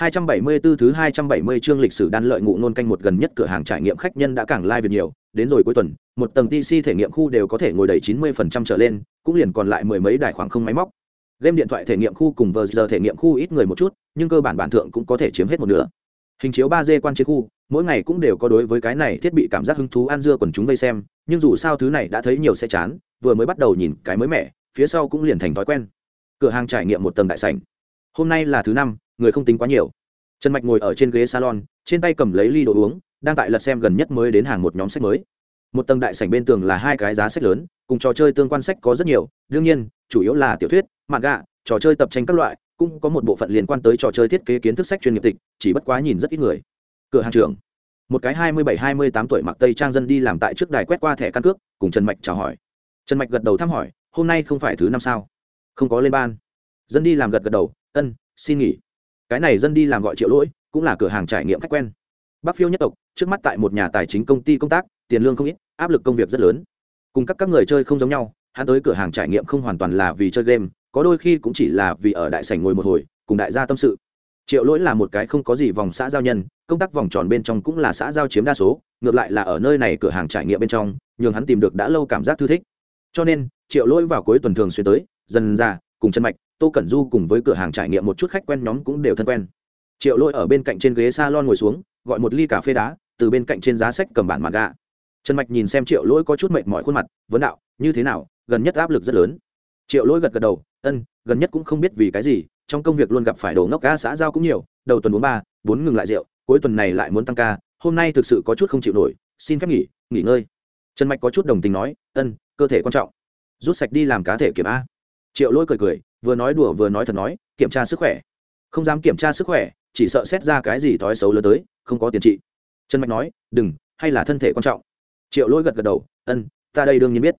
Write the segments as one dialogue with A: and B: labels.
A: 274 thứ 270 chương lịch sử đan lợi ngụ nôn canh một gần nhất cửa hàng trải nghiệm khách nhân đã càng lai like nhiều, đến rồi cuối tuần, một tầng TC thể nghiệm khu đều có thể ngồi đầy 90% trở lên, cũng liền còn lại mười mấy đài khoảng không máy móc. Game điện thoại thể nghiệm khu cùng giờ thể nghiệm khu ít người một chút, nhưng cơ bản bản thượng cũng có thể chiếm hết một nửa. Hình chiếu 3D quan chiến khu, mỗi ngày cũng đều có đối với cái này thiết bị cảm giác hứng thú ăn dưa quần chúng vây xem, nhưng dù sao thứ này đã thấy nhiều sẽ chán, vừa mới bắt đầu nhìn cái mới mẻ, phía sau cũng liền thành thói quen. Cửa hàng trải nghiệm một tầng đại sảnh. Hôm nay là thứ năm, người không tính quá nhiều. Trần mạch ngồi ở trên ghế salon, trên tay cầm lấy ly đồ uống, đang tại lật xem gần nhất mới đến hàng một nhóm sách mới. Một tầng đại sảnh bên tường là hai cái giá sách lớn, cùng trò chơi tương quan sách có rất nhiều, đương nhiên, chủ yếu là tiểu thuyết mạng gạ trò chơi tập tranh các loại, cũng có một bộ phận liên quan tới trò chơi thiết kế kiến thức sách chuyên nghiệp tịch, chỉ bất quá nhìn rất ít người. Cửa hàng trưởng, một cái hai mươi bảy, hai mươi tám tuổi mặc tây trang dân đi làm tại trước đài quét qua thẻ căn cước, cùng trần mạch chào hỏi. Trần mạch gật đầu thăm hỏi, hôm nay không phải thứ năm sao? Không có lên ban. Dân đi làm gật gật đầu, ân, xin nghỉ cái này dân đi làm gọi triệu lỗi, cũng là cửa hàng trải nghiệm khách quen. Bắc phiêu nhất tộc, trước mắt tại một nhà tài chính công ty công tác, tiền lương không ít, áp lực công việc rất lớn. Cùng các các người chơi không giống nhau, hắn tới cửa hàng trải nghiệm không hoàn toàn là vì chơi game, có đôi khi cũng chỉ là vì ở đại sảnh ngồi một hồi, cùng đại gia tâm sự. Triệu lỗi là một cái không có gì vòng xã giao nhân, công tác vòng tròn bên trong cũng là xã giao chiếm đa số, ngược lại là ở nơi này cửa hàng trải nghiệm bên trong, nhường hắn tìm được đã lâu cảm giác thư thích. Cho nên, triệu lỗi vào cuối tuần thường xuyên tới, dần ra, cùng chân mạch tô cẩn du cùng với cửa hàng trải nghiệm một chút khách quen nhóm cũng đều thân quen. Triệu lỗi ở bên cạnh trên ghế s a lon ngồi xuống, gọi một ly cà phê đá, từ bên cạnh trên giá sách cầm bản mặt gà. Trần mạch nhìn xem triệu lỗi có chút mệt mỏi khuôn mặt, vấn đạo, như thế nào? Gần nhất áp lực rất lớn. Triệu lỗi gật gật đầu ân gần nhất cũng không biết vì cái gì, trong công việc luôn gặp phải đồ ngốc ca xã giao cũng nhiều, đầu tuần bốn ba, bốn ngừng lại rượu, cuối tuần này lại muốn tăng ca, hôm nay thực sự có chút không chịu nổi, xin phép nghỉ nghỉ ngơi. Trần mạch có chút đồng tình nói ân cơ thể quan trọng. Rút sạch đi làm cá thể kiểm a. Triệu lỗi cười cười vừa nói đùa vừa nói thật nói, kiểm tra sức khỏe. Không dám kiểm tra sức khỏe, chỉ sợ xét ra cái gì thói xấu lớn tới, không có tiền trị. Trần mạch nói, đừng, hay là thân thể quan trọng. Triệu lỗi gật gật đầu, ân, ta đây đương nhiên biết.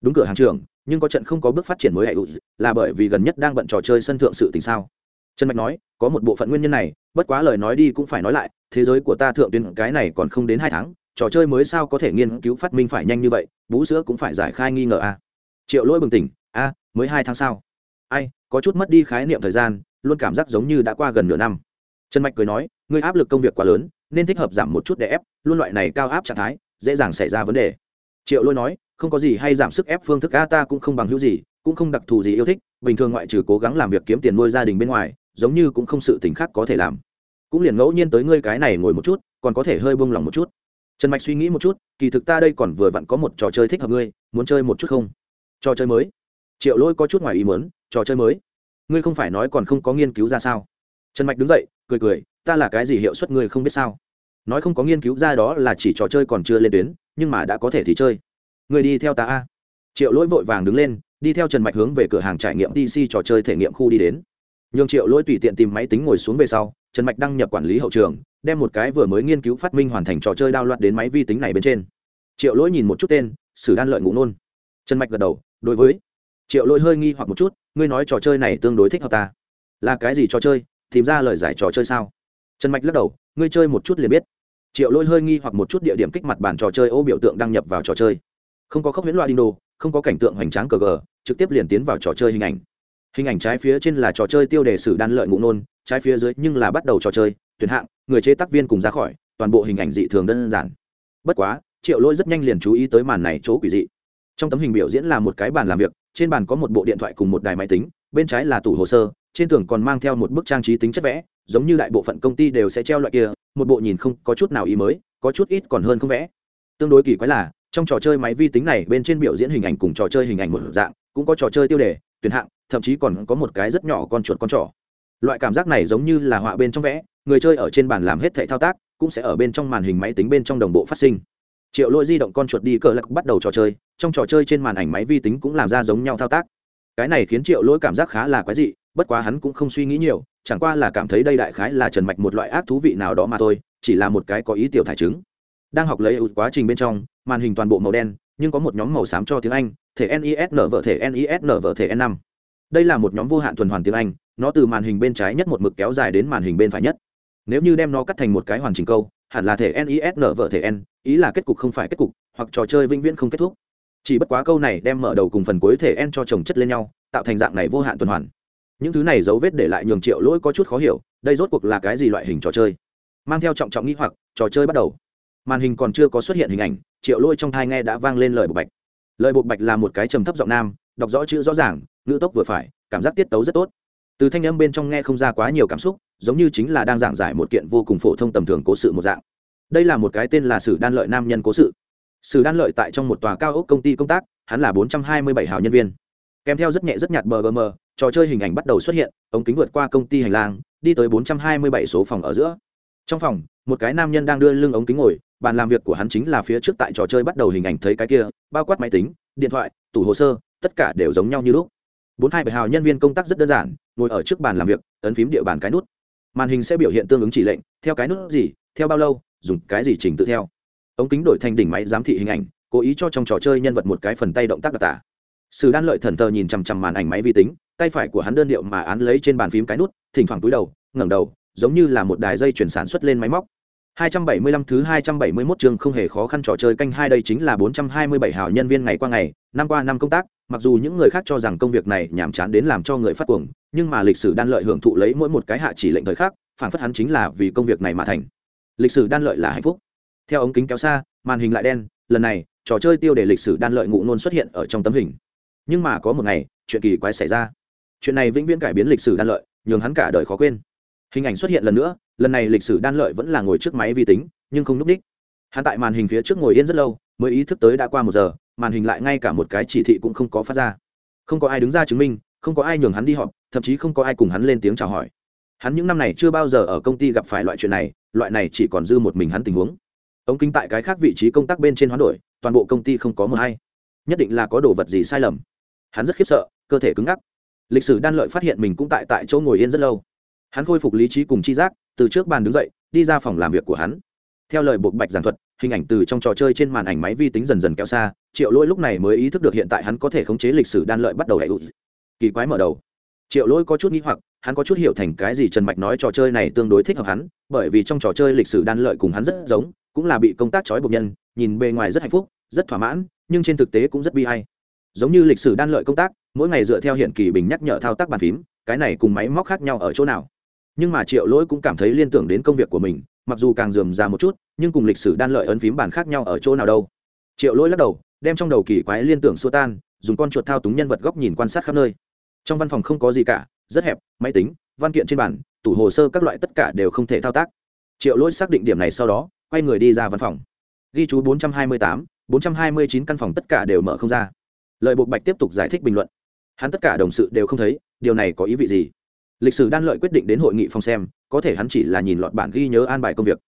A: Đúng cửa hàng trường nhưng có trận không có bước phát triển mới hệ là bởi vì gần nhất đang bận trò chơi sân thượng sự tình sao? Trần mạch nói, có một bộ phận nguyên nhân này, bất quá lời nói đi cũng phải nói lại, thế giới của ta thượng tuyến cái này còn không đến hai tháng, trò chơi mới sao có thể nghiên cứu phát minh phải nhanh như vậy, bú sữa cũng phải giải khai nghi ngờ a à. triệu lỗi bừng tỉnh, a, mới hai tháng sao? Ai, có chút mất đi khái niệm thời gian, luôn cảm giác giống như đã qua gần nửa năm. Trần mạch cười nói, ngươi áp lực công việc quá lớn, nên thích hợp giảm một chút để ép, luôn loại này cao áp trạng thái, dễ dàng xảy ra vấn đề. Triệu lôi nói, không có gì hay giảm sức ép phương thức a ta cũng không bằng hữu gì, cũng không đặc thù gì yêu thích, bình thường ngoại trừ cố gắng làm việc kiếm tiền nuôi gia đình bên ngoài, giống như cũng không sự t khác có thể làm. Cũng liền ngẫu nhiên tới ngươi cái này ngồi một chút, còn có thể hơi buông lỏng một chút. Trần mạch suy nghĩ một chút, kỳ thực ta đây còn vừa vặn có một trò chơi thích hợp ngươi, muốn chơi một chút không? Trò chơi mới? Triệu lôi có chút ngoài ý muốn trò chơi mới. Ngươi không phải nói còn không có nghiên cứu ra sao? Trần mạch đứng dậy, cười cười, ta là cái gì hiệu suất ngươi không biết sao? Nói không có nghiên cứu ra đó là chỉ trò chơi còn chưa lên tuyến, nhưng mà đã có thể thì chơi. Ngươi đi theo ta a. Triệu lỗi vội vàng đứng lên, đi theo trần mạch hướng về cửa hàng trải nghiệm dc trò chơi thể nghiệm khu đi đến. Nhường triệu lỗi tùy tiện tìm máy tính ngồi xuống về sau, trần mạch đăng nhập quản lý hậu trường, đem một cái vừa mới nghiên cứu phát minh hoàn thành trò chơi đao loạt đến máy vi tính này bên trên. Triệu lỗi nhìn một chút tên, sử đan lợi ngụ nôn trần mạch gật đầu, đối với triệu lỗi hơi nghi hoặc một chút, ngươi nói trò chơi này tương đối thích hợp ta. Là cái gì trò chơi? Tìm ra lời giải trò chơi sao? Trần mạch lắc đầu, ngươi chơi một chút liền biết. Triệu lỗi hơi nghi hoặc một chút địa điểm kích mặt bản trò chơi ô biểu tượng đăng nhập vào trò chơi. Không có khốc huyễn loại đinh đồ không có cảnh tượng hoành tráng cờ gờ, trực tiếp liền tiến vào trò chơi hình ảnh. Hình ảnh trái phía trên là trò chơi tiêu đề sử đan lợi ngụ nôn, trái phía dưới nhưng là bắt đầu trò chơi, tuyển hạng, người chế tác viên cùng ra khỏi, toàn bộ hình ảnh dị thường đơn giản. Bất quá, triệu lỗi rất nhanh liền chú ý tới màn này chỗ quỷ dị. Trong tấm hình biểu diễn là một cái bàn làm việc trên bàn có một bộ điện thoại cùng một đài máy tính, bên trái là tủ hồ sơ, trên tường còn mang theo một bức trang trí tính chất vẽ, giống như đại bộ phận công ty đều sẽ treo loại kia, một bộ nhìn không có chút nào ý mới, có chút ít còn hơn không vẽ. Tương đối kỳ quái là, trong trò chơi máy vi tính này bên trên biểu diễn hình ảnh cùng trò chơi hình ảnh một dạng, cũng có trò chơi tiêu đề, tuyển hạng, thậm chí còn có một cái rất nhỏ con chuột con trỏ. Loại cảm giác này giống như là họa bên trong vẽ, người chơi ở trên bàn làm hết thẻ thao tác, cũng sẽ ở bên trong màn hình máy tính bên trong đồng bộ phát sinh triệu lỗi di động con chuột đi cờ lạc bắt đầu trò chơi, trong trò chơi trên màn ảnh máy vi tính cũng làm ra giống nhau thao tác. Cái này khiến triệu lỗi cảm giác khá là quái dị, bất quá hắn cũng không suy nghĩ nhiều, chẳng qua là cảm thấy đây đại khái là trần mạch một loại ác thú vị nào đó mà thôi, chỉ là một cái có ý tiểu thải chứng đang học lấy quá trình bên trong, màn hình toàn bộ màu đen, nhưng có một nhóm màu xám cho tiếng anh, thể NISN vợ thể NISN vợ thể N5. đây là một nhóm vô hạn tuần hoàn tiếng anh, nó từ màn hình bên trái nhất một mực kéo dài đến màn hình bên phải nhất. Nếu như đem nó cắt thành một cái hoàn chỉnh câu hẳn là thể nis nở vợ thể n, ý là kết cục không phải kết cục, hoặc trò chơi vĩnh viễn không kết thúc. Chỉ bất quá câu này đem mở đầu cùng phần cuối thể n cho chồng chất lên nhau, tạo thành dạng này vô hạn tuần hoàn. Những thứ này dấu vết để lại nhường triệu lỗi có chút khó hiểu, đây rốt cuộc là cái gì loại hình trò chơi? Mang theo trọng trọng nghĩ hoặc, trò chơi bắt đầu. Màn hình còn chưa có xuất hiện hình ảnh, triệu lỗi trong thai nghe đã vang lên lời bộ bạch. Lời bộ bạch là một cái trầm thấp giọng nam, đọc rõ chữ rõ ràng, ngữ tốc vừa phải, cảm giác tiết tấu rất tốt từ thanh âm bên trong nghe không ra quá nhiều cảm xúc, giống như chính là đang giảng giải một kiện vô cùng phổ thông tầm thường cố sự một dạng. Đây là một cái tên là sử đan lợi nam nhân cố sự. Sử đan lợi tại trong một tòa cao ốc công ty công tác, hắn là bốn trăm hai mươi bảy hào nhân viên. Kèm theo rất nhẹ rất nhạt bgm trò chơi hình ảnh bắt đầu xuất hiện, ống kính vượt qua công ty hành lang, đi tới bốn trăm hai mươi bảy số phòng ở giữa. Trong phòng, một cái nam nhân đang đưa lưng ống kính ngồi, bàn làm việc của hắn chính là phía trước tại trò chơi bắt đầu hình ảnh thấy cái kia, bao quát máy tính, điện thoại, tủ hồ sơ, tất cả đều giống nhau như lúc bốn hai bảy hào nhân viên công tác rất đơn giản ngồi ở trước bàn làm việc ấn phím địa bàn cái nút. Màn hình sẽ biểu hiện tương ứng chỉ lệnh theo cái nút gì theo bao lâu dùng cái gì chỉnh tự theo. Ống kính đổi thành đỉnh máy giám thị hình ảnh cố ý cho trong trò chơi nhân vật một cái phần tay động tác đặc tả. Sử đan lợi thần tờ nhìn chằm chằm màn ảnh máy vi tính tay phải của hắn đơn điệu mà án lấy trên bàn phím cái nút thỉnh thoảng túi đầu ngẩng đầu giống như là một đài dây chuyển sản xuất lên máy móc. 275 thứ 271 chương không hề khó khăn trò chơi canh hai đây chính là 427 hào nhân viên ngày qua ngày, năm qua năm công tác, mặc dù những người khác cho rằng công việc này nhàm chán đến làm cho người phát cuồng, nhưng mà lịch sử đan lợi hưởng thụ lấy mỗi một cái hạ chỉ lệnh thời khác, phản phất hắn chính là vì công việc này mà thành. Lịch sử đan lợi là hạnh phúc. Theo ống kính kéo xa, màn hình lại đen, lần này, trò chơi tiêu đề lịch sử đan lợi ngụ ngôn xuất hiện ở trong tấm hình. Nhưng mà có một ngày, chuyện kỳ quái xảy ra. Chuyện này vĩnh viễn cải biến lịch sử đan lợi, nhường hắn cả đời khó quên hình ảnh xuất hiện lần nữa lần này lịch sử đan lợi vẫn là ngồi trước máy vi tính nhưng không n ú c hắn tại màn hình phía trước ngồi yên rất lâu mới ý thức tới đã qua một giờ màn hình lại ngay cả một cái chỉ thị cũng không có phát ra. Không có ai đứng ra chứng minh, không có ai nhường hắn đi họp, thậm chí không có ai cùng hắn lên tiếng chào hỏi. Hắn những năm này chưa bao giờ ở công ty gặp phải loại chuyện này, loại này chỉ còn dư một mình hắn tình huống. Ống kính tại cái khác vị trí công tác bên trên hoán đổi, toàn bộ công ty không có mờ hay. Nhất định là có đồ vật gì sai lầm. Hắn rất khiếp sợ, cơ thể cứng ngắc. Lịch sử đan lợi phát hiện mình cũng tại tại chỗ ngồi yên rất lâu. Hắn khôi phục lý trí cùng chi giác, từ trước bàn đứng dậy, đi ra phòng làm việc của hắn. Theo lời buộc bạch giảng thuật hình ảnh từ trong trò chơi trên màn ảnh máy vi tính dần dần kéo xa, triệu lỗi lúc này mới ý thức được hiện tại hắn có thể khống chế lịch sử đan lợi bắt đầu đẩy ụt kỳ quái mở đầu. Triệu lỗi có chút nghĩ hoặc, hắn có chút hiểu thành cái gì trần mạch nói trò chơi này tương đối thích hợp hắn, bởi vì trong trò chơi lịch sử đan lợi cùng hắn rất giống, cũng là bị công tác trói buộc nhân, nhìn bề ngoài rất hạnh phúc, rất thỏa mãn, nhưng trên thực tế cũng rất bi hay giống như lịch sử đan lợi công tác, mỗi ngày dựa theo hiện kỳ bình nhắc nhở thao tác bàn phím, cái này cùng máy móc khác nhau ở chỗ nào. Nhưng mà triệu lỗi cũng cảm thấy liên tưởng đến công việc của mình, mặc dù càng dườm ra một chút nhưng cùng lịch sử đan lợi ấn phím bàn khác nhau ở chỗ nào đâu. Triệu lỗi lắc đầu đem trong đầu kỳ quái liên tưởng xua tan dùng con chuột thao túng nhân vật góc nhìn quan sát khắp nơi. Trong văn phòng không có gì cả rất hẹp máy tính văn kiện trên bàn tủ hồ sơ các loại tất cả đều không thể thao tác. Triệu lỗi xác định điểm này sau đó quay người đi ra văn phòng. Ghi chú 428, 429 căn phòng tất cả đều mở không ra. Lợi bộ bạch tiếp tục giải thích bình luận. Hắn tất cả đồng sự đều không thấy điều này có ý vị gì? Lịch sử đan lợi quyết định đến hội nghị phòng xem có thể hắn chỉ là nhìn lọt bản ghi nhớ an bài công việc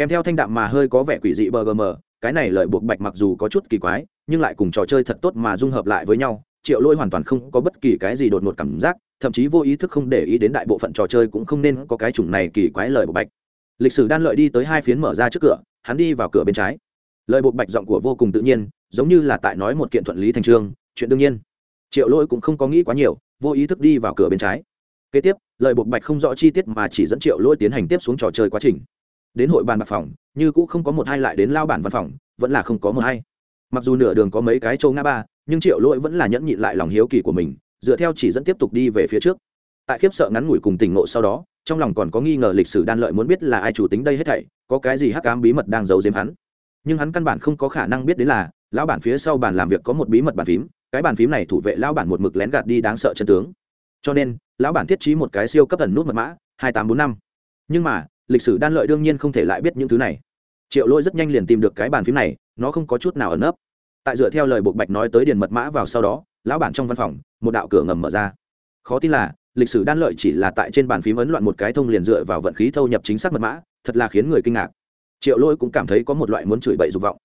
A: kèm theo thanh đạm mà hơi có vẻ quỷ dị bgm cái này lợi buộc bạch mặc dù có chút kỳ quái, nhưng lại cùng trò chơi thật tốt mà dung hợp lại với nhau, triệu lôi hoàn toàn không có bất kỳ cái gì đột ngột cảm giác, thậm chí vô ý thức không để ý đến đại bộ phận trò chơi cũng không nên có cái chủng này kỳ quái lời buộc bạch. Lịch sử đan lợi đi tới hai phiến mở ra trước cửa, hắn đi vào cửa bên trái. Lời buộc bạch giọng của vô cùng tự nhiên, giống như là tại nói một kiện thuận lý thành trương, chuyện đương nhiên. Triệu lôi cũng không có nghĩ quá nhiều, vô ý thức đi vào cửa bên trái. Kế tiếp, lời buộc bạch không rõ chi tiết mà chỉ dẫn triệu lỗi tiến hành tiếp xuống trò chơi quá trình đến hội bàn bạc phòng, như cũ không có một hai lại đến lao bản văn phòng, vẫn là không có một hai. Mặc dù nửa đường có mấy cái châu ngã ba, nhưng triệu lỗi vẫn là nhẫn nhịn lại lòng hiếu kỳ của mình, dựa theo chỉ dẫn tiếp tục đi về phía trước. Tại khiếp sợ ngắn ngủi cùng tỉnh ngộ sau đó, trong lòng còn có nghi ngờ lịch sử đan lợi muốn biết là ai chủ tính đây hết thảy, có cái gì hắc ám bí mật đang giấu giếm hắn. Nhưng hắn căn bản không có khả năng biết đến là, lão bản phía sau bàn làm việc có một bí mật bàn phím, cái bàn phím này thủ vệ lão bản một mực lén gạt đi đáng sợ chân tướng. Cho nên, lão bản thiết trí một cái siêu cấp thần nút mật mã, hai tám bốn năm. Nhưng mà lịch sử đan lợi đương nhiên không thể lại biết những thứ này. Triệu lỗi rất nhanh liền tìm được cái bàn phím này nó không có chút nào ẩn nấp. Tại dựa theo lời buộc bạch nói tới điền mật mã vào sau đó lão bản trong văn phòng một đạo cửa ngầm mở ra. Khó tin là lịch sử đan lợi chỉ là tại trên bàn phím ấn loạn một cái thông liền dựa vào vận khí thâu nhập chính xác mật mã thật là khiến người kinh ngạc. Triệu lỗi cũng cảm thấy có một loại muốn chửi bậy dục vọng.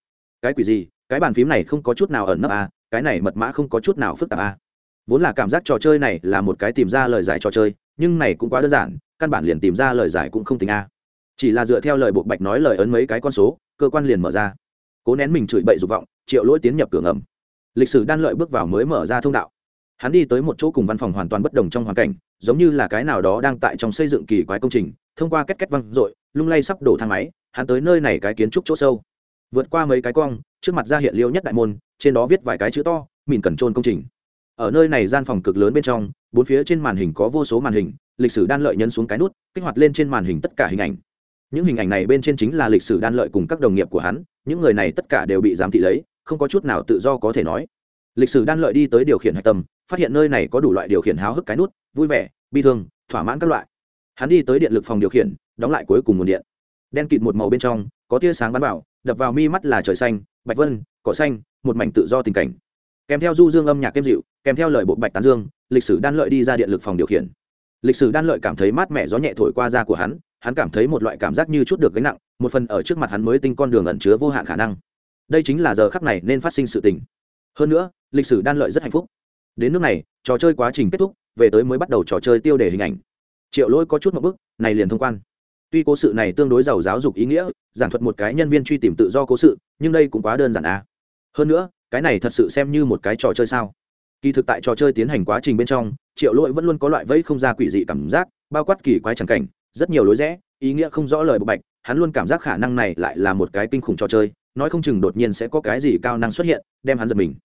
A: Cái quỷ gì? Cái bàn phím này không có chút nào ẩn nấp à, cái này mật mã không có chút nào phức tạp à? Vốn là cảm giác trò chơi này là một cái tìm ra lời giải trò chơi nhưng này cũng quá đơn giản căn bản liền tìm ra lời giải cũng không tính a chỉ là dựa theo lời buộc bạch nói lời ấn mấy cái con số, cơ quan liền mở ra. Cố nén mình chửi bậy dục vọng, triệu lỗi tiến nhập cửa ngầm. Lịch sử đan lợi bước vào mới mở ra thông đạo. Hắn đi tới một chỗ cùng văn phòng hoàn toàn bất đồng trong hoàn cảnh, giống như là cái nào đó đang tại trong xây dựng kỳ quái công trình, thông qua kết kết văng r ộ i lung lay sắp đổ thang máy, hắn tới nơi này cái kiến trúc chỗ sâu. Vượt qua mấy cái cong, trước mặt ra hiện liêu nhất đại môn, trên đó viết vài cái chữ to, mìn cần trôn công trình. Ở nơi này gian phòng cực lớn bên trong, bốn phía trên màn hình có vô số màn hình, lịch sử đan lợi nhấn xuống cái nút, kích hoạt lên trên màn hình tất cả hình ảnh những hình ảnh này bên trên chính là lịch sử đan lợi cùng các đồng nghiệp của hắn, những người này tất cả đều bị giám thị lấy, không có chút nào tự do có thể nói. Lịch sử đan lợi đi tới điều khiển hạch tâm, phát hiện nơi này có đủ loại điều khiển háo hức cái nút, vui vẻ, bi thương, thỏa mãn các loại. Hắn đi tới điện lực phòng điều khiển, đóng lại cuối cùng nguồn điện. Đen kịt một màu bên trong, có tia sáng bắn vào, đập vào mi mắt là trời xanh, bạch vân, cỏ xanh, một mảnh tự do tình cảnh. Kèm theo du dương âm nhạc êm dịu, kèm theo lời bộ bạch tán dương, lịch sử đan lợi đi ra điện lực phòng điều khiển lịch sử đan lợi cảm thấy mát mẻ gió nhẹ thổi qua da của hắn hắn cảm thấy một loại cảm giác như chút được gánh nặng, một phần ở trước mặt hắn mới tinh con đường ẩn chứa vô hạn khả năng. Đây chính là giờ khắc này nên phát sinh sự tình. Hơn nữa, lịch sử đan lợi rất hạnh phúc. Đến nước này, trò chơi quá trình kết thúc, về tới mới bắt đầu trò chơi tiêu đề hình ảnh. Triệu lỗi có chút một bức, này liền thông quan. Tuy cố sự này tương đối giàu giáo dục ý nghĩa, giảng thuật một cái nhân viên truy tìm tự do cố sự, nhưng đây cũng quá đơn giản à. hơn nữa, cái này thật sự xem như một cái trò chơi sao? Kỳ thực tại trò chơi tiến hành quá trình bên trong triệu lỗi vẫn luôn có loại vẫy không ra quỷ dị cảm giác, bao quát kỳ quái chẳng cảnh, rất nhiều lối rẽ, ý nghĩa không rõ lời bộ bạch, hắn luôn cảm giác khả năng này lại là một cái kinh khủng trò chơi, nói không chừng đột nhiên sẽ có cái gì cao năng xuất hiện, đem hắn giật mình.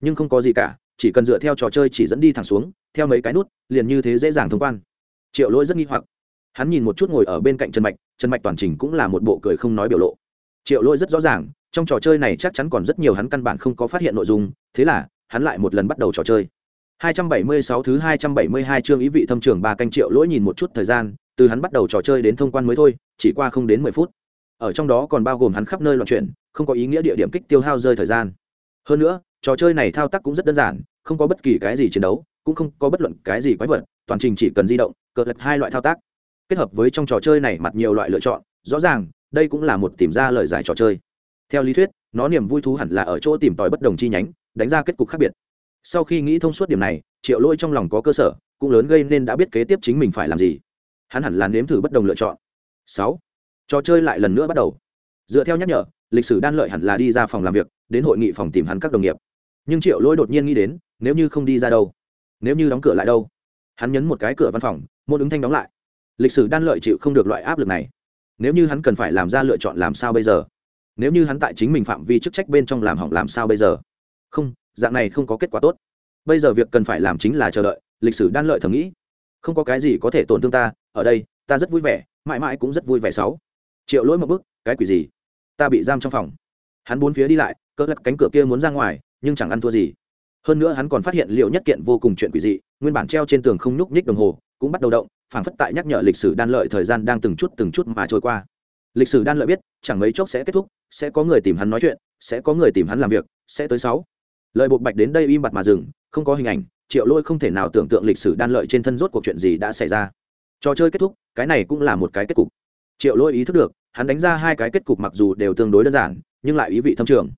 A: Nhưng không có gì cả, chỉ cần dựa theo trò chơi chỉ dẫn đi thẳng xuống, theo mấy cái nút, liền như thế dễ dàng thông quan. Triệu lỗi rất nghi hoặc. Hắn nhìn một chút ngồi ở bên cạnh trần mạch trần mạch toàn trình cũng là một bộ cười không nói biểu lộ. Triệu lỗi rất rõ ràng, trong trò chơi này chắc chắn còn rất nhiều hắn căn bản không có phát hiện nội dung, thế là, hắn lại một lần bắt đầu trò chơi. 276 thứ 272 chương ý vị thâm trưởng ba canh triệu lỗi nhìn một chút thời gian, từ hắn bắt đầu trò chơi đến thông quan mới thôi, chỉ qua không đến mười phút. Ở trong đó còn bao gồm hắn khắp nơi loạn chuyển, không có ý nghĩa địa điểm kích tiêu hao rơi thời gian. Hơn nữa, trò chơi này thao tác cũng rất đơn giản, không có bất kỳ cái gì chiến đấu, cũng không có bất luận cái gì quái vật, toàn trình chỉ cần di động, cờ lật hai loại thao tác. Kết hợp với trong trò chơi này mặt nhiều loại lựa chọn, rõ ràng, đây cũng là một tìm ra lời giải trò chơi. Theo lý thuyết, nó niềm vui thú hẳn là ở chỗ tìm tòi bất đồng chi nhánh, đánh ra kết cục khác biệt sau khi nghĩ thông suốt điểm này, triệu lôi trong lòng có cơ sở, cũng lớn gây nên đã biết kế tiếp chính mình phải làm gì. Hắn hẳn là nếm thử bất đồng lựa chọn. Sáu, trò chơi lại lần nữa bắt đầu. Dựa theo nhắc nhở, lịch sử đan lợi hẳn là đi ra phòng làm việc, đến hội nghị phòng tìm hắn các đồng nghiệp. Nhưng triệu lỗi đột nhiên nghĩ đến, nếu như không đi ra đâu? Nếu như đóng cửa lại đâu? Hắn nhấn một cái cửa văn phòng, môn ứng thanh đóng lại. Lịch sử đan lợi chịu không được loại áp lực này. Nếu như hắn cần phải làm ra lựa chọn làm sao bây giờ? Nếu như hắn tại chính mình phạm vi chức trách bên trong làm hỏng làm sao bây giờ? Không dạng này không có kết quả tốt. Bây giờ việc cần phải làm chính là chờ đợi, lịch sử đan lợi thầm nghĩ. Không có cái gì có thể tổn thương ta, ở đây, ta rất vui vẻ, mãi mãi cũng rất vui vẻ sáu. Triệu lỗi một bức, cái quỷ gì? Ta bị giam trong phòng. Hắn bốn phía đi lại, cỡ lật cánh cửa kia muốn ra ngoài, nhưng chẳng ăn thua gì. Hơn nữa hắn còn phát hiện liệu nhất kiện vô cùng chuyện quỷ dị, nguyên bản treo trên tường không nhúc nhích đồng hồ, cũng bắt đầu động, phảng phất tại nhắc nhở lịch sử đan lợi thời gian đang từng chút từng chút mà trôi qua. Lịch sử đan lợi biết, chẳng mấy chốc sẽ kết thúc, sẽ có người tìm hắn nói chuyện, sẽ có người tìm hắn làm việc, sẽ tới sáu lời buộc bạch đến đây im bặt mà dừng, không có hình ảnh, triệu lôi không thể nào tưởng tượng lịch sử đan lợi trên thân rốt cuộc chuyện gì đã xảy ra. Trò chơi kết thúc, cái này cũng là một cái kết cục. Triệu lôi ý thức được, hắn đánh ra hai cái kết cục mặc dù đều tương đối đơn giản, nhưng lại ý vị thâm trường.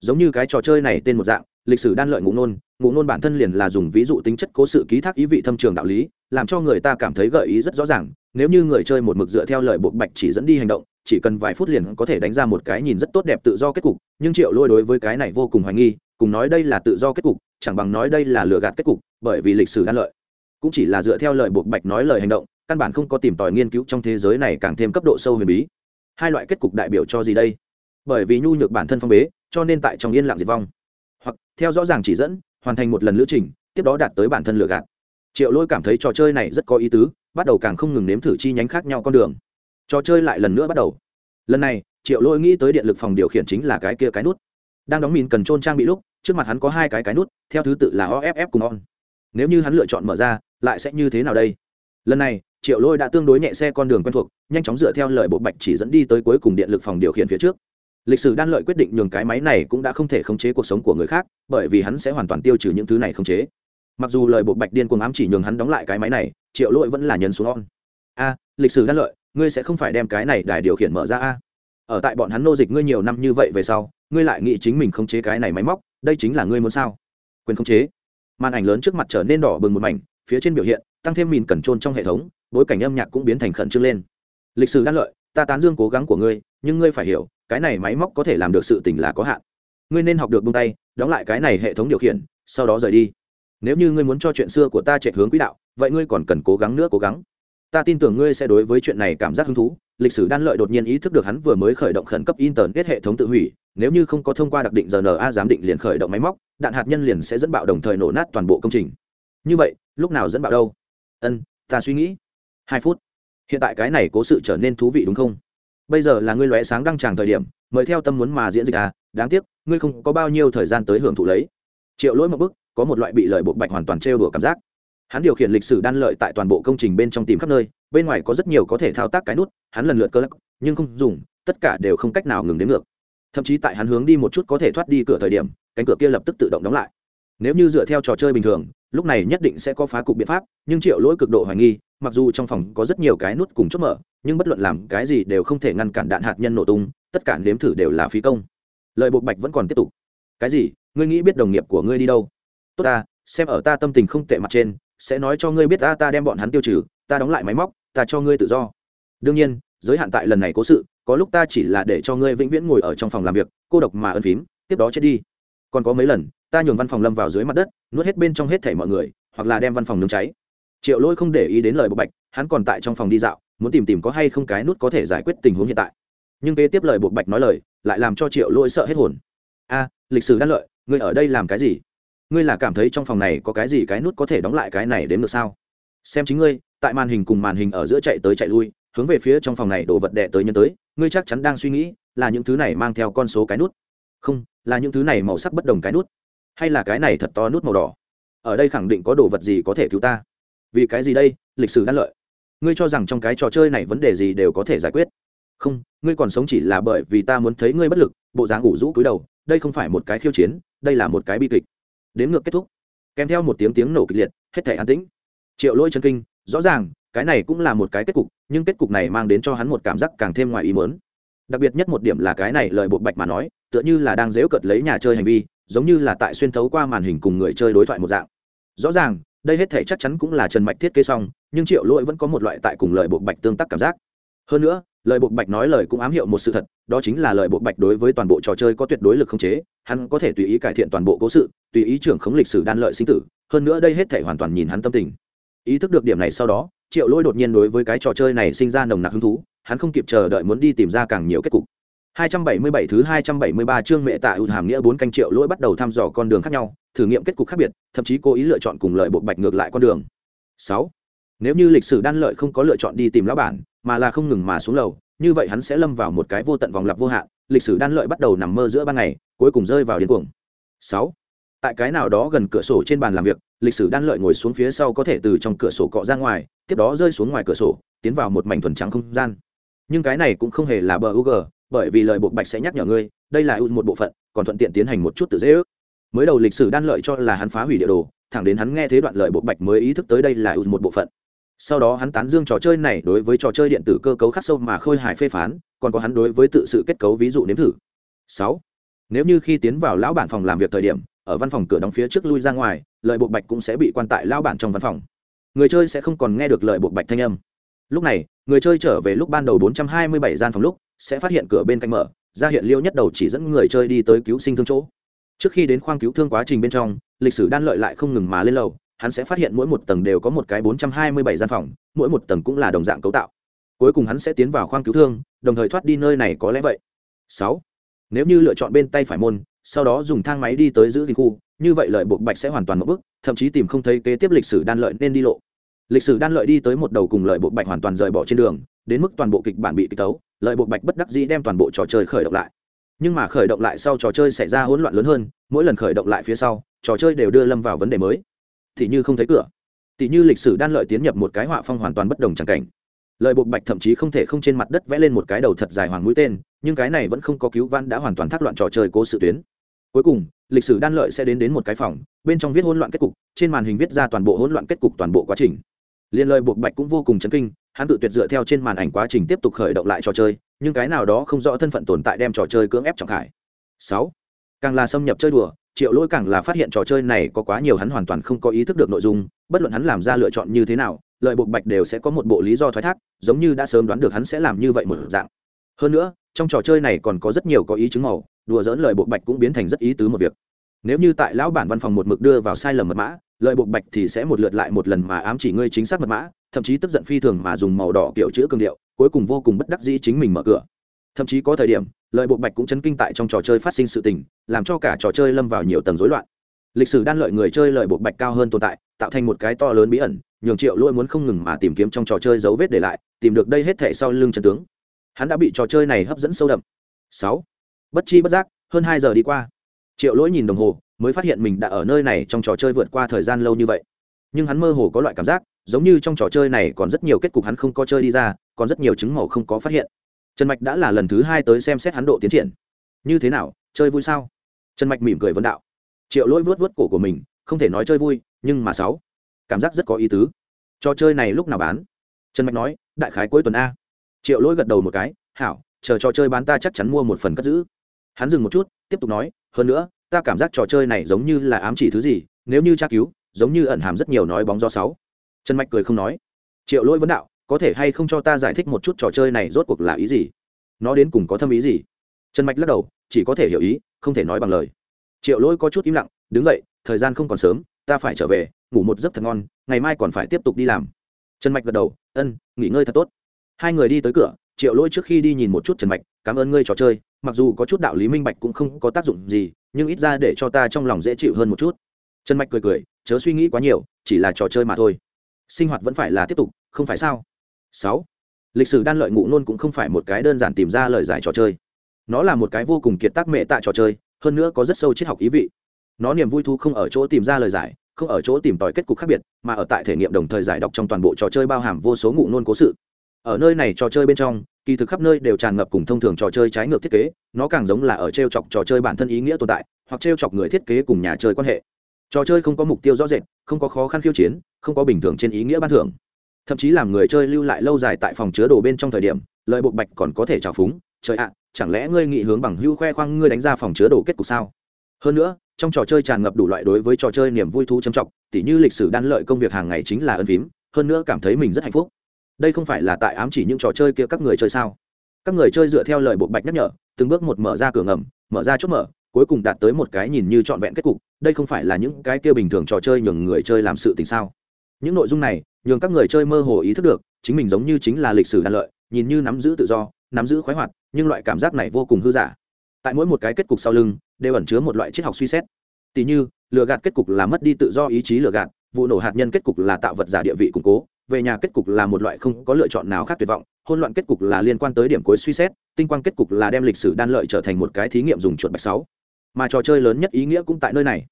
A: Giống như cái trò chơi này tên một dạng, lịch sử đan lợi ngụ nôn ngụ nôn bản thân liền là dùng ví dụ tính chất cố sự ký thác ý vị thâm trường đạo lý, làm cho người ta cảm thấy gợi ý rất rõ ràng, nếu như người chơi một mực dựa theo lời buộc bạch chỉ dẫn đi hành động, chỉ cần vài phút liền có thể đánh ra một cái nhìn rất tốt đẹp tự do kết cục, nhưng triệu lôi đối với cái này vô cùng hoài nghi cùng nói đây là tự do kết cục, chẳng bằng nói đây là lừa gạt kết cục, bởi vì lịch sử đan lợi. Cũng chỉ là dựa theo lời buộc bạch nói lời hành động, căn bản không có tìm tòi nghiên cứu trong thế giới này càng thêm cấp độ sâu huyền bí. Hai loại kết cục đại biểu cho gì đây? Bởi vì nhu nhược bản thân phong bế, cho nên tại trong yên lặng diệt vong. Hoặc, theo rõ ràng chỉ dẫn, hoàn thành một lần lữ trình, tiếp đó đạt tới bản thân lừa gạt. Triệu lôi cảm thấy trò chơi này rất có ý tứ, bắt đầu càng không ngừng nếm thử chi nhánh khác nhau con đường. Trò chơi lại lần nữa bắt đầu. Lần này, triệu lôi nghĩ tới điện lực phòng điều khiển chính là cái kia cái nút đang đóng mìn cần trôn trang bị lúc, trước mặt hắn có hai cái cái nút, theo thứ tự là off cùng on nếu như hắn lựa chọn mở ra, lại sẽ như thế nào đây? Lần này, triệu lôi đã tương đối nhẹ xe con đường quen thuộc, nhanh chóng dựa theo lời bộ bạch chỉ dẫn đi tới cuối cùng điện lực phòng điều khiển phía trước. Lịch sử đan lợi quyết định nhường cái máy này cũng đã không thể khống chế cuộc sống của người khác, bởi vì hắn sẽ hoàn toàn tiêu trừ những thứ này khống chế. Mặc dù lời bộ bạch điên cuồng ám chỉ nhường hắn đóng lại cái máy này, triệu lỗi vẫn là nhấn xuống on a, lịch sử đan lợi, ngươi sẽ không phải đem cái này đài điều khiển mở ra a. Ở tại bọn hắn nô dịch ngươi nhiều năm như vậy về sau ngươi lại nghĩ chính mình khống chế cái này máy móc, đây chính là ngươi muốn sao? Quyền khống chế. Màn ảnh lớn trước mặt trở nên đỏ bừng một mảnh, phía trên biểu hiện, tăng thêm mìn cẩn trôn trong hệ thống, bối cảnh âm nhạc cũng biến thành khẩn trương lên. Lịch sử đan lợi, ta tán dương cố gắng của ngươi, nhưng ngươi phải hiểu, cái này máy móc có thể làm được sự tình là có hạn. Ngươi nên học được buông tay, đóng lại cái này hệ thống điều khiển, sau đó rời đi. Nếu như ngươi muốn cho chuyện xưa của ta chạy hướng quỹ đạo, vậy ngươi còn cần cố gắng nữa cố gắng. Ta tin tưởng ngươi sẽ đối với chuyện này cảm giác hứng thú. Lịch sử đan lợi đột nhiên ý thức được hắn vừa mới khởi động khẩn cấp internet hệ thống tự hủy nếu như không có thông qua đặc định rna giám định liền khởi động máy móc, đạn hạt nhân liền sẽ dẫn bạo đồng thời nổ nát toàn bộ công trình. Như vậy, lúc nào dẫn bạo đâu? Ân, ta suy nghĩ. Hai phút. Hiện tại cái này cố sự trở nên thú vị đúng không? Bây giờ là ngươi lóe sáng đăng tràng thời điểm, mời theo tâm muốn mà diễn dịch à đáng tiếc, ngươi không có bao nhiêu thời gian tới hưởng thụ lấy. Triệu lỗi một bức, có một loại bị lợi bộ bạch hoàn toàn trêu đùa cảm giác. Hắn điều khiển lịch sử đan lợi tại toàn bộ công trình bên trong tìm khắp nơi, bên ngoài có rất nhiều có thể thao tác cái nút, hắn lần lượt cơ lắc, nhưng không dùng, tất cả đều không cách nào ngừng đến ngược thậm chí tại hắn hướng đi một chút có thể thoát đi cửa thời điểm, cánh cửa kia lập tức tự động đóng lại. Nếu như dựa theo trò chơi bình thường, lúc này nhất định sẽ có phá cục biện pháp, nhưng triệu lỗi cực độ hoài nghi, mặc dù trong phòng có rất nhiều cái nút cùng chốt mở, nhưng bất luận làm cái gì đều không thể ngăn cản đạn hạt nhân nổ tung, tất cả nếm thử đều là phí công. Lợi buộc bạch vẫn còn tiếp tục. Cái gì? Ngươi nghĩ biết đồng nghiệp của ngươi đi đâu? Tốt ta, xem ở ta tâm tình không tệ mặt trên, sẽ nói cho ngươi biết ta ta đem bọn hắn tiêu trừ, ta đóng lại máy móc, ta cho ngươi tự do. Đương nhiên, giới hạn tại lần này cố sự có lúc ta chỉ là để cho ngươi vĩnh viễn ngồi ở trong phòng làm việc, cô độc mà ân phím, tiếp đó chết đi. Còn có mấy lần, ta nhường văn phòng lâm vào dưới mặt đất, nuốt hết bên trong hết thảy mọi người, hoặc là đem văn phòng nướng cháy. Triệu Lỗi không để ý đến lời bộ bạch, hắn còn tại trong phòng đi dạo, muốn tìm tìm có hay không cái nút có thể giải quyết tình huống hiện tại. Nhưng kế tiếp lời bộ bạch nói lời, lại làm cho triệu Lỗi sợ hết hồn. A, lịch sử đan lợi, ngươi ở đây làm cái gì? Ngươi là cảm thấy trong phòng này có cái gì cái nút có thể đóng lại cái này đến được sao? Xem chính ngươi, tại màn hình cùng màn hình ở giữa chạy tới chạy lui, hướng về phía trong phòng này đổ vật đẻ tới nhân tới ngươi chắc chắn đang suy nghĩ là những thứ này mang theo con số cái nút. Không, là những thứ này màu sắc bất đồng cái nút. Hay là cái này thật to nút màu đỏ? Ở đây khẳng định có đồ vật gì có thể cứu ta? Vì cái gì đây? Lịch sử đan lợi. Ngươi cho rằng trong cái trò chơi này vấn đề gì đều có thể giải quyết? Không, ngươi còn sống chỉ là bởi vì ta muốn thấy ngươi bất lực, bộ dáng ngủ rũ cúi đầu, đây không phải một cái khiêu chiến, đây là một cái bi kịch. Đến ngược kết thúc. Kèm theo một tiếng tiếng nổ kịch liệt, hết thể an tĩnh. Triệu lỗi chân kinh, rõ ràng cái này cũng là một cái kết cục, nhưng kết cục này mang đến cho hắn một cảm giác càng thêm ngoài ý mớn đặc biệt nhất một điểm là cái này lời bộ bạch mà nói, tựa như là đang dễu cợt lấy nhà chơi hành vi, giống như là tại xuyên thấu qua màn hình cùng người chơi đối thoại một dạng. Rõ ràng, đây hết thể chắc chắn cũng là trần mạch thiết kế xong, nhưng triệu lỗi vẫn có một loại tại cùng lời bộ bạch tương tác cảm giác. Hơn nữa, lời bộ bạch nói lời cũng ám hiệu một sự thật, đó chính là lời bộ bạch đối với toàn bộ trò chơi có tuyệt đối lực không chế, hắn có thể tùy ý cải thiện toàn bộ cố sự, tùy ý trưởng khống lịch sử đan lợi sinh tử, hơn nữa đây hết thể hoàn toàn nhìn hắn tâm tình. Ý thức được điểm này sau đó triệu lỗi đột nhiên đối với cái trò chơi này sinh ra nồng nặc hứng thú hắn không kịp chờ đợi muốn đi tìm ra càng nhiều kết cục 277 thứ 273 chương mẹ tạ ưu hàm nghĩa 4 canh triệu lỗi bắt đầu thăm dò con đường khác nhau, thử nghiệm kết cục khác biệt, thậm chí cố ý lựa chọn cùng lợi bộ bạch ngược lại con đường. 6. Nếu như lịch sử đan lợi không có lựa chọn đi tìm lão bản, mà là không ngừng mà xuống lầu, như vậy hắn sẽ lâm vào một cái vô tận vòng lặp vô hạn, lịch sử đan lợi bắt đầu nằm mơ giữa ban ngày, cuối cùng rơi vào điên cuồng. 6. Tại cái nào đó gần cửa sổ trên bàn làm việc, lịch sử đan lợi ngồi xuống phía sau có thể từ trong cửa sổ cọ ra ngoài, tiếp đó rơi xuống ngoài cửa sổ, tiến vào một mảnh thuần trắng không gian. Nhưng cái này cũng không hề là bờ UG, bởi vì lời buộc bạch sẽ nhắc nhở ngươi đây là một bộ phận còn thuận tiện tiến hành một chút tự dễ ước. Mới đầu lịch sử đan lợi cho là hắn phá hủy địa đồ thẳng đến hắn nghe thế đoạn lời buộc bạch mới ý thức tới đây là một bộ phận. Sau đó hắn tán dương trò chơi này đối với trò chơi điện tử cơ cấu khắc sâu mà khôi hài phê phán còn có hắn đối với tự sự kết cấu ví dụ nếm thử. Sáu nếu như khi tiến vào lão bản phòng làm việc thời điểm ở văn phòng cửa đóng phía trước lui ra ngoài, lợi buộc bạch cũng sẽ bị quan tại lao bản trong văn phòng. Người chơi sẽ không còn nghe được lợi buộc bạch thanh âm. Lúc này, người chơi trở về lúc ban đầu 427 gian phòng lúc, sẽ phát hiện cửa bên cạnh mở, ra hiện liêu nhất đầu chỉ dẫn người chơi đi tới cứu sinh thương chỗ. Trước khi đến khoang cứu thương quá trình bên trong, lịch sử đan lợi lại không ngừng mà lên lầu, hắn sẽ phát hiện mỗi một tầng đều có một cái 427 gian phòng, mỗi một tầng cũng là đồng dạng cấu tạo. Cuối cùng hắn sẽ tiến vào khoang cứu thương, đồng thời thoát đi nơi này có lẽ vậy. Sáu. Nếu như lựa chọn bên tay phải môn sau đó dùng thang máy đi tới giữ gìn khu, như vậy lợi buộc bạch sẽ hoàn toàn một bước, thậm chí tìm không thấy kế tiếp lịch sử đan lợi nên đi lộ. Lịch sử đan lợi đi tới một đầu cùng lợi buộc bạch hoàn toàn rời bỏ trên đường, đến mức toàn bộ kịch bản bị kịch tấu, lợi buộc bạch bất đắc dĩ đem toàn bộ trò chơi khởi động lại. Nhưng mà khởi động lại sau trò chơi xảy ra hỗn loạn lớn hơn, mỗi lần khởi động lại phía sau, trò chơi đều đưa lâm vào vấn đề mới. Thì như không thấy cửa. Tỷ như lịch sử đan lợi tiến nhập một cái họa phong hoàn toàn bất đồng chẳng cảnh. Lợi buộc bạch thậm chí không thể không trên mặt đất vẽ lên một cái đầu thật dài hoàng mũi tên, nhưng cái này vẫn không có cứu văn đã hoàn toàn thác loạn trò chơi cố sự tuyến cuối cùng, lịch sử đan lợi sẽ đến đến một cái phòng, bên trong viết hỗn loạn kết cục, trên màn hình viết ra toàn bộ hỗn loạn kết cục toàn bộ quá trình. Liên lợi buộc bạch cũng vô cùng chấn kinh, hắn tự tuyệt dựa theo trên màn ảnh quá trình tiếp tục khởi động lại trò chơi, nhưng cái nào đó không rõ thân phận tồn tại đem trò chơi cưỡng ép trọng khải. Sáu, càng là xâm nhập chơi đùa, triệu lỗi càng là phát hiện trò chơi này có quá nhiều hắn hoàn toàn không có ý thức được nội dung, bất luận hắn làm ra lựa chọn như thế nào, lợi buộc bạch đều sẽ có một bộ lý do thoái thác, giống như đã sớm đoán được hắn sẽ làm như vậy một dạng. Hơn nữa, trong trò chơi này còn có rất nhiều có ý chứng màu đùa dỡn lời buộc bạch cũng biến thành rất ý tứ một việc. Nếu như tại lão bản văn phòng một mực đưa vào sai lầm mật mã lợi buộc bạch thì sẽ một lượt lại một lần mà ám chỉ ngươi chính xác mật mã, thậm chí tức giận phi thường mà dùng màu đỏ kiểu chữ cương điệu, cuối cùng vô cùng bất đắc dĩ chính mình mở cửa. Thậm chí có thời điểm lợi buộc bạch cũng chấn kinh tại trong trò chơi phát sinh sự tình, làm cho cả trò chơi lâm vào nhiều tầng rối loạn. Lịch sử đan lợi người chơi lợi buộc bạch cao hơn tồn tại, tạo thành một cái to lớn bí ẩn, nhường triệu lỗi muốn không ngừng mà tìm kiếm trong trò chơi dấu vết để lại, tìm được đây hết thể sau lưng chân tướng. Hắn đã bị trò chơi này hấp dẫn sâu đậm. Sáu bất chi bất giác, hơn hai giờ đi qua. Triệu lỗi nhìn đồng hồ, mới phát hiện mình đã ở nơi này trong trò chơi vượt qua thời gian lâu như vậy. Nhưng hắn mơ hồ có loại cảm giác, giống như trong trò chơi này còn rất nhiều kết cục hắn không có chơi đi ra, còn rất nhiều chứng màu không có phát hiện. Trần mạch đã là lần thứ hai tới xem xét hắn độ tiến triển. Như thế nào, chơi vui sao? Trần mạch mỉm cười vấn đạo. Triệu lỗi vớt vớt cổ của mình, không thể nói chơi vui, nhưng mà sáu. Cảm giác rất có ý tứ. Trò chơi này lúc nào bán? Trần mạch nói, đại khái cuối tuần a. Triệu lỗi gật đầu một cái, hảo, chờ trò chơi bán ta chắc chắn mua một phần cất giữ hắn dừng một chút, tiếp tục nói, hơn nữa, ta cảm giác trò chơi này giống như là ám chỉ thứ gì, nếu như tra cứu, giống như ẩn hàm rất nhiều nói bóng do sáu. Trần mạch cười không nói, triệu lỗi vấn đạo, có thể hay không cho ta giải thích một chút trò chơi này rốt cuộc là ý gì? Nó đến cùng có thâm ý gì? Trần mạch lắc đầu, chỉ có thể hiểu ý, không thể nói bằng lời. Triệu lỗi có chút im lặng, đứng dậy, thời gian không còn sớm, ta phải trở về, ngủ một giấc thật ngon, ngày mai còn phải tiếp tục đi làm. Trần mạch gật đầu, ân, nghỉ ngơi thật tốt. Hai người đi tới cửa triệu lỗi trước khi đi nhìn một chút trần mạch, cảm ơn ngươi trò chơi, mặc dù có chút đạo lý minh bạch cũng không có tác dụng gì, nhưng ít ra để cho ta trong lòng dễ chịu hơn một chút. Trần mạch cười cười, chớ suy nghĩ quá nhiều, chỉ là trò chơi mà thôi. Sinh hoạt vẫn phải là tiếp tục, không phải sao? Sáu. Lịch sử đan lợi ngụ nôn cũng không phải một cái đơn giản tìm ra lời giải trò chơi. Nó là một cái vô cùng kiệt tác mệ tại trò chơi, hơn nữa có rất sâu triết học ý vị. Nó niềm vui thu không ở chỗ tìm ra lời giải, không ở chỗ tìm tòi kết cục khác biệt, mà ở tại thể nghiệm đồng thời giải đọc trong toàn bộ trò chơi bao hàm vô số ngụ nôn cố sự ở nơi này trò chơi bên trong, kỳ thực khắp nơi đều tràn ngập cùng thông thường trò chơi trái ngược thiết kế, nó càng giống là ở t r e o chọc trò chơi bản thân ý nghĩa tồn tại, hoặc t r e o chọc người thiết kế cùng nhà chơi quan hệ. Trò chơi không có mục tiêu rõ rệt, không có khó khăn khiêu chiến, không có bình thường trên ý nghĩa ban thưởng. Thậm chí làm người chơi lưu lại lâu dài tại phòng chứa đồ bên trong thời điểm lợi buộc bạch còn có thể trào phúng, trời ạ, chẳng lẽ ngươi nghị hướng bằng hưu khoe khoang ngươi đánh ra phòng chứa đồ kết cục sao? Hơn nữa, trong trò chơi tràn ngập đủ loại đối với trò chơi niềm vui thú trầm trọng, tỉ như lịch sử đan lợi công việc hàng ngày chính là ân phím, hơn nữa cảm thấy mình rất hạnh phúc đây không phải là tại ám chỉ những trò chơi kia các người chơi sao? Các người chơi dựa theo lời bộ bạch nhắc nhở, từng bước một mở ra cửa ngầm, mở ra chốt mở, cuối cùng đạt tới một cái nhìn như trọn vẹn kết cục, đây không phải là những cái kia bình thường trò chơi nhường người chơi làm sự tình sao? Những nội dung này, nhường các người chơi mơ hồ ý thức được, chính mình giống như chính là lịch sử đan lợi, nhìn như nắm giữ tự do, nắm giữ khoái hoạt, nhưng loại cảm giác này vô cùng hư giả. Tại mỗi một cái kết cục sau lưng, đều ẩn chứa một loại triết học suy xét. Tỉ như, lừa gạt kết cục là mất đi tự do ý chí lừa gạt, vụ nổ hạt nhân kết cục là tạo vật giả địa vị củng cố về nhà kết cục là một loại không có lựa chọn nào khác tuyệt vọng hôn loạn kết cục là liên quan tới điểm cuối suy xét, tinh quang kết cục là đem lịch sử đan lợi trở thành một cái thí nghiệm dùng chuột bạch sáu. Mà trò chơi lớn nhất ý nghĩa cũng tại nơi này.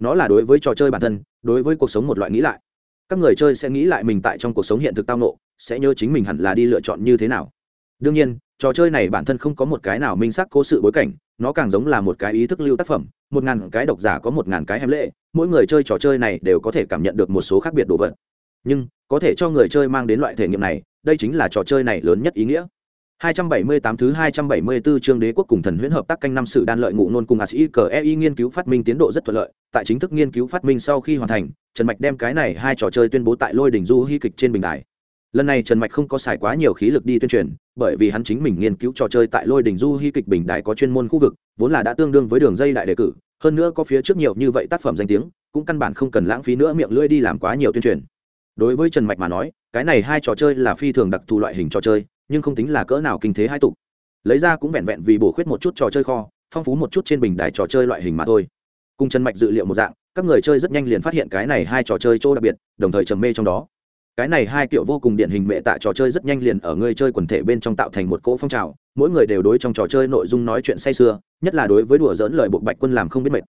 A: Nó là đối với trò chơi bản thân, đối với cuộc sống một loại nghĩ lại. Các người chơi sẽ nghĩ lại mình tại trong cuộc sống hiện thực tao nộ sẽ nhớ chính mình hẳn là đi lựa chọn như thế nào. Đương nhiên, trò chơi này bản thân không có một cái nào minh xác cố sự bối cảnh, nó càng giống là một cái ý thức lưu tác phẩm, một ngàn cái độc giả có một ngàn cái em lệ mỗi người chơi trò chơi này đều có thể cảm nhận được một số khác biệt đồ vật nhưng có thể cho người chơi mang đến loại thể nghiệm này đây chính là trò chơi này lớn nhất ý nghĩa 278 thứ 274 chương đế quốc cùng thần huyễn hợp tác canh năm sự đan lợi ngụ nôn cùng ASICEI nghiên cứu phát minh tiến độ rất thuận lợi, tại chính thức nghiên cứu phát minh sau khi hoàn thành, Trần Mạch đem cái này hai trò chơi tuyên bố tại Lôi đỉnh du hy kịch trên bình đài. Lần này Trần Mạch không có xài quá nhiều khí lực đi tuyên truyền, bởi vì hắn chính mình nghiên cứu trò chơi tại Lôi đỉnh du hy kịch bình đài có chuyên môn khu vực, vốn là đã tương đương với đường dây đại đề cử, hơn nữa có phía trước nhiều như vậy tác phẩm danh tiếng, cũng căn bản không cần lãng phí nữa miệng lưỡi đi làm quá nhiều tuyên truyền đối với trần mạch mà nói, cái này hai trò chơi là phi thường đặc thù loại hình trò chơi, nhưng không tính là cỡ nào kinh thế hai tục. Lấy ra cũng vẹn vẹn vì bổ khuyết một chút trò chơi kho, phong phú một chút trên bình đài trò chơi loại hình mà thôi. Cùng trần mạch dự liệu một dạng, các người chơi rất nhanh liền phát hiện cái này hai trò chơi chỗ đặc biệt, đồng thời trầm mê trong đó. Cái này hai kiểu vô cùng điển hình mệ tạ trò chơi rất nhanh liền ở người chơi quần thể bên trong tạo thành một cỗ phong trào, mỗi người đều đối trong trò chơi nội dung nói chuyện say sưa, nhất là đối với đùa dỡn lời buộc bạch quân làm không biết mệt.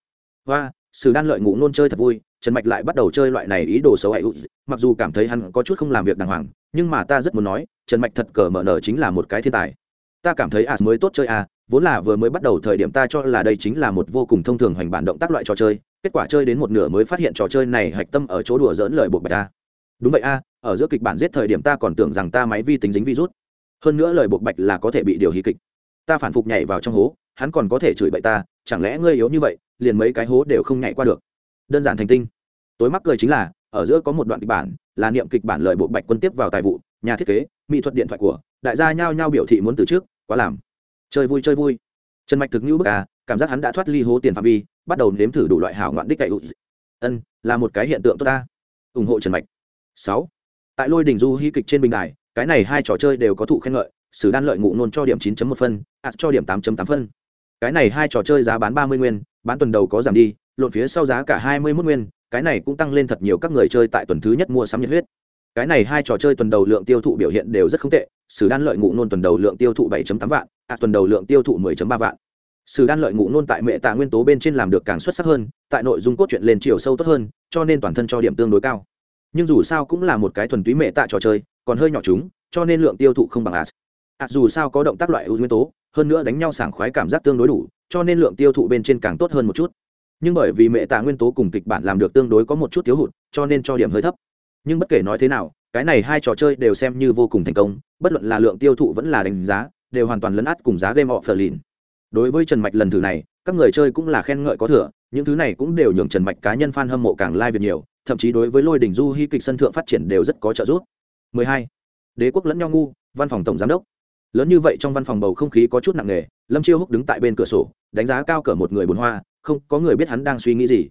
A: Và sử đan lợi ngủ nôn chơi thật vui trần mạch lại bắt đầu chơi loại này ý đồ xấu hại mặc dù cảm thấy hắn có chút không làm việc đàng hoàng, nhưng mà ta rất muốn nói, trần mạch thật cờ mở nở chính là một cái thiên tài. Ta cảm thấy as mới tốt chơi a vốn là vừa mới bắt đầu thời điểm ta cho là đây chính là một vô cùng thông thường hoành bản động tác loại trò chơi, kết quả chơi đến một nửa mới phát hiện trò chơi này hạch tâm ở chỗ đùa dỡn lời buộc bạch ta. Đúng vậy a ở giữa kịch bản giết thời điểm ta còn tưởng rằng ta máy vi tính dính virus. Hơn nữa lời buộc bạch là có thể bị điều hí kịch. Ta phản phục nhảy vào trong hố, hắn còn có thể chửi bậy ta, chẳng lẽ ngươi yếu như vậy, liền mấy cái hố đều không nhảy qua được đơn giản thành tinh. Tối mắc cười chính là, ở giữa có một đoạn kịch bản, là niệm kịch bản lợi bộ bạch quân tiếp vào tài vụ, nhà thiết kế, mỹ thuật điện thoại của, đại gia nhao nhao biểu thị muốn từ trước, quá làm. Chơi vui chơi vui. Trần mạch thực như bức à cảm giác hắn đã thoát ly hố tiền phạm vi, bắt đầu nếm thử đủ loại hảo ngoạn đích cậy ân, là một cái hiện tượng tốt ta. Ủng hộ trần mạch. Sáu. Tại lôi đình du hí kịch trên bình đài, cái này hai trò chơi đều có thụ khen ngợi, sử đan lợi ngụ nôn cho điểm 9 một phân, ạt cho điểm 8 tám phân. Cái này hai trò chơi giá bán 30 nguyên, bán tuần đầu có giảm đi lộn phía sau giá cả hai mươi 21 nguyên, cái này cũng tăng lên thật nhiều, các người chơi tại tuần thứ nhất mua sắm nhiệt huyết. Cái này hai trò chơi tuần đầu lượng tiêu thụ biểu hiện đều rất không tệ, sử đan lợi ngụ nôn tuần đầu lượng tiêu thụ 7.8 vạn à tuần đầu lượng tiêu thụ 10.3 vạn. Sử đan lợi ngụ nôn tại mẹ tạ nguyên tố bên trên làm được càng xuất sắc hơn, tại nội dung cốt truyện lên chiều sâu tốt hơn, cho nên toàn thân cho điểm tương đối cao. Nhưng dù sao cũng là một cái thuần túy mẹ tạ trò chơi, còn hơi nhỏ chúng, cho nên lượng tiêu thụ không bằng as. À dù sao có động tác loại ưu nguyên tố, hơn nữa đánh nhau sảng khoái cảm giác tương đối đủ, cho nên lượng tiêu thụ bên trên càng tốt hơn một chút nhưng bởi vì mẹ tạ nguyên tố cùng kịch bản làm được tương đối có một chút thiếu hụt, cho nên cho điểm hơi thấp. Nhưng bất kể nói thế nào, cái này hai trò chơi đều xem như vô cùng thành công, bất luận là lượng tiêu thụ vẫn là đánh giá, đều hoàn toàn lấn át cùng giá game họ phờ lìn đối với trần mạch lần thử này, các người chơi cũng là khen ngợi có thừa, những thứ này cũng đều nhường trần mạch cá nhân f a n hâm mộ càng lai、like、việc nhiều, thậm chí đối với lôi đình du hy kịch sân thượng phát triển đều rất có trợ giúp. 12. đế quốc lẫn nhau ngu, văn phòng tổng giám đốc. Lớn như vậy trong văn phòng bầu không khí có chút nặng nề, lâm chiêu húc đứng tại bên cửa sổ, đánh giá cao cỡ một người bồn hoa không có người biết hắn đang suy nghĩ gì.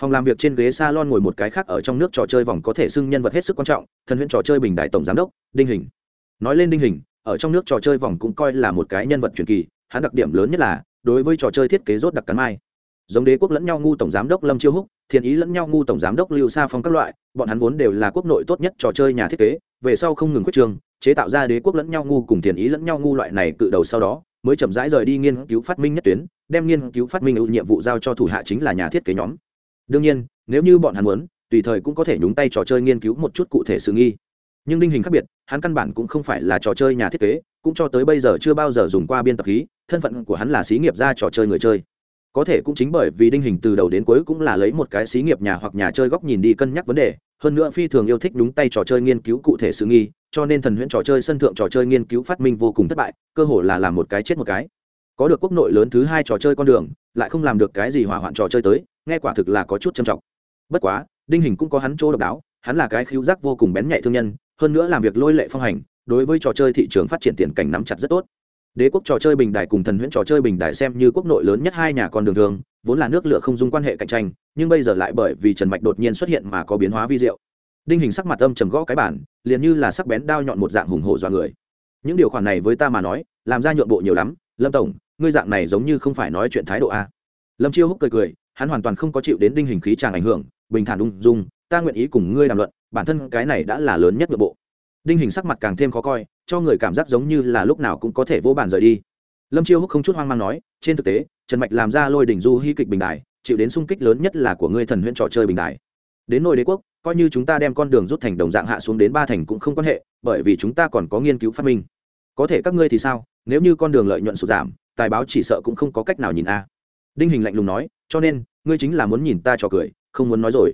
A: Phòng làm việc trên ghế s a lon ngồi một cái khác ở trong nước trò chơi vòng có thể xưng nhân vật hết sức quan trọng, thân huyễn trò chơi bình đại tổng giám đốc, đinh hình. Nói lên đinh hình, ở trong nước trò chơi vòng cũng coi là một cái nhân vật truyền kỳ, hắn đặc điểm lớn nhất là, đối với trò chơi thiết kế rốt đặc cắn mai. Giống đế quốc lẫn nhau ngu tổng giám đốc lâm chiêu húc thiền ý lẫn nhau ngu tổng giám đốc lưu sa phong các loại, bọn hắn vốn đều là quốc nội tốt nhất trò chơi nhà thiết kế, về sau không ngừng quyết trường, chế tạo ra đế quốc lẫn nhau ngu cùng thiền ý lẫn nhau ngu loại này cự đầu sau đó, mới chậm rãi rời đi nghiên cứu phát minh nhất tuyến đem nghiên cứu phát minh ưu nhiệm vụ giao cho thủ hạ chính là nhà thiết kế nhóm. Đương nhiên, nếu như bọn hắn muốn, tùy thời cũng có thể nhúng tay trò chơi nghiên cứu một chút cụ thể sự nghi. Nhưng đinh hình khác biệt, hắn căn bản cũng không phải là trò chơi nhà thiết kế, cũng cho tới bây giờ chưa bao giờ dùng qua biên tập khí, thân phận của hắn là xí nghiệp ra trò chơi người chơi. Có thể cũng chính bởi vì đinh hình từ đầu đến cuối cũng là lấy một cái xí nghiệp nhà hoặc nhà chơi góc nhìn đi cân nhắc vấn đề, hơn nữa phi thường yêu thích đúng tay trò chơi nghiên cứu cụ thể sự nghi, cho nên thần huyễn trò chơi sân thượng trò chơi nghiên cứu phát minh vô cùng thất bại, cơ hồ là làm một cái chết một cái có được quốc nội lớn thứ hai trò chơi con đường, lại không làm được cái gì hỏa hoạn trò chơi tới, nghe quả thực là có chút trầm trọng. Bất quá, đinh hình cũng có hắn chỗ độc đáo, hắn là cái khiêu giác vô cùng bén nhạy thương nhân, hơn nữa làm việc lôi lệ phong hành, đối với trò chơi thị trường phát triển tiền cảnh nắm chặt rất tốt. Đế quốc trò chơi bình đài cùng thần huyễn trò chơi bình đài xem như quốc nội lớn nhất hai nhà con đường thường, vốn là nước lửa không dung quan hệ cạnh tranh, nhưng bây giờ lại bởi vì trần mạch đột nhiên xuất hiện mà có biến hóa vi diệu. Đinh hình sắc mặt âm trầm gõ cái bản liền như là sắc bén đao nhọn một dạng hùng hổ dọa người. Những điều khoản này với ta mà nói, làm ra nhượng bộ nhiều lắm, lâm tổng ngươi dạng này giống như không phải nói chuyện thái độ a. Lâm chiêu húc cười cười, hắn hoàn toàn không có chịu đến đinh hình khí tràng ảnh hưởng, bình thản ung dung, ta nguyện ý cùng ngươi đàm luận, bản thân cái này đã là lớn nhất nội bộ. Đinh hình sắc mặt càng thêm khó coi, cho người cảm giác giống như là lúc nào cũng có thể vô bàn rời đi. Lâm chiêu húc không chút hoang mang nói, trên thực tế, trần mạch làm ra lôi đỉnh du hy kịch bình đài, chịu đến sung kích lớn nhất là của ngươi thần huyễn trò chơi bình đài. Đến nội đế quốc, coi như chúng ta đem con đường rút thành đồng dạng hạ xuống đến ba thành cũng không quan hệ, bởi vì chúng ta còn có nghiên cứu phát minh. Có thể các ngươi thì sao? Nếu như con đường lợi nhuận sụt giảm tài báo chỉ sợ cũng không có cách nào nhìn a. À. Đinh hình lạnh lùng nói, cho nên, ngươi chính là muốn nhìn ta trò cười, không muốn nói rồi.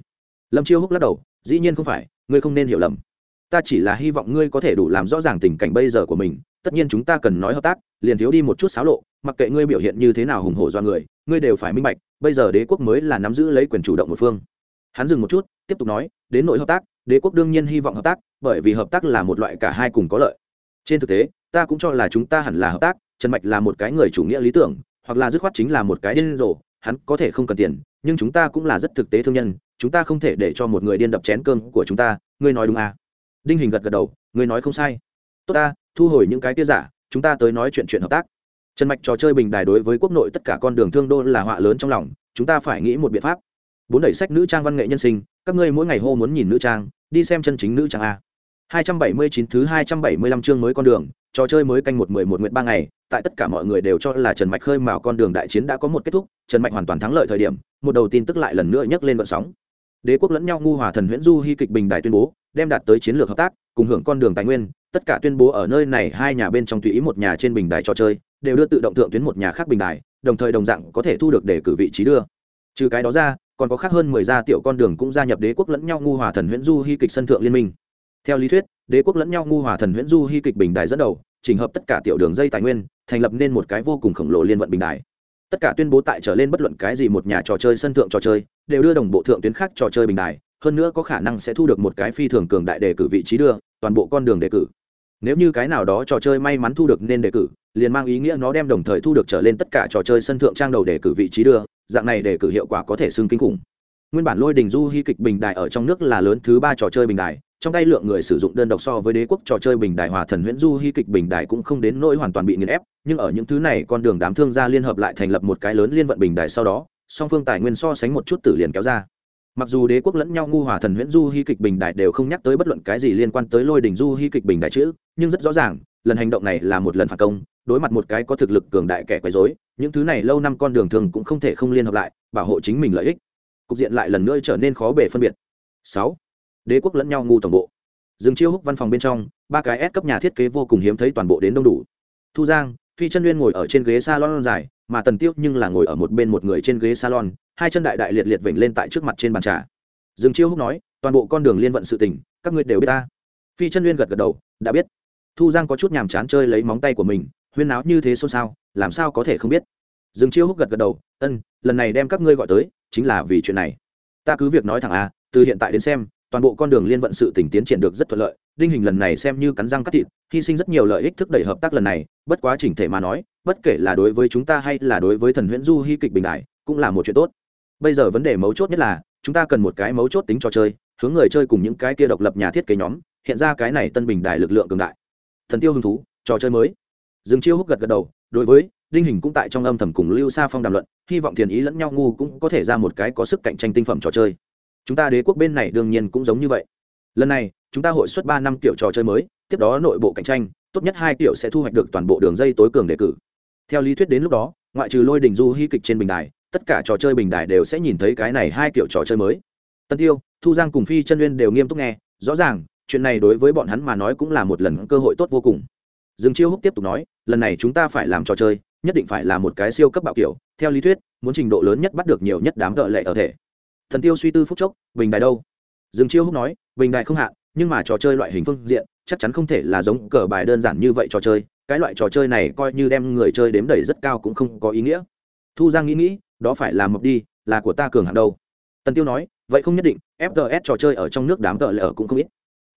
A: Lâm chiêu húc lắc đầu, dĩ nhiên không phải, ngươi không nên hiểu lầm. Ta chỉ là hy vọng ngươi có thể đủ làm rõ ràng tình cảnh bây giờ của mình, tất nhiên chúng ta cần nói hợp tác, liền thiếu đi một chút xáo lộ, mặc kệ ngươi biểu hiện như thế nào hùng hổ do người, ngươi đều phải minh bạch, bây giờ đế quốc mới là nắm giữ lấy quyền chủ động một phương. Hắn dừng một chút, tiếp tục nói, đến nội hợp tác, đế quốc đương nhiên hy vọng hợp tác, bởi vì hợp tác là một loại cả hai cùng có lợi. Trên thực tế, ta cũng cho là chúng ta hẳn là hợp tác trần mạch là một cái người chủ nghĩa lý tưởng, hoặc là dứt khoát chính là một cái điên rồ, hắn có thể không cần tiền, nhưng chúng ta cũng là rất thực tế thương nhân, chúng ta không thể để cho một người điên đập chén cơm của chúng ta, ngươi nói đúng à? Đinh hình gật gật đầu, ngươi nói không sai. Tốt ta, thu hồi những cái tia giả, chúng ta tới nói chuyện chuyện hợp tác. Trần mạch trò chơi bình đài đối với quốc nội tất cả con đường thương đô là họa lớn trong lòng, chúng ta phải nghĩ một biện pháp. Bốn đẩy sách nữ trang văn nghệ nhân sinh, các ngươi mỗi ngày hô muốn nhìn nữ trang, đi xem chân chính nữ trang a. 279 thứ 275 chương mới con đường trò chơi mới canh một mười một nguyện ba ngày, tại tất cả mọi người đều cho là trần mạch khơi mào con đường đại chiến đã có một kết thúc, trần mạch hoàn toàn thắng lợi thời điểm, một đầu tin tức lại lần nữa nhấc lên vận sóng. Đế quốc lẫn nhau ngu hòa thần huyễn du hy kịch bình đài tuyên bố, đem đạt tới chiến lược hợp tác, cùng hưởng con đường tài nguyên, tất cả tuyên bố ở nơi này hai nhà bên trong tùy ý một nhà trên bình đài trò chơi, đều đưa tự động thượng tuyến một nhà khác bình đài, đồng thời đồng dạng có thể thu được để cử vị trí đưa. Trừ cái đó ra, còn có khác hơn mười gia tiểu con đường cũng gia nhập đế quốc lẫn nhau ngu hòa thần huyễn du hy kịch sân thượng liên minh. Theo lý thuyết đế quốc lẫn nhau ngu hòa thần huyễn du hy kịch bình đài dẫn đầu, chỉnh hợp tất cả tiểu đường dây tài nguyên, thành lập nên một cái vô cùng khổng lồ liên vận bình đài. Tất cả tuyên bố tại trở lên bất luận cái gì một nhà trò chơi sân thượng trò chơi, đều đưa đồng bộ thượng tuyến khác trò chơi bình đài, hơn nữa có khả năng sẽ thu được một cái phi thường cường đại đề cử vị trí đưa, toàn bộ con đường đề cử. Nếu như cái nào đó trò chơi may mắn thu được nên đề cử, liền mang ý nghĩa nó đem đồng thời thu được trở lên tất cả trò chơi sân thượng trang đầu đề cử vị trí đưa, dạng này đề cử hiệu quả có thể xưng kinh khủng. Nguyên bản lôi đình du hy kịch bình đài ở trong nước là lớn thứ ba trò chơi bình đài trong tay lượng người sử dụng đơn độc so với đế quốc trò chơi bình đài hòa thần huyễn du hy kịch bình đài cũng không đến nỗi hoàn toàn bị nghiền ép, nhưng ở những thứ này, con đường đám thương gia liên hợp lại thành lập một cái lớn liên vận bình đài sau đó, song phương tài nguyên so sánh một chút tử liền kéo ra. Mặc dù đế quốc lẫn nhau ngu hòa thần huyễn du hy kịch bình đại đều không nhắc tới bất luận cái gì liên quan tới lôi đình du hy kịch bình đại chữ, nhưng rất rõ ràng, lần hành động này là một lần phản công, đối mặt một cái có thực lực cường đại kẻ quấy rối, những thứ này lâu năm con đường thường cũng không thể không liên hợp lại, bảo hộ chính mình lợi ích. Cục diện lại lần nữa trở nên khó bề phân biệt. Sáu đế quốc lẫn nhau ngu tổng bộ. Dừng chiêu húc văn phòng bên trong, ba cái S cấp nhà thiết kế vô cùng hiếm thấy toàn bộ đến đông đủ. Thu giang, phi chân nguyên ngồi ở trên ghế salon dài, mà tần tiêu nhưng là ngồi ở một bên một người trên ghế salon, hai chân đại đại liệt liệt vểnh lên tại trước mặt trên bàn trà. Dừng chiêu húc nói, toàn bộ con đường liên vận sự tình, các ngươi đều biết ta. Phi chân nguyên gật gật đầu, đã biết. Thu giang có chút nhàm chán chơi lấy móng tay của mình, huyên náo như thế xôn xao, làm sao có thể không biết? Dừng chiêu húc gật gật đầu, ân, lần này đem các ngươi gọi tới, chính là vì chuyện này. Ta cứ việc nói thẳng a từ hiện tại đến xem toàn bộ con đường liên vận sự tỉnh tiến triển được rất thuận lợi, đinh hình lần này xem như cắn răng cắt thịt, hy sinh rất nhiều lợi ích thúc đẩy hợp tác lần này, bất quá chỉnh thể mà nói, bất kể là đối với chúng ta hay là đối với thần huyễn du hy kịch bình đại, cũng là một chuyện tốt. Bây giờ vấn đề mấu chốt nhất là, chúng ta cần một cái mấu chốt tính trò chơi, hướng người chơi cùng những cái kia độc lập nhà thiết kế nhóm, hiện ra cái này tân bình đại lực lượng cường đại. Thần tiêu hứng thú, trò chơi mới. Dừng chiêu hút gật gật đầu, đối với, đinh hình cũng tại trong âm thầm cùng lưu sa phong đàm luận, hy vọng thiền ý lẫn nhau ngu cũng có thể ra một cái có sức cạnh tranh tinh phẩm trò chơi chúng ta đế quốc bên này đương nhiên cũng giống như vậy. Lần này, chúng ta hội xuất ba năm kiểu trò chơi mới, tiếp đó nội bộ cạnh tranh, tốt nhất hai kiểu sẽ thu hoạch được toàn bộ đường dây tối cường đề cử. Theo lý thuyết đến lúc đó, ngoại trừ lôi đình du hy kịch trên bình đài, tất cả trò chơi bình đài đều sẽ nhìn thấy cái này hai kiểu trò chơi mới. Tân tiêu, thu giang cùng phi chân uyên đều nghiêm túc nghe, rõ ràng, chuyện này đối với bọn hắn mà nói cũng là một lần cơ hội tốt vô cùng. Dương chiêu húc tiếp tục nói, lần này chúng ta phải làm trò chơi, nhất định phải là một cái siêu cấp bạo kiểu. Theo lý thuyết, muốn trình độ lớn nhất bắt được nhiều nhất đám gợ lệ ở thể thần tiêu suy tư phúc chốc, bình đài đâu? Dương chiêu húc nói, bình đài không hạn nhưng mà trò chơi loại hình phương diện, chắc chắn không thể là giống cờ bài đơn giản như vậy trò chơi. Cái loại trò chơi này coi như đem người chơi đếm đầy rất cao cũng không có ý nghĩa. Thu giang nghĩ nghĩ, đó phải là mập đi, là của ta cường hạng đâu? Tần tiêu nói, vậy không nhất định fts trò chơi ở trong nước đám tợ lỡ cũng không ít.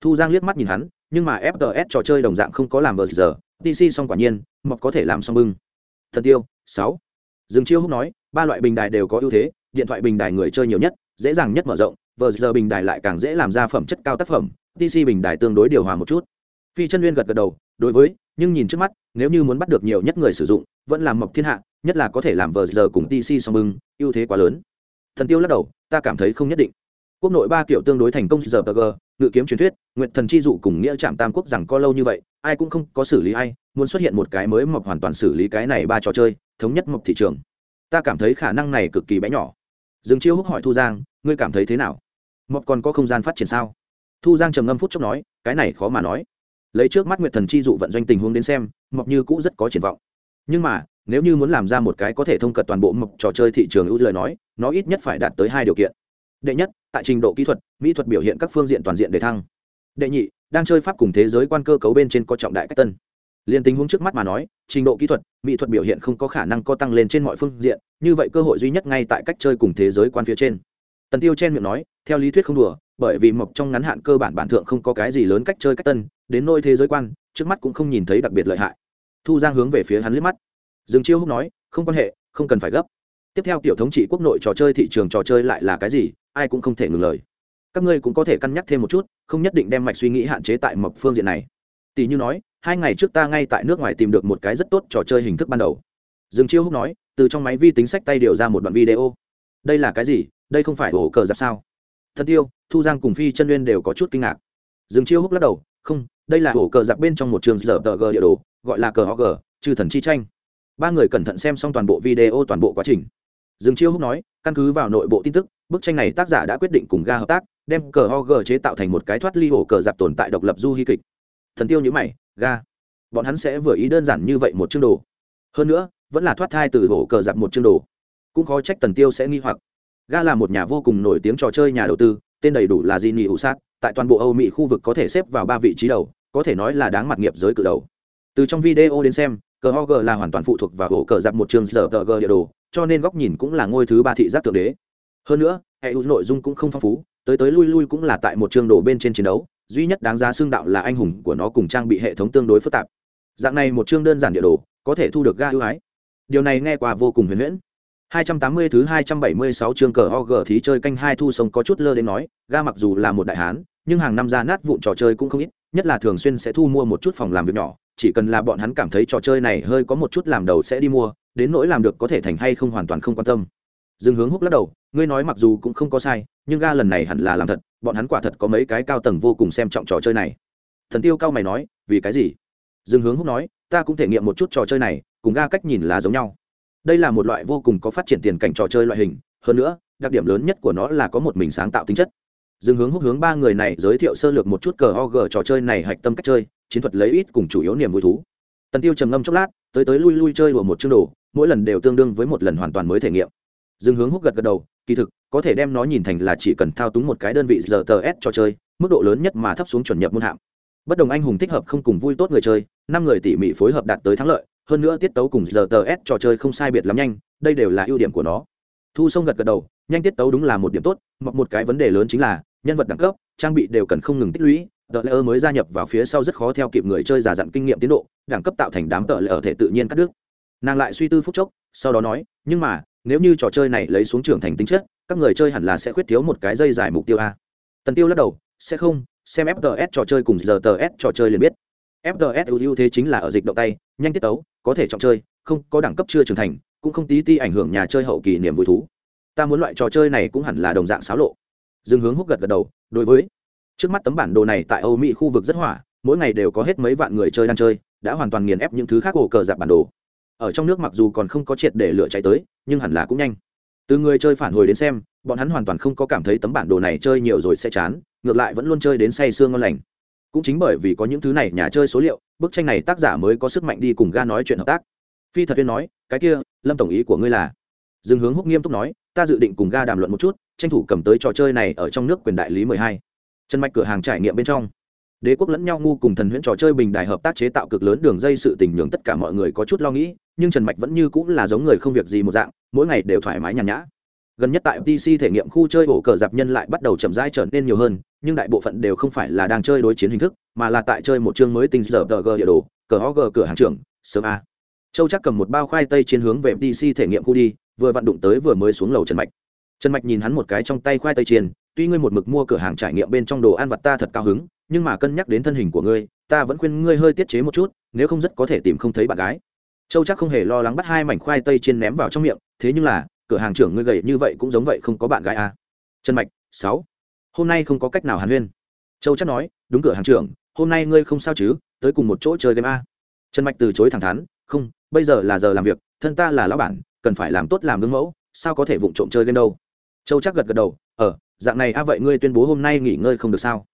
A: Thu giang liếc mắt nhìn hắn, nhưng mà fts trò chơi đồng dạng không có làm vờ giờ. Tc xong quả nhiên, mập có thể làm xong bưng. Thần tiêu, sáu. Dương chiêu húc nói, ba loại bình đài đều có ưu thế, điện thoại bình đài người chơi nhiều nhất dễ dàng nhất mở rộng, vờ giờ bình đài lại càng dễ làm ra phẩm chất cao tác phẩm tc bình đài tương đối điều hòa một chút. Phi chân nguyên gật gật đầu, đối với, nhưng nhìn trước mắt, nếu như muốn bắt được nhiều nhất người sử dụng, vẫn làm mộc thiên hạ, nhất là có thể làm vờ giờ cùng tc song bưng, ưu thế quá lớn. Thần tiêu lắc đầu, ta cảm thấy không nhất định. Quốc nội ba kiểu tương đối thành công giờ g, ngự kiếm truyền thuyết nguyện thần chi dụ cùng nghĩa trạm tam quốc rằng có lâu như vậy, ai cũng không có xử lý ai, muốn xuất hiện một cái mới mộc hoàn toàn xử lý cái này ba trò chơi, thống nhất mộc thị trường. Ta cảm thấy khả năng này cực kỳ bé nhỏ dương chiêu húc hỏi thu giang, ngươi cảm thấy thế nào? Mộc còn có không gian phát triển sao? Thu giang trầm ngâm phút chốc nói, cái này khó mà nói. Lấy trước mắt nguyệt thần chi dụ vận doanh tình huống đến xem Mộc như cũ rất có triển vọng. Nhưng mà, nếu như muốn làm ra một cái có thể thông cật toàn bộ Mộc trò chơi thị trường ưu lời nói, nó ít nhất phải đạt tới hai điều kiện. Đệ nhất, tại trình độ kỹ thuật, mỹ thuật biểu hiện các phương diện toàn diện để thăng. Đệ nhị, đang chơi pháp cùng thế giới quan cơ cấu bên trên có trọng đại cách tân liên tình huống trước mắt mà nói, trình độ kỹ thuật, mỹ thuật biểu hiện không có khả năng có tăng lên trên mọi phương diện, như vậy cơ hội duy nhất ngay tại cách chơi cùng thế giới quan phía trên. Tần tiêu chen miệng nói, theo lý thuyết không đùa, bởi vì mộc trong ngắn hạn cơ bản bản thượng không có cái gì lớn cách chơi cách tân, đến nôi thế giới quan, trước mắt cũng không nhìn thấy đặc biệt lợi hại. Thu giang hướng về phía hắn liếc mắt. Dương chiêu húc nói, không quan hệ, không cần phải gấp. Tiếp theo kiểu thống trị quốc nội trò chơi thị trường trò chơi lại là cái gì, ai cũng không thể ngừng lời. Các ngươi cũng có thể cân nhắc thêm một chút, không nhất định đem mạch suy nghĩ hạn chế tại mộc phương diện này. Tỷ như nói hai ngày trước ta ngay tại nước ngoài tìm được một cái rất tốt trò chơi hình thức ban đầu. Dương chiêu húc nói, từ trong máy vi tính sách tay điều ra một đoạn video. Đây là cái gì? Đây không phải ổ cờ giặc sao? Thân tiêu thu giang cùng phi chân nguyên đều có chút kinh ngạc. Dương chiêu húc lắc đầu, không, đây là ổ cờ giặc bên trong một trường giờ tờ g địa đồ, gọi là cờ ho g trừ thần chi tranh. Ba người cẩn thận xem xong toàn bộ video toàn bộ quá trình. Dương chiêu húc nói, căn cứ vào nội bộ tin tức, bức tranh này tác giả đã quyết định cùng ga hợp tác, đem cờ ho g chế tạo thành một cái thoát ly ổ cờ giặc tồn tại độc lập du hy kịch thần tiêu nhữ mày, ga, bọn hắn sẽ vừa ý đơn giản như vậy một chương đồ. Hơn nữa, vẫn là thoát thai từ ổ cờ giặc một chương đồ. Cũng khó trách tần tiêu sẽ nghi hoặc. Ga là một nhà vô cùng nổi tiếng trò chơi nhà đầu tư, tên đầy đủ là di nhị hữu sát, tại toàn bộ âu mỹ khu vực có thể xếp vào ba vị trí đầu, có thể nói là đáng mặt nghiệp giới cự đầu. Từ trong video đến xem, cờ ho g là hoàn toàn phụ thuộc vào ổ cờ giặc một trường giờ tờ g địa đồ, cho nên góc nhìn cũng là ngôi thứ ba thị giác thượng đế. Hơn nữa hệ nội dung cũng không phong phú, tới tới lui lui cũng là tại một trường đồ bên trên chiến đấu duy nhất đáng giá xương đạo là anh hùng của nó cùng trang bị hệ thống tương đối phức tạp. Dạng này một chương đơn giản địa đồ có thể thu được ga ưu ái. Điều này nghe qua vô cùng huyền huyễn. 280 thứ 276 chương cờ OG thí chơi canh hai thu sông có chút lơ đến nói, ga mặc dù là một đại hán, nhưng hàng năm ra nát vụn trò chơi cũng không ít, nhất là thường xuyên sẽ thu mua một chút phòng làm việc nhỏ, chỉ cần là bọn hắn cảm thấy trò chơi này hơi có một chút làm đầu sẽ đi mua, đến nỗi làm được có thể thành hay không hoàn toàn không quan tâm dương hướng húc lắc đầu, ngươi nói mặc dù cũng không có sai, nhưng ga lần này hẳn là làm thật, bọn hắn quả thật có mấy cái cao tầng vô cùng xem trọng trò chơi này. Thần tiêu cao mày nói, vì cái gì? Dương hướng húc nói, ta cũng thể nghiệm một chút trò chơi này, cùng ga cách nhìn là giống nhau. Đây là một loại vô cùng có phát triển tiền cảnh trò chơi loại hình, hơn nữa, đặc điểm lớn nhất của nó là có một mình sáng tạo tính chất. Dương hướng húc hướng ba người này giới thiệu sơ lược một chút cờ og trò chơi này hạch tâm cách chơi, chiến thuật lấy ít cùng chủ yếu niềm vui thú. Tần tiêu trầm ngâm chốc lát, tới tới lui lui chơi đùa một chương đồ, mỗi lần đều tương đương với một lần hoàn toàn mới thể nghiệm dương hướng húc gật gật đầu, kỳ thực, có thể đem nó nhìn thành là chỉ cần thao túng một cái đơn vị rts cho chơi, mức độ lớn nhất mà thấp xuống chuẩn nhập môn hạng. Bất đồng anh hùng thích hợp không cùng vui tốt người chơi, năm người tỉ mỉ phối hợp đạt tới thắng lợi, hơn nữa tiết tấu cùng rts trò chơi không sai biệt lắm nhanh, đây đều là ưu điểm của nó. Thu sông gật gật đầu, nhanh tiết tấu đúng là một điểm tốt mặc một cái vấn đề lớn chính là, nhân vật đẳng cấp, trang bị đều cần không ngừng tích lũy, tờ lễ mới gia nhập vào phía sau rất khó theo kịp người chơi giả dặn kinh nghiệm tiến độ, đẳng cấp tạo thành đám tờ lễ ở thể tự nhiên cắt đứt. Nàng lại suy tư phút chốc, sau đó nói, nhưng mà nếu như trò chơi này lấy xuống trưởng thành tính chất, các người chơi hẳn là sẽ khuyết thiếu một cái dây dài mục tiêu a. Tần tiêu lắc đầu, sẽ không, xem fts trò chơi cùng giờ tờ s trò chơi liền biết. Fts ưu thế chính là ở dịch động tay, nhanh tiết tấu, có thể trọng chơi, không, có đẳng cấp chưa trưởng thành, cũng không tí ti ảnh hưởng nhà chơi hậu kỳ niềm vui thú. Ta muốn loại trò chơi này cũng hẳn là đồng dạng xáo lộ. Dương hướng húc gật gật đầu, đối với, trước mắt tấm bản đồ này tại âu mỹ khu vực rất hỏa, mỗi ngày đều có hết mấy vạn người chơi đang chơi, đã hoàn toàn nghiền ép những thứ khác ổ cờ dạp bản đồ ở trong nước mặc dù còn không có triệt để lửa chạy tới, nhưng hẳn là cũng nhanh. Từ người chơi phản hồi đến xem, bọn hắn hoàn toàn không có cảm thấy tấm bản đồ này chơi nhiều rồi sẽ chán, ngược lại vẫn luôn chơi đến say sương ngon lành. Cũng chính bởi vì có những thứ này nhà chơi số liệu, bức tranh này tác giả mới có sức mạnh đi cùng ga nói chuyện hợp tác. Phi thật viên nói, cái kia, lâm tổng ý của ngươi là? Dương hướng húc nghiêm túc nói, ta dự định cùng ga đàm luận một chút, tranh thủ cầm tới trò chơi này ở trong nước quyền đại lý mười hai. Chân mạch cửa hàng trải nghiệm bên trong đế quốc lẫn nhau ngu cùng thần huyễn trò chơi bình đài hợp tác chế tạo cực lớn đường dây sự tình nhường tất cả mọi người có chút lo nghĩ, nhưng trần mạch vẫn như cũng là giống người không việc gì một dạng, mỗi ngày đều thoải mái nhàn nhã. Gần nhất tại pc thể nghiệm khu chơi ổ cờ dạp nhân lại bắt đầu chậm rãi trở nên nhiều hơn, nhưng đại bộ phận đều không phải là đang chơi đối chiến hình thức, mà là tại chơi một chương mới tinh giờ tờ g địa đồ, cờ ho g cửa hàng trưởng, sớm a. Châu chắc cầm một bao khoai tây trên hướng về pc thể nghiệm khu đi, vừa vặn đụng tới vừa mới xuống lầu trần mạch. Trần mạch nhìn hắn một cái trong tay khoai tây chiên, tuy ngươi một mực mua cửa hàng trải nghiệm bên trong đồ ăn vặt ta thật cao hứng nhưng mà cân nhắc đến thân hình của ngươi, ta vẫn khuyên ngươi hơi tiết chế một chút, nếu không rất có thể tìm không thấy bạn gái. Châu chắc không hề lo lắng bắt hai mảnh khoai tây chiên ném vào trong miệng, thế nhưng là, cửa hàng trưởng ngươi gầy như vậy cũng giống vậy không có bạn gái à. trần mạch, sáu. Hôm nay không có cách nào hàn huyên. Châu chắc nói, đúng cửa hàng trưởng, hôm nay ngươi không sao chứ, tới cùng một chỗ chơi game a. Trần mạch từ chối thẳng thắn, không, bây giờ là giờ làm việc, thân ta là lão bản, cần phải làm tốt làm gương mẫu, sao có thể vụng trộm chơi game đâu. Châu chắc gật gật đầu ờ dạng này a, vậy ngươi tuyên bố hôm nay nghỉ ngơi không được sao?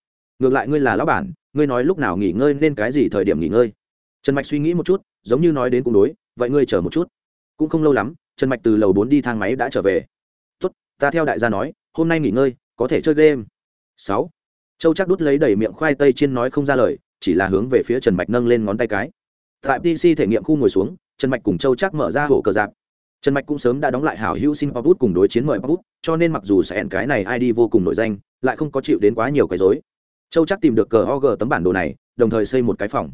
A: Ngược lại ngươi là lão bản, ngươi nói lúc nào nghỉ ngơi nên cái gì thời điểm nghỉ ngơi? Trần mạch suy nghĩ một chút, giống như nói đến cũng đối, vậy ngươi chờ một chút. Cũng không lâu lắm, trần mạch từ lầu bốn đi thang máy đã trở về. Tốt, ta theo đại gia nói, hôm nay nghỉ ngơi, có thể chơi game. Sáu. Châu chắc đút lấy đầy miệng khoai tây trên nói không ra lời, chỉ là hướng về phía trần mạch nâng lên ngón tay cái. Tại pc thể nghiệm khu ngồi xuống, trần mạch cùng châu chắc mở ra hổ cờ dạp trần mạch cũng sớm đã đóng lại hảo hữu xin pop cùng đối chiến mời pop cho nên mặc dù sẽ ẹn cái này id vô cùng nổi danh, lại không có chịu đến quá nhiều cái dối châu chắc tìm được cờ og tấm bản đồ này, đồng thời xây một cái phòng.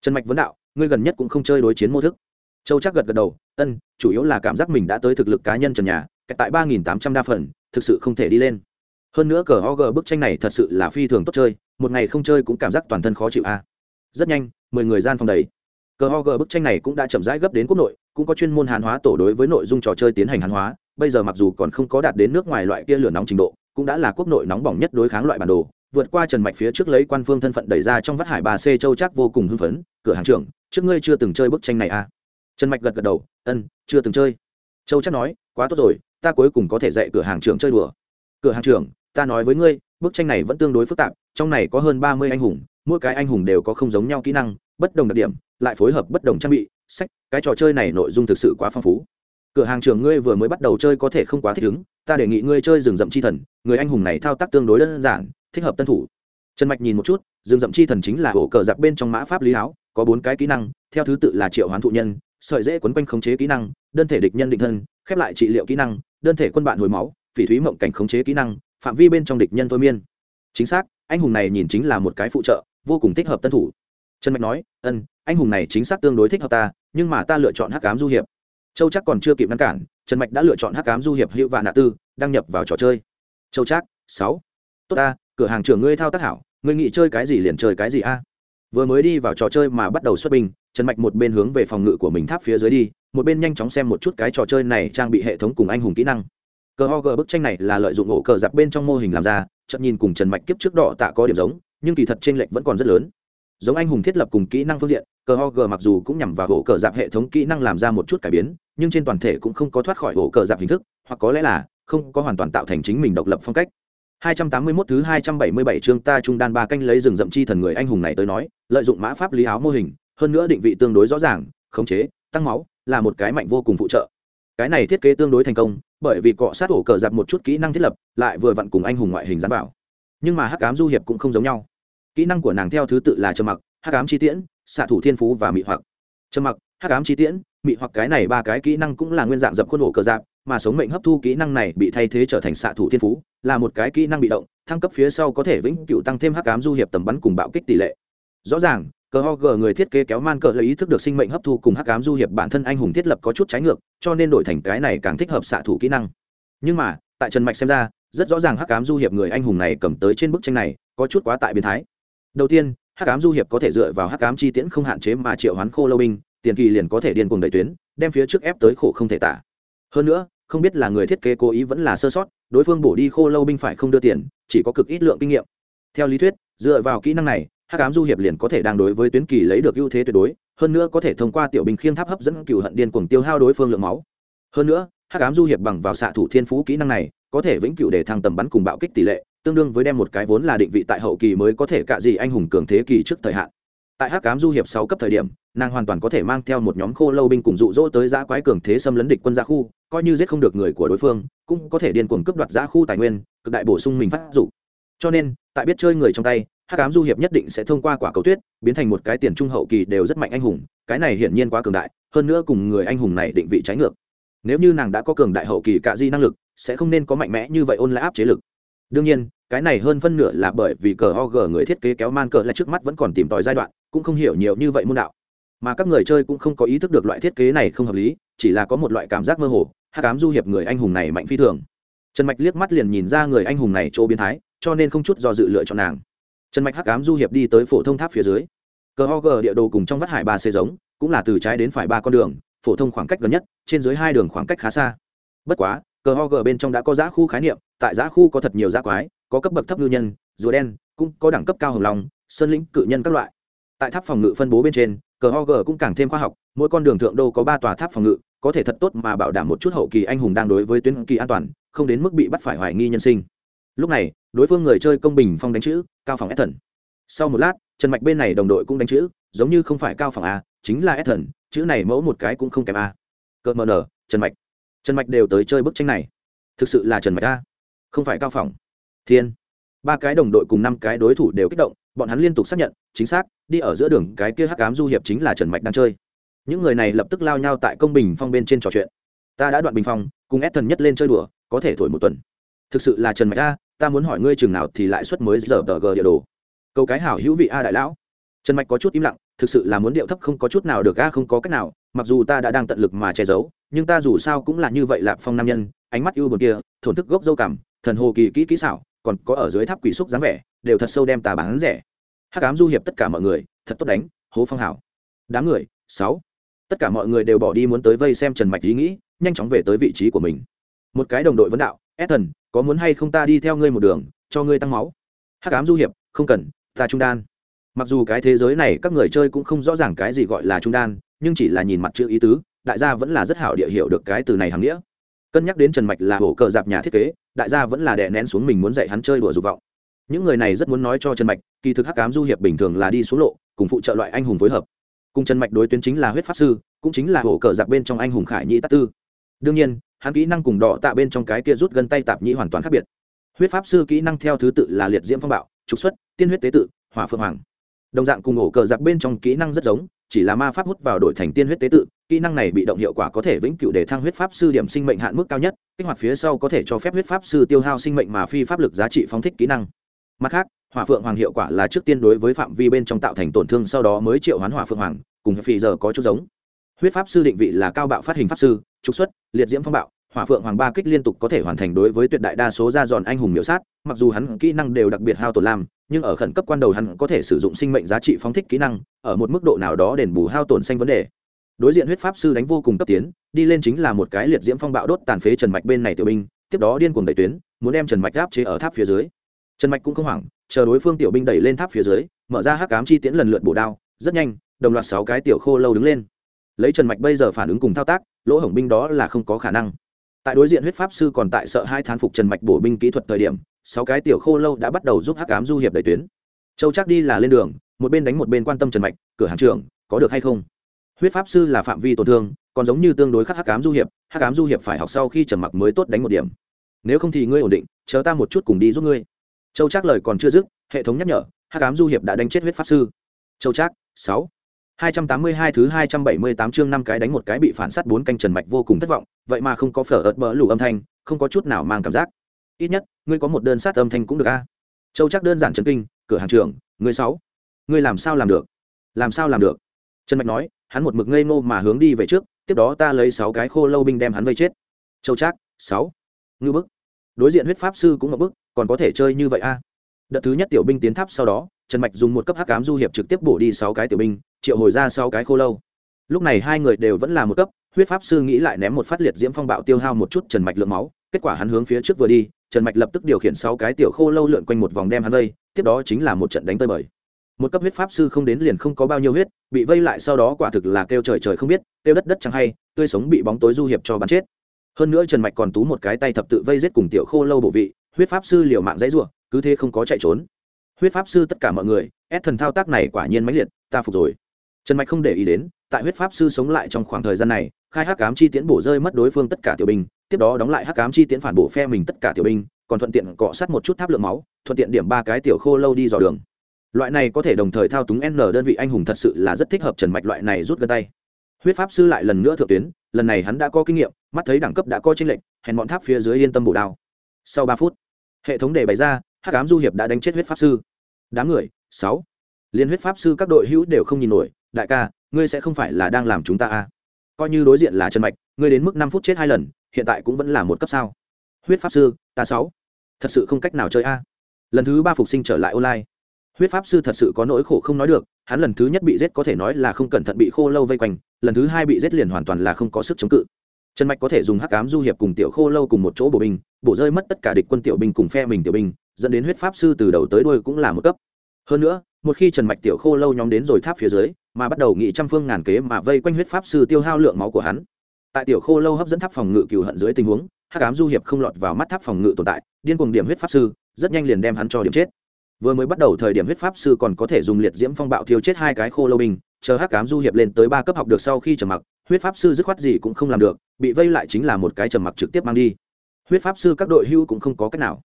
A: Trần mạch vấn đạo, ngươi gần nhất cũng không chơi đối chiến mô thức. Châu chắc gật gật đầu, ân, chủ yếu là cảm giác mình đã tới thực lực cá nhân trần nhà tại ba nghìn tám trăm đa phần, thực sự không thể đi lên. Hơn nữa cờ og bức tranh này thật sự là phi thường tốt chơi, một ngày không chơi cũng cảm giác toàn thân khó chịu a. Rất nhanh, mười người gian phòng đầy. Cờ ho bức tranh này cũng đã chậm rãi gấp đến quốc nội, cũng có chuyên môn hàn hóa tổ đối với nội dung trò chơi tiến hành hàn hóa, bây giờ mặc dù còn không có đạt đến nước ngoài loại kia lửa nóng trình độ, cũng đã là quốc nội nóng bỏng nhất đối kháng loại bản đồ vượt qua trần mạch phía trước lấy quan phương thân phận đẩy ra trong vắt hải bà c châu chắc vô cùng hưng phấn, cửa hàng trưởng, trước ngươi chưa từng chơi bức tranh này à? Trần mạch gật gật đầu, ân, chưa từng chơi. Châu chắc nói, quá tốt rồi, ta cuối cùng có thể dạy cửa hàng trưởng chơi đùa. Cửa hàng trưởng, ta nói với ngươi, bức tranh này vẫn tương đối phức tạp, trong này có hơn ba mươi anh hùng, mỗi cái anh hùng đều có không giống nhau kỹ năng, bất đồng đặc điểm, lại phối hợp bất đồng trang bị, sách, cái trò chơi này nội dung thực sự quá phong phú. Cửa hàng trưởng ngươi vừa mới bắt đầu chơi có thể không quá thích ứng, ta đề nghị ngươi chơi rừng rậm chi thần, người anh hùng này thao tác tương đối đơn giản thích hợp tân thủ. Trần mạch nhìn một chút rừng rậm chi thần chính là ổ cờ giặc bên trong mã pháp lý áo, có bốn cái kỹ năng, theo thứ tự là triệu hoán thụ nhân, sợi dễ quấn quanh khống chế kỹ năng, đơn thể địch nhân định thân, khép lại trị liệu kỹ năng, đơn thể quân bạn hồi máu, phỉ thúy mộng cảnh khống chế kỹ năng, phạm vi bên trong địch nhân thôi miên. Chính xác, anh hùng này nhìn chính là một cái phụ trợ, vô cùng thích hợp tân thủ. Trần mạch nói, ân, anh hùng này chính xác tương đối thích hợp ta, nhưng mà ta lựa chọn hắc cám du hiệp. Châu chắc còn chưa kịp ngăn cản, trần mạch đã lựa chọn hắc cám du hiệp hữu và nạ tư, đăng nhập vào trò chơi. Châu chắc sáu, tốt ta cửa hàng trưởng ngươi thao tác hảo, ngươi nghĩ chơi cái gì liền chơi cái gì a. Vừa mới đi vào trò chơi mà bắt đầu xuất binh, trần mạch một bên hướng về phòng ngự của mình tháp phía dưới đi, một bên nhanh chóng xem một chút cái trò chơi này trang bị hệ thống cùng anh hùng kỹ năng. Cờ ho gờ bức tranh này là lợi dụng ổ cờ giặc bên trong mô hình làm ra chậm nhìn cùng trần mạch kiếp trước đỏ tạ có điểm giống, nhưng kỳ thật t r ê n lệch vẫn còn rất lớn. Giống anh hùng thiết lập cùng kỹ năng phương diện, cờ ho g mặc dù cũng nhằm vào ổ cờ giặc hệ thống kỹ năng làm ra một chút cải biến, nhưng trên toàn thể cũng không có thoát khỏi ổ cờ giặc hình thức, hoặc có lẽ là không có hoàn toàn tạo thành chính mình độc lập phong cách. 281 thứ 277 chương ta trung đan ba canh lấy rừng rậm chi thần người anh hùng này tới nói, lợi dụng mã pháp lý áo mô hình, hơn nữa định vị tương đối rõ ràng, khống chế, tăng máu, là một cái mạnh vô cùng phụ trợ. Cái này thiết kế tương đối thành công, bởi vì cọ sát ổ cờ giặc một chút kỹ năng thiết lập, lại vừa vặn cùng anh hùng ngoại hình dán bảo. Nhưng mà Hắc ám du hiệp cũng không giống nhau. Kỹ năng của nàng theo thứ tự là trầm mặc, Hắc ám chi tiễn, xạ thủ thiên phú và mị hoặc. Trầm mặc, Hắc ám chi tiễn, mị hoặc cái này ba cái kỹ năng cũng là nguyên dạng dập khuôn ổ cờ giặc, mà sống mệnh hấp thu kỹ năng này bị thay thế trở thành xạ thủ thiên phú, là một cái kỹ năng bị động, thăng cấp phía sau có thể vĩnh cựu tăng thêm hắc cám du hiệp tầm bắn cùng bạo kích tỷ lệ. Rõ ràng, cờ ho g người thiết kế kéo man cờ lấy ý thức được sinh mệnh hấp thu cùng hắc cám du hiệp bản thân anh hùng thiết lập có chút trái ngược, cho nên đổi thành cái này càng thích hợp xạ thủ kỹ năng. Nhưng mà, tại trần mạch xem ra, rất rõ ràng hắc cám du hiệp người anh hùng này cầm tới trên bức tranh này, có chút quá tại biến thái. Đầu tiên, hắc cám du hiệp có thể dựa vào hắc cám chi tiễn không hạn chế mà triệu hoán khô lâu binh, tiền kỳ liền có thể điên cuồng đẩy tuyến, đem phía trước ép tới khổ không thể tả. Hơn nữa không biết là người thiết kế cố ý vẫn là sơ sót, đối phương bổ đi khô lâu binh phải không đưa tiền, chỉ có cực ít lượng kinh nghiệm. Theo lý thuyết, dựa vào kỹ năng này, hắc ám du hiệp liền có thể đang đối với tuyến kỳ lấy được ưu thế tuyệt đối, hơn nữa có thể thông qua tiểu binh khiêng tháp hấp dẫn cựu hận điên cuồng tiêu hao đối phương lượng máu. Hơn nữa, hắc ám du hiệp bằng vào xạ thủ thiên phú kỹ năng này, có thể vĩnh cựu để thăng tầm bắn cùng bạo kích tỷ lệ, tương đương với đem một cái vốn là định vị tại hậu kỳ mới có thể cạ gì anh hùng cường thế kỳ trước thời hạn tại hắc ám du hiệp sáu cấp thời điểm, nàng hoàn toàn có thể mang theo một nhóm khô lâu binh cùng dụ dỗ tới giã quái cường thế xâm lấn địch quân gia khu, coi như giết không được người của đối phương, cũng có thể điên cuồng cướp đoạt giã khu tài nguyên, cực đại bổ sung mình phát dụ cho nên, tại biết chơi người trong tay, hắc ám du hiệp nhất định sẽ thông qua quả cầu tuyết, biến thành một cái tiền trung hậu kỳ đều rất mạnh anh hùng, cái này hiển nhiên quá cường đại, hơn nữa cùng người anh hùng này định vị trái ngược. Nếu như nàng đã có cường đại hậu kỳ cạ di năng lực, sẽ không nên có mạnh mẽ như vậy ôn lại áp chế lực. Đương nhiên, cái này hơn phân nửa là bởi vì cờ og người thiết kế kéo man cờ lại trước mắt vẫn còn tìm tòi giai đoạn cũng không hiểu nhiều như vậy môn đạo. Mà các người chơi cũng không có ý thức được loại thiết kế này không hợp lý, chỉ là có một loại cảm giác mơ hồ hát cám du hiệp người anh hùng này mạnh phi thường. Trần mạch liếc mắt liền nhìn ra người anh hùng này chỗ biến thái, cho nên không chút do dự lựa chọn nàng. Trần mạch hắc cám du hiệp đi tới phổ thông tháp phía dưới. Cờ ho gờ địa đồ cùng trong vắt hải ba xe giống, cũng là từ trái đến phải ba con đường, phổ thông khoảng cách gần nhất, trên dưới hai đường khoảng cách khá xa. Bất quá, cờ ho gờ bên trong đã có giã khu khái niệm, tại giã khu có thật nhiều giã quái, có cấp bậc thấp ngư nhân, rùa đen, cũng có đẳng cấp cao hồng lòng sơn lĩnh, cự nhân các loại tại tháp phòng ngự phân bố bên trên, cờ ho g cũng càng thêm khoa học, mỗi con đường thượng đô có ba tòa tháp phòng ngự, có thể thật tốt mà bảo đảm một chút hậu kỳ anh hùng đang đối với tuyến kỳ an toàn, không đến mức bị bắt phải hoài nghi nhân sinh. Lúc này, đối phương người chơi công bình phong đánh chữ, cao phòng s sau một lát, trần mạch bên này đồng đội cũng đánh chữ, giống như không phải cao phòng a, chính là s chữ này mẫu một cái cũng không kém a. Cợt mờ nở trần mạch. Trần mạch đều tới chơi bức tranh này. Thực sự là trần mạch a, không phải cao phòng. Thiên. Ba cái đồng đội cùng năm cái đối thủ đều kích động bọn hắn liên tục xác nhận, chính xác, đi ở giữa đường, cái kia hắc cám du hiệp chính là trần mạch đang chơi. Những người này lập tức lao nhau tại công bình phong bên trên trò chuyện. Ta đã đoạn bình phong, cùng ép thần nhất lên chơi đùa, có thể thổi một tuần. Thực sự là trần mạch a, ta muốn hỏi ngươi chừng nào thì lại xuất mới giờ tờ g địa đồ. Câu cái hảo hữu vị a đại lão. Trần mạch có chút im lặng, thực sự là muốn điệu thấp không có chút nào được a, không có cách nào, mặc dù ta đã đang tận lực mà che giấu, nhưng ta dù sao cũng là như vậy lạp phong nam nhân, ánh mắt ưu bờ kia, thổn thức gốc dâu cảm thần hồ kỳ kỹ kỹ xảo còn có ở dưới tháp quỷ xúc dáng vẻ, đều thật sâu đem tà bán rẻ. Hắc ám du hiệp tất cả mọi người, thật tốt đánh, hố phong hảo. Đám người, sáu. Tất cả mọi người đều bỏ đi muốn tới vây xem trần mạch ý nghĩ, nhanh chóng về tới vị trí của mình. Một cái đồng đội vấn đạo ép thần có muốn hay không ta đi theo ngươi một đường, cho ngươi tăng máu? Hắc ám du hiệp, không cần, ta trung đan. Mặc dù cái thế giới này các người chơi cũng không rõ ràng cái gì gọi là trung đan, nhưng chỉ là nhìn mặt chữ ý tứ, đại gia vẫn là rất hảo địa hiểu được cái từ này hàm nghĩa. Cân nhắc đến trần mạch là hổ cờ dạp nhà thiết kế đại gia vẫn là đè nén xuống mình muốn dạy hắn chơi đùa dục vọng. Những người này rất muốn nói cho trần mạch, kỳ thực hắc cám du hiệp bình thường là đi xuống lộ, cùng phụ trợ loại anh hùng phối hợp. Cùng trần mạch đối tuyến chính là huyết pháp sư, cũng chính là hổ cờ giặc bên trong anh hùng khải nhĩ tát tư. Đương nhiên, hắn kỹ năng cùng đỏ tạ bên trong cái kia rút gân tay tạp nhĩ hoàn toàn khác biệt. Huyết pháp sư kỹ năng theo thứ tự là liệt diễm phong bạo, trục xuất, tiên huyết tế tự, hỏa phượng hoàng. Đồng dạng cùng hổ cờ giặc bên trong kỹ năng rất giống, chỉ là ma pháp hút vào đổi thành tiên huyết tế tự kỹ năng này bị động hiệu quả có thể vĩnh cửu để thăng huyết pháp sư điểm sinh mệnh hạn mức cao nhất, kích hoạt phía sau có thể cho phép huyết pháp sư tiêu hao sinh mệnh mà phi pháp lực giá trị phóng thích kỹ năng. Mặt khác, hỏa phượng hoàng hiệu quả là trước tiên đối với phạm vi bên trong tạo thành tổn thương sau đó mới triệu hoán hỏa phượng hoàng, cùng phi giờ có chút giống. Huyết pháp sư định vị là cao bạo phát hình pháp sư, trục xuất, liệt diễm phong bạo, hỏa phượng hoàng ba kích liên tục có thể hoàn thành đối với tuyệt đại đa số ra giòn anh hùng miểu sát, mặc dù hắn kỹ năng đều đặc biệt hao tổn làm, nhưng ở khẩn cấp quan đầu hắn có thể sử dụng sinh mệnh giá trị phóng thích kỹ năng, ở một mức độ nào đó đền bù hao tổn xanh vấn đề đối diện huyết pháp sư đánh vô cùng cấp tiến, đi lên chính là một cái liệt diễm phong bạo đốt tàn phế trần mạch bên này tiểu binh, tiếp đó điên cuồng đẩy tuyến, muốn đem trần mạch áp chế ở tháp phía dưới. Trần mạch cũng không hoảng, chờ đối phương tiểu binh đẩy lên tháp phía dưới, mở ra hắc cám chi tiễn lần lượt bổ đao, rất nhanh, đồng loạt sáu cái tiểu khô lâu đứng lên. Lấy trần mạch bây giờ phản ứng cùng thao tác, lỗ hổng binh đó là không có khả năng. Tại đối diện huyết pháp sư còn tại sợ hai thán phục trần mạch bổ binh kỹ thuật thời điểm, sáu cái tiểu khô lâu đã bắt đầu giúp hắc cám du hiệp đẩy tuyến. Châu chắc đi là lên đường, một bên đánh một bên quan tâm trần mạch, cửa hàng trưởng, có được hay không? Huyết pháp sư là phạm vi tổn thương, còn giống như tương đối khắc hắc ám du hiệp, hắc ám du hiệp phải học sau khi trần mặc mới tốt đánh một điểm. Nếu không thì ngươi ổn định, chờ ta một chút cùng đi giúp ngươi. Châu trác lời còn chưa dứt, hệ thống nhắc nhở, hắc ám du hiệp đã đánh chết huyết pháp sư. Châu trác, sáu. Hai trăm tám mươi hai thứ hai trăm bảy mươi tám chương năm cái đánh một cái bị phản sát bốn canh trần mạch vô cùng thất vọng, vậy mà không có phở ớt bỡ lủ âm thanh, không có chút nào mang cảm giác. Ít nhất, ngươi có một đơn sát âm thanh cũng được a. Châu Trác đơn giản trần kinh, cửa hàng trưởng, ngươi sáu. Ngươi làm sao làm được? Làm sao làm được? Trần mạch nói hắn một mực ngây ngô mà hướng đi về trước, tiếp đó ta lấy sáu cái khô lâu binh đem hắn vây chết. Châu trác, sáu. Ngư bức. Đối diện huyết pháp sư cũng một bức, còn có thể chơi như vậy a đợt thứ nhất tiểu binh tiến tháp sau đó, trần mạch dùng một cấp hắc cám du hiệp trực tiếp bổ đi sáu cái tiểu binh, triệu hồi ra sáu cái khô lâu. Lúc này hai người đều vẫn là một cấp, huyết pháp sư nghĩ lại ném một phát liệt diễm phong bạo tiêu hao một chút trần mạch lượng máu, kết quả hắn hướng phía trước vừa đi, trần mạch lập tức điều khiển sáu cái tiểu khô lâu lượn quanh một vòng đem hắn vây, tiếp đó chính là một trận đánh tơi bời một cấp huyết pháp sư không đến liền không có bao nhiêu huyết, bị vây lại sau đó quả thực là kêu trời trời không biết, kêu đất đất chẳng hay, tươi sống bị bóng tối du hiệp cho bắn chết. Hơn nữa trần mạch còn tú một cái tay thập tự vây giết cùng tiểu khô lâu bộ vị, huyết pháp sư liều mạng dãy ruộng cứ thế không có chạy trốn. Huyết pháp sư tất cả mọi người, ép thần thao tác này quả nhiên mãnh liệt, ta phục rồi. Trần mạch không để ý đến, tại huyết pháp sư sống lại trong khoảng thời gian này, khai hắc cám chi tiễn bổ rơi mất đối phương tất cả tiểu binh, tiếp đó đóng lại hắc cám chi tiễn phản bổ phe mình tất cả tiểu binh, còn thuận tiện cọ sát một chút tháp lượng máu, thuận tiện điểm ba cái tiểu khô lâu đi dò đường loại này có thể đồng thời thao túng n đơn vị anh hùng thật sự là rất thích hợp trần mạch loại này rút gân tay. Huyết pháp sư lại lần nữa thượng tuyến, lần này hắn đã có kinh nghiệm, mắt thấy đẳng cấp đã có tranh lệch hẹn bọn tháp phía dưới yên tâm bổ đao. Sau ba phút, hệ thống đề bày ra, hắc ám du hiệp đã đánh chết huyết pháp sư. Đám người, sáu. Liên huyết pháp sư các đội hữu đều không nhìn nổi, đại ca, ngươi sẽ không phải là đang làm chúng ta à? Coi như đối diện là trần mạch, ngươi đến mức năm phút chết hai lần, hiện tại cũng vẫn là một cấp sao? Huyết pháp sư, ta sáu. Thật sự không cách nào chơi a. Lần thứ ba phục sinh trở lại online huyết pháp sư thật sự có nỗi khổ không nói được, hắn lần thứ nhất bị giết có thể nói là không cẩn thận bị khô lâu vây quanh, lần thứ hai bị giết liền hoàn toàn là không có sức chống cự. Trần mạch có thể dùng hắc cám du hiệp cùng tiểu khô lâu cùng một chỗ bổ binh, bổ rơi mất tất cả địch quân tiểu binh cùng phe mình tiểu binh, dẫn đến huyết pháp sư từ đầu tới đuôi cũng là một cấp. Hơn nữa, một khi trần mạch tiểu khô lâu nhóm đến rồi tháp phía dưới, mà bắt đầu nghị trăm phương ngàn kế mà vây quanh huyết pháp sư tiêu hao lượng máu của hắn. Tại tiểu khô lâu hấp dẫn tháp phòng ngự cừu hận dưới tình huống, hắc ám du hiệp không lọt vào mắt tháp phòng ngự tồn tại, điên cuồng điểm huyết pháp sư, rất nhanh liền đem hắn cho điểm chết vừa mới bắt đầu thời điểm huyết pháp sư còn có thể dùng liệt diễm phong bạo thiêu chết hai cái khô lâu binh, chờ hắc cám du hiệp lên tới ba cấp học được sau khi trầm mặc, huyết pháp sư dứt khoát gì cũng không làm được, bị vây lại chính là một cái trầm mặc trực tiếp mang đi. Huyết pháp sư các đội hưu cũng không có cách nào.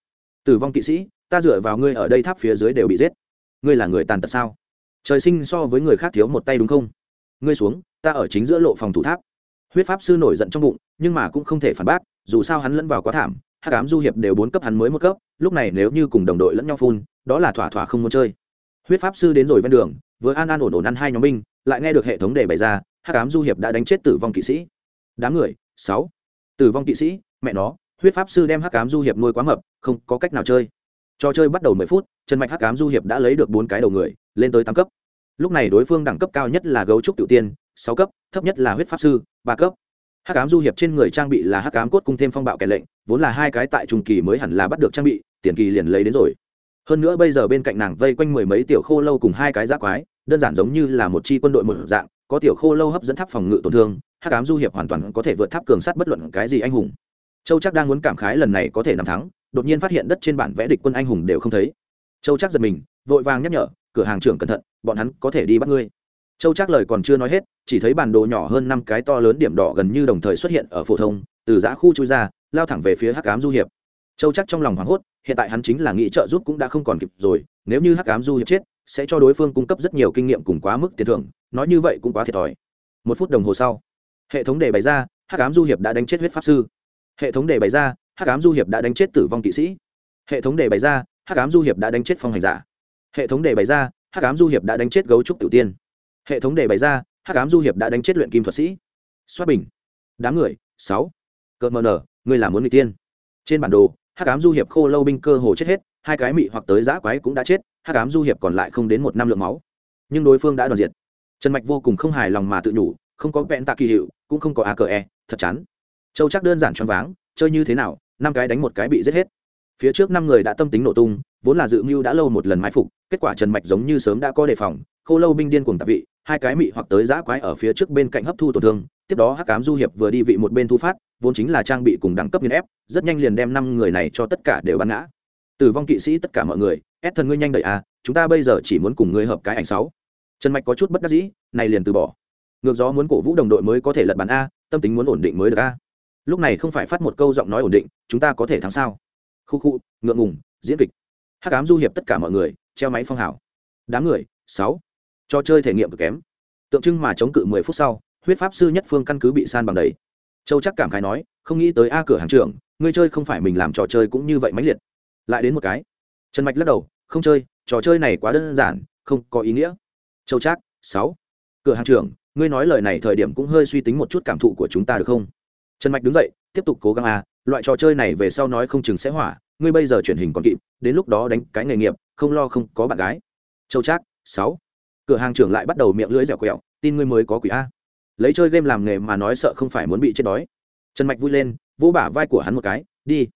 A: Tử vong kỵ sĩ, ta dựa vào ngươi ở đây tháp phía dưới đều bị giết. Ngươi là người tàn tật sao? Trời sinh so với người khác thiếu một tay đúng không? Ngươi xuống, ta ở chính giữa lộ phòng thủ tháp. Huyết pháp sư nổi giận trong bụng, nhưng mà cũng không thể phản bác, dù sao hắn lẫn vào quá thảm hát cám du hiệp đều bốn cấp hắn mới một cấp, lúc này nếu như cùng đồng đội lẫn nhau phun, đó là thỏa thỏa không muốn chơi. Huyết pháp sư đến rồi ven đường, vừa an an ổn ổn ăn hai nhóm binh, lại nghe được hệ thống để bày ra hát cám du hiệp đã đánh chết tử vong kỵ sĩ. Đám người, sáu. Tử vong kỵ sĩ, mẹ nó, huyết pháp sư đem hắc cám du hiệp nuôi quá mập, không có cách nào chơi. Trò chơi bắt đầu mười phút, trần mạch hắc cám du hiệp đã lấy được bốn cái đầu người, lên tới tám cấp. Lúc này đối phương đẳng cấp cao nhất là gấu trúc tiểu tiên, sáu cấp, thấp nhất là huyết pháp sư, ba cấp hắc ám du hiệp trên người trang bị là hắc ám cốt cung thêm phong bạo kẻ lệnh, vốn là hai cái tại trung kỳ mới hẳn là bắt được trang bị, tiền kỳ liền lấy đến rồi. Hơn nữa bây giờ bên cạnh nàng vây quanh mười mấy tiểu khô lâu cùng hai cái giác quái, đơn giản giống như là một chi quân đội một dạng, có tiểu khô lâu hấp dẫn tháp phòng ngự tổn thương, hắc ám du hiệp hoàn toàn có thể vượt tháp cường sát bất luận cái gì anh hùng. Châu chắc đang muốn cảm khái lần này có thể nằm thắng, đột nhiên phát hiện đất trên bản vẽ địch quân anh hùng đều không thấy. Châu chắc giật mình, vội vàng nhắc nhở, cửa hàng trưởng cẩn thận, bọn hắn có thể đi bắt ngươi châu chắc lời còn chưa nói hết, chỉ thấy bản đồ nhỏ hơn năm cái to lớn điểm đỏ gần như đồng thời xuất hiện ở phổ thông, từ giã khu chui ra, lao thẳng về phía hắc cám du hiệp. Châu chắc trong lòng hoảng hốt, hiện tại hắn chính là nghĩ trợ giúp cũng đã không còn kịp rồi, nếu như hắc cám du hiệp chết, sẽ cho đối phương cung cấp rất nhiều kinh nghiệm cùng quá mức tiền thưởng, nói như vậy cũng quá thiệt thòi. Một phút đồng hồ sau, hệ thống đề bày ra, hắc cám du hiệp đã đánh chết huyết pháp sư. Hệ thống đề bày ra, hắc cám du hiệp đã đánh chết tử vong kỵ sĩ. Hệ thống đề bày ra, hắc cám du hiệp đã đánh chết phong hành giả. Hệ thống đề bày ra, hắc cám du hiệp đã đánh chết gấu trúc tiểu tiên hệ thống đề bày ra hắc ám du hiệp đã đánh chết luyện kim thuật sĩ xoát bình đám người sáu cợt mờ nở, người làm muốn người tiên. trên bản đồ hắc ám du hiệp khô lâu binh cơ hồ chết hết, hai cái mị hoặc tới giã quái cũng đã chết, hắc ám du hiệp còn lại không đến một năm lượng máu. nhưng đối phương đã đoàn diệt. Trần mạch vô cùng không hài lòng mà tự nhủ, không có vẹn tạ kỳ hiệu, cũng không có a cờ e thật chán. Châu chắc đơn giản choáng váng, chơi như thế nào, năm cái đánh một cái bị giết hết. Phía trước năm người đã tâm tính nổ tung, vốn là dự mưu đã lâu một lần mai phục, kết quả trần mạch giống như sớm đã có đề phòng, khô lâu binh điên cùng tạp vị hai cái mị hoặc tới giã quái ở phía trước bên cạnh hấp thu tổn thương, tiếp đó hắc cám du hiệp vừa đi vị một bên thu phát, vốn chính là trang bị cùng đẳng cấp nghiên ép, rất nhanh liền đem năm người này cho tất cả đều bắn ngã. Tử vong kỵ sĩ tất cả mọi người, ép thần ngươi nhanh đợi à chúng ta bây giờ chỉ muốn cùng ngươi hợp cái ảnh sáu. Trần mạch có chút bất đắc dĩ, này liền từ bỏ. Ngược gió muốn cổ vũ đồng đội mới có thể lật bàn a, tâm tính muốn ổn định mới được a. Lúc này không phải phát một câu giọng nói ổn định, chúng ta có thể thắng sao? Khu khu, ngượng ngùng, diễn kịch. Hắc cám du hiệp tất cả mọi người, treo máy phong hảo đám người, sáu trò chơi thể nghiệm cực kém. Tượng trưng mà chống cự mười phút sau, huyết pháp sư nhất phương căn cứ bị san bằng đầy. Châu chắc cảm khái nói, không nghĩ tới a cửa hàng trưởng, ngươi chơi không phải mình làm trò chơi cũng như vậy mãnh liệt. Lại đến một cái. Trần mạch lắc đầu, không chơi, trò chơi này quá đơn giản, không có ý nghĩa. Châu chắc, sáu. Cửa hàng trưởng, ngươi nói lời này thời điểm cũng hơi suy tính một chút cảm thụ của chúng ta được không? Trần mạch đứng dậy, tiếp tục cố gắng à loại trò chơi này về sau nói không chừng sẽ hỏa, ngươi bây giờ truyền hình còn kịp, đến lúc đó đánh cái nghề nghiệp, không lo không có bạn gái. Châu trác sáu cửa hàng trưởng lại bắt đầu miệng lưỡi dẻo quẹo tin ngươi mới có quỷ a lấy chơi game làm nghề mà nói sợ không phải muốn bị chết đói trần mạch vui lên vỗ bả vai của hắn một cái đi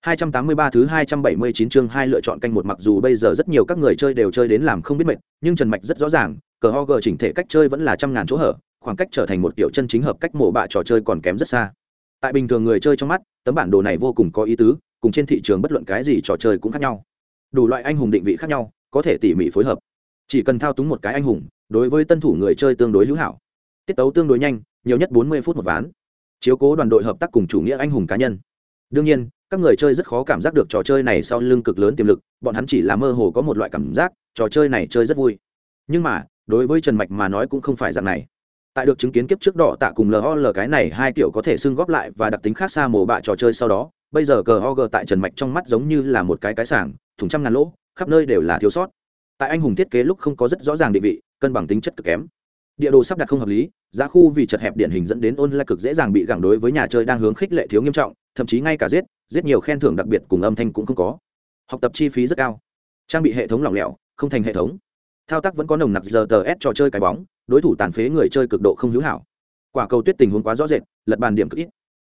A: 283 thứ 279 chương hai lựa chọn canh một mặc dù bây giờ rất nhiều các người chơi đều chơi đến làm không biết mệt, nhưng Trần Mạch rất rõ ràng, cờ ho gờ chỉnh thể cách chơi vẫn là trăm ngàn chỗ hở, khoảng cách trở thành một kiểu chân chính hợp cách mổ bạ trò chơi còn kém rất xa. Tại bình thường người chơi trong mắt, tấm bản đồ này vô cùng có ý tứ, cùng trên thị trường bất luận cái gì trò chơi cũng khác nhau. Đủ loại anh hùng định vị khác nhau, có thể tỉ mỉ phối hợp. Chỉ cần thao túng một cái anh hùng, đối với tân thủ người chơi tương đối hữu hảo. Tiết tấu tương đối nhanh, nhiều nhất 40 phút một ván. Chiếu cố đoàn đội hợp tác cùng chủ nghĩa anh hùng cá nhân. Đương nhiên, các người chơi rất khó cảm giác được trò chơi này sau lưng cực lớn tiềm lực bọn hắn chỉ là mơ hồ có một loại cảm giác trò chơi này chơi rất vui nhưng mà đối với trần mạch mà nói cũng không phải dạng này tại được chứng kiến kiếp trước đỏ tạ cùng lol cái này hai kiểu có thể xưng góp lại và đặc tính khác xa mồ bạ trò chơi sau đó bây giờ cờ ho g tại trần mạch trong mắt giống như là một cái cái sảng thùng trăm ngàn lỗ khắp nơi đều là thiếu sót tại anh hùng thiết kế lúc không có rất rõ ràng định vị, cân bằng tính chất cực kém. Địa đồ sắp đặt không hợp lý, giá khu vì chật hẹp điển hình dẫn đến ôn lại cực dễ dàng bị gẳng đối với nhà chơi đang hướng khích lệ thiếu nghiêm trọng, thậm chí ngay cả giết giết nhiều khen thưởng đặc biệt cùng âm thanh cũng không có. Học tập chi phí rất cao. Trang bị hệ thống lỏng lẻo, không thành hệ thống. Thao tác vẫn có nồng nặc giờ tờ s trò chơi cái bóng, đối thủ tàn phế người chơi cực độ không hữu hảo. Quả cầu tuyết tình huống quá rõ rệt, lật bàn điểm cực ít.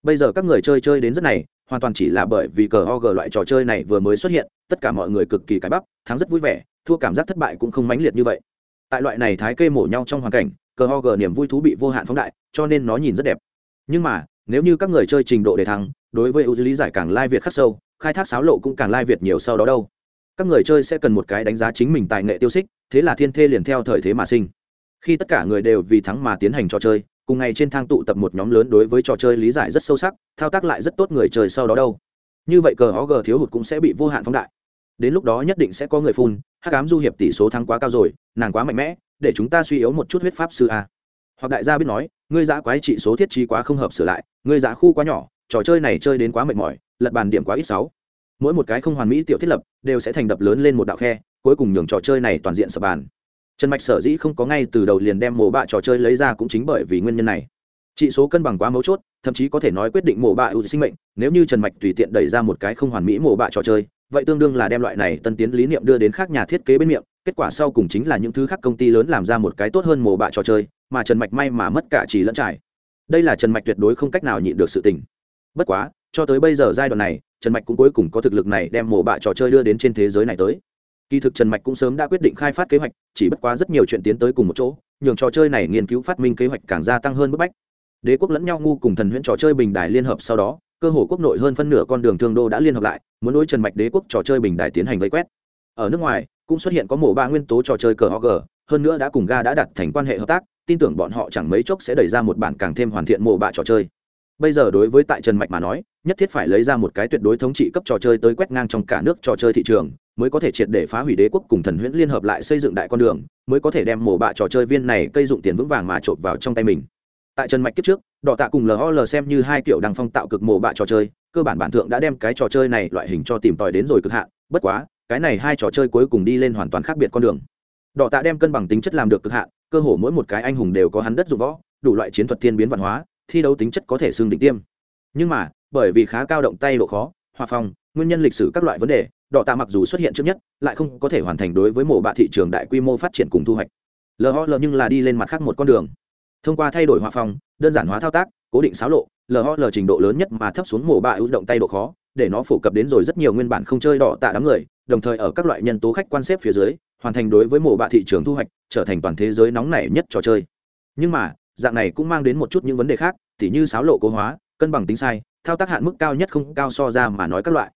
A: Bây giờ các người chơi chơi đến rất này, hoàn toàn chỉ là bởi vì cờ o g loại trò chơi này vừa mới xuất hiện, tất cả mọi người cực kỳ cái bắp, thắng rất vui vẻ thua cảm giác thất bại cũng không mãnh liệt như vậy. Tại loại này thái kê mổ nhau trong hoàn cảnh, cờ ho g niềm vui thú bị vô hạn phóng đại, cho nên nó nhìn rất đẹp. Nhưng mà, nếu như các người chơi trình độ để thắng, đối với ưu lý giải càng lai việt khắc sâu, khai thác sáo lộ cũng càng lai việt nhiều sau đó đâu. Các người chơi sẽ cần một cái đánh giá chính mình tài nghệ tiêu xích, thế là thiên thê liền theo thời thế mà sinh. Khi tất cả người đều vì thắng mà tiến hành trò chơi, cùng ngày trên thang tụ tập một nhóm lớn đối với trò chơi lý giải rất sâu sắc, thao tác lại rất tốt người chơi sau đó đâu. Như vậy cờ ho g thiếu hụt cũng sẽ bị vô hạn phóng đại đến lúc đó nhất định sẽ có người phun, hắc ám du hiệp tỷ số thắng quá cao rồi, nàng quá mạnh mẽ, để chúng ta suy yếu một chút huyết pháp sư a. Hoặc đại gia biết nói, ngươi giã quái trị số thiết trí quá không hợp sửa lại, ngươi giã khu quá nhỏ, trò chơi này chơi đến quá mệt mỏi, lật bàn điểm quá ít sáu. Mỗi một cái không hoàn mỹ tiểu thiết lập, đều sẽ thành đập lớn lên một đạo khe, cuối cùng nhường trò chơi này toàn diện sập bàn. Trần mạch sở dĩ không có ngay từ đầu liền đem mổ bạ trò chơi lấy ra cũng chính bởi vì nguyên nhân này. Trị số cân bằng quá mấu chốt, thậm chí có thể nói quyết định mổ bạ ưu sinh mệnh, nếu như trần mạch tùy tiện đẩy ra một cái không hoàn mỹ mổ bạ trò chơi vậy tương đương là đem loại này tân tiến lý niệm đưa đến khác nhà thiết kế bên miệng, kết quả sau cùng chính là những thứ khác công ty lớn làm ra một cái tốt hơn mồ bạ trò chơi, mà trần mạch may mà mất cả chỉ lẫn trải. Đây là trần mạch tuyệt đối không cách nào nhịn được sự tình. Bất quá, cho tới bây giờ giai đoạn này, trần mạch cũng cuối cùng có thực lực này đem mồ bạ trò chơi đưa đến trên thế giới này tới. Kỳ thực trần mạch cũng sớm đã quyết định khai phát kế hoạch, chỉ bất quá rất nhiều chuyện tiến tới cùng một chỗ, nhường trò chơi này nghiên cứu phát minh kế hoạch càng gia tăng hơn bức bách. Đế quốc lẫn nhau ngu cùng thần huyễn trò chơi bình đài liên hợp sau đó cơ hồ quốc nội hơn phân nửa con đường thương đô đã liên hợp lại, muốn đối trần mạch đế quốc trò chơi bình đài tiến hành vây quét. Ở nước ngoài, cũng xuất hiện có mổ ba nguyên tố trò chơi cờ hog hơn nữa đã cùng ga đã đặt thành quan hệ hợp tác, tin tưởng bọn họ chẳng mấy chốc sẽ đẩy ra một bản càng thêm hoàn thiện mổ bạ trò chơi. Bây giờ đối với tại trần mạch mà nói, nhất thiết phải lấy ra một cái tuyệt đối thống trị cấp trò chơi tới quét ngang trong cả nước trò chơi thị trường, mới có thể triệt để phá hủy đế quốc cùng thần huyễn liên hợp lại xây dựng đại con đường, mới có thể đem mổ bạ trò chơi viên này cây dụng tiền vững vàng mà trộm vào trong tay mình tại trần mạch kiếp trước, đỏ tạ cùng lol xem như hai kiểu đăng phong tạo cực mồ bạ trò chơi, cơ bản bản thượng đã đem cái trò chơi này loại hình cho tìm tòi đến rồi cực hạn, bất quá, cái này hai trò chơi cuối cùng đi lên hoàn toàn khác biệt con đường. Đỏ tạ đem cân bằng tính chất làm được cực hạn, cơ hồ mỗi một cái anh hùng đều có hắn đất dụng võ, đủ loại chiến thuật thiên biến văn hóa, thi đấu tính chất có thể xương định tiêm. Nhưng mà, bởi vì khá cao động tay độ khó, hòa phong, nguyên nhân lịch sử các loại vấn đề, đỏ tạ mặc dù xuất hiện trước nhất, lại không có thể hoàn thành đối với mổ bạ thị trường đại quy mô phát triển cùng thu hoạch. Lhl nhưng là đi lên mặt khác một con đường thông qua thay đổi hòa phong, đơn giản hóa thao tác, cố định xáo lộ lhl trình độ lớn nhất mà thấp xuống mổ bạ ưu động tay độ khó, để nó phổ cập đến rồi rất nhiều nguyên bản không chơi đỏ tạ đám người, đồng thời ở các loại nhân tố khách quan xếp phía dưới, hoàn thành đối với mổ bạ thị trường thu hoạch, trở thành toàn thế giới nóng nảy nhất trò chơi. Nhưng mà, dạng này cũng mang đến một chút những vấn đề khác, tỉ như xáo lộ cố hóa, cân bằng tính sai, thao tác hạn mức cao nhất không cao so ra mà nói các loại.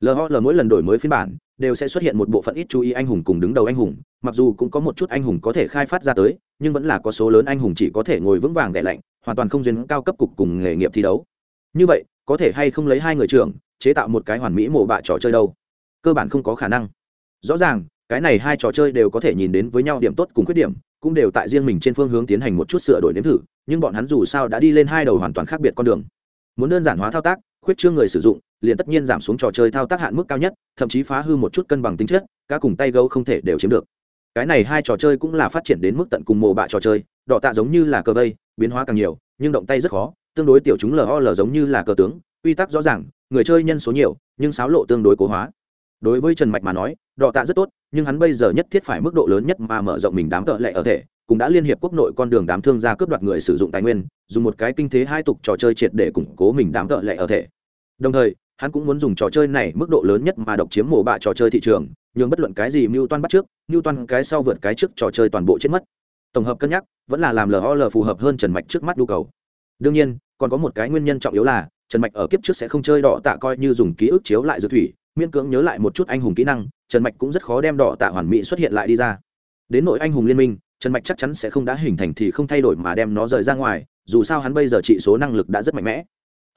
A: Lhl mỗi lần đổi mới phiên bản đều sẽ xuất hiện một bộ phận ít chú ý anh hùng cùng đứng đầu anh hùng, mặc dù cũng có một chút anh hùng có thể khai phát ra tới, nhưng vẫn là có số lớn anh hùng chỉ có thể ngồi vững vàng đẻ lạnh, hoàn toàn không duyên cao cấp cục cùng nghề nghiệp thi đấu. Như vậy, có thể hay không lấy hai người trưởng, chế tạo một cái hoàn mỹ mổ bạ trò chơi đâu? Cơ bản không có khả năng. Rõ ràng, cái này hai trò chơi đều có thể nhìn đến với nhau điểm tốt cùng khuyết điểm, cũng đều tại riêng mình trên phương hướng tiến hành một chút sửa đổi nếm thử, nhưng bọn hắn dù sao đã đi lên hai đầu hoàn toàn khác biệt con đường. Muốn đơn giản hóa thao tác, khuyết trương người sử dụng liền tất nhiên giảm xuống trò chơi thao tác hạn mức cao nhất, thậm chí phá hư một chút cân bằng tính chất, cá cùng tay gấu không thể đều chiếm được. Cái này hai trò chơi cũng là phát triển đến mức tận cùng mồ bạ trò chơi, đỏ tạ giống như là cờ vây, biến hóa càng nhiều, nhưng động tay rất khó, tương đối tiểu chúng lol giống như là cờ tướng, quy tắc rõ ràng, người chơi nhân số nhiều, nhưng sáo lộ tương đối cố hóa. Đối với trần mạch mà nói, đỏ tạ rất tốt, nhưng hắn bây giờ nhất thiết phải mức độ lớn nhất mà mở rộng mình đám tợ lệ ở thể, cũng đã liên hiệp quốc nội con đường đám thương gia cướp đoạt người sử dụng tài nguyên, dùng một cái kinh thế hai tục trò chơi triệt để củng cố mình đám tợ lệ ở thể. Đồng thời hắn cũng muốn dùng trò chơi này mức độ lớn nhất mà độc chiếm mổ bạ trò chơi thị trường nhưng bất luận cái gì mưu toan bắt trước mưu toan cái sau vượt cái trước trò chơi toàn bộ chết mất. Tổng hợp cân nhắc, vẫn là làm lol phù hợp hơn trần mạch trước mắt nhu cầu. Đương nhiên, còn có một cái nguyên nhân trọng yếu là, trần mạch ở kiếp trước sẽ không chơi đỏ tạ coi như dùng ký ức chiếu lại dược thủy, miễn cưỡng nhớ lại một chút anh hùng kỹ năng, trần mạch cũng rất khó đem đỏ tạ hoàn mỹ xuất hiện lại đi ra. Đến nội anh hùng liên minh, trần mạch chắc chắn sẽ không đã hình thành thì không thay đổi mà đem nó rời ra ngoài, dù sao hắn bây giờ trị số năng lực đã rất mạnh mẽ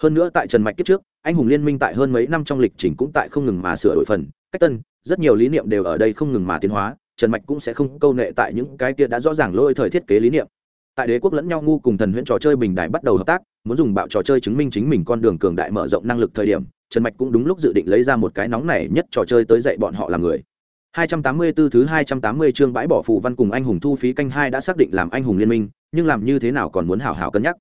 A: hơn nữa tại trần mạch kiếp trước, anh hùng liên minh tại hơn mấy năm trong lịch trình cũng tại không ngừng mà sửa đổi phần. Cách tân, rất nhiều lý niệm đều ở đây không ngừng mà tiến hóa, trần mạch cũng sẽ không câu nệ tại những cái kia đã rõ ràng lôi thời thiết kế lý niệm. Tại đế quốc lẫn nhau ngu cùng thần huyễn trò chơi bình đại bắt đầu hợp tác, muốn dùng bạo trò chơi chứng minh chính mình con đường cường đại mở rộng năng lực thời điểm, trần mạch cũng đúng lúc dự định lấy ra một cái nóng này nhất trò chơi tới dạy bọn họ làm người. 284 thứ 280 chương bãi bỏ phù văn cùng anh hùng thu phí canh hai đã xác định làm anh hùng liên minh, nhưng làm như thế nào còn muốn hảo hảo cân nhắc.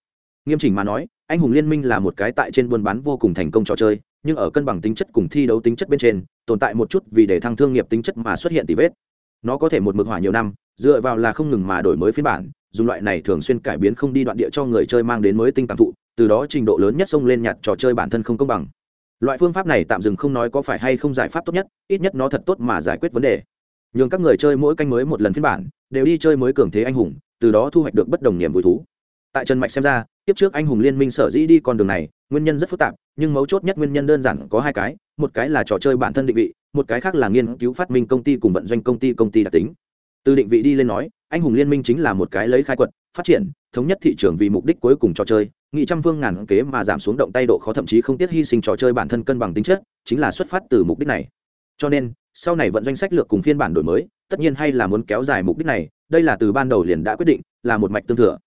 A: Nghiêm chỉnh mà nói anh hùng liên minh là một cái tại trên buôn bán vô cùng thành công trò chơi, nhưng ở cân bằng tính chất cùng thi đấu tính chất bên trên, tồn tại một chút vì để thăng thương nghiệp tính chất mà xuất hiện tỷ vết. Nó có thể một mực hỏa nhiều năm, dựa vào là không ngừng mà đổi mới phiên bản, dùng loại này thường xuyên cải biến không đi đoạn địa cho người chơi mang đến mới tinh cảm thụ, từ đó trình độ lớn nhất xông lên nhặt trò chơi bản thân không công bằng. Loại phương pháp này tạm dừng không nói có phải hay không giải pháp tốt nhất, ít nhất nó thật tốt mà giải quyết vấn đề. Nhường các người chơi mỗi canh mới một lần phiên bản, đều đi chơi mới cường thế anh hùng, từ đó thu hoạch được bất đồng niềm vui thú tại trần mạch xem ra tiếp trước anh hùng liên minh sở dĩ đi con đường này, nguyên nhân rất phức tạp, nhưng mấu chốt nhất nguyên nhân đơn giản có hai cái, một cái là trò chơi bản thân định vị, một cái khác là nghiên cứu phát minh công ty cùng vận doanh công ty công ty đặc tính. Từ định vị đi lên nói, anh hùng liên minh chính là một cái lấy khai quật, phát triển, thống nhất thị trường vì mục đích cuối cùng trò chơi, nghị trăm phương ngàn kế mà giảm xuống động tay độ khó thậm chí không tiếc hy sinh trò chơi bản thân cân bằng tính chất, chính là xuất phát từ mục đích này. Cho nên, sau này vận doanh sách lược cùng phiên bản đổi mới, tất nhiên hay là muốn kéo dài mục đích này, đây là từ ban đầu liền đã quyết định, là một mạch tương thừa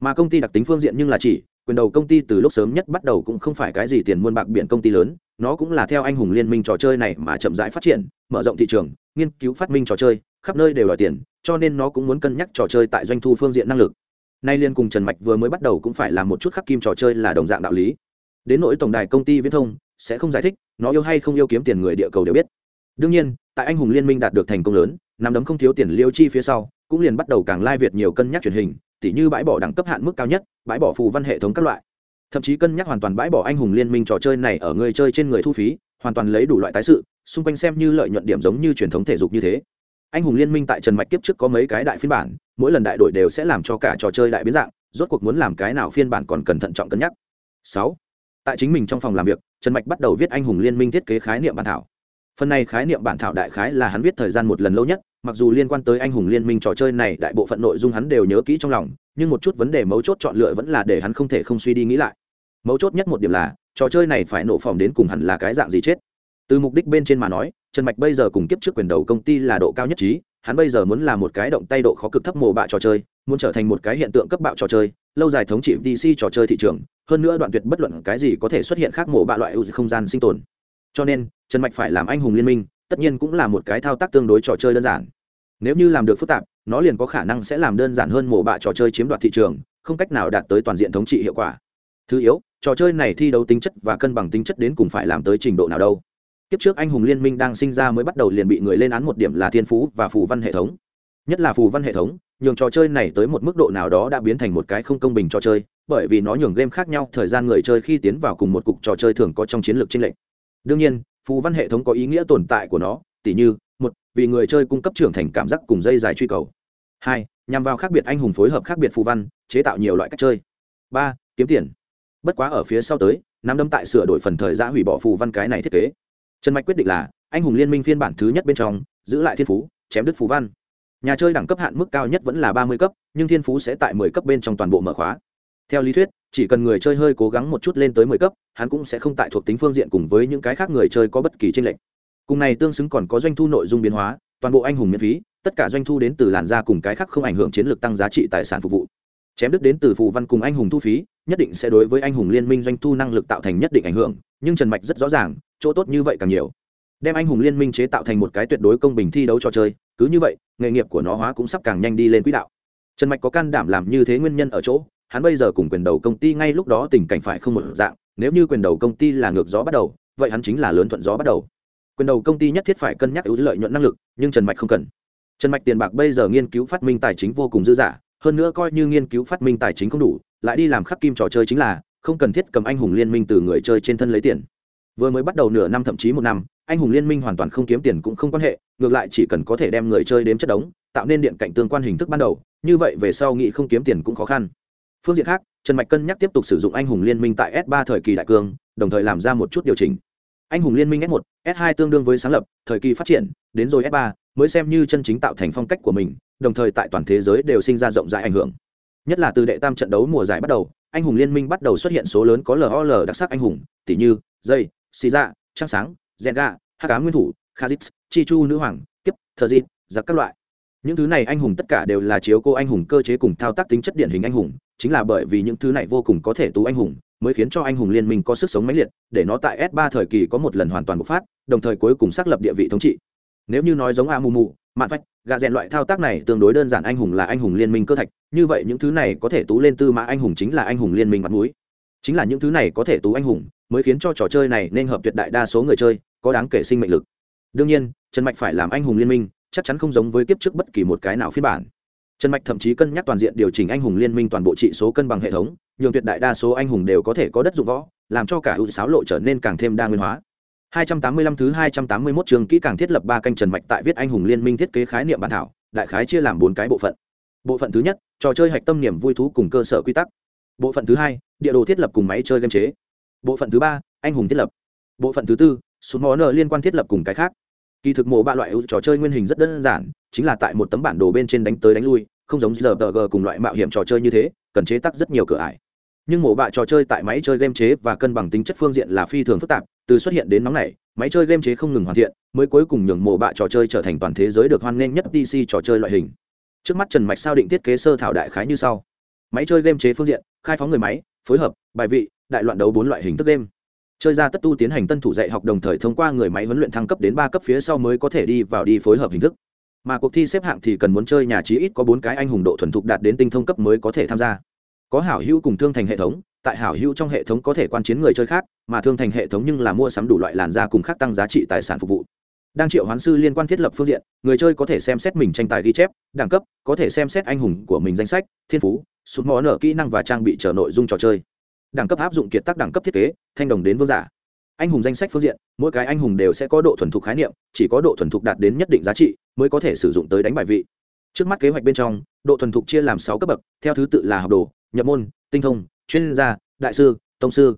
A: mà công ty đặc tính phương diện nhưng là chỉ, quyền đầu công ty từ lúc sớm nhất bắt đầu cũng không phải cái gì tiền muôn bạc biển công ty lớn, nó cũng là theo anh hùng liên minh trò chơi này mà chậm rãi phát triển, mở rộng thị trường, nghiên cứu phát minh trò chơi, khắp nơi đều đòi tiền, cho nên nó cũng muốn cân nhắc trò chơi tại doanh thu phương diện năng lực. Nay liên cùng trần mạch vừa mới bắt đầu cũng phải làm một chút khắc kim trò chơi là đồng dạng đạo lý. Đến nỗi tổng đài công ty viễn thông, sẽ không giải thích, nó yêu hay không yêu kiếm tiền người địa cầu đều biết. Đương nhiên, tại anh hùng liên minh đạt được thành công lớn nắm đấm không thiếu tiền liêu chi phía sau, cũng liền bắt đầu càng lai việt nhiều cân nhắc truyền hình tỉ như bãi bỏ đẳng cấp hạn mức cao nhất, bãi bỏ phù văn hệ thống các loại. Thậm chí cân nhắc hoàn toàn bãi bỏ anh hùng liên minh trò chơi này ở người chơi trên người thu phí, hoàn toàn lấy đủ loại tái sự, xung quanh xem như lợi nhuận điểm giống như truyền thống thể dục như thế. Anh hùng liên minh tại trần mạch kiếp trước có mấy cái đại phiên bản, mỗi lần đại đội đều sẽ làm cho cả trò chơi đại biến dạng, rốt cuộc muốn làm cái nào phiên bản còn cần thận trọng cân nhắc. Sáu, tại chính mình trong phòng làm việc, trần mạch bắt đầu viết anh hùng liên minh thiết kế khái niệm bản thảo. Phần này khái niệm bản thảo đại khái là hắn viết thời gian một lần lâu nhất mặc dù liên quan tới anh hùng liên minh trò chơi này, đại bộ phận nội dung hắn đều nhớ kỹ trong lòng, nhưng một chút vấn đề mấu chốt chọn lựa vẫn là để hắn không thể không suy đi nghĩ lại. Mấu chốt nhất một điểm là, trò chơi này phải nổ phỏng đến cùng hẳn là cái dạng gì chết. Từ mục đích bên trên mà nói, trần mạch bây giờ cùng kiếp trước quyền đầu công ty là độ cao nhất trí, hắn bây giờ muốn là một cái động tay độ khó cực thấp mồ bạ trò chơi, muốn trở thành một cái hiện tượng cấp bạo trò chơi, lâu dài thống trị dc trò chơi thị trường, hơn nữa đoạn tuyệt bất luận cái gì có thể xuất hiện khác mồ bạ loại ưu không gian sinh tồn. Cho nên, trần mạch phải làm anh hùng liên minh tất nhiên cũng là một cái thao tác tương đối trò chơi đơn giản. Nếu như làm được phức tạp, nó liền có khả năng sẽ làm đơn giản hơn mổ bạ trò chơi chiếm đoạt thị trường, không cách nào đạt tới toàn diện thống trị hiệu quả. Thứ yếu, trò chơi này thi đấu tính chất và cân bằng tính chất đến cùng phải làm tới trình độ nào đâu. Kiếp trước anh hùng liên minh đang sinh ra mới bắt đầu liền bị người lên án một điểm là thiên phú và phù văn hệ thống. Nhất là phù văn hệ thống, nhường trò chơi này tới một mức độ nào đó đã biến thành một cái không công bình trò chơi, bởi vì nó nhường game khác nhau, thời gian người chơi khi tiến vào cùng một cục trò chơi thường có trong chiến lược tranh lệch. Đương nhiên phù văn hệ thống có ý nghĩa tồn tại của nó, tỉ như, một, vì người chơi cung cấp trưởng thành cảm giác cùng dây dài truy cầu. Hai, nhằm vào khác biệt anh hùng phối hợp khác biệt phù văn, chế tạo nhiều loại cách chơi. Ba, kiếm tiền. Bất quá ở phía sau tới, nắm đâm tại sửa đổi phần thời gian hủy bỏ phù văn cái này thiết kế. Trần mạch quyết định là, anh hùng liên minh phiên bản thứ nhất bên trong, giữ lại thiên phú, chém đứt phù văn. Nhà chơi đẳng cấp hạn mức cao nhất vẫn là ba mươi cấp, nhưng thiên phú sẽ tại mười cấp bên trong toàn bộ mở khóa. Theo lý thuyết chỉ cần người chơi hơi cố gắng một chút lên tới mười cấp, hắn cũng sẽ không tại thuộc tính phương diện cùng với những cái khác người chơi có bất kỳ tranh lệch. Cùng này tương xứng còn có doanh thu nội dung biến hóa, toàn bộ anh hùng miễn phí, tất cả doanh thu đến từ làn da cùng cái khác không ảnh hưởng chiến lược tăng giá trị tài sản phục vụ. Chém đứt đến từ phù văn cùng anh hùng thu phí, nhất định sẽ đối với anh hùng liên minh doanh thu năng lực tạo thành nhất định ảnh hưởng, nhưng trần mạch rất rõ ràng, chỗ tốt như vậy càng nhiều. Đem anh hùng liên minh chế tạo thành một cái tuyệt đối công bình thi đấu trò chơi, cứ như vậy, nghề nghiệp của nó hóa cũng sắp càng nhanh đi lên quỹ đạo. Trần mạch có can đảm làm như thế nguyên nhân ở chỗ hắn bây giờ cùng quyền đầu công ty ngay lúc đó tình cảnh phải không một dạng, nếu như quyền đầu công ty là ngược gió bắt đầu, vậy hắn chính là lớn thuận gió bắt đầu. Quyền đầu công ty nhất thiết phải cân nhắc ưu lợi nhuận năng lực, nhưng trần mạch không cần. Trần mạch tiền bạc bây giờ nghiên cứu phát minh tài chính vô cùng dư dả, hơn nữa coi như nghiên cứu phát minh tài chính không đủ, lại đi làm khắc kim trò chơi chính là, không cần thiết cầm anh hùng liên minh từ người chơi trên thân lấy tiền. Vừa mới bắt đầu nửa năm thậm chí một năm, anh hùng liên minh hoàn toàn không kiếm tiền cũng không quan hệ, ngược lại chỉ cần có thể đem người chơi đếm chất đống, tạo nên điện cạnh tương quan hình thức ban đầu, như vậy về sau nghĩ không kiếm tiền cũng khó khăn phương diện khác, trần mạch cân nhắc tiếp tục sử dụng anh hùng liên minh tại s 3 thời kỳ đại cương, đồng thời làm ra một chút điều chỉnh. Anh hùng liên minh s 1 s 2 tương đương với sáng lập, thời kỳ phát triển, đến rồi s 3 mới xem như chân chính tạo thành phong cách của mình, đồng thời tại toàn thế giới đều sinh ra rộng rãi ảnh hưởng. Nhất là từ đệ tam trận đấu mùa giải bắt đầu, anh hùng liên minh bắt đầu xuất hiện số lớn có lol đặc sắc anh hùng, tỷ như dây xì dạ trăng sáng rèn gà hát cá nguyên thủ khazit chi chu nữ hoàng, kiếp, thờ dịt giặc các loại những thứ này anh hùng tất cả đều là chiếu cô anh hùng cơ chế cùng thao tác tính chất điển hình anh hùng, chính là bởi vì những thứ này vô cùng có thể tú anh hùng, mới khiến cho anh hùng liên minh có sức sống mãnh liệt, để nó tại s 3 thời kỳ có một lần hoàn toàn bộc phát, đồng thời cuối cùng xác lập địa vị thống trị. Nếu như nói giống a mù mù mạn phách gà rèn loại thao tác này tương đối đơn giản anh hùng là anh hùng liên minh cơ thạch, như vậy những thứ này có thể tú lên tư mã anh hùng chính là anh hùng liên minh mặt mũi. Chính là những thứ này có thể tú anh hùng, mới khiến cho trò chơi này nên hợp tuyệt đại đa số người chơi, có đáng kể sinh mệnh lực. Đương nhiên, trần mạch phải làm anh hùng liên minh chắc chắn không giống với kiếp trước bất kỳ một cái nào phiên bản. Trần mạch thậm chí cân nhắc toàn diện điều chỉnh anh hùng liên minh toàn bộ trị số cân bằng hệ thống, nhường tuyệt đại đa số anh hùng đều có thể có đất dụng võ, làm cho cả hữu sáo lộ trở nên càng thêm đa nguyên hóa. 285 thứ 281 trường kỹ càng thiết lập ba canh trần mạch tại viết anh hùng liên minh thiết kế khái niệm bản thảo, đại khái chia làm bốn cái bộ phận. Bộ phận thứ nhất, trò chơi hạch tâm niềm vui thú cùng cơ sở quy tắc. Bộ phận thứ hai, địa đồ thiết lập cùng máy chơi game chế. Bộ phận thứ ba, anh hùng thiết lập. Bộ phận thứ tư số món nợ liên quan thiết lập cùng cái khác kỳ thực mộ ba loại ưu trò chơi nguyên hình rất đơn giản, chính là tại một tấm bản đồ bên trên đánh tới đánh lui, không giống giờ tờ g cùng loại mạo hiểm trò chơi như thế, cần chế tác rất nhiều cửa ải. Nhưng mổ bạ trò chơi tại máy chơi game chế và cân bằng tính chất phương diện là phi thường phức tạp, từ xuất hiện đến nóng này, máy chơi game chế không ngừng hoàn thiện, mới cuối cùng nhường mổ bạ trò chơi trở thành toàn thế giới được hoan nghênh nhất dc trò chơi loại hình. Trước mắt trần mạch sao định thiết kế sơ thảo đại khái như sau. Máy chơi game chế phương diện, khai phóng người máy, phối hợp, bài vị, đại loạn đấu bốn loại hình thức game chơi ra tất tu tiến hành tân thủ dạy học đồng thời thông qua người máy huấn luyện thăng cấp đến ba cấp phía sau mới có thể đi vào đi phối hợp hình thức. Mà cuộc thi xếp hạng thì cần muốn chơi nhà trí ít có bốn cái anh hùng độ thuần thục đạt đến tinh thông cấp mới có thể tham gia. Có hảo hữu cùng thương thành hệ thống, tại hảo hữu trong hệ thống có thể quan chiến người chơi khác, mà thương thành hệ thống nhưng là mua sắm đủ loại làn da cùng khác tăng giá trị tài sản phục vụ. Đang triệu hoán sư liên quan thiết lập phương diện, người chơi có thể xem xét mình tranh tài ghi chép, đẳng cấp, có thể xem xét anh hùng của mình danh sách, thiên phú, sụt mò nở kỹ năng và trang bị trở nội dung trò chơi đẳng cấp áp dụng kiệt tác đẳng cấp thiết kế, thanh đồng đến vương giả. Anh hùng danh sách phương diện, mỗi cái anh hùng đều sẽ có độ thuần thục khái niệm, chỉ có độ thuần thục đạt đến nhất định giá trị mới có thể sử dụng tới đánh bài vị. Trước mắt kế hoạch bên trong, độ thuần thục chia làm sáu cấp bậc, theo thứ tự là học đồ, nhập môn, tinh thông, chuyên gia, đại sư, tông sư.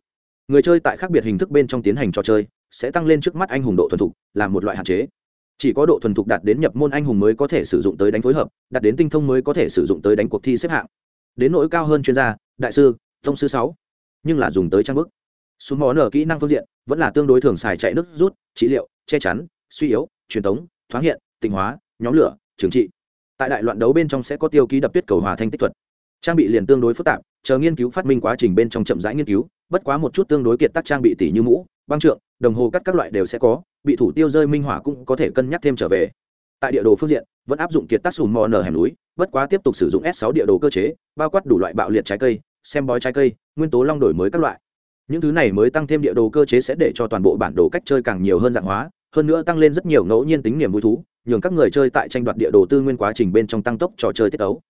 A: Người chơi tại khác biệt hình thức bên trong tiến hành trò chơi, sẽ tăng lên trước mắt anh hùng độ thuần thục, là một loại hạn chế. Chỉ có độ thuần thục đạt đến nhập môn anh hùng mới có thể sử dụng tới đánh phối hợp, đạt đến tinh thông mới có thể sử dụng tới đánh cuộc thi xếp hạng. Đến nỗi cao hơn chuyên gia, đại sư, tông sư sáu nhưng là dùng tới trang bức. Súng món ở kỹ năng phương diện, vẫn là tương đối thường xài chạy nước rút, trị liệu, che chắn, suy yếu, truyền tống, thoáng hiện, tịnh hóa, nhóm lửa trừng trị. Tại đại loạn đấu bên trong sẽ có tiêu ký đập tuyết cầu hòa thanh tích thuật. Trang bị liền tương đối phức tạp, chờ nghiên cứu phát minh quá trình bên trong chậm rãi nghiên cứu, bất quá một chút tương đối kiệt tác trang bị tỷ như mũ, băng trượng, đồng hồ cắt các loại đều sẽ có, bị thủ tiêu rơi minh hỏa cũng có thể cân nhắc thêm trở về. Tại địa đồ phương diện, vẫn áp dụng kiệt tác sùm mò nở hẻm núi, bất quá tiếp tục sử dụng s 6 địa đồ cơ chế, bao quát đủ loại bạo liệt trái cây xem bói trái cây, nguyên tố long đổi mới các loại. Những thứ này mới tăng thêm địa đồ cơ chế sẽ để cho toàn bộ bản đồ cách chơi càng nhiều hơn dạng hóa, hơn nữa tăng lên rất nhiều ngẫu nhiên tính niềm vui thú, nhường các người chơi tại tranh đoạt địa đồ tư nguyên quá trình bên trong tăng tốc trò chơi tiết ấu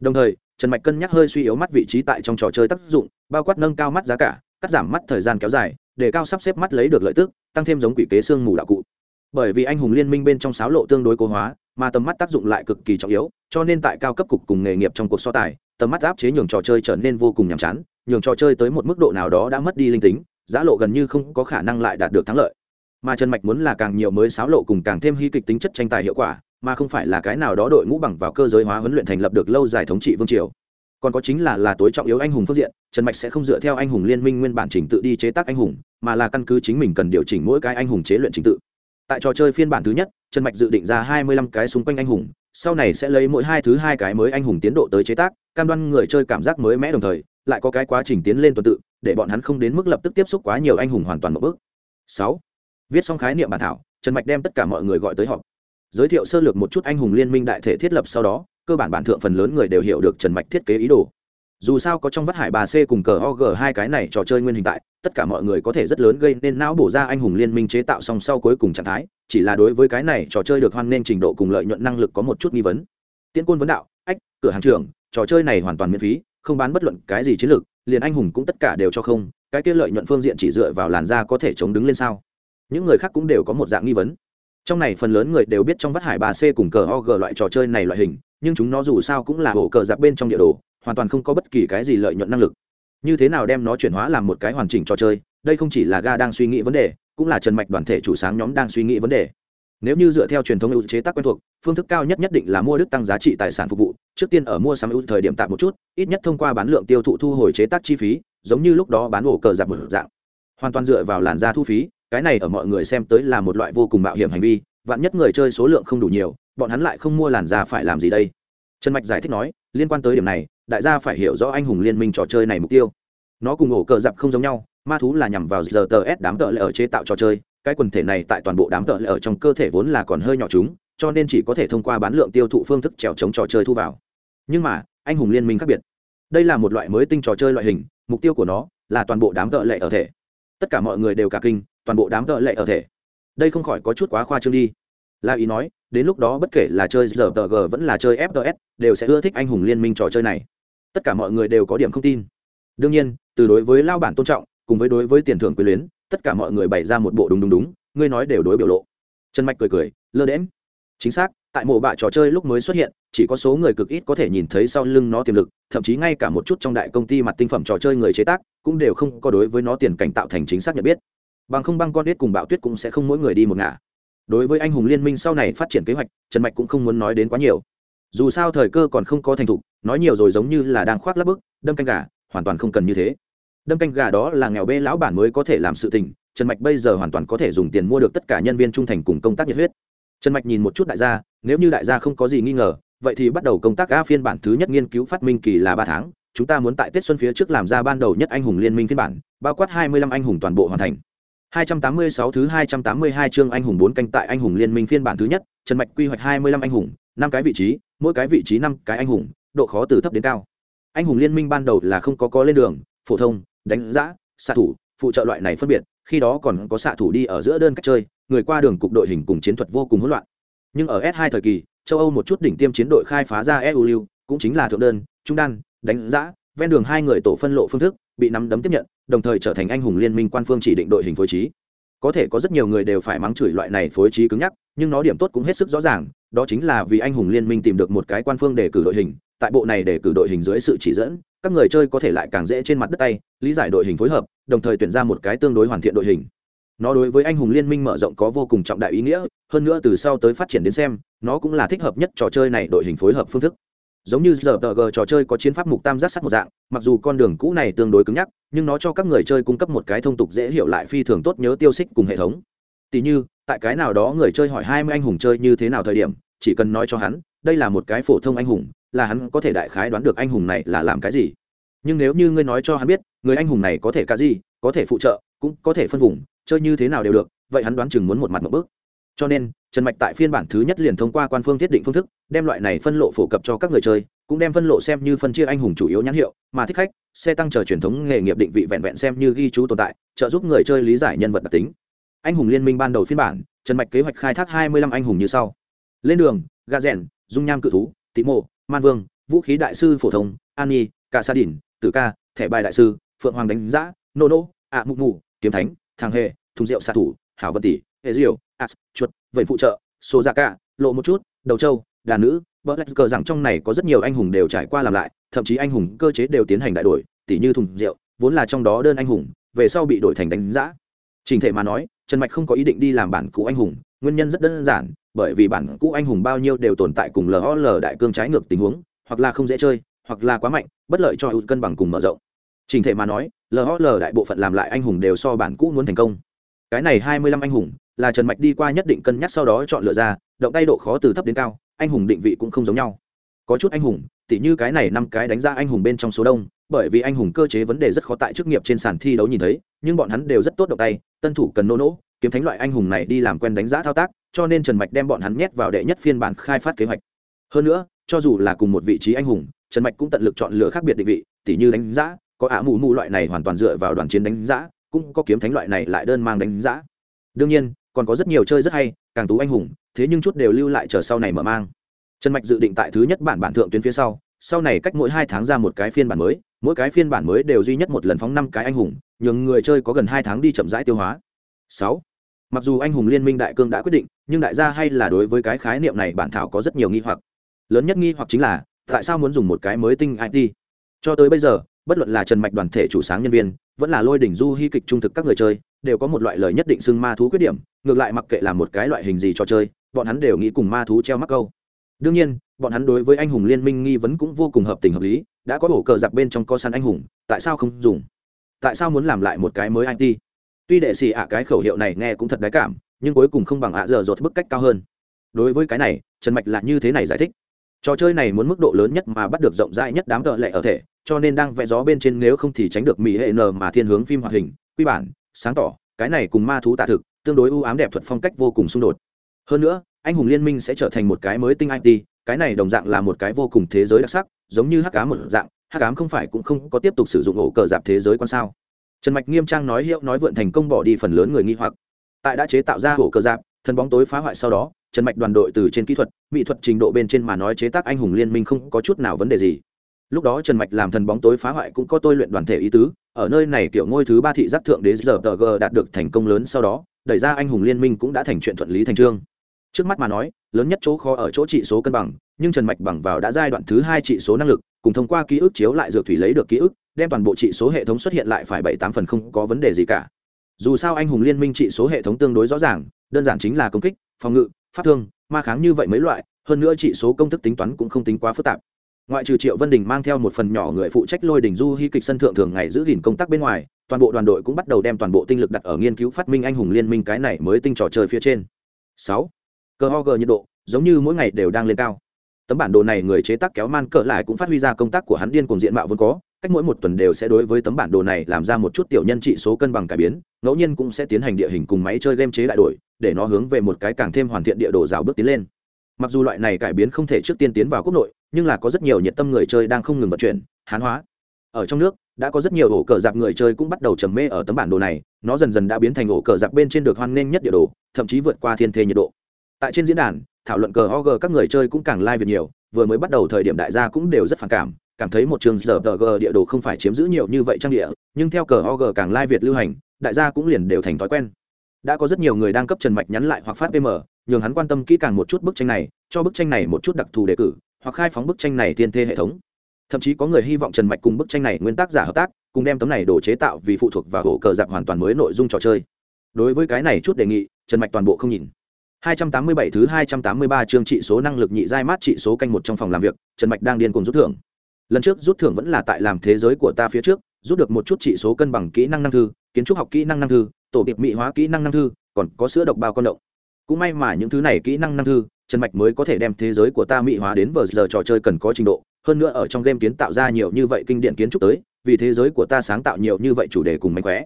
A: đồng thời, trần mạch cân nhắc hơi suy yếu mắt vị trí tại trong trò chơi tác dụng, bao quát nâng cao mắt giá cả, cắt giảm mắt thời gian kéo dài, để cao sắp xếp mắt lấy được lợi tức, tăng thêm giống quỷ kế xương mù đạo cụ. Bởi vì anh hùng liên minh bên trong sáo lộ tương đối cố hóa, mà tầm mắt tác dụng lại cực kỳ trọng yếu, cho nên tại cao cấp cục cùng nghề nghiệp trong cuộc so tài tầm mắt áp chế nhường trò chơi trở nên vô cùng nhàm chán, nhường trò chơi tới một mức độ nào đó đã mất đi linh tính, giá lộ gần như không có khả năng lại đạt được thắng lợi. Mà trần mạch muốn là càng nhiều mới sáo lộ cùng càng thêm hy kịch tính chất tranh tài hiệu quả, mà không phải là cái nào đó đội ngũ bằng vào cơ giới hóa huấn luyện thành lập được lâu dài thống trị vương triều. Còn có chính là là tối trọng yếu anh hùng phương diện, trần mạch sẽ không dựa theo anh hùng liên minh nguyên bản trình tự đi chế tác anh hùng, mà là căn cứ chính mình cần điều chỉnh mỗi cái anh hùng chế luyện trình tự. Tại trò chơi phiên bản thứ nhất, trần mạch dự định ra hai mươi lăm cái xung quanh anh hùng sau này sẽ lấy mỗi hai thứ hai cái mới anh hùng tiến độ tới chế tác, cam đoan người chơi cảm giác mới mẽ đồng thời, lại có cái quá trình tiến lên tuần tự, để bọn hắn không đến mức lập tức tiếp xúc quá nhiều anh hùng hoàn toàn một bước. Sáu, viết xong khái niệm bản thảo, trần mạch đem tất cả mọi người gọi tới họp. Giới thiệu sơ lược một chút anh hùng liên minh đại thể thiết lập sau đó, cơ bản bản thượng phần lớn người đều hiểu được trần mạch thiết kế ý đồ dù sao có trong vắt hải bà c cùng cờ og hai cái này trò chơi nguyên hình tại, tất cả mọi người có thể rất lớn gây nên não bổ ra anh hùng liên minh chế tạo song sau cuối cùng trạng thái, chỉ là đối với cái này trò chơi được hoan nên trình độ cùng lợi nhuận năng lực có một chút nghi vấn. Tiễn côn vấn đạo, ách, cửa hàng trưởng, trò chơi này hoàn toàn miễn phí, không bán bất luận cái gì chiến lược, liền anh hùng cũng tất cả đều cho không, cái kia lợi nhuận phương diện chỉ dựa vào làn da có thể chống đứng lên sao? Những người khác cũng đều có một dạng nghi vấn. Trong này phần lớn người đều biết trong vắt hải bà c cùng cờ og loại trò chơi này loại hình, nhưng chúng nó dù sao cũng là hổ cờ giặc bên trong địa đồ hoàn toàn không có bất kỳ cái gì lợi nhuận năng lực. Như thế nào đem nó chuyển hóa làm một cái hoàn chỉnh trò chơi, đây không chỉ là ga đang suy nghĩ vấn đề, cũng là trần mạch đoàn thể chủ sáng nhóm đang suy nghĩ vấn đề. Nếu như dựa theo truyền thống ưu chế tác quen thuộc, phương thức cao nhất nhất định là mua đức tăng giá trị tài sản phục vụ. Trước tiên ở mua sắm ưu thời điểm tạm một chút, ít nhất thông qua bán lượng tiêu thụ thu hồi chế tác chi phí, giống như lúc đó bán ổ cờ giặc một dạng. Hoàn toàn dựa vào làn da thu phí, cái này ở mọi người xem tới là một loại vô cùng mạo hiểm hành vi, vạn nhất người chơi số lượng không đủ nhiều, bọn hắn lại không mua làn da phải làm gì đây? Trần mạch giải thích nói, liên quan tới điểm này đại gia phải hiểu rõ anh hùng liên minh trò chơi này mục tiêu. Nó cùng ổ cờ dạp không giống nhau, ma thú là nhằm vào giờ tờ s đám tợ lệ ở chế tạo trò chơi, cái quần thể này tại toàn bộ đám tợ lệ ở trong cơ thể vốn là còn hơi nhỏ chúng, cho nên chỉ có thể thông qua bán lượng tiêu thụ phương thức trèo chống trò chơi thu vào. Nhưng mà, anh hùng liên minh khác biệt. Đây là một loại mới tinh trò chơi loại hình, mục tiêu của nó là toàn bộ đám tợ lệ ở thể. Tất cả mọi người đều cả kinh, toàn bộ đám tợ lệ ở thể. Đây không khỏi có chút quá khoa trương đi. La ý nói, đến lúc đó bất kể là chơi giờ g vẫn là chơi fts đều sẽ ưa thích anh hùng liên minh trò chơi này tất cả mọi người đều có điểm không tin. Đương nhiên, từ đối với lao bản tôn trọng, cùng với đối với tiền thưởng quyền luyến, tất cả mọi người bày ra một bộ đúng đúng đúng, ngươi nói đều đối biểu lộ. Trần mạch cười cười, lơ đễm chính xác, tại mộ bạ trò chơi lúc mới xuất hiện, chỉ có số người cực ít có thể nhìn thấy sau lưng nó tiềm lực, thậm chí ngay cả một chút trong đại công ty mặt tinh phẩm trò chơi người chế tác, cũng đều không có đối với nó tiền cảnh tạo thành chính xác nhận biết. Bằng không băng con đết cùng bạo tuyết cũng sẽ không mỗi người đi một ngả. Đối với anh hùng liên minh sau này phát triển kế hoạch, trần mạch cũng không muốn nói đến quá nhiều dù sao thời cơ còn không có thành thục, nói nhiều rồi giống như là đang khoác lắp bức, đâm canh gà, hoàn toàn không cần như thế. Đâm canh gà đó là nghèo bê lão bản mới có thể làm sự tình, trần mạch bây giờ hoàn toàn có thể dùng tiền mua được tất cả nhân viên trung thành cùng công tác nhiệt huyết. Trần mạch nhìn một chút đại gia, nếu như đại gia không có gì nghi ngờ, vậy thì bắt đầu công tác a phiên bản thứ nhất nghiên cứu phát minh kỳ là ba tháng, chúng ta muốn tại tết xuân phía trước làm ra ban đầu nhất anh hùng liên minh phiên bản, bao quát hai mươi lăm anh hùng toàn bộ hoàn thành. 286 thứ 282 chương anh hùng 4 canh tại anh hùng liên minh phiên bản thứ nhất, Trần Mạch quy hoạch 25 anh hùng, 5 cái vị trí, mỗi cái vị trí 5 cái anh hùng, độ khó từ thấp đến cao. Anh hùng liên minh ban đầu là không có có lên đường, phổ thông, đánh giá, xạ thủ, phụ trợ loại này phân biệt, khi đó còn có xạ thủ đi ở giữa đơn cách chơi, người qua đường cục đội hình cùng chiến thuật vô cùng hỗn loạn. Nhưng ở S2 thời kỳ, châu Âu một chút đỉnh tiêm chiến đội khai phá ra EU cũng chính là thượng đơn, trung đan, đánh giá, ven đường hai người tổ phân lộ phương thức, bị nắm đấm tiếp nhận, đồng thời trở thành anh hùng liên minh quan phương chỉ định đội hình phối trí. Có thể có rất nhiều người đều phải mắng chửi loại này phối trí cứng nhắc, nhưng nó điểm tốt cũng hết sức rõ ràng, đó chính là vì anh hùng liên minh tìm được một cái quan phương để cử đội hình, tại bộ này để cử đội hình dưới sự chỉ dẫn, các người chơi có thể lại càng dễ trên mặt đất tay, lý giải đội hình phối hợp, đồng thời tuyển ra một cái tương đối hoàn thiện đội hình. Nó đối với anh hùng liên minh mở rộng có vô cùng trọng đại ý nghĩa, hơn nữa từ sau tới phát triển đến xem, nó cũng là thích hợp nhất trò chơi này đội hình phối hợp phương thức giống như giờ tờ g trò chơi có chiến pháp mục tam giác sắt một dạng, mặc dù con đường cũ này tương đối cứng nhắc, nhưng nó cho các người chơi cung cấp một cái thông tục dễ hiểu lại phi thường tốt nhớ tiêu xích cùng hệ thống. Tỉ như, tại cái nào đó người chơi hỏi hai mươi anh hùng chơi như thế nào thời điểm, chỉ cần nói cho hắn, đây là một cái phổ thông anh hùng, là hắn có thể đại khái đoán được anh hùng này là làm cái gì. Nhưng nếu như ngươi nói cho hắn biết, người anh hùng này có thể ca gì, có thể phụ trợ, cũng có thể phân vùng, chơi như thế nào đều được, vậy hắn đoán chừng muốn một mặt một bước cho nên, trần mạch tại phiên bản thứ nhất liền thông qua quan phương thiết định phương thức, đem loại này phân lộ phổ cập cho các người chơi, cũng đem phân lộ xem như phân chia anh hùng chủ yếu nhãn hiệu, mà thích khách, xe tăng chờ truyền thống nghề nghiệp định vị vẹn vẹn xem như ghi chú tồn tại, trợ giúp người chơi lý giải nhân vật đặc tính. Anh hùng liên minh ban đầu phiên bản, trần mạch kế hoạch khai thác hai mươi lăm anh hùng như sau. Lên đường ga rèn, dung nham cự thú, tị mộ, man vương, vũ khí đại sư phổ thông, an nhi, cả sa đỉnh, tử ca, thẻ bài đại sư, phượng hoàng đánh giã, nô nô ạ mục mù kiếm thánh thàng hề, thùng rượu xạ thủ, hảo vật tỷ, hệ diều as, chuột, vậy phụ trợ số ra dạ cả, lộ một chút, đầu trâu đàn nữ vợ lạch cờ rằng trong này có rất nhiều anh hùng đều trải qua làm lại, thậm chí anh hùng cơ chế đều tiến hành đại đổi tỷ như thùng rượu, vốn là trong đó đơn anh hùng, về sau bị đổi thành đánh giá trình thể mà nói, trần mạch không có ý định đi làm bản cũ anh hùng, nguyên nhân rất đơn giản, bởi vì bản cũ anh hùng bao nhiêu đều tồn tại cùng lol đại cương trái ngược tình huống, hoặc là không dễ chơi, hoặc là quá mạnh, bất lợi cho hữu cân bằng cùng mở rộng. Trình thể mà nói lol đại bộ phận làm lại anh hùng đều so bản cũ muốn thành công. Cái này hai mươi lăm anh hùng là trần mạch đi qua nhất định cân nhắc sau đó chọn lựa ra, động tay độ khó từ thấp đến cao, anh hùng định vị cũng không giống nhau. Có chút anh hùng, tỉ như cái này năm cái đánh ra anh hùng bên trong số đông, bởi vì anh hùng cơ chế vấn đề rất khó tại chức nghiệp trên sàn thi đấu nhìn thấy, nhưng bọn hắn đều rất tốt động tay, tân thủ cần nô nỗ, kiếm thánh loại anh hùng này đi làm quen đánh giá thao tác, cho nên trần mạch đem bọn hắn nhét vào đệ nhất phiên bản khai phát kế hoạch. Hơn nữa, cho dù là cùng một vị trí anh hùng, trần mạch cũng tận lực chọn lựa khác biệt định vị, tỉ như đánh giá, có ả mù mù loại này hoàn toàn dựa vào đoàn chiến đánh giá, cũng có kiếm thánh loại này lại đơn mang đánh giá. Đương nhiên còn có rất nhiều chơi rất hay, càng tú anh hùng, thế nhưng chút đều lưu lại chờ sau này mở mang. Trần mạch dự định tại thứ nhất bản bản thượng tuyến phía sau sau này cách mỗi hai tháng ra một cái phiên bản mới, mỗi cái phiên bản mới đều duy nhất một lần phóng năm cái anh hùng, nhường người chơi có gần hai tháng đi chậm rãi tiêu hóa. Sáu, mặc dù anh hùng liên minh đại cương đã quyết định, nhưng đại gia hay là đối với cái khái niệm này bản thảo có rất nhiều nghi hoặc. Lớn nhất nghi hoặc chính là, tại sao muốn dùng một cái mới tinh it cho tới bây giờ, bất luận là trần mạch đoàn thể chủ sáng nhân viên, vẫn là lôi đỉnh du hy kịch trung thực các người chơi đều có một loại lời nhất định xưng ma thú khuyết điểm, ngược lại mặc kệ là một cái loại hình gì trò chơi, bọn hắn đều nghĩ cùng ma thú treo mắc câu. Đương nhiên, bọn hắn đối với anh hùng liên minh nghi vấn cũng vô cùng hợp tình hợp lý, đã có bổ cờ giặc bên trong co săn anh hùng, tại sao không dùng? Tại sao muốn làm lại một cái mới it tuy đệ xì ạ cái khẩu hiệu này nghe cũng thật đáy cảm, nhưng cuối cùng không bằng ạ giờ dột bức cách cao hơn. Đối với cái này, trần mạch là như thế này giải thích. Trò chơi này muốn mức độ lớn nhất mà bắt được rộng rãi nhất đám tợ lệ ở thể, cho nên đang vẽ gió bên trên nếu không thì tránh được mỹ hệ n mà thiên hướng phim hoạt hình, quy bản sáng tỏ, cái này cùng ma thú tạ thực, tương đối ưu ám đẹp thuật phong cách vô cùng xung đột. Hơn nữa, anh hùng liên minh sẽ trở thành một cái mới tinh it cái này đồng dạng là một cái vô cùng thế giới đặc sắc, giống như hắc cá một dạng, hắc ám không phải cũng không có tiếp tục sử dụng ổ cờ dạp thế giới quan sao. Trần mạch nghiêm trang nói hiệu nói vượn thành công bỏ đi phần lớn người nghi hoặc. Tại đã chế tạo ra ổ cờ dạp thân bóng tối phá hoại sau đó, trần mạch đoàn đội từ trên kỹ thuật, mỹ thuật trình độ bên trên mà nói chế tác anh hùng liên minh không có chút nào vấn đề gì. Lúc đó trần mạch làm thần bóng tối phá hoại cũng có tôi luyện đoàn thể ý tứ ở nơi này kiểu ngôi thứ ba thị giác thượng đế giờ tờ g đạt được thành công lớn sau đó, đẩy ra anh hùng liên minh cũng đã thành chuyện thuận lý thành trương. Trước mắt mà nói, lớn nhất chỗ khó ở chỗ trị số cân bằng, nhưng trần mạch bằng vào đã giai đoạn thứ hai trị số năng lực, cùng thông qua ký ức chiếu lại dược thủy lấy được ký ức, đem toàn bộ trị số hệ thống xuất hiện lại phải bảy tám phần không có vấn đề gì cả. Dù sao anh hùng liên minh trị số hệ thống tương đối rõ ràng, đơn giản chính là công kích, phòng ngự, pháp thương, ma kháng như vậy mấy loại, hơn nữa trị số công thức tính toán cũng không tính quá phức tạp ngoại trừ triệu vân đình mang theo một phần nhỏ người phụ trách lôi đình du hy kịch sân thượng thường ngày giữ gìn công tác bên ngoài, toàn bộ đoàn đội cũng bắt đầu đem toàn bộ tinh lực đặt ở nghiên cứu phát minh anh hùng liên minh cái này mới tinh trò chơi phía trên. Sáu, cờ ho g nhiệt độ, giống như mỗi ngày đều đang lên cao. Tấm bản đồ này người chế tác kéo man cỡ lại cũng phát huy ra công tác của hắn điên cùng diện mạo vốn có, cách mỗi một tuần đều sẽ đối với tấm bản đồ này làm ra một chút tiểu nhân trị số cân bằng cải biến, ngẫu nhiên cũng sẽ tiến hành địa hình cùng máy chơi game chế đại đổi, để nó hướng về một cái càng thêm hoàn thiện địa đồ rào bước tiến lên mặc dù loại này cải biến không thể trước tiên tiến vào quốc nội, nhưng là có rất nhiều nhiệt tâm người chơi đang không ngừng vận chuyển, hán hóa. Ở trong nước, đã có rất nhiều ổ cờ giặc người chơi cũng bắt đầu trầm mê ở tấm bản đồ này, nó dần dần đã biến thành ổ cờ giặc bên trên được hoan nghênh nhất địa đồ, thậm chí vượt qua thiên thê nhiệt độ. Tại trên diễn đàn, thảo luận cờ og các người chơi cũng càng like nhiều, vừa mới bắt đầu thời điểm đại gia cũng đều rất phản cảm cảm thấy một trường giờ g địa đồ không phải chiếm giữ nhiều như vậy trang địa, nhưng theo cờ og càng lai、like、việt lưu hành, đại gia cũng liền đều thành thói quen đã có rất nhiều người đang cấp trần mạch nhắn lại hoặc phát pm nhường hắn quan tâm kỹ càng một chút bức tranh này cho bức tranh này một chút đặc thù đề cử hoặc khai phóng bức tranh này tiên thê hệ thống. Thậm chí có người hy vọng trần mạch cùng bức tranh này nguyên tác giả hợp tác cùng đem tấm này đồ chế tạo vì phụ thuộc vào hổ cờ dạp hoàn toàn mới nội dung trò chơi. Đối với cái này chút đề nghị trần mạch toàn bộ không nhìn. 287 thứ 283 chương trị số năng lực nhị giai mát trị số canh một trong phòng làm việc, Trần Mạch đang điên cuồng rút thưởng. Lần trước rút thưởng vẫn là tại làm thế giới của ta phía trước, rút được một chút trị số cân bằng kỹ năng năng thư, kiến trúc học kỹ năng năng thư, tổ tiệp mỹ hóa kỹ năng năng thư, còn có sữa độc bao con động. Cũng may mà những thứ này kỹ năng năng thư, Trần Mạch mới có thể đem thế giới của ta mỹ hóa đến vừa giờ trò chơi cần có trình độ, hơn nữa ở trong game kiến tạo ra nhiều như vậy kinh điển kiến trúc tới, vì thế giới của ta sáng tạo nhiều như vậy chủ đề cùng mánh khóe.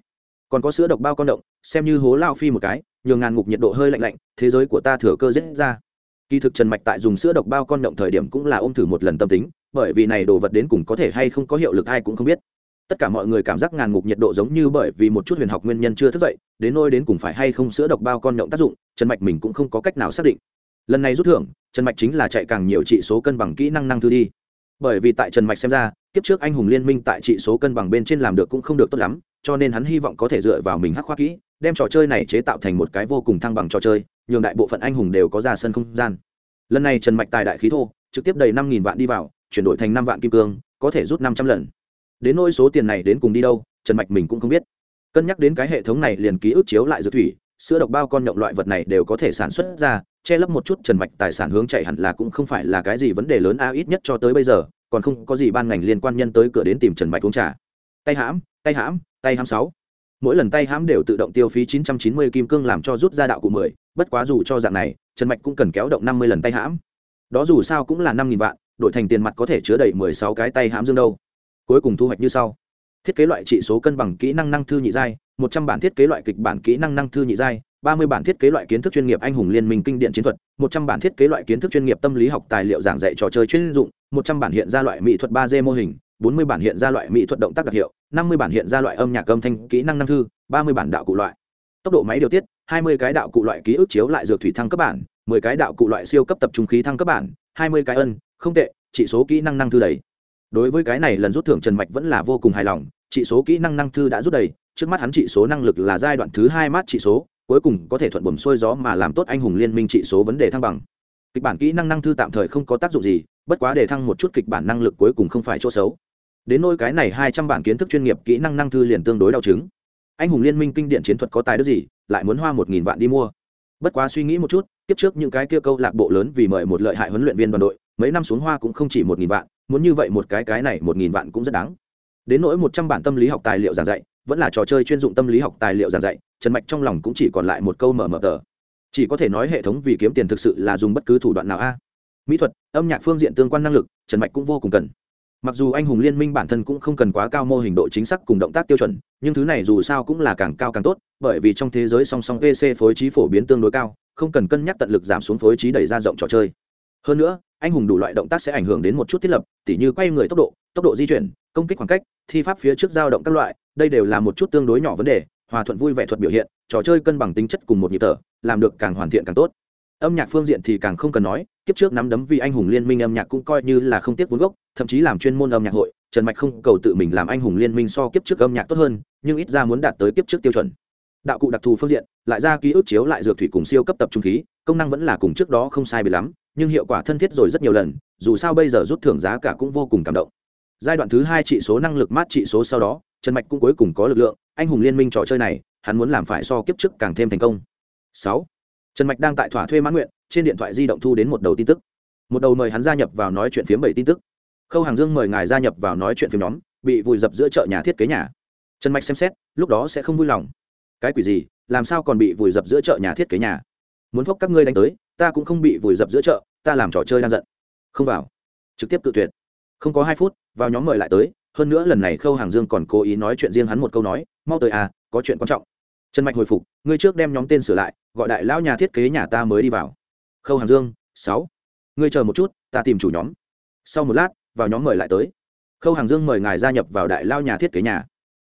A: Còn có sữa độc bao con động, xem như hố lao phi một cái, nhường ngàn ngục nhiệt độ hơi lạnh lạnh thế giới của ta thừa cơ dễ ra kỳ thực trần mạch tại dùng sữa độc bao con động thời điểm cũng là ôm thử một lần tâm tính bởi vì này đồ vật đến cùng có thể hay không có hiệu lực ai cũng không biết tất cả mọi người cảm giác ngàn ngục nhiệt độ giống như bởi vì một chút huyền học nguyên nhân chưa thức dậy, đến nôi đến cùng phải hay không sữa độc bao con nhộng tác dụng, trần mạch mình cũng không có cách nào xác định. Lần này rút thưởng, trần mạch chính là chạy càng nhiều trị số cân bằng kỹ năng năng thư đi. Bởi vì tại trần mạch xem ra, kiếp trước anh hùng liên minh tại trị số cân bằng bên trên làm được cũng không được tốt lắm, cho nên hắn hy vọng có thể dựa vào mình hắc khoa kỹ, đem trò chơi này chế tạo thành một cái vô cùng thăng bằng trò chơi, nhường đại bộ phận anh hùng đều có ra sân không gian. Lần này trần mạch tài đại khí thô, trực tiếp đầy năm nghìn vạn đi vào, chuyển đổi thành năm vạn kim cương, có thể rút năm trăm lần đến nỗi số tiền này đến cùng đi đâu trần mạch mình cũng không biết cân nhắc đến cái hệ thống này liền ký ức chiếu lại dược thủy sữa độc bao con nhộng loại vật này đều có thể sản xuất ra che lấp một chút trần mạch tài sản hướng chạy hẳn là cũng không phải là cái gì vấn đề lớn a ít nhất cho tới bây giờ còn không có gì ban ngành liên quan nhân tới cửa đến tìm trần mạch uống trà tay hãm tay hãm tay hãm sáu mỗi lần tay hãm đều tự động tiêu phí 990 kim cương làm cho rút ra đạo cụ 10, bất quá dù cho dạng này, Trần Mạch cũng cần kéo động 50 lần tay hãm. Đó dù sao cũng là 5000 vạn, đổi thành tiền mặt có thể chứa đầy 16 cái tay hãm dương đâu. Cuối cùng thu hoạch như sau. Thiết kế loại trị số cân bằng kỹ năng năng thư nhị giai, 100 bản thiết kế loại kịch bản kỹ năng năng thư nhị giai, 30 bản thiết kế loại kiến thức chuyên nghiệp anh hùng liên minh kinh điển chiến thuật, 100 bản thiết kế loại kiến thức chuyên nghiệp tâm lý học tài liệu giảng dạy trò chơi chuyên dụng, 100 bản hiện ra loại mỹ thuật ba d mô hình, 40 bản hiện ra loại mỹ thuật động tác đặc hiệu, 50 bản hiện ra loại âm nhạc âm thanh kỹ năng năng thư, 30 bản đạo cụ loại. Tốc độ máy điều tiết, 20 cái đạo cụ loại ký ức chiếu lại dược thủy thăng cấp bản, 10 cái đạo cụ loại siêu cấp tập trung khí thăng cấp bản, 20 cái ân, không tệ, chỉ số kỹ năng năng thư đầy. Đối với cái này lần rút thưởng Trần Mạch vẫn là vô cùng hài lòng, chỉ số kỹ năng năng thư đã rút đầy, trước mắt hắn chỉ số năng lực là giai đoạn thứ hai mát chỉ số, cuối cùng có thể thuận buồm xuôi gió mà làm tốt anh hùng liên minh trị số vấn đề thăng bằng. Kịch bản kỹ năng năng thư tạm thời không có tác dụng gì bất quá để thăng một chút kịch bản năng lực cuối cùng không phải chỗ xấu. Đến nôi cái này hai trăm bản kiến thức chuyên nghiệp kỹ năng năng thư liền tương đối đau chứng. Anh hùng liên minh kinh điển chiến thuật có tài đức gì lại muốn hoa một nghìn vạn đi mua. Bất quá suy nghĩ một chút tiếp trước những cái kia câu lạc bộ lớn vì mời một lợi hại huấn luyện viên đoàn đội mấy năm xuống hoa cũng không chỉ một nghìn vạn muốn như vậy một cái cái này một nghìn vạn cũng rất đáng. Đến nỗi một trăm bản tâm lý học tài liệu giảng dạy, vẫn là trò chơi chuyên dụng tâm lý học tài liệu giảng dạy, trần mạch trong lòng cũng chỉ còn lại một câu mở mở tờ. Chỉ có thể nói hệ thống vì kiếm tiền thực sự là dùng bất cứ thủ đoạn nào a. Mỹ thuật, âm nhạc phương diện tương quan năng lực, trần mạch cũng vô cùng cần. Mặc dù anh hùng liên minh bản thân cũng không cần quá cao mô hình độ chính xác cùng động tác tiêu chuẩn, nhưng thứ này dù sao cũng là càng cao càng tốt, bởi vì trong thế giới song song pc phối trí phổ biến tương đối cao, không cần cân nhắc tận lực giảm xuống phối trí đẩy ra rộng trò chơi hơn nữa, anh hùng đủ loại động tác sẽ ảnh hưởng đến một chút thiết lập, tỉ như quay người tốc độ tốc độ di chuyển, công kích khoảng cách, thi pháp phía trước dao động các loại, đây đều là một chút tương đối nhỏ vấn đề, hòa thuận vui vẻ thuật biểu hiện, trò chơi cân bằng tính chất cùng một nhịp thở, làm được càng hoàn thiện càng tốt. Âm nhạc phương diện thì càng không cần nói, kiếp trước nắm đấm vì anh hùng liên minh âm nhạc cũng coi như là không tiếc vốn gốc, thậm chí làm chuyên môn âm nhạc hội, trần mạch không cầu tự mình làm anh hùng liên minh so kiếp trước âm nhạc tốt hơn, nhưng ít ra muốn đạt tới kiếp trước tiêu chuẩn. Đạo cụ đặc thù phương diện, lại ra ký ức chiếu lại dược thủy cùng siêu cấp tập trung khí, công năng vẫn là cùng trước đó không sai bị lắm nhưng hiệu quả thân thiết rồi rất nhiều lần, dù sao bây giờ rút thưởng giá cả cũng vô cùng cảm động. Giai đoạn thứ hai trị số năng lực mát trị số sau đó, trần mạch cũng cuối cùng có lực lượng, anh hùng liên minh trò chơi này, hắn muốn làm phải so kiếp trước càng thêm thành công. Sáu, trần mạch đang tại thỏa thuê mãn nguyện, trên điện thoại di động thu đến một đầu tin tức. Một đầu mời hắn gia nhập vào nói chuyện phiếm bảy tin tức. Khâu hàng dương mời ngài gia nhập vào nói chuyện phiếm nhóm, bị vùi dập giữa chợ nhà thiết kế nhà. Trần mạch xem xét, lúc đó sẽ không vui lòng. Cái quỷ gì, làm sao còn bị vùi dập giữa chợ nhà thiết kế nhà? Muốn phốc các ngươi đánh tới ta cũng không bị vùi dập giữa chợ, ta làm trò chơi đang giận. Không vào. Trực tiếp tự tuyệt. Không có hai phút, vào nhóm mời lại tới, hơn nữa lần này khâu hàng dương còn cố ý nói chuyện riêng hắn một câu nói, mau tới à có chuyện quan trọng. Trần mạch hồi phục, ngươi trước đem nhóm tên sửa lại, gọi đại lão nhà thiết kế nhà ta mới đi vào. Khâu hàng dương, sáu. Ngươi chờ một chút, ta tìm chủ nhóm. Sau một lát, vào nhóm mời lại tới. Khâu hàng dương mời ngài gia nhập vào đại lao nhà thiết kế nhà.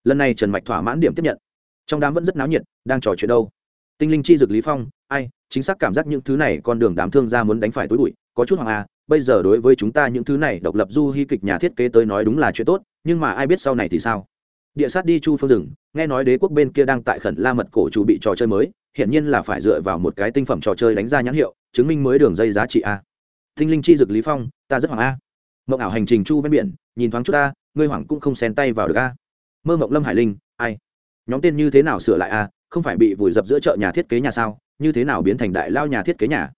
A: Lần này trần mạch thỏa mãn điểm tiếp nhận. Trong đám vẫn rất náo nhiệt, đang trò chuyện đâu. Tinh linh chi dực lý phong, ai chính xác cảm giác những thứ này con đường đám thương gia muốn đánh phải túi bụi, có chút hoàng à bây giờ đối với chúng ta những thứ này độc lập du hy kịch nhà thiết kế tới nói đúng là chuyện tốt, nhưng mà ai biết sau này thì sao? Địa sát đi chu phương rừng nghe nói đế quốc bên kia đang tại khẩn la mật cổ chủ bị trò chơi mới, hiển nhiên là phải dựa vào một cái tinh phẩm trò chơi đánh ra nhãn hiệu, chứng minh mới đường dây giá trị à. a tinh linh chi dực lý phong, ta rất hoàng a à. mộng ảo hành trình chu ven biển, nhìn thoáng chút ta, ngươi hoàng cũng không xen tay vào được a mơ mộng lâm hải linh, ai? Nhóm tên như thế nào sửa lại a không phải bị vùi dập giữa chợ nhà thiết kế nhà sao? Như thế nào biến thành đại lao nhà thiết kế nhà?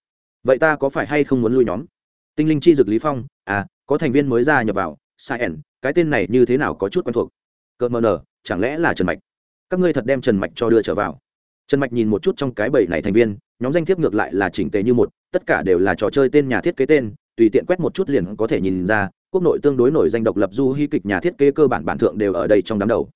A: Vậy ta có phải hay không muốn lui nhóm? Tinh linh chi dực lý phong à có thành viên mới ra nhập vào, sai ẩn, cái tên này như thế nào có chút quen thuộc. Cờ mờ nở chẳng lẽ là trần mạch? Các ngươi thật đem trần mạch cho đưa trở vào. Trần mạch nhìn một chút trong cái bầy này thành viên, nhóm danh thiếp ngược lại là chỉnh tề như một, tất cả đều là trò chơi tên nhà thiết kế tên, tùy tiện quét một chút liền có thể nhìn ra, quốc nội tương đối nổi danh độc lập du hy kịch nhà thiết kế cơ bản bản thượng đều ở đây trong đám đầu.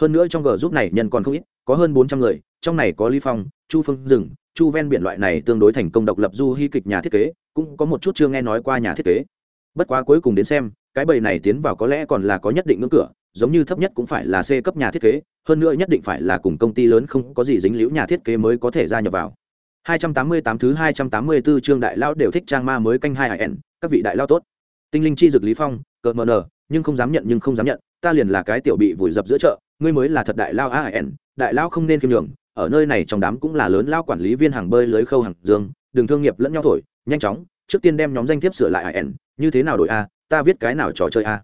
A: Hơn nữa trong g giúp này nhân còn không ít, có hơn bốn trăm người, trong này có lý phong chu phương rừng chu ven biển loại này tương đối thành công độc lập du hy kịch nhà thiết kế, cũng có một chút chưa nghe nói qua nhà thiết kế. Bất quá cuối cùng đến xem, cái bầy này tiến vào có lẽ còn là có nhất định ngưỡng cửa, giống như thấp nhất cũng phải là c cấp nhà thiết kế, hơn nữa nhất định phải là cùng công ty lớn không có gì dính liễu nhà thiết kế mới có thể gia nhập vào. 288 thứ 284 chương đại lão đều thích trang ma mới canh hai hải các vị đại lao tốt. Tinh linh chi dực lý phong, cợt mờ nờ, nhưng không dám nhận, nhưng không dám nhận, ta liền là cái tiểu bị vùi dập giữa chợ, ngươi mới là thật đại lao a đại lao không nên kiêm nhường ở nơi này trong đám cũng là lớn lao quản lý viên hàng bơi lưới khâu hàng dương, đường thương nghiệp lẫn nhau thổi, nhanh chóng, trước tiên đem nhóm danh thiếp sửa lại ẩn, như thế nào đổi a, ta viết cái nào trò chơi a.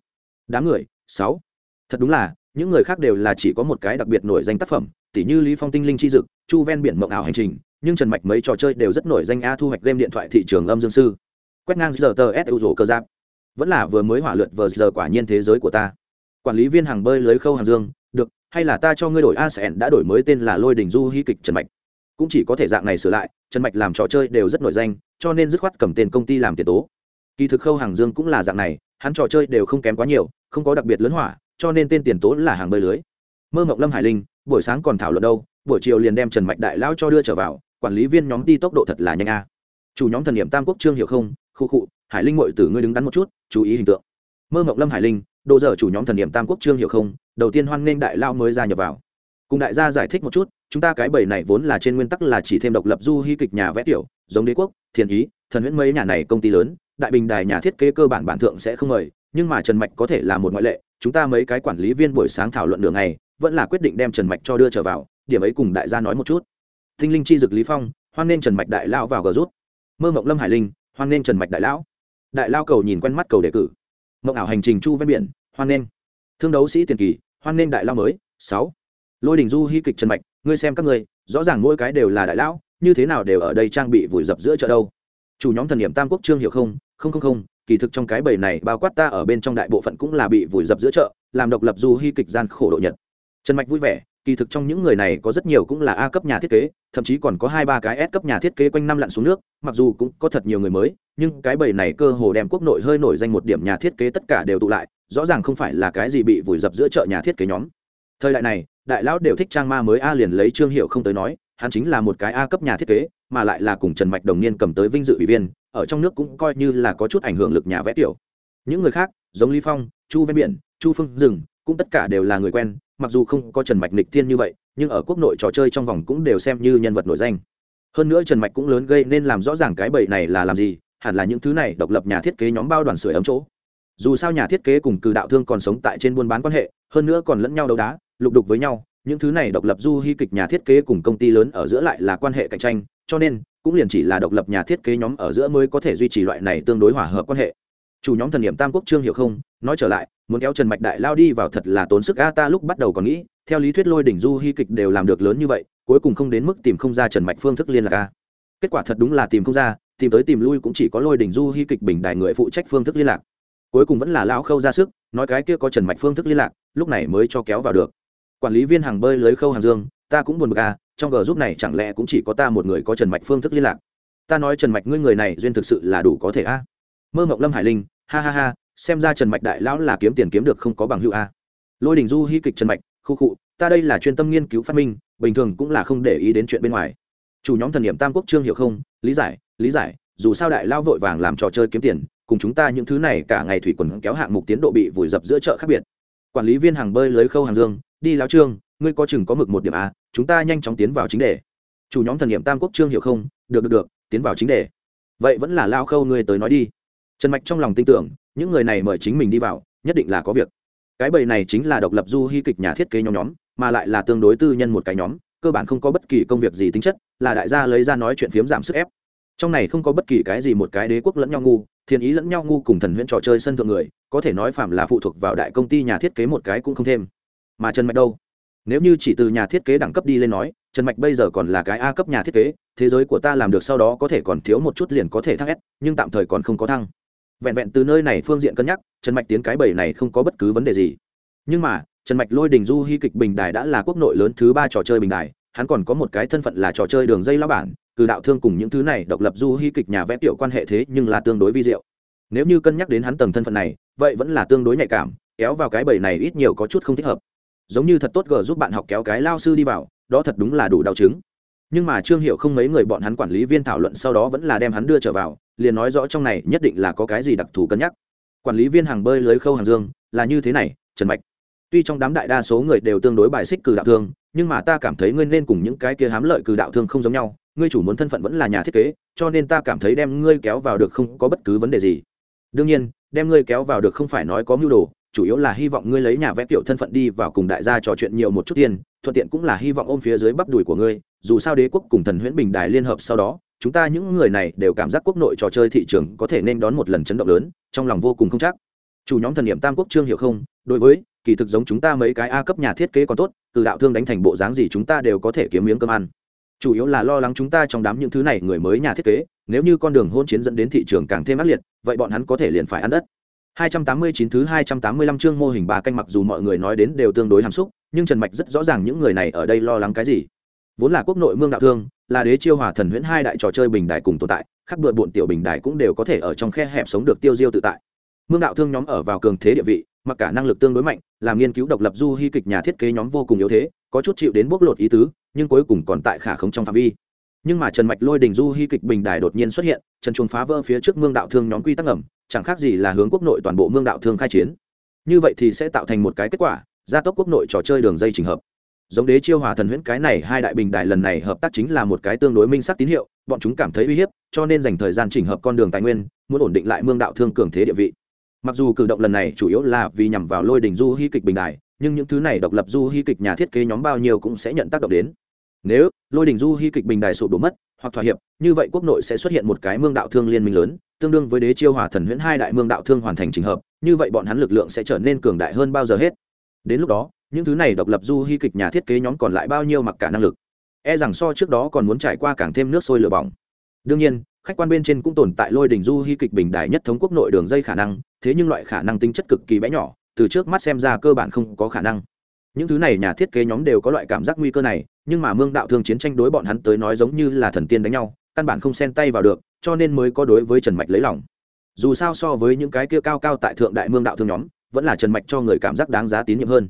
A: Đám người, sáu. Thật đúng là, những người khác đều là chỉ có một cái đặc biệt nổi danh tác phẩm, tỉ như lý phong tinh linh chi dực, chu ven biển mộng ảo hành trình, nhưng trần mạch mấy trò chơi đều rất nổi danh a thu hoạch game điện thoại thị trường âm dương sư. Quét ngang giờ tờ s rổ cơ giáp. Vẫn là vừa mới hỏa lượt vờ giờ quả nhiên thế giới của ta. Quản lý viên hàng bơi lưới khâu hàng dương hay là ta cho ngươi đổi a sẻn đã đổi mới tên là lôi đình du hy kịch trần mạch. Cũng chỉ có thể dạng này sửa lại, trần mạch làm trò chơi đều rất nổi danh, cho nên dứt khoát cầm tên công ty làm tiền tố. Kỳ thực khâu hàng dương cũng là dạng này, hắn trò chơi đều không kém quá nhiều, không có đặc biệt lớn hỏa, cho nên tên tiền tố là hàng bơi lưới. Mơ mộng lâm hải linh, buổi sáng còn thảo luận đâu, buổi chiều liền đem trần mạch đại lão cho đưa trở vào, quản lý viên nhóm đi tốc độ thật là nhanh a. Chủ nhóm thần n i ệ m tam quốc trương hiểu không, khu khụ hải linh mội tử ngươi đứng đắn một chút, chú ý hình tượng. Mơ mộng lâm hải linh độ dở chủ nhóm thần niệm tam quốc trương hiểu không? Đầu tiên hoan nghênh đại lao mới gia nhập vào. Cùng đại gia giải thích một chút, chúng ta cái bầy này vốn là trên nguyên tắc là chỉ thêm độc lập du hy kịch nhà vẽ tiểu, giống đế quốc, thiền ý, thần huyễn mấy nhà này công ty lớn, đại bình đài nhà thiết kế cơ bản bản thượng sẽ không mời, nhưng mà trần mạch có thể là một ngoại lệ, chúng ta mấy cái quản lý viên buổi sáng thảo luận đường này vẫn là quyết định đem trần mạch cho đưa trở vào, điểm ấy cùng đại gia nói một chút. Thinh linh chi dực lý phong, hoan nên trần mạch đại lao vào gờ rút. Mơ mộng lâm hải linh, hoan nên trần mạch đại lão. Đại lao cầu nhìn quen mắt cầu đề cử mộng ảo hành trình chu ven biển, hoan nghênh. Thương đấu sĩ tiền kỳ, hoan nghênh đại lao mới, sáu. Lôi đình du hy kịch trần mạch, ngươi xem các ngươi, rõ ràng mỗi cái đều là đại lão, như thế nào đều ở đây trang bị vùi dập giữa chợ đâu. Chủ nhóm thần điểm tam quốc trương hiểu không không không không, kỳ thực trong cái bầy này bao quát ta ở bên trong đại bộ phận cũng là bị vùi dập giữa chợ, làm độc lập du hy kịch gian khổ độ nhật. Trần mạch vui vẻ kỳ thực trong những người này có rất nhiều cũng là a cấp nhà thiết kế, thậm chí còn có hai ba cái s cấp nhà thiết kế quanh năm lặn xuống nước, mặc dù cũng có thật nhiều người mới, nhưng cái bầy này cơ hồ đem quốc nội hơi nổi danh một điểm nhà thiết kế tất cả đều tụ lại, rõ ràng không phải là cái gì bị vùi dập giữa chợ nhà thiết kế nhóm. Thời đại này, đại lão đều thích trang ma mới a liền lấy trương hiệu không tới nói, hắn chính là một cái a cấp nhà thiết kế, mà lại là cùng trần mạch đồng niên cầm tới vinh dự ủy viên, ở trong nước cũng coi như là có chút ảnh hưởng lực nhà vẽ tiểu. Những người khác, giống lý phong, chu ven biển, chu phương rừng cũng tất cả đều là người quen mặc dù không có trần mạch nịch tiên như vậy, nhưng ở quốc nội trò chơi trong vòng cũng đều xem như nhân vật nổi danh. Hơn nữa trần mạch cũng lớn gây nên làm rõ ràng cái bậy này là làm gì, hẳn là những thứ này độc lập nhà thiết kế nhóm bao đoàn sửa ấm chỗ. Dù sao nhà thiết kế cùng cử đạo thương còn sống tại trên buôn bán quan hệ, hơn nữa còn lẫn nhau đấu đá, lục đục với nhau, những thứ này độc lập du hy kịch nhà thiết kế cùng công ty lớn ở giữa lại là quan hệ cạnh tranh, cho nên, cũng liền chỉ là độc lập nhà thiết kế nhóm ở giữa mới có thể duy trì loại này tương đối hòa hợp quan hệ chủ nhóm thần n i ệ m tam quốc trương hiểu không, nói trở lại, muốn kéo trần mạch đại lao đi vào thật là tốn sức a ta lúc bắt đầu còn nghĩ, theo lý thuyết lôi đỉnh du hy kịch đều làm được lớn như vậy, cuối cùng không đến mức tìm không ra trần mạch phương thức liên lạc a. Kết quả thật đúng là tìm không ra, tìm tới tìm lui cũng chỉ có lôi đỉnh du hy kịch bình đại người phụ trách phương thức liên lạc. Cuối cùng vẫn là lão khâu ra sức, nói cái kia có trần mạch phương thức liên lạc, lúc này mới cho kéo vào được. Quản lý viên hàng bơi lưới khâu hàng dương, ta cũng buồn bực à trong g giúp này chẳng lẽ cũng chỉ có ta một người có trần mạch phương thức liên lạc? Ta nói trần mạch ngươi người này duyên thực sự là đủ có thể a. Mơ mộng lâm hải linh ha ha ha, xem ra trần mạch đại lão là kiếm tiền kiếm được không có bằng hữu a. Lôi đình du hy kịch trần mạch, khu khụ ta đây là chuyên tâm nghiên cứu phát minh, bình thường cũng là không để ý đến chuyện bên ngoài. Chủ nhóm thần n i ệ m tam quốc trương hiểu không, lý giải lý giải, dù sao đại lao vội vàng làm trò chơi kiếm tiền, cùng chúng ta những thứ này cả ngày thủy quần kéo hạng mục tiến độ bị vùi dập giữa chợ khác biệt. Quản lý viên hàng bơi lưới khâu hàng dương, đi lao trương, ngươi có chừng có mực một điểm a, chúng ta nhanh chóng tiến vào chính đề. Chủ nhóm thần n i ệ m tam quốc trương hiểu không, được được được, tiến vào chính đề. Vậy vẫn là lao khâu ngươi tới nói đi trần mạch trong lòng tin tưởng, những người này mời chính mình đi vào, nhất định là có việc. Cái bầy này chính là độc lập du hy kịch nhà thiết kế nhóm nhóm, mà lại là tương đối tư nhân một cái nhóm, cơ bản không có bất kỳ công việc gì tính chất, là đại gia lấy ra nói chuyện phiếm giảm sức ép. Trong này không có bất kỳ cái gì một cái đế quốc lẫn nhau ngu thiên ý lẫn nhau ngu cùng thần huyễn trò chơi sân thượng người, có thể nói phạm là phụ thuộc vào đại công ty nhà thiết kế một cái cũng không thêm. Mà trần mạch đâu? Nếu như chỉ từ nhà thiết kế đẳng cấp đi lên nói, trần mạch bây giờ còn là cái a cấp nhà thiết kế, thế giới của ta làm được sau đó có thể còn thiếu một chút liền có thể thăng s, nhưng tạm thời còn không có thăng vẹn vẹn từ nơi này phương diện cân nhắc, trần mạch tiến cái bầy này không có bất cứ vấn đề gì. Nhưng mà, trần mạch lôi đình du hy kịch bình đài đã là quốc nội lớn thứ ba trò chơi bình đài, hắn còn có một cái thân phận là trò chơi đường dây lao bản, cử đạo thương cùng những thứ này độc lập du hy kịch nhà vẽ tiểu quan hệ thế nhưng là tương đối vi diệu. Nếu như cân nhắc đến hắn tầng thân phận này, vậy vẫn là tương đối nhạy cảm, kéo vào cái bầy này ít nhiều có chút không thích hợp. Giống như thật tốt gờ giúp bạn học kéo cái lao sư đi vào, đó thật đúng là đủ đau chứng nhưng mà trương hiệu không mấy người bọn hắn quản lý viên thảo luận sau đó vẫn là đem hắn đưa trở vào, liền nói rõ trong này nhất định là có cái gì đặc thù cân nhắc. Quản lý viên hàng bơi lưới khâu hàng dương, là như thế này, trần mạch. Tuy trong đám đại đa số người đều tương đối bài xích cử đạo thương, nhưng mà ta cảm thấy ngươi nên cùng những cái kia hám lợi cử đạo thương không giống nhau, ngươi chủ muốn thân phận vẫn là nhà thiết kế, cho nên ta cảm thấy đem ngươi kéo vào được không có bất cứ vấn đề gì. Đương nhiên, đem ngươi kéo vào được không phải nói có mưu đồ, chủ yếu là hy vọng ngươi lấy nhà vẽ tiểu thân phận đi vào cùng đại gia trò chuyện nhiều một chút tiền, thuận tiện cũng là hy vọng ôm phía dưới bắp đùi của ngươi dù sao đế quốc cùng thần huyễn bình đài liên hợp sau đó, chúng ta những người này đều cảm giác quốc nội trò chơi thị trường có thể nên đón một lần chấn động lớn, trong lòng vô cùng không chắc. Chủ nhóm thần niệm tam quốc trương hiểu không, đối với, kỳ thực giống chúng ta mấy cái a cấp nhà thiết kế còn tốt, từ đạo thương đánh thành bộ dáng gì chúng ta đều có thể kiếm miếng cơm ăn. Chủ yếu là lo lắng chúng ta trong đám những thứ này người mới nhà thiết kế, nếu như con đường hôn chiến dẫn đến thị trường càng thêm ác liệt, vậy bọn hắn có thể liền phải ăn đất. 289 thứ 285 chương mô hình ba canh mặc dù mọi người nói đến đều tương đối hàm xúc, nhưng trần mạch rất rõ ràng những người này ở đây lo lắng cái gì vốn là quốc nội mương đạo thương, là đế chiêu hòa thần huyễn hai đại trò chơi bình đài cùng tồn tại khác bựa bộn tiểu bình đài cũng đều có thể ở trong khe hẹp sống được tiêu diêu tự tại. Mương đạo thương nhóm ở vào cường thế địa vị, mặc cả năng lực tương đối mạnh, làm nghiên cứu độc lập du hy kịch nhà thiết kế nhóm vô cùng yếu thế, có chút chịu đến bóc lột ý tứ, nhưng cuối cùng còn tại khả không trong phạm vi. Nhưng mà trần mạch lôi đình du hy kịch bình đài đột nhiên xuất hiện, trần chuồng phá vỡ phía trước mương đạo thương nhóm quy tắc ẩm chẳng khác gì là hướng quốc nội toàn bộ mương đạo thương khai chiến. Như vậy thì sẽ tạo thành một cái kết quả, gia tốc quốc nội trò chơi đường dây trình hợp giống đế chiêu hòa thần huyễn cái này hai đại bình đại lần này hợp tác chính là một cái tương đối minh sắc tín hiệu, bọn chúng cảm thấy uy hiếp, cho nên dành thời gian chỉnh hợp con đường tài nguyên, muốn ổn định lại mương đạo thương cường thế địa vị. Mặc dù cử động lần này chủ yếu là vì nhằm vào lôi đình du hy kịch bình đại nhưng những thứ này độc lập du hy kịch nhà thiết kế nhóm bao nhiêu cũng sẽ nhận tác động đến. Nếu lôi đình du hy kịch bình đài sụp đổ mất, hoặc thỏa hiệp, như vậy quốc nội sẽ xuất hiện một cái mương đạo thương liên minh lớn, tương đương với đế chiêu hòa thần huyễn hai đại mương đạo thương hoàn thành trình hợp, như vậy bọn hắn lực lượng sẽ trở nên cường đại hơn bao giờ hết. Đến lúc đó những thứ này độc lập du hy kịch nhà thiết kế nhóm còn lại bao nhiêu mặc cả năng lực. E rằng so trước đó còn muốn trải qua càng thêm nước sôi lửa bỏng. Đương nhiên, khách quan bên trên cũng tồn tại lôi đình du hy kịch bình đại nhất thống quốc nội đường dây khả năng, thế nhưng loại khả năng tính chất cực kỳ bé nhỏ, từ trước mắt xem ra cơ bản không có khả năng. Những thứ này nhà thiết kế nhóm đều có loại cảm giác nguy cơ này, nhưng mà mương đạo thương chiến tranh đối bọn hắn tới nói giống như là thần tiên đánh nhau, căn bản không xen tay vào được, cho nên mới có đối với trần mạch lấy lòng. Dù sao so với những cái kia cao cao tại thượng đại mương đạo thương nhóm, vẫn là trần mạch cho người cảm giác đáng giá tín nhiệm hơn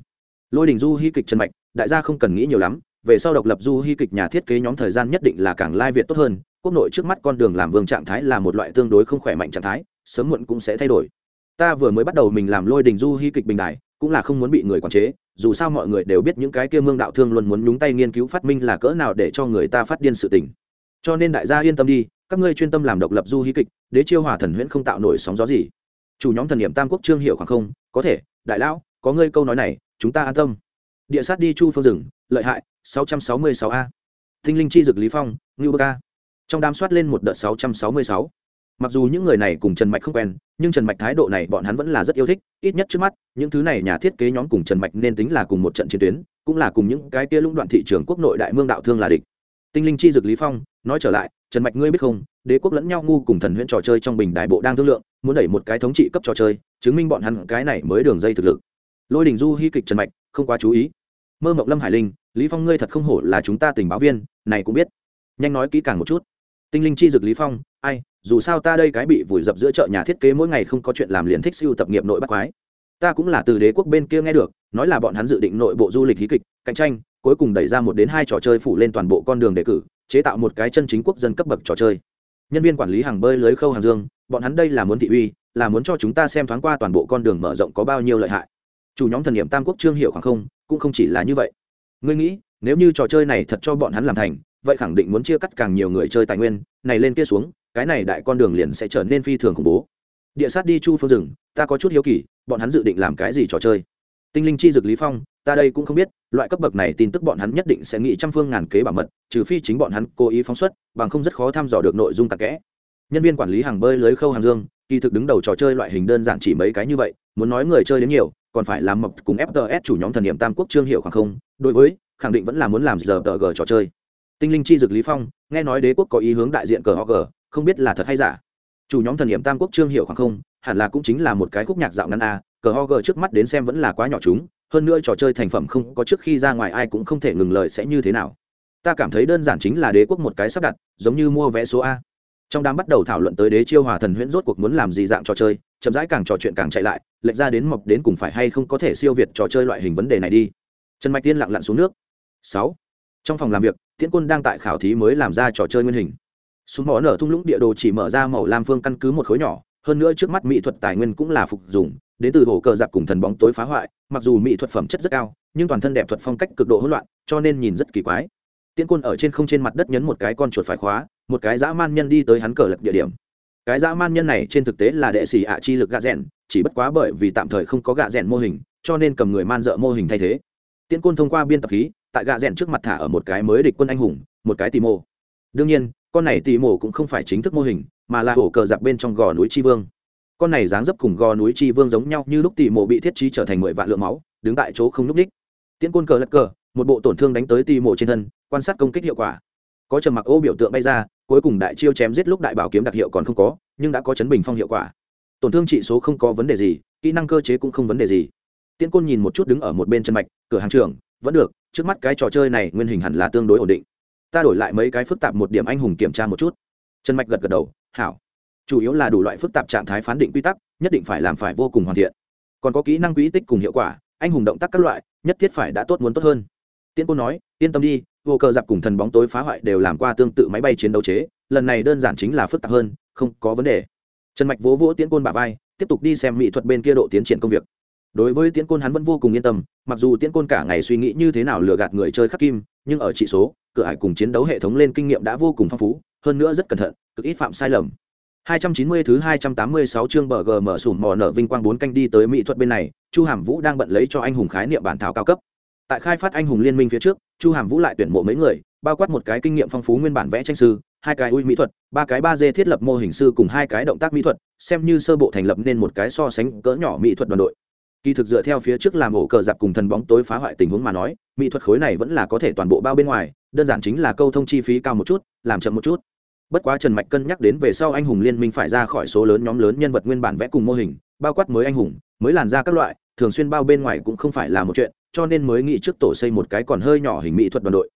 A: lôi đình du hy kịch trần mạch, đại gia không cần nghĩ nhiều lắm, về sau độc lập du hy kịch nhà thiết kế nhóm thời gian nhất định là càng lai việt tốt hơn, quốc nội trước mắt con đường làm vương trạng thái là một loại tương đối không khỏe mạnh trạng thái, sớm muộn cũng sẽ thay đổi. Ta vừa mới bắt đầu mình làm lôi đình du hy kịch bình đại cũng là không muốn bị người quản chế, dù sao mọi người đều biết những cái kia mương đạo thương luôn muốn nhúng tay nghiên cứu phát minh là cỡ nào để cho người ta phát điên sự tình. Cho nên đại gia yên tâm đi, các ngươi chuyên tâm làm độc lập du hí kịch, đế chiêu hòa thần huyễn không tạo nổi sóng gió gì. Chủ nhóm thần niệm tam quốc trương hiệu khoảng không, có thể, đại lão, có ngươi câu nói này chúng ta an tâm. Địa sát đi chu phương rừng lợi hại 666 a. Tinh linh chi dực lý phong, ngưu bơ ca. Trong đám soát lên một đợt 666. mặc dù những người này cùng trần mạch không quen, nhưng trần mạch thái độ này bọn hắn vẫn là rất yêu thích, ít nhất trước mắt, những thứ này nhà thiết kế nhóm cùng trần mạch nên tính là cùng một trận chiến tuyến, cũng là cùng những cái kia lũng đoạn thị trường quốc nội đại mương đạo thương là địch. Tinh linh chi dực lý phong, nói trở lại, trần mạch ngươi biết không, đế quốc lẫn nhau ngu cùng thần huyễn trò chơi trong bình đại bộ đang thương lượng, muốn đẩy một cái thống trị cấp trò chơi, chứng minh bọn hắn cái này mới đường dây thực lực lôi đình du hy kịch trần mạch, không quá chú ý. Mơ mộng lâm hải linh, lý phong ngươi thật không hổ là chúng ta tình báo viên, này cũng biết. Nhanh nói kỹ càng một chút. Tinh linh chi dực lý phong, ai, dù sao ta đây cái bị vùi dập giữa chợ nhà thiết kế mỗi ngày không có chuyện làm liền thích siêu tập nghiệp nội bắt quái. Ta cũng là từ đế quốc bên kia nghe được, nói là bọn hắn dự định nội bộ du lịch hí kịch, cạnh tranh, cuối cùng đẩy ra một đến hai trò chơi phủ lên toàn bộ con đường đề cử, chế tạo một cái chân chính quốc dân cấp bậc trò chơi. Nhân viên quản lý hàng bơi lưới khâu hàng dương, bọn hắn đây là muốn thị uy, là muốn cho chúng ta xem thoáng qua toàn bộ con đường mở rộng có bao nhiêu lợi hại chủ nhóm thần niệm tam quốc trương hiệu khoảng không, cũng không chỉ là như vậy. Ngươi nghĩ, nếu như trò chơi này thật cho bọn hắn làm thành, vậy khẳng định muốn chia cắt càng nhiều người chơi tài nguyên, này lên kia xuống, cái này đại con đường liền sẽ trở nên phi thường khủng bố. Địa sát đi chu phương rừng ta có chút hiếu kỳ, bọn hắn dự định làm cái gì trò chơi? Tinh linh chi dực lý phong, ta đây cũng không biết, loại cấp bậc này tin tức bọn hắn nhất định sẽ nghĩ trăm phương ngàn kế bảo mật, trừ phi chính bọn hắn cố ý phóng xuất, bằng không rất khó thăm dò được nội dung tạc kẽ. Nhân viên quản lý hàng bơi lưới khâu hàng dương, kỳ thực đứng đầu trò chơi loại hình đơn giản chỉ mấy cái như vậy, muốn nói người chơi đến nhiều còn phải làm mập cùng fts chủ nhóm thần niệm tam quốc trương hiệu khoảng không, đối với, khẳng định vẫn là muốn làm giờ tờ g trò chơi. Tinh linh chi dực lý phong, nghe nói đế quốc có ý hướng đại diện cờ ho g, không biết là thật hay giả. Chủ nhóm thần niệm tam quốc trương hiệu khoảng không, hẳn là cũng chính là một cái khúc nhạc dạo ngắn a, cờ ho g trước mắt đến xem vẫn là quá nhỏ chúng, hơn nữa trò chơi thành phẩm không có trước khi ra ngoài ai cũng không thể ngừng lời sẽ như thế nào. Ta cảm thấy đơn giản chính là đế quốc một cái sắp đặt, giống như mua vé số a trong đám bắt đầu thảo luận tới đế chiêu hòa thần huyễn rốt cuộc muốn làm gì dạng trò chơi, chậm rãi càng trò chuyện càng chạy lại, lệch ra đến mọc đến cùng phải hay không có thể siêu việt trò chơi loại hình vấn đề này đi. Trần mạch tiên lặng lặn xuống nước. Sáu. Trong phòng làm việc, tiễn quân đang tại khảo thí mới làm ra trò chơi nguyên hình. Súng mỏ nở thung lũng địa đồ chỉ mở ra màu lam phương căn cứ một khối nhỏ, hơn nữa trước mắt mỹ thuật tài nguyên cũng là phục dùng đến từ hồ cờ giặc cùng thần bóng tối phá hoại, mặc dù mỹ thuật phẩm chất rất cao, nhưng toàn thân đẹp thuật phong cách cực độ hỗn loạn, cho nên nhìn rất kỳ quái. Tiễn quân ở trên không trên mặt đất nhấn một cái con chuột phải khóa một cái dã man nhân đi tới hắn cờ lật địa điểm. Cái dã man nhân này trên thực tế là đệ sĩ ạ chi lực gạ rẽn chỉ bất quá bởi vì tạm thời không có gạ rẽn mô hình, cho nên cầm người man dợ mô hình thay thế. Tiễn côn thông qua biên tập khí, tại gạ rẽn trước mặt thả ở một cái mới địch quân anh hùng, một cái tì mô đương nhiên, con này tì mô cũng không phải chính thức mô hình, mà là hổ cờ giặc bên trong gò núi tri vương. Con này dáng dấp cùng gò núi tri vương giống nhau như lúc tì mô bị thiết trí trở thành mười vạn lượng máu, đứng tại chỗ không n ú c ních tiễn côn cờ lật cờ, một bộ tổn thương đánh tới tì mô trên thân, quan sát công kích hiệu quả. Có trầm mặc ô biểu tượng bay ra cuối cùng đại chiêu chém giết lúc đại bảo kiếm đặc hiệu còn không có, nhưng đã có chấn bình phong hiệu quả. Tổn thương trị số không có vấn đề gì, kỹ năng cơ chế cũng không vấn đề gì. Tiễn côn nhìn một chút đứng ở một bên chân mạch, cửa hàng trường vẫn được, trước mắt cái trò chơi này nguyên hình hẳn là tương đối ổn định. Ta đổi lại mấy cái phức tạp một điểm anh hùng kiểm tra một chút. Chân mạch gật gật đầu, hảo. Chủ yếu là đủ loại phức tạp trạng thái phán định quy tắc, nhất định phải làm phải vô cùng hoàn thiện. Còn có kỹ năng quỹ tích cùng hiệu quả, anh hùng động tác các loại, nhất thiết phải đã tốt muốn tốt hơn tiễn côn nói, yên tâm đi, vô cờ dạp cùng thần bóng tối phá hoại đều làm qua tương tự máy bay chiến đấu chế, lần này đơn giản chính là phức tạp hơn, không có vấn đề. Trần mạch vỗ vỗ tiễn côn bà vai, tiếp tục đi xem mỹ thuật bên kia độ tiến triển công việc. Đối với tiễn côn hắn vẫn vô cùng yên tâm, mặc dù tiễn côn cả ngày suy nghĩ như thế nào lừa gạt người chơi khắc kim, nhưng ở trị số, cửa hải cùng chiến đấu hệ thống lên kinh nghiệm đã vô cùng phong phú, hơn nữa rất cẩn thận, cực ít phạm sai lầm. 290 thứ 286 chương bờ gm sủm mò nở vinh quang bốn canh đi tới mỹ thuật bên này, chu hàm vũ đang bận lấy cho anh hùng khái niệm bản thảo cao cấp tại khai phát anh hùng liên minh phía trước, chu hàm vũ lại tuyển mộ mấy người, bao quát một cái kinh nghiệm phong phú nguyên bản vẽ tranh sư, hai cái ui mỹ thuật, ba cái ba d thiết lập mô hình sư cùng hai cái động tác mỹ thuật, xem như sơ bộ thành lập nên một cái so sánh cỡ nhỏ mỹ thuật đoàn đội. Kỳ thực dựa theo phía trước làm ổ cờ giặc cùng thần bóng tối phá hoại tình huống mà nói, mỹ thuật khối này vẫn là có thể toàn bộ bao bên ngoài, đơn giản chính là câu thông chi phí cao một chút, làm chậm một chút. Bất quá trần mạch cân nhắc đến về sau anh hùng liên minh phải ra khỏi số lớn nhóm lớn nhân vật nguyên bản vẽ cùng mô hình, bao quát mới anh hùng, mới làn ra các loại, thường xuyên bao bên ngoài cũng không phải là một chuyện cho nên mới nghĩ trước tổ xây một cái còn hơi nhỏ hình mỹ thuật đoàn đội.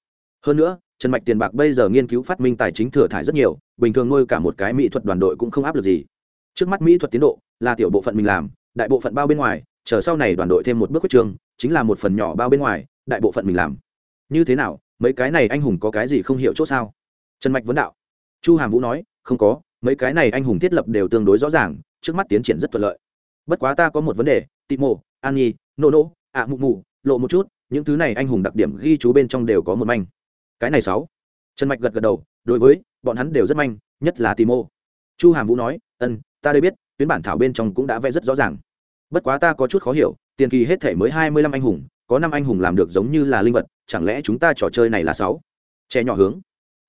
A: Hơn nữa, trần mạch tiền bạc bây giờ nghiên cứu phát minh tài chính thừa thải rất nhiều, bình thường nuôi cả một cái mỹ thuật đoàn đội cũng không áp lực gì. Trước mắt mỹ thuật tiến độ là tiểu bộ phận mình làm, đại bộ phận bao bên ngoài, chờ sau này đoàn đội thêm một bước quyết trường, chính là một phần nhỏ bao bên ngoài, đại bộ phận mình làm. Như thế nào, mấy cái này anh hùng có cái gì không hiểu chỗ sao? Trần mạch vấn đạo. Chu hàm vũ nói, không có, mấy cái này anh hùng thiết lập đều tương đối rõ ràng, trước mắt tiến triển rất thuận lợi. Bất quá ta có một vấn đề, tị mộ, an nhi, nô nô, ạ mụ mụ lộ một chút, những thứ này anh hùng đặc điểm ghi chú bên trong đều có một manh. Cái này sáu. Trần mạch gật gật đầu, đối với, bọn hắn đều rất manh, nhất là timo chu hàm vũ nói ân ta đây biết, tuyến bản thảo bên trong cũng đã vẽ rất rõ ràng. Bất quá ta có chút khó hiểu, tiền kỳ hết thể mới hai mươi lăm anh hùng, có năm anh hùng làm được giống như là linh vật, chẳng lẽ chúng ta trò chơi này là sáu? Trẻ nhỏ hướng.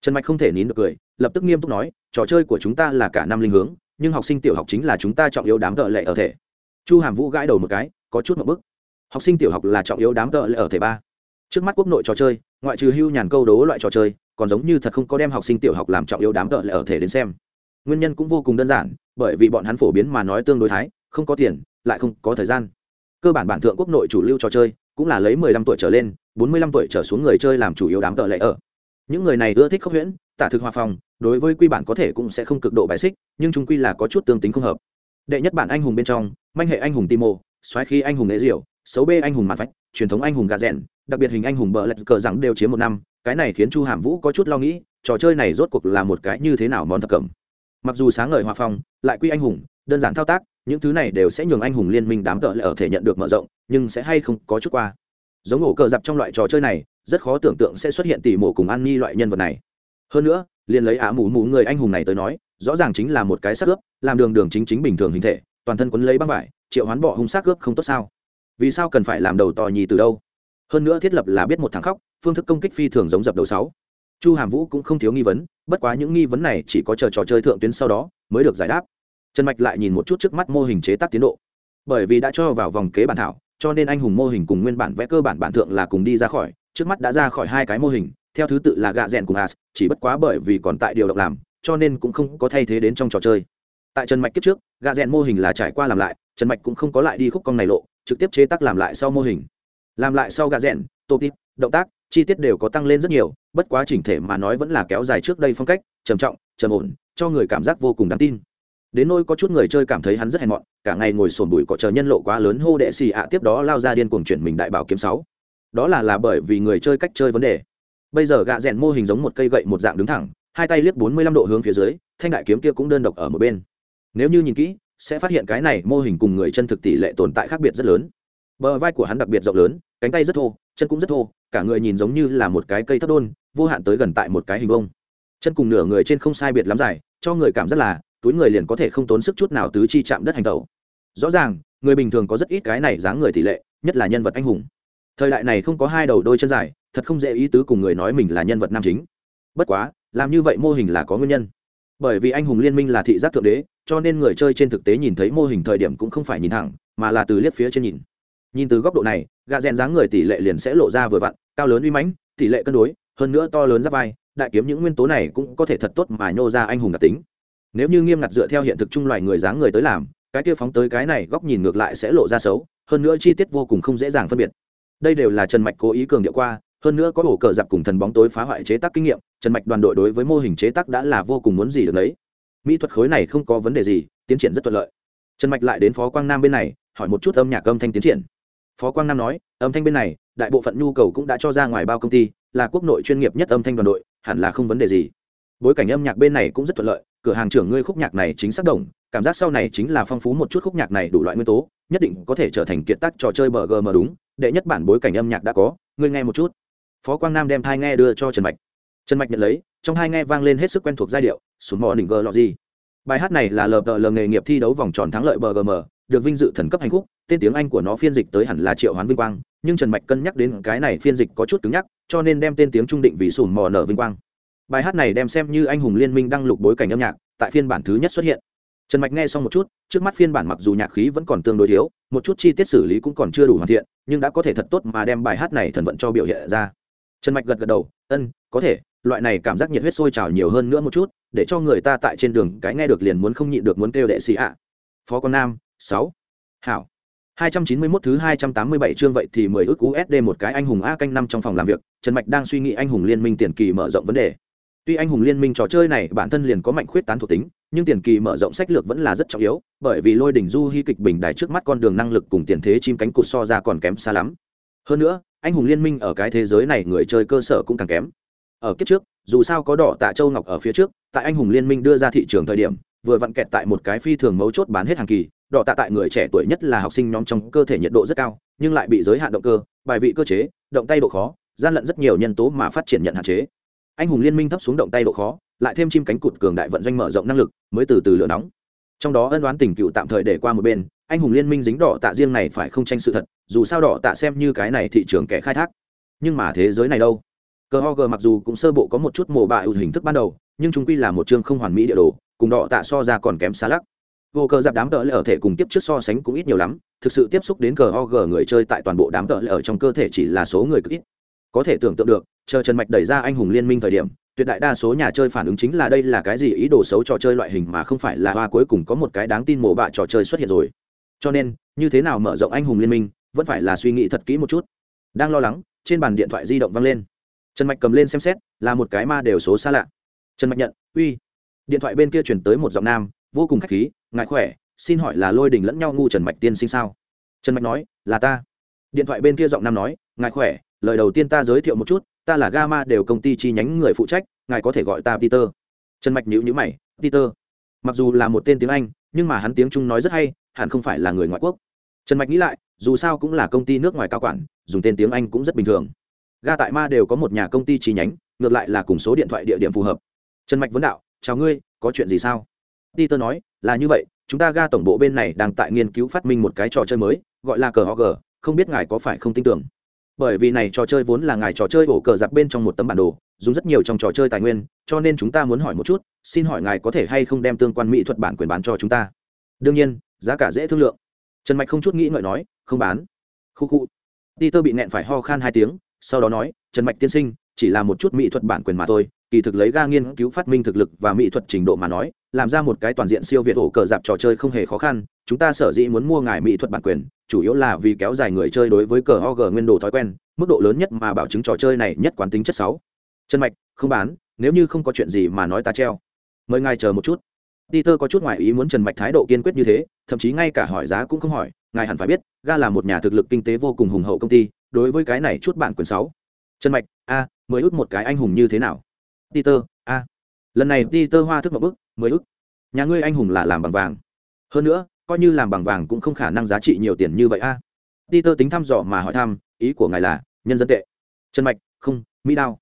A: Trần mạch không thể nín được cười, lập tức nghiêm túc nói, trò chơi của chúng ta là cả năm linh hướng, nhưng học sinh tiểu học chính là chúng ta trọng yếu đám tợ lệ ở thể. Chu hàm vũ gãi đầu một cái, có chút một bức học sinh tiểu học là trọng yếu đám tợ lệ ở thể ba. Trước mắt quốc nội trò chơi, ngoại trừ hưu nhàn câu đố loại trò chơi, còn giống như thật không có đem học sinh tiểu học làm trọng yếu đám tợ lệ ở thể đến xem. Nguyên nhân cũng vô cùng đơn giản, bởi vì bọn hắn phổ biến mà nói tương đối thái, không có tiền, lại không có thời gian. Cơ bản bản thượng quốc nội chủ lưu trò chơi, cũng là lấy mười lăm tuổi trở lên, bốn mươi lăm tuổi trở xuống người chơi làm chủ yếu đám tợ lệ ở. Những người này ưa thích khốc huyễn, tả thực hòa phòng, đối với quy bản có thể cũng sẽ không cực độ bài xích, nhưng chúng quy là có chút tương tính không hợp. Đệ nhất bản anh hùng bên trong, manh hệ anh hùng timo, xoáy khí anh hùng nghệ diệu xấu bê anh hùng mặt vách truyền thống anh hùng gà rèn, đặc biệt hình anh hùng bờ lạch cờ rằng đều chiếm một năm, cái này khiến chu hàm vũ có chút lo nghĩ, trò chơi này rốt cuộc là một cái như thế nào món thập cẩm. Mặc dù sáng ngời hòa phong, lại quy anh hùng, đơn giản thao tác, những thứ này đều sẽ nhường anh hùng liên minh đám tợ lại ở thể nhận được mở rộng, nhưng sẽ hay không có chút qua. Giống ổ cờ dạp trong loại trò chơi này, rất khó tưởng tượng sẽ xuất hiện tỉ mổ cùng an nhi loại nhân vật này. Hơn nữa, liền lấy ả mù mù người anh hùng này tới nói, rõ ràng chính là một cái xác ướp, làm đường đường chính chính bình thường hình thể, toàn thân quấn lấy băng vải, triệu hoán bỏ hung xác ướp không tốt sao? Vì sao cần phải làm đầu to nhì từ đâu? Hơn nữa thiết lập là biết một thằng khóc, phương thức công kích phi thường giống dập đầu sáu. Chu hàm vũ cũng không thiếu nghi vấn, bất quá những nghi vấn này chỉ có chờ trò chơi thượng tuyến sau đó mới được giải đáp. Trần mạch lại nhìn một chút trước mắt mô hình chế tác tiến độ. Bởi vì đã cho vào vòng kế bản thảo, cho nên anh hùng mô hình cùng nguyên bản vẽ cơ bản bản thượng là cùng đi ra khỏi, trước mắt đã ra khỏi hai cái mô hình, theo thứ tự là gạ rèn cùng as chỉ bất quá bởi vì còn tại điều động làm, cho nên cũng không có thay thế đến trong trò chơi. Tại trần mạch kiếp trước, gạ rèn mô hình là trải qua làm lại, trần mạch cũng không có lại đi khúc cong này lộ trực tiếp chế tác làm lại sau mô hình. Làm lại sau gà rèn tô tít động tác, chi tiết đều có tăng lên rất nhiều, bất quá chỉnh thể mà nói vẫn là kéo dài trước đây phong cách, trầm trọng, trầm ổn, cho người cảm giác vô cùng đáng tin. Đến nôi có chút người chơi cảm thấy hắn rất hèn mọn, cả ngày ngồi sồn bụi cọ chờ nhân lộ quá lớn hô đệ xì ạ tiếp đó lao ra điên cuồng chuyển mình đại bảo kiếm sáu. Đó là là bởi vì người chơi cách chơi vấn đề. Bây giờ gạ rèn mô hình giống một cây gậy một dạng đứng thẳng, hai tay liếc bốn mươi lăm độ hướng phía dưới, thanh đại kiếm kia cũng đơn độc ở một bên. Nếu như nhìn kỹ sẽ phát hiện cái này mô hình cùng người chân thực tỷ lệ tồn tại khác biệt rất lớn. Bờ vai của hắn đặc biệt rộng lớn, cánh tay rất thô, chân cũng rất thô, cả người nhìn giống như là một cái cây thấp đôn, vô hạn tới gần tại một cái hình bông chân cùng nửa người trên không sai biệt lắm dài, cho người cảm rất là, túi người liền có thể không tốn sức chút nào tứ chi chạm đất hành tẩu. Rõ ràng, người bình thường có rất ít cái này dáng người tỷ lệ, nhất là nhân vật anh hùng. Thời đại này không có hai đầu đôi chân dài, thật không dễ ý tứ cùng người nói mình là nhân vật nam chính. Bất quá, làm như vậy mô hình là có nguyên nhân. Bởi vì anh hùng liên minh là thị giác thượng đế cho nên người chơi trên thực tế nhìn thấy mô hình thời điểm cũng không phải nhìn thẳng, mà là từ liếc phía trên nhìn. Nhìn từ góc độ này gạ rèn dáng người tỷ lệ liền sẽ lộ ra vừa vặn, cao lớn uy mãnh, tỷ lệ cân đối, hơn nữa to lớn giáp vai, đại kiếm những nguyên tố này cũng có thể thật tốt mà nhô ra anh hùng đặc tính. Nếu như nghiêm ngặt dựa theo hiện thực chung loài người dáng người tới làm, cái kia phóng tới cái này góc nhìn ngược lại sẽ lộ ra xấu, hơn nữa chi tiết vô cùng không dễ dàng phân biệt. Đây đều là trần mạch cố ý cường điệu qua, hơn nữa có ổ cờ dạp cùng thần bóng tối phá hoại chế tác kinh nghiệm, trần mạch đoàn đội đối với mô hình chế tác đã là vô cùng muốn gì được đấy mỹ thuật khối này không có vấn đề gì, tiến triển rất thuận lợi. Trần mạch lại đến phó quang nam bên này, hỏi một chút âm nhạc âm thanh tiến triển. Phó quang nam nói, âm thanh bên này, đại bộ phận nhu cầu cũng đã cho ra ngoài bao công ty, là quốc nội chuyên nghiệp nhất âm thanh đoàn đội, hẳn là không vấn đề gì. Bối cảnh âm nhạc bên này cũng rất thuận lợi, cửa hàng trưởng ngươi khúc nhạc này chính xác đồng, cảm giác sau này chính là phong phú một chút khúc nhạc này đủ loại nguyên tố, nhất định có thể trở thành kiệt tác trò chơi bờ gm đúng, đệ nhất bản bối cảnh âm nhạc đã có, ngươi nghe một chút. Phó quang nam đem thai nghe đưa cho trần mạch. Trần mạch nhận lấy, trong hai nghe vang lên hết sức quen thuộc giai điệu sùn mò đỉnh gờ lọ gì. Bài hát này là lờ tờ lờ nghề nghiệp thi đấu vòng tròn thắng lợi bgm được vinh dự thần cấp hành khúc, tên tiếng anh của nó phiên dịch tới hẳn là triệu hoán vinh quang, nhưng trần mạch cân nhắc đến cái này phiên dịch có chút cứng nhắc, cho nên đem tên tiếng trung định vì sùn mò nở vinh quang. Bài hát này đem xem như anh hùng liên minh đăng lục bối cảnh âm nhạc, tại phiên bản thứ nhất xuất hiện. Trần mạch nghe xong một chút, trước mắt phiên bản mặc dù nhạc khí vẫn còn tương đối thiếu, một chút chi tiết xử lý cũng còn chưa đủ hoàn thiện, nhưng đã có thể thật tốt mà đem bài hát này thần vận cho biểu hiện ra. Trần mạch gật gật đầu, ân, có thể loại này cảm giác nhiệt huyết sôi trào nhiều hơn nữa một chút để cho người ta tại trên đường cái nghe được liền muốn không nhịn được muốn kêu đệ sĩ ạ phó con nam sáu hảo 291 thứ 287 chương vậy thì 10 ức USD một cái anh hùng A canh năm trong phòng làm việc, Trần Mạch đang suy nghĩ anh hùng liên minh tiền kỳ mở rộng vấn đề. Tuy anh hùng liên minh trò chơi này bản thân liền có mạnh khuyết tán thuộc tính, nhưng tiền kỳ mở rộng sách lược vẫn là rất trọng yếu, bởi vì lôi đỉnh du hy kịch bình đài trước mắt con đường năng lực cùng tiền thế chim cánh cụt so ra còn kém xa lắm. Hơn nữa, anh hùng liên minh ở cái thế giới này người chơi cơ sở cũng càng kém. Ở kiếp trước, dù sao có đỏ tạ châu ngọc ở phía trước, tại anh hùng liên minh đưa ra thị trường thời điểm, vừa vặn kẹt tại một cái phi thường mấu chốt bán hết hàng kỳ, đỏ tạ tại người trẻ tuổi nhất là học sinh nhóm trong cơ thể nhiệt độ rất cao nhưng lại bị giới hạn động cơ bài vị cơ chế động tay độ khó gian lận rất nhiều nhân tố mà phát triển nhận hạn chế. Anh hùng liên minh thấp xuống động tay độ khó lại thêm chim cánh cụt cường đại vận doanh mở rộng năng lực mới từ từ lửa nóng. Trong đó ân đoán tình cựu tạm thời để qua một bên anh hùng liên minh dính đỏ tạ riêng này phải không tranh sự thật dù sao đỏ tạ xem như cái này thị trường kẻ khai thác. Nhưng mà thế giới này đâu? Cờ ho g mặc dù cũng sơ bộ có một chút mổ bạ ưu hình thức ban đầu, nhưng chúng quy là một chương không hoàn mỹ địa đồ, cùng đỏ tạ so ra còn kém xa lắc. Vô cờ dạp đám tợ lệ ở thể cùng tiếp trước so sánh cũng ít nhiều lắm, thực sự tiếp xúc đến cờ ho g người chơi tại toàn bộ đám tợ lệ ở trong cơ thể chỉ là số người cực ít. Có thể tưởng tượng được, chờ trần mạch đẩy ra anh hùng liên minh thời điểm, tuyệt đại đa số nhà chơi phản ứng chính là đây là cái gì ý đồ xấu trò chơi loại hình mà không phải là hoa cuối cùng có một cái đáng tin mổ bạ trò chơi xuất hiện rồi. Cho nên, như thế nào mở rộng anh hùng liên minh, vẫn phải là suy nghĩ thật kỹ một chút. Đang lo lắng, trên bàn điện thoại di động vang lên trần mạch cầm lên xem xét, là một cái ma đều số xa lạ. Trần mạch nhận, uy. Điện thoại bên kia chuyển tới một giọng nam, vô cùng khách khí ngại khỏe, xin hỏi là lôi đình lẫn nhau ngu trần mạch tiên sinh sao? Trần mạch nói, là ta. Điện thoại bên kia giọng nam nói ngại khỏe, lời đầu tiên ta giới thiệu một chút, ta là gama đều công ty chi nhánh người phụ trách, ngài có thể gọi ta peter. Trần mạch nhữ nhữ mày, peter. Mặc dù là một tên tiếng anh, nhưng mà hắn tiếng trung nói rất hay, hẳn không phải là người ngoại quốc. Trần mạch nghĩ lại, dù sao cũng là công ty nước ngoài cao quản, dùng tên tiếng anh cũng rất bình thường ga tại ma đều có một nhà công ty chi nhánh, ngược lại là cùng số điện thoại địa điểm phù hợp. Trần mạch vấn đạo, chào ngươi, có chuyện gì sao? Peter nói, là như vậy, chúng ta ga tổng bộ bên này đang tại nghiên cứu phát minh một cái trò chơi mới, gọi là cờ ho gờ, không biết ngài có phải không tin tưởng. Bởi vì này trò chơi vốn là ngài trò chơi ổ cờ giặc bên trong một tấm bản đồ, dùng rất nhiều trong trò chơi tài nguyên, cho nên chúng ta muốn hỏi một chút, xin hỏi ngài có thể hay không đem tương quan mỹ thuật bản quyền bán cho chúng ta? Đương nhiên, giá cả dễ thương lượng. Trần mạch không chút nghĩ ngợi nói, không bán. Khu khu ti tơ bị nẹn phải ho khan hai tiếng sau đó nói trần mạch tiên sinh chỉ là một chút mỹ thuật bản quyền mà thôi kỳ thực lấy ga nghiên cứu phát minh thực lực và mỹ thuật trình độ mà nói làm ra một cái toàn diện siêu việt ổ cờ dạp trò chơi không hề khó khăn chúng ta sở dĩ muốn mua ngài mỹ thuật bản quyền chủ yếu là vì kéo dài người chơi đối với cờ ho g nguyên đồ thói quen mức độ lớn nhất mà bảo chứng trò chơi này nhất quán tính chất sáu. Chân mạch không bán nếu như không có chuyện gì mà nói ta treo. Mời ngài chờ một chút. Peter có chút ngoại ý muốn Trần Mạch thái độ kiên quyết như thế, thậm chí ngay cả hỏi giá cũng không hỏi, ngài hẳn phải biết, ga là một nhà thực lực kinh tế vô cùng hùng hậu công ty, đối với cái này chút bản quyền sáu. Trần Mạch, a, mới ước một cái anh hùng như thế nào? Peter, a. Lần này Peter hoa thức một bức, mới ước. Nhà ngươi anh hùng là làm bằng vàng. Hơn nữa, coi như làm bằng vàng cũng không khả năng giá trị nhiều tiền như vậy a. À. Peter tính thăm dò mà hỏi thăm, ý của ngài là nhân dân tệ. Trần Mạch, không, Mỹ đao.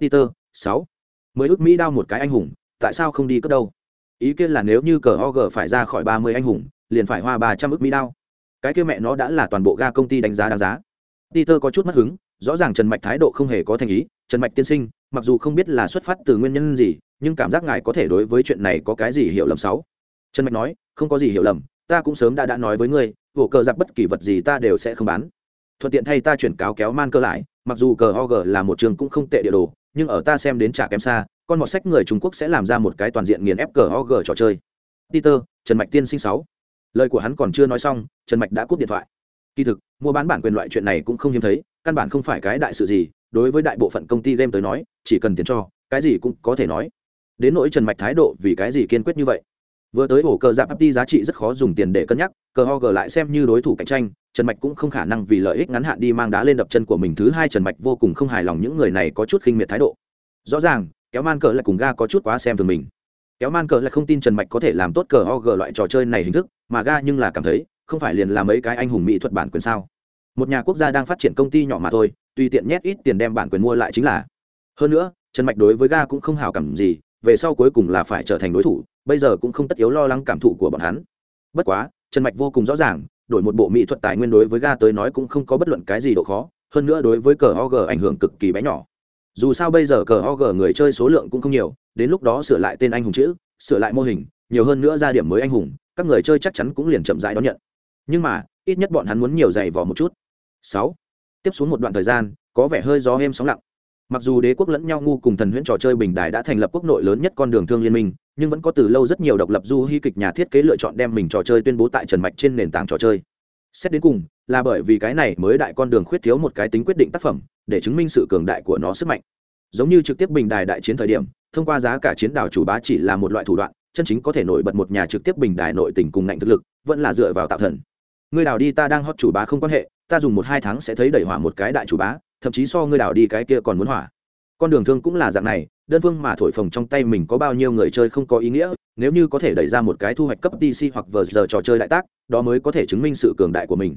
A: Peter, sáu. Mới ước Mỹ đao một cái anh hùng, tại sao không đi cất đâu? Ý kiến là nếu như cờ OG phải ra khỏi ba mươi anh hùng, liền phải hoa ba trăm ức mỹ đao cái kia mẹ nó đã là toàn bộ ga công ty đánh giá đáng giá peter có chút mất hứng, rõ ràng trần mạch thái độ không hề có thành ý, trần mạch tiên sinh, mặc dù không biết là xuất phát từ nguyên nhân gì, nhưng cảm giác ngài có thể đối với chuyện này có cái gì hiểu lầm sáu? Trần mạch nói, không có gì hiểu lầm, ta cũng sớm đã đã nói với ngươi vỗ cờ giặc bất kỳ vật gì ta đều sẽ không bán. Thuận tiện thay ta chuyển cáo kéo man cơ lại, mặc dù cờ og là một trường cũng không tệ địa đồ, nhưng ở ta xem đến chả kém xa, con mọt sách người trung quốc sẽ làm ra một cái toàn diện nghiền ép cờ og trò chơi. Peter, trần mạch tiên sinh sáu. Lời của hắn còn chưa nói xong, trần mạch đã cúp điện thoại. Kỳ thực mua bán bản quyền loại chuyện này cũng không hiếm thấy, căn bản không phải cái đại sự gì, đối với đại bộ phận công ty game tới nói, chỉ cần tiền cho, cái gì cũng có thể nói. Đến nỗi trần mạch thái độ vì cái gì kiên quyết như vậy? Vừa tới ổ cờ giáp đi giá trị rất khó dùng tiền để cân nhắc, cờ ho g lại xem như đối thủ cạnh tranh, trần mạch cũng không khả năng vì lợi ích ngắn hạn đi mang đá lên đập chân của mình. Thứ hai, trần mạch vô cùng không hài lòng những người này có chút khinh miệt thái độ. Rõ ràng, kéo man cờ lại cùng ga có chút quá xem thường mình. Kéo man cờ lại không tin trần mạch có thể làm tốt cờ ho g loại trò chơi này hình thức, mà ga nhưng là cảm thấy, không phải liền làm mấy cái anh hùng mỹ thuật bản quyền sao? Một nhà quốc gia đang phát triển công ty nhỏ mà thôi, tùy tiện nhét ít tiền đem bản quyền mua lại chính là. Hơn nữa, trần mạch đối với ga cũng không hào cảm gì, về sau cuối cùng là phải trở thành đối thủ, bây giờ cũng không tất yếu lo lắng cảm thụ của bọn hắn. Bất quá, trần mạch vô cùng rõ ràng, đổi một bộ mỹ thuật tài nguyên đối với ga tới nói cũng không có bất luận cái gì độ khó, hơn nữa đối với cờ og ảnh hưởng cực kỳ bé nhỏ. Dù sao bây giờ cờ og người chơi số lượng cũng không nhiều, đến lúc đó sửa lại tên anh hùng chữ, sửa lại mô hình, nhiều hơn nữa ra điểm mới anh hùng, các người chơi chắc chắn cũng liền chậm rãi đón nhận. Nhưng mà, ít nhất bọn hắn muốn nhiều dày vò một chút sáu. Tiếp xuống một đoạn thời gian, có vẻ hơi gió êm sóng lặng. Mặc dù đế quốc lẫn nhau ngu cùng thần huyễn trò chơi bình đài đã thành lập quốc nội lớn nhất con đường thương liên minh, nhưng vẫn có từ lâu rất nhiều độc lập du hy kịch nhà thiết kế lựa chọn đem mình trò chơi tuyên bố tại trần mạch trên nền tảng trò chơi. Xét đến cùng, là bởi vì cái này mới đại con đường khuyết thiếu một cái tính quyết định tác phẩm, để chứng minh sự cường đại của nó sức mạnh. Giống như trực tiếp bình đài đại chiến thời điểm, thông qua giá cả chiến đảo chủ bá chỉ là một loại thủ đoạn, chân chính có thể nổi bật một nhà trực tiếp bình đài nội tình cùng ngạnh thực lực, vẫn là dựa vào tạo thần. Người đào đi ta đang hót chủ bá không quan hệ ta dùng một hai tháng sẽ thấy đẩy hỏa một cái đại chủ bá, thậm chí so ngươi đảo đi cái kia còn muốn hỏa. Con đường thương cũng là dạng này, đơn phương mà thổi phồng trong tay mình có bao nhiêu người chơi không có ý nghĩa, nếu như có thể đẩy ra một cái thu hoạch cấp dc hoặc vờ giờ trò chơi đại tác, đó mới có thể chứng minh sự cường đại của mình.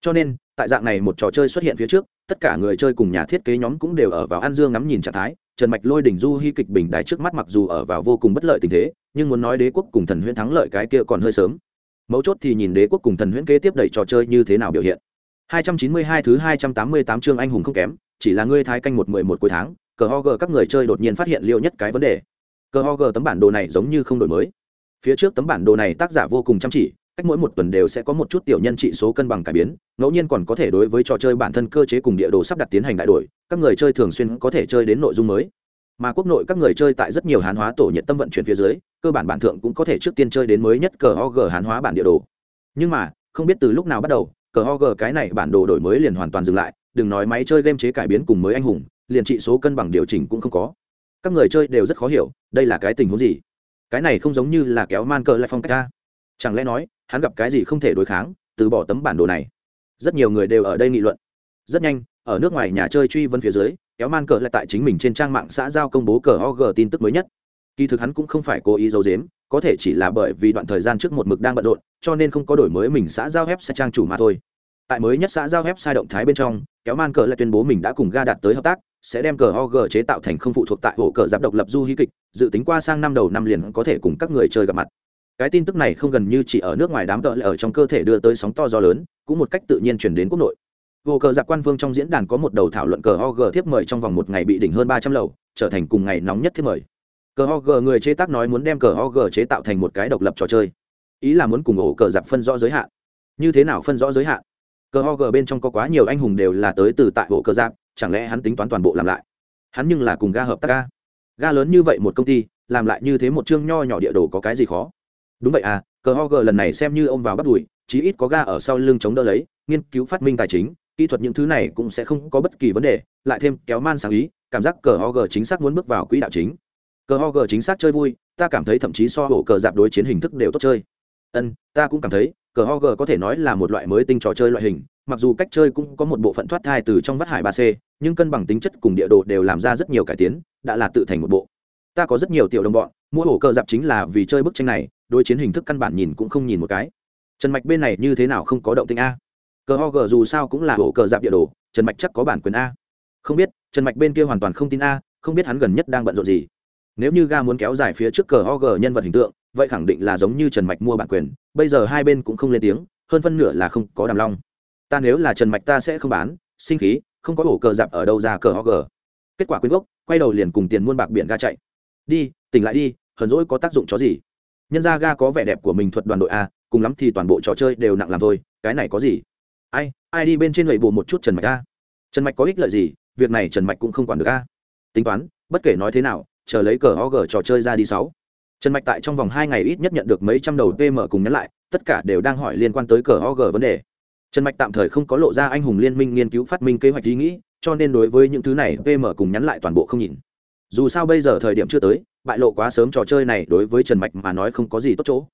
A: Cho nên, tại dạng này một trò chơi xuất hiện phía trước, tất cả người chơi cùng nhà thiết kế nhóm cũng đều ở vào An dương ngắm nhìn trạng thái, trần mạch lôi đỉnh du hy kịch bình đài trước mắt mặc dù ở vào vô cùng bất lợi tình thế, nhưng muốn nói đế quốc cùng thần huyễn thắng lợi cái kia còn hơi sớm. Mấu chốt thì nhìn đế quốc cùng thần huyễn kế tiếp đẩy trò chơi như thế nào biểu hiện. 292 thứ 288 chương anh hùng không kém, chỉ là ngươi thái canh một mười một cuối tháng, cờ ho các người chơi đột nhiên phát hiện liệu nhất cái vấn đề. Cờ ho tấm bản đồ này giống như không đổi mới. Phía trước tấm bản đồ này tác giả vô cùng chăm chỉ, cách mỗi một tuần đều sẽ có một chút tiểu nhân trị số cân bằng cải biến, ngẫu nhiên còn có thể đối với trò chơi bản thân cơ chế cùng địa đồ sắp đặt tiến hành đại đổi, các người chơi thường xuyên có thể chơi đến nội dung mới. Mà quốc nội các người chơi tại rất nhiều hán hóa tổ nhiệt tâm vận chuyển phía dưới, cơ bản bản thượng cũng có thể trước tiên chơi đến mới nhất cờ ho hán hóa bản địa đồ. Nhưng mà, không biết từ lúc nào bắt đầu cờ ho g cái này bản đồ đổi mới liền hoàn toàn dừng lại, đừng nói máy chơi game chế cải biến cùng mới anh hùng, liền trị số cân bằng điều chỉnh cũng không có. Các người chơi đều rất khó hiểu, đây là cái tình huống gì? Cái này không giống như là kéo man cờ lại phong cách ta. Chẳng lẽ nói, hắn gặp cái gì không thể đối kháng, từ bỏ tấm bản đồ này? Rất nhiều người đều ở đây nghị luận. Rất nhanh, ở nước ngoài nhà chơi truy vân phía dưới, kéo man cờ lại tại chính mình trên trang mạng xã giao công bố cờ og tin tức mới nhất. Kỳ thực hắn cũng không phải cố ý giấu dếm có thể chỉ là bởi vì đoạn thời gian trước một mực đang bận rộn, cho nên không có đổi mới mình xã giao website trang chủ mà thôi. Tại mới nhất xã giao website sai động thái bên trong, kéo man cờ lại tuyên bố mình đã cùng ga đạt tới hợp tác, sẽ đem cờ og chế tạo thành không phụ thuộc tại hộ cờ giáp độc lập du hí kịch, dự tính qua sang năm đầu năm liền có thể cùng các người chơi gặp mặt. Cái tin tức này không gần như chỉ ở nước ngoài đám cờ lại ở trong cơ thể đưa tới sóng to gió lớn, cũng một cách tự nhiên chuyển đến quốc nội. Vô cờ giặc quan vương trong diễn đàn có một đầu thảo luận cờ og thiếp mời trong vòng một ngày bị đỉnh hơn ba trăm lầu, trở thành cùng ngày nóng nhất thiếp mời cờ og người chế tác nói muốn đem cờ og chế tạo thành một cái độc lập trò chơi. Ý là muốn cùng ổ cờ giặc phân rõ giới hạn. Như thế nào phân rõ giới hạn? Cờ ho g bên trong có quá nhiều anh hùng đều là tới từ tại bộ cờ giặc, chẳng lẽ hắn tính toán toàn bộ làm lại? Hắn nhưng là cùng ga hợp tác ga. Ga lớn như vậy một công ty, làm lại như thế một chương nho nhỏ địa đồ có cái gì khó? Đúng vậy à cờ ho g lần này xem như ông vào bắt đùi, chí ít có ga ở sau lưng chống đỡ lấy, nghiên cứu phát minh tài chính, kỹ thuật những thứ này cũng sẽ không có bất kỳ vấn đề, lại thêm kéo man sáng ý, cảm giác cờ ho g chính xác muốn bước vào quỹ đạo chính cờ ho g chính xác chơi vui, ta cảm thấy thậm chí so hổ cờ dạp đối chiến hình thức đều tốt chơi. Ân, ta cũng cảm thấy, cờ ho g có thể nói là một loại mới tinh trò chơi loại hình, mặc dù cách chơi cũng có một bộ phận thoát thai từ trong vắt hải ba c, nhưng cân bằng tính chất cùng địa đồ đều làm ra rất nhiều cải tiến, đã là tự thành một bộ. Ta có rất nhiều tiểu đồng bọn, mua hổ cờ dạp chính là vì chơi bức tranh này, đối chiến hình thức căn bản nhìn cũng không nhìn một cái. Trần mạch bên này như thế nào không có động tinh a? Cờ ho g dù sao cũng là hổ cờ dạp địa đồ, trần mạch chắc có bản quyền a. Không biết, trần mạch bên kia hoàn toàn không tin a, không biết hắn gần nhất đang bận rộn gì nếu như ga muốn kéo dài phía trước cờ ho g nhân vật hình tượng, vậy khẳng định là giống như trần mạch mua bản quyền, bây giờ hai bên cũng không lên tiếng, hơn phân nửa là không có đàm long. Ta nếu là trần mạch ta sẽ không bán, sinh khí, không có ổ cờ dạp ở đâu ra cờ ho kết quả quyên gốc, quay đầu liền cùng tiền muôn bạc biển ga chạy. Đi, tỉnh lại đi, hờn rỗi có tác dụng chó gì? Nhân ra ga có vẻ đẹp của mình thuật đoàn đội a, cùng lắm thì toàn bộ trò chơi đều nặng làm thôi, cái này có gì? Ai ai đi bên trên lầy bù một chút trần mạch a? Trần mạch có ích lợi gì? Việc này trần mạch cũng không quản được a. Tính toán, bất kể nói thế nào chờ lấy cờ og trò chơi ra đi sáu. Trần mạch tại trong vòng hai ngày ít nhất nhận được mấy trăm đầu pm cùng nhắn lại, tất cả đều đang hỏi liên quan tới cờ og vấn đề. Trần mạch tạm thời không có lộ ra anh hùng liên minh nghiên cứu phát minh kế hoạch ý nghĩ, cho nên đối với những thứ này pm cùng nhắn lại toàn bộ không nhìn. Dù sao bây giờ thời điểm chưa tới, bại lộ quá sớm trò chơi này đối với trần mạch mà nói không có gì tốt chỗ.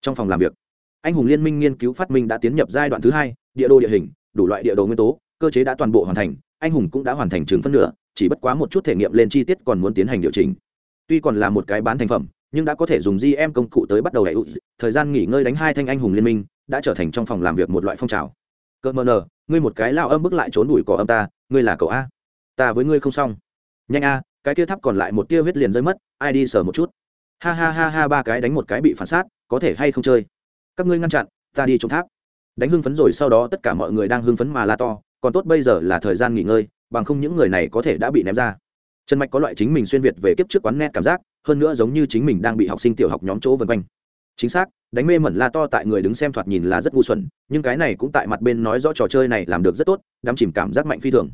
A: Trong phòng làm việc, anh hùng liên minh nghiên cứu phát minh đã tiến nhập giai đoạn thứ hai, địa đồ địa hình, đủ loại địa đồ nguyên tố, cơ chế đã toàn bộ hoàn thành, anh hùng cũng đã hoàn thành trường phân nửa chỉ bất quá một chút thể nghiệm lên chi tiết còn muốn tiến hành điều chỉnh. Tuy còn là một cái bán thành phẩm, nhưng đã có thể dùng gm công cụ tới bắt đầu đẩy thời gian nghỉ ngơi đánh hai thanh anh hùng liên minh, đã trở thành trong phòng làm việc một loại phong trào. Cỡ mờ nờ, ngươi một cái lao âm bước lại trốn đuổi cỏ âm ta, ngươi là cậu a. Ta với ngươi không xong. Nhanh a, cái kia thắp còn lại một tia huyết liền rơi mất, ai đi sờ một chút. Ha ha ha ha, ba cái đánh một cái bị phản sát, có thể hay không chơi? Các ngươi ngăn chặn, ta đi trộm tháp. Đánh hưng phấn rồi sau đó tất cả mọi người đang hưng phấn mà la to, còn tốt bây giờ là thời gian nghỉ ngơi bằng không những người này có thể đã bị ném ra. Trần mạch có loại chính mình xuyên việt về kiếp trước quán net cảm giác, hơn nữa giống như chính mình đang bị học sinh tiểu học nhóm chỗ vân quanh. Chính xác, đánh mê mẩn la to tại người đứng xem thoạt nhìn là rất ngu xuẩn, nhưng cái này cũng tại mặt bên nói rõ trò chơi này làm được rất tốt, đắm chìm cảm giác mạnh phi thường.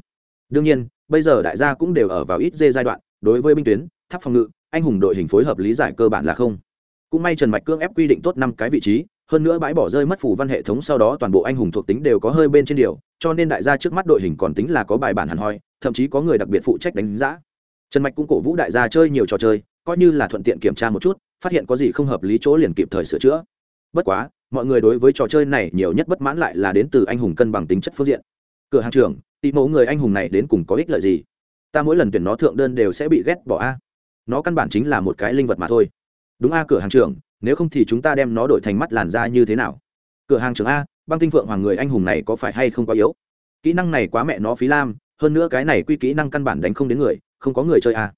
A: Đương nhiên, bây giờ đại gia cũng đều ở vào ít dê giai đoạn, đối với binh tuyến, tháp phòng ngự, anh hùng đội hình phối hợp lý giải cơ bản là không. Cũng may trần mạch cương ép quy định tốt năm cái vị trí hơn nữa bãi bỏ rơi mất phủ văn hệ thống sau đó toàn bộ anh hùng thuộc tính đều có hơi bên trên điều, cho nên đại gia trước mắt đội hình còn tính là có bài bản hẳn hoi, thậm chí có người đặc biệt phụ trách đánh giá. Trần mạch cũng cổ vũ đại gia chơi nhiều trò chơi, coi như là thuận tiện kiểm tra một chút, phát hiện có gì không hợp lý chỗ liền kịp thời sửa chữa. Bất quá, mọi người đối với trò chơi này nhiều nhất bất mãn lại là đến từ anh hùng cân bằng tính chất phương diện. Cửa hàng trưởng tìm mẫu người anh hùng này đến cùng có ích lợi gì? Ta mỗi lần tuyển nó thượng đơn đều sẽ bị ghét bỏ a. Nó căn bản chính là một cái linh vật mà thôi. Đúng a, cửa hàng trưởng nếu không thì chúng ta đem nó đổi thành mắt làn da như thế nào? Cửa hàng trưởng a, băng tinh phượng hoàng người anh hùng này có phải hay không quá yếu? Kỹ năng này quá mẹ nó phí lam, hơn nữa cái này quy kỹ năng căn bản đánh không đến người, không có người chơi a.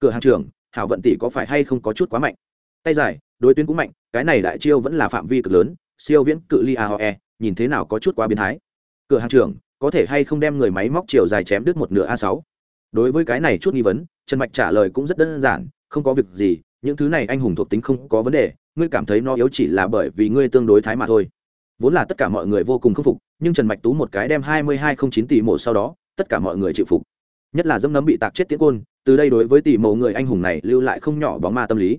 A: Cửa hàng trưởng, hảo vận tỷ có phải hay không có chút quá mạnh? Tay dài, đối tuyến cũng mạnh, cái này đại chiêu vẫn là phạm vi cực lớn, siêu viễn cự ly aoe nhìn thế nào có chút quá biến thái. Cửa hàng trưởng, có thể hay không đem người máy móc chiều dài chém đứt một nửa a sáu? Đối với cái này chút nghi vấn, trần mạch trả lời cũng rất đơn giản, không có việc gì, những thứ này anh hùng thuộc tính không có vấn đề ngươi cảm thấy nó yếu chỉ là bởi vì ngươi tương đối thái mà thôi. Vốn là tất cả mọi người vô cùng khâm phục, nhưng trần mạch tú một cái đem hai mươi hai không chín tỷ mộ sau đó, tất cả mọi người chịu phục. Nhất là dâm nấm bị tạc chết tiễn côn, từ đây đối với tỷ mộ người anh hùng này lưu lại không nhỏ bóng ma tâm lý.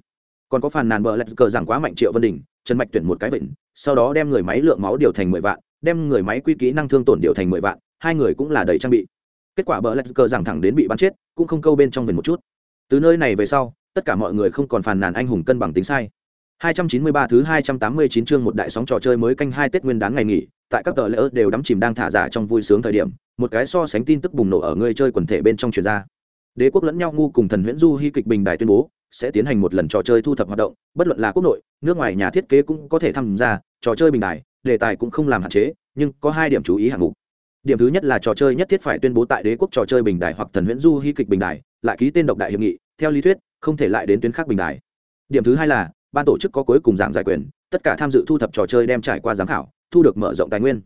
A: Còn có phàn nàn bờ lạch cờ rằng quá mạnh triệu vân đình, trần mạch tuyển một cái vịnh, sau đó đem người máy lượng máu điều thành mười vạn, đem người máy quy kỹ năng thương tổn điều thành mười vạn, hai người cũng là đầy trang bị. Kết quả bờ lạch cờ rằng thẳng đến bị bắn chết, cũng không câu bên trong vịnh một chút. Từ nơi này về sau, tất cả mọi người không còn phàn nàn anh hùng cân bằng tính sai. 293 thứ 289 chương một đại sóng trò chơi mới canh hai Tết Nguyên đán ngày nghỉ, tại các tờ lễ đều đắm chìm đang thả giả trong vui sướng thời điểm, một cái so sánh tin tức bùng nổ ở người chơi quần thể bên trong truyền ra. Đế quốc lẫn nhau ngu cùng thần huyễn du hy kịch bình đại tuyên bố sẽ tiến hành một lần trò chơi thu thập hoạt động, bất luận là quốc nội, nước ngoài nhà thiết kế cũng có thể tham gia, trò chơi bình đại đề tài cũng không làm hạn chế, nhưng có hai điểm chú ý hạng mục. Điểm thứ nhất là trò chơi nhất thiết phải tuyên bố tại đế quốc trò chơi bình đại hoặc thần huyễn du hy kịch bình đại lại ký tên độc đại hiệp nghị, theo lý thuyết, không thể lại đến tuyến khác bình đại Điểm thứ hai là ban tổ chức có cuối cùng giảng giải quyền, tất cả tham dự thu thập trò chơi đem trải qua giám khảo, thu được mở rộng tài nguyên.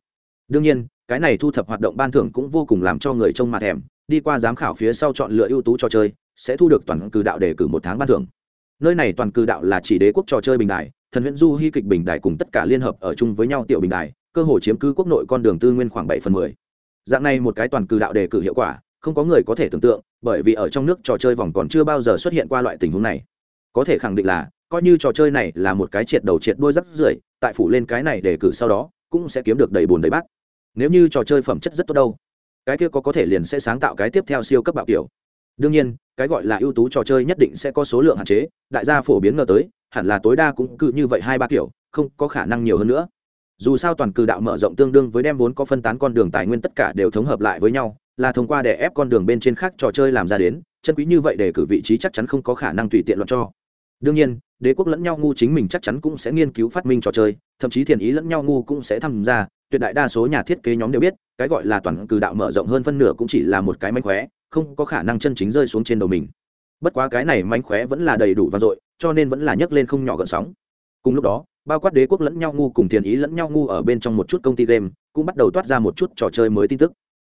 A: Đương nhiên, cái này thu thập hoạt động ban thưởng cũng vô cùng làm cho người trông mặt thèm, đi qua giám khảo phía sau chọn lựa ưu tú trò chơi, sẽ thu được toàn cử đạo để cử một tháng ban thưởng. Nơi này toàn cử đạo là chỉ đế quốc trò chơi bình đại thần huyện du hy kịch bình đại cùng tất cả liên hợp ở chung với nhau tiểu bình đại cơ hội chiếm cứ quốc nội con đường tư nguyên khoảng bảy phần mười. Dạng này một cái toàn cử đạo đề cử hiệu quả, không có người có thể tưởng tượng, bởi vì ở trong nước trò chơi vòng còn chưa bao giờ xuất hiện qua loại tình huống này. Có thể khẳng định là coi như trò chơi này là một cái triệt đầu triệt đuôi rắc rưởi, tại phủ lên cái này để cử sau đó, cũng sẽ kiếm được đầy bùn đầy bát. Nếu như trò chơi phẩm chất rất tốt đâu, cái kia có có thể liền sẽ sáng tạo cái tiếp theo siêu cấp bạo kiểu. Đương nhiên, cái gọi là ưu tú trò chơi nhất định sẽ có số lượng hạn chế, đại gia phổ biến ngờ tới, hẳn là tối đa cũng cứ như vậy hai ba kiểu, không có khả năng nhiều hơn nữa. Dù sao toàn cử đạo mở rộng tương đương với đem vốn có phân tán con đường tài nguyên tất cả đều thống hợp lại với nhau, là thông qua để ép con đường bên trên khác trò chơi làm ra đến, chân quý như vậy để cử vị trí chắc chắn không có khả năng tùy tiện loạn cho. Đương nhiên đế quốc lẫn nhau ngu chính mình chắc chắn cũng sẽ nghiên cứu phát minh trò chơi, thậm chí thiền ý lẫn nhau ngu cũng sẽ tham gia, tuyệt đại đa số nhà thiết kế nhóm đều biết, cái gọi là toàn cử đạo mở rộng hơn phân nửa cũng chỉ là một cái mánh khóe, không có khả năng chân chính rơi xuống trên đầu mình. Bất quá cái này mánh khóe vẫn là đầy đủ vang dội, cho nên vẫn là nhấc lên không nhỏ gợn sóng. Cùng lúc đó, bao quát đế quốc lẫn nhau ngu cùng thiền ý lẫn nhau ngu ở bên trong một chút công ty game cũng bắt đầu toát ra một chút trò chơi mới tin tức.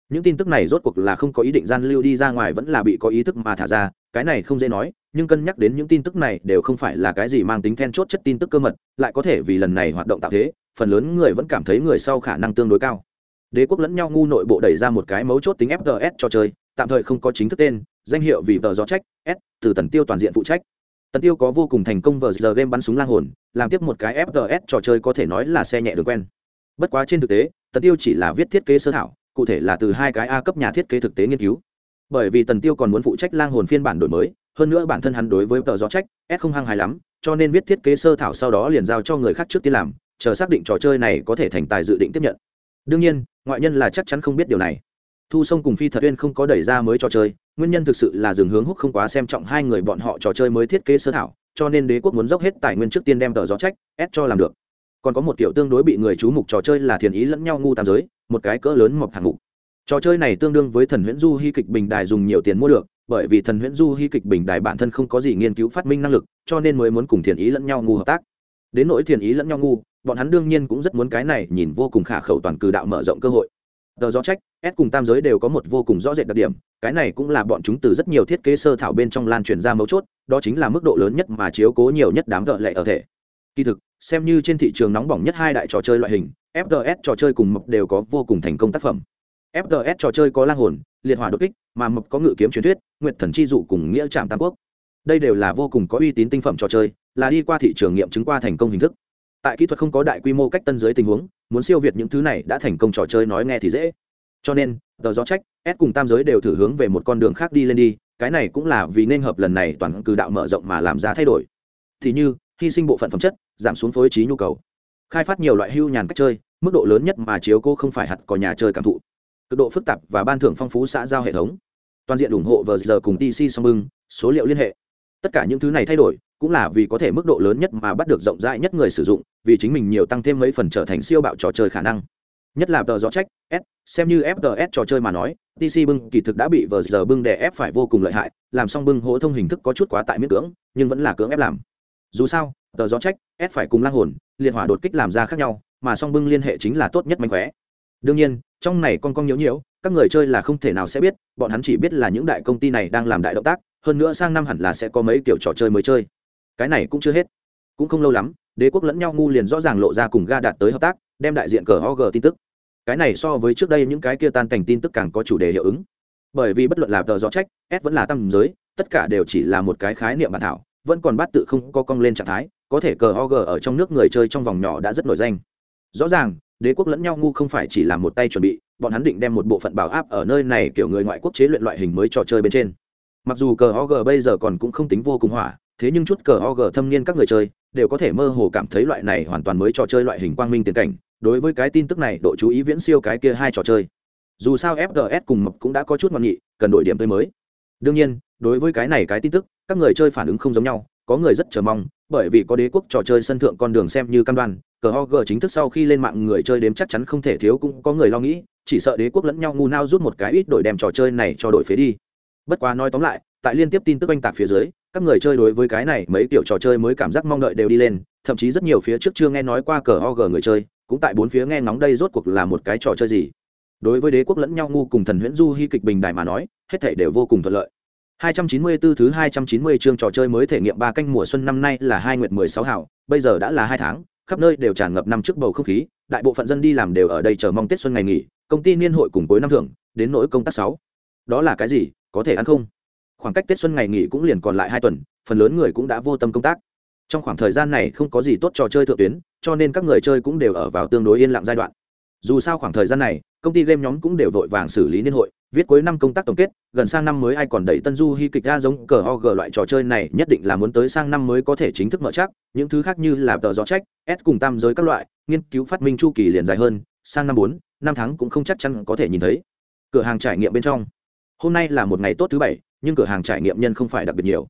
A: Những tin tức này rốt cuộc là không có ý định gian lưu đi ra ngoài vẫn là bị có ý thức mà thả ra cái này không dễ nói, nhưng cân nhắc đến những tin tức này đều không phải là cái gì mang tính then chốt chất tin tức cơ mật, lại có thể vì lần này hoạt động tạo thế, phần lớn người vẫn cảm thấy người sau khả năng tương đối cao. Đế quốc lẫn nhau ngu nội bộ đẩy ra một cái mấu chốt tính fts cho chơi, tạm thời không có chính thức tên, danh hiệu vì tờ gió trách, s, từ tần tiêu toàn diện phụ trách. Tần tiêu có vô cùng thành công vờ giờ game bắn súng lang hồn, làm tiếp một cái fts trò chơi có thể nói là xe nhẹ đường quen. Bất quá trên thực tế, tần tiêu chỉ là viết thiết kế sơ thảo, cụ thể là từ hai cái a cấp nhà thiết kế thực tế nghiên cứu bởi vì tần tiêu còn muốn phụ trách lang hồn phiên bản đổi mới, hơn nữa bản thân hắn đối với tờ gió trách s không hăng hài lắm, cho nên viết thiết kế sơ thảo sau đó liền giao cho người khác trước tiên làm, chờ xác định trò chơi này có thể thành tài dự định tiếp nhận. Đương nhiên, ngoại nhân là chắc chắn không biết điều này. Thu sông cùng phi thật uyên không có đẩy ra mới trò chơi, nguyên nhân thực sự là dừng hướng húc không quá xem trọng hai người bọn họ trò chơi mới thiết kế sơ thảo, cho nên đế quốc muốn dốc hết tài nguyên trước tiên đem tờ gió trách, ép cho làm được. Còn có một kiểu tương đối bị người chú mục trò chơi là thiền ý lẫn nhau ngu tam giới, một cái cỡ lớn mọc hạng mục trò chơi này tương đương với thần huyễn du hy kịch bình đài dùng nhiều tiền mua được, bởi vì thần huyễn du hy kịch bình đài bản thân không có gì nghiên cứu phát minh năng lực, cho nên mới muốn cùng thiền ý lẫn nhau ngu hợp tác. Đến nỗi thiền ý lẫn nhau ngu, bọn hắn đương nhiên cũng rất muốn cái này nhìn vô cùng khả khẩu toàn cử đạo mở rộng cơ hội. Tờ gió trách, s cùng tam giới đều có một vô cùng rõ rệt đặc điểm, cái này cũng là bọn chúng từ rất nhiều thiết kế sơ thảo bên trong lan truyền ra mấu chốt, đó chính là mức độ lớn nhất mà chiếu cố nhiều nhất đám gợ lệ ở thể. Kỳ thực, xem như trên thị trường nóng bỏng nhất hai đại trò chơi loại hình fts trò chơi cùng mập đều có vô cùng thành công tác phẩm fts trò chơi có lang hồn, liệt hỏa đột kích, mà mập có ngự kiếm truyền thuyết, nguyệt thần chi dụ cùng nghĩa trạm tam quốc. Đây đều là vô cùng có uy tín tinh phẩm trò chơi, là đi qua thị trường nghiệm chứng qua thành công hình thức. Tại kỹ thuật không có đại quy mô cách tân dưới tình huống, muốn siêu việt những thứ này đã thành công trò chơi nói nghe thì dễ. Cho nên, tờ gió trách, s cùng tam giới đều thử hướng về một con đường khác đi lên đi, cái này cũng là vì nên hợp lần này toàn cử đạo mở rộng mà làm ra thay đổi. Thì như, hy sinh bộ phận phẩm chất, giảm xuống phối trí nhu cầu. Khai phát nhiều loại hưu nhàn cách chơi, mức độ lớn nhất mà chiếu cô không phải hạt có nhà chơi cảm thụ cực độ phức tạp và ban thưởng phong phú xã giao hệ thống. Toàn diện ủng hộ vờ giờ cùng tc song bưng, số liệu liên hệ. Tất cả những thứ này thay đổi cũng là vì có thể mức độ lớn nhất mà bắt được rộng rãi nhất người sử dụng, vì chính mình nhiều tăng thêm mấy phần trở thành siêu bạo trò chơi khả năng. Nhất là tờ rõ trách, s, xem như fts trò chơi mà nói tc bưng kỳ thực đã bị vờ giờ bưng đè ép phải vô cùng lợi hại, làm xong bưng hỗ thông hình thức có chút quá tại miễn cưỡng, nhưng vẫn là cưỡng ép làm. Dù sao, tờ gió trách, s phải cùng lang hồn, liên hỏa đột kích làm ra khác nhau, mà song bưng liên hệ chính là tốt nhất mánh khóe đương nhiên, trong này con con nhiễu nhiễu, các người chơi là không thể nào sẽ biết, bọn hắn chỉ biết là những đại công ty này đang làm đại động tác, hơn nữa sang năm hẳn là sẽ có mấy kiểu trò chơi mới chơi. Cái này cũng chưa hết. Cũng không lâu lắm, đế quốc lẫn nhau ngu liền rõ ràng lộ ra cùng ga đạt tới hợp tác, đem đại diện cờ og tin tức. Cái này so với trước đây những cái kia tan cảnh tin tức càng có chủ đề hiệu ứng. Bởi vì bất luận là tờ rõ trách, s vẫn là tăng giới, tất cả đều chỉ là một cái khái niệm bản thảo, vẫn còn bắt tự không có cong lên trạng thái, có thể cờ og ở trong nước người chơi trong vòng nhỏ đã rất nổi danh. Rõ ràng đế quốc lẫn nhau ngu không phải chỉ là một tay chuẩn bị, bọn hắn định đem một bộ phận bảo áp ở nơi này kiểu người ngoại quốc chế luyện loại hình mới trò chơi bên trên. Mặc dù cờ og bây giờ còn cũng không tính vô cùng hỏa, thế nhưng chút cờ og thâm niên các người chơi đều có thể mơ hồ cảm thấy loại này hoàn toàn mới trò chơi loại hình quang minh tiền cảnh, đối với cái tin tức này độ chú ý viễn siêu cái kia hai trò chơi. Dù sao fgs cùng mập cũng đã có chút ngoan nghị, cần đổi điểm tươi mới. Đương nhiên, đối với cái này cái tin tức, các người chơi phản ứng không giống nhau, có người rất chờ mong, bởi vì có đế quốc trò chơi sân thượng con đường xem như căn đoan cờ ho g chính thức sau khi lên mạng người chơi đếm chắc chắn không thể thiếu cũng có người lo nghĩ chỉ sợ đế quốc lẫn nhau ngu nao rút một cái ít đổi đem trò chơi này cho đổi phế đi. Bất quá nói tóm lại tại liên tiếp tin tức oanh tạc phía dưới các người chơi đối với cái này mấy kiểu trò chơi mới cảm giác mong đợi đều đi lên thậm chí rất nhiều phía trước chưa nghe nói qua cờ ho g người chơi cũng tại bốn phía nghe ngóng đây rốt cuộc là một cái trò chơi gì. Đối với đế quốc lẫn nhau ngu cùng thần huyễn du hy kịch bình đài mà nói hết thể đều vô cùng thuận lợi. 294 thứ 290 chương trò chơi mới thể nghiệm ba canh mùa xuân năm nay là hai nguyệt 16 hảo, bây giờ đã là hai tháng, khắp nơi đều tràn ngập năm trước bầu không khí, đại bộ phận dân đi làm đều ở đây chờ mong Tết xuân ngày nghỉ, công ty niên hội cùng cuối năm thưởng, đến nỗi công tác 6. Đó là cái gì, có thể ăn không? Khoảng cách Tết xuân ngày nghỉ cũng liền còn lại 2 tuần, phần lớn người cũng đã vô tâm công tác. Trong khoảng thời gian này không có gì tốt trò chơi thượng tuyến, cho nên các người chơi cũng đều ở vào tương đối yên lặng giai đoạn. Dù sao khoảng thời gian này, công ty game nhóm cũng đều vội vàng xử lý niên hội, viết cuối năm công tác tổng kết, gần sang năm mới ai còn đẩy tân du hy kịch ra giống cờ ho g loại trò chơi này, nhất định là muốn tới sang năm mới có thể chính thức mở chắc, những thứ khác như là tờ gió trách, s cùng tam giới các loại, nghiên cứu phát minh chu kỳ liền dài hơn, sang năm bốn, năm tháng cũng không chắc chắn có thể nhìn thấy. Cửa hàng trải nghiệm bên trong. Hôm nay là một ngày tốt thứ bảy, nhưng cửa hàng trải nghiệm nhân không phải đặc biệt nhiều.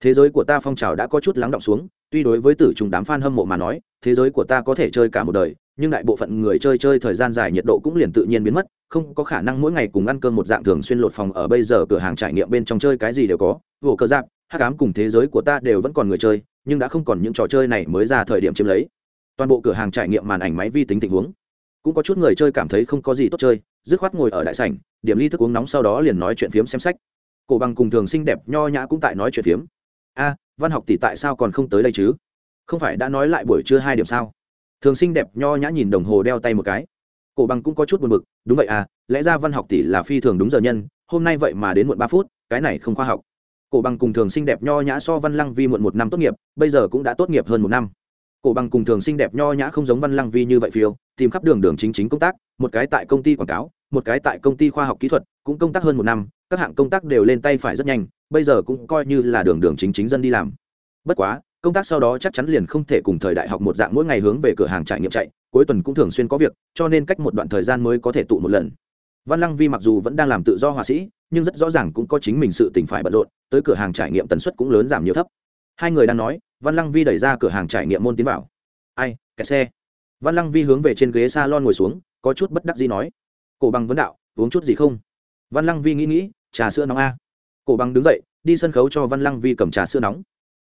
A: Thế giới của ta phong trào đã có chút lắng động xuống, tuy đối với tử trùng đám f a n hâm mộ mà nói, thế giới của ta có thể chơi cả một đời, nhưng đại bộ phận người chơi chơi thời gian dài nhiệt độ cũng liền tự nhiên biến mất không có khả năng mỗi ngày cùng ăn cơm một dạng thường xuyên lột phòng ở bây giờ cửa hàng trải nghiệm bên trong chơi cái gì đều có. Vồ cơ giáp, hắc ám cùng thế giới của ta đều vẫn còn người chơi, nhưng đã không còn những trò chơi này mới ra thời điểm chiếm lấy. Toàn bộ cửa hàng trải nghiệm màn ảnh máy vi tính tình huống. Cũng có chút người chơi cảm thấy không có gì tốt chơi, dứt khoát ngồi ở đại sảnh, điểm ly thức uống nóng sau đó liền nói chuyện phiếm xem sách. Cổ bằng cùng thường xinh đẹp nho nhã cũng tại nói chuyện phiếm. A, văn học tỷ tại sao còn không tới đây chứ? Không phải đã nói lại buổi trưa hai điểm sao? Thường xinh đẹp nho nhã nhìn đồng hồ đeo tay một cái cổ bằng cũng có chút buồn bực, đúng vậy à lẽ ra văn học tỷ là phi thường đúng giờ nhân, hôm nay vậy mà đến muộn ba phút, cái này không khoa học. Cổ bằng cùng thường xinh đẹp nho nhã so văn lăng vi muộn một năm tốt nghiệp, bây giờ cũng đã tốt nghiệp hơn một năm. Cổ bằng cùng thường xinh đẹp nho nhã không giống văn lăng vi như vậy phiêu, tìm khắp đường đường chính chính công tác, một cái tại công ty quảng cáo, một cái tại công ty khoa học kỹ thuật, cũng công tác hơn một năm, các hạng công tác đều lên tay phải rất nhanh, bây giờ cũng coi như là đường đường chính chính dân đi làm. Bất quá, công tác sau đó chắc chắn liền không thể cùng thời đại học một dạng mỗi ngày hướng về cửa hàng trải nghiệm chạy cuối tuần cũng thường xuyên có việc, cho nên cách một đoạn thời gian mới có thể tụ một lần. Văn lăng vi mặc dù vẫn đang làm tự do họa sĩ, nhưng rất rõ ràng cũng có chính mình sự tỉnh phải bận rộn, tới cửa hàng trải nghiệm tần suất cũng lớn giảm nhiều thấp. Hai người đang nói, văn lăng vi đẩy ra cửa hàng trải nghiệm môn tiến vào. Ai, kẹt xe. Văn lăng vi hướng về trên ghế s a lon ngồi xuống, có chút bất đắc gì nói, cổ bằng vấn đạo, uống chút gì không? Văn lăng vi nghĩ nghĩ, trà sữa nóng a. Cổ bằng đứng dậy, đi sân khấu cho văn lăng vi cầm trà sữa nóng.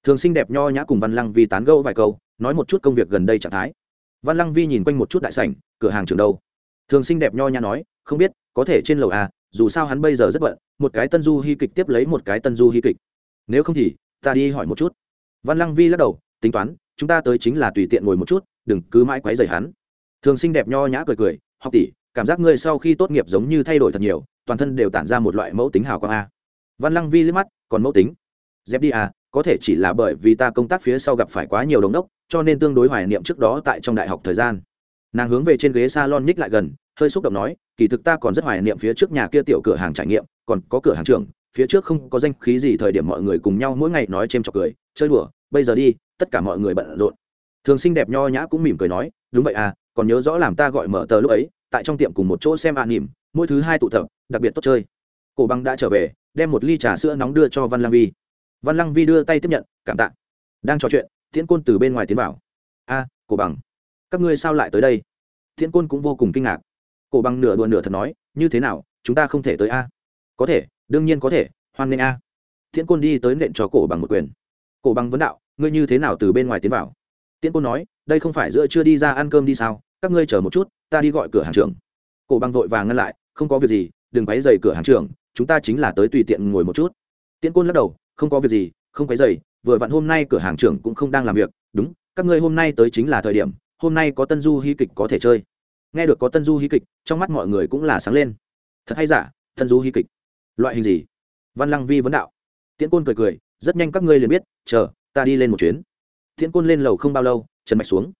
A: Thường xinh đẹp nho nhã cùng văn lăng vi tán gẫu vài câu, nói một chút công việc gần đây trạng thái văn lăng vi nhìn quanh một chút đại sảnh, cửa hàng trường đâu thường xinh đẹp nho nhã nói, không biết, có thể trên lầu à? dù sao hắn bây giờ rất bận, một cái tân du hy kịch tiếp lấy một cái tân du hy kịch. Nếu không thì, ta đi hỏi một chút. Văn lăng vi lắc đầu, tính toán, chúng ta tới chính là tùy tiện ngồi một chút, đừng cứ mãi quấy rầy hắn. Thường xinh đẹp nho nhã cười cười, học tỷ, cảm giác ngươi sau khi tốt nghiệp giống như thay đổi thật nhiều, toàn thân đều tản ra một loại mẫu tính hào quang a. Văn lăng vi liếc mắt, còn mẫu tính? Dẹp đi à có thể chỉ là bởi vì ta công tác phía sau gặp phải quá nhiều đống đốc, cho nên tương đối hoài niệm trước đó tại trong đại học thời gian. Nàng hướng về trên ghế salon ních lại gần, hơi xúc động nói, kỳ thực ta còn rất hoài niệm phía trước nhà kia tiểu cửa hàng trải nghiệm, còn có cửa hàng trường phía trước không có danh khí gì thời điểm mọi người cùng nhau mỗi ngày nói chêm trọc cười, chơi đùa, bây giờ đi, tất cả mọi người bận rộn. Thường xinh đẹp nho nhã cũng mỉm cười nói, đúng vậy à còn nhớ rõ làm ta gọi mở tờ lúc ấy, tại trong tiệm cùng một chỗ xem an nỉm mỗi thứ hai tụ tập, đặc biệt tốt chơi. Cổ băng đã trở về, đem một ly trà sữa nóng đưa cho văn lang vi văn lăng vi đưa tay tiếp nhận, cảm tạ. Đang trò chuyện, tiễn côn từ bên ngoài tiến vào. A, cổ bằng, các ngươi sao lại tới đây? Tiễn côn cũng vô cùng kinh ngạc. Cổ bằng nửa đùa nửa thật nói, như thế nào, chúng ta không thể tới a? Có thể, đương nhiên có thể, hoan nghênh a. Tiễn côn đi tới nện cho cổ bằng một quyền. Cổ bằng vấn đạo, ngươi như thế nào từ bên ngoài tiến vào? Tiễn côn nói, đây không phải giữa chưa đi ra ăn cơm đi sao, các ngươi chờ một chút, ta đi gọi cửa hàng trưởng. Cổ bằng vội vàng ngăn lại, không có việc gì, đừng quấy dày cửa hàng trưởng, chúng ta chính là tới tùy tiện ngồi một chút. Tiễn côn lắc đầu không có việc gì, không quấy dày vừa vặn hôm nay cửa hàng trưởng cũng không đang làm việc, đúng, các ngươi hôm nay tới chính là thời điểm, hôm nay có tân du hy kịch có thể chơi. Nghe được có tân du hy kịch, trong mắt mọi người cũng là sáng lên. Thật hay giả, tân du hy kịch? Loại hình gì? Văn lăng vi vấn đạo. Tiễn côn cười cười, rất nhanh các ngươi liền biết, chờ, ta đi lên một chuyến. Tiễn côn lên lầu không bao lâu, trần mạch xuống.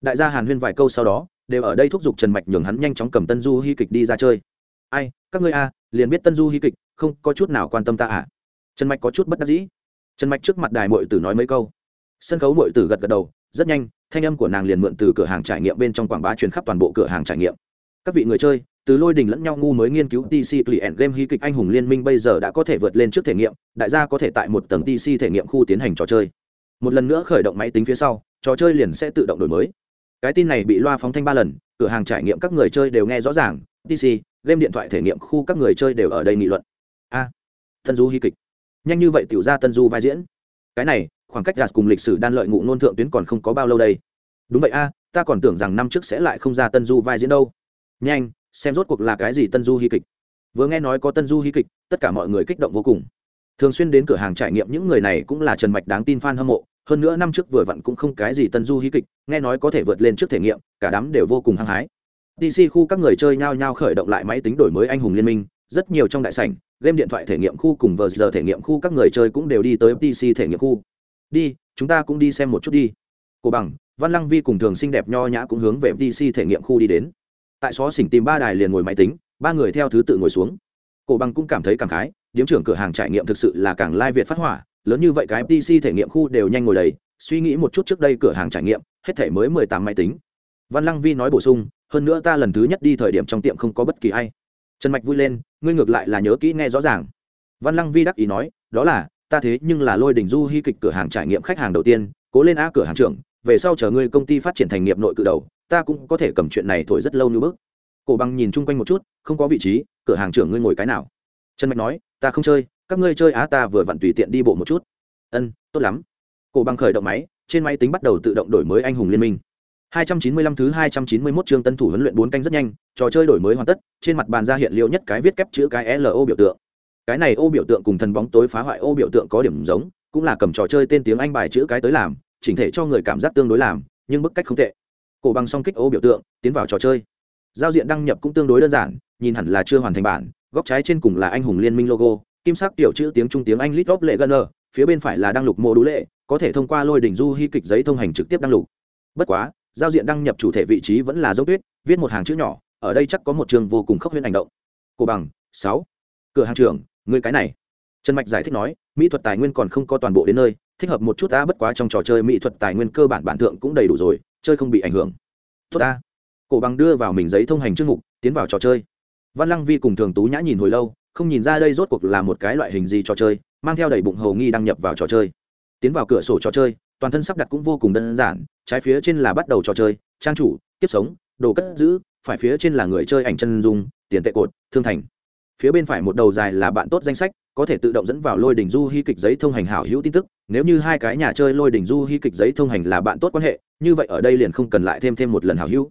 A: Đại gia hàn huyên vài câu sau đó, đều ở đây thúc giục trần mạch nhường hắn nhanh chóng cầm tân du hy kịch đi ra chơi. Ai, các ngươi a liền biết tân du hy kịch, không có chút nào quan tâm ta à? Trần mạch có chút bất đắc dĩ. Trần mạch trước mặt đài mội tử nói mấy câu. Sân khấu mội tử gật gật đầu rất nhanh thanh âm của nàng liền mượn từ cửa hàng trải nghiệm bên trong quảng bá truyền khắp toàn bộ cửa hàng trải nghiệm. Các vị người chơi từ lôi đình lẫn nhau ngu mới nghiên cứu tc client game hy kịch anh hùng liên minh bây giờ đã có thể vượt lên trước thể nghiệm đại gia có thể tại một tầng tc thể nghiệm khu tiến hành trò chơi. Một lần nữa khởi động máy tính phía sau trò chơi liền sẽ tự động đổi mới. Cái tin này bị loa phóng thanh ba lần cửa hàng trải nghiệm các người chơi đều nghe rõ ràng tc game điện thoại thể nghiệm khu các người chơi đều ở đây nghị luận. A à, du hy kịch nhanh như vậy tiểu ra tân du vai diễn. Cái này, khoảng cách gạt cùng lịch sử đan lợi ngụ nôn thượng tuyến còn không có bao lâu đây. Đúng vậy a, ta còn tưởng rằng năm trước sẽ lại không ra tân du vai diễn đâu. Nhanh, xem rốt cuộc là cái gì tân du hy kịch. Vừa nghe nói có tân du hy kịch, tất cả mọi người kích động vô cùng. Thường xuyên đến cửa hàng trải nghiệm những người này cũng là trần mạch đáng tin f a n hâm mộ. Hơn nữa năm trước vừa vặn cũng không cái gì tân du hy kịch, nghe nói có thể vượt lên trước thể nghiệm, cả đám đều vô cùng hăng hái. Dc khu các người chơi nhao nhao khởi động lại máy tính đổi mới anh hùng liên minh rất nhiều trong đại sảnh, game điện thoại thể nghiệm khu cùng vờ giờ thể nghiệm khu các người chơi cũng đều đi tới pc thể nghiệm khu. Đi, chúng ta cũng đi xem một chút đi. Cổ bằng, văn lăng vi cùng thường xinh đẹp nho nhã cũng hướng về pc thể nghiệm khu đi đến. Tại xó xỉnh tìm ba đài liền ngồi máy tính, ba người theo thứ tự ngồi xuống. Cổ bằng cũng cảm thấy cảm khái, điếm trưởng cửa hàng trải nghiệm thực sự là càng lai việt phát hỏa, lớn như vậy cái pc thể nghiệm khu đều nhanh ngồi đầy, suy nghĩ một chút trước đây cửa hàng trải nghiệm, hết thể mới mười tám máy tính. Văn lăng vi nói bổ sung, hơn nữa ta lần thứ nhất đi thời điểm trong tiệm không có bất kỳ ai. Trần mạch vui lên ngươi ngược lại là nhớ kỹ nghe rõ ràng. Văn lăng vi đắc ý nói, đó là, ta thế nhưng là lôi đình du hy kịch cửa hàng trải nghiệm khách hàng đầu tiên, cố lên a cửa hàng trưởng, về sau chờ ngươi công ty phát triển thành nghiệp nội cự đầu, ta cũng có thể cầm chuyện này thổi rất lâu như bước cổ bằng nhìn chung quanh một chút, không có vị trí, cửa hàng trưởng ngươi ngồi cái nào? Trần mạch nói, ta không chơi, các ngươi chơi á ta vừa vặn tùy tiện đi bộ một chút. Ân, tốt lắm. Cổ bằng khởi động máy, trên máy tính bắt đầu tự động đổi mới anh hùng liên minh. 295 thứ 291 chương tân thủ huấn luyện bốn canh rất nhanh, trò chơi đổi mới hoàn tất, trên mặt bàn ra hiện liêu nhất cái viết kép chữ cái LO biểu tượng. Cái này ô biểu tượng cùng thần bóng tối phá hoại ô biểu tượng có điểm giống, cũng là cầm trò chơi tên tiếng Anh bài chữ cái tới làm, chỉnh thể cho người cảm giác tương đối làm, nhưng bức cách không tệ. Cổ bằng song kích ô biểu tượng, tiến vào trò chơi. Giao diện đăng nhập cũng tương đối đơn giản, nhìn hẳn là chưa hoàn thành bản, góc trái trên cùng là anh hùng liên minh logo, kim sắc tiểu chữ tiếng trung tiếng Anh lit lệ gunner, phía bên phải là đăng lục mô đủ lệ, có thể thông qua lôi đỉnh du hy kịch giấy thông hành trực tiếp đăng lục. Bất quá, giao diện đăng nhập chủ thể vị trí vẫn là dấu tuyết, viết một hàng chữ nhỏ, ở đây chắc có một trường vô cùng khốc huyễn hành động. Cổ bằng, sáu. Cửa hàng trưởng, người cái này. Trần mạch giải thích nói, mỹ thuật tài nguyên còn không có toàn bộ đến nơi, thích hợp một chút ta, bất quá trong trò chơi mỹ thuật tài nguyên cơ bản bản thượng cũng đầy đủ rồi, chơi không bị ảnh hưởng. Tốt ta. Cổ bằng đưa vào mình giấy thông hành chương mục, tiến vào trò chơi. Văn lăng vi cùng thường tú nhã nhìn hồi lâu, không nhìn ra đây rốt cuộc là một cái loại hình gì trò chơi, mang theo đầy bụng hầu nghi đăng nhập vào trò chơi. Tiến vào cửa sổ trò chơi toàn thân sắp đặt cũng vô cùng đơn giản, trái phía trên là bắt đầu trò chơi, trang chủ tiếp sống, đồ cất giữ, phải phía trên là người chơi ảnh chân dung, tiền tệ cột, thương thành. Phía bên phải một đầu dài là bạn tốt danh sách, có thể tự động dẫn vào lôi đỉnh du hy kịch giấy thông hành hảo hữu tin tức, nếu như hai cái nhà chơi lôi đỉnh du hy kịch giấy thông hành là bạn tốt quan hệ, như vậy ở đây liền không cần lại thêm thêm một lần hảo hữu.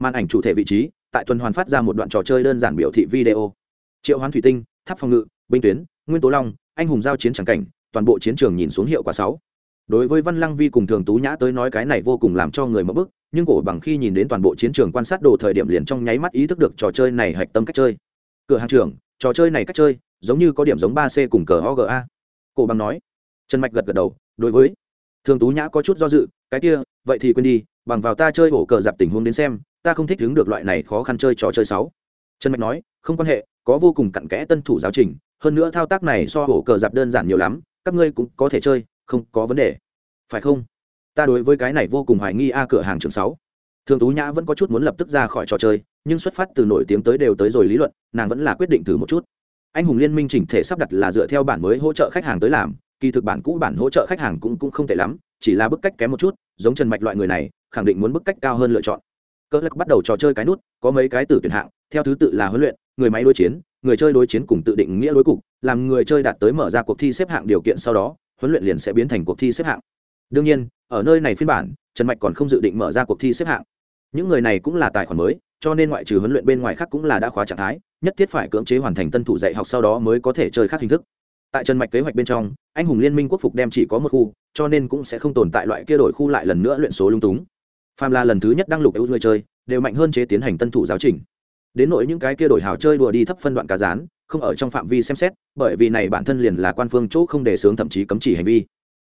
A: Màn ảnh chủ thể vị trí, tại tuần hoàn phát ra một đoạn trò chơi đơn giản biểu thị video. Triệu hoán thủy tinh, tháp phòng ngự, binh tuyến, nguyên tố long, anh hùng giao chiến tràng cảnh, toàn bộ chiến trường nhìn xuống hiệu quả sáu đối với văn lăng vi cùng thường tú nhã tới nói cái này vô cùng làm cho người mất bức, nhưng cổ bằng khi nhìn đến toàn bộ chiến trường quan sát đồ thời điểm liền trong nháy mắt ý thức được trò chơi này hạch tâm cách chơi. Cửa hàng trưởng, trò chơi này cách chơi, giống như có điểm giống ba c cùng cờ oga cổ bằng nói. Trần mạch gật gật đầu, đối với. Thường tú nhã có chút do dự, cái kia, vậy thì quên đi, bằng vào ta chơi ổ cờ dạp tình huống đến xem, ta không thích đứng được loại này khó khăn chơi trò chơi sáu. Trần mạch nói, không quan hệ, có vô cùng cặn kẽ tân thủ giáo trình, hơn nữa thao tác này so ổ cờ dạp đơn giản nhiều lắm, các ngươi cũng có thể chơi không có vấn đề. Phải không? Ta đối với cái này vô cùng hoài nghi a cửa hàng trường sáu. Thường tú nhã vẫn có chút muốn lập tức ra khỏi trò chơi, nhưng xuất phát từ nổi tiếng tới đều tới rồi lý luận, nàng vẫn là quyết định thử một chút. Anh hùng liên minh chỉnh thể sắp đặt là dựa theo bản mới hỗ trợ khách hàng tới làm, kỳ thực bản cũ bản hỗ trợ khách hàng cũng cũng không tệ lắm, chỉ là bức cách kém một chút, giống trần mạch loại người này, khẳng định muốn bức cách cao hơn lựa chọn. Cỡ lắc bắt đầu trò chơi cái nút, có mấy cái tử tuyển hạng, theo thứ tự là huấn luyện, người máy đối chiến, người chơi đối chiến cùng tự định nghĩa đối cục, làm người chơi đạt tới mở ra cuộc thi xếp hạng điều kiện sau đó huấn luyện liền sẽ biến thành cuộc thi xếp hạng. Đương nhiên, ở nơi này phiên bản, trần mạch còn không dự định mở ra cuộc thi xếp hạng. Những người này cũng là tài khoản mới, cho nên ngoại trừ huấn luyện bên ngoài khác cũng là đã khóa trạng thái, nhất thiết phải cưỡng chế hoàn thành tân thủ dạy học sau đó mới có thể chơi khác hình thức. Tại trần mạch kế hoạch bên trong, anh hùng liên minh quốc phục đem chỉ có một khu, cho nên cũng sẽ không tồn tại loại kia đổi khu lại lần nữa luyện số lung túng. Phàm là lần thứ nhất đăng lục ưu người chơi, đều mạnh hơn chế tiến hành tân thủ giáo trình. Đến nỗi những cái kia đổi hào chơi đùa đi thấp phân đoạn cá rán không ở trong phạm vi xem xét, bởi vì này bản thân liền là quan phương chỗ không đề xướng thậm chí cấm chỉ hành vi.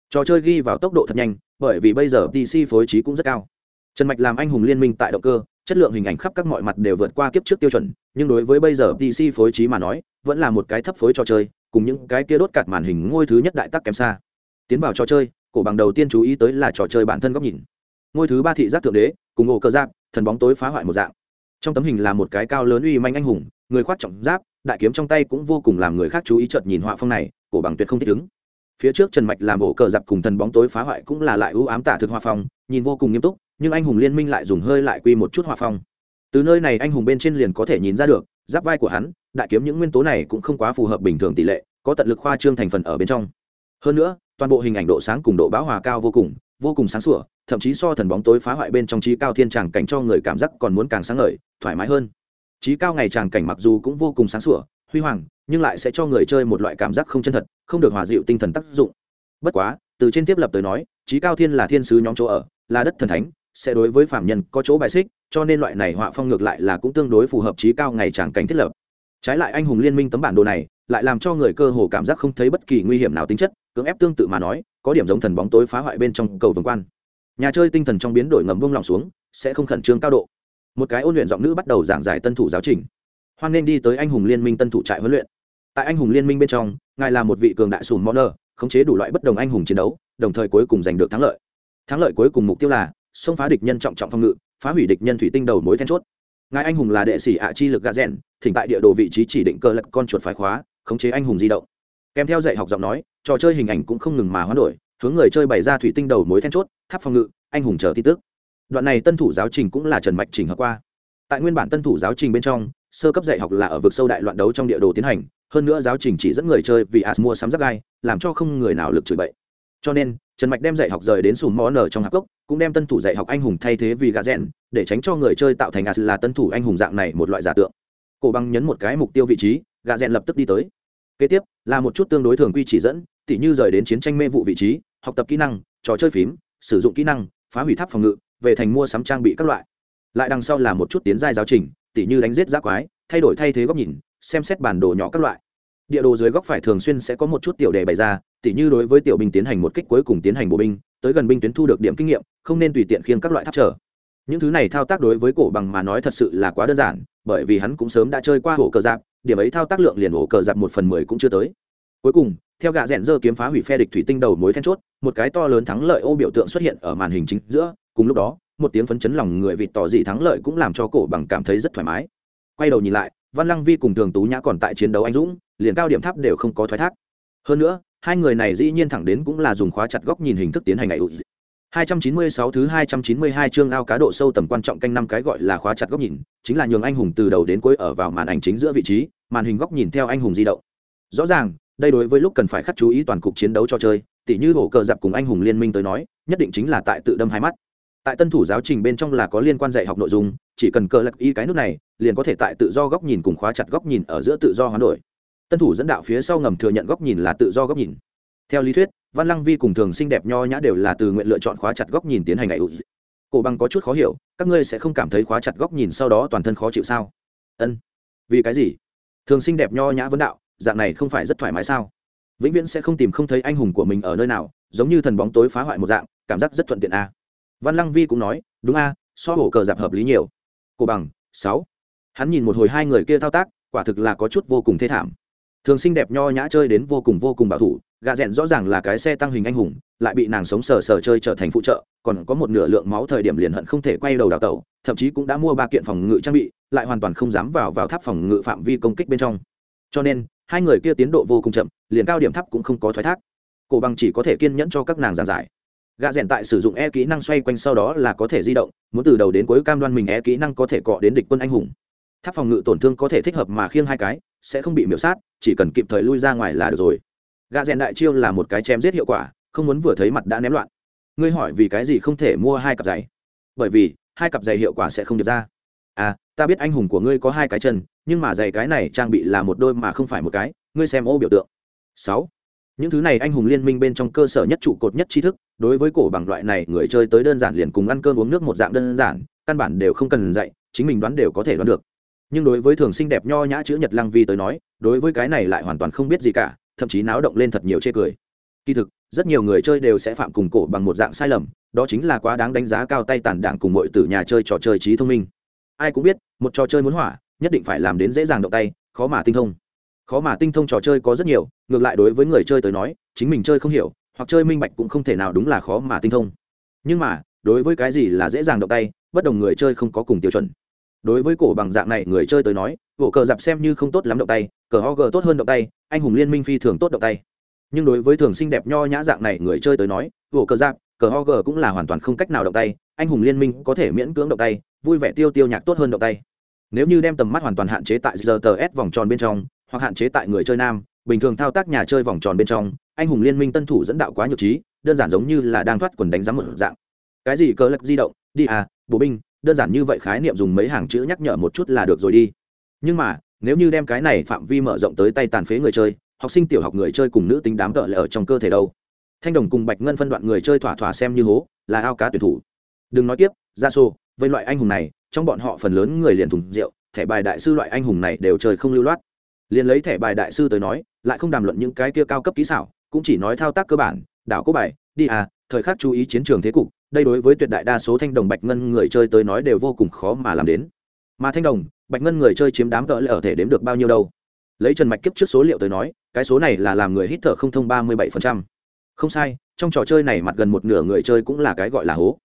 A: Trò chơi ghi vào tốc độ thật nhanh, bởi vì bây giờ pc phối trí cũng rất cao. Trần mạch làm anh hùng liên minh tại động cơ, chất lượng hình ảnh khắp các mọi mặt đều vượt qua kiếp trước tiêu chuẩn, nhưng đối với bây giờ pc phối trí mà nói, vẫn là một cái thấp phối trò chơi, cùng những cái kia đốt cạt màn hình ngôi thứ nhất đại tắc kém xa. Tiến vào trò chơi, cổ bằng đầu tiên chú ý tới là trò chơi bản thân góc nhìn. Ngôi thứ ba thị giác thượng đế, cùng ổ cơ giáp, thần bóng tối phá hoại một dạng. Trong tấm hình là một cái cao lớn uy manh anh hùng, người khoác trọng giáp đại kiếm trong tay cũng vô cùng làm người khác chú ý chợt nhìn họa phong này, cổ bằng tuyệt không thích ứng. Phía trước trần mạch làm ổ cờ dạp cùng thần bóng tối phá hoại cũng là lại ưu ám tả thực họa phong, nhìn vô cùng nghiêm túc, nhưng anh hùng liên minh lại dùng hơi lại quy một chút họa phong. Từ nơi này anh hùng bên trên liền có thể nhìn ra được, giáp vai của hắn, đại kiếm những nguyên tố này cũng không quá phù hợp bình thường tỷ lệ, có tận lực khoa trương thành phần ở bên trong. Hơn nữa, toàn bộ hình ảnh độ sáng cùng độ bão hòa cao vô cùng vô cùng sáng sủa, thậm chí so thần bóng tối phá hoại bên trong trí cao thiên tràng cảnh cho người cảm giác còn muốn càng sáng ngời, thoải mái hơn trí cao ngày tràng cảnh mặc dù cũng vô cùng sáng sủa, huy hoàng, nhưng lại sẽ cho người chơi một loại cảm giác không chân thật, không được hòa dịu tinh thần tác dụng. Bất quá, từ trên tiếp lập tới nói trí cao thiên là thiên sứ nhóm chỗ ở, là đất thần thánh, sẽ đối với phạm nhân có chỗ bài xích, cho nên loại này họa phong ngược lại là cũng tương đối phù hợp trí cao ngày tràng cảnh thiết lập. Trái lại anh hùng liên minh tấm bản đồ này, lại làm cho người cơ hồ cảm giác không thấy bất kỳ nguy hiểm nào tính chất, cưỡng ép tương tự mà nói, có điểm giống thần bóng tối phá hoại bên trong cầu vườn quan. Nhà chơi tinh thần trong biến đổi ngầm vung lòng xuống, sẽ không khẩn trương cao độ một cái ôn luyện giọng nữ bắt đầu giảng giải tân thủ giáo trình. Hoan nên đi tới anh hùng liên minh tân thủ trại huấn luyện. Tại anh hùng liên minh bên trong, ngài là một vị cường đại sùn moner khống chế đủ loại bất đồng anh hùng chiến đấu, đồng thời cuối cùng giành được thắng lợi. Thắng lợi cuối cùng mục tiêu là xông phá địch nhân trọng trọng phong ngự, phá hủy địch nhân thủy tinh đầu mối then chốt. Ngài anh hùng là đệ sĩ ạ chi lực gà rèn, thỉnh tại địa đồ vị trí chỉ định cơ lật con chuột phái khóa, khống chế anh hùng di động. Kèm theo dạy học giọng nói, trò chơi hình ảnh cũng không ngừng mà hoán đổi, hướng người chơi bày ra thủy tinh đầu mối then chốt, tháp phòng ngự, anh hùng chờ tin tức đoạn này tân thủ giáo trình cũng là trần mạch trình hợp qua. Tại nguyên bản tân thủ giáo trình bên trong, sơ cấp dạy học là ở vực sâu đại loạn đấu trong địa đồ tiến hành, hơn nữa giáo trình chỉ dẫn người chơi vì as mua sắm rác gai, làm cho không người nào lực chửi bậy. Cho nên, trần mạch đem dạy học rời đến sùm mò nở trong hạp cốc cũng đem tân thủ dạy học anh hùng thay thế vì gà rẽn để tránh cho người chơi tạo thành as là tân thủ anh hùng dạng này một loại giả tượng. Cổ băng nhấn một cái mục tiêu vị trí, gà rẽn lập tức đi tới. Kế tiếp, là một chút tương đối thường quy chỉ dẫn, tỉ như rời đến chiến tranh mê vụ vị trí, học tập kỹ năng, trò chơi phím, sử dụng kỹ năng, phá hủy tháp phòng ngự về thành mua sắm trang bị các loại. Lại đằng sau là một chút tiến giai giáo trình, tỉ như đánh giết giác quái, thay đổi thay thế góc nhìn, xem xét bản đồ nhỏ các loại. Địa đồ dưới góc phải thường xuyên sẽ có một chút tiểu đề bày ra, tỉ như đối với tiểu binh tiến hành một kích cuối cùng tiến hành bộ binh, tới gần binh tuyến thu được điểm kinh nghiệm, không nên tùy tiện khiêng các loại tháp trở. Những thứ này thao tác đối với cổ bằng mà nói thật sự là quá đơn giản, bởi vì hắn cũng sớm đã chơi qua hổ cờ giáp, điểm ấy thao tác lượng liền hổ cờ giáp một phần mười cũng chưa tới. Cuối cùng, theo gạ rẽn dơ kiếm phá hủy phe địch thủy tinh đầu mối then chốt, một cái to lớn thắng lợi ô biểu tượng xuất hiện ở màn hình chính giữa cùng lúc đó một tiếng phấn chấn lòng người vịt tỏ dị thắng lợi cũng làm cho cổ bằng cảm thấy rất thoải mái quay đầu nhìn lại văn lăng vi cùng thường tú nhã còn tại chiến đấu anh dũng liền cao điểm tháp đều không có thoái thác hơn nữa hai người này dĩ nhiên thẳng đến cũng là dùng khóa chặt góc nhìn hình thức tiến hành ngày 296 thứ 292 chương ao cá độ sâu tầm quan trọng canh năm cái gọi là khóa chặt góc nhìn, chính là nhường anh hùng từ đầu đến cuối ở vào màn ảnh chính giữa vị trí, màn hình góc nhìn theo anh hùng di động. Rõ ràng, đây đối với lúc cần phải khắc chú ý toàn cục chiến đấu cho chơi, tỉ như hổ cờ dập cùng anh hùng liên minh tới nói, nhất định chính là tại tự đâm hai mắt. Tại tân thủ giáo trình bên trong là có liên quan dạy học nội dung, chỉ cần cờ lật y cái nút này, liền có thể tại tự do góc nhìn cùng khóa chặt góc nhìn ở giữa tự do hoán đổi. Tân thủ dẫn đạo phía sau ngầm thừa nhận góc nhìn là tự do góc nhìn. Theo lý thuyết, văn lăng vi cùng thường xinh đẹp nho nhã đều là từ nguyện lựa chọn khóa chặt góc nhìn tiến hành ngày cổ bằng có chút khó hiểu các ngươi sẽ không cảm thấy khóa chặt góc nhìn sau đó toàn thân khó chịu sao? Ân. Vì cái gì? Thường xinh đẹp nho nhã vấn đạo dạng này không phải rất thoải mái sao? Vĩnh viễn sẽ không tìm không thấy anh hùng của mình ở nơi nào giống như thần bóng tối phá hoại một dạng cảm giác rất thuận tiện a văn lăng vi cũng nói, đúng a, so hổ cờ dạp hợp lý nhiều. Cổ bằng, sáu. Hắn nhìn một hồi hai người kia thao tác, quả thực là có chút vô cùng thê thảm. Thường xinh đẹp nho nhã chơi đến vô cùng vô cùng bảo thủ gà rẽn rõ ràng là cái xe tăng hình anh hùng, lại bị nàng sống sờ sờ chơi trở thành phụ trợ, còn có một nửa lượng máu thời điểm liền hận không thể quay đầu đào tẩu, thậm chí cũng đã mua ba kiện phòng ngự trang bị, lại hoàn toàn không dám vào vào tháp phòng ngự phạm vi công kích bên trong. Cho nên, hai người kia tiến độ vô cùng chậm, liền cao điểm tháp cũng không có thoái thác. Cổ bằng chỉ có thể kiên nhẫn cho các nàng giàn giải gạ rèn tại sử dụng e kỹ năng xoay quanh sau đó là có thể di động, muốn từ đầu đến cuối cam đoan mình e kỹ năng có thể cọ đến địch quân anh hùng. Tháp phòng ngự tổn thương có thể thích hợp mà khiêng hai cái, sẽ không bị miễu sát, chỉ cần kịp thời lui ra ngoài là được rồi. Gạ rèn đại chiêu là một cái chém giết hiệu quả, không muốn vừa thấy mặt đã ném loạn. Ngươi hỏi vì cái gì không thể mua hai cặp giày? Bởi vì, hai cặp giày hiệu quả sẽ không được ra. À ta biết anh hùng của ngươi có hai cái chân, nhưng mà giày cái này trang bị là một đôi mà không phải một cái, ngươi xem ô biểu tượng. Sáu. Những thứ này anh hùng liên minh bên trong cơ sở nhất trụ cột nhất tri thức đối với cổ bằng loại này, người chơi tới đơn giản liền cùng ăn cơm uống nước một dạng đơn giản, căn bản đều không cần dạy, chính mình đoán đều có thể đoán được. Nhưng đối với thường sinh đẹp nho nhã chữ nhật lăng vi tới nói, đối với cái này lại hoàn toàn không biết gì cả, thậm chí náo động lên thật nhiều chê cười. Kỳ thực, rất nhiều người chơi đều sẽ phạm cùng cổ bằng một dạng sai lầm, đó chính là quá đáng đánh giá cao tay tàn đảng cùng mọi từ nhà chơi trò chơi trí thông minh. Ai cũng biết, một trò chơi muốn hỏa, nhất định phải làm đến dễ dàng động tay, khó mà tinh thông. Khó mà tinh thông trò chơi có rất nhiều, ngược lại đối với người chơi tới nói, chính mình chơi không hiểu hoặc chơi minh bạch cũng không thể nào đúng là khó mà tinh thông. Nhưng mà, đối với cái gì là dễ dàng động tay, bất đồng người chơi không có cùng tiêu chuẩn. Đối với cổ bằng dạng này người chơi tới nói, bộ cờ dạp xem như không tốt lắm động tay, cờ ho g tốt hơn động tay, anh hùng liên minh phi thường tốt động tay. Nhưng đối với thường xinh đẹp nho nhã dạng này người chơi tới nói, bộ cờ dạp cờ ho g cũng là hoàn toàn không cách nào động tay, anh hùng liên minh có thể miễn cưỡng động tay, vui vẻ tiêu tiêu nhạc tốt hơn động tay. Nếu như đem tầm mắt hoàn toàn hạn chế tại giờ tờ s vòng tròn bên trong, hoặc hạn chế tại người chơi nam bình thường thao tác nhà chơi vòng tròn bên trong, anh hùng liên minh tân thủ dẫn đạo quá nhược trí, đơn giản giống như là đang thoát quần đánh giám một dạng. Cái gì cơ lắc di động? Đi à bộ binh, đơn giản như vậy khái niệm dùng mấy hàng chữ nhắc nhở một chút là được rồi đi. Nhưng mà, nếu như đem cái này phạm vi mở rộng tới tay tàn phế người chơi, học sinh tiểu học người chơi cùng nữ tính đám cỡ lại ở trong cơ thể đâu? Thanh đồng cùng bạch ngân phân đoạn người chơi thỏa thỏa xem như hố, là ao cá tuyển thủ. Đừng nói tiếp ra xô với loại anh hùng này, trong bọn họ phần lớn người liền thùng rượu, thẻ bài đại sư loại anh hùng này đều chơi không lưu loát liền lấy thẻ bài đại sư tới nói, lại không đàm luận những cái kia cao cấp kỹ xảo, cũng chỉ nói thao tác cơ bản, đảo cố bài, đi à thời khắc chú ý chiến trường thế cục, đây đối với tuyệt đại đa số thanh đồng bạch ngân người chơi tới nói đều vô cùng khó mà làm đến. Mà thanh đồng, bạch ngân người chơi chiếm đám cỡ ở thể đếm được bao nhiêu đâu? Lấy trần mạch kiếp trước số liệu tới nói, cái số này là làm người hít thở không thông ba mươi bảy phần trăm. Không sai, trong trò chơi này mặt gần một nửa người chơi cũng là cái gọi là hố.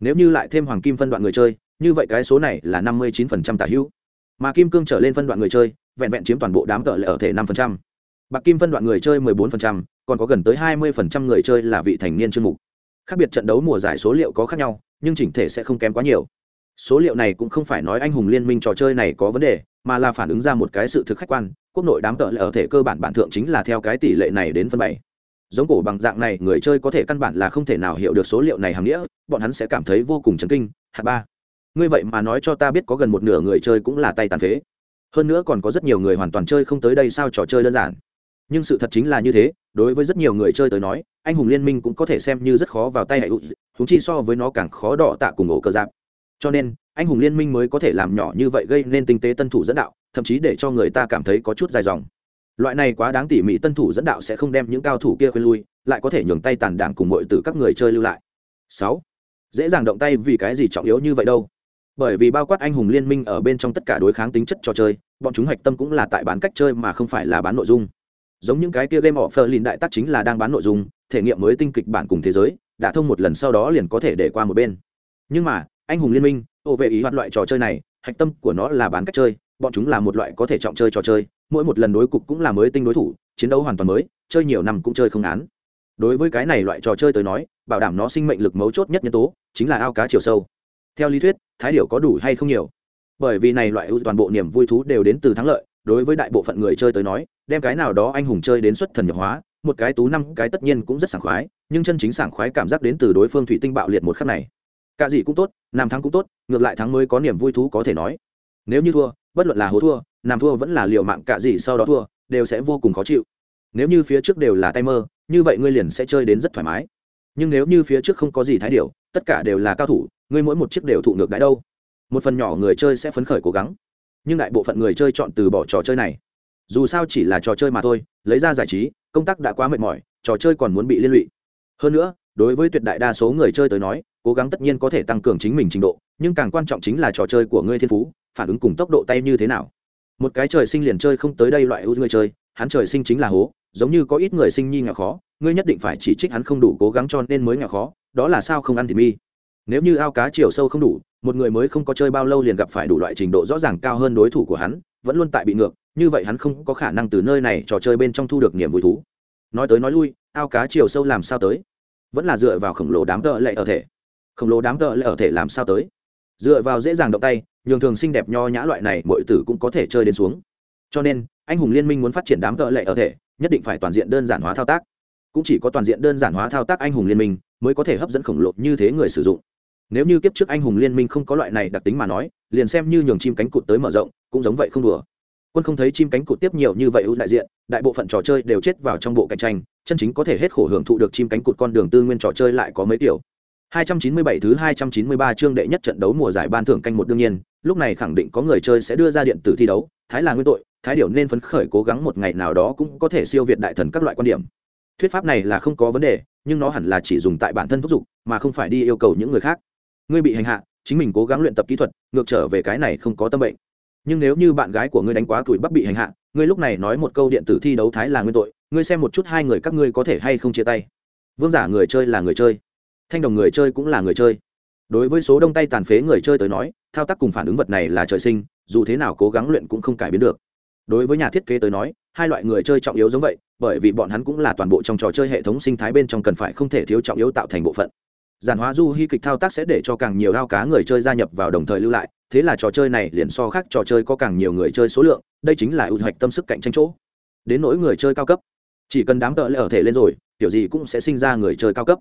A: Nếu như lại thêm hoàng kim phân đoạn người chơi, như vậy cái số này là năm mươi chín phần trăm tả hữu. Mà kim cương trở lên phân đoạn người chơi vẹn vẹn chiếm toàn bộ đám cỡ lệ ở thể năm phần trăm. Bạc kim phân đoạn người chơi mười bốn phần trăm, còn có gần tới hai mươi phần trăm người chơi là vị thành niên chuyên mục. Khác biệt trận đấu mùa giải số liệu có khác nhau, nhưng chỉnh thể sẽ không kém quá nhiều. Số liệu này cũng không phải nói anh hùng liên minh trò chơi này có vấn đề, mà là phản ứng ra một cái sự thực khách quan, quốc nội đám tợ ở thể cơ bản bản thượng chính là theo cái tỷ lệ này đến phân bảy. Giống cổ bằng dạng này, người chơi có thể căn bản là không thể nào hiểu được số liệu này hàm nghĩa, bọn hắn sẽ cảm thấy vô cùng chấn kinh, hạt ba. Ngươi vậy mà nói cho ta biết có gần một nửa người chơi cũng là tay tàn phế hơn nữa còn có rất nhiều người hoàn toàn chơi không tới đây sao trò chơi đơn giản. Nhưng sự thật chính là như thế, đối với rất nhiều người chơi tới nói, anh hùng liên minh cũng có thể xem như rất khó vào tay hệ thúng chi so với nó càng khó đỏ tạ cùng ổ cơ giáp. Cho nên, anh hùng liên minh mới có thể làm nhỏ như vậy gây nên tinh tế tân thủ dẫn đạo, thậm chí để cho người ta cảm thấy có chút dài dòng. Loại này quá đáng tỉ mỉ tân thủ dẫn đạo sẽ không đem những cao thủ kia khuyên lui, lại có thể nhường tay tàn đảng cùng mọi từ các người chơi lưu lại. Sáu. Dễ dàng động tay vì cái gì trọng yếu như vậy đâu? Bởi vì bao quát anh hùng liên minh ở bên trong tất cả đối kháng tính chất trò chơi, bọn chúng hạch tâm cũng là tại bán cách chơi mà không phải là bán nội dung. Giống những cái kia game offer lìn đại tác chính là đang bán nội dung, thể nghiệm mới tinh kịch bản cùng thế giới, đã thông một lần sau đó liền có thể để qua một bên. Nhưng mà, anh hùng liên minh, ô vệ ý hoạt loại trò chơi này, hạch tâm của nó là bán cách chơi, bọn chúng là một loại có thể trọng chơi trò chơi, mỗi một lần đối cục cũng là mới tinh đối thủ, chiến đấu hoàn toàn mới, chơi nhiều năm cũng chơi không án đối với cái này loại trò chơi tới nói, bảo đảm nó sinh mệnh lực mấu chốt nhất nhân tố, chính là ao cá chiều sâu theo lý thuyết, thái điệu có đủ hay không nhiều. Bởi vì này loại ưu toàn bộ niềm vui thú đều đến từ thắng lợi, đối với đại bộ phận người chơi tới nói, đem cái nào đó anh hùng chơi đến xuất thần nhập hóa, một cái tú năm cái tất nhiên cũng rất sảng khoái, nhưng chân chính sảng khoái cảm giác đến từ đối phương thủy tinh bạo liệt một khắc này. Cả gì cũng tốt, nam thắng cũng tốt, ngược lại thắng mới có niềm vui thú có thể nói. Nếu như thua, bất luận là hố thua, nam thua vẫn là liều mạng, cả gì sau đó thua, đều sẽ vô cùng khó chịu. Nếu như phía trước đều là tay mơ, như vậy ngươi liền sẽ chơi đến rất thoải mái. Nhưng nếu như phía trước không có gì thái điều tất cả đều là cao thủ ngươi mỗi một chiếc đều thụ ngược đãi đâu. Một phần nhỏ người chơi sẽ phấn khởi cố gắng, nhưng đại bộ phận người chơi chọn từ bỏ trò chơi này. Dù sao chỉ là trò chơi mà thôi, lấy ra giải trí, công tác đã quá mệt mỏi, trò chơi còn muốn bị liên lụy. Hơn nữa, đối với tuyệt đại đa số người chơi tới nói, cố gắng tất nhiên có thể tăng cường chính mình trình độ, nhưng càng quan trọng chính là trò chơi của ngươi thiên phú, phản ứng cùng tốc độ tay như thế nào. Một cái trời sinh liền chơi không tới đây loại ưu người chơi, hắn trời sinh chính là hố, giống như có ít người sinh nhi nghèo khó, ngươi nhất định phải chỉ trích hắn không đủ cố gắng cho nên mới nghèo khó, đó là sao không ăn thì mi nếu như ao cá chiều sâu không đủ, một người mới không có chơi bao lâu liền gặp phải đủ loại trình độ rõ ràng cao hơn đối thủ của hắn, vẫn luôn tại bị ngược, như vậy hắn không có khả năng từ nơi này trò chơi bên trong thu được niềm vui thú. Nói tới nói lui, ao cá chiều sâu làm sao tới? Vẫn là dựa vào khổng lồ đám tợ lệ ở thể. Khổng lồ đám tợ lệ ở thể làm sao tới? Dựa vào dễ dàng động tay, nhường thường xinh đẹp nho nhã loại này mọi tử cũng có thể chơi đến xuống. Cho nên, anh hùng liên minh muốn phát triển đám tợ lệ ở thể, nhất định phải toàn diện đơn giản hóa thao tác. Cũng chỉ có toàn diện đơn giản hóa thao tác anh hùng liên minh, mới có thể hấp dẫn khổng lồ như thế người sử dụng nếu như kiếp trước anh hùng liên minh không có loại này đặc tính mà nói liền xem như nhường chim cánh cụt tới mở rộng cũng giống vậy không đùa quân không thấy chim cánh cụt tiếp nhiều như vậy ưu đại diện đại bộ phận trò chơi đều chết vào trong bộ cạnh tranh chân chính có thể hết khổ hưởng thụ được chim cánh cụt con đường tư nguyên trò chơi lại có mấy kiểu 297 thứ 293 chương đệ nhất trận đấu mùa giải ban thưởng canh một đương nhiên, lúc này khẳng định có người chơi sẽ đưa ra điện tử thi đấu, thái là nguyên tội, thái điều nên phấn khởi cố gắng một ngày nào đó cũng có thể siêu việt đại thần các loại quan điểm. Thuyết pháp này là không có vấn đề, nhưng nó hẳn là chỉ dùng tại bản thân thúc dục, mà không phải đi yêu cầu những người khác. Ngươi bị hành hạ, chính mình cố gắng luyện tập kỹ thuật, ngược trở về cái này không có tâm bệnh. Nhưng nếu như bạn gái của ngươi đánh quá tuổi bắc bị hành hạ, ngươi lúc này nói một câu điện tử thi đấu thái là nguyên tội, ngươi xem một chút hai người các ngươi có thể hay không chia tay. Vương giả người chơi là người chơi thanh đồng người chơi cũng là người chơi đối với số đông tay tàn phế người chơi tới nói thao tác cùng phản ứng vật này là trời sinh dù thế nào cố gắng luyện cũng không cải biến được đối với nhà thiết kế tới nói hai loại người chơi trọng yếu giống vậy bởi vì bọn hắn cũng là toàn bộ trong trò chơi hệ thống sinh thái bên trong cần phải không thể thiếu trọng yếu tạo thành bộ phận giản hóa du hy kịch thao tác sẽ để cho càng nhiều ao cá người chơi gia nhập vào đồng thời lưu lại, thế là trò chơi này liền so khác trò chơi có càng nhiều người chơi số lượng, đây chính là ưu hoạch tâm sức cạnh tranh chỗ. Đến nỗi người chơi cao cấp, chỉ cần đám tợ lại ở thể lên rồi, kiểu gì cũng sẽ sinh ra người chơi cao cấp.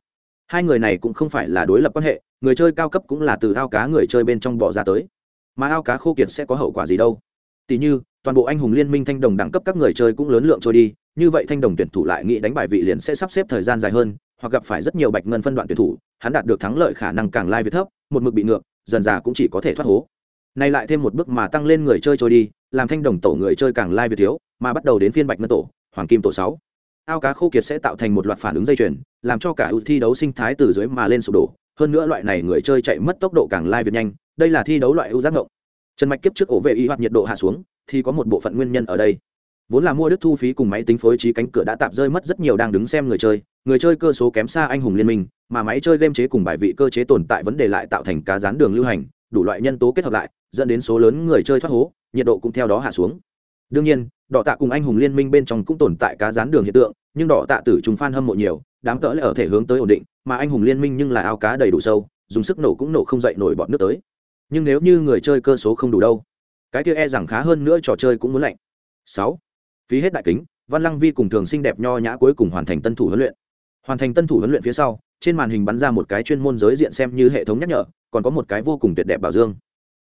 A: Hai người này cũng không phải là đối lập quan hệ, người chơi cao cấp cũng là từ ao cá người chơi bên trong bỏ ra tới. Mà ao cá khô kiệt sẽ có hậu quả gì đâu? Tỷ như, toàn bộ anh hùng liên minh thanh đồng đẳng cấp các người chơi cũng lớn lượng trôi đi, như vậy thanh đồng tuyển thủ lại nghĩ đánh bại vị liền sẽ sắp xếp thời gian dài hơn hoặc gặp phải rất nhiều bạch ngân phân đoạn tuyển thủ, hắn đạt được thắng lợi khả năng càng lai việt thấp, một mực bị ngược, dần già cũng chỉ có thể thoát hố. Nay lại thêm một bước mà tăng lên người chơi trôi đi, làm thanh đồng tổ người chơi càng lai việt thiếu, mà bắt đầu đến phiên bạch ngân tổ, hoàng kim tổ sáu. Ao cá khô kiệt sẽ tạo thành một loạt phản ứng dây chuyền, làm cho cả ưu thi đấu sinh thái từ dưới mà lên sụp đổ. Hơn nữa loại này người chơi chạy mất tốc độ càng lai việt nhanh, đây là thi đấu loại ưu giác ngộng. Trần mạch kiếp trước ổ vệ y hoạt nhiệt độ hạ xuống, thì có một bộ phận nguyên nhân ở đây. Vốn là mua đức thu phí cùng máy tính phối trí cánh cửa đã tạm rơi mất rất nhiều đang đứng xem người chơi người chơi cơ số kém xa anh hùng liên minh, mà máy chơi game chế cùng bài vị cơ chế tồn tại vấn đề lại tạo thành cá rán đường lưu hành, đủ loại nhân tố kết hợp lại, dẫn đến số lớn người chơi thoát hố, nhiệt độ cũng theo đó hạ xuống. Đương nhiên, đỏ tạ cùng anh hùng liên minh bên trong cũng tồn tại cá rán đường hiện tượng, nhưng đỏ tạ tử trùng phan hâm mộ nhiều, đám cỡ lại ở thể hướng tới ổn định, mà anh hùng liên minh nhưng là ao cá đầy đủ sâu, dùng sức nổ cũng nổ không dậy nổi bọn nước tới. Nhưng nếu như người chơi cơ số không đủ đâu, cái kia e rằng khá hơn nữa trò chơi cũng muốn lạnh. Sáu, phí hết đại kính, văn lăng vi cùng thường xinh đẹp nho nhã cuối cùng hoàn thành tân thủ huấn luyện hoàn thành tân thủ huấn luyện phía sau, trên màn hình bắn ra một cái chuyên môn giới diện xem như hệ thống nhắc nhở, còn có một cái vô cùng tuyệt đẹp bảo dương.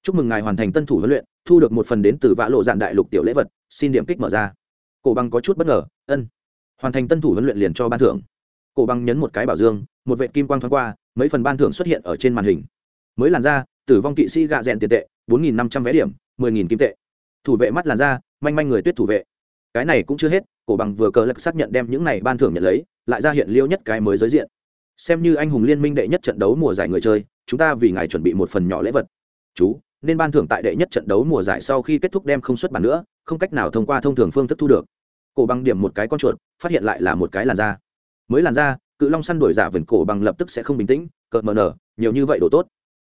A: Chúc mừng ngài hoàn thành tân thủ huấn luyện, thu được một phần đến từ vã lộ dạn đại lục tiểu lễ vật, xin điểm kích mở ra. Cổ bằng có chút bất ngờ, ân. Hoàn thành tân thủ huấn luyện liền cho ban thưởng. Cổ bằng nhấn một cái bảo dương, một vệ kim quang thoáng qua, mấy phần ban thưởng xuất hiện ở trên màn hình. Mới làn ra tử vong kỵ sĩ gạ rèn tiền tệ, bốn nghìn năm trăm vé điểm, mười nghìn kim tệ. Thủ vệ mắt làn ra manh manh người tuyết thủ vệ. Cái này cũng chưa hết, cổ bằng vừa cờ lực xác nhận đem những này ban thưởng nhận lấy lại ra hiện liêu nhất cái mới giới diện. Xem như anh hùng liên minh đệ nhất trận đấu mùa giải người chơi, chúng ta vì ngài chuẩn bị một phần nhỏ lễ vật. Chú, nên ban thưởng tại đệ nhất trận đấu mùa giải sau khi kết thúc đem không xuất bản nữa, không cách nào thông qua thông thường phương thức thu được. Cổ bằng điểm một cái con chuột, phát hiện lại là một cái làn da. Mới làn da, cự long săn đuổi giả vườn cổ bằng lập tức sẽ không bình tĩnh, cợt mờ nở, nhiều như vậy đồ tốt.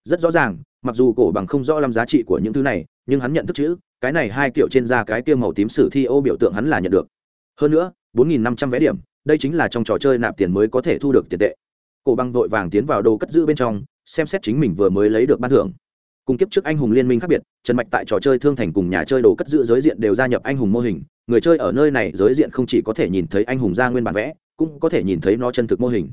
A: Rất rõ ràng, mặc dù cổ bằng không rõ làm giá trị của những thứ này, nhưng hắn nhận thức chữ, cái này hai kiểu trên da cái kia màu tím sử thi ô biểu tượng hắn là nhận được. Hơn nữa, bốn nghìn năm trăm vé điểm đây chính là trong trò chơi nạp tiền mới có thể thu được tiền tệ. Cổ băng vội vàng tiến vào đồ cất giữ bên trong, xem xét chính mình vừa mới lấy được ban thưởng. Cùng kiếp trước anh hùng liên minh khác biệt, trần mạch tại trò chơi thương thành cùng nhà chơi đồ cất giữ giới diện đều gia nhập anh hùng mô hình, người chơi ở nơi này giới diện không chỉ có thể nhìn thấy anh hùng ra nguyên bản vẽ, cũng có thể nhìn thấy nó chân thực mô hình.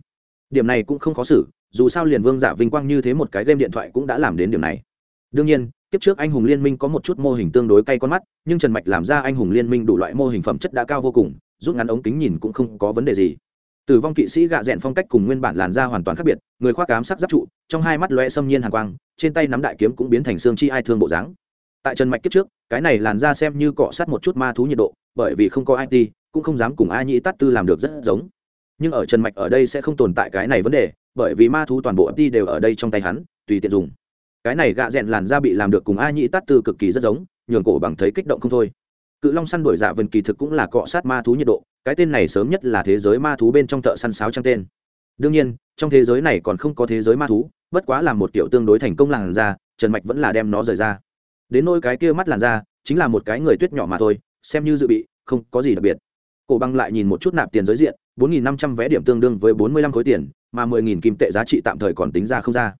A: Điểm này cũng không khó xử, dù sao liền vương giả vinh quang như thế một cái game điện thoại cũng đã làm đến điểm này. Đương nhiên, kiếp trước anh hùng liên minh có một chút mô hình tương đối cay con mắt, nhưng trần mạch làm ra anh hùng liên minh đủ loại mô hình phẩm chất đã cao vô cùng rút ngắn ống kính nhìn cũng không có vấn đề gì. Tử vong kỵ sĩ gạ rẽn phong cách cùng nguyên bản làn da hoàn toàn khác biệt, người khoác cám sắc giáp trụ, trong hai mắt loe xâm nhiên hàn quang, trên tay nắm đại kiếm cũng biến thành xương chi ai thương bộ dáng. Tại trần mạch kiếp trước, cái này làn da xem như cọ sát một chút ma thú nhiệt độ, bởi vì không có it cũng không dám cùng ai nhĩ tát tư làm được rất giống. Nhưng ở trần mạch ở đây sẽ không tồn tại cái này vấn đề, bởi vì ma thú toàn bộ it đều ở đây trong tay hắn, tùy tiện dùng. Cái này gạ rẽn làn da bị làm được cùng ai nhĩ tát tư cực kỳ rất giống, nhường cổ bằng thấy kích động không thôi cự long săn đuổi dạ vần kỳ thực cũng là cọ sát ma thú nhiệt độ, cái tên này sớm nhất là thế giới ma thú bên trong thợ săn sáo trang tên. Đương nhiên, trong thế giới này còn không có thế giới ma thú, bất quá là một kiểu tương đối thành công làn da, trần mạch vẫn là đem nó rời ra. Đến nôi cái kia mắt làn da, chính là một cái người tuyết nhỏ mà thôi, xem như dự bị, không có gì đặc biệt. Cổ băng lại nhìn một chút nạp tiền giới diện, bốn nghìn năm trăm vé điểm tương đương với bốn mươi lăm khối tiền, mà mười nghìn kim tệ giá trị tạm thời còn tính ra không ra.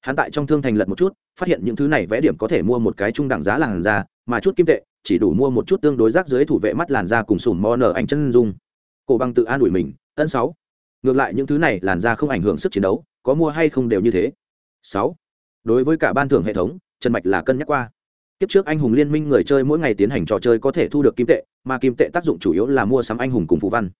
A: Hắn tại trong thương thành lật một chút, phát hiện những thứ này vé điểm có thể mua một cái trung đẳng giá làn da, mà chút kim tệ chỉ đủ mua một chút tương đối rác dưới thủ vệ mắt làn da cùng sùn mo nở ảnh chân dung. Cổ băng tự an ủi mình, ân sáu. Ngược lại những thứ này làn da không ảnh hưởng sức chiến đấu, có mua hay không đều như thế. Sáu. Đối với cả ban thưởng hệ thống, trần mạch là cân nhắc qua. Kiếp trước anh hùng liên minh người chơi mỗi ngày tiến hành trò chơi có thể thu được kim tệ, mà kim tệ tác dụng chủ yếu là mua sắm anh hùng cùng phù văn.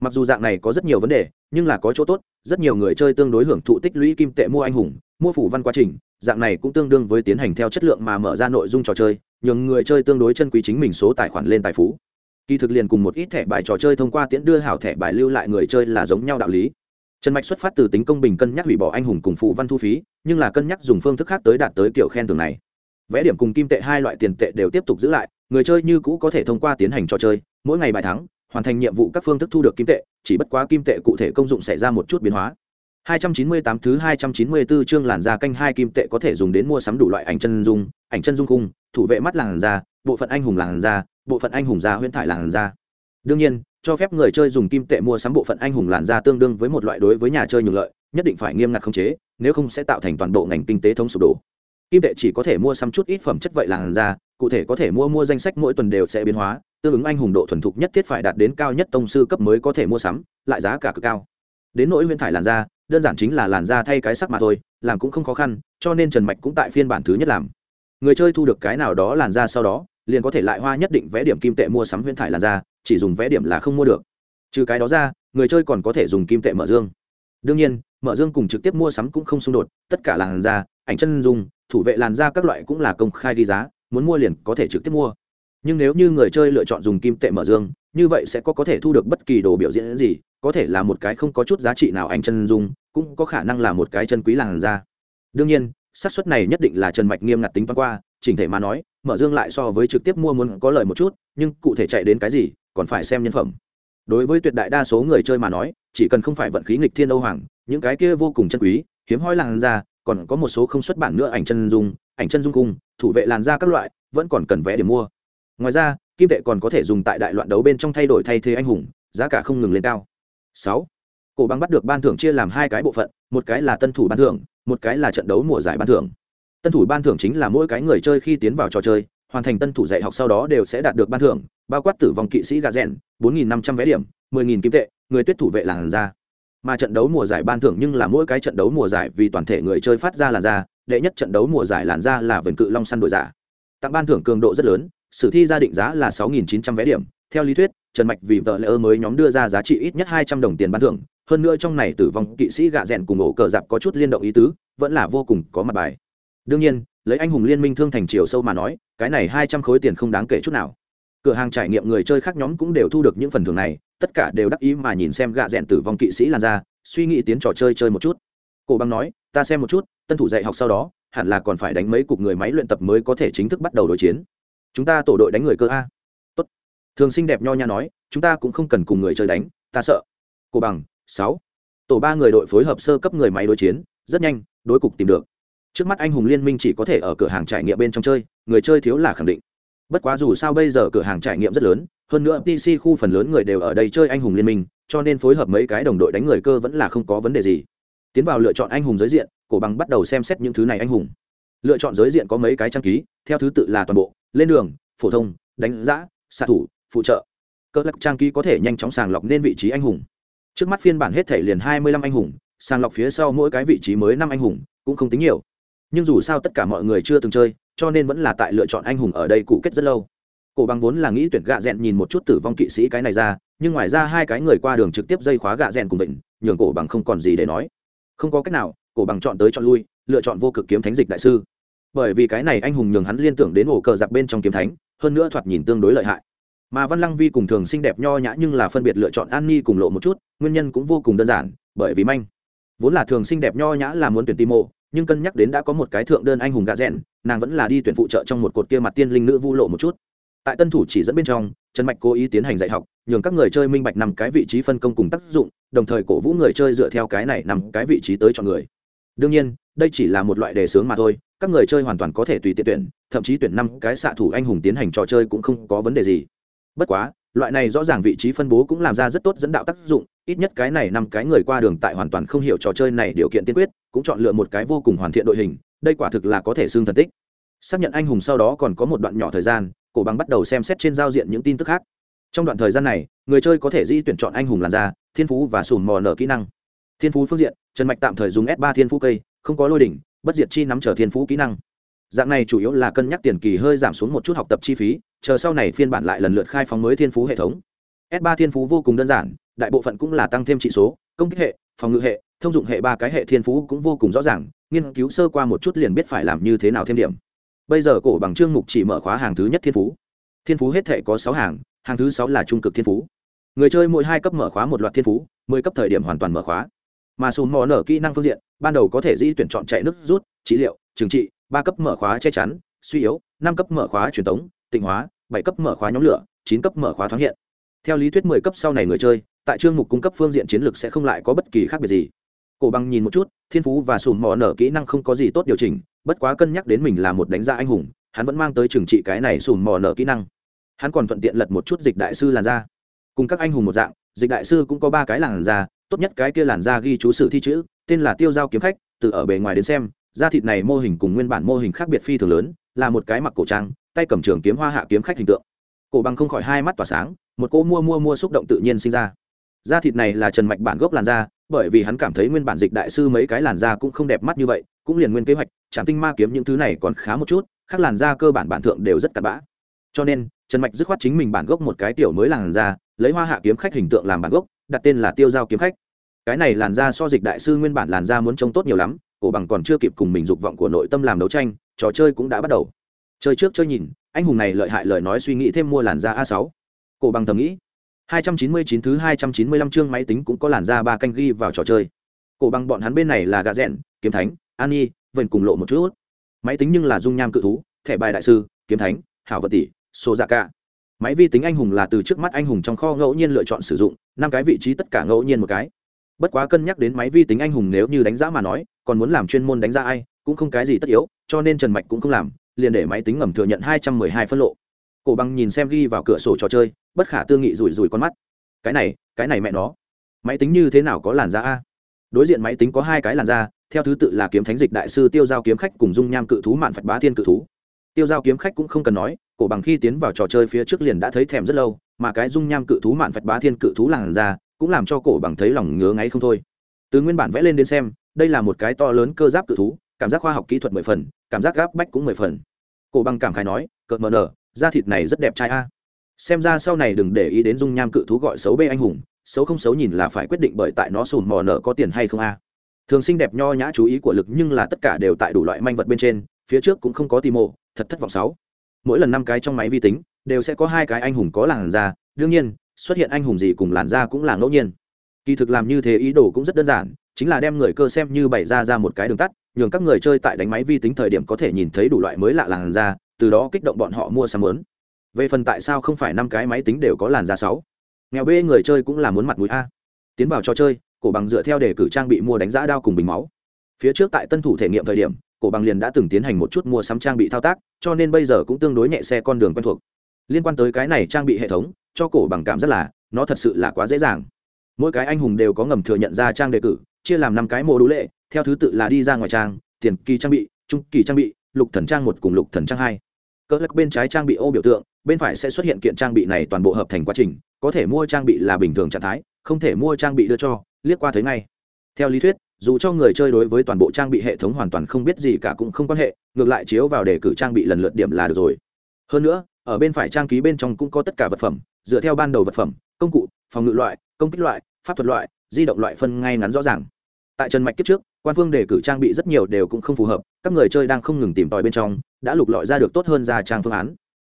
A: Mặc dù dạng này có rất nhiều vấn đề, nhưng là có chỗ tốt, rất nhiều người chơi tương đối hưởng thụ tích lũy kim tệ mua anh hùng, mua phủ văn quá trình, dạng này cũng tương đương với tiến hành theo chất lượng mà mở ra nội dung trò chơi nhường người chơi tương đối chân quý chính mình số tài khoản lên tài phú. Kỳ thực liền cùng một ít thẻ bài trò chơi thông qua tiễn đưa hảo thẻ bài lưu lại người chơi là giống nhau đạo lý. Trần mạch xuất phát từ tính công bình cân nhắc hủy bỏ anh hùng cùng phụ văn thu phí nhưng là cân nhắc dùng phương thức khác tới đạt tới kiểu khen thưởng này. Vẽ điểm cùng kim tệ hai loại tiền tệ đều tiếp tục giữ lại người chơi như cũ có thể thông qua tiến hành trò chơi mỗi ngày bài thắng hoàn thành nhiệm vụ các phương thức thu được kim tệ chỉ bất quá kim tệ cụ thể công dụng xảy ra một chút biến hóa. 298 thứ 294 chương làn da canh hai kim tệ có thể dùng đến mua sắm đủ loại ảnh chân dung, ảnh chân dung khung, thủ vệ mắt làn da, bộ phận anh hùng làn da, bộ phận anh hùng da huyễn thải làn da. Đương nhiên, cho phép người chơi dùng kim tệ mua sắm bộ phận anh hùng làn da tương đương với một loại đối với nhà chơi nhường lợi, nhất định phải nghiêm ngặt khống chế, nếu không sẽ tạo thành toàn bộ ngành kinh tế thống sụp đổ. Kim tệ chỉ có thể mua sắm chút ít phẩm chất vậy làn da, cụ thể có thể mua mua danh sách mỗi tuần đều sẽ biến hóa, tương ứng anh hùng độ thuần thục nhất thiết phải đạt đến cao nhất tông sư cấp mới có thể mua sắm, lại giá cả cực cao. Đến nỗi huyễn thải làn da, đơn giản chính là làn da thay cái sắc mà thôi làm cũng không khó khăn cho nên trần mạch cũng tại phiên bản thứ nhất làm người chơi thu được cái nào đó làn da sau đó, liền có thể lại hoa nhất định vé điểm kim tệ mua sắm huyễn thải làn da chỉ dùng vé điểm là không mua được. Trừ cái đó ra, người chơi còn có thể dùng kim tệ mở dương. Đương nhiên, mở dương cùng trực tiếp mua sắm cũng không xung đột, tất cả làn da ảnh chân dung, thủ vệ làn da các loại cũng là công khai ghi giá, muốn mua liền có thể trực tiếp mua. Nhưng nếu như người chơi lựa chọn dùng kim tệ mở dương, như vậy sẽ có có thể thu được bất kỳ đồ biểu diễn gì, có thể là một cái không có chút giá trị nào ảnh chân dung, cũng có khả năng là một cái chân quý làn da đương nhiên xác suất này nhất định là trần mạch nghiêm ngặt tính toán qua, chỉnh thể mà nói, mở dương lại so với trực tiếp mua muốn có lời một chút, nhưng cụ thể chạy đến cái gì, còn phải xem nhân phẩm. Đối với tuyệt đại đa số người chơi mà nói, chỉ cần không phải vận khí nghịch thiên âu hoàng, những cái kia vô cùng chân quý, hiếm hoi làn da, còn có một số không xuất bản nữa ảnh chân dung, ảnh chân dung cung, thủ vệ làn da các loại, vẫn còn cần vé để mua. Ngoài ra, kim tệ còn có thể dùng tại đại loạn đấu bên trong thay đổi thay thế anh hùng, giá cả không ngừng lên cao. Sáu, cổ băng bắt được ban thưởng chia làm hai cái bộ phận, một cái là tân thủ ban thưởng một cái là trận đấu mùa giải ban thưởng. Tân thủ ban thưởng chính là mỗi cái người chơi khi tiến vào trò chơi, hoàn thành tân thủ dạy học sau đó đều sẽ đạt được ban thưởng, bao quát tử vong kỵ sĩ gà rèn, bốn nghìn năm trăm vé điểm, mười nghìn kim tệ, người tuyết thủ vệ làng ra mà trận đấu mùa giải ban thưởng nhưng là mỗi cái trận đấu mùa giải vì toàn thể người chơi phát ra làn da, đệ nhất trận đấu mùa giải làn da là vần cự long săn đội giả. Tặng ban thưởng cường độ rất lớn, sử thi gia định giá là 6.900 vé điểm. Theo lý thuyết, trần mạch vì vợ lỡ mới nhóm đưa ra giá trị ít nhất 200 đồng tiền ban thưởng hơn nữa trong này tử vong kỵ sĩ gạ rèn cùng ổ cờ dạp có chút liên động ý tứ, vẫn là vô cùng có mặt bài. Đương nhiên, lấy anh hùng liên minh thương thành chiều sâu mà nói, cái này hai trăm khối tiền không đáng kể chút nào. Cửa hàng trải nghiệm người chơi khác nhóm cũng đều thu được những phần thưởng này, tất cả đều đắc ý mà nhìn xem gạ rẽn tử vong kỵ sĩ lan ra suy nghĩ tiến trò chơi chơi một chút. Cổ băng nói, ta xem một chút, tân thủ dạy học sau đó, hẳn là còn phải đánh mấy cục người máy luyện tập mới có thể chính thức bắt đầu đối chiến. Chúng ta tổ đội đánh người cơ a. Tốt. Thường xinh đẹp nho nha nói, chúng ta cũng không cần cùng người chơi đánh, ta sợ. Cổ bằng sáu. Tổ ba người đội phối hợp sơ cấp người máy đối chiến, rất nhanh, đối cục tìm được. Trước mắt anh hùng liên minh chỉ có thể ở cửa hàng trải nghiệm bên trong chơi, người chơi thiếu là khẳng định. Bất quá dù sao bây giờ cửa hàng trải nghiệm rất lớn, hơn nữa pc khu phần lớn người đều ở đây chơi anh hùng liên minh, cho nên phối hợp mấy cái đồng đội đánh người cơ vẫn là không có vấn đề gì. Tiến vào lựa chọn anh hùng giới diện, cổ bằng bắt đầu xem xét những thứ này anh hùng. Lựa chọn giới diện có mấy cái trang ký, theo thứ tự là toàn bộ, lên đường, phổ thông, đánh giã xạ thủ, phụ trợ. Cơ lắc trang ký có thể nhanh chóng sàng lọc nên vị trí anh hùng trước mắt phiên bản hết thể liền hai mươi lăm anh hùng, sàng lọc phía sau mỗi cái vị trí mới năm anh hùng, cũng không tính nhiều. Nhưng dù sao tất cả mọi người chưa từng chơi, cho nên vẫn là tại lựa chọn anh hùng ở đây cụ kết rất lâu. Cổ bằng vốn là nghĩ tuyển gạ rẽn nhìn một chút tử vong kỵ sĩ cái này ra, nhưng ngoài ra hai cái người qua đường trực tiếp dây khóa gạ rẽn cùng vịnh, nhường cổ bằng không còn gì để nói. Không có cách nào, cổ bằng chọn tới chọn lui, lựa chọn vô cực kiếm thánh dịch đại sư. Bởi vì cái này anh hùng nhường hắn liên tưởng đến ổ cờ giặc bên trong kiếm thánh, hơn nữa thoạt nhìn tương đối lợi hại mà văn lăng vi cùng thường xinh đẹp nho nhã nhưng là phân biệt lựa chọn an ni cùng lộ một chút, nguyên nhân cũng vô cùng đơn giản, bởi vì manh. Vốn là thường xinh đẹp nho nhã là muốn tuyển timo, nhưng cân nhắc đến đã có một cái thượng đơn anh hùng gà rẽn nàng vẫn là đi tuyển phụ trợ trong một cột kia mặt tiên linh nữ vu lộ một chút. Tại tân thủ chỉ dẫn bên trong, trần mạch cố ý tiến hành dạy học, nhường các người chơi minh bạch nằm cái vị trí phân công cùng tác dụng, đồng thời cổ vũ người chơi dựa theo cái này nằm cái vị trí tới chọn người. Đương nhiên, đây chỉ là một loại đề sướng mà thôi, các người chơi hoàn toàn có thể tùy tiện tuyển, thậm chí tuyển năm cái xạ thủ anh hùng tiến hành trò chơi cũng không có vấn đề gì bất quá, loại này rõ ràng vị trí phân bố cũng làm ra rất tốt dẫn đạo tác dụng, ít nhất cái này năm cái người qua đường tại hoàn toàn không hiểu trò chơi này điều kiện tiên quyết, cũng chọn lựa một cái vô cùng hoàn thiện đội hình, đây quả thực là có thể xương thần tích. Xác nhận anh hùng sau đó còn có một đoạn nhỏ thời gian, cổ bằng bắt đầu xem xét trên giao diện những tin tức khác. Trong đoạn thời gian này, người chơi có thể di tuyển chọn anh hùng làn da, thiên phú và sùm mò nở kỹ năng. Thiên phú phương diện, trần mạch tạm thời dùng s ba thiên phú cây, không có lôi đỉnh, bất diệt chi nắm trở thiên phú kỹ năng. Dạng này chủ yếu là cân nhắc tiền kỳ hơi giảm xuống một chút học tập chi phí chờ sau này phiên bản lại lần lượt khai phóng mới thiên phú hệ thống. S ba thiên phú vô cùng đơn giản, đại bộ phận cũng là tăng thêm trị số, công kích hệ, phòng ngự hệ, thông dụng hệ ba cái hệ thiên phú cũng vô cùng rõ ràng, nghiên cứu sơ qua một chút liền biết phải làm như thế nào thêm điểm. Bây giờ cổ bằng chương mục chỉ mở khóa hàng thứ nhất thiên phú. Thiên phú hết thể có sáu hàng hàng thứ sáu là trung cực thiên phú. Người chơi mỗi hai cấp mở khóa một loạt thiên phú, mười cấp thời điểm hoàn toàn mở khóa. Mà sùn mò nở kỹ năng phương diện, ban đầu có thể di tuyển chọn chạy nước rút, trị liệu, trừng trị, ba cấp mở khóa che chắn, suy yếu, năm cấp mở khóa truyền tống tịnh hóa, bảy cấp mở khóa nhóm lửa, chín cấp mở khóa thoáng hiện. Theo lý thuyết mười cấp sau này người chơi, tại chương mục cung cấp phương diện chiến lược sẽ không lại có bất kỳ khác biệt gì. Cổ bằng nhìn một chút, thiên phú và sùn mò nở kỹ năng không có gì tốt điều chỉnh, bất quá cân nhắc đến mình là một đánh gia anh hùng, hắn vẫn mang tới trừng trị cái này sùn mò nở kỹ năng. Hắn còn thuận tiện lật một chút dịch đại sư làn da. Cùng các anh hùng một dạng, dịch đại sư cũng có ba cái làn da, tốt nhất cái kia làn da ghi chú sử thi chữ, tên là tiêu giao kiếm khách, từ ở bề ngoài đến xem, da thịt này mô hình cùng nguyên bản mô hình khác biệt phi thường lớn là một cái mặc cổ trang, tay cầm trường kiếm hoa hạ kiếm khách hình tượng. Cổ bằng không khỏi hai mắt tỏa sáng, một cô mua mua mua xúc động tự nhiên sinh ra. Da thịt này là trần mạch bản gốc làn da, bởi vì hắn cảm thấy nguyên bản dịch đại sư mấy cái làn da cũng không đẹp mắt như vậy, cũng liền nguyên kế hoạch, trạm tinh ma kiếm những thứ này còn khá một chút, khác làn da cơ bản bản thượng đều rất cặn bã. Cho nên, trần mạch dứt khoát chính mình bản gốc một cái tiểu mới làn da, lấy hoa hạ kiếm khách hình tượng làm bản gốc, đặt tên là tiêu giao kiếm khách. Cái này làn da so dịch đại sư nguyên bản làn da muốn trông tốt nhiều lắm, cổ bằng còn chưa kịp cùng mình dục vọng của nội tâm làm đấu tranh trò chơi cũng đã bắt đầu. Chơi trước chơi nhìn, anh hùng này lợi hại lời nói suy nghĩ thêm mua làn da a sáu. Cổ bằng thầm nghĩ. 299 thứ 295 chương máy tính cũng có làn da ba canh ghi vào trò chơi. Cổ bằng bọn hắn bên này là gà rẽn kiếm thánh, an y, vần cùng lộ một chút máy tính nhưng là dung nham cự thú, thẻ bài đại sư, kiếm thánh, hảo vật tỷ số dạ cả. Máy vi tính anh hùng là từ trước mắt anh hùng trong kho ngẫu nhiên lựa chọn sử dụng, năm cái vị trí tất cả ngẫu nhiên một cái. Bất quá cân nhắc đến máy vi tính anh hùng nếu như đánh giá mà nói, còn muốn làm chuyên môn đánh giá ai cũng không cái gì tất yếu, cho nên trần mạch cũng không làm, liền để máy tính ngầm thừa nhận hai trăm mười hai phân lộ. Cổ bằng nhìn xem ghi vào cửa sổ trò chơi, bất khả tư nghị rủi rủi con mắt. Cái này cái này mẹ nó. Máy tính như thế nào có làn da a? Đối diện máy tính có hai cái làn da, theo thứ tự là kiếm thánh dịch đại sư tiêu giao kiếm khách cùng dung nham cự thú mạn phạch bá thiên cự thú. Tiêu giao kiếm khách cũng không cần nói, cổ bằng khi tiến vào trò chơi phía trước liền đã thấy thèm rất lâu, mà cái dung nham cự thú mạn phạch bá thiên cự thú làn da cũng làm cho cổ bằng thấy lòng ngứa ngáy không thôi. Từ nguyên bản vẽ lên đến xem, đây là một cái to lớn cơ giáp cự thú cảm giác khoa học kỹ thuật mười phần, cảm giác gáp bách cũng mười phần. Cổ bằng cảm khái nói, cợt mờ nở, da thịt này rất đẹp trai a. Xem ra sau này đừng để ý đến dung nham cự thú gọi xấu bê anh hùng, xấu không xấu nhìn là phải quyết định bởi tại nó sùn mò nở có tiền hay không a. Thường xinh đẹp nho nhã chú ý của lực nhưng là tất cả đều tại đủ loại manh vật bên trên, phía trước cũng không có tìm mộ thật thất vọng sáu. Mỗi lần năm cái trong máy vi tính, đều sẽ có hai cái anh hùng có làn da, đương nhiên, xuất hiện anh hùng gì cùng làn da cũng là ngẫu nhiên. Kỳ thực làm như thế ý đồ cũng rất đơn giản, chính là đem người cơ xem như bày ra ra một cái đường tắt nhường các người chơi tại đánh máy vi tính thời điểm có thể nhìn thấy đủ loại mới lạ làn da, từ đó kích động bọn họ mua sắm lớn. Về phần tại sao không phải năm cái máy tính đều có làn da sáu? Nghèo bê người chơi cũng là muốn mặt mũi a. Tiến vào trò chơi, cổ bằng dựa theo đề cử trang bị mua đánh giá đao cùng bình máu. Phía trước tại tân thủ thể nghiệm thời điểm, cổ bằng liền đã từng tiến hành một chút mua sắm trang bị thao tác, cho nên bây giờ cũng tương đối nhẹ xe con đường quen thuộc. Liên quan tới cái này trang bị hệ thống, cho cổ bằng cảm rất là, nó thật sự là quá dễ dàng. Mỗi cái anh hùng đều có ngầm thừa nhận ra trang đề cử chia làm năm cái mô đũ lệ, theo thứ tự là đi ra ngoài trang, tiền kỳ trang bị, trung kỳ trang bị, lục thần trang một cùng lục thần trang hai. Cỡ lắc bên trái trang bị ô biểu tượng, bên phải sẽ xuất hiện kiện trang bị này toàn bộ hợp thành quá trình, có thể mua trang bị là bình thường trạng thái, không thể mua trang bị đưa cho, liếc qua thấy ngay. Theo lý thuyết, dù cho người chơi đối với toàn bộ trang bị hệ thống hoàn toàn không biết gì cả cũng không quan hệ, ngược lại chiếu vào đề cử trang bị lần lượt điểm là được rồi. Hơn nữa, ở bên phải trang ký bên trong cũng có tất cả vật phẩm, dựa theo ban đầu vật phẩm, công cụ, phòng ngự loại, công kích loại, pháp thuật loại di động loại phân ngay ngắn rõ ràng. Tại trần mạch kiếp trước, quan phương đề cử trang bị rất nhiều đều cũng không phù hợp, các người chơi đang không ngừng tìm tòi bên trong, đã lục lọi ra được tốt hơn ra trang phương án.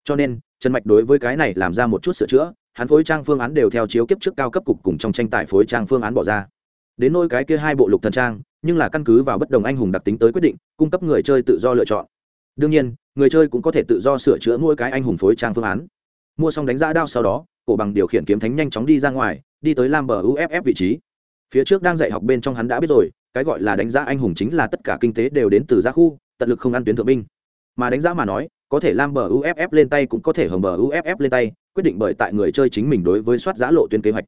A: Cho nên, trần mạch đối với cái này làm ra một chút sửa chữa, hắn phối trang phương án đều theo chiếu kiếp trước cao cấp cục cùng trong tranh tài phối trang phương án bỏ ra. Đến nôi cái kia hai bộ lục thần trang, nhưng là căn cứ vào bất đồng anh hùng đặc tính tới quyết định, cung cấp người chơi tự do lựa chọn. Đương nhiên, người chơi cũng có thể tự do sửa chữa mỗi cái anh hùng phối trang phương án mua xong đánh giá đao sau đó, cổ bằng điều khiển kiếm thánh nhanh chóng đi ra ngoài, đi tới lam bờ uff vị trí. Phía trước đang dạy học bên trong hắn đã biết rồi, cái gọi là đánh giá anh hùng chính là tất cả kinh tế đều đến từ giá khu, tận lực không ăn tuyến thượng binh. Mà đánh giá mà nói, có thể lam bờ uff lên tay cũng có thể hầm bờ uff lên tay, quyết định bởi tại người chơi chính mình đối với soát giá lộ tuyến kế hoạch.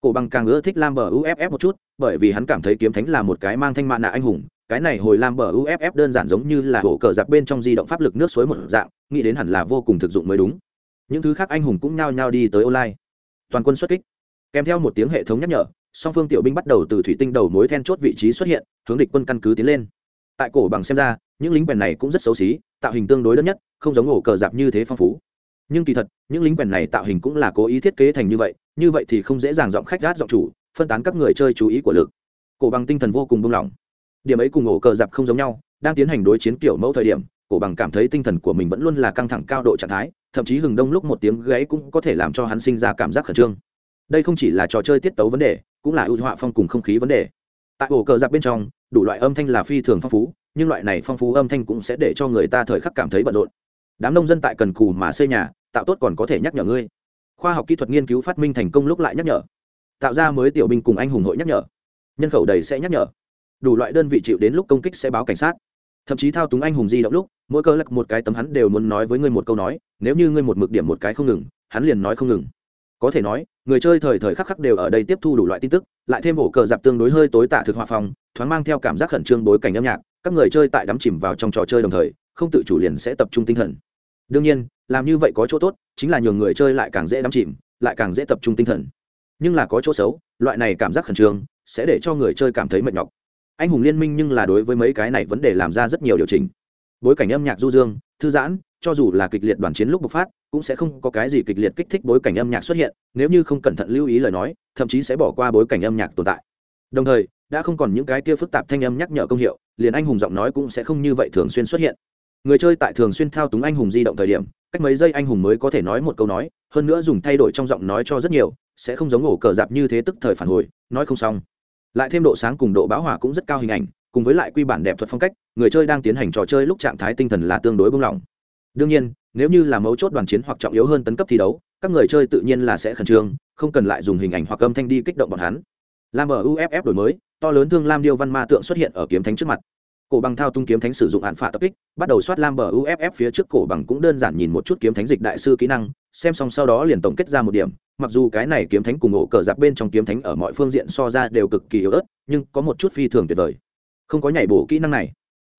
A: Cổ bằng càng ưa thích lam bờ uff một chút, bởi vì hắn cảm thấy kiếm thánh là một cái mang thanh mạ nạ anh hùng, cái này hồi lam bờ uff đơn giản giống như là hổ cờ giặc bên trong di động pháp lực nước suối một dạng, nghĩ đến hẳn là vô cùng thực dụng mới đúng những thứ khác anh hùng cũng nhao nhao đi tới online. Toàn quân xuất kích. Kèm theo một tiếng hệ thống nhắc nhở, song phương tiểu binh bắt đầu từ thủy tinh đầu mối then chốt vị trí xuất hiện, hướng địch quân căn cứ tiến lên. Tại cổ bằng xem ra, những lính quèn này cũng rất xấu xí, tạo hình tương đối đơn nhất, không giống ổ cờ dạp như thế phong phú. Nhưng kỳ thật, những lính quèn này tạo hình cũng là cố ý thiết kế thành như vậy như vậy thì không dễ dàng giọng khách gát giọng chủ, phân tán các người chơi chú ý của lực. Cổ bằng tinh thần vô cùng buông lỏng. Điểm ấy cùng ổ cờ dạp không giống nhau, đang tiến hành đối chiến kiểu mẫu thời điểm cổ bằng cảm thấy tinh thần của mình vẫn luôn là căng thẳng cao độ trạng thái, thậm chí hừng đông lúc một tiếng gáy cũng có thể làm cho hắn sinh ra cảm giác khẩn trương. Đây không chỉ là trò chơi tiết tấu vấn đề, cũng là ưu họa phong cùng không khí vấn đề. Tại ổ cờ giặc bên trong, đủ loại âm thanh là phi thường phong phú, nhưng loại này phong phú âm thanh cũng sẽ để cho người ta thời khắc cảm thấy bận rộn. Đám nông dân tại cần cù mà xây nhà, tạo tốt còn có thể nhắc nhở ngươi. Khoa học kỹ thuật nghiên cứu phát minh thành công lúc lại nhắc nhở. Tạo ra mới tiểu binh cùng anh hùng hội nhắc nhở. Nhân khẩu đầy sẽ nhắc nhở. Đủ loại đơn vị chịu đến lúc công kích sẽ báo cảnh sát. Thậm chí thao túng anh hùng di động lúc mỗi cơ lắc một cái tấm hắn đều muốn nói với ngươi một câu nói, nếu như ngươi một mực điểm một cái không ngừng, hắn liền nói không ngừng. Có thể nói, người chơi thời thời khắc khắc đều ở đây tiếp thu đủ loại tin tức, lại thêm bộ cờ dạp tương đối hơi tối tả thực hòa phòng thoáng mang theo cảm giác khẩn trương bối cảnh âm nhạc, các người chơi tại đắm chìm vào trong trò chơi đồng thời, không tự chủ liền sẽ tập trung tinh thần. Đương nhiên, làm như vậy có chỗ tốt, chính là nhường người chơi lại càng dễ đắm chìm, lại càng dễ tập trung tinh thần. Nhưng là có chỗ xấu, loại này cảm giác khẩn trương, sẽ để cho người chơi cảm thấy mệt nhọc. Anh hùng liên minh nhưng là đối với mấy cái này vấn đề làm ra rất nhiều điều chỉnh bối cảnh âm nhạc du dương, thư giãn, cho dù là kịch liệt đoàn chiến lúc bộc phát, cũng sẽ không có cái gì kịch liệt kích thích bối cảnh âm nhạc xuất hiện, nếu như không cẩn thận lưu ý lời nói, thậm chí sẽ bỏ qua bối cảnh âm nhạc tồn tại. Đồng thời, đã không còn những cái kia phức tạp thanh âm nhắc nhở công hiệu, liền anh hùng giọng nói cũng sẽ không như vậy thường xuyên xuất hiện. Người chơi tại thường xuyên thao túng anh hùng di động thời điểm, cách mấy giây anh hùng mới có thể nói một câu nói, hơn nữa dùng thay đổi trong giọng nói cho rất nhiều, sẽ không giống ổ cờ dạp như thế tức thời phản hồi, nói không xong. Lại thêm độ sáng cùng độ bão hỏa cũng rất cao hình ảnh cùng với lại quy bản đẹp thuật phong cách, người chơi đang tiến hành trò chơi lúc trạng thái tinh thần là tương đối bung lỏng. Đương nhiên, nếu như là mấu chốt đoàn chiến hoặc trọng yếu hơn tấn cấp thi đấu, các người chơi tự nhiên là sẽ khẩn trương, không cần lại dùng hình ảnh hoặc âm thanh đi kích động bọn hắn. Lam ở uff đổi mới, to lớn thương lam điêu văn ma tượng xuất hiện ở kiếm thánh trước mặt. Cổ bằng thao tung kiếm thánh sử dụng hạn phả tập kích, bắt đầu soát lam bờ uff phía trước cổ bằng cũng đơn giản nhìn một chút kiếm thánh dịch đại sư kỹ năng, xem xong sau đó liền tổng kết ra một điểm. Mặc dù cái này kiếm thánh cùng ổ cờ giặc bên trong kiếm thánh ở mọi phương diện so ra đều cực kỳ yếu ớt, nhưng có một chút phi thường tuyệt vời không có nhảy bổ kỹ năng này.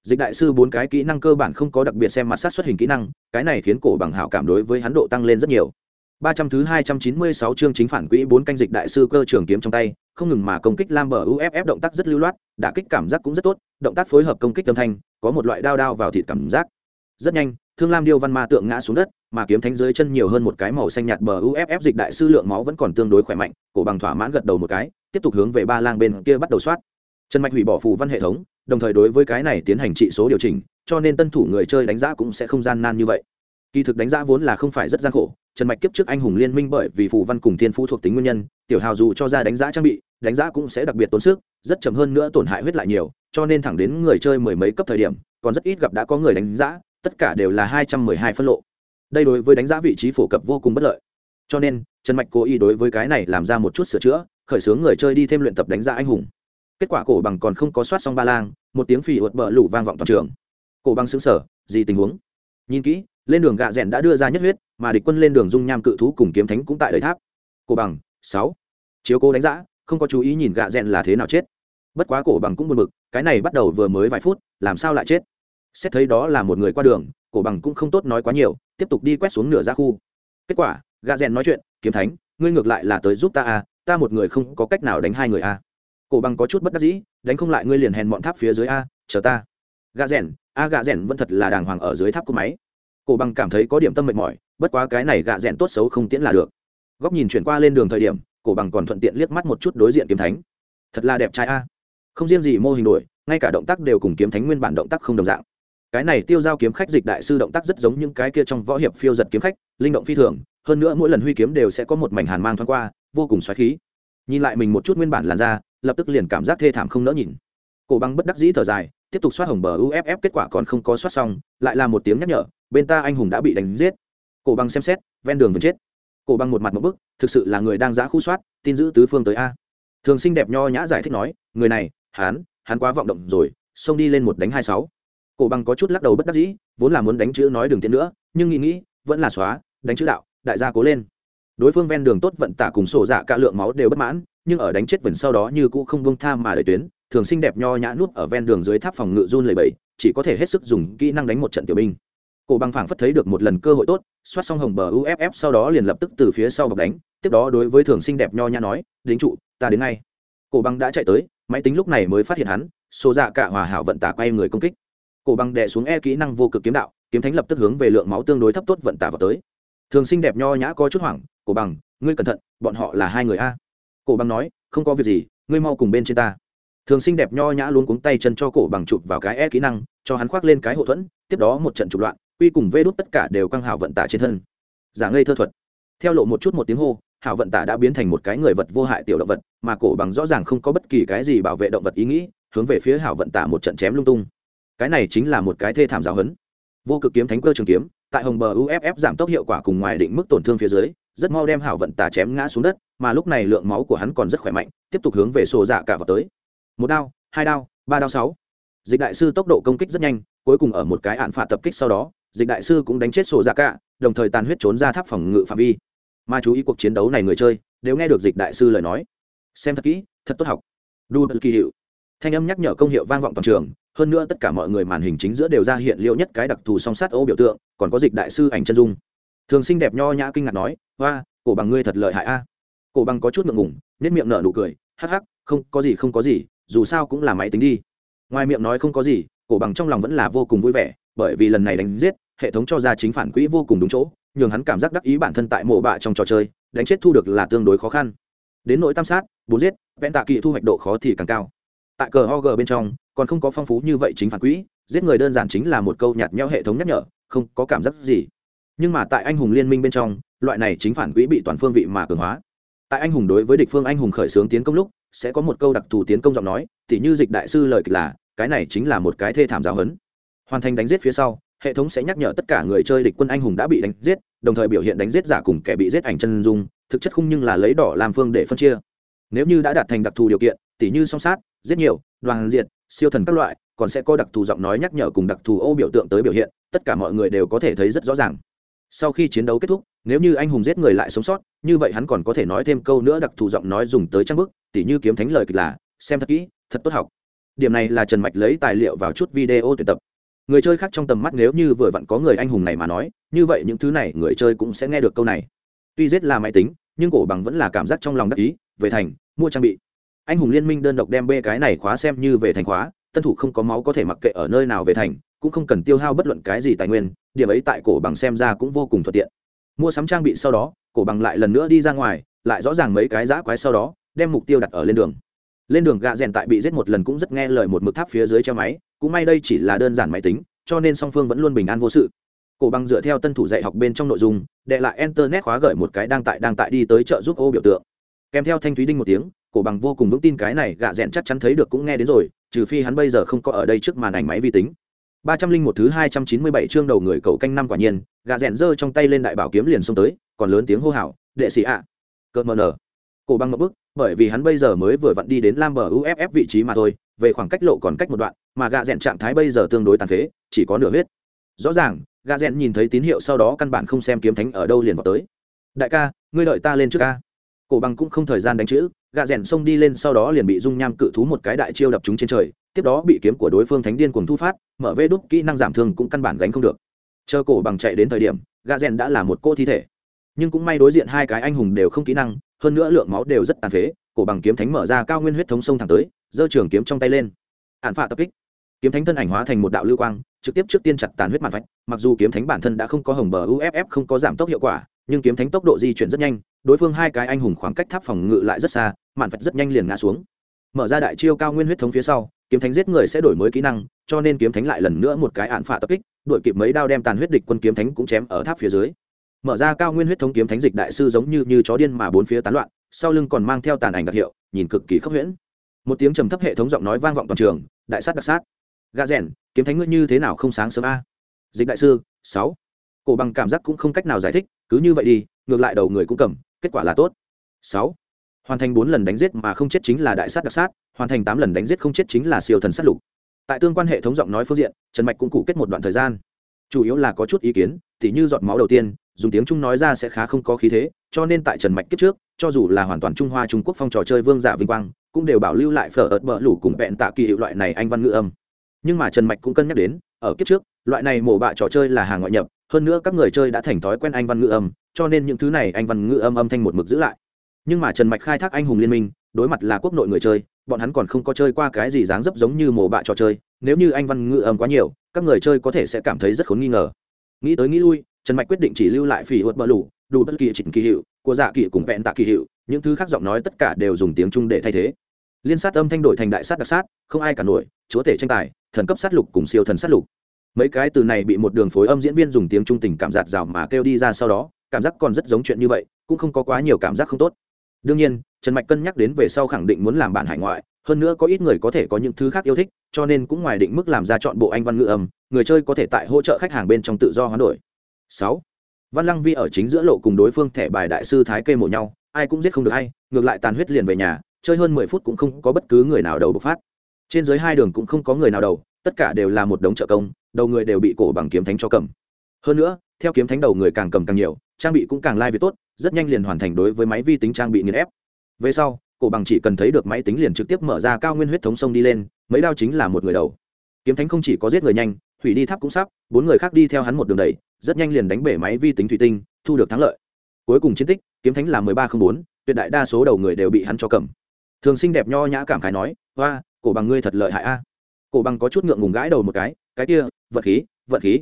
A: Dịch đại sư bốn cái kỹ năng cơ bản không có đặc biệt xem mặt sát xuất hình kỹ năng, cái này khiến cổ bằng hảo cảm đối với hắn độ tăng lên rất nhiều. Ba trăm thứ hai trăm chín mươi sáu chương chính phản quỹ bốn canh dịch đại sư cơ trường kiếm trong tay, không ngừng mà công kích lam bờ uff động tác rất lưu loát, đả kích cảm giác cũng rất tốt, động tác phối hợp công kích âm thanh, có một loại đao đao vào thịt cảm giác. Rất nhanh, thương lam điêu văn ma tượng ngã xuống đất, mà kiếm thánh dưới chân nhiều hơn một cái màu xanh nhạt bờ uff dịch đại sư lượng máu vẫn còn tương đối khỏe mạnh, cổ bằng thỏa mãn gật đầu một cái, tiếp tục hướng về ba lang bên kia bắt đầu soát trần mạch hủy bỏ phù văn hệ thống, đồng thời đối với cái này tiến hành trị số điều chỉnh, cho nên tân thủ người chơi đánh giá cũng sẽ không gian nan như vậy. Kỳ thực đánh giá vốn là không phải rất gian khổ, trần mạch kiếp trước anh hùng liên minh bởi vì phù văn cùng thiên phú thuộc tính nguyên nhân, tiểu hào dù cho ra đánh giá trang bị, đánh giá cũng sẽ đặc biệt tốn sức, rất chậm hơn nữa tổn hại huyết lại nhiều, cho nên thẳng đến người chơi mười mấy cấp thời điểm, còn rất ít gặp đã có người đánh giá, tất cả đều là hai trăm mười hai phân lộ. Đây đối với đánh giá vị trí phổ cập vô cùng bất lợi. Cho nên, trần mạch cố ý đối với cái này làm ra một chút sửa chữa, khởi xướng người chơi đi thêm luyện tập đánh giá anh hùng kết quả cổ bằng còn không có soát xong ba lang, một tiếng phì uột bờ lủ vang vọng toàn trường. Cổ bằng xứng sở gì tình huống? Nhìn kỹ, lên đường gạ rẽn đã đưa ra nhất huyết, mà địch quân lên đường dung nham cự thú cùng kiếm thánh cũng tại đời tháp. Cổ bằng, sáu. Chiếu cố đánh giá không có chú ý nhìn gạ rẽn là thế nào chết. Bất quá cổ bằng cũng buồn bực, cái này bắt đầu vừa mới vài phút, làm sao lại chết? Xét thấy đó là một người qua đường, cổ bằng cũng không tốt nói quá nhiều, tiếp tục đi quét xuống nửa ra khu. Kết quả, gạ rẽn nói chuyện, kiếm thánh, ngươi ngược lại là tới giúp ta à ta một người không có cách nào đánh hai người à cổ bằng có chút bất đắc dĩ, đánh không lại ngươi liền hèn bọn tháp phía dưới a, chờ ta. Gà rèn, a gà rèn vẫn thật là đàng hoàng ở dưới tháp của máy. Cổ bằng cảm thấy có điểm tâm mệt mỏi, bất quá cái này gạ rẽn tốt xấu không tiễn là được. Góc nhìn chuyển qua lên đường thời điểm, cổ bằng còn thuận tiện liếc mắt một chút đối diện kiếm thánh. Thật là đẹp trai a. Không riêng gì mô hình đổi ngay cả động tác đều cùng kiếm thánh nguyên bản động tác không đồng dạng. Cái này tiêu giao kiếm khách dịch đại sư động tác rất giống những cái kia trong võ hiệp phiêu giật kiếm khách, linh động phi thường, hơn nữa mỗi lần huy kiếm đều sẽ có một mảnh hàn mang thoáng qua, vô cùng xoáy khí. Nhìn lại mình một chút nguyên bản làn ra lập tức liền cảm giác thê thảm không nỡ nhìn. Cổ băng bất đắc dĩ thở dài, tiếp tục soát hồng bờ uff kết quả còn không có soát xong, lại là một tiếng nhắc nhở, bên ta anh hùng đã bị đánh giết. Cổ băng xem xét, ven đường vẫn chết. Cổ băng một mặt một bức, thực sự là người đang giã khu soát tin giữ tứ phương tới a. Thường xinh đẹp nho nhã giải thích nói, người này hán hán quá vọng động rồi, xông đi lên một đánh hai sáu. Cổ băng có chút lắc đầu bất đắc dĩ, vốn là muốn đánh chữ nói đường tiến nữa, nhưng nghĩ nghĩ, vẫn là xóa, đánh chữ đạo, đại gia cố lên. Đối phương ven đường tốt vận tả cùng sổ dạ cả lượng máu đều bất mãn nhưng ở đánh chết vần sau đó như cũ không bông tham mà đợi tuyến, thường xinh đẹp nho nhã nút ở ven đường dưới tháp phòng ngự run lầy bẫy chỉ có thể hết sức dùng kỹ năng đánh một trận tiểu binh. Cổ bằng phảng phất thấy được một lần cơ hội tốt, xoát xong hồng bờ uff sau đó liền lập tức từ phía sau bọc đánh, tiếp đó đối với thường xinh đẹp nho nhã nói, đính trụ, ta đến ngay. Cổ bằng đã chạy tới, máy tính lúc này mới phát hiện hắn, số dạ cả hòa hảo vận tả quay người công kích. Cổ bằng đè xuống e kỹ năng vô cực kiếm đạo, kiếm thánh lập tức hướng về lượng máu tương đối thấp tốt vận tả vào tới. Thường xinh đẹp nho nhã có chút hoảng, cổ bằng ngươi cẩn thận, bọn họ là hai người a cổ bằng nói, không có việc gì, ngươi mau cùng bên trên ta. Thường xinh đẹp nho nhã luôn cuống tay chân cho cổ bằng chụp vào cái e kỹ năng, cho hắn khoác lên cái hậu thuẫn, tiếp đó một trận chụp loạn, quy cùng vê đốt tất cả đều căng hảo vận tả trên thân. Giả ngây thơ thuật. Theo lộ một chút một tiếng hô hảo vận tả đã biến thành một cái người vật vô hại tiểu động vật, mà cổ bằng rõ ràng không có bất kỳ cái gì bảo vệ động vật ý nghĩ, hướng về phía hảo vận tả một trận chém lung tung. Cái này chính là một cái thê thảm giáo hấn vô cực kiếm thánh cơ trường kiếm, tại hồng bờ uff giảm tốc hiệu quả cùng ngoài định mức tổn thương phía dưới, rất mau đem hảo vận tả chém ngã xuống đất mà lúc này lượng máu của hắn còn rất khỏe mạnh, tiếp tục hướng về sổ dạ cả vào tới. Một đao, hai đao, ba đao sáu. Dịch đại sư tốc độ công kích rất nhanh, cuối cùng ở một cái ạn phạ tập kích sau đó, dịch đại sư cũng đánh chết sổ dạ cả, đồng thời tàn huyết trốn ra tháp phòng ngự phạm vi. Mà chú ý cuộc chiến đấu này người chơi, đều nghe được dịch đại sư lời nói. Xem thật kỹ, thật tốt học. Đu kỳ hiệu. Thanh âm nhắc nhở công hiệu vang vọng toàn trường, hơn nữa tất cả mọi người màn hình chính giữa đều ra hiện liệu nhất cái đặc thù song sát ô biểu tượng, còn có dịch đại sư ảnh chân dung. Thường xinh đẹp nho nhã kinh ngạc nói hoa cổ bằng ngươi thật lợi hại a cổ bằng có chút ngượng ngủng nết miệng nở nụ cười, hắc hắc, không, có gì, không có gì, dù sao cũng là máy tính đi. Ngoài miệng nói không có gì, cổ bằng trong lòng vẫn là vô cùng vui vẻ, bởi vì lần này đánh giết, hệ thống cho ra chính phản quỹ vô cùng đúng chỗ, nhường hắn cảm giác đắc ý bản thân tại mộ bạ trong trò chơi, đánh chết thu được là tương đối khó khăn. Đến nỗi tam sát, bốn giết vẹn tạ kỵ thu hoạch độ khó thì càng cao. Tại cờ ho g bên trong, còn không có phong phú như vậy chính phản quỹ, giết người đơn giản chính là một câu nhạt nhẽo hệ thống nhắc nhở, không có cảm giác gì. Nhưng mà tại anh hùng liên minh bên trong, loại này chính phản quỹ bị toàn phương vị mà cường hóa tại anh hùng đối với địch phương anh hùng khởi xướng tiến công lúc, sẽ có một câu đặc thù tiến công giọng nói, tỉ như dịch đại sư lời kịch là, cái này chính là một cái thê thảm giáo hấn hoàn thành đánh giết phía sau, hệ thống sẽ nhắc nhở tất cả người chơi địch quân anh hùng đã bị đánh giết, đồng thời biểu hiện đánh giết giả cùng kẻ bị giết ảnh chân dung, thực chất không nhưng là lấy đỏ làm phương để phân chia. Nếu như đã đạt thành đặc thù điều kiện, tỉ như song sát, giết nhiều, đoàn diệt, siêu thần các loại, còn sẽ có đặc thù giọng nói nhắc nhở cùng đặc thù ô biểu tượng tới biểu hiện, tất cả mọi người đều có thể thấy rất rõ ràng. Sau khi chiến đấu kết thúc, nếu như anh hùng giết người lại sống sót như vậy hắn còn có thể nói thêm câu nữa đặc thù giọng nói dùng tới trang bức, tỉ như kiếm thánh lời kịch là, xem thật kỹ, thật tốt học. Điểm này là trần mạch lấy tài liệu vào chút video tuyển tập. Người chơi khác trong tầm mắt nếu như vừa vặn có người anh hùng này mà nói, như vậy những thứ này người chơi cũng sẽ nghe được câu này. Tuy giết là máy tính, nhưng cổ bằng vẫn là cảm giác trong lòng đắc ý, về thành, mua trang bị. Anh hùng liên minh đơn độc đem bê cái này khóa xem như về thành khóa, tân thủ không có máu có thể mặc kệ ở nơi nào về thành, cũng không cần tiêu hao bất luận cái gì tài nguyên, điểm ấy tại cổ bằng xem ra cũng vô cùng thuận tiện. Mua sắm trang bị sau đó cổ bằng lại lần nữa đi ra ngoài, lại rõ ràng mấy cái giã quái sau đó, đem mục tiêu đặt ở lên đường. Lên đường gạ rèn tại bị giết một lần cũng rất nghe lời một mực tháp phía dưới treo máy, cũng may đây chỉ là đơn giản máy tính, cho nên song phương vẫn luôn bình an vô sự. Cổ bằng dựa theo tân thủ dạy học bên trong nội dung đệ lại internet khóa gợi một cái đang tại đang tại đi tới chợ giúp ô biểu tượng. Kèm theo thanh thúy đinh một tiếng, cổ bằng vô cùng vững tin cái này gạ rẽn chắc chắn thấy được cũng nghe đến rồi, trừ phi hắn bây giờ không có ở đây trước màn ảnh máy vi tính. Ba trăm linh một thứ hai trăm chín mươi bảy chương đầu người cầu canh năm quả nhiên, gạ rẽn giơ trong tay lên đại bảo kiếm liền xông tới còn lớn tiếng hô hào, đệ sĩ ạ! À. cợt mờ nở. Cổ băng ngập bước, bởi vì hắn bây giờ mới vừa vặn đi đến lam bờ uff vị trí mà thôi, về khoảng cách lộ còn cách một đoạn, mà gạ rẽn trạng thái bây giờ tương đối tàn phế, chỉ có nửa huyết. Rõ ràng, gạ rẽn nhìn thấy tín hiệu sau đó căn bản không xem kiếm thánh ở đâu liền vào tới. Đại ca, ngươi đợi ta lên trước ca. Cổ bằng cũng không thời gian đánh chữ, gạ rẽn xông đi lên sau đó liền bị dung nham cự thú một cái đại chiêu đập chúng trên trời, tiếp đó bị kiếm của đối phương thánh điên cùng thu phát, mở vê đúc, kỹ năng giảm thương cũng căn bản gánh không được. Chờ cổ bằng chạy đến thời điểm, gạ rẽn đã là một cô thi thể nhưng cũng may đối diện hai cái anh hùng đều không kỹ năng, hơn nữa lượng máu đều rất tàn phế, cổ bằng kiếm thánh mở ra cao nguyên huyết thống sông thẳng tới, giơ trường kiếm trong tay lên. Hạn phạ tập kích. Kiếm thánh thân ảnh hóa thành một đạo lưu quang, trực tiếp trước tiên chặt tàn huyết mặt vạch mặc dù kiếm thánh bản thân đã không có hồng bờ uff không có giảm tốc hiệu quả, nhưng kiếm thánh tốc độ di chuyển rất nhanh, đối phương hai cái anh hùng khoảng cách tháp phòng ngự lại rất xa, mạn vạch rất nhanh liền ngã xuống. Mở ra đại chiêu cao nguyên huyết thống phía sau, kiếm thánh giết người sẽ đổi mới kỹ năng, cho nên kiếm thánh lại lần nữa một cái ạn phạ tập kích đội kịp mấy đao đem tàn huyết địch quân kiếm thánh cũng chém ở tháp phía dưới mở ra cao nguyên huyết thống kiếm thánh dịch đại sư giống như như chó điên mà bốn phía tán loạn, sau lưng còn mang theo tàn ảnh đặc hiệu, nhìn cực kỳ khốc huyễn. Một tiếng trầm thấp hệ thống giọng nói vang vọng toàn trường, đại sát đặc sát. Gà rèn, kiếm thánh ngươi như thế nào không sáng sớm a? Dịch đại sư, sáu. Cổ bằng cảm giác cũng không cách nào giải thích, cứ như vậy đi, ngược lại đầu người cũng cầm, kết quả là tốt. Sáu. Hoàn thành bốn lần đánh giết mà không chết chính là đại sát đặc sát, hoàn thành tám lần đánh giết không chết chính là siêu thần sát lục. Tại tương quan hệ thống giọng nói phương diện, trần mạch cũng cụ kết một đoạn thời gian. Chủ yếu là có chút ý kiến t như giọt máu đầu tiên dùng tiếng trung nói ra sẽ khá không có khí thế, cho nên tại trần mạch kiếp trước, cho dù là hoàn toàn trung hoa trung quốc phong trò chơi vương giả vinh quang, cũng đều bảo lưu lại phở ớt bỡ lủ cùng vẹn tạ kỳ hiệu loại này anh văn ngữ âm. Nhưng mà trần mạch cũng cân nhắc đến, ở kiếp trước, loại này mổ bạ trò chơi là hàng ngoại nhập, hơn nữa các người chơi đã thành thói quen anh văn ngữ âm, cho nên những thứ này anh văn ngữ âm âm thanh một mực giữ lại. Nhưng mà trần mạch khai thác anh hùng liên minh, đối mặt là quốc nội người chơi, bọn hắn còn không có chơi qua cái gì dáng dấp giống như mổ bạ trò chơi, nếu như anh văn ngữ âm quá nhiều, các người chơi có thể sẽ cảm thấy rất khốn nghi ngờ. Nghĩ tới nghĩ lui trần mạch quyết định chỉ lưu lại phỉ hụt bờ lủ đủ bất kỳ chỉnh kỳ hiệu, của dạ kỳ cùng vẹn tạ kỳ hiệu, những thứ khác giọng nói tất cả đều dùng tiếng trung để thay thế. Liên sát âm thanh đổi thành đại sát đặc sát, không ai cả nổi, chúa tể tranh tài, thần cấp sát lục cùng siêu thần sát lục. Mấy cái từ này bị một đường phối âm diễn viên dùng tiếng trung tình cảm giạt rào mà kêu đi ra sau đó, cảm giác còn rất giống chuyện như vậy, cũng không có quá nhiều cảm giác không tốt. Đương nhiên, trần mạch cân nhắc đến về sau khẳng định muốn làm bản hải ngoại, hơn nữa có ít người có thể có những thứ khác yêu thích, cho nên cũng ngoài định mức làm ra chọn bộ anh văn ngữ âm, người chơi có thể tại hỗ trợ khách hàng bên trong tự do hoán đổi sáu. Văn lăng vi ở chính giữa lộ cùng đối phương thẻ bài đại sư thái kê mổ nhau, ai cũng giết không được hay, ngược lại tàn huyết liền về nhà, chơi hơn mười phút cũng không có bất cứ người nào đầu bộc phát. Trên dưới hai đường cũng không có người nào đầu, tất cả đều là một đống trợ công, đầu người đều bị cổ bằng kiếm thánh cho cầm. Hơn nữa, theo kiếm thánh đầu người càng cầm càng nhiều, trang bị cũng càng lai việc tốt, rất nhanh liền hoàn thành đối với máy vi tính trang bị nghiền ép. Về sau, cổ bằng chỉ cần thấy được máy tính liền trực tiếp mở ra cao nguyên huyết thống sông đi lên, mấy đao chính là một người đầu. Kiếm thánh không chỉ có giết người nhanh hủy đi tháp cũng sắp, bốn người khác đi theo hắn một đường đầy rất nhanh liền đánh bể máy vi tính thủy tinh, thu được thắng lợi. Cuối cùng chiến tích, kiếm thánh là mười ba không bốn, tuyệt đại đa số đầu người đều bị hắn cho cầm. Thường xinh đẹp nho nhã cảm khái nói hoa cổ bằng ngươi thật lợi hại a. Cổ bằng có chút ngượng ngùng gãi đầu một cái cái kia, vật khí vật khí.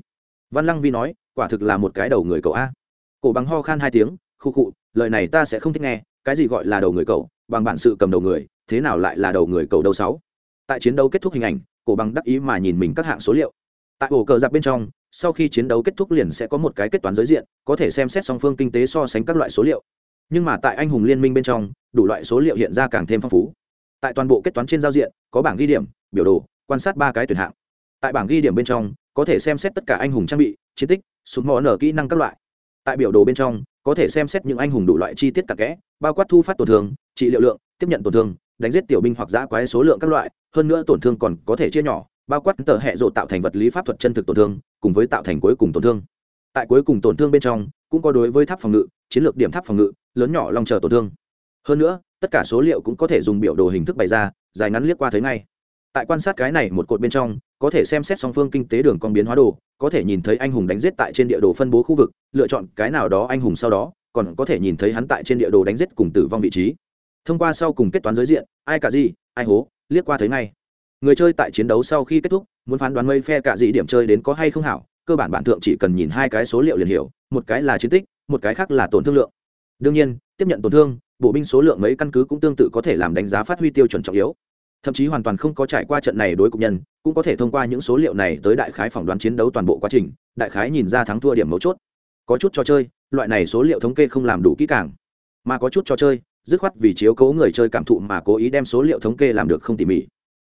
A: Văn lăng vi nói, quả thực là một cái đầu người cậu a. Cổ bằng ho khan hai tiếng, khu khụ lời này ta sẽ không thích nghe, cái gì gọi là đầu người cậu, bằng bản sự cầm đầu người, thế nào lại là đầu người cậu đâu sáu? Tại chiến đấu kết thúc hình ảnh, cổ bằng đắc ý mà nhìn mình các hạng số liệu tại ổ cờ giặc bên trong, sau khi chiến đấu kết thúc liền sẽ có một cái kết toán giới diện, có thể xem xét song phương kinh tế so sánh các loại số liệu. Nhưng mà tại anh hùng liên minh bên trong, đủ loại số liệu hiện ra càng thêm phong phú. Tại toàn bộ kết toán trên giao diện, có bảng ghi điểm, biểu đồ, quan sát ba cái tuyển hạng. Tại bảng ghi điểm bên trong, có thể xem xét tất cả anh hùng trang bị, chiến tích, súng mò nở kỹ năng các loại. Tại biểu đồ bên trong, có thể xem xét những anh hùng đủ loại chi tiết cặn kẽ, bao quát thu phát tổn thương, trị liệu lượng, tiếp nhận tổn thương, đánh giết tiểu binh hoặc giã quái số lượng các loại, hơn nữa tổn thương còn có thể chia nhỏ bao quát tờ hệ rộ tạo thành vật lý pháp thuật chân thực tổn thương, cùng với tạo thành cuối cùng tổn thương. Tại cuối cùng tổn thương bên trong, cũng có đối với tháp phòng ngự, chiến lược điểm tháp phòng ngự, lớn nhỏ long chờ tổn thương. Hơn nữa, tất cả số liệu cũng có thể dùng biểu đồ hình thức bày ra, dài ngắn liếc qua thấy ngay. Tại quan sát cái này một cột bên trong, có thể xem xét song phương kinh tế đường con biến hóa đồ, có thể nhìn thấy anh hùng đánh giết tại trên địa đồ phân bố khu vực, lựa chọn cái nào đó anh hùng sau đó, còn có thể nhìn thấy hắn tại trên địa đồ đánh giết cùng tử vong vị trí. Thông qua sau cùng kết toán giới diện, ai cả gì, ai hố, liếc qua thấy ngay người chơi tại chiến đấu sau khi kết thúc, muốn phán đoán mây phe cả gì điểm chơi đến có hay không hảo, cơ bản bản thượng chỉ cần nhìn hai cái số liệu liền hiểu, một cái là chiến tích, một cái khác là tổn thương lượng. Đương nhiên, tiếp nhận tổn thương, bộ binh số lượng mấy căn cứ cũng tương tự có thể làm đánh giá phát huy tiêu chuẩn trọng yếu. Thậm chí hoàn toàn không có trải qua trận này đối cục nhân, cũng có thể thông qua những số liệu này tới đại khái phỏng đoán chiến đấu toàn bộ quá trình, đại khái nhìn ra thắng thua điểm mấu chốt. Có chút trò chơi, loại này số liệu thống kê không làm đủ kỹ càng. Mà có chút trò chơi, dứt khoát vì chiếu cố người chơi cảm thụ mà cố ý đem số liệu thống kê làm được không tỉ mỉ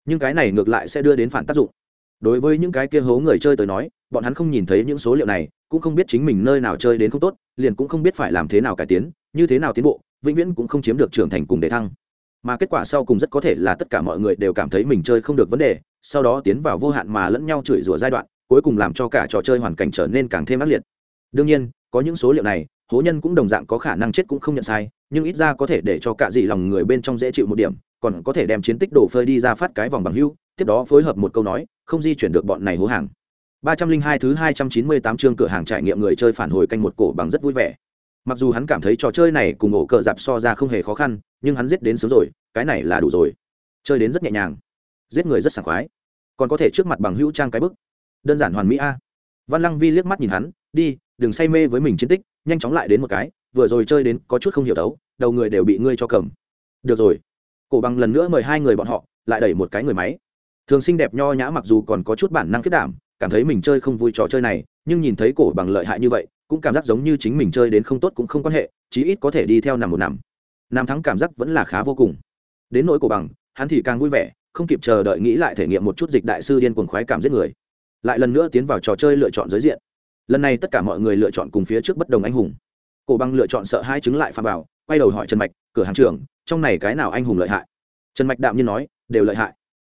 A: nhưng cái này ngược lại sẽ đưa đến phản tác dụng. Đối với những cái kia hố người chơi tới nói, bọn hắn không nhìn thấy những số liệu này, cũng không biết chính mình nơi nào chơi đến không tốt, liền cũng không biết phải làm thế nào cải tiến, như thế nào tiến bộ, vĩnh viễn cũng không chiếm được trưởng thành cùng để thăng. Mà kết quả sau cùng rất có thể là tất cả mọi người đều cảm thấy mình chơi không được vấn đề, sau đó tiến vào vô hạn mà lẫn nhau chửi rủa giai đoạn, cuối cùng làm cho cả trò chơi hoàn cảnh trở nên càng thêm ác liệt. Đương nhiên, có những số liệu này hố nhân cũng đồng dạng có khả năng chết cũng không nhận sai, nhưng ít ra có thể để cho cả dị lòng người bên trong dễ chịu một điểm, còn có thể đem chiến tích đổ phơi đi ra phát cái vòng bằng hưu, tiếp đó phối hợp một câu nói, không di chuyển được bọn này hố hàng. Ba trăm linh hai thứ hai trăm chín mươi tám chương cửa hàng trải nghiệm người chơi phản hồi canh một cổ bằng rất vui vẻ. Mặc dù hắn cảm thấy trò chơi này cùng ổ cờ dạp so ra không hề khó khăn, nhưng hắn giết đến sớm rồi, cái này là đủ rồi. Chơi đến rất nhẹ nhàng. Giết người rất sảng khoái. Còn có thể trước mặt bằng hữu trang cái bức. Đơn giản hoàn mỹ a. Văn lăng vi liếc mắt nhìn hắn, đi, đừng say mê với mình chiến tích nhanh chóng lại đến một cái, vừa rồi chơi đến có chút không hiểu đấu, đầu người đều bị ngươi cho cầm. Được rồi. Cổ bằng lần nữa mời hai người bọn họ, lại đẩy một cái người máy. Thường xinh đẹp nho nhã mặc dù còn có chút bản năng kết đảm, cảm thấy mình chơi không vui trò chơi này, nhưng nhìn thấy cổ bằng lợi hại như vậy, cũng cảm giác giống như chính mình chơi đến không tốt cũng không quan hệ, chí ít có thể đi theo nằm một nằm. Nam thắng cảm giác vẫn là khá vô cùng. Đến nỗi cổ bằng hắn thì càng vui vẻ, không kịp chờ đợi nghĩ lại thể nghiệm một chút dịch đại sư điên cuồng khoái cảm giết người. Lại lần nữa tiến vào trò chơi lựa chọn giới diện lần này tất cả mọi người lựa chọn cùng phía trước bất đồng anh hùng. Cổ băng lựa chọn sợ hai chứng lại phạm bảo quay đầu hỏi trần mạch, cửa hàng trưởng, trong này cái nào anh hùng lợi hại? Trần mạch đạm nhiên nói, đều lợi hại.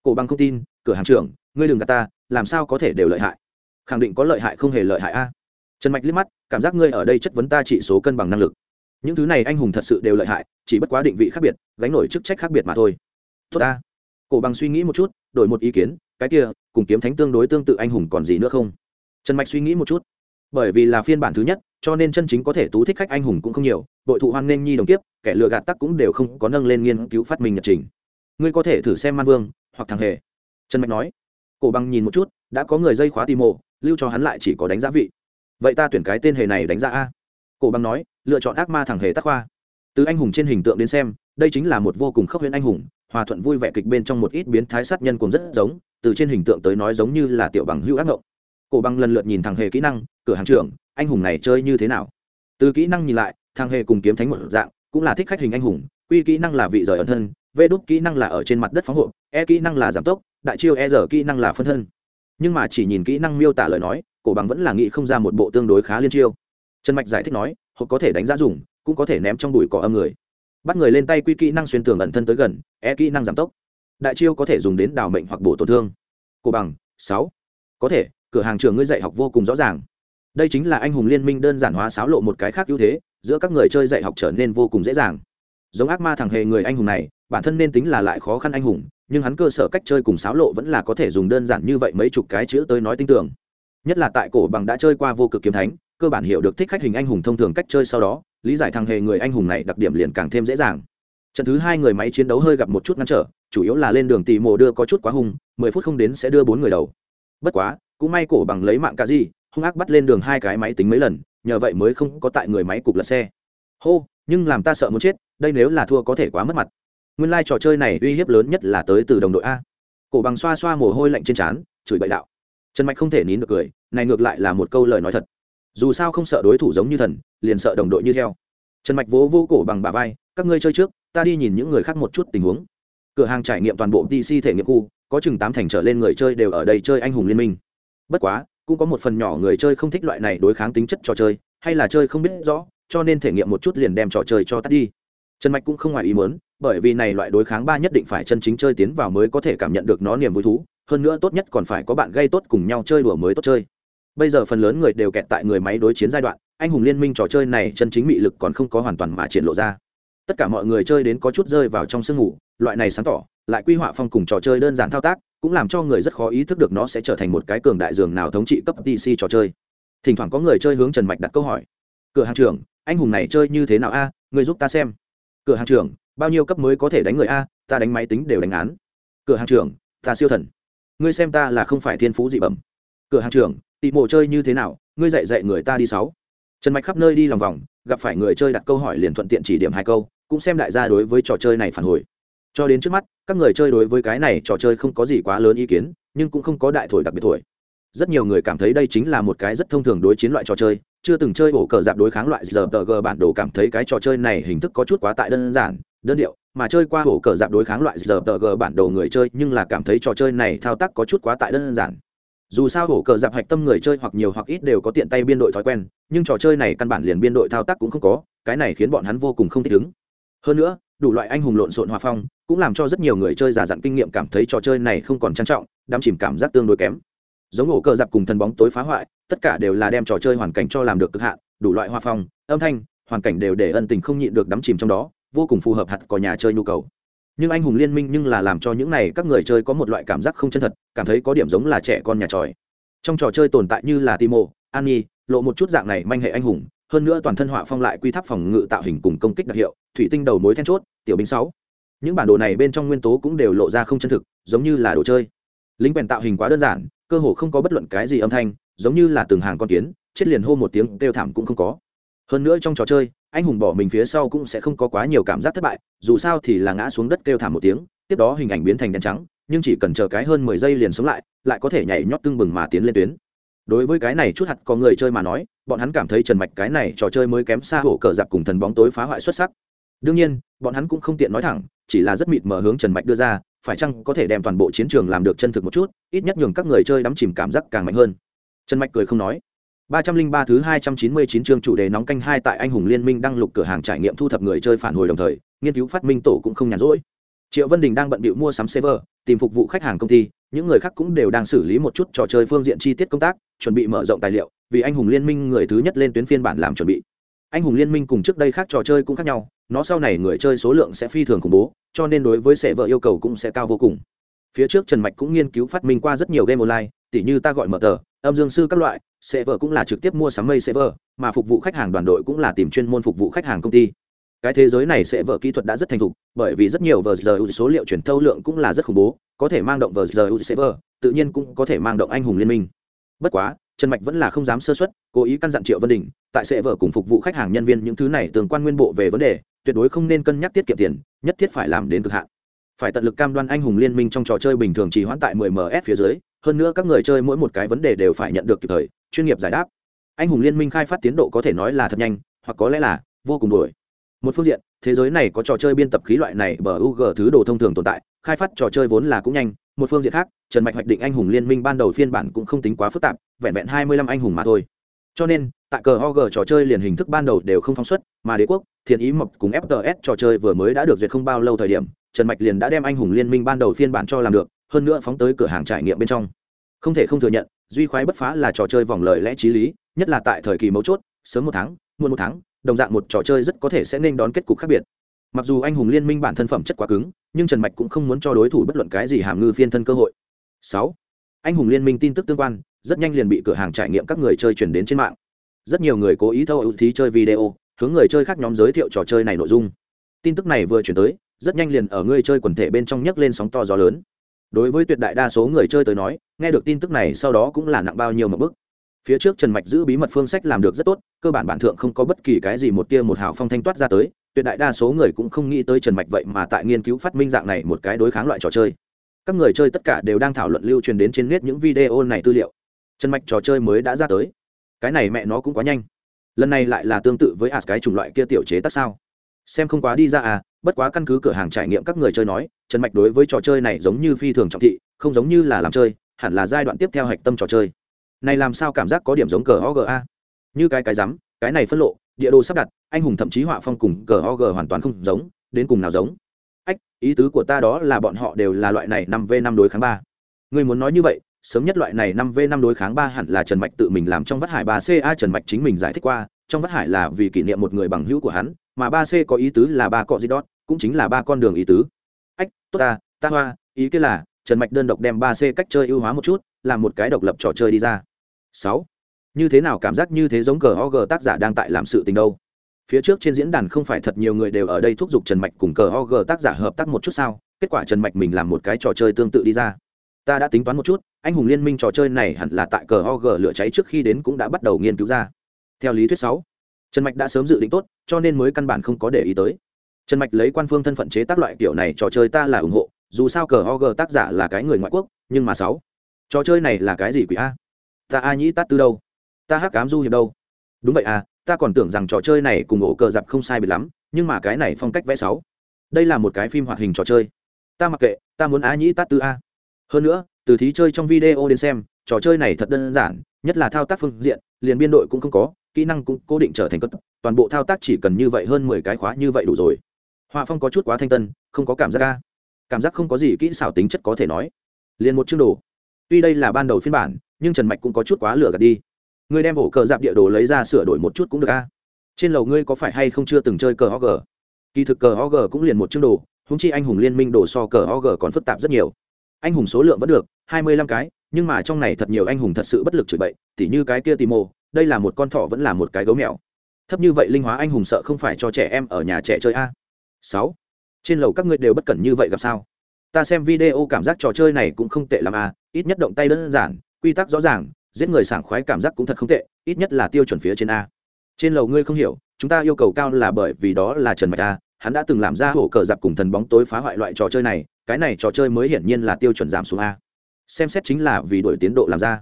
A: Cổ băng không tin, cửa hàng trưởng, ngươi đừng gạt ta, làm sao có thể đều lợi hại? Khẳng định có lợi hại không hề lợi hại a. Trần mạch liếc mắt, cảm giác ngươi ở đây chất vấn ta trị số cân bằng năng lực. Những thứ này anh hùng thật sự đều lợi hại, chỉ bất quá định vị khác biệt, gánh nổi chức trách khác biệt mà thôi. Tốt ta. Cổ bằng suy nghĩ một chút, đổi một ý kiến, cái kia, cùng kiếm thánh tương đối tương tự anh hùng còn gì nữa không? Trần mạch suy nghĩ một chút. Bởi vì là phiên bản thứ nhất, cho nên chân chính có thể tú thích khách anh hùng cũng không nhiều, bội thụ hoan nghênh nhi đồng kiếp, kẻ lừa gạt tắc cũng đều không có nâng lên nghiên cứu phát minh nhật trình. Ngươi có thể thử xem man vương hoặc thằng hề. Trần mạch nói. Cổ bằng nhìn một chút, đã có người dây khóa tìm mộ, lưu cho hắn lại chỉ có đánh giá vị. Vậy ta tuyển cái tên hề này đánh giá a. Cổ bằng nói, lựa chọn ác ma thằng hề tắc khoa. Từ anh hùng trên hình tượng đến xem, đây chính là một vô cùng khốc huyễn anh hùng, hòa thuận vui vẻ kịch bên trong một ít biến thái sát nhân cũng rất giống, từ trên hình tượng tới nói giống như là tiểu bằng hữu ác ngộng cổ bằng lần lượt nhìn thằng hề kỹ năng, cửa hàng trưởng, anh hùng này chơi như thế nào? Từ kỹ năng nhìn lại, thằng hề cùng kiếm thánh một dạng, cũng là thích khách hình anh hùng, quy kỹ năng là vị rời ẩn thân, vê đúc kỹ năng là ở trên mặt đất phóng hộ e kỹ năng là giảm tốc, đại chiêu e giờ kỹ năng là phân thân. Nhưng mà chỉ nhìn kỹ năng miêu tả lời nói, cổ bằng vẫn là nghĩ không ra một bộ tương đối khá liên chiêu. Trần mạch giải thích nói, hộp có thể đánh giá dùng, cũng có thể ném trong bụi cỏ âm người. Bắt người lên tay quy kỹ năng xuyên tường ẩn thân tới gần e kỹ năng giảm tốc. Đại chiêu có thể dùng đến đào mệnh hoặc bổ tổn thương. Cổ bằng sáu. Có thể cửa hàng trường ngươi dạy học vô cùng rõ ràng. Đây chính là anh hùng liên minh đơn giản hóa xáo lộ một cái khác ưu thế, giữa các người chơi dạy học trở nên vô cùng dễ dàng. Giống ác ma thằng hề người anh hùng này, bản thân nên tính là lại khó khăn anh hùng, nhưng hắn cơ sở cách chơi cùng xáo lộ vẫn là có thể dùng đơn giản như vậy mấy chục cái chữ tới nói tin tưởng. Nhất là tại cổ bằng đã chơi qua vô cực kiếm thánh, cơ bản hiểu được thích khách hình anh hùng thông thường cách chơi sau đó, lý giải thằng hề người anh hùng này đặc điểm liền càng thêm dễ dàng. Trận thứ hai người máy chiến đấu hơi gặp một chút ngăn trở, chủ yếu là lên đường tì mồ đưa có chút quá hung, mười phút không đến sẽ đưa bốn người đầu. Bất quá cũng may cổ bằng lấy mạng cả gì, hung ác bắt lên đường hai cái máy tính mấy lần, nhờ vậy mới không có tại người máy cục lật xe. Hô, nhưng làm ta sợ muốn chết, đây nếu là thua có thể quá mất mặt. Nguyên lai、like、trò chơi này uy hiếp lớn nhất là tới từ đồng đội a. Cổ bằng xoa xoa mồ hôi lạnh trên trán, chửi bậy đạo. Trần mạch không thể nín được cười, này ngược lại là một câu lời nói thật. Dù sao không sợ đối thủ giống như thần, liền sợ đồng đội như theo trần mạch vỗ vỗ cổ bằng bà vai, các ngươi chơi trước, ta đi nhìn những người khác một chút tình huống. Cửa hàng trải nghiệm toàn bộ pc thể nghiệm khu, có chừng tám thành trở lên người chơi đều ở đây chơi anh hùng liên minh bất quá, cũng có một phần nhỏ người chơi không thích loại này đối kháng tính chất trò chơi, hay là chơi không biết rõ, cho nên thể nghiệm một chút liền đem trò chơi cho tắt đi. Trần mạch cũng không ngoài ý muốn, bởi vì này loại đối kháng ba nhất định phải chân chính chơi tiến vào mới có thể cảm nhận được nó niềm vui thú, hơn nữa tốt nhất còn phải có bạn gây tốt cùng nhau chơi đùa mới tốt chơi. Bây giờ phần lớn người đều kẹt tại người máy đối chiến giai đoạn, anh hùng liên minh trò chơi này chân chính mị lực còn không có hoàn toàn mà triển lộ ra. Tất cả mọi người chơi đến có chút rơi vào trong sương ngủ loại này sáng tỏ, lại quy họa phong cùng trò chơi đơn giản thao tác cũng làm cho người rất khó ý thức được nó sẽ trở thành một cái cường đại dường nào thống trị cấp pc trò chơi. Thỉnh thoảng có người chơi hướng trần mạch đặt câu hỏi. Cửa hàng trưởng, anh hùng này chơi như thế nào a? Người giúp ta xem. Cửa hàng trưởng, bao nhiêu cấp mới có thể đánh người a? Ta đánh máy tính đều đánh án. Cửa hàng trưởng, ta siêu thần. Ngươi xem ta là không phải thiên phú dị bẩm. Cửa hàng trưởng tị mộ chơi như thế nào? Ngươi dạy dạy người ta đi sáu. Trần mạch khắp nơi đi lòng vòng, gặp phải người chơi đặt câu hỏi liền thuận tiện chỉ điểm hai câu, cũng xem đại gia đối với trò chơi này phản hồi cho đến trước mắt, các người chơi đối với cái này trò chơi không có gì quá lớn ý kiến, nhưng cũng không có đại thổi đặc biệt thổi. Rất nhiều người cảm thấy đây chính là một cái rất thông thường đối chiến loại trò chơi, chưa từng chơi ổ cờ dạp đối kháng loại giờ tờ g bản đồ cảm thấy cái trò chơi này hình thức có chút quá tại đơn giản, đơn điệu, mà chơi qua ổ cờ dạp đối kháng loại giờ tờ g bản đồ người chơi nhưng là cảm thấy trò chơi này thao tác có chút quá tại đơn giản. Dù sao ổ cờ dạp hạch tâm người chơi hoặc nhiều hoặc ít đều có tiện tay biên đội thói quen, nhưng trò chơi này căn bản liền biên đội thao tác cũng không có, cái này khiến bọn hắn vô cùng không thích ứng. Hơn nữa, đủ loại anh hùng lộn xộn hòa phong cũng làm cho rất nhiều người chơi giả dặn kinh nghiệm cảm thấy trò chơi này không còn trang trọng đắm chìm cảm giác tương đối kém. Giống ổ cờ dạp cùng thần bóng tối phá hoại, tất cả đều là đem trò chơi hoàn cảnh cho làm được cực hạn, đủ loại hoa phong, âm thanh, hoàn cảnh đều để ân tình không nhịn được đắm chìm trong đó, vô cùng phù hợp hạt có nhà chơi nhu cầu. Nhưng anh hùng liên minh nhưng là làm cho những này các người chơi có một loại cảm giác không chân thật, cảm thấy có điểm giống là trẻ con nhà tròi. Trong trò chơi tồn tại như là timo an nhi lộ một chút dạng này manh hệ anh hùng, hơn nữa toàn thân họa phong lại quy tắc phòng ngự tạo hình cùng công kích đặc hiệu, thủy tinh đầu mối then chốt, tiểu binh sáu những bản đồ này bên trong nguyên tố cũng đều lộ ra không chân thực, giống như là đồ chơi. Lính quèn tạo hình quá đơn giản, cơ hồ không có bất luận cái gì âm thanh, giống như là từng hàng con kiến, chết liền hô một tiếng kêu thảm cũng không có. Hơn nữa trong trò chơi, anh hùng bỏ mình phía sau cũng sẽ không có quá nhiều cảm giác thất bại, dù sao thì là ngã xuống đất kêu thảm một tiếng, tiếp đó hình ảnh biến thành đen trắng, nhưng chỉ cần chờ cái hơn mười giây liền sống lại lại có thể nhảy nhót tưng bừng mà tiến lên tuyến. Đối với cái này chút hạt có người chơi mà nói, bọn hắn cảm thấy trần mạch cái này trò chơi mới kém xa hổ cờ giặc cùng thần bóng tối phá hoại xuất sắc đương nhiên, bọn hắn cũng không tiện nói thẳng, chỉ là rất mịt mở hướng trần mạch đưa ra, phải chăng có thể đem toàn bộ chiến trường làm được chân thực một chút, ít nhất nhường các người chơi đắm chìm cảm giác càng mạnh hơn. Trần mạch cười không nói. ba trăm linh ba thứ hai trăm chín mươi chín chương chủ đề nóng canh hai tại anh hùng liên minh đăng lục cửa hàng trải nghiệm thu thập người chơi phản hồi đồng thời, nghiên cứu phát minh tổ cũng không nhàn rỗi. Triệu vân đình đang bận bịu mua sắm server, tìm phục vụ khách hàng công ty, những người khác cũng đều đang xử lý một chút trò chơi phương diện chi tiết công tác, chuẩn bị mở rộng tài liệu, vì anh hùng liên minh người thứ nhất lên tuyến phiên bản làm chuẩn bị. Anh hùng liên minh cùng trước đây khác trò chơi cũng khác nhau nó sau này người chơi số lượng sẽ phi thường khủng bố, cho nên đối với sệ vợ yêu cầu cũng sẽ cao vô cùng. Phía trước trần mạch cũng nghiên cứu phát minh qua rất nhiều game online, tỉ như ta gọi mở tờ, âm dương sư các loại sệ vợ cũng là trực tiếp mua sắm mây sệ vợ, mà phục vụ khách hàng đoàn đội cũng là tìm chuyên môn phục vụ khách hàng công ty. Cái thế giới này sẽ vợ kỹ thuật đã rất thành thục, bởi vì rất nhiều vờ giờ số liệu chuyển thâu lượng cũng là rất khủng bố, có thể mang động vờ giờ server tự nhiên cũng có thể mang động anh hùng liên minh. Bất quá trần mạch vẫn là không dám sơ xuất cố ý căn dặn triệu vân đình, tại sẽ vợ cùng phục vụ khách hàng nhân viên những thứ này tương quan nguyên bộ về vấn đề, tuyệt đối không nên cân nhắc tiết kiệm tiền, nhất thiết phải làm đến cực hạn. Phải tận lực cam đoan anh hùng liên minh trong trò chơi bình thường chỉ hoãn tại 10 ms phía dưới, hơn nữa các người chơi mỗi một cái vấn đề đều phải nhận được kịp thời, chuyên nghiệp giải đáp. Anh hùng liên minh khai phát tiến độ có thể nói là thật nhanh, hoặc có lẽ là vô cùng đuổi. Một phương diện, thế giới này có trò chơi biên tập khí loại này bờ u g thứ đồ thông thường tồn tại, khai phát trò chơi vốn là cũng nhanh một phương diện khác, trần mạch hoạch định anh hùng liên minh ban đầu phiên bản cũng không tính quá phức tạp, vẹn vẹn hai mươi lăm anh hùng mà thôi. Cho nên, tại cờ og trò chơi liền hình thức ban đầu đều không phóng xuất, mà đế quốc thiền ý mộc cùng fts trò chơi vừa mới đã được duyệt không bao lâu thời điểm, trần mạch liền đã đem anh hùng liên minh ban đầu phiên bản cho làm được, hơn nữa phóng tới cửa hàng trải nghiệm bên trong. Không thể không thừa nhận, duy khoái bất phá là trò chơi vòng lời lẽ t r í lý, nhất là tại thời kỳ mấu chốt, sớm một tháng, muộn một tháng, đồng dạng một trò chơi rất có thể sẽ nên đón kết cục khác biệt mặc dù anh hùng liên minh bản thân phẩm chất quá cứng, nhưng trần mạch cũng không muốn cho đối thủ bất luận cái gì hàm ngư phiên thân cơ hội. Sáu, anh hùng liên minh tin tức tương quan, rất nhanh liền bị cửa hàng trải nghiệm các người chơi chuyển đến trên mạng. Rất nhiều người cố ý thâu ưu thí chơi video, hướng người chơi khác nhóm giới thiệu trò chơi này nội dung. Tin tức này vừa chuyển tới, rất nhanh liền ở người chơi quần thể bên trong nhấc lên sóng to gió lớn. Đối với tuyệt đại đa số người chơi tới nói, nghe được tin tức này sau đó cũng là nặng bao nhiêu một bức phía trước trần mạch giữ bí mật phương sách làm được rất tốt, cơ bản bản thượng không có bất kỳ cái gì một tia một hào phong thanh toát ra tới tuyệt đại đa số người cũng không nghĩ tới trần mạch vậy mà tại nghiên cứu phát minh dạng này một cái đối kháng loại trò chơi. Các người chơi tất cả đều đang thảo luận lưu truyền đến trên nét những video này tư liệu. Trần mạch trò chơi mới đã ra tới. Cái này mẹ nó cũng quá nhanh. Lần này lại là tương tự với ạt cái chủng loại kia tiểu chế tác sao? Xem không quá đi ra à bất quá căn cứ cửa hàng trải nghiệm các người chơi nói, trần mạch đối với trò chơi này giống như phi thường trọng thị, không giống như là làm chơi, hẳn là giai đoạn tiếp theo hạch tâm trò chơi. Này làm sao cảm giác có điểm giống cờ oga như cái cái rắm, cái này phân lộ địa đồ sắp đặt, anh hùng thậm chí họa phong cùng cờ og hoàn toàn không giống, đến cùng nào giống. Ách, ý tứ của ta đó là bọn họ đều là loại này năm v năm đối kháng ba. Người muốn nói như vậy, sớm nhất loại này năm v năm đối kháng ba hẳn là trần mạch tự mình làm trong vắt hải ba ca trần mạch chính mình giải thích qua, trong vắt hải là vì kỷ niệm một người bằng hữu của hắn, mà ba c có ý tứ là ba cọ di đót, cũng chính là ba con đường ý tứ. Ách, tốt ta ta hoa, ý kia là, trần mạch đơn độc đem ba c cách chơi ưu hóa một chút, làm một cái độc lập trò chơi đi ra. Sáu như thế nào cảm giác như thế giống cờ og tác giả đang tại làm sự tình đâu? Phía trước trên diễn đàn không phải thật nhiều người đều ở đây thúc giục trần mạch cùng cờ og tác giả hợp tác một chút sao? Kết quả trần mạch mình làm một cái trò chơi tương tự đi ra. Ta đã tính toán một chút, anh hùng liên minh trò chơi này hẳn là tại cờ og lửa cháy trước khi đến cũng đã bắt đầu nghiên cứu ra. Theo lý thuyết sáu, trần mạch đã sớm dự định tốt, cho nên mới căn bản không có để ý tới. Trần mạch lấy quan phương thân phận chế tác loại kiểu này trò chơi ta là ủng hộ, dù sao cờ og tác giả là cái người ngoại quốc, nhưng mà sáu, trò chơi này là cái gì quỷ a? Ta a nhĩ tát tư đâu? Ta hắc cám du hiệp đâu? Đúng vậy à ta còn tưởng rằng trò chơi này cùng ổ cờ dạp không sai biệt lắm, nhưng mà cái này phong cách vẽ sáu. Đây là một cái phim hoạt hình trò chơi. Ta mặc kệ, ta muốn á nhĩ tát tư a. Hơn nữa, từ thí chơi trong video đến xem, trò chơi này thật đơn giản, nhất là thao tác phương diện, liền biên đội cũng không có, kỹ năng cũng cố định trở thành cất toàn bộ thao tác chỉ cần như vậy hơn mười cái khóa như vậy đủ rồi. Họa phong có chút quá thanh tân, không có cảm giác ca cảm giác không có gì kỹ xảo tính chất có thể nói. Liền một chương đồ. Tuy đây là ban đầu phiên bản, nhưng trần mạch cũng có chút quá lửa gạt đi ngươi đem ổ cờ dạp địa đồ lấy ra sửa đổi một chút cũng được a. Trên lầu ngươi có phải hay không chưa từng chơi cờ og kỳ thực cờ og cũng liền một chương đồ húng chi anh hùng liên minh đồ so cờ og còn phức tạp rất nhiều. Anh hùng số lượng vẫn được, hai mươi lăm cái, nhưng mà trong này thật nhiều anh hùng thật sự bất lực chửi bậy, tỉ như cái kia tì mô đây là một con thỏ vẫn là một cái gấu mèo. Thấp như vậy linh hóa anh hùng sợ không phải cho trẻ em ở nhà trẻ chơi a. Sáu. Trên lầu các ngươi đều bất cẩn như vậy gặp sao? Ta xem video cảm giác trò chơi này cũng không tệ l ắ m a, ít nhất động tay đơn giản, quy tắc rõ ràng giết người sảng khoái cảm giác cũng thật không tệ, ít nhất là tiêu chuẩn phía trên a. Trên lầu ngươi không hiểu, chúng ta yêu cầu cao là bởi vì đó là trần mạch a, hắn đã từng làm ra hổ cờ dạp cùng thần bóng tối phá hoại loại trò chơi này, cái này trò chơi mới hiển nhiên là tiêu chuẩn giảm xuống a. Xem xét chính là vì đổi tiến độ làm ra.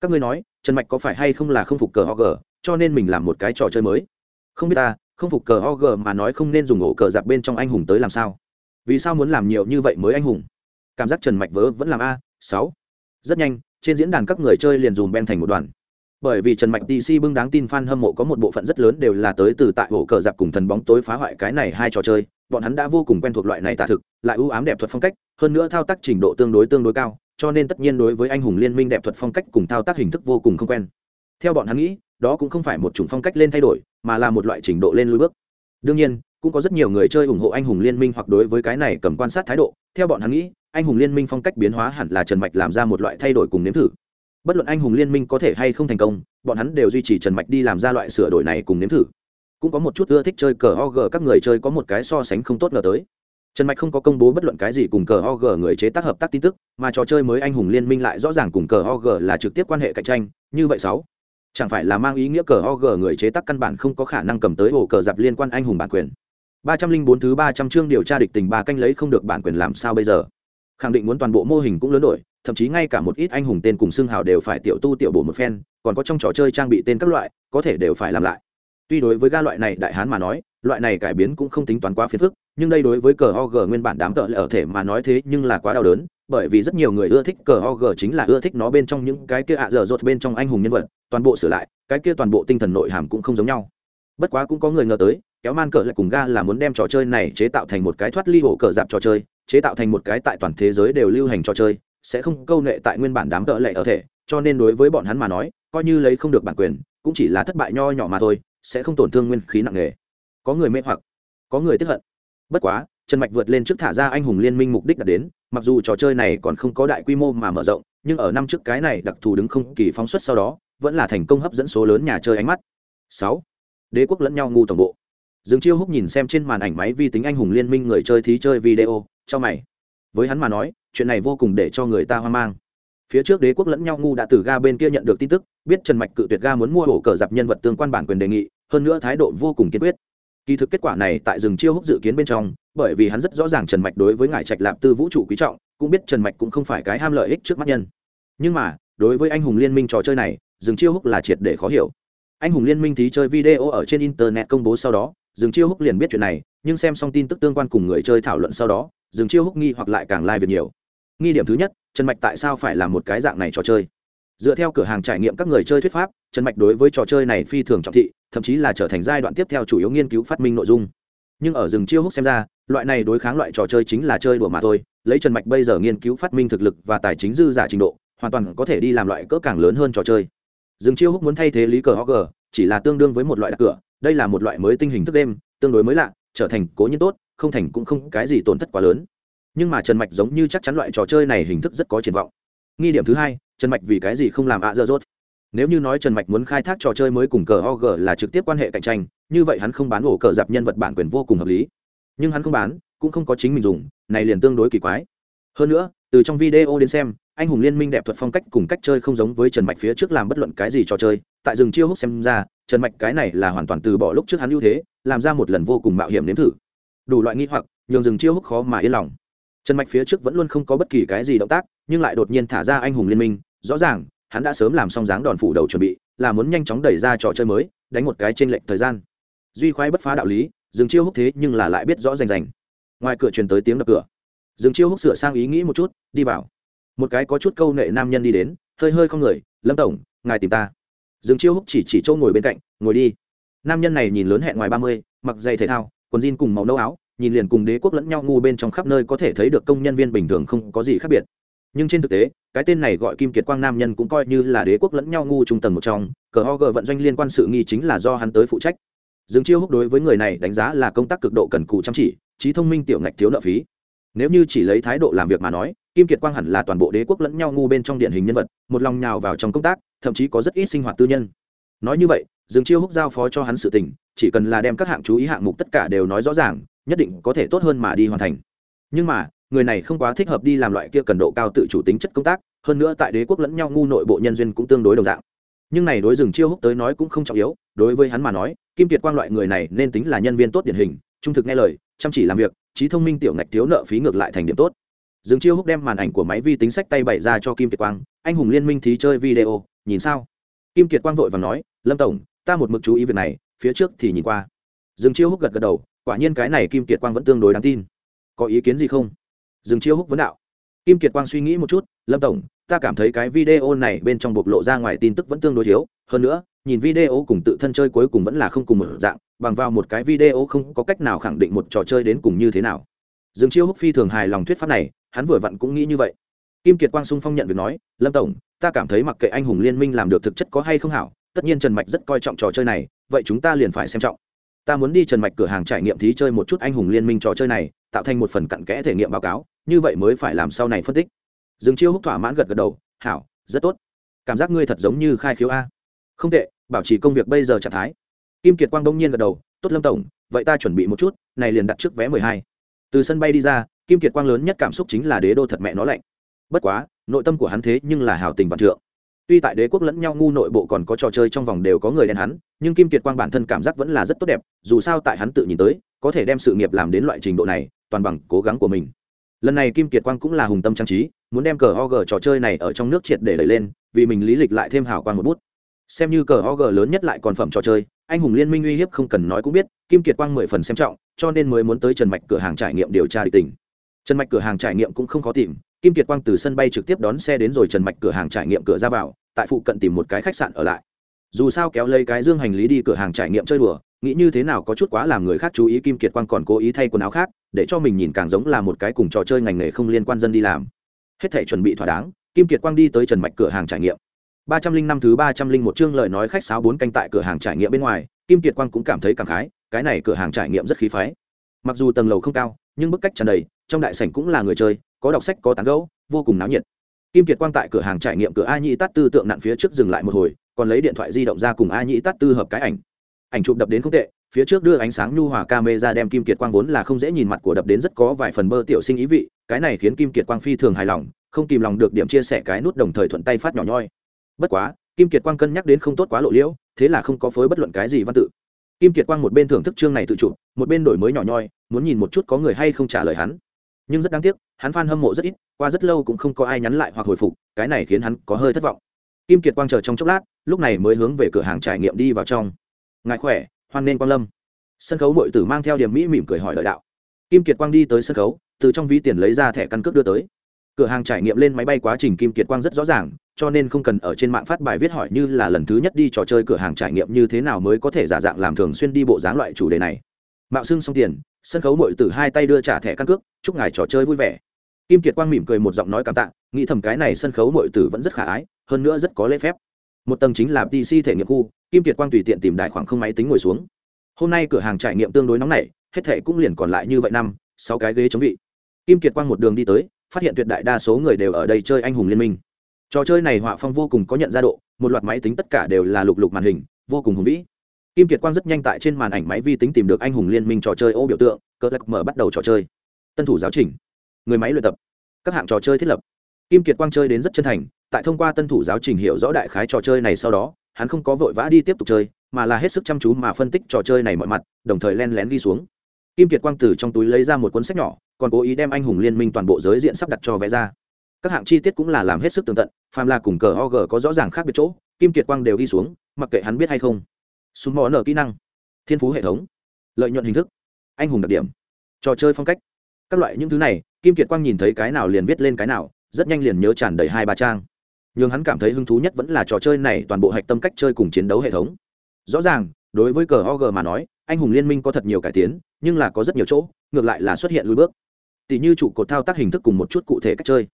A: Các ngươi nói, trần mạch có phải hay không là không phục cờ og cho nên mình làm một cái trò chơi mới? Không biết ta, không phục cờ og mà nói không nên dùng ổ cờ dạp bên trong anh hùng tới làm sao? Vì sao muốn làm nhiều như vậy mới anh hùng? Cảm giác trần mạch vớ vẫn làm a, sáu. Rất nhanh trên diễn đàn các người chơi liền dùm ben thành một đoàn. Bởi vì trần mạch dc bưng đáng tin f a n hâm mộ có một bộ phận rất lớn đều là tới từ tại ổ cờ dạp cùng thần bóng tối phá hoại cái này hai trò chơi, bọn hắn đã vô cùng quen thuộc loại này tạ thực, lại ưu ám đẹp thuật phong cách, hơn nữa thao tác trình độ tương đối tương đối cao, cho nên tất nhiên đối với anh hùng liên minh đẹp thuật phong cách cùng thao tác hình thức vô cùng không quen. Theo bọn hắn nghĩ, đó cũng không phải một chủng phong cách lên thay đổi, mà là một loại trình độ lên lui bước. Đương nhiên, cũng có rất nhiều người chơi ủng hộ anh hùng liên minh hoặc đối với cái này cầm quan sát thái độ, theo bọn hắn nghĩ anh hùng liên minh phong cách biến hóa hẳn là trần mạch làm ra một loại thay đổi cùng nếm thử. Bất luận anh hùng liên minh có thể hay không thành công, bọn hắn đều duy trì trần mạch đi làm ra loại sửa đổi này cùng nếm thử. Cũng có một chút ưa thích chơi cờ og các người chơi có một cái so sánh không tốt ngờ tới. Trần mạch không có công bố bất luận cái gì cùng cờ og người chế tác hợp tác tin tức, mà trò chơi mới anh hùng liên minh lại rõ ràng cùng cờ og là trực tiếp quan hệ cạnh tranh, như vậy sáu. Chẳng phải là mang ý nghĩa cờ og người chế tác căn bản không có khả năng cầm tới ổ cờ dạp liên quan anh hùng bản quyền. Ba trăm linh bốn thứ ba trăm chương điều tra địch tình ba canh lấy không được bản quyền làm sao bây giờ? Khẳng định muốn toàn bộ mô hình cũng lớn đổi, thậm chí ngay cả một ít anh hùng tên cùng xương hào đều phải tiểu tu tiểu bổ một phen, còn có trong trò chơi trang bị tên các loại, có thể đều phải làm lại. Tuy đối với ga loại này đại hán mà nói, loại này cải biến cũng không tính toán quá phiền phức, nhưng đây đối với cờ og nguyên bản đám tợ ở thể mà nói thế nhưng là quá đau đớn, bởi vì rất nhiều người ưa thích cờ og chính là ưa thích nó bên trong những cái kia ạ dở dột bên trong anh hùng nhân vật, toàn bộ sửa lại, cái kia toàn bộ tinh thần nội hàm cũng không giống nhau. Bất quá cũng có người ngờ tới, kéo man cờ lại cùng ga là muốn đem trò chơi này chế tạo thành một cái thoát ly hổ cờ dạp trò chơi chế tạo thành một cái tại toàn thế giới đều lưu hành trò chơi, sẽ không câu nệ tại nguyên bản đám cỡ lệ ở thể, cho nên đối với bọn hắn mà nói, coi như lấy không được bản quyền, cũng chỉ là thất bại nho nhỏ mà thôi, sẽ không tổn thương nguyên khí nặng nề. Có người mê hoặc, có người tiếp hận. Bất quá, trần mạch vượt lên trước thả ra anh hùng liên minh mục đích đã đến, mặc dù trò chơi này còn không có đại quy mô mà mở rộng, nhưng ở năm trước cái này đặc thù đứng không kỳ phóng xuất sau đó, vẫn là thành công hấp dẫn số lớn nhà chơi ánh mắt. Sáu, đế quốc lẫn nhau ngu tổng bộ. Dương chiêu húc nhìn xem trên màn ảnh máy vi tính anh hùng liên minh người chơi thí chơi video cho mày. Với hắn mà nói, chuyện này vô cùng để cho người ta hoang mang. Phía trước đế quốc lẫn nhau ngu đã từ ga bên kia nhận được tin tức, biết trần mạch cự tuyệt ga muốn mua hổ cờ dạp nhân vật tương quan bản quyền đề nghị, hơn nữa thái độ vô cùng kiên quyết. Kỳ thực kết quả này tại rừng chiêu húc dự kiến bên trong, bởi vì hắn rất rõ ràng trần mạch đối với ngài trạch lạp tư vũ trụ quý trọng, cũng biết trần mạch cũng không phải cái ham lợi ích trước mắt nhân. Nhưng mà, đối với anh hùng liên minh trò chơi này, rừng chiêu húc là triệt để khó hiểu. Anh hùng liên minh thí chơi video ở trên internet công bố sau đó, rừng chiêu húc liền biết chuyện này, nhưng xem xong tin tức tương quan cùng người chơi thảo luận sau đó Dừng chiêu húc nghi hoặc lại càng lai việc nhiều. Nghi điểm thứ nhất, trần mạch tại sao phải làm một cái dạng này trò chơi? Dựa theo cửa hàng trải nghiệm các người chơi thuyết pháp, trần mạch đối với trò chơi này phi thường trọng thị, thậm chí là trở thành giai đoạn tiếp theo chủ yếu nghiên cứu phát minh nội dung. Nhưng ở rừng chiêu húc xem ra, loại này đối kháng loại trò chơi chính là chơi đùa mà thôi, lấy trần mạch bây giờ nghiên cứu phát minh thực lực và tài chính dư giả trình độ, hoàn toàn có thể đi làm loại cỡ càng lớn hơn trò chơi. Rừng chiêu húc muốn thay thế lý cờ hog chỉ là tương đương với một loại đặc cửa, đây là một loại mới tinh hình thức đêm tương đối mới lạ, trở thành cố nhiên tốt không thành cũng không cái gì tổn thất quá lớn. Nhưng mà trần mạch giống như chắc chắn loại trò chơi này hình thức rất có triển vọng. Nghi điểm thứ hai, trần mạch vì cái gì không làm ạ dơ dốt nếu như nói trần mạch muốn khai thác trò chơi mới cùng cờ og là trực tiếp quan hệ cạnh tranh, như vậy hắn không bán ổ cờ dạp nhân vật bản quyền vô cùng hợp lý. Nhưng hắn không bán, cũng không có chính mình dùng, này liền tương đối kỳ quái. Hơn nữa, từ trong video đến xem, anh hùng liên minh đẹp thuật phong cách cùng cách chơi không giống với trần mạch phía trước làm bất luận cái gì trò chơi. Tại rừng chiêu hút xem ra, trần mạch cái này là hoàn toàn từ bỏ lúc trước hắn ưu thế, làm ra một lần vô cùng mạo hiểm nếm thử đủ loại nghi hoặc, nhường rừng chiêu hút khó mà yên lòng. Trần mạch phía trước vẫn luôn không có bất kỳ cái gì động tác, nhưng lại đột nhiên thả ra anh hùng liên minh, rõ ràng, hắn đã sớm làm xong dáng đòn phủ đầu chuẩn bị, là muốn nhanh chóng đẩy ra trò chơi mới, đánh một cái trên lệnh thời gian. Duy khoái bất phá đạo lý dừng chiêu hút thế nhưng là lại biết rõ rành rành. Ngoài cửa truyền tới tiếng đập cửa. Dừng chiêu hút sửa sang ý nghĩ một chút, đi vào. Một cái có chút câu nệ nam nhân đi đến, hơi hơi không người, lâm tổng, ngài tìm ta. Dừng chiêu hút chỉ chỉ châu ngồi bên cạnh, ngồi đi. Nam nhân này nhìn lớn hẹn ngoài ba mươi, mặc giày thể thao quần jean cùng màu nâu áo, nhìn liền cùng đế quốc lẫn nhau ngu bên trong khắp nơi có thể thấy được công nhân viên bình thường không có gì khác biệt. Nhưng trên thực tế, cái tên này gọi kim kiệt quang nam nhân cũng coi như là đế quốc lẫn nhau ngu trung tầng một trong, cờ ho gờ vận doanh liên quan sự nghi chính là do hắn tới phụ trách. Dương chiêu húc đối với người này đánh giá là công tác cực độ cần cù chăm chỉ, trí thông minh tiểu ngạch thiếu nợ phí. Nếu như chỉ lấy thái độ làm việc mà nói, kim kiệt quang hẳn là toàn bộ đế quốc lẫn nhau ngu bên trong điển hình nhân vật, một lòng nhào vào trong công tác, thậm chí có rất ít sinh hoạt tư nhân. Nói như vậy, dương chiêu húc giao phó cho hắn sự tình chỉ cần là đem các hạng chú ý hạng mục tất cả đều nói rõ ràng, nhất định có thể tốt hơn mà đi hoàn thành. Nhưng mà, người này không quá thích hợp đi làm loại kia cần độ cao tự chủ tính chất công tác, hơn nữa tại đế quốc lẫn nhau ngu nội bộ nhân duyên cũng tương đối đồng dạng. Nhưng này đối rừng chiêu húc tới nói cũng không trọng yếu, đối với hắn mà nói, kim kiệt quang loại người này nên tính là nhân viên tốt điển hình, trung thực nghe lời, chăm chỉ làm việc, trí thông minh tiểu ngạch thiếu nợ phí ngược lại thành điểm tốt. Rừng chiêu húc đem màn ảnh của máy vi tính sách tay bày ra cho kim kiệt quang, anh hùng liên minh thí chơi video, nhìn sao? Kim kiệt quang vội và nói, lâm tổng, ta một mực chú ý việc này phía trước thì nhìn qua. Dương chiêu húc gật gật đầu, quả nhiên cái này kim kiệt quang vẫn tương đối đáng tin. Có ý kiến gì không? Dương chiêu húc vấn đạo. Kim kiệt quang suy nghĩ một chút, lâm tổng, ta cảm thấy cái video này bên trong bộc lộ ra ngoài tin tức vẫn tương đối thiếu. Hơn nữa, nhìn video cùng tự thân chơi cuối cùng vẫn là không cùng một dạng, bằng vào một cái video không có cách nào khẳng định một trò chơi đến cùng như thế nào. Dương chiêu húc phi thường hài lòng thuyết pháp này, hắn vừa vặn cũng nghĩ như vậy. Kim kiệt quang sung phong nhận việc nói, lâm tổng, ta cảm thấy mặc kệ anh hùng liên minh làm được thực chất có hay không hảo tất nhiên trần mạch rất coi trọng trò chơi này, vậy chúng ta liền phải xem trọng. Ta muốn đi trần mạch cửa hàng trải nghiệm thí chơi một chút anh hùng liên minh trò chơi này, tạo thành một phần cặn kẽ thể nghiệm báo cáo, như vậy mới phải làm sau này phân tích. Dương chiêu húc thỏa mãn gật gật đầu, hảo, rất tốt. Cảm giác ngươi thật giống như khai khiếu a. Không tệ, bảo trì công việc bây giờ trạng thái. Kim kiệt quang đông nhiên gật đầu, tốt lâm tổng, vậy ta chuẩn bị một chút, này liền đặt trước vé mười hai. Từ sân bay đi ra, kim kiệt quang lớn nhất cảm xúc chính là đế đô thật mẹ nó lạnh. Bất quá, nội tâm của hắn thế nhưng là hào tình vạn trượng tuy tại đế quốc lẫn nhau ngu nội bộ còn có trò chơi trong vòng đều có người đen hắn, nhưng kim kiệt quang bản thân cảm giác vẫn là rất tốt đẹp, dù sao tại hắn tự nhìn tới, có thể đem sự nghiệp làm đến loại trình độ này, toàn bằng cố gắng của mình. Lần này kim kiệt quang cũng là hùng tâm trang trí, muốn đem cờ og trò chơi này ở trong nước triệt để đẩy lên, vì mình lý lịch lại thêm hào quang một bút. Xem như cờ og lớn nhất lại còn phẩm trò chơi, anh hùng liên minh uy hiếp không cần nói cũng biết, kim kiệt quang mười phần xem trọng, cho nên mới muốn tới trần mạch cửa hàng trải nghiệm điều tra địch tình. Trần mạch cửa hàng trải nghiệm cũng không khó tìm, kim kiệt quang từ sân bay trực tiếp đón xe đến rồi trần mạch cửa hàng trải nghiệm cửa ra vào tại phụ cận tìm một cái khách sạn ở lại. Dù sao kéo lấy cái dương hành lý đi cửa hàng trải nghiệm chơi đùa, nghĩ như thế nào có chút quá làm người khác chú ý kim kiệt quang còn cố ý thay quần áo khác, để cho mình nhìn càng giống là một cái cùng trò chơi ngành nghề không liên quan dân đi làm. Hết thể chuẩn bị thỏa đáng, kim kiệt quang đi tới trần mạch cửa hàng trải nghiệm. Ba trăm linh năm thứ ba trăm linh một chương lời nói khách sáo bốn canh tại cửa hàng trải nghiệm bên ngoài, kim kiệt quang cũng cảm thấy cảm khái, cái này cửa hàng trải nghiệm rất khí phái. Mặc dù tầng lầu không cao, nhưng bức cách tràn đầy, trong đại sảnh cũng là người chơi, có đọc sách, có tán gẫu, vô cùng náo nhiệt kim kiệt quang tại cửa hàng trải nghiệm cửa a nhĩ tát tư tượng nặn phía trước dừng lại một hồi, còn lấy điện thoại di động ra cùng a nhĩ tát tư hợp cái ảnh. Ảnh chụp đập đến không tệ, phía trước đưa ánh sáng nhu hòa camera đem kim kiệt quang vốn là không dễ nhìn mặt của đập đến rất có vài phần bơ tiểu sinh ý vị, cái này khiến kim kiệt quang phi thường hài lòng, không kìm lòng được điểm chia sẻ cái nút đồng thời thuận tay phát nhỏ nhoi. Bất quá, kim kiệt quang cân nhắc đến không tốt quá lộ liễu, thế là không có phối bất luận cái gì văn tự. Kim kiệt quang một bên thưởng thức chương này tự chụp, một bên đổi mới nhỏ nhoi, muốn nhìn một chút có người hay không trả lời hắn nhưng rất đáng tiếc, hắn f hâm mộ rất ít, qua rất lâu cũng không có ai nhắn lại hoặc hồi phục, cái này khiến hắn có hơi thất vọng. Kim kiệt quang chờ trong chốc lát, lúc này mới hướng về cửa hàng trải nghiệm đi vào trong. Ngài khỏe, hoan nên quang lâm. Sân khấu nội tử mang theo điểm mỹ mỉm cười hỏi lợi đạo. Kim kiệt quang đi tới sân khấu, từ trong ví tiền lấy ra thẻ căn cước đưa tới. Cửa hàng trải nghiệm lên máy bay quá trình kim kiệt quang rất rõ ràng, cho nên không cần ở trên mạng phát bài viết hỏi như là lần thứ nhất đi trò chơi cửa hàng trải nghiệm như thế nào mới có thể giả dạng làm thường xuyên đi bộ dáng loại chủ đề này. Mạo xưng xong tiền sân khấu mội tử hai tay đưa trả thẻ căn cước, chúc ngài trò chơi vui vẻ. Kim kiệt quang mỉm cười một giọng nói cảm tạ, nghĩ thầm cái này sân khấu mội tử vẫn rất khả ái, hơn nữa rất có lễ phép. Một tầng chính là pc thể nghiệm khu, kim kiệt quang tùy tiện tìm đại khoảng không máy tính ngồi xuống. Hôm nay cửa hàng trải nghiệm tương đối nóng nảy, hết thể cũng liền còn lại như vậy năm, sáu cái ghế chống vị. Kim kiệt quang một đường đi tới, phát hiện tuyệt đại đa số người đều ở đây chơi anh hùng liên minh. Trò chơi này họa phong vô cùng có nhận ra độ, một loạt máy tính tất cả đều là lục lục màn hình, vô cùng hùng vĩ kim kiệt quang rất nhanh tại trên màn ảnh máy vi tính tìm được anh hùng liên minh trò chơi ô biểu tượng cỡ lắc mở bắt đầu trò chơi. Tân thủ giáo trình. Người máy luyện tập. Các hạng trò chơi thiết lập. Kim kiệt quang chơi đến rất chân thành, tại thông qua tân thủ giáo trình hiểu rõ đại khái trò chơi này sau đó, hắn không có vội vã đi tiếp tục chơi, mà là hết sức chăm chú mà phân tích trò chơi này mọi mặt, đồng thời len lén đi xuống. Kim kiệt quang từ trong túi lấy ra một cuốn sách nhỏ, còn cố ý đem anh hùng liên minh toàn bộ giới diện sắp đặt cho vẽ ra. Các hạng chi tiết cũng là làm hết sức tường tận, phàm là cùng cờ og có rõ ràng khác biệt chỗ, kim kiệt quang đều đi xuống, mặc kệ hắn biết hay không súng mò nở kỹ năng, thiên phú hệ thống, lợi nhuận hình thức, anh hùng đặc điểm, trò chơi phong cách. Các loại những thứ này, kim kiệt quang nhìn thấy cái nào liền viết lên cái nào, rất nhanh liền nhớ tràn đầy hai ba trang. Nhưng hắn cảm thấy hứng thú nhất vẫn là trò chơi này toàn bộ hạch tâm cách chơi cùng chiến đấu hệ thống. Rõ ràng, đối với cờ og mà nói, anh hùng liên minh có thật nhiều cải tiến, nhưng là có rất nhiều chỗ, ngược lại là xuất hiện lùi bước. Tỷ như trụ cột thao tác hình thức cùng một chút cụ thể cách chơi.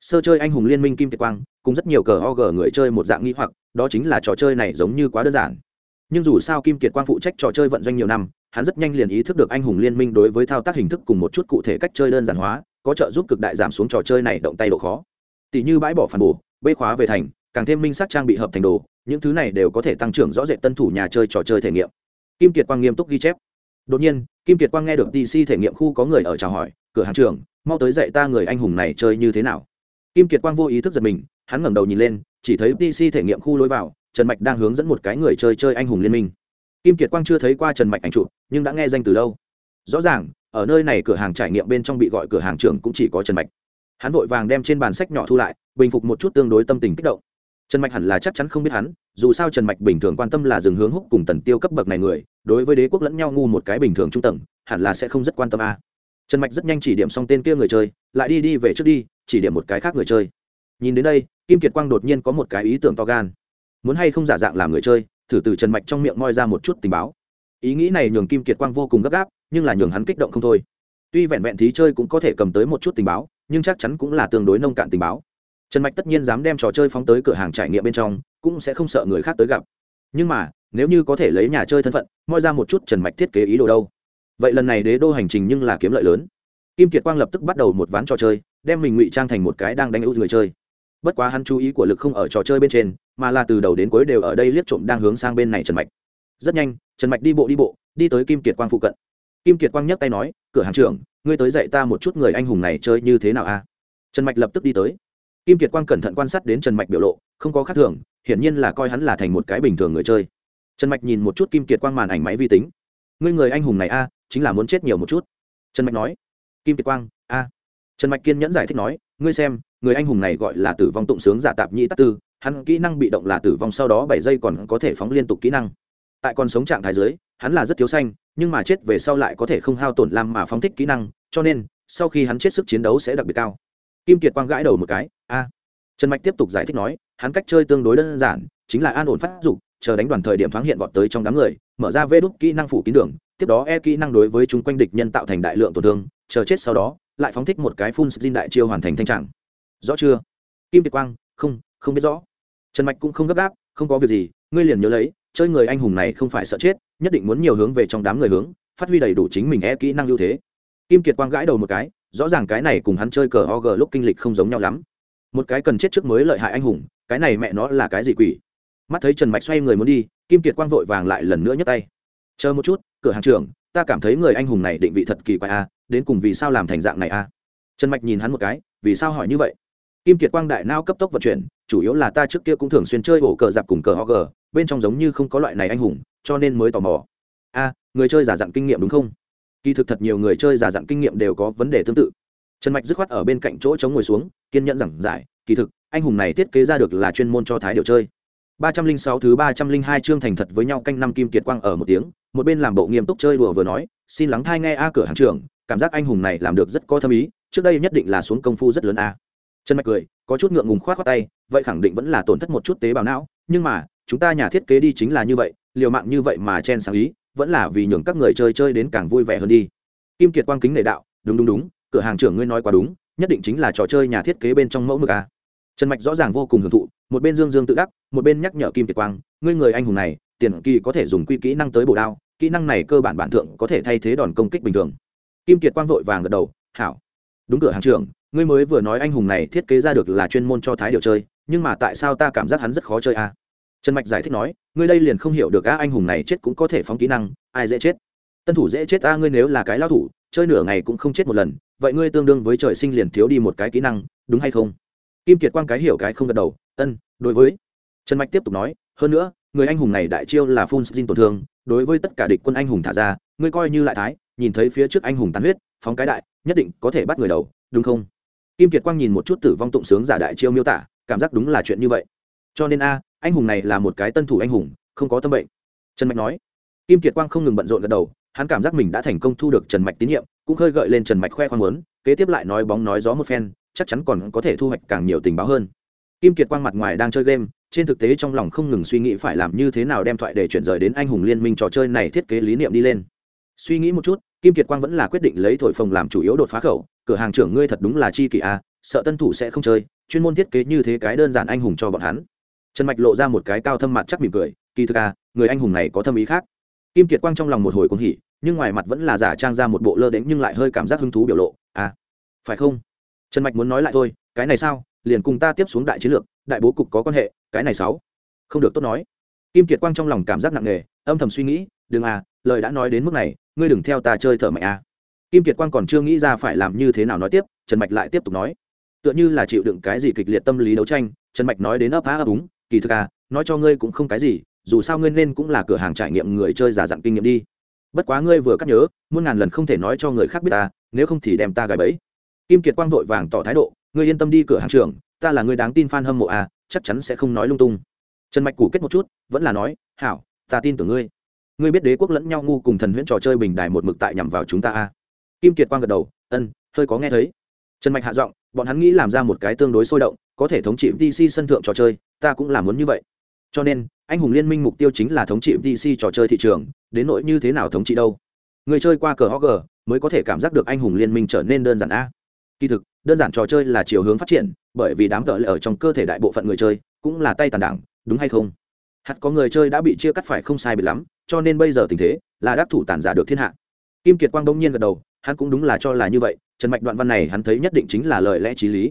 A: Sơ chơi anh hùng liên minh kim kiệt quang, cùng rất nhiều cờ og người chơi một dạng nghĩ hoặc, đó chính là trò chơi này giống như quá đơn giản nhưng dù sao kim kiệt quang phụ trách trò chơi vận doanh nhiều năm, hắn rất nhanh liền ý thức được anh hùng liên minh đối với thao tác hình thức cùng một chút cụ thể cách chơi đơn giản hóa, có trợ giúp cực đại giảm xuống trò chơi này động tay độ khó. Tỷ như bãi bỏ phản bổ, bê khóa về thành, càng thêm minh sắc trang bị hợp thành đồ, những thứ này đều có thể tăng trưởng rõ rệt tân thủ nhà chơi trò chơi thể nghiệm. Kim kiệt quang nghiêm túc ghi chép. Đột nhiên, kim kiệt quang nghe được dc thể nghiệm khu có người ở chào hỏi, cửa hàng trưởng, mau tới dạy ta người anh hùng này chơi như thế nào? Kim kiệt quang vô ý thức giật mình, hắn ngẩng đầu nhìn lên, chỉ thấy dc thể nghiệm khu lối vào trần mạch đang hướng dẫn một cái người chơi chơi anh hùng liên minh. Kim kiệt quang chưa thấy qua trần mạch ảnh chụp, nhưng đã nghe danh từ lâu. Rõ ràng, ở nơi này cửa hàng trải nghiệm bên trong bị gọi cửa hàng trưởng cũng chỉ có trần mạch. Hắn vội vàng đem trên bàn sách nhỏ thu lại, bình phục một chút tương đối tâm tình kích động. Trần mạch hẳn là chắc chắn không biết hắn, dù sao trần mạch bình thường quan tâm là dừng hướng húc cùng tần tiêu cấp bậc này người, đối với đế quốc lẫn nhau ngu một cái bình thường trung tầng, hẳn là sẽ không rất quan tâm a. Trần mạch rất nhanh chỉ điểm xong tên kia người chơi, lại đi đi về trước đi, chỉ điểm một cái khác người chơi. Nhìn đến đây, kim kiệt quang đột nhiên có một cái ý tưởng to gan muốn hay không giả dạng làm người chơi, thử từ trần mạch trong miệng moi ra một chút tình báo. Ý nghĩ này nhường kim kiệt quang vô cùng gấp gáp, nhưng là nhường hắn kích động không thôi. Tuy vẹn vẹn thí chơi cũng có thể cầm tới một chút tình báo, nhưng chắc chắn cũng là tương đối nông cạn tình báo. Trần mạch tất nhiên dám đem trò chơi phóng tới cửa hàng trải nghiệm bên trong, cũng sẽ không sợ người khác tới gặp. Nhưng mà, nếu như có thể lấy nhà chơi thân phận, moi ra một chút trần mạch thiết kế ý đồ đâu. Vậy lần này đế đô hành trình nhưng là kiếm lợi lớn. Kim kiệt quang lập tức bắt đầu một ván trò chơi, đem mình ngụy trang thành một cái đang đánh ưu người chơi bất quá hắn chú ý của lực không ở trò chơi bên trên, mà là từ đầu đến cuối đều ở đây liếc trộm đang hướng sang bên này trần mạch. Rất nhanh, trần mạch đi bộ đi bộ, đi tới kim kiệt quang phụ cận. Kim kiệt quang nhấc tay nói, cửa hàng trưởng, ngươi tới dạy ta một chút người anh hùng này chơi như thế nào a trần mạch lập tức đi tới. Kim kiệt quang cẩn thận quan sát đến trần mạch biểu lộ, không có khác thường, hiển nhiên là coi hắn là thành một cái bình thường người chơi. Trần mạch nhìn một chút kim kiệt quang màn ảnh máy vi tính. Ngươi người anh hùng này a, chính là muốn chết nhiều một chút. Trần mạch nói. Kim kiệt quang, a. Trần mạch kiên nhẫn giải thích nói, ngươi xem người anh hùng này gọi là tử vong tụng sướng giả tạp nhĩ tắc tư, hắn kỹ năng bị động là tử vong sau đó bảy giây còn có thể phóng liên tục kỹ năng. Tại còn sống trạng thái dưới, hắn là rất thiếu xanh, nhưng mà chết về sau lại có thể không hao tổn lam mà phóng thích kỹ năng, cho nên, sau khi hắn chết sức chiến đấu sẽ đặc biệt cao. Kim kiệt quang gãi đầu một cái, a. Trần mạch tiếp tục giải thích nói, hắn cách chơi tương đối đơn giản, chính là an ổn phát dục, chờ đánh đoàn thời điểm thoáng hiện vọt tới trong đám người, mở ra vê đúc kỹ năng phủ kín đường, tiếp đó e kỹ năng đối với chúng quanh địch nhân tạo thành đại lượng tổn thương, chờ chết sau đó, lại phóng thích một cái phun xin đại chiêu hoàn thành thanh trạng rõ chưa? Kim kiệt quang, không không biết rõ. Trần mạch cũng không gấp gáp, không có việc gì, ngươi liền nhớ lấy, chơi người anh hùng này không phải sợ chết, nhất định muốn nhiều hướng về trong đám người hướng, phát huy đầy đủ chính mình e kỹ năng ưu thế. Kim kiệt quang gãi đầu một cái, rõ ràng cái này cùng hắn chơi cờ og lúc kinh lịch không giống nhau lắm. Một cái cần chết trước mới lợi hại anh hùng, cái này mẹ nó là cái gì quỷ? Mắt thấy trần mạch xoay người muốn đi, kim kiệt quang vội vàng lại lần nữa nhấc tay. Chờ một chút, cửa hàng trưởng, ta cảm thấy người anh hùng này định vị thật kỳ quái a đến cùng vì sao làm thành dạng này a trần mạch nhìn hắn một cái, vì sao hỏi như vậy? Kim kiệt quang đại nao cấp tốc vận chuyển, chủ yếu là ta trước kia cũng thường xuyên chơi ổ cờ dạp cùng cờ ho gờ, bên trong giống như không có loại này anh hùng, cho nên mới tò mò. A, người chơi giả dặn kinh nghiệm đúng không? Kỳ thực thật nhiều người chơi giả dặn kinh nghiệm đều có vấn đề tương tự. Trần mạch dứt khoát ở bên cạnh chỗ chống ngồi xuống, kiên nhẫn giảng giải, kỳ thực, anh hùng này thiết kế ra được là chuyên môn cho thái điều chơi. ba trăm linh sáu thứ ba trăm linh hai chương thành thật với nhau canh năm kim kiệt quang ở một tiếng, một bên làm bộ nghiêm túc chơi đùa vừa nói, xin lắng thai nghe a cửa hàng trưởng, cảm giác anh hùng này làm được rất có thâm ý, trước đây nhất định là xuống công phu rất lớn a trần mạch cười, có chút ngượng ngùng khoát khoát tay, vậy khẳng định vẫn là tổn thất một chút tế bào não, nhưng mà, chúng ta nhà thiết kế đi chính là như vậy, liều mạng như vậy mà chen sáng ý, vẫn là vì nhường các người chơi chơi đến càng vui vẻ hơn đi. Kim kiệt quang kính nể đạo, đúng đúng đúng, cửa hàng trưởng ngươi nói quá đúng, nhất định chính là trò chơi nhà thiết kế bên trong mẫu mực a trần mạch rõ ràng vô cùng hưởng thụ, một bên dương dương tự đắc, một bên nhắc nhở kim kiệt quang, ngươi người anh hùng này, tiền kỳ có thể dùng quy kỹ năng tới bổ đao, kỹ năng này cơ bản bản thượng có thể thay thế đòn công kích bình thường. Kim kiệt quang vội vàng gật đầu, hảo. Đúng cửa hàng trưởng ngươi mới vừa nói anh hùng này thiết kế ra được là chuyên môn cho thái điều chơi, nhưng mà tại sao ta cảm giác hắn rất khó chơi a trần mạch giải thích nói, ngươi đây liền không hiểu được a anh hùng này chết cũng có thể phóng kỹ năng, ai dễ chết? Tân thủ dễ chết a ngươi nếu là cái lao thủ, chơi nửa ngày cũng không chết một lần, vậy ngươi tương đương với trời sinh liền thiếu đi một cái kỹ năng, đúng hay không? Kim kiệt quang cái hiểu cái không gật đầu, ân, đối với. Trần mạch tiếp tục nói, hơn nữa, người anh hùng này đại chiêu là phun xin tổn thương, đối với tất cả địch quân anh hùng thả ra, ngươi coi như lại thái, nhìn thấy phía trước anh hùng tán huyết, phóng cái đại, nhất định có thể bắt người đầu, đúng không? Kim kiệt quang nhìn một chút tử vong tụng sướng giả đại chiêu miêu tả cảm giác đúng là chuyện như vậy. Cho nên a anh hùng này là một cái tân thủ anh hùng không có tâm bệnh. Trần mạch nói. Kim kiệt quang không ngừng bận rộn gật đầu hắn cảm giác mình đã thành công thu được trần mạch tín nhiệm cũng khơi gợi lên trần mạch khoe khoang muốn, kế tiếp lại nói bóng nói gió một phen chắc chắn còn có thể thu hoạch càng nhiều tình báo hơn. Kim kiệt quang mặt ngoài đang chơi game trên thực tế trong lòng không ngừng suy nghĩ phải làm như thế nào đem thoại để chuyển rời đến anh hùng liên minh trò chơi này thiết kế lý niệm đi lên. Suy nghĩ một chút kim kiệt quang vẫn là quyết định lấy thổi phồng làm chủ yếu đột phá khẩu cửa hàng trưởng ngươi thật đúng là chi kỷ a sợ tân thủ sẽ không chơi chuyên môn thiết kế như thế cái đơn giản anh hùng cho bọn hắn. Trần mạch lộ ra một cái cao thâm mặt chắc mỉm cười kỳ thực à, người anh hùng này có thâm ý khác. Kim kiệt quang trong lòng một hồi cũng hỉ nhưng ngoài mặt vẫn là giả trang ra một bộ lơ đến nhưng lại hơi cảm giác hứng thú biểu lộ à phải không? Trần mạch muốn nói lại thôi cái này sao? Liền cùng ta tiếp xuống đại chiến lược đại bố cục có quan hệ cái này sáu. Không được tốt nói. Kim kiệt quang trong lòng cảm giác nặng nề âm thầm suy nghĩ đừng à lời đã nói đến mức này ngươi đừng theo ta chơi thở mạnh à kim kiệt quang còn chưa nghĩ ra phải làm như thế nào nói tiếp, trần mạch lại tiếp tục nói. Tựa như là chịu đựng cái gì kịch liệt tâm lý đấu tranh, trần mạch nói đến ấp á ấp úng, kỳ thực à nói cho ngươi cũng không cái gì, dù sao ngươi nên cũng là cửa hàng trải nghiệm người chơi giả dặn kinh nghiệm đi. Bất quá ngươi vừa cắt nhớ, muôn ngàn lần không thể nói cho người khác biết ta, nếu không thì đem ta gài bẫy. Kim kiệt quang vội vàng tỏ thái độ, ngươi yên tâm đi cửa hàng trưởng, ta là người đáng tin fan hâm mộ à chắc chắn sẽ không nói lung tung. Trần mạch củ kết một chút, vẫn là nói, hảo, ta tin tưởng ngươi. Ngươi biết đế quốc lẫn nhau ngu cùng thần huyễn trò chơi bình đài một mực tại nhằm vào chúng ta à kim kiệt quang gật đầu ân hơi có nghe thấy. Trần mạch hạ giọng, bọn hắn nghĩ làm ra một cái tương đối sôi động, có thể thống trị dc sân thượng trò chơi, ta cũng làm muốn như vậy. Cho nên, anh hùng liên minh mục tiêu chính là thống trị dc trò chơi thị trường, đến nỗi như thế nào thống trị đâu? Người chơi qua cờ hog mới có thể cảm giác được anh hùng liên minh trở nên đơn giản a. Kỳ thực, đơn giản trò chơi là chiều hướng phát triển, bởi vì đám cờ ở trong cơ thể đại bộ phận người chơi cũng là tay tàn đảng, đúng hay không? Hạt có người chơi đã bị chia cắt phải không sai biệt lắm, cho nên bây giờ tình thế là đắc thủ tàn giả được thiên hạ. Kim kiệt quang đông nhiên gật đầu hắn cũng đúng là cho là như vậy, trần mạch đoạn văn này hắn thấy nhất định chính là lời lẽ t r í lý.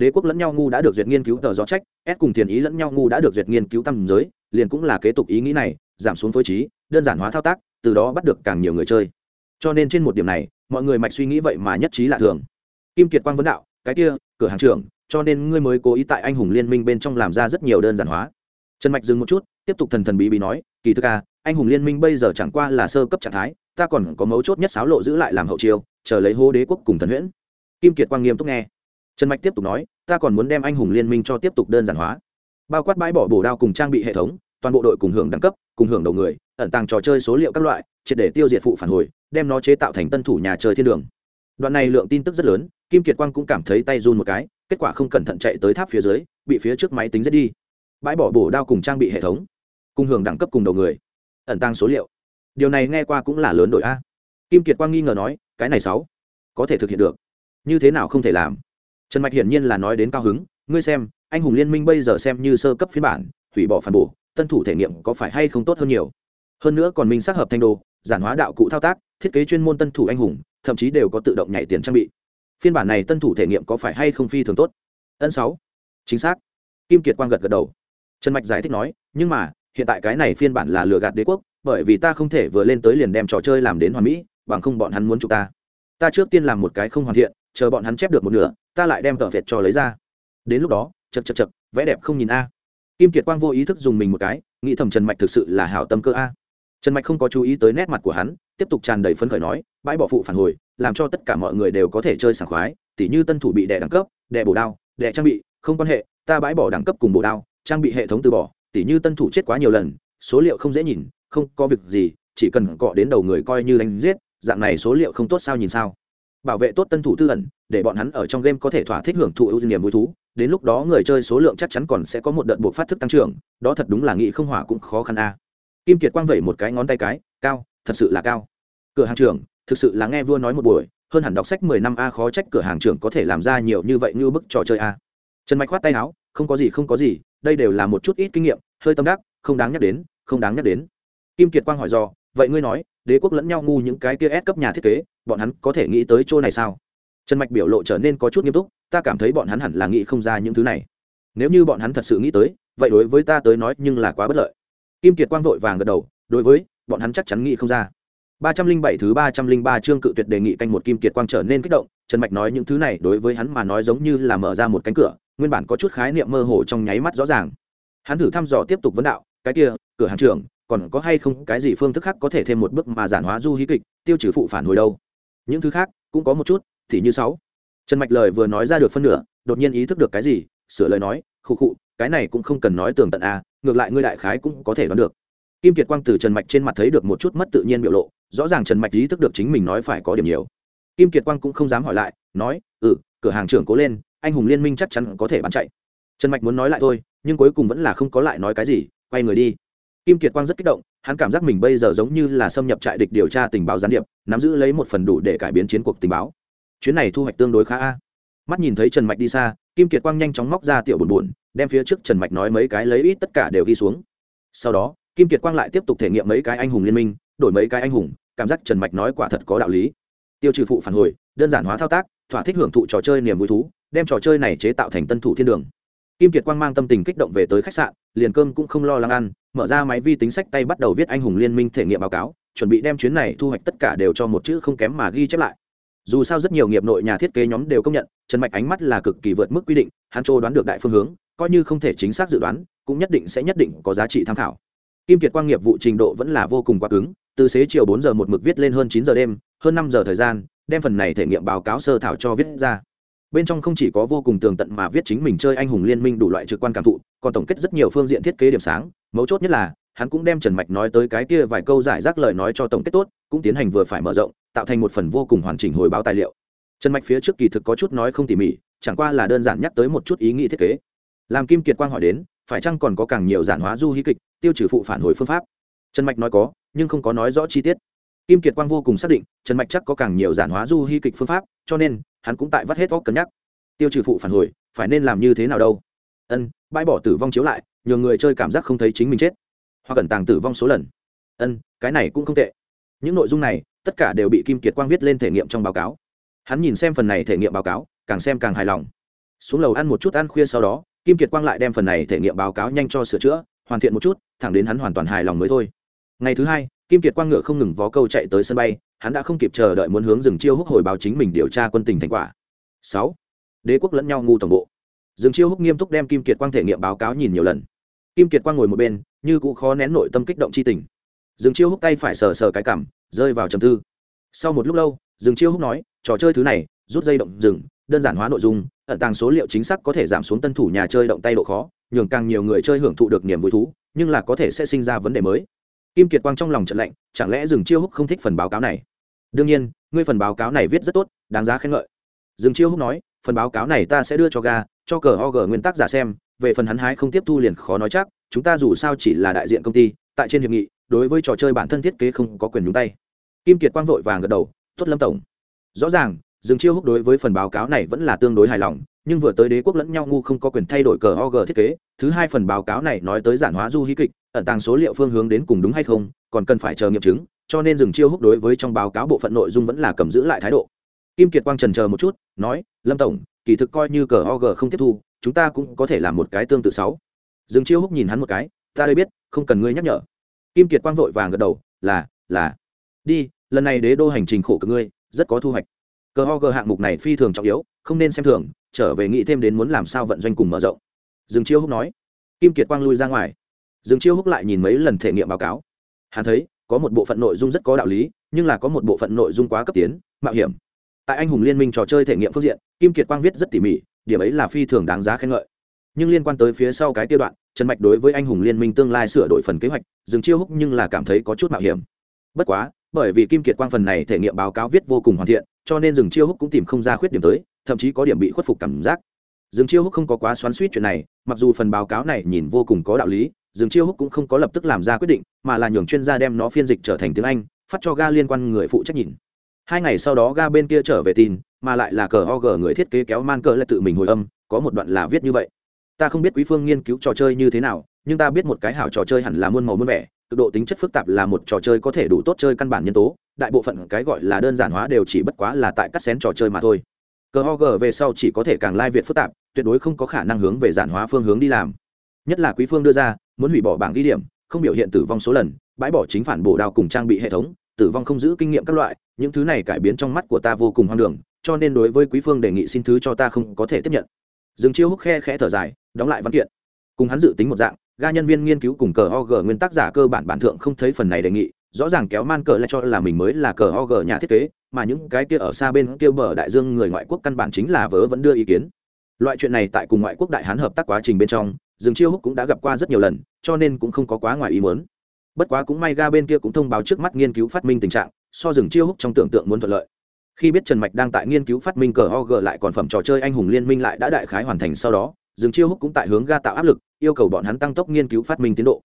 A: Đế quốc lẫn nhau ngu đã được duyệt nghiên cứu tờ gió trách, s cùng tiền ý lẫn nhau ngu đã được duyệt nghiên cứu tam giới, liền cũng là kế tục ý nghĩ này, giảm xuống phối trí, đơn giản hóa thao tác, từ đó bắt được càng nhiều người chơi. Cho nên trên một điểm này, mọi người mạch suy nghĩ vậy mà nhất trí lạ thường. Kim kiệt quang vấn đạo, cái kia, cửa hàng trưởng, cho nên ngươi mới cố ý tại anh hùng liên minh bên trong làm ra rất nhiều đơn giản hóa. Trần mạch dừng một chút, tiếp tục thần thần bí bí nói, kỳ thực à anh hùng liên minh bây giờ chẳng qua là sơ cấp trạng thái ta còn có mấu chốt nhất sáo lộ giữ lại làm hậu chiêu, chờ lấy hô đế quốc cùng thần huyễn. Kim kiệt quang nghiêm túc nghe. Trần mạch tiếp tục nói, ta còn muốn đem anh hùng liên minh cho tiếp tục đơn giản hóa. Bao quát bãi bỏ bổ đao cùng trang bị hệ thống, toàn bộ đội cùng hưởng đẳng cấp, cùng hưởng đầu người, ẩn tàng trò chơi số liệu các loại, triệt để tiêu diệt phụ phản hồi, đem nó chế tạo thành tân thủ nhà chơi thiên đường. Đoạn này lượng tin tức rất lớn, kim kiệt quang cũng cảm thấy tay run một cái, kết quả không cẩn thận chạy tới tháp phía dưới, bị phía trước máy tính giết đi. Bãi bỏ bổ đao cùng trang bị hệ thống, cùng hưởng đẳng cấp cùng đầu người, ẩn tăng số liệu điều này nghe qua cũng là lớn đổi a. Kim kiệt quang nghi ngờ nói, cái này sáu, có thể thực hiện được. Như thế nào không thể làm? Trần mạch hiển nhiên là nói đến cao hứng, ngươi xem, anh hùng liên minh bây giờ xem như sơ cấp phiên bản, hủy bỏ phản bổ, tân thủ thể nghiệm có phải hay không tốt hơn nhiều? Hơn nữa còn minh xác hợp thanh đồ giản hóa đạo cụ thao tác, thiết kế chuyên môn tân thủ anh hùng, thậm chí đều có tự động nhảy tiền trang bị. Phiên bản này tân thủ thể nghiệm có phải hay không phi thường tốt? Ân sáu, chính xác. Kim kiệt quang gật gật đầu. Trần mạch giải thích nói, nhưng mà, hiện tại cái này phiên bản là lừa gạt đế quốc bởi vì ta không thể vừa lên tới liền đem trò chơi làm đến hoàn mỹ, bằng không bọn hắn muốn chụp ta. Ta trước tiên làm một cái không hoàn thiện, chờ bọn hắn chép được một nửa, ta lại đem tờ vẹt cho lấy ra. Đến lúc đó chật chật chật vẽ đẹp không nhìn a. Kim kiệt quang vô ý thức dùng mình một cái, nghĩ thầm trần mạch thực sự là hảo tâm cơ a. Trần mạch không có chú ý tới nét mặt của hắn, tiếp tục tràn đầy phấn khởi nói, bãi bỏ phụ phản hồi, làm cho tất cả mọi người đều có thể chơi sảng khoái, tỉ như tân thủ bị đẻ đẳng cấp đẻ bổ đao đẻ trang bị, không quan hệ, ta bãi bỏ đẳng cấp cùng bổ đao, trang bị hệ thống từ bỏ, tỉ như tân thủ chết quá nhiều lần, số liệu không dễ nhìn không có việc gì, chỉ cần cọ đến đầu người coi như đánh giết, dạng này số liệu không tốt sao nhìn sao. Bảo vệ tốt tân thủ tư ẩn, để bọn hắn ở trong game có thể thỏa thích hưởng thụ ưu niềm vui thú. Đến lúc đó người chơi số lượng chắc chắn còn sẽ có một đợt buộc phát thức tăng trưởng, đó thật đúng là nghị không hỏa cũng khó khăn a. Kim kiệt quang vẩy một cái ngón tay cái, cao, thật sự là cao. Cửa hàng trưởng, thực sự là nghe vua nói một buổi, hơn hẳn đọc sách mười năm a, khó trách cửa hàng trưởng có thể làm ra nhiều như vậy như bức trò chơi a. Trần mạch khoát tay áo, không có gì, không có gì, đây đều là một chút ít kinh nghiệm, hơi tâm đắc, không đáng nhắc đến, không đáng nhắc đến kim kiệt quang hỏi do vậy ngươi nói, đế quốc lẫn nhau ngu những cái kia ép cấp nhà thiết kế, bọn hắn có thể nghĩ tới chỗ này sao? Trần mạch biểu lộ trở nên có chút nghiêm túc, ta cảm thấy bọn hắn hẳn là nghĩ không ra những thứ này. Nếu như bọn hắn thật sự nghĩ tới, vậy đối với ta tới nói nhưng là quá bất lợi. Kim kiệt quang vội vàng gật đầu, đối với, bọn hắn chắc chắn nghĩ không ra. Ba trăm linh bảy thứ ba trăm linh ba chương cự tuyệt đề nghị canh một kim kiệt quang trở nên kích động, trần mạch nói những thứ này đối với hắn mà nói giống như là mở ra một cánh cửa, nguyên bản có chút khái niệm mơ hồ trong nháy mắt rõ ràng. Hắn thử thăm dò tiếp tục vấn đạo, cái kia, cửa hàng trưởng còn có hay không cái gì phương thức khác có thể thêm một bước mà giản hóa du hí kịch, tiêu trừ phụ phản hồi đâu. Những thứ khác, cũng có một chút, thì như sáu. Trần mạch lời vừa nói ra được phân nửa, đột nhiên ý thức được cái gì, sửa lời nói, khụ khụ, cái này cũng không cần nói tường tận a, ngược lại ngươi đại khái cũng có thể đoán được. Kim kiệt quang từ trần mạch trên mặt thấy được một chút mất tự nhiên biểu lộ, rõ ràng trần mạch ý thức được chính mình nói phải có điểm nhiều. Kim kiệt quang cũng không dám hỏi lại, nói ừ cửa hàng trưởng cố lên, anh hùng liên minh chắc chắn có thể bán chạy. Trần mạch muốn nói lại thôi, nhưng cuối cùng vẫn là không có lại nói cái gì, quay người đi kim kiệt quang rất kích động, hắn cảm giác mình bây giờ giống như là xâm nhập trại địch điều tra tình báo gián điệp, nắm giữ lấy một phần đủ để cải biến chiến cuộc tình báo. Chuyến này thu hoạch tương đối khá a. Mắt nhìn thấy trần mạch đi xa, kim kiệt quang nhanh chóng móc ra tiểu buồn buồn đem phía trước trần mạch nói mấy cái lấy ít tất cả đều ghi xuống. Sau đó, kim kiệt quang lại tiếp tục thể nghiệm mấy cái anh hùng liên minh, đổi mấy cái anh hùng, cảm giác trần mạch nói quả thật có đạo lý. Tiêu trừ phụ phản hồi, đơn giản hóa thao tác, thỏa thích hưởng thụ trò chơi niềm vui thú, đem trò chơi này chế tạo thành tân thủ thiên đường. Kim kiệt quang mang tâm tình kích động về tới khách sạn liền cơm cũng không lo lắng ăn, mở ra máy vi tính sách tay bắt đầu viết anh hùng liên minh thể nghiệm báo cáo, chuẩn bị đem chuyến này thu hoạch tất cả đều cho một chữ không kém mà ghi chép lại. Dù sao rất nhiều nghiệp nội nhà thiết kế nhóm đều công nhận, trần mạch ánh mắt là cực kỳ vượt mức quy định, hắn trô đoán được đại phương hướng, coi như không thể chính xác dự đoán, cũng nhất định sẽ nhất định có giá trị tham khảo. Kim kiệt quang nghiệp vụ trình độ vẫn là vô cùng quá cứng, từ xế chiều bốn giờ một mực viết lên hơn chín giờ đêm, hơn năm giờ thời gian, đem phần này thể nghiệm báo cáo sơ thảo cho viết ra bên trong không chỉ có vô cùng tường tận mà viết chính mình chơi anh hùng liên minh đủ loại trực quan cảm thụ, còn tổng kết rất nhiều phương diện thiết kế điểm sáng. Mấu chốt nhất là, hắn cũng đem trần mạch nói tới cái kia vài câu giải rác lời nói cho tổng kết tốt, cũng tiến hành vừa phải mở rộng, tạo thành một phần vô cùng hoàn chỉnh hồi báo tài liệu. Trần mạch phía trước kỳ thực có chút nói không tỉ mỉ, chẳng qua là đơn giản nhắc tới một chút ý nghĩ thiết kế. Làm kim kiệt quang hỏi đến, phải chăng còn có càng nhiều giản hóa du hí kịch, tiêu trừ phụ phản hồi phương pháp? Trần mạch nói có, nhưng không có nói rõ chi tiết. Kim kiệt quang vô cùng xác định, trần mạch chắc có càng nhiều giản hóa du hí kịch phương pháp, cho nên hắn cũng tại vắt hết óc cân nhắc. Tiêu trừ phụ phản hồi, phải nên làm như thế nào đâu? Ân, bãi bỏ tử vong chiếu lại nhờ người chơi cảm giác không thấy chính mình chết. Hoặc cẩn tàng tử vong số lần. Ân, cái này cũng không tệ. Những nội dung này, tất cả đều bị kim kiệt quang viết lên thể nghiệm trong báo cáo. Hắn nhìn xem phần này thể nghiệm báo cáo, càng xem càng hài lòng. Xuống lầu ăn một chút ăn khuya sau đó, kim kiệt quang lại đem phần này thể nghiệm báo cáo nhanh cho sửa chữa, hoàn thiện một chút, thẳng đến hắn hoàn toàn hài lòng mới thôi. Ngày thứ hai kim kiệt quang ngựa không ngừng vó câu chạy tới sân bay, hắn đã không kịp chờ đợi muốn hướng dừng chiêu húc hồi báo chính mình điều tra quân tình thành quả. Sáu, đế quốc lẫn nhau ngu tổng bộ. Dừng chiêu húc nghiêm túc đem kim kiệt quang thể nghiệm báo cáo nhìn nhiều lần. Kim kiệt quang ngồi một bên, như cũng khó nén nội tâm kích động c h i tình. Dừng chiêu húc tay phải sờ sờ cái cảm rơi vào trầm tư. Sau một lúc lâu dừng chiêu húc nói, trò chơi thứ này, rút dây động rừng, đơn giản hóa nội dung, ẩn tàng số liệu chính xác có thể giảm xuống tân thủ nhà chơi động tay độ khó, nhường càng nhiều người chơi hưởng thụ được niềm vui thú, nhưng là có thể sẽ sinh ra vấn đề mới kim kiệt quang trong lòng trận lạnh, chẳng lẽ dừng chiêu húc không thích phần báo cáo này? Đương nhiên, ngươi phần báo cáo này viết rất tốt, đáng giá khen ngợi. Dừng chiêu húc nói, phần báo cáo này ta sẽ đưa cho ga, cho cờ og nguyên tắc giả xem, về phần hắn hái không tiếp thu liền khó nói chắc, chúng ta dù sao chỉ là đại diện công ty, tại trên hiệp nghị, đối với trò chơi bản thân thiết kế không có quyền nhúng tay. Kim kiệt quang vội vàng gật đầu tuất lâm tổng. Rõ ràng, Dừng chiêu húc đối với phần báo cáo này vẫn là tương đối hài lòng, nhưng vừa tới đế quốc lẫn nhau ngu không có quyền thay đổi cờ og thiết kế, thứ hai phần báo cáo này nói tới giản hóa du hí kịch ẩn tàng số liệu phương hướng đến cùng đúng hay không, còn cần phải chờ nghiệm chứng, cho nên dừng chiêu húc đối với trong báo cáo bộ phận nội dung vẫn là cầm giữ lại thái độ. Kim kiệt quang trần chờ một chút, nói, lâm tổng, kỳ thực coi như cờ og không tiếp thu, chúng ta cũng có thể làm một cái tương tự sáu. Dừng chiêu húc nhìn hắn một cái, ta đây biết, không cần ngươi nhắc nhở. Kim kiệt quang vội vàng gật đầu, là là. Đi, lần này đế đô hành trình khổ cực ngươi, rất có thu hoạch. Cờ ho gờ hạng mục này phi thường trọng yếu, không nên xem thường, trở về nghĩ thêm đến muốn làm sao vận doanh cùng mở rộng. Dương chiêu húc nói. Kim kiệt quang lui ra ngoài dương chiêu húc lại nhìn mấy lần thể nghiệm báo cáo. Hắn thấy, có một bộ phận nội dung rất có đạo lý, nhưng là có một bộ phận nội dung quá cấp tiến, mạo hiểm. Tại anh hùng liên minh trò chơi thể nghiệm phương diện, kim kiệt quang viết rất tỉ mỉ, điểm ấy là phi thường đáng giá khen ngợi. Nhưng liên quan tới phía sau cái tiêu đoạn, trần mạch đối với anh hùng liên minh tương lai sửa đổi phần kế hoạch dừng chiêu húc nhưng là cảm thấy có chút mạo hiểm. Bất quá, bởi vì kim kiệt quang phần này thể nghiệm báo cáo viết vô cùng hoàn thiện, cho nên dừng chiêu húc cũng tìm không ra khuyết điểm tới, thậm chí có điểm bị khuất phục cảm giác. Dừng chiêu húc không có quá xoắn suýt chuyện này, mặc dù phần báo cáo này nhìn vô cùng có đạo lý dừng chiêu húc cũng không có lập tức làm ra quyết định, mà là nhường chuyên gia đem nó phiên dịch trở thành tiếng anh, phát cho ga liên quan người phụ trách nhìn. Hai ngày sau đó ga bên kia trở về tin, mà lại là cờ og người thiết kế kéo man cờ lại tự mình hồi âm, có một đoạn là viết như vậy. Ta không biết quý phương nghiên cứu trò chơi như thế nào, nhưng ta biết một cái hảo trò chơi hẳn là muôn màu muôn vẻ, cực độ tính chất phức tạp là một trò chơi có thể đủ tốt chơi căn bản nhân tố, đại bộ phận cái gọi là đơn giản hóa đều chỉ bất quá là tại cắt xén trò chơi mà thôi. Cờ ho g về sau chỉ có thể càng lai việt phức tạp, tuyệt đối không có khả năng hướng về giản hóa phương hướng đi làm nhất là quý phương đưa ra, muốn hủy bỏ bảng ghi điểm, không biểu hiện tử vong số lần, bãi bỏ chính phản bổ đao cùng trang bị hệ thống, tử vong không giữ kinh nghiệm các loại, những thứ này cải biến trong mắt của ta vô cùng hoang đường, cho nên đối với quý phương đề nghị xin thứ cho ta không có thể tiếp nhận. Dừng chiêu húc khe khẽ thở dài, đóng lại văn kiện. Cùng hắn dự tính một dạng, ga nhân viên nghiên cứu cùng cờ og nguyên tắc giả cơ bản bản thượng không thấy phần này đề nghị, rõ ràng kéo man cờ lại cho là mình mới là cờ og nhà thiết kế, mà những cái kia ở xa bên kia bờ đại dương người ngoại quốc căn bản chính là vớ vẫn đưa ý kiến. Loại chuyện này tại cùng ngoại quốc đại hán hợp tác quá trình bên trong rừng chiêu húc cũng đã gặp qua rất nhiều lần, cho nên cũng không có quá ngoài ý muốn. Bất quá cũng may ga bên kia cũng thông báo trước mắt nghiên cứu phát minh tình trạng, so rừng chiêu húc trong tưởng tượng muốn thuận lợi. Khi biết trần mạch đang tại nghiên cứu phát minh cờ og lại còn phẩm trò chơi anh hùng liên minh lại đã đại khái hoàn thành sau đó, rừng chiêu húc cũng tại hướng ga tạo áp lực, yêu cầu bọn hắn tăng tốc nghiên cứu phát minh tiến độ.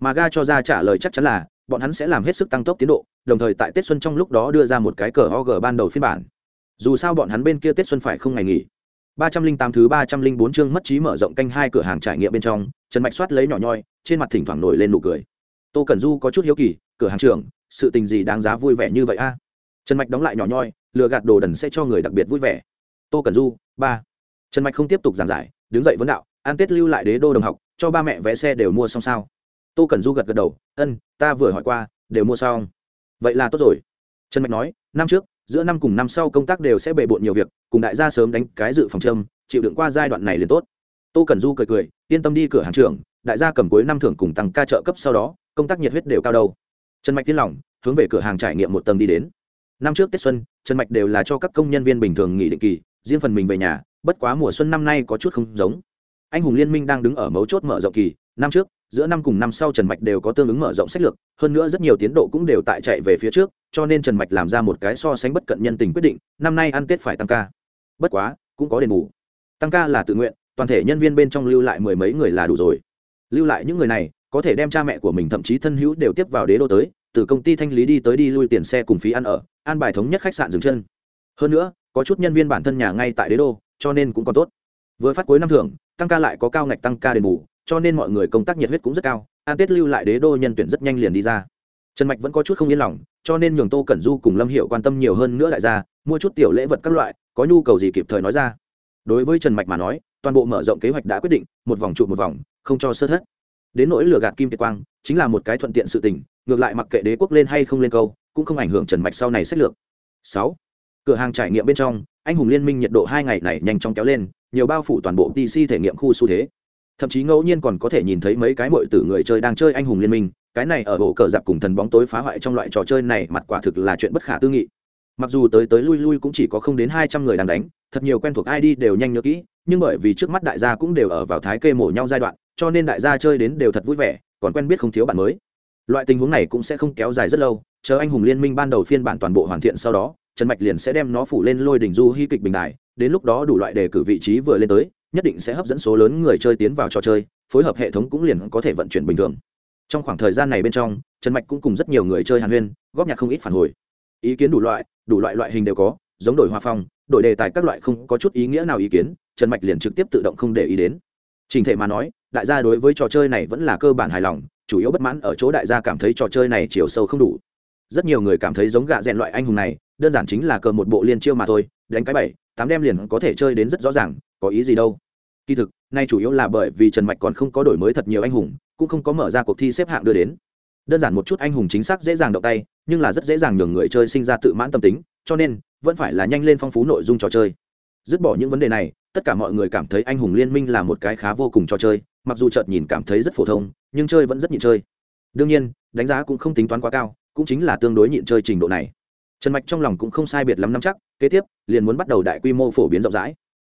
A: Mà ga cho ra trả lời chắc chắn là, bọn hắn sẽ làm hết sức tăng tốc tiến độ, đồng thời tại tết xuân trong lúc đó đưa ra một cái cờ og ban đầu phiên bản. Dù sao bọn hắn bên kia tết xuân phải không ngày nghỉ ba trăm linh tám thứ ba trăm linh bốn chương mất trí mở rộng canh hai cửa hàng trải nghiệm bên trong, trần mạch soát lấy nhỏ nhoi, trên mặt thỉnh thoảng nổi lên nụ cười. Tô cẩn du có chút hiếu kỳ, cửa hàng trưởng, sự tình gì đáng giá vui vẻ như vậy a? Trần mạch đóng lại nhỏ nhoi, lừa gạt đồ đần sẽ cho người đặc biệt vui vẻ. Tô cẩn du, ba. Trần mạch không tiếp tục giảng giải, đứng dậy vấn đạo an tết lưu lại đế đô đồng học, cho ba mẹ vé xe đều mua xong sao? Tô cẩn du gật gật đầu, ân, ta vừa hỏi qua, đều mua xong. Vậy là tốt rồi. Trần mạch nói, năm trước giữa năm cùng năm sau công tác đều sẽ bề bộn nhiều việc, cùng đại gia sớm đánh cái dự phòng châm, chịu đựng qua giai đoạn này liền tốt. Tô cần du cười cười, yên tâm đi cửa hàng trưởng, đại gia cầm cuối năm thưởng cùng tăng ca trợ cấp sau đó, công tác nhiệt huyết đều cao đâu. Trần mạch tiên lòng, hướng về cửa hàng trải nghiệm một tầng đi đến. Năm trước tết xuân, trần mạch đều là cho các công nhân viên bình thường nghỉ định kỳ, riêng phần mình về nhà, bất quá mùa xuân năm nay có chút không giống. Anh hùng liên minh đang đứng ở mấu chốt mở rộng kỳ năm trước, giữa năm cùng năm sau trần mạch đều có tương ứng mở rộng sách lược, hơn nữa rất nhiều tiến độ cũng đều tại chạy về phía trước, cho nên trần mạch làm ra một cái so sánh bất cận nhân tình quyết định, năm nay ăn tết phải tăng ca. Bất quá, cũng có đền bù. Tăng ca là tự nguyện, toàn thể nhân viên bên trong lưu lại mười mấy người là đủ rồi. Lưu lại những người này, có thể đem cha mẹ của mình thậm chí thân hữu đều tiếp vào đế đô tới, từ công ty thanh lý đi tới đi lui tiền xe cùng phí ăn ở, an bài thống nhất khách sạn dừng chân. Hơn nữa, có chút nhân viên bản thân nhà ngay tại đế đô, cho nên cũng còn tốt. Vừa phát cuối năm thưởng, tăng ca lại có cao ngạch tăng ca đền bù cho nên mọi người công tác nhiệt huyết cũng rất cao, an tết lưu lại đế đô nhân tuyển rất nhanh liền đi ra. Trần mạch vẫn có chút không yên lòng, cho nên nhường tô cẩn du cùng lâm hiệu quan tâm nhiều hơn nữa lại ra, mua chút tiểu lễ vật các loại, có nhu cầu gì kịp thời nói ra. Đối với trần mạch mà nói, toàn bộ mở rộng kế hoạch đã quyết định, một vòng trụ một vòng, không cho sơ thất. Đến nỗi lừa gạt kim kiệt quang, chính là một cái thuận tiện sự tình, ngược lại mặc kệ đế quốc lên hay không lên câu, cũng không ảnh hưởng trần mạch sau này sách lược. Sáu, cửa hàng trải nghiệm bên trong, anh hùng liên minh nhiệt độ hai ngày này nhanh chóng kéo lên, nhiều bao phủ toàn bộ tc thể nghiệm khu xu thế thậm chí ngẫu nhiên còn có thể nhìn thấy mấy cái mội tử người chơi đang chơi anh hùng liên minh, cái này ở bộ cờ dạp cùng thần bóng tối phá hoại trong loại trò chơi này mặt quả thực là chuyện bất khả tư nghị. Mặc dù tới tới lui lui cũng chỉ có không đến hai trăm người đang đánh, thật nhiều quen thuộc id đều nhanh nhớ kỹ, nhưng bởi vì trước mắt đại gia cũng đều ở vào thái kê mổ nhau giai đoạn, cho nên đại gia chơi đến đều thật vui vẻ, còn quen biết không thiếu bạn mới. Loại tình huống này cũng sẽ không kéo dài rất lâu, chờ anh hùng liên minh ban đầu phiên bản toàn bộ hoàn thiện sau đó, trần mạch liền sẽ đem nó phủ lên lôi đỉnh du hy kịch bình đài, đến lúc đó đủ loại đề cử vị trí vừa lên tới nhất định sẽ hấp dẫn số lớn người chơi tiến vào trò chơi, phối hợp hệ thống cũng liền có thể vận chuyển bình thường. Trong khoảng thời gian này bên trong, trần mạch cũng cùng rất nhiều người chơi hàn huyên, góp nhặt không ít phản hồi. Ý kiến đủ loại đủ loại loại hình đều có, giống đổi hoa phong, đổi đề tài các loại không có chút ý nghĩa nào ý kiến, trần mạch liền trực tiếp tự động không để ý đến. Trình thể mà nói, đại gia đối với trò chơi này vẫn là cơ bản hài lòng, chủ yếu bất mãn ở chỗ đại gia cảm thấy trò chơi này chiều sâu không đủ. Rất nhiều người cảm thấy giống gạ rèn loại anh hùng này, đơn giản chính là cờ một bộ liên chiêu mà thôi, đánh cái bảy, tám đem liền có thể chơi đến rất rõ ràng, có ý gì đâu kỳ thực, nay chủ yếu là bởi vì trần mạch còn không có đổi mới thật nhiều anh hùng, cũng không có mở ra cuộc thi xếp hạng đưa đến. Đơn giản một chút anh hùng chính xác dễ dàng động tay, nhưng là rất dễ dàng nhường người chơi sinh ra tự mãn tâm tính, cho nên, vẫn phải là nhanh lên phong phú nội dung trò chơi. Dứt bỏ những vấn đề này, tất cả mọi người cảm thấy anh hùng liên minh là một cái khá vô cùng trò chơi, mặc dù chợt nhìn cảm thấy rất phổ thông, nhưng chơi vẫn rất nhịn chơi. Đương nhiên, đánh giá cũng không tính toán quá cao, cũng chính là tương đối nhịn chơi trình độ này. Trần mạch trong lòng cũng không sai biệt lắm năm chắc, kế tiếp, liền muốn bắt đầu đại quy mô phổ biến rộng rãi.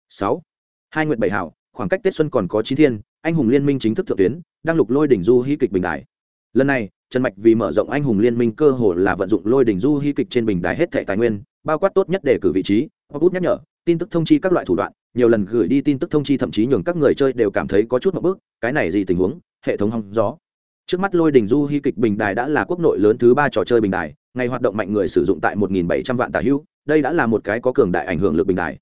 A: Sáu. Hai nguyện bảy hảo khoảng cách tết xuân còn có chín thiên, anh hùng liên minh chính thức thượng tuyến, đang lục lôi đỉnh du hy kịch bình đài. Lần này, trần mạch vì mở rộng anh hùng liên minh cơ hồ là vận dụng lôi đỉnh du hy kịch trên bình đài hết thẻ tài nguyên, bao quát tốt nhất để cử vị trí hoặc bút nhắc nhở, tin tức thông chi các loại thủ đoạn, nhiều lần gửi đi tin tức thông chi thậm chí nhường các người chơi đều cảm thấy có chút một bước, cái này gì tình huống, hệ thống hong gió. Trước mắt lôi đỉnh du hy kịch bình đài đã là quốc nội lớn thứ ba trò chơi bình đài, ngày hoạt động mạnh người sử dụng tại 1.700 vạn tà hữu, đây đã là một cái có cường đại ảnh hưởng lực bình đài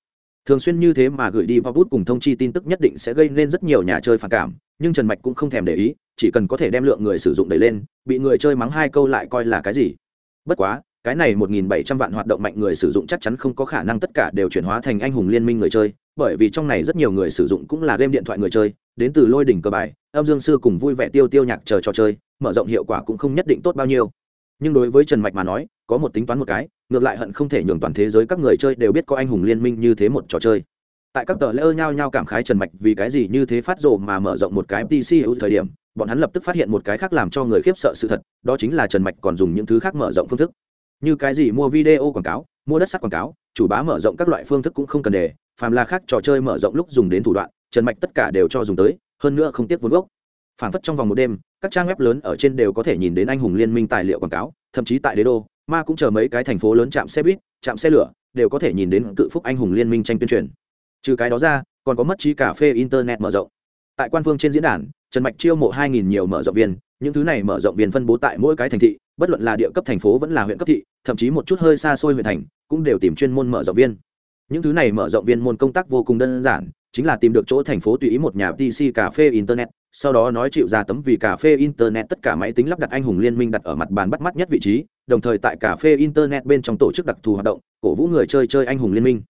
A: thường xuyên như thế mà gửi đi vào bút cùng thông chi tin tức nhất định sẽ gây nên rất nhiều nhà chơi phản cảm, nhưng trần mạch cũng không thèm để ý, chỉ cần có thể đem lượng người sử dụng đẩy lên, bị người chơi mắng hai câu lại coi là cái gì. Bất quá, cái này 1.700 vạn hoạt động mạnh người sử dụng chắc chắn không có khả năng tất cả đều chuyển hóa thành anh hùng liên minh người chơi, bởi vì trong này rất nhiều người sử dụng cũng là game điện thoại người chơi, đến từ lôi đỉnh cơ bài, âm dương sư cùng vui vẻ tiêu tiêu nhạc chờ trò chơi, mở rộng hiệu quả cũng không nhất định tốt bao nhiêu. Nhưng đối với trần mạch mà nói, có một tính toán một cái ngược lại hận không thể nhường toàn thế giới các người chơi đều biết có anh hùng liên minh như thế một trò chơi. Tại các tờ lễ ơ nhao nhao cảm khái trần mạch vì cái gì như thế phát rộ mà mở rộng một cái pc ở thời điểm, bọn hắn lập tức phát hiện một cái khác làm cho người khiếp sợ sự thật, đó chính là trần mạch còn dùng những thứ khác mở rộng phương thức. Như cái gì mua video quảng cáo, mua đất sắt quảng cáo, chủ bá mở rộng các loại phương thức cũng không cần đề phàm là khác trò chơi mở rộng lúc dùng đến thủ đoạn, trần mạch tất cả đều cho dùng tới, hơn nữa không tiếc vốn gốc. Phản phất trong vòng một đêm, các trang web lớn ở trên đều có thể nhìn đến anh hùng liên minh tài liệu quảng cáo, thậm chí tại đế đô ma cũng chờ mấy cái thành phố lớn chạm xe buýt, chạm xe lửa, đều có thể nhìn đến cự phúc anh hùng liên minh tranh tuyên truyền. Trừ cái đó ra, còn có mất trí cà phê internet mở rộng. Tại quan phương trên diễn đàn, trần mạch chiêu mộ hai nghìn nhiều mở rộng viên, những thứ này mở rộng viên phân bố tại mỗi cái thành thị, bất luận là địa cấp thành phố vẫn là huyện cấp thị, thậm chí một chút hơi xa xôi huyện thành, cũng đều tìm chuyên môn mở rộng viên. Những thứ này mở rộng viên môn công tác vô cùng đơn giản, chính là tìm được chỗ thành phố tùy ý một nhà pc cà phê internet, sau đó nói chịu ra tấm vì cà phê internet tất cả máy tính lắp đặt anh hùng liên minh đặt ở mặt bàn bắt mắt nhất vị trí đồng thời tại cà phê internet bên trong tổ chức đặc thù hoạt động, cổ vũ người chơi chơi anh hùng liên minh.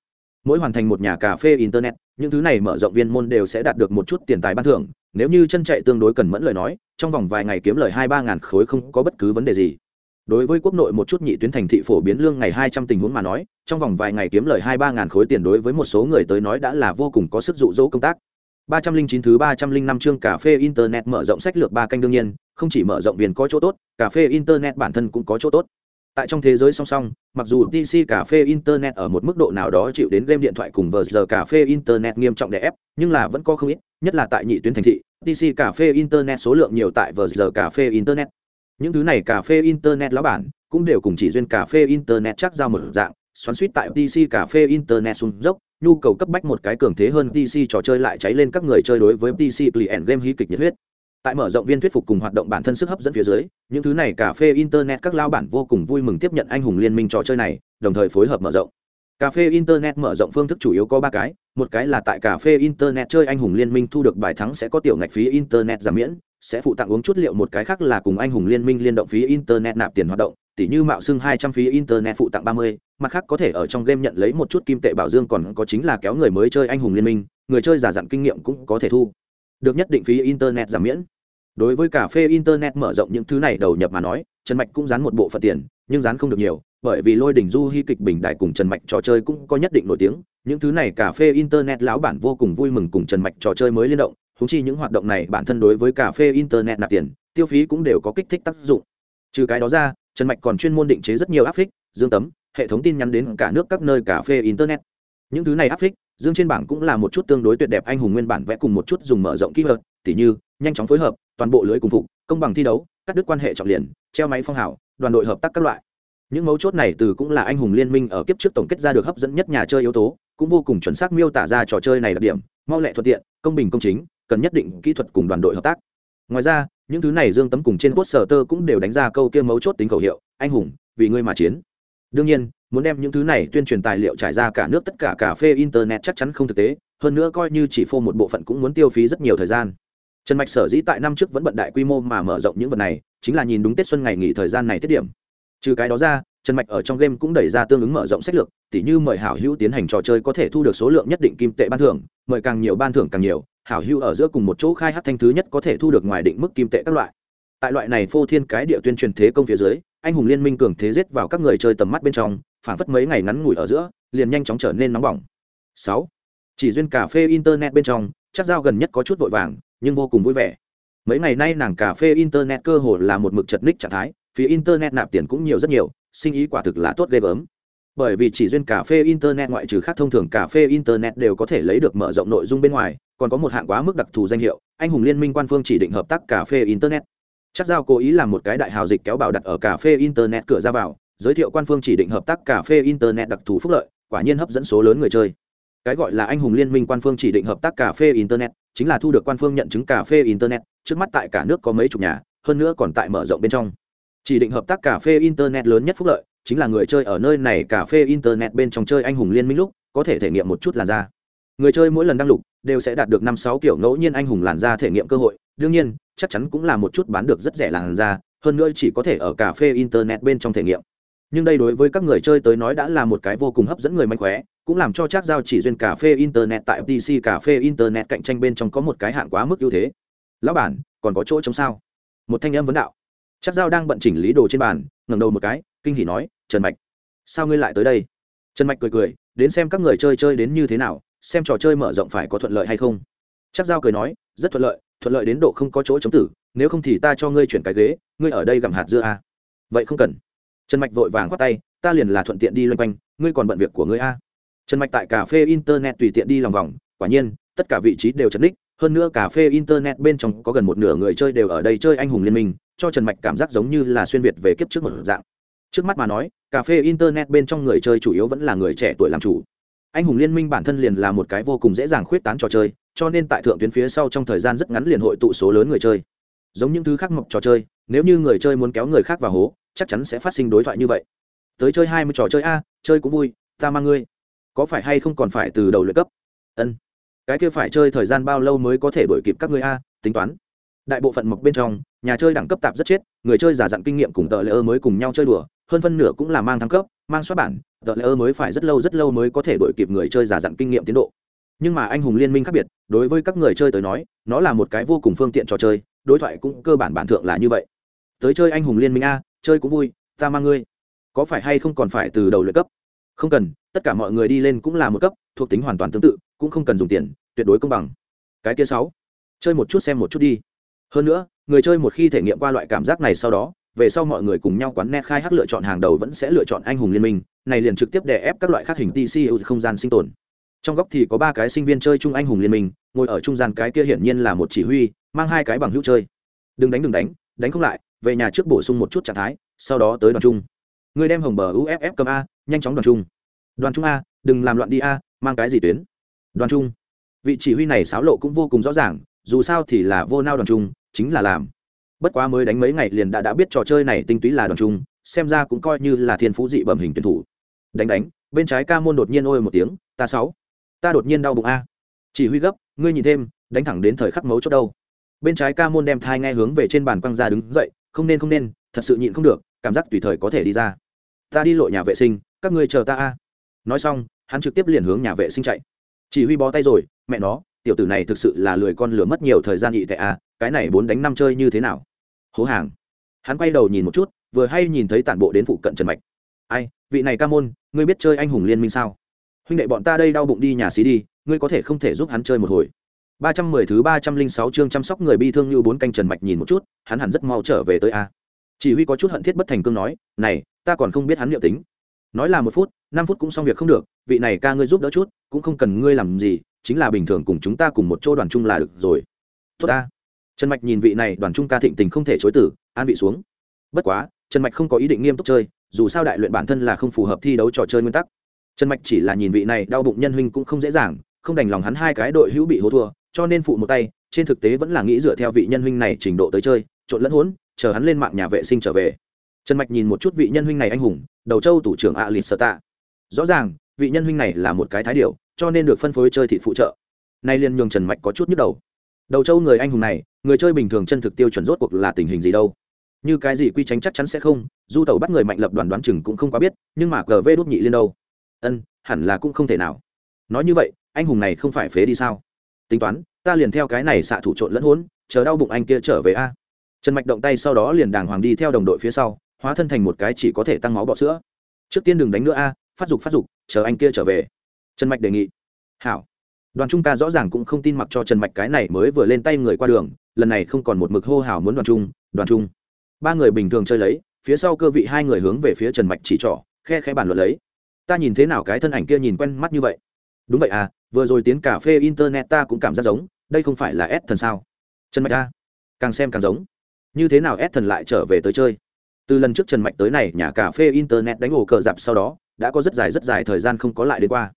A: Mỗi hoàn thành một nhà cà phê internet, những thứ này mở rộng viên môn đều sẽ đạt được một chút tiền tài ban thưởng, nếu như chân chạy tương đối cần mẫn lời nói, trong vòng vài ngày kiếm lời hai ba ngàn khối không có bất cứ vấn đề gì. Đối với quốc nội một chút nhị tuyến thành thị phổ biến lương ngày hai trăm tình huống mà nói, trong vòng vài ngày kiếm lời hai ba ngàn khối tiền đối với một số người tới nói đã là vô cùng có sức dụ dỗ công tác ba trăm linh chín thứ ba trăm linh năm chương cà phê internet mở rộng sách lược ba canh đương nhiên, không chỉ mở rộng viền có chỗ tốt, cà phê internet bản thân cũng có chỗ tốt. Tại trong thế giới song song, mặc dù pc cà phê internet ở một mức độ nào đó chịu đến game điện thoại cùng vờ giờ cà phê internet nghiêm trọng đè ép, nhưng là vẫn có không ít, nhất là tại nhị tuyến thành thị pc cà phê internet số lượng nhiều tại vờ giờ cà phê internet. Những thứ này cà phê internet lão bản cũng đều cùng chỉ duyên cà phê internet chắc giao một dạng xoắn suýt tại pc cà phê internet xuống dốc, nhu cầu cấp bách một cái cường thế hơn pc trò chơi lại cháy lên các người chơi đối với pc client game hí kịch nhiệt huyết. Tại mở rộng viên thuyết phục cùng hoạt động bản thân sức hấp dẫn phía dưới, những thứ này cà phê internet các lao bản vô cùng vui mừng tiếp nhận anh hùng liên minh trò chơi này, đồng thời phối hợp mở rộng. Cà phê internet mở rộng phương thức chủ yếu có ba cái, một cái là tại cà phê internet chơi anh hùng liên minh thu được bài thắng sẽ có tiểu ngạch phí internet giảm miễn, sẽ phụ tặng uống chút liệu, một cái khác là cùng anh hùng liên minh liên động phí internet nạp tiền hoạt động tỉ như mạo xưng hai trăm phí internet phụ tặng ba mươi, mặt khác có thể ở trong game nhận lấy một chút kim tệ bảo dương còn có chính là kéo người mới chơi anh hùng liên minh, người chơi giả dặn kinh nghiệm cũng có thể thu. Được nhất định phí internet giảm miễn. Đối với cà phê internet mở rộng những thứ này đầu nhập mà nói, trần mạch cũng dán một bộ phận tiền, nhưng dán không được nhiều, bởi vì lôi đỉnh du hy kịch bình đại cùng trần mạch trò chơi cũng có nhất định nổi tiếng. Những thứ này cà phê internet lão bản vô cùng vui mừng cùng trần mạch trò chơi mới liên động húng chi những hoạt động này bản thân đối với cà phê internet nạp tiền, tiêu phí cũng đều có kích thích tác dụng. Trừ cái đó ra trần mạch còn chuyên môn định chế rất nhiều áp phích dương tấm, hệ thống tin nhắn đến cả nước các nơi cà phê, internet. Những thứ này áp phích dương trên bảng cũng là một chút tương đối tuyệt đẹp, anh hùng nguyên bản vẽ cùng một chút dùng mở rộng kỹ thuật tỉ như, nhanh chóng phối hợp, toàn bộ lưới cùng phục, công bằng thi đấu, cắt đứt quan hệ trọng liền, treo máy phong hảo đoàn đội hợp tác các loại. Những mấu chốt này từ cũng là anh hùng liên minh ở kiếp trước tổng kết ra được hấp dẫn nhất nhà chơi yếu tố, cũng vô cùng chuẩn xác miêu tả ra trò chơi này đặc điểm, mau lẹ thuận tiện, công bình công chính, cần nhất định kỹ thuật cùng đoàn đội hợp tác. Ngoài ra những thứ này dương tấm cùng trên quốc sở tơ cũng đều đánh ra câu kia mấu chốt tính khẩu hiệu, anh hùng, vì ngươi mà chiến. Đương nhiên, muốn đem những thứ này tuyên truyền tài liệu trải ra cả nước tất cả cà phê internet chắc chắn không thực tế, hơn nữa coi như chỉ phô một bộ phận cũng muốn tiêu phí rất nhiều thời gian. Trần mạch sở dĩ tại năm trước vẫn bận đại quy mô mà mở rộng những vật này, chính là nhìn đúng tết xuân ngày nghỉ thời gian này tiết điểm. Trừ cái đó ra, trần mạch ở trong game cũng đẩy ra tương ứng mở rộng sách lược, tỉ như mời hảo hữu tiến hành trò chơi có thể thu được số lượng nhất định kim tệ ban thưởng, mời càng nhiều ban thưởng càng nhiều hảo hữu ở giữa cùng một chỗ khai hát thanh thứ nhất có thể thu được ngoài định mức kim tệ các loại. Tại loại này phô thiên cái địa tuyên truyền thế công phía dưới, anh hùng liên minh cường thế giết vào các người chơi tầm mắt bên trong phản phất mấy ngày ngắn ngủi ở giữa, liền nhanh chóng trở nên nóng bỏng. Sáu, chỉ duyên cà phê internet bên trong, chắc giao gần nhất có chút vội vàng, nhưng vô cùng vui vẻ. Mấy ngày nay nàng cà phê internet cơ hồ là một mực chật ních trạng thái, phía internet nạp tiền cũng nhiều rất nhiều, sinh ý quả thực là tốt ghê gớm. Bởi vì chỉ duyên cà phê internet ngoại trừ khác thông thường cà phê internet đều có thể lấy được mở rộng nội dung bên ngoài còn có một hạng quá mức đặc thù danh hiệu, anh hùng liên minh quan phương chỉ định hợp tác cà phê internet. Chắc giao cố ý làm một cái đại hào dịch kéo bảo đặt ở cà phê internet cửa ra vào, giới thiệu quan phương chỉ định hợp tác cà phê internet đặc thù phúc lợi, quả nhiên hấp dẫn số lớn người chơi. Cái gọi là anh hùng liên minh quan phương chỉ định hợp tác cà phê internet, chính là thu được quan phương nhận chứng cà phê internet, trước mắt tại cả nước có mấy chục nhà, hơn nữa còn tại mở rộng bên trong. Chỉ định hợp tác cà phê internet lớn nhất phúc lợi, chính là người chơi ở nơi này cà phê internet bên trong chơi anh hùng liên minh lúc, có thể thể nghiệm một chút làn da người chơi mỗi lần đăng lục đều sẽ đạt được năm sáu kiểu ngẫu nhiên anh hùng làn da thể nghiệm cơ hội. Đương nhiên, chắc chắn cũng là một chút bán được rất rẻ làn da, hơn nữa chỉ có thể ở cà phê internet bên trong thể nghiệm. Nhưng đây đối với các người chơi tới nói đã là một cái vô cùng hấp dẫn người mạnh khóe cũng làm cho chắc giao chỉ duyên cà phê internet tại pc cà phê internet cạnh tranh bên trong có một cái hạng quá mức ưu thế. Lão bản, còn có chỗ chống sao? Một thanh âm vấn đạo. Chắc giao đang bận chỉnh lý đồ trên bàn, ngẩng đầu một cái, kinh hỉ nói, trần mạch, sao ngươi lại tới đây? Trần mạch cười cười, đến xem các người chơi chơi đến như thế nào xem trò chơi mở rộng phải có thuận lợi hay không chắc giao cười nói, rất thuận lợi thuận lợi đến độ không có chỗ chống tử, nếu không thì ta cho ngươi chuyển cái ghế, ngươi ở đây gặm hạt dưa à. vậy không cần trần mạch vội vàng khoát tay, ta liền là thuận tiện đi loanh quanh, ngươi còn bận việc của ngươi a à. trần mạch tại cà phê internet tùy tiện đi lòng vòng, quả nhiên, tất cả vị trí đều chấn đích hơn nữa cà phê internet bên trong có gần một nửa người chơi đều ở đây chơi anh hùng liên minh, cho trần mạch cảm giác giống như là xuyên việt về kiếp trước một dạng trước mắt mà nói, cà phê internet bên trong người chơi chủ yếu vẫn là người trẻ tuổi làm chủ anh hùng liên minh bản thân liền là một cái vô cùng dễ dàng khuyết tán trò chơi, cho nên tại thượng tuyến phía sau trong thời gian rất ngắn liền hội tụ số lớn người chơi. Giống những thứ khác mộc trò chơi, nếu như người chơi muốn kéo người khác vào hố, chắc chắn sẽ phát sinh đối thoại như vậy. Tới chơi hai mươi trò chơi a, chơi cũng vui, ta mang ngươi. Có phải hay không còn phải từ đầu luyện cấp? Ân. Cái kia phải chơi thời gian bao lâu mới có thể đổi kịp các ngươi a, tính toán. Đại bộ phận mộc bên trong, nhà chơi đẳng cấp tạp rất chết, người chơi giả dặn kinh nghiệm cùng tờ lễ ơ mới cùng nhau chơi đùa, hơn phân nửa cũng là mang thăng cấp, mang xuất bản tờ lễ ơ mới phải rất lâu rất lâu mới có thể đổi kịp người chơi giả dặn kinh nghiệm tiến độ. Nhưng mà anh hùng liên minh khác biệt, đối với các người chơi tới nói, nó là một cái vô cùng phương tiện trò chơi, đối thoại cũng cơ bản bản thượng là như vậy. Tới chơi anh hùng liên minh a, chơi cũng vui, ta mang ngươi. Có phải hay không còn phải từ đầu lợi cấp? Không cần, tất cả mọi người đi lên cũng là một cấp, thuộc tính hoàn toàn tương tự, cũng không cần dùng tiền, tuyệt đối công bằng. Cái kia sáu, chơi một chút xem một chút đi. Hơn nữa, người chơi một khi thể nghiệm qua loại cảm giác này sau đó, về sau mọi người cùng nhau quán net khai hắc lựa chọn hàng đầu vẫn sẽ lựa chọn anh hùng liên minh này liền trực tiếp đè ép các loại khác hình tcu không gian sinh tồn. Trong góc thì có ba cái sinh viên chơi chung anh hùng liên minh, ngồi ở trung gian cái kia hiển nhiên là một chỉ huy, mang hai cái bằng hữu chơi. Đừng đánh đừng đánh đánh không lại, về nhà trước bổ sung một chút trạng thái, sau đó tới đoàn trung người đem hồng bờ uff cầm a, nhanh chóng đoàn trung đoàn trung a, đừng làm loạn đi a, mang cái gì tuyến? Đoàn trung vị chỉ huy này xáo lộ cũng vô cùng rõ ràng, dù sao thì là vô nao đoàn trung chính là làm. Bất quá mới đánh mấy ngày liền đã đã biết trò chơi này tinh túy là đoàn trung xem ra cũng coi như là thiên phú dị bẩm hình tuyển thủ đánh đánh, bên trái ca môn đột nhiên ôi một tiếng, ta sáu, ta đột nhiên đau bụng a. Chỉ huy gấp, ngươi nhìn thêm, đánh thẳng đến thời khắc mấu chốt đâu. Bên trái ca môn đem thai nghe hướng về trên bàn quăng ra đứng dậy, không nên không nên, thật sự nhịn không được, cảm giác tùy thời có thể đi ra. Ta đi lội nhà vệ sinh, các ngươi chờ ta a. Nói xong, hắn trực tiếp liền hướng nhà vệ sinh chạy. Chỉ huy bó tay rồi, mẹ nó, tiểu tử này thực sự là lười con lửa mất nhiều thời gian nhị tệ a, cái này bốn đánh năm chơi như thế nào? Hố hàng. Hắn quay đầu nhìn một chút, vừa hay nhìn thấy tản bộ đến phụ cận trần mạch ai, vị này ca môn, ngươi biết chơi anh hùng liên minh sao? Huynh đệ bọn ta đây đau bụng đi nhà xí đi, ngươi có thể không thể giúp hắn chơi một hồi. Ba trăm mười thứ ba trăm linh sáu chương chăm sóc người bi thương như bốn canh trần mạch nhìn một chút, hắn hẳn rất mau trở về tới a. Chỉ huy có chút hận thiết bất thành cương nói, này, ta còn không biết hắn liệu tính. Nói là một phút, năm phút cũng xong việc không được, vị này ca ngươi giúp đỡ chút, cũng không cần ngươi làm gì, chính là bình thường cùng chúng ta cùng một chỗ đoàn chung là được rồi. Tốt ta. Trần mạch nhìn vị này đoàn Chung ca thịnh tình không thể chối tử an vị xuống. Bất quá, trần mạch không có ý định nghiêm túc chơi dù sao đại luyện bản thân là không phù hợp thi đấu trò chơi nguyên tắc. Trần mạch chỉ là nhìn vị này, đau bụng nhân huynh cũng không dễ dàng, không đành lòng hắn hai cái đội hữu bị hố thua, cho nên phụ một tay, trên thực tế vẫn là nghĩ dựa theo vị nhân huynh này trình độ tới chơi, trộn lẫn hốn, chờ hắn lên mạng nhà vệ sinh trở về. Trần mạch nhìn một chút vị nhân huynh này anh hùng, đầu châu thủ trưởng a lịt sơ tạ. Rõ ràng, vị nhân huynh này là một cái thái điệu cho nên được phân phối chơi thị phụ trợ. Nay liền nhường trần mạch có chút nhức đầu. Đầu châu người anh hùng này, người chơi bình thường chân thực tiêu chuẩn rốt cuộc là tình hình gì đâu? Như cái gì quy tránh chắc chắn sẽ không, du tàu bắt người mạnh lập đoàn đoán chừng cũng không quá biết, nhưng mà gv đốt nhị liên đâu. Ân, hẳn là cũng không thể nào. Nói như vậy, anh hùng này không phải phế đi sao? Tính toán, ta liền theo cái này xạ thủ trộn lẫn hốn, chờ đau bụng anh kia trở về a. Trần mạch động tay sau đó liền đàng hoàng đi theo đồng đội phía sau, hóa thân thành một cái chỉ có thể tăng máu bọ sữa. Trước tiên đừng đánh nữa a, phát dục phát dục, chờ anh kia trở về. Trần mạch đề nghị. Hảo. Đoàn trung ca rõ ràng cũng không tin mặc cho trần mạch cái này mới vừa lên tay người qua đường, lần này không còn một mực hô hào muốn đoàn trung đoàn trung ba người bình thường chơi lấy, phía sau cơ vị hai người hướng về phía trần mạch chỉ trỏ, khe khe bàn luận lấy. Ta nhìn thế nào cái thân ảnh kia nhìn quen mắt như vậy? Đúng vậy à vừa rồi tiến cà phê internet ta cũng cảm giác giống, đây không phải là s thần sao? Trần mạch a càng xem càng giống. Như thế nào s thần lại trở về tới chơi? Từ lần trước trần mạch tới này, nhà cà phê internet đánh ổ cờ dạp sau đó, đã có rất dài rất dài thời gian không có lại đến qua.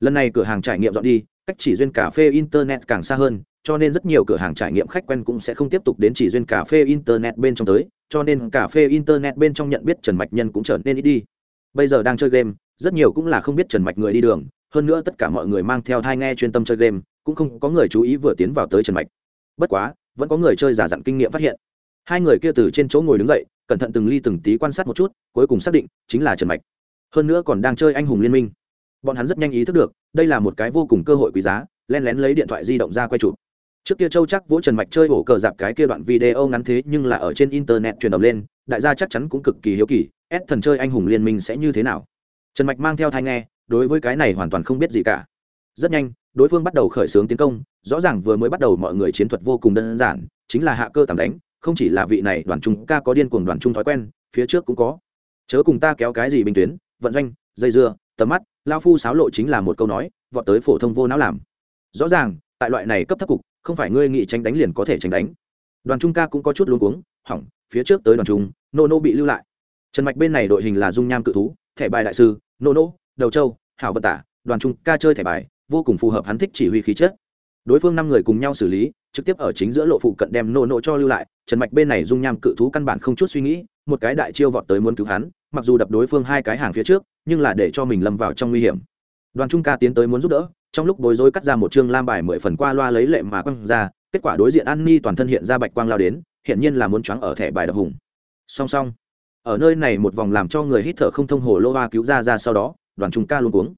A: Lần này cửa hàng trải nghiệm dọn đi, cách chỉ duyên cà phê internet càng xa hơn, cho nên rất nhiều cửa hàng trải nghiệm khách quen cũng sẽ không tiếp tục đến chỉ duyên cà phê internet bên trong tới cho nên cà phê internet bên trong nhận biết trần mạch nhân cũng trở nên ít đi. Bây giờ đang chơi game, rất nhiều cũng là không biết trần mạch người đi đường, hơn nữa tất cả mọi người mang theo thai nghe chuyên tâm chơi game, cũng không có người chú ý vừa tiến vào tới trần mạch. Bất quá, vẫn có người chơi giả dặn kinh nghiệm phát hiện. Hai người kia từ trên chỗ ngồi đứng dậy, cẩn thận từng ly từng tí quan sát một chút, cuối cùng xác định chính là trần mạch. Hơn nữa còn đang chơi anh hùng liên minh. Bọn hắn rất nhanh ý thức được, đây là một cái vô cùng cơ hội quý giá len lén lấy điện thoại di động ra quay chụp trước kia châu chắc vỗ trần mạch chơi ổ cờ dạp cái kia đoạn video ngắn thế nhưng là ở trên internet truyền động lên, đại gia chắc chắn cũng cực kỳ hiếu kỳ ép thần chơi anh hùng liên minh sẽ như thế nào? Trần mạch mang theo thai nghe, đối với cái này hoàn toàn không biết gì cả. Rất nhanh, đối phương bắt đầu khởi xướng tiến công, rõ ràng vừa mới bắt đầu mọi người chiến thuật vô cùng đơn giản, chính là hạ cơ tạm đánh, không chỉ là vị này đoàn trung ca có điên cuồng đoàn trung thói quen, phía trước cũng có. Chớ cùng ta kéo cái gì bình tuyến, vận doanh, dây dưa, tầm mắt, lao phu sáo lộ chính là một câu nói, vọt tới phổ thông vô não làm. Rõ ràng, tại loại này cấp thấp cục không phải ngươi nghĩ tránh đánh liền có thể tránh đánh. Đoàn trung ca cũng có chút luống cuống, hỏng, phía trước tới đoàn trung, nô nô bị lưu lại. Trần mạch bên này đội hình là dung nham cự thú, thẻ bài đại sư, nô nô, đầu châu, hảo vận tả, đoàn trung ca chơi thẻ bài, vô cùng phù hợp hắn thích chỉ huy khí chất. Đối phương năm người cùng nhau xử lý, trực tiếp ở chính giữa lộ phụ cận đem nô nô cho lưu lại, trần mạch bên này dung nham cự thú căn bản không chút suy nghĩ, một cái đại chiêu vọt tới muốn cứu hắn, mặc dù đập đối phương hai cái hàng phía trước, nhưng là để cho mình lâm vào trong nguy hiểm. Đoàn trung ca tiến tới muốn giúp đỡ trong lúc bối rối cắt ra một chương lam bài mười phần qua loa lấy lệ mà quăng ra, kết quả đối diện an ni toàn thân hiện ra bạch quang lao đến hiện nhiên là muốn choáng ở thẻ bài đập hùng. Song song, ở nơi này một vòng làm cho người hít thở không thông hồ lô hoa cứu ra ra sau đó, đoàn trung ca luôn cuống.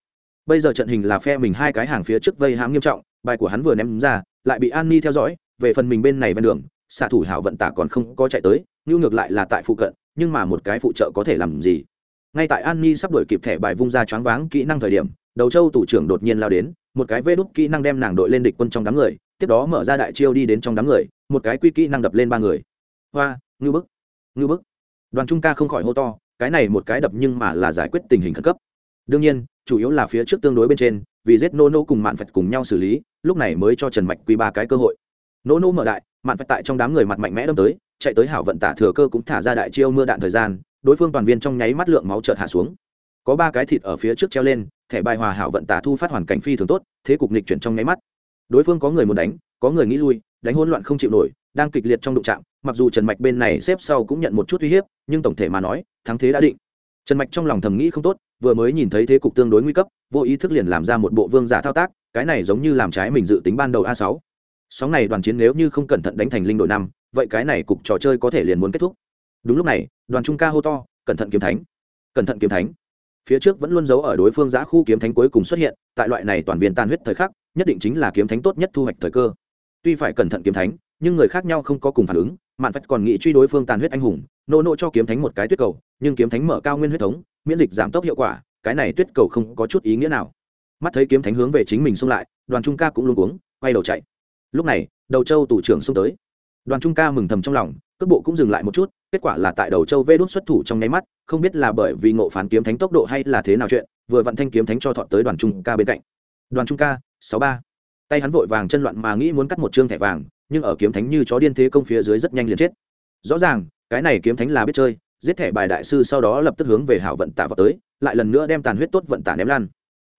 A: Bây giờ trận hình là phe mình hai cái hàng phía trước vây hãm nghiêm trọng, bài của hắn vừa ném ra, lại bị an ni theo dõi, về phần mình bên này ven đường, xạ thủ hảo vận tả còn không có chạy tới ngưu ngược lại là tại phụ cận, nhưng mà một cái phụ trợ có thể làm gì? Ngay tại an ni sắp đổi kịp thẻ bài vung ra choáng váng kỹ năng thời điểm đầu châu tủ trưởng đột nhiên lao đến, một cái vê đúc kỹ năng đem nàng đội lên địch quân trong đám người, tiếp đó mở ra đại chiêu đi đến trong đám người, một cái quy kỹ năng đập lên ba người. Hoa ngư bức ngư bức. Đoàn trung ca không khỏi hô to, cái này một cái đập nhưng mà là giải quyết tình hình khẩn cấp. Đương nhiên, chủ yếu là phía trước tương đối bên trên, vì giết nô nô cùng mạn phật cùng nhau xử lý, lúc này mới cho trần mạch quy ba cái cơ hội. Nô nô mở đại, mạn phật tại trong đám người mặt mạnh mẽ đâm tới, chạy tới hảo vận tả thừa cơ cũng thả ra đại chiêu mưa đạn thời gian, đối phương toàn viên trong nháy mắt lượng máu chợt hạ xuống. Có ba cái thịt ở phía trước treo lên thẻ bài hòa hảo vận tả thu phát hoàn cảnh phi thường tốt, thế cục nịch chuyển trong nháy mắt. Đối phương có người muốn đánh, có người nghĩ lui, đánh hỗn loạn không chịu nổi, đang kịch liệt trong đụng trạm mặc dù trần mạch bên này xếp sau cũng nhận một chút uy hiếp, nhưng tổng thể mà nói, thắng thế đã định. Trần mạch trong lòng thầm nghĩ không tốt, vừa mới nhìn thấy thế cục tương đối nguy cấp, vô ý thức liền làm ra một bộ vương giả thao tác, cái này giống như làm trái mình dự tính ban đầu a sáu. Sóng này đoàn chiến nếu như không cẩn thận đánh thành linh đội năm, vậy cái này cục trò chơi có thể liền muốn kết thúc. Đúng lúc này, đoàn trung ca hô to, cẩn thận kiếm thánh, cẩn thận kiếm thánh phía trước vẫn luôn giấu ở đối phương giã khu kiếm thánh cuối cùng xuất hiện, tại loại này toàn viên tan huyết thời khắc, nhất định chính là kiếm thánh tốt nhất thu hoạch thời cơ. Tuy phải cẩn thận kiếm thánh, nhưng người khác nhau không có cùng phản ứng, mạn phách còn nghĩ truy đối phương tàn huyết anh hùng, nô nô cho kiếm thánh một cái tuyết cầu, nhưng kiếm thánh mở cao nguyên huyết thống, miễn dịch giảm tốc hiệu quả, cái này tuyết cầu không có chút ý nghĩa nào. Mắt thấy kiếm thánh hướng về chính mình xông lại, đoàn trung ca cũng luôn cuống, quay đầu chạy. Lúc này, đầu châu tủ trưởng xông tới. Đoàn trung ca mừng thầm trong lòng cước bộ cũng dừng lại một chút, kết quả là tại đầu châu vê đốt xuất thủ trong nháy mắt, không biết là bởi vì ngộ phán kiếm thánh tốc độ hay là thế nào chuyện, vừa vặn thanh kiếm thánh cho thọt tới đoàn trung ca bên cạnh. Đoàn trung ca, sáu ba. Tay hắn vội vàng chân loạn mà nghĩ muốn cắt một chương thẻ vàng, nhưng ở kiếm thánh như chó điên thế công phía dưới rất nhanh liền chết. Rõ ràng, cái này kiếm thánh là biết chơi, giết thẻ bài đại sư sau đó lập tức hướng về hảo vận tả vào tới, lại lần nữa đem tàn huyết tốt vận tả ném lan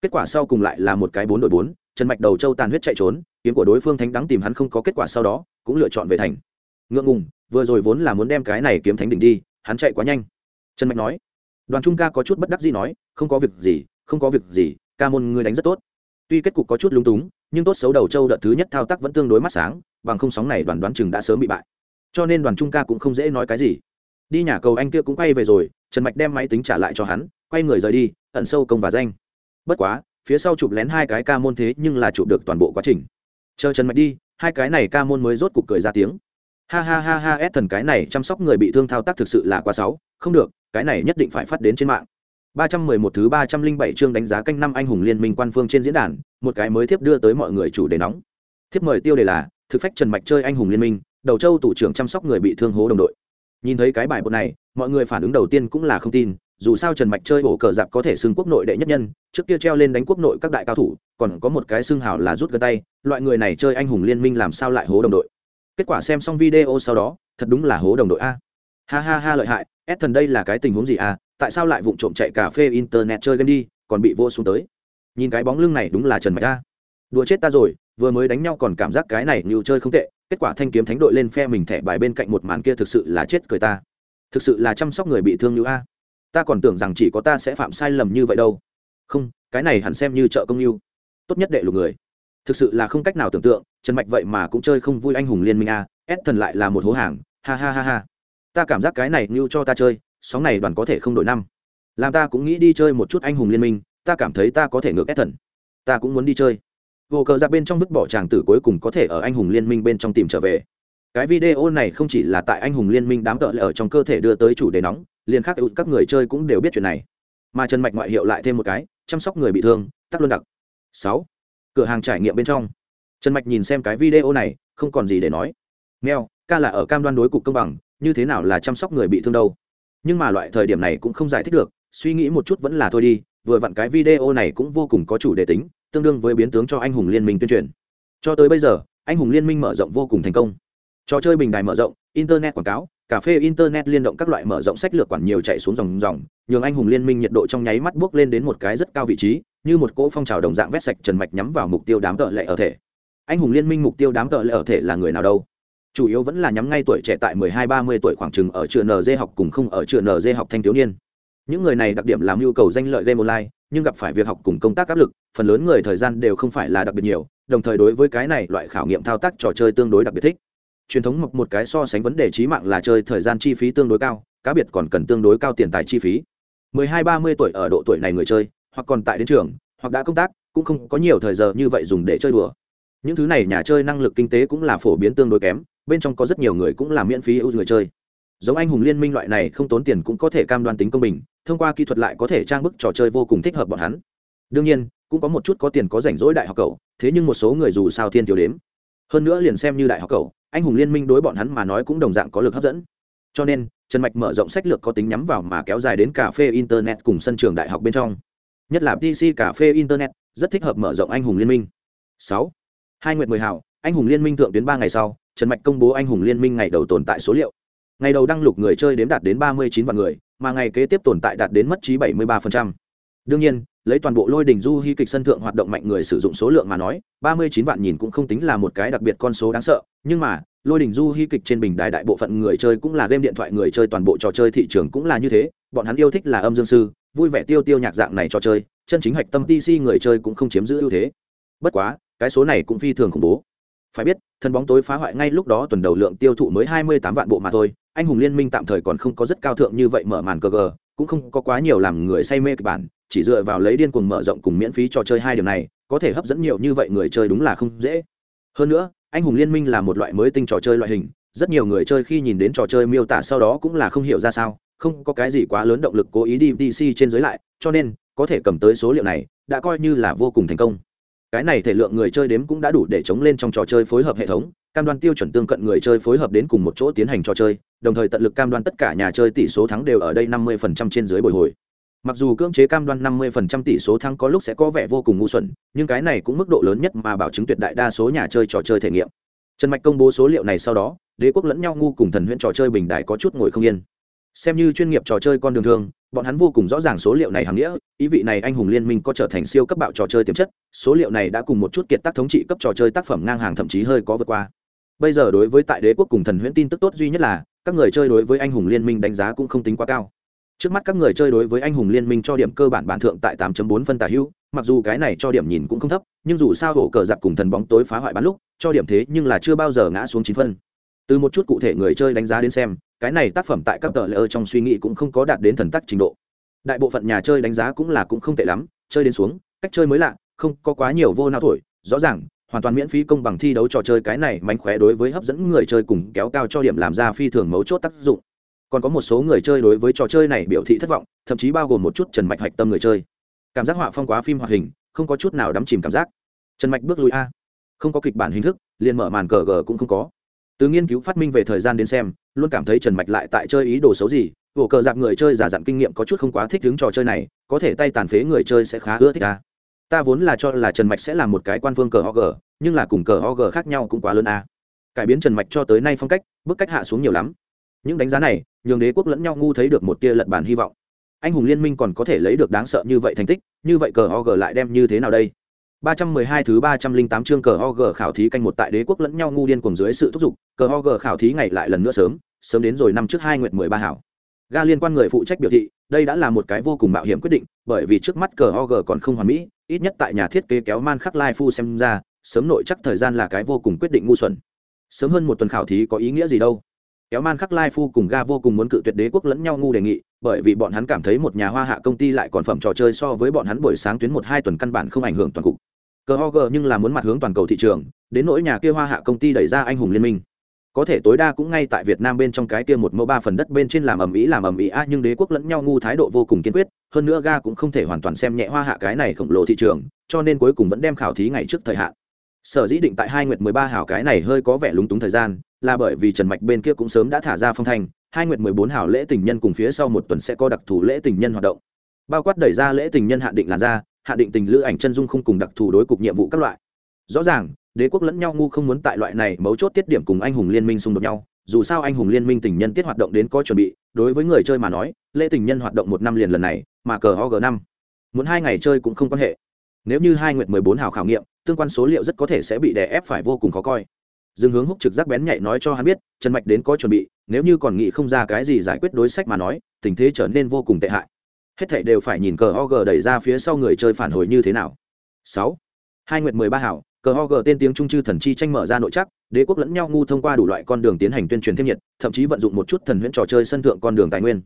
A: kết quả sau cùng lại là một cái bốn đội bốn trần mạch đầu châu tàn huyết chạy trốn, kiếm của đối phương thánh đắng tìm hắn không có kết quả sau đó, cũng lựa chọn về thành. Ngượng ngùng vừa rồi vốn là muốn đem cái này kiếm thánh đỉnh đi, hắn chạy quá nhanh. Trần mạch nói, đoàn trung ca có chút bất đắc gì nói, không có việc gì, không có việc gì, ca môn ngươi đánh rất tốt. Tuy kết cục có chút lung túng, nhưng tốt xấu đầu châu đợt thứ nhất thao tác vẫn tương đối mắt sáng, bằng không sóng này đoàn đoán chừng đã sớm bị bại. Cho nên đoàn trung ca cũng không dễ nói cái gì. Đi nhà cầu anh kia cũng quay về rồi, trần mạch đem máy tính trả lại cho hắn, quay người rời đi, ẩn sâu công và danh. Bất quá, phía sau chụp lén hai cái ca môn thế nhưng là chụp được toàn bộ quá trình. Chờ trần mạch đi, hai cái này ca môn mới rốt cục cười ra tiếng ha ha ha ha ép thần cái này chăm sóc người bị thương thao tác thực sự là quá sáu không được cái này nhất định phải phát đến trên mạng 311 thứ 307 chương đánh giá canh năm anh hùng liên minh quan phương trên diễn đàn, một cái mới thiếp đưa tới mọi người chủ đề nóng. Thiếp mời tiêu đề là thực phách Trần Mạch chơi anh hùng liên minh, đầu châu thủ trưởng chăm sóc người bị thương hố đồng đội. Nhìn thấy cái bài bột này, mọi người phản ứng đầu tiên cũng là không tin, dù sao Trần Mạch chơi bổ cờ giặc có thể xưng quốc nội đệ nhất nhân, trước kia treo lên đánh quốc nội các đại cao thủ, còn có một cái xưng hào là rút gân tay, loại người này chơi anh hùng liên minh làm sao lại hố đồng đội. Kết quả xem xong video sau đó, thật đúng là hố đồng đội a. Ha ha ha lợi hại, ed thần đây là cái tình huống gì a? tại sao lại vụng trộm chạy cà phê internet chơi game đi còn bị vô xuống tới. Nhìn cái bóng lưng này đúng là trần mạch ta đùa chết ta rồi vừa mới đánh nhau còn cảm giác cái này nhiều chơi không tệ kết quả thanh kiếm thánh đội lên phe mình thẻ bài bên cạnh một màn kia thực sự là chết cười ta. Thực sự là chăm sóc người bị thương như a. Ta còn tưởng rằng chỉ có ta sẽ phạm sai lầm như vậy đâu. Không cái này hẳn xem như trợ công như. Tốt nhất đệ lục người thực sự là không cách nào tưởng tượng, trần mạch vậy mà cũng chơi không vui anh hùng liên minh a ép thần lại là một hố hàng, ha ha ha ha. Ta cảm giác cái này như cho ta chơi, sóng này đoàn có thể không đổi năm. Làm ta cũng nghĩ đi chơi một chút anh hùng liên minh, ta cảm thấy ta có thể ngược ép thần. Ta cũng muốn đi chơi. Vô cờ ra bên trong vứt bỏ tràng tử cuối cùng có thể ở anh hùng liên minh bên trong tìm trở về. Cái video này không chỉ là tại anh hùng liên minh đám tợ lại ở trong cơ thể đưa tới chủ đề nóng, liền khác các người chơi cũng đều biết chuyện này. Mà trần mạch ngoại hiệu lại thêm một cái, chăm sóc người bị thương, tắc luân đặc. Sáu cửa hàng trải nghiệm bên trong. Trần mạch nhìn xem cái video này, không còn gì để nói. Mèo, ca là ở cam đoan đối cục công bằng, như thế nào là chăm sóc người bị thương đâu? Nhưng mà loại thời điểm này cũng không giải thích được, suy nghĩ một chút vẫn là thôi đi, vừa vặn cái video này cũng vô cùng có chủ đề tính, tương đương với biến tướng cho anh hùng liên minh tuyên truyền. Cho tới bây giờ, anh hùng liên minh mở rộng vô cùng thành công. Trò chơi bình đài mở rộng, internet quảng cáo, cà phê internet liên động các loại mở rộng sách lược quản nhiều chạy xuống dòng dòng, nhường anh hùng liên minh nhiệt độ trong nháy mắt bước lên đến một cái rất cao vị trí như một cỗ phong trào đồng dạng vét sạch trần mạch nhắm vào mục tiêu đám tợ lệ ở thể anh hùng liên minh mục tiêu đám tợ lệ ở thể là người nào đâu chủ yếu vẫn là nhắm ngay tuổi trẻ tại 12-30 tuổi khoảng chừng ở trường NG học cùng không ở trường NG học thanh thiếu niên. Những người này đặc điểm làm nhu cầu danh lợi game online, nhưng gặp phải việc học cùng công tác áp lực, phần lớn người thời gian đều không phải là đặc biệt nhiều, đồng thời đối với cái này loại khảo nghiệm thao tác trò chơi tương đối đặc biệt thích. Truyền thống một cái so sánh vấn đề trí mạng là chơi thời gian chi phí tương đối cao, cá biệt còn cần tương đối cao tiền tài chi phí. 12-30 tuổi ở độ tuổi này người chơi, hoặc còn tại đến trường, hoặc đã công tác, cũng không có nhiều thời giờ như vậy dùng để chơi đùa. Những thứ này nhà chơi năng lực kinh tế cũng là phổ biến tương đối kém, bên trong có rất nhiều người cũng là miễn phí ưu người chơi. Giống anh hùng liên minh loại này không tốn tiền cũng có thể cam đoan tính công bình thông qua kỹ thuật lại có thể trang bức trò chơi vô cùng thích hợp bọn hắn. Đương nhiên cũng có một chút có tiền có rảnh rỗi đại học cầu thế nhưng một số người dù sao thiên thiếu đếm. Hơn nữa liền xem như đại học cầu anh hùng liên minh đối bọn hắn mà nói cũng đồng dạng có lực hấp dẫn. Cho nên trần mạch mở rộng sách lược có tính nhắm vào mà kéo dài đến cà phê internet cùng sân trường đại học bên trong nhất là pc cà phê internet, rất thích hợp mở rộng anh hùng liên minh. Sáu. Hai nguyệt mười hảo, anh hùng liên minh thượng tuyến ba ngày sau, trần mạch công bố anh hùng liên minh ngày đầu tồn tại số liệu. Ngày đầu đăng lục người chơi đếm đạt đến ba mươi chín vạn người, mà ngày kế tiếp tồn tại đạt đến mất trí bảy mươi ba đương nhiên, lấy toàn bộ lôi đình du hy kịch sân thượng hoạt động mạnh người sử dụng số lượng mà nói, ba mươi chín vạn nhìn cũng không tính là một cái đặc biệt con số đáng sợ, nhưng mà lôi đình du hy kịch trên bình đài đại bộ phận người chơi cũng là game điện thoại người chơi, toàn bộ trò chơi thị trường cũng là như thế. Bọn hắn yêu thích là âm dương sư, vui vẻ tiêu tiêu nhạc dạng này trò chơi, chân chính hạch tâm pc người chơi cũng không chiếm giữ ưu thế. Bất quá, cái số này cũng phi thường khủng bố. Phải biết thân bóng tối phá hoại ngay lúc đó tuần đầu lượng tiêu thụ mới hai mươi tám vạn bộ mà thôi, anh hùng liên minh tạm thời còn không có rất cao thượng như vậy mở màn cờ gờ, cũng không có quá nhiều làm người say mê kịch bản, chỉ dựa vào lấy điên cuồng mở rộng cùng miễn phí trò chơi hai điều này, có thể hấp dẫn nhiều như vậy người chơi đúng là không dễ. Hơn nữa anh hùng liên minh là một loại mới tinh trò chơi loại hình, rất nhiều người chơi khi nhìn đến trò chơi miêu tả sau đó cũng là không hiểu ra sao, không có cái gì quá lớn động lực cố ý đi dc trên giới lại, cho nên, có thể cầm tới số liệu này, đã coi như là vô cùng thành công. Cái này thể lượng người chơi đếm cũng đã đủ để chống lên trong trò chơi phối hợp hệ thống, cam đoan tiêu chuẩn tương cận người chơi phối hợp đến cùng một chỗ tiến hành trò chơi, đồng thời tận lực cam đoan tất cả nhà chơi tỷ số thắng đều ở đây năm mươi phần trăm trên dưới bồi hồi mặc dù cưỡng chế cam đoan năm mươi phần trăm tỷ số thắng có lúc sẽ có vẻ vô cùng ngu xuẩn, nhưng cái này cũng mức độ lớn nhất mà bảo chứng tuyệt đại đa số nhà chơi trò chơi thể nghiệm. Trần mạch công bố số liệu này sau đó, đế quốc lẫn nhau ngu cùng thần huyễn trò chơi bình đại có chút ngồi không yên. Xem như chuyên nghiệp trò chơi con đường thường, bọn hắn vô cùng rõ ràng số liệu này hàm nghĩa, ý vị này anh hùng liên minh có trở thành siêu cấp bạo trò chơi tiềm chất, số liệu này đã cùng một chút kiệt tác thống trị cấp trò chơi tác phẩm ngang hàng thậm chí hơi có vượt qua. Bây giờ đối với tại đế quốc cùng thần huyễn tin tức tốt duy nhất là, các người chơi đối với anh hùng liên minh đánh giá cũng không tính quá cao trước mắt các người chơi đối với anh hùng liên minh cho điểm cơ bản bản thượng tại 8.4 phân tả hữu, mặc dù cái này cho điểm nhìn cũng không thấp, nhưng dù sao hổ cờ giặc cùng thần bóng tối phá hoại bán lúc, cho điểm thế nhưng là chưa bao giờ ngã xuống chín phân. Từ một chút cụ thể người chơi đánh giá đến xem, cái này tác phẩm tại các tờ lỡ trong suy nghĩ cũng không có đạt đến thần tắc trình độ. Đại bộ phận nhà chơi đánh giá cũng là cũng không tệ lắm, chơi đến xuống, cách chơi mới lạ, không có quá nhiều vô não thổi, rõ ràng, hoàn toàn miễn phí công bằng thi đấu trò chơi cái này mánh khóe đối với hấp dẫn người chơi cùng kéo cao cho điểm làm ra phi thường mấu chốt tác dụng còn có một số người chơi đối với trò chơi này biểu thị thất vọng thậm chí bao gồm một chút trần mạch hạch tâm người chơi. Cảm giác họa phong quá phim hoạt hình không có chút nào đắm chìm cảm giác. Trần mạch bước lùi a. Không có kịch bản hình thức liền mở màn cờ gờ cũng không có. Từ nghiên cứu phát minh về thời gian đến xem luôn cảm thấy trần mạch lại tại chơi ý đồ xấu gì. Ổ cờ dạp người chơi giả dặn kinh nghiệm có chút không quá thích đứng trò chơi này có thể tay tàn phế người chơi sẽ khá ưa thích ta ta vốn là cho là trần mạch sẽ là một cái quan phương cờ gờ, nhưng là cùng cờ gờ khác nhau cũng quá lớn a. Cải biến trần mạch cho tới nay phong cách bức cách hạ xuống nhiều lắm những đánh giá này nhường đế quốc lẫn nhau ngu thấy được một tia lật bàn hy vọng anh hùng liên minh còn có thể lấy được đáng sợ như vậy thành tích như vậy cờ og lại đem như thế nào đây 312 thứ 308 chương cờ OG khảo thí canh một tại đế quốc lẫn nhau ngu điên cuồng dưới sự thúc giục, cờ OG khảo thí ngày lại lần nữa sớm, sớm đến rồi năm trước hai nguyệt 13 hảo. Ga liên quan người phụ trách biểu thị, đây đã là một cái vô cùng mạo hiểm quyết định, bởi vì trước mắt cờ OG còn không hoàn mỹ, ít nhất tại nhà thiết kế kéo man khắc lai phu xem ra, sớm nội chắc thời gian là cái vô cùng quyết định ngu xuẩn. Sớm hơn một tuần khảo thí có ý nghĩa gì đâu? Kéo man khắc lai phu cùng ga vô cùng muốn cự tuyệt đế quốc lẫn nhau ngu đề nghị, bởi vì bọn hắn cảm thấy một nhà hoa hạ công ty lại còn phẩm trò chơi so với bọn hắn buổi sáng tuyến một hai tuần căn bản không ảnh hưởng toàn cục. Cờ ho g nhưng là muốn mặt hướng toàn cầu thị trường, đến nỗi nhà kia hoa hạ công ty đẩy ra anh hùng liên minh. Có thể tối đa cũng ngay tại việt nam bên trong cái kia một mẫu ba phần đất bên trên làm ầm ĩ, làm ầm ĩ a nhưng đế quốc lẫn nhau ngu thái độ vô cùng kiên quyết, hơn nữa ga cũng không thể hoàn toàn xem nhẹ hoa hạ cái này khổng lồ thị trường, cho nên cuối cùng vẫn đem khảo thí ngày trước thời hạn sở dĩ định tại hai nguyệt mười ba hảo cái này hơi có vẻ lúng túng thời gian, là bởi vì trần mạch bên kia cũng sớm đã thả ra phong thanh, hai nguyệt mười bốn hảo lễ tình nhân cùng phía sau một tuần sẽ có đặc thù lễ tình nhân hoạt động. Bao quát đẩy ra lễ tình nhân hạn định làn ra hạn định tình lữ ảnh chân dung không cùng đặc thù đối cục nhiệm vụ các loại. Rõ ràng, đế quốc lẫn nhau ngu không muốn tại loại này mấu chốt tiết điểm cùng anh hùng liên minh xung đột nhau, dù sao anh hùng liên minh tình nhân tiết hoạt động đến có chuẩn bị, đối với người chơi mà nói, lễ tình nhân hoạt động một năm liền lần này, mà cờ ho g năm. Muốn hai ngày chơi cũng không quan hệ. Nếu như hai nguyệt mười bốn hào khảo nghiệm tương quan số liệu rất có thể sẽ bị đè ép phải vô cùng khó coi. Dương hướng húc trực giác bén nhạy nói cho hắn biết, trần mạch đến có chuẩn bị, nếu như còn nghĩ không ra cái gì giải quyết đối sách mà nói, tình thế trở nên vô cùng tệ hại. Hết thảy đều phải nhìn cờ og đẩy ra phía sau người chơi phản hồi như thế nào. Sáu. Hai nguyệt mười ba hảo cờ ho Gờ tên tiếng trung chư thần chi tranh mở ra nội chắc đế quốc lẫn nhau ngu thông qua đủ loại con đường tiến hành tuyên truyền thêm nhiệt, thậm chí vận dụng một chút thần huyễn trò chơi sân thượng con đường tài nguyên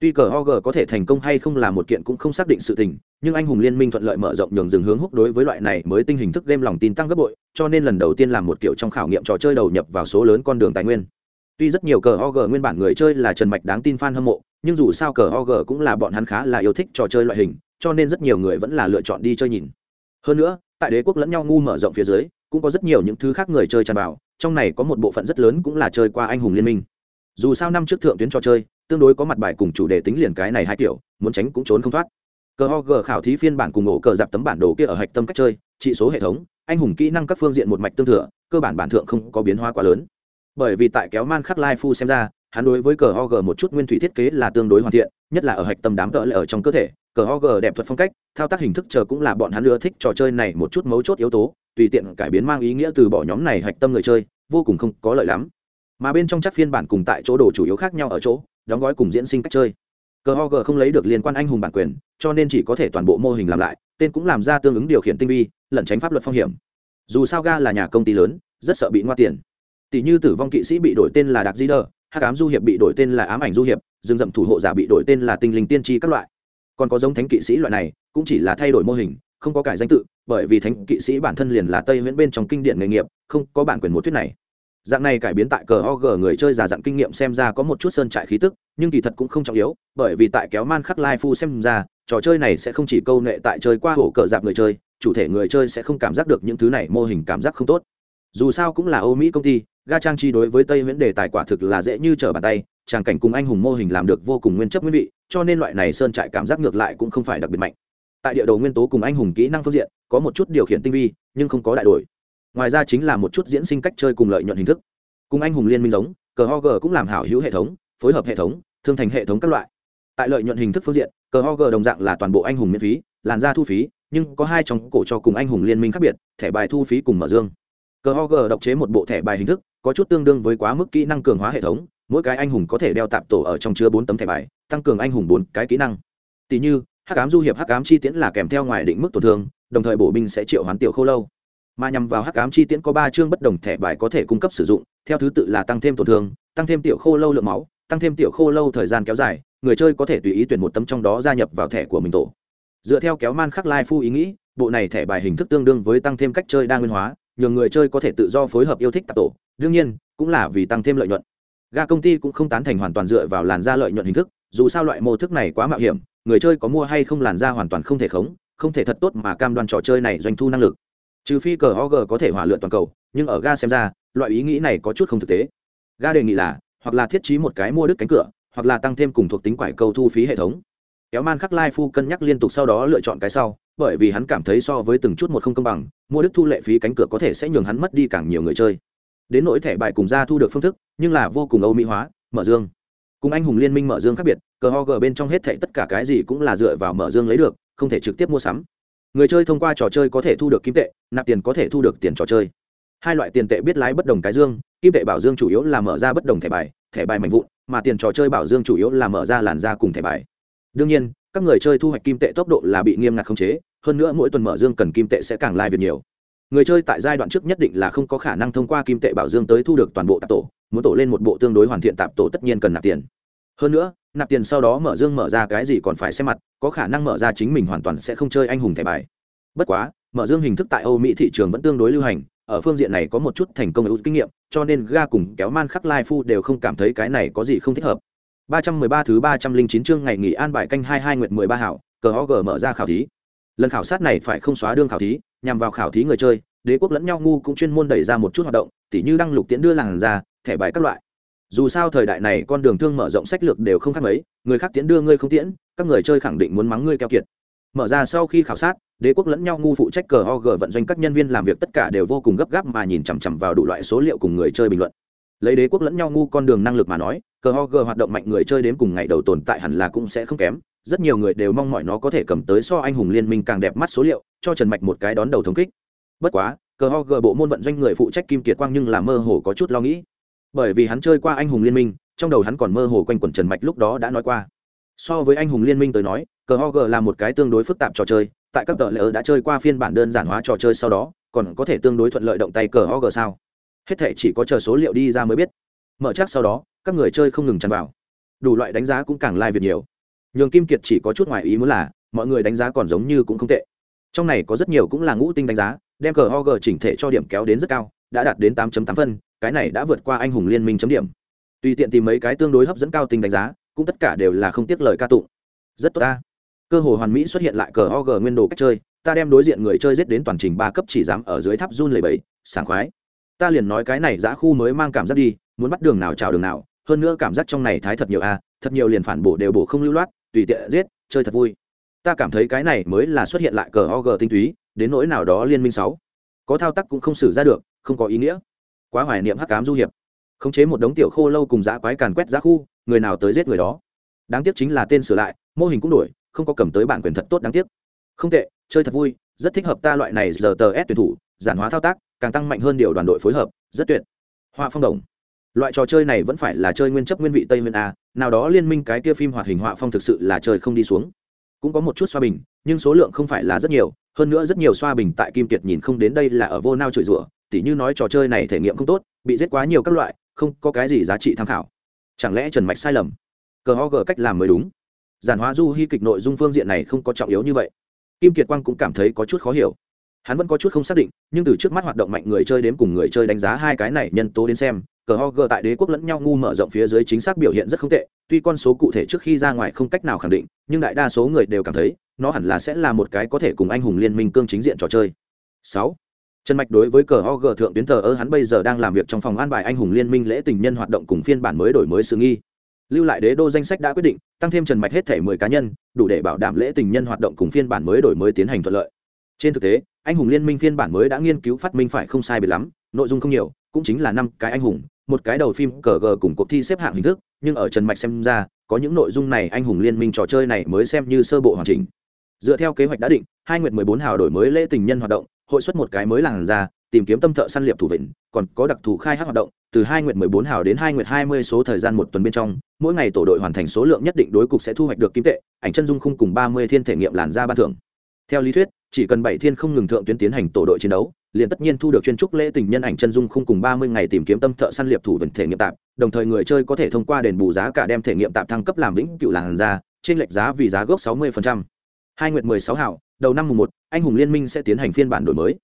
A: tuy cờ ho g có thể thành công hay không là một kiện cũng không xác định sự tình, nhưng anh hùng liên minh thuận lợi mở rộng nhường dừng hướng húc đối với loại này mới tinh hình thức game lòng tin tăng gấp bội, cho nên lần đầu tiên làm một kiểu trong khảo nghiệm trò chơi đầu nhập vào số lớn con đường tài nguyên. Tuy rất nhiều cờ ho g nguyên bản người chơi là trần mạch đáng tin fan hâm mộ, nhưng dù sao cờ ho g cũng là bọn hắn khá là yêu thích trò chơi loại hình, cho nên rất nhiều người vẫn là lựa chọn đi chơi nhìn. Hơn nữa, tại đế quốc lẫn nhau ngu mở rộng phía dưới, cũng có rất nhiều những thứ khác người chơi tràn vào, trong này có một bộ phận rất lớn cũng là chơi qua anh hùng liên minh. Dù sao năm trước thượng tuyến trò chơi tương đối có mặt bài cùng chủ đề tính liền cái này hai kiểu, muốn tránh cũng trốn không thoát. Cờ ho g khảo thí phiên bản cùng ổ cờ dạp tấm bản đồ kia ở hạch tâm cách chơi, trị số hệ thống, anh hùng kỹ năng các phương diện một mạch tương thừa, cơ bản bản thượng không có biến hóa quá lớn. Bởi vì tại kéo man khắc lai phu xem ra, hắn đối với cờ ho g một chút nguyên thủy thiết kế là tương đối hoàn thiện, nhất là ở hạch tâm đám cỡ lại ở trong cơ thể, cờ ho g đẹp thuật phong cách, thao tác hình thức chờ cũng là bọn hắn ưa thích, trò chơi này một chút mấu chốt yếu tố, tùy tiện cải biến mang ý nghĩa từ bỏ nhóm này hạch tâm người chơi, vô cùng không có lợi lắm. Mà bên trong chắc phiên bản cùng tại chỗ đồ chủ yếu khác nhau ở chỗ đóng gói cùng diễn sinh cách chơi. Cờ ho g không lấy được liên quan anh hùng bản quyền, cho nên chỉ có thể toàn bộ mô hình làm lại, tên cũng làm ra tương ứng điều khiển tinh vi, lẩn tránh pháp luật phong hiểm. Dù sao ga là nhà công ty lớn, rất sợ bị ngoa tiền. Tỷ như tử vong kỵ sĩ bị đổi tên là đặc di đờ hắc ám du hiệp bị đổi tên là ám ảnh du hiệp, rừng rậm thủ hộ giả bị đổi tên là tinh linh tiên tri các loại. Còn có giống thánh kỵ sĩ loại này, cũng chỉ là thay đổi mô hình, không có cải danh tự, bởi vì thánh kỵ sĩ bản thân liền là tây viễn bên trong kinh điển nghề nghiệp, không có bản quyền một thuyết này dạng này cải biến tại cờ og người chơi già dặn kinh nghiệm xem ra có một chút sơn trại khí tức, nhưng kỳ thật cũng không trọng yếu, bởi vì tại kéo man khắc lai phu xem ra, trò chơi này sẽ không chỉ câu nệ tại chơi qua hổ cờ dạp người chơi, chủ thể người chơi sẽ không cảm giác được những thứ này mô hình cảm giác không tốt. Dù sao cũng là âu mỹ công ty, ga trang chi đối với tây viễn đề tài quả thực là dễ như trở bàn tay, tràng cảnh cùng anh hùng mô hình làm được vô cùng nguyên chất nguyên vị, cho nên loại này sơn trại cảm giác ngược lại cũng không phải đặc biệt mạnh. Tại địa đồ nguyên tố cùng anh hùng kỹ năng phương diện, có một chút điều khiển tinh vi, nhưng không có đại đổi ngoài ra chính là một chút diễn sinh cách chơi cùng lợi nhuận hình thức. Cùng anh hùng liên minh giống, cờ ho g cũng làm hảo hữu hệ thống, phối hợp hệ thống, thương thành hệ thống các loại. Tại lợi nhuận hình thức phương diện, cờ ho g đồng dạng là toàn bộ anh hùng miễn phí, làn ra thu phí, nhưng có hai trong cổ cho cùng anh hùng liên minh khác biệt, thẻ bài thu phí cùng mở dương. Cờ ho g độc chế một bộ thẻ bài hình thức, có chút tương đương với quá mức kỹ năng cường hóa hệ thống, mỗi cái anh hùng có thể đeo tạp tổ ở trong chứa bốn tấm thẻ bài, tăng cường anh hùng bốn cái kỹ năng. Tỷ như, hắc ám du hiệp hắc ám chi tiễn là kèm theo ngoài định mức tổn thương, đồng thời bổ binh sẽ triệu hoán tiểu khô lâu mà nhằm vào hắc ám chi tiễn có ba chương bất đồng thẻ bài có thể cung cấp sử dụng, theo thứ tự là tăng thêm tổn thương, tăng thêm tiểu khô lâu lượng máu, tăng thêm tiểu khô lâu thời gian kéo dài, người chơi có thể tùy ý tuyển một tấm trong đó gia nhập vào thẻ của mình tổ. Dựa theo kéo man khắc lai phu ý nghĩ, bộ này thẻ bài hình thức tương đương với tăng thêm cách chơi đa nguyên hóa nhường người chơi có thể tự do phối hợp yêu thích tạp tổ, đương nhiên, cũng là vì tăng thêm lợi nhuận. Ga công ty cũng không tán thành hoàn toàn dựa vào làn da lợi nhuận hình thức, dù sao loại mô thức này quá mạo hiểm, người chơi có mua hay không làn da hoàn toàn không thể khống, không thể thật tốt mà cam đoan trò chơi này doanh thu năng lực trừ phi cờ og có thể hỏa lượn toàn cầu, nhưng ở ga xem ra, loại ý nghĩ này có chút không thực tế. Ga đề nghị là, hoặc là thiết trí một cái mua đứt cánh cửa, hoặc là tăng thêm cùng thuộc tính quải câu thu phí hệ thống. Kéo man khắc lai phu cân nhắc liên tục sau đó lựa chọn cái sau, bởi vì hắn cảm thấy so với từng chút một không công bằng, mua đứt thu lệ phí cánh cửa có thể sẽ nhường hắn mất đi càng nhiều người chơi. Đến nỗi thẻ bài cùng ra thu được phương thức, nhưng là vô cùng âu mỹ hóa, mở dương. Cùng anh hùng liên minh mở dương khác biệt, cờ ho g bên trong hết thảy tất cả cái gì cũng là dựa vào mở dương lấy được, không thể trực tiếp mua sắm người chơi thông qua trò chơi có thể thu được kim tệ, nạp tiền có thể thu được tiền trò chơi. Hai loại tiền tệ biết lái bất đồng cái dương, kim tệ bảo dương chủ yếu là mở ra bất đồng thẻ bài thẻ bài mạnh vụn, mà tiền trò chơi bảo dương chủ yếu là mở ra làn da cùng thẻ bài. Đương nhiên, các người chơi thu hoạch kim tệ tốc độ là bị nghiêm ngặt khống chế, hơn nữa mỗi tuần mở dương cần kim tệ sẽ càng lai việc nhiều. Người chơi tại giai đoạn trước nhất định là không có khả năng thông qua kim tệ bảo dương tới thu được toàn bộ tạp tổ, muốn tổ lên một bộ tương đối hoàn thiện tạp tổ tất nhiên cần nạp tiền hơn nữa, nạp tiền sau đó mở dương mở ra cái gì còn phải xem mặt, có khả năng mở ra chính mình hoàn toàn sẽ không chơi anh hùng thẻ bài. Bất quá, mở dương hình thức tại âu mỹ thị trường vẫn tương đối lưu hành, ở phương diện này có một chút thành công ưu kinh nghiệm, cho nên ga cùng kéo man khắc lai phu đều không cảm thấy cái này có gì không thích hợp. 313 thứ 309 chương ngày nghỉ an bài canh 22 nguyệt 13 hảo, cờ OG g mở ra khảo thí. Lần khảo sát này phải không xóa đương khảo thí, nhằm vào khảo thí người chơi, đế quốc lẫn nhau ngu cũng chuyên môn đẩy ra một chút hoạt động, tỉ như đăng lục tiễn đưa làng ra, thẻ bài các loại dù sao thời đại này con đường thương mở rộng sách lược đều không khác mấy, người khác tiễn đưa ngươi không tiễn, các người chơi khẳng định muốn mắng ngươi keo kiệt. Mở ra sau khi khảo sát, đế quốc lẫn nhau ngu phụ trách cờ ho g vận doanh các nhân viên làm việc tất cả đều vô cùng gấp gáp mà nhìn chằm chằm vào đủ loại số liệu cùng người chơi bình luận. Lấy đế quốc lẫn nhau ngu con đường năng lực mà nói, cờ ho g hoạt động mạnh người chơi đến cùng ngày đầu tồn tại hẳn là cũng sẽ không kém, rất nhiều người đều mong mọi nó có thể cầm tới so anh hùng liên minh càng đẹp mắt số liệu, cho trần mạch một cái đón đầu thống kích. Bất quá, cờ ho g bộ môn vận doanh người phụ trách kim kiệt quang nhưng là mơ hồ có chút lo nghĩ bởi vì hắn chơi qua anh hùng liên minh, trong đầu hắn còn mơ hồ quanh quẩn trần mạch lúc đó đã nói qua. So với anh hùng liên minh tới nói cờ ho g là một cái tương đối phức tạp trò chơi, tại các tờ lỡ đã chơi qua phiên bản đơn giản hóa trò chơi sau đó, còn có thể tương đối thuận lợi động tay cờ ho g sao? Hết thể chỉ có chờ số liệu đi ra mới biết. Mở chắc sau đó, các người chơi không ngừng chăn vào. Đủ loại đánh giá cũng càng lai、like、việc nhiều. Nhường kim kiệt chỉ có chút ngoài ý muốn là, mọi người đánh giá còn giống như cũng không tệ. Trong này có rất nhiều cũng là ngũ tinh đánh giá, đem cờ ho g chỉnh thể cho điểm kéo đến rất cao, đã đạt đến 8 tám phân cái này đã vượt qua anh hùng liên minh chấm điểm. Tùy tiện tìm mấy cái tương đối hấp dẫn cao tinh đánh giá, cũng tất cả đều là không tiếc lời ca tụng. Rất tốt ta. Cơ hội hoàn mỹ xuất hiện lại cờ og nguyên đồ cách chơi, ta đem đối diện người chơi giết đến toàn trình ba cấp chỉ dám ở dưới tháp run lầy bẫy sảng khoái. Ta liền nói cái này giã khu mới mang cảm giác đi, muốn bắt đường nào chào đường nào, hơn nữa cảm giác trong này thái thật nhiều a, thật nhiều liền phản bổ đều bổ không lưu loát, tùy tiện giết, chơi thật vui. Ta cảm thấy cái này mới là xuất hiện lại cờ og tinh túy, đến nỗi nào đó liên minh sáu. Có thao tác cũng không xử ra được, không có ý nghĩa quá hoài niệm hắc cám du hiệp. Khống chế một đống tiểu khô lâu cùng dã quái càn quét ra khu, người nào tới giết người đó. Đáng tiếc chính là tên sửa lại, mô hình cũng đổi, không có cầm tới bản quyền thật tốt đáng tiếc. Không tệ, chơi thật vui, rất thích hợp ta loại này giờ tờ s tuyển thủ, giản hóa thao tác, càng tăng mạnh hơn điều đoàn đội phối hợp, rất tuyệt. Họa phong đồng. Loại trò chơi này vẫn phải là chơi nguyên chấp nguyên vị tây nguyên a, nào đó liên minh cái kia phim hoạt hình họa phong thực sự là chơi không đi xuống. Cũng có một chút xoa bình, nhưng số lượng không phải là rất nhiều, hơn nữa rất nhiều xoa bình tại kim kiệt nhìn không đến đây là ở vô nao chửi rủa tỉ như nói trò chơi này thể nghiệm không tốt, bị giết quá nhiều các loại, không có cái gì giá trị tham khảo. Chẳng lẽ trần mạch sai lầm? Cờ ho gờ cách làm mới đúng. Giản hóa du hy kịch nội dung phương diện này không có trọng yếu như vậy. Kim kiệt quang cũng cảm thấy có chút khó hiểu. Hắn vẫn có chút không xác định, nhưng từ trước mắt hoạt động mạnh người chơi đến cùng người chơi đánh giá hai cái này nhân tố đến xem, cờ ho gờ tại đế quốc lẫn nhau ngu mở rộng phía dưới chính xác biểu hiện rất không tệ, tuy con số cụ thể trước khi ra ngoài không cách nào khẳng định, nhưng đại đa số người đều cảm thấy, nó hẳn là sẽ là một cái có thể cùng anh hùng liên minh cương chính diện trò chơi. Sáu. Trần Mạch đối với cờ OG thượng tuyến tờ ơ hắn bây giờ đang làm việc trong phòng an bài anh hùng liên minh lễ tình nhân hoạt động cùng phiên bản mới đổi mới sự nghi. Lưu lại đế đô danh sách đã quyết định, tăng thêm Trần Mạch hết thể mười cá nhân, đủ để bảo đảm lễ tình nhân hoạt động cùng phiên bản mới đổi mới tiến hành thuận lợi. Trên thực tế, anh hùng liên minh phiên bản mới đã nghiên cứu phát minh phải không sai biệt lắm, nội dung không nhiều, cũng chính là năm cái anh hùng, một cái đầu phim cờ gờ cùng cuộc thi xếp hạng hình thức, nhưng ở Trần Mạch xem ra, có những nội dung này anh hùng liên minh trò chơi này mới xem như sơ bộ hoàn chỉnh. Dựa theo kế hoạch đã định, hai nguyệt mười bốn hào đổi mới lễ tình nhân hoạt động, hội xuất một cái mới làng ra, tìm kiếm tâm thợ săn liệp thủ vịnh còn có đặc thù khai thác hoạt động từ hai nguyện mười bốn hào đến hai nguyện hai mươi số thời gian một tuần bên trong mỗi ngày tổ đội hoàn thành số lượng nhất định đối cục sẽ thu hoạch được kim tệ ảnh chân dung khung cùng ba mươi thiên thể nghiệm làn ra ban thưởng. Theo lý thuyết chỉ cần bảy thiên không ngừng thượng tuyến tiến hành tổ đội chiến đấu liền tất nhiên thu được chuyên trúc lễ tình nhân ảnh chân dung khung cùng ba mươi ngày tìm kiếm tâm thợ săn liệp thủ vịnh thể nghiệm tạm đồng thời người chơi có thể thông qua đền bù giá cả đem thể nghiệm tạm thăng cấp làm vĩnh cựu làn ra trên lệch giá vì giá gốc sáu mươi hai nguyện mười sáu hảo đầu năm mùng một anh hùng liên minh sẽ tiến hành phiên bản đổi mới.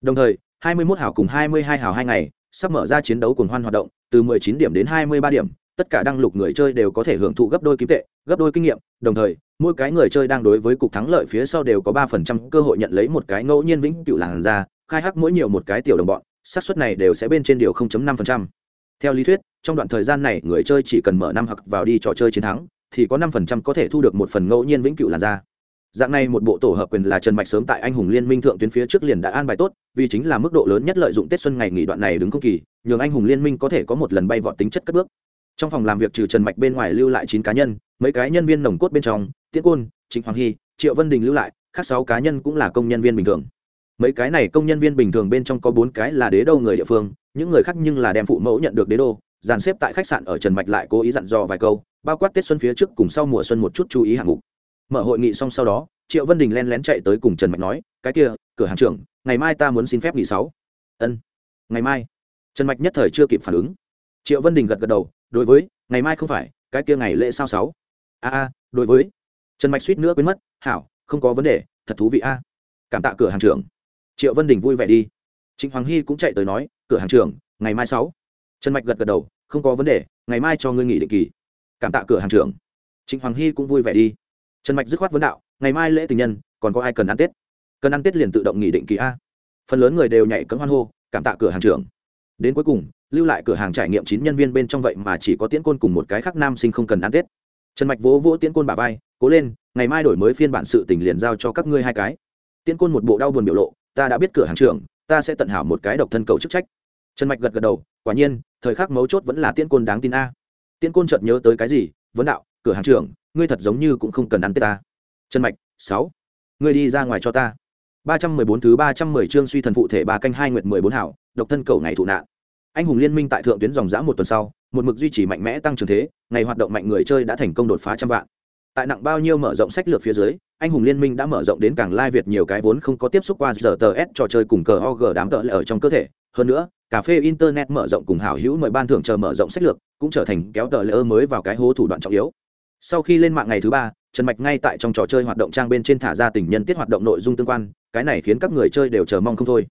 A: Đồng thời 21 hào cùng 22 hào hai ngày, sắp mở ra chiến đấu cuồng hoan hoạt động, từ 19 điểm đến 23 điểm, tất cả đăng lục người chơi đều có thể hưởng thụ gấp đôi kim tệ, gấp đôi kinh nghiệm, đồng thời, mỗi cái người chơi đang đối với cục thắng lợi phía sau đều có 3% cơ hội nhận lấy một cái ngẫu nhiên vĩnh cửu làng ra, khai hắc mỗi nhiều một cái tiểu đồng bọn, xác suất này đều sẽ bên trên điều 0.5%. Theo lý thuyết, trong đoạn thời gian này người chơi chỉ cần mở năm hoặc vào đi trò chơi chiến thắng, thì có 5% có thể thu được một phần ngẫu nhiên vĩnh cửu làn ra dạng này một bộ tổ hợp quyền là trần mạch sớm tại anh hùng liên minh thượng tuyến phía trước liền đã an bài tốt, vì chính là mức độ lớn nhất lợi dụng tết xuân ngày nghỉ đoạn này đứng không kỳ, nhường anh hùng liên minh có thể có một lần bay vọt tính chất cất bước. Trong phòng làm việc trừ trần mạch bên ngoài lưu lại chín cá nhân, mấy cái nhân viên nồng cốt bên trong, tiễn côn, trịnh hoàng hy, triệu vân đình lưu lại, khác sáu cá nhân cũng là công nhân viên bình thường. Mấy cái này công nhân viên bình thường bên trong có bốn cái là đế đô người địa phương, những người khác nhưng là đem phụ mẫu nhận được đế đô, dàn xếp tại khách sạn ở trần mạch lại cố ý dặn dò vài câu, bao quát tết xuân phía trước cùng sau mùa xuân một chút chú ý hạng mục mở hội nghị xong sau đó, triệu vân đình len lén chạy tới cùng trần mạch nói, cái kia, cửa hàng trưởng, ngày mai ta muốn xin phép nghỉ sáu. Ân, ngày mai? Trần mạch nhất thời chưa kịp phản ứng. Triệu vân đình gật gật đầu, đối với, ngày mai không phải, cái kia ngày lễ sao sáu? A a, đối với. Trần mạch suýt nữa quên mất, hảo, không có vấn đề, thật thú vị a. Cảm tạ cửa hàng trưởng. Triệu vân đình vui vẻ đi. Trịnh hoàng hy cũng chạy tới nói, cửa hàng trưởng, ngày mai sáu? Trần mạch gật gật đầu, không có vấn đề, ngày mai cho ngươi nghỉ định kỳ. Cảm tạ cửa hàng trưởng. Trịnh hoàng hy cũng vui vẻ đi trần mạch dứt khoát vấn đạo, ngày mai lễ tình nhân, còn có ai cần ăn tết? Cần ăn tết liền tự động nghỉ định kỳ a. Phần lớn người đều nhảy cấm hoan hô, cảm tạ cửa hàng trưởng. Đến cuối cùng, lưu lại cửa hàng trải nghiệm chín nhân viên bên trong vậy mà chỉ có tiễn côn cùng một cái khác nam sinh không cần ăn tết. Trần mạch vỗ vỗ tiễn côn bà vai, cố lên, ngày mai đổi mới phiên bản sự tình liền giao cho các ngươi hai cái. Tiễn côn một bộ đau buồn biểu lộ, ta đã biết cửa hàng trưởng, ta sẽ tận hảo một cái độc thân cầu chức trách. Trần mạch gật gật đầu, quả nhiên, thời khắc mấu chốt vẫn là tiễn côn đáng tin a. Tiễn côn chợt nhớ tới cái gì, vấn đạo, cửa hàng trưởng ngươi thật giống như cũng không cần ăn tết ta. Trần mạch, sáu. Ngươi đi ra ngoài cho ta. Ba trăm mười bốn thứ ba trăm mười chương suy thần phụ thể ba canh hai nguyệt mười bốn hảo, độc thân cầu ngày thụ nạn. Anh hùng liên minh tại thượng tuyến dòng giã một tuần sau, một mực duy trì mạnh mẽ tăng trưởng thế, ngày hoạt động mạnh người chơi đã thành công đột phá trăm vạn. Tại nặng bao nhiêu mở rộng sách lược phía dưới, anh hùng liên minh đã mở rộng đến càng lai việt nhiều cái vốn không có tiếp xúc qua giờ tờ s trò chơi cùng cờ og đám tợ lại ở trong cơ thể. Hơn nữa, cà phê internet mở rộng cùng hảo hữu mời ban thưởng chờ mở rộng sách lược, cũng trở thành kéo tờ lỡ mới vào cái hố thủ đoạn trọng yếu sau khi lên mạng ngày thứ ba, trần mạch ngay tại trong trò chơi hoạt động trang bên trên thả ra tình nhân tiết hoạt động nội dung tương quan, cái này khiến các người chơi đều chờ mong không thôi.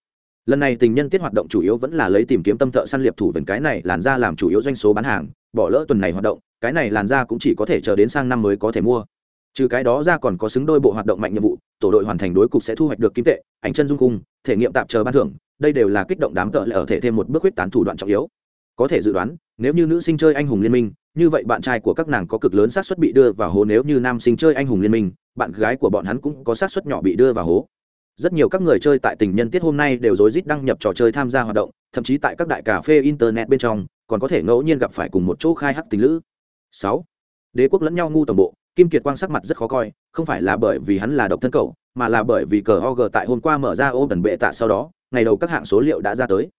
A: Lần này tình nhân tiết hoạt động chủ yếu vẫn là lấy tìm kiếm tâm thợ săn liệp thủ vần cái này làn ra làm chủ yếu doanh số bán hàng, bỏ lỡ tuần này hoạt động, cái này làn ra cũng chỉ có thể chờ đến sang năm mới có thể mua. Trừ cái đó ra còn có xứng đôi bộ hoạt động mạnh nhiệm vụ, tổ đội hoàn thành đối cục sẽ thu hoạch được kim tệ, ảnh chân dung cung thể nghiệm tạm chờ ban thưởng, đây đều là kích động đám tợ lại ở thể thêm một bước huyết tán thủ đoạn trọng yếu. Có thể dự đoán, nếu như nữ sinh chơi anh hùng liên minh như vậy bạn trai của các nàng có cực lớn xác suất bị đưa vào hố nếu như nam sinh chơi anh hùng liên minh, bạn gái của bọn hắn cũng có xác suất nhỏ bị đưa vào hố. Rất nhiều các người chơi tại tình nhân tiết hôm nay đều rối rít đăng nhập trò chơi tham gia hoạt động, thậm chí tại các đại cà phê internet bên trong, còn có thể ngẫu nhiên gặp phải cùng một chỗ khai hắc tình lữ. Sáu, đế quốc lẫn nhau ngu tổng bộ, kim kiệt quang sắc mặt rất khó coi, không phải là bởi vì hắn là độc thân cậu, mà là bởi vì cờ og tại hôm qua mở ra ô tần bệ tạ sau đó, ngày đầu các hạng số liệu đã ra tới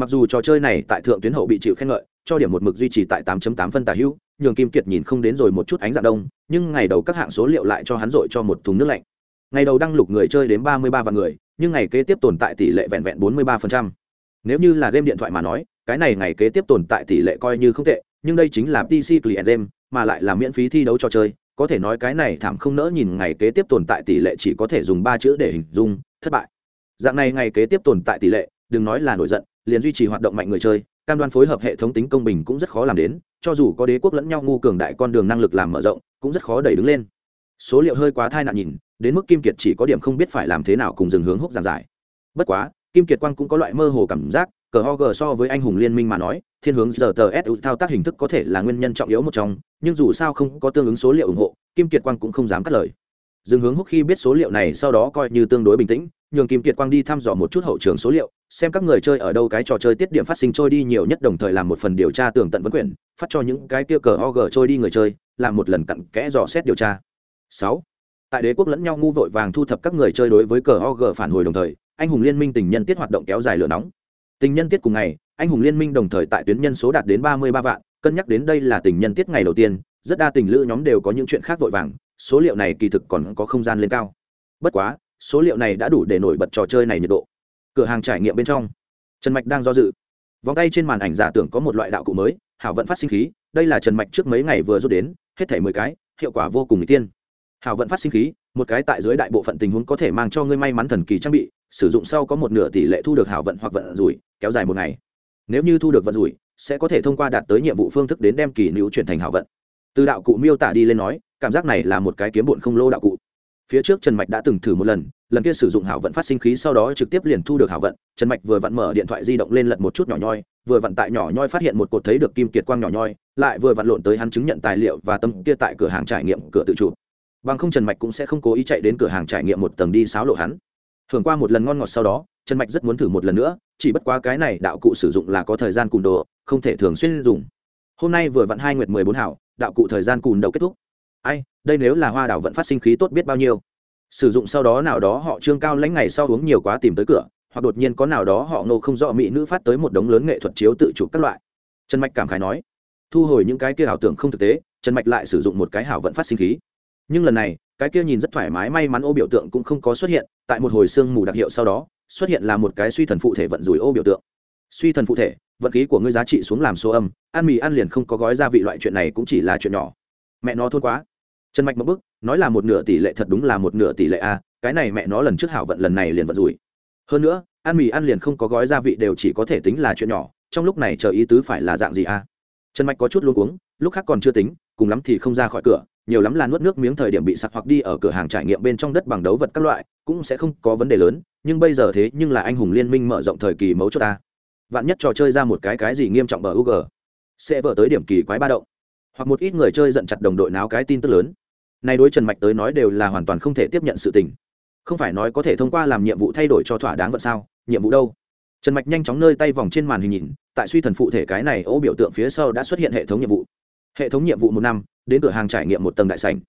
A: mặc dù trò chơi này tại thượng tuyến hậu bị chịu khen ngợi, cho điểm một mực duy trì tại 8.8 phân tả hữu, nhường kim kiệt nhìn không đến rồi một chút ánh dạng đông, nhưng ngày đầu các hạng số liệu lại cho hắn dội cho một thùng nước lạnh. Ngày đầu đăng lục người chơi đến 33 vạn người, nhưng ngày kế tiếp tồn tại tỷ lệ vẹn vẹn 43%. nếu như là game điện thoại mà nói, cái này ngày kế tiếp tồn tại tỷ lệ coi như không tệ, nhưng đây chính là pc client game, mà lại là miễn phí thi đấu trò chơi. Có thể nói cái này thảm không nỡ nhìn ngày kế tiếp tồn tại tỷ lệ chỉ có thể dùng ba chữ để hình dung, thất bại. Dạng này ngày kế tiếp tồn tại tỷ lệ, đừng nói là nổi giận liền duy trì hoạt động mạnh người chơi, cam đoan phối hợp hệ thống tính công bình cũng rất khó làm đến, cho dù có đế quốc lẫn nhau ngu cường đại con đường năng lực làm mở rộng, cũng rất khó đẩy đứng lên. Số liệu hơi quá thai nạn nhìn, đến mức kim kiệt chỉ có điểm không biết phải làm thế nào cùng dừng hướng húc giảng giải. Bất quá, kim kiệt quang cũng có loại mơ hồ cảm giác, cờ ho gờ so với anh hùng liên minh mà nói, thiên hướng giờ tờ s thao tác hình thức có thể là nguyên nhân trọng yếu một trong, nhưng dù sao không có tương ứng số liệu ủng hộ, kim kiệt quang cũng không dám cắt lời. Dừng hướng húc khi biết số liệu này sau đó coi như tương đối bình tĩnh nhường kim kiệt quang đi thăm dò một chút hậu trường số liệu, xem các người chơi ở đâu cái trò chơi tiết điểm phát sinh trôi đi nhiều nhất đồng thời làm một phần điều tra tường tận vấn quyển phát cho những cái kia cờ og trôi đi người chơi, làm một lần cặn kẽ dò xét điều tra. Sáu, tại đế quốc lẫn nhau ngu vội vàng thu thập các người chơi đối với cờ og phản hồi đồng thời, anh hùng liên minh tình nhân tiết hoạt động kéo dài lửa nóng. Tình nhân tiết cùng ngày, anh hùng liên minh đồng thời tại tuyến nhân số đạt đến ba mươi ba vạn, cân nhắc đến đây là tình nhân tiết ngày đầu tiên, rất đa tình lữ nhóm đều có những chuyện khác vội vàng, số liệu này kỳ thực còn có không gian lên cao. Bất quá số liệu này đã đủ để nổi bật trò chơi này nhiệt độ. Cửa hàng trải nghiệm bên trong. Trần mạch đang do dự. Vòng tay trên màn ảnh giả tưởng có một loại đạo cụ mới, hảo vận phát sinh khí, đây là trần mạch trước mấy ngày vừa rút đến, hết thể mười cái, hiệu quả vô cùng n tiên. Hảo vận phát sinh khí, một cái tại dưới đại bộ phận tình huống có thể mang cho ngươi may mắn thần kỳ trang bị, sử dụng sau có một nửa tỷ lệ thu được hảo vận hoặc vận rủi, kéo dài một ngày. Nếu như thu được vận rủi, sẽ có thể thông qua đạt tới nhiệm vụ phương thức đến đem kỳ nữ chuyển thành hảo vận từ đạo cụ miêu tả đi lên nói, cảm giác này là một cái kiếm bụn không lô đạo cụ phía trước trần mạch đã từng thử một lần lần kia sử dụng hảo vận phát sinh khí sau đó trực tiếp liền thu được hảo vận. Trần mạch vừa vặn mở điện thoại di động lên lật một chút nhỏ nhoi, vừa vặn tại nhỏ nhoi phát hiện một cột thấy được kim kiệt quang nhỏ nhoi, lại vừa vặn lộn tới hắn chứng nhận tài liệu và tâm kia tại cửa hàng trải nghiệm cửa tự chủ. Bằng không trần mạch cũng sẽ không cố ý chạy đến cửa hàng trải nghiệm một tầng đi xáo lộ hắn. Thường qua một lần ngon ngọt sau đó, trần mạch rất muốn thử một lần nữa, chỉ bất quá cái này đạo cụ sử dụng là có thời gian cùn đồ, không thể thường xuyên dùng. Hôm nay vừa vặn hai nguyệt mười bốn hảo, đạo cụ thời gian cùn đầu kết thúc ai, đây nếu là hoa đảo vận phát sinh khí tốt biết bao nhiêu. Sử dụng sau đó nào đó họ trương cao lãnh ngày sau uống nhiều quá tìm tới cửa, hoặc đột nhiên có nào đó họ nô không rõ mỹ nữ phát tới một đống lớn nghệ thuật chiếu tự chụp các loại. Trần mạch cảm khái nói, thu hồi những cái kia ảo tưởng không thực tế, trần mạch lại sử dụng một cái hảo vận phát sinh khí. Nhưng lần này, cái kia nhìn rất thoải mái may mắn ô biểu tượng cũng không có xuất hiện, tại một hồi sương mù đặc hiệu sau đó, xuất hiện là một cái suy thần phụ thể vận rủi ô biểu tượng. Suy thần phụ thể, vận khí của ngươi giá trị xuống làm số âm, ăn mì ăn liền không có gói gia vị loại chuyện này cũng chỉ là chuyện nhỏ. Mẹ nó thôn quá trần mạch một bức nói là một nửa tỷ lệ thật đúng là một nửa tỷ lệ a, cái này mẹ nó lần trước hảo vận lần này liền vận rủi. Hơn nữa, ăn mì ăn liền không có gói gia vị đều chỉ có thể tính là chuyện nhỏ, trong lúc này chờ ý tứ phải là dạng gì a? Trần mạch có chút luôn uống lúc khác còn chưa tính, cùng lắm thì không ra khỏi cửa, nhiều lắm là nuốt nước miếng thời điểm bị sặc hoặc đi ở cửa hàng trải nghiệm bên trong đất bằng đấu vật các loại, cũng sẽ không có vấn đề lớn, nhưng bây giờ thế nhưng là anh hùng liên minh mở rộng thời kỳ mấu chốt ta. Vạn nhất trò chơi ra một cái cái gì nghiêm trọng bờ u g sẽ vỡ tới điểm kỳ quái ba động. Hoặc một ít người chơi giận chặt đồng đội náo cái tin tức lớn này đối trần mạch tới nói đều là hoàn toàn không thể tiếp nhận sự tình. Không phải nói có thể thông qua làm nhiệm vụ thay đổi cho thỏa đáng vận sao? Nhiệm vụ đâu? Trần mạch nhanh chóng nơi tay vòng trên màn hình nhìn, tại suy thần phụ thể cái này ô biểu tượng phía sau đã xuất hiện hệ thống nhiệm vụ. Hệ thống nhiệm vụ một năm, đến cửa hàng trải nghiệm một tầng đại sảnh.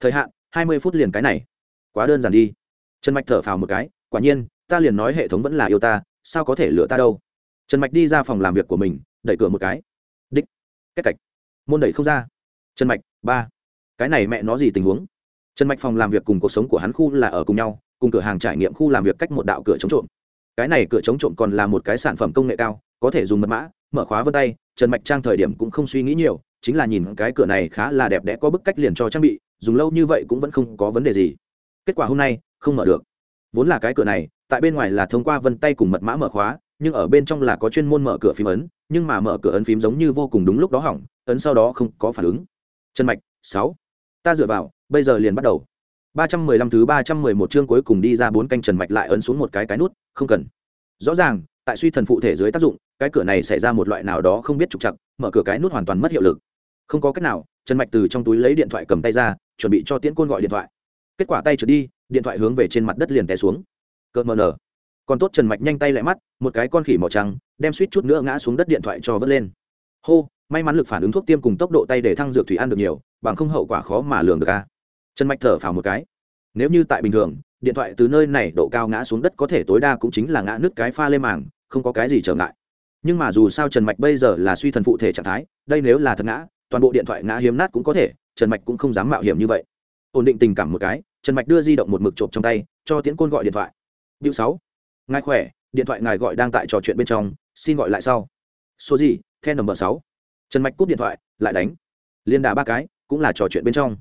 A: Thời hạn, hai mươi phút liền cái này. Quá đơn giản đi. Trần mạch thở phào một cái, quả nhiên, ta liền nói hệ thống vẫn là yêu ta, sao có thể lựa ta đâu? Trần mạch đi ra phòng làm việc của mình, đẩy cửa một cái. Đích. Cách cạch. Môn đẩy không ra. Trần mạch, ba cái này mẹ nó gì tình huống? Trần mạch phòng làm việc cùng cuộc sống của hắn khu là ở cùng nhau, cùng cửa hàng trải nghiệm khu làm việc cách một đạo cửa chống trộm. Cái này cửa chống trộm còn là một cái sản phẩm công nghệ cao, có thể dùng mật mã, mở khóa vân tay, trần mạch trang thời điểm cũng không suy nghĩ nhiều, chính là nhìn cái cửa này khá là đẹp đẽ có bức cách liền cho trang bị, dùng lâu như vậy cũng vẫn không có vấn đề gì. Kết quả hôm nay, không mở được. Vốn là cái cửa này, tại bên ngoài là thông qua vân tay cùng mật mã mở khóa, nhưng ở bên trong là có chuyên môn mở cửa phím ấn, nhưng mà mở cửa ấn phím giống như vô cùng đúng lúc đó hỏng, ấn sau đó không có phản ứng. Chân mạch, sáu ta dựa vào, bây giờ liền bắt đầu. ba trăm mười lăm thứ ba trăm mười một chương cuối cùng đi ra bốn canh trần mạch lại ấn xuống một cái cái nút, không cần. Rõ ràng, tại suy thần phụ thể dưới tác dụng, cái cửa này xảy ra một loại nào đó không biết trục chặt mở cửa cái nút hoàn toàn mất hiệu lực. Không có cách nào, trần mạch từ trong túi lấy điện thoại cầm tay ra, chuẩn bị cho tiễn côn gọi điện thoại. Kết quả tay trượt đi, điện thoại hướng về trên mặt đất liền té xuống. Cỡ mờ nở. Còn tốt trần mạch nhanh tay lại mắt, một cái con khỉ màu trắng, đem suýt chút nữa ngã xuống đất điện thoại cho vớt lên. Hô may mắn lực phản ứng thuốc tiêm cùng tốc độ tay để thăng dược thủy ăn được nhiều, bằng không hậu quả khó mà lường được a. Trần mạch thở phào một cái. Nếu như tại bình thường, điện thoại từ nơi này độ cao ngã xuống đất có thể tối đa cũng chính là ngã nước cái pha lê màng, không có cái gì trở ngại. Nhưng mà dù sao trần mạch bây giờ là suy thần phụ thể trạng thái, đây nếu là thật ngã, toàn bộ điện thoại ngã hiếm nát cũng có thể, trần mạch cũng không dám mạo hiểm như vậy. Ổn định tình cảm một cái, trần mạch đưa di động một mực chộp trong tay, cho tiễn côn gọi điện thoại. Điệu sáu, ngài khỏe, điện thoại ngài gọi đang tại trò chuyện bên trong, xin gọi lại sau. Số gì then nầm sáu trần mạch cúp điện thoại, lại đánh. Liên đà ba cái, cũng là trò chuyện bên trong.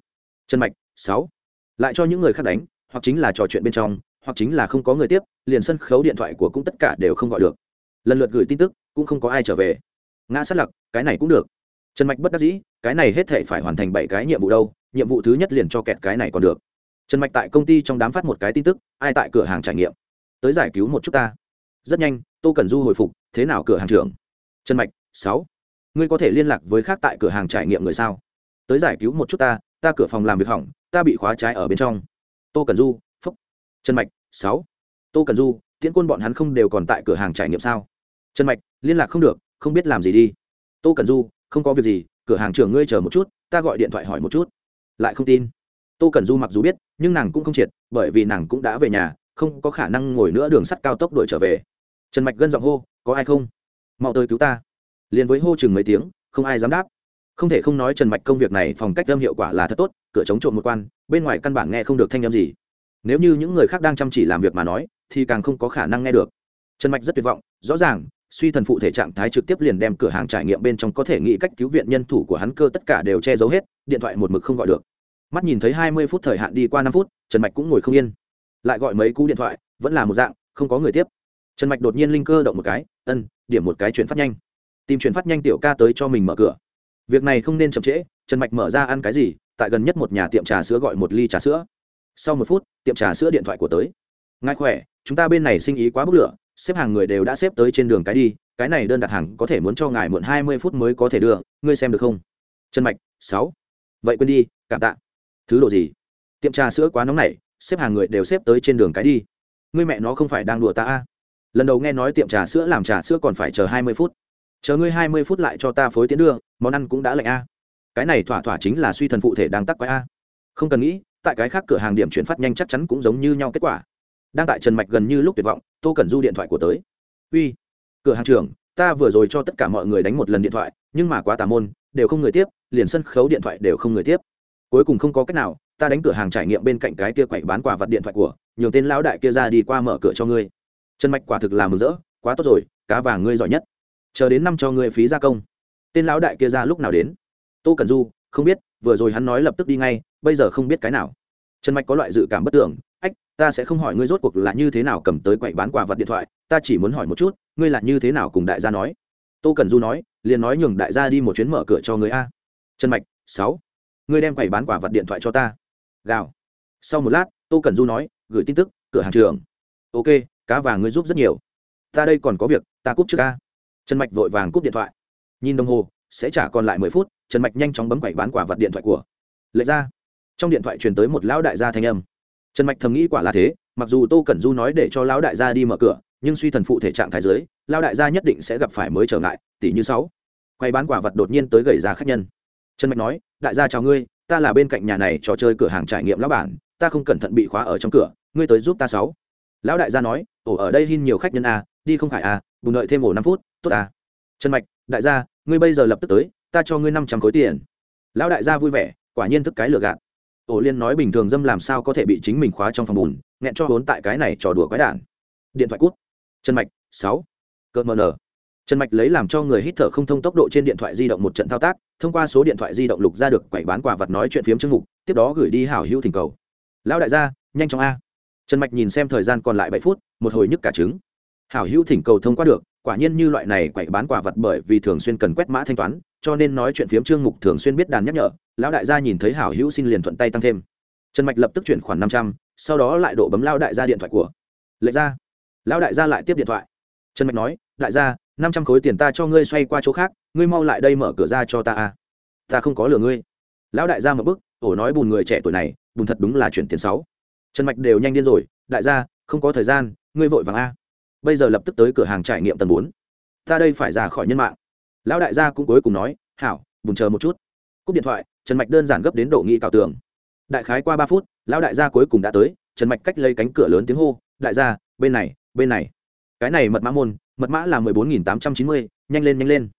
A: Trần mạch, sáu. Lại cho những người khác đánh, hoặc chính là trò chuyện bên trong, hoặc chính là không có người tiếp, liền sân khấu điện thoại của cũng tất cả đều không gọi được. Lần lượt gửi tin tức, cũng không có ai trở về. Ngã sát lặc, cái này cũng được. Trần mạch bất đắc dĩ, cái này hết thể phải hoàn thành bảy cái nhiệm vụ đâu, nhiệm vụ thứ nhất liền cho kẹt cái này còn được. Trần mạch tại công ty trong đám phát một cái tin tức, ai tại cửa hàng trải nghiệm? Tới giải cứu một chút ta. Rất nhanh, tô cần du hồi phục, thế nào cửa hàng trưởng? Trần mạch, sáu ngươi có thể liên lạc với khác tại cửa hàng trải nghiệm người sao? Tới giải cứu một chút ta ta cửa phòng làm việc hỏng, ta bị khóa trái ở bên trong. Tô cần du, phúc. Trần mạch, sáu. Tô cần du, tiễn quân bọn hắn không đều còn tại cửa hàng trải nghiệm sao? Trần mạch, liên lạc không được, không biết làm gì đi. Tô cần du, không có việc gì, cửa hàng trưởng ngươi chờ một chút, ta gọi điện thoại hỏi một chút. Lại không tin. Tô cần du mặc dù biết, nhưng nàng cũng không triệt, bởi vì nàng cũng đã về nhà, không có khả năng ngồi nữa đường sắt cao tốc đuổi trở về. Trần mạch gân giọng hô, có ai không? Mau tới cứu ta liền với hô chừng mấy tiếng, không ai dám đáp. Không thể không nói trần mạch công việc này phòng cách âm hiệu quả là thật tốt, cửa chống trộm một quan, bên ngoài căn bản nghe không được thanh âm gì. Nếu như những người khác đang chăm chỉ làm việc mà nói, thì càng không có khả năng nghe được. Trần mạch rất tuyệt vọng, rõ ràng, suy thần phụ thể trạng thái trực tiếp liền đem cửa hàng trải nghiệm bên trong có thể nghĩ cách cứu viện nhân thủ của hắn cơ tất cả đều che giấu hết, điện thoại một mực không gọi được. Mắt nhìn thấy hai mươi phút thời hạn đi qua năm phút, trần mạch cũng ngồi không yên. Lại gọi mấy cú điện thoại, vẫn là một dạng, không có người tiếp. Trần mạch đột nhiên linh cơ động một cái, ân, điểm một cái chuyển phát nhanh tìm chuyển phát nhanh tiểu ca tới cho mình mở cửa. Việc này không nên chậm trễ, trần mạch mở ra ăn cái gì, tại gần nhất một nhà tiệm trà sữa gọi một ly trà sữa. Sau một phút, tiệm trà sữa điện thoại của tới. Ngài khỏe, chúng ta bên này sinh ý quá bức lửa, xếp hàng người đều đã xếp tới trên đường cái đi, cái này đơn đặt hàng có thể muốn cho ngài muộn hai mươi phút mới có thể đưa, ngươi xem được không? Trần mạch, sáu. Vậy quên đi, cảm tạ. Thứ độ gì? Tiệm trà sữa quá nóng này xếp hàng người đều xếp tới trên đường cái đi. Ngươi mẹ nó không phải đang đùa ta a? Lần đầu nghe nói tiệm trà sữa làm trà sữa còn phải chờ hai mươi phút chờ ngươi hai mươi phút lại cho ta phối tiến đưa, món ăn cũng đã lạnh a. Cái này thỏa thỏa chính là suy thần phụ thể đang tắc quái a. Không cần nghĩ, tại cái khác cửa hàng điểm chuyển phát nhanh chắc chắn cũng giống như nhau kết quả. Đang tại trần mạch gần như lúc tuyệt vọng, tô cần du điện thoại của tới. Uy, cửa hàng trưởng, ta vừa rồi cho tất cả mọi người đánh một lần điện thoại, nhưng mà quá tà môn, đều không người tiếp, liền sân khấu điện thoại đều không người tiếp. Cuối cùng không có cách nào, ta đánh cửa hàng trải nghiệm bên cạnh cái kia quậy bán quả vật điện thoại của, nhường tên lão đại kia ra đi qua mở cửa cho ngươi. Trần mạch quả thực là mừng rỡ, quá tốt rồi, cá vàng ngươi giỏi nhất chờ đến năm cho ngươi phí gia công. Tên lão đại kia ra lúc nào đến? Tô cần du, không biết, vừa rồi hắn nói lập tức đi ngay, bây giờ không biết cái nào. Trần mạch có loại dự cảm bất tưởng, ách, ta sẽ không hỏi ngươi rốt cuộc là như thế nào cầm tới quậy bán quà vật điện thoại, ta chỉ muốn hỏi một chút, ngươi là như thế nào cùng đại gia nói? Tô cần du nói, liền nói nhường đại gia đi một chuyến mở cửa cho người a. Trần mạch, sáu, ngươi đem quầy bán quả vật điện thoại cho ta. Gào. Sau một lát, tô cần du nói, gửi tin tức, cửa hàng trường. Ok, cá vàng ngươi giúp rất nhiều. Ta đây còn có việc, ta cúp trước ca trần mạch vội vàng cúp điện thoại. Nhìn đồng hồ sẽ trả còn lại mười phút trần mạch nhanh chóng bấm quẩy bán quả vật điện thoại của. Lệ ra. Trong điện thoại truyền tới một lão đại gia thanh âm. Trần mạch thầm nghĩ quả là thế mặc dù tô cẩn du nói để cho lão đại gia đi mở cửa nhưng suy thần phụ thể trạng thái giới lão đại gia nhất định sẽ gặp phải mới trở ngại tỷ như sáu. Quay bán quả vật đột nhiên tới gầy ra khách nhân. Trần mạch nói đại gia chào ngươi ta là bên cạnh nhà này trò chơi cửa hàng trải nghiệm lão bản ta không cẩn thận bị khóa ở trong cửa ngươi tới giúp ta sáu. Lão đại gia nói ổ ở đây hin nhiều khách nhân à, đi không phải à, bùng đợi thêm ổ năm phút tốt à. trần mạch, đại gia, ngươi bây giờ lập tức tới, ta cho ngươi năm trăm khối tiền. Lão đại gia vui vẻ, quả nhiên thức cái lừa gạt. Ổ liên nói bình thường dâm làm sao có thể bị chính mình khóa trong phòng bùn, nghẹn cho vốn tại cái này trò đùa quái đản. Điện thoại cút. Trần mạch, sáu. Cỡ mờ nở. Trần mạch lấy làm cho người hít thở không thông tốc độ trên điện thoại di động một trận thao tác, thông qua số điện thoại di động lục ra được quẩy bán quả vật nói chuyện phiếm chương mục, tiếp đó gửi đi hảo hữu thỉnh cầu. Lão đại gia, nhanh chóng a. Trần mạch nhìn xem thời gian còn lại bảy phút, một hồi nhức cả trứng. Hảo hữu thỉnh cầu thông qua được quả nhiên như loại này quậy bán quả vật bởi vì thường xuyên cần quét mã thanh toán, cho nên nói chuyện phiếm trương mục thường xuyên biết đàn nhắc nhở, lão đại gia nhìn thấy hảo hữu xin liền thuận tay tăng thêm. Trần mạch lập tức chuyển khoản năm trăm, sau đó lại độ bấm lao đại gia điện thoại của. Lệ gia lão đại gia lại tiếp điện thoại. Trần mạch nói, đại gia, năm trăm khối tiền ta cho ngươi xoay qua chỗ khác, ngươi mau lại đây mở cửa ra cho ta a. Ta không có lừa ngươi. Lão đại gia một bức, ổ nói bùn người trẻ tuổi này, bùn thật đúng là chuyển tiền sáu. Trần mạch đều nhanh điên rồi, đại gia, không có thời gian, ngươi vội vàng a bây giờ lập tức tới cửa hàng trải nghiệm tầng bốn. Ta đây phải ra khỏi nhân mạng. Lão đại gia cũng cuối cùng nói, hảo buồn chờ một chút. Cúp điện thoại, trần mạch đơn giản gấp đến độ nghị cào tường. Đại khái qua ba phút, lão đại gia cuối cùng đã tới, trần mạch cách lấy cánh cửa lớn tiếng hô, đại gia, bên này bên này. Cái này mật mã môn, mật mã là mười bốn nghìn tám trăm chín mươi, nhanh lên nhanh lên.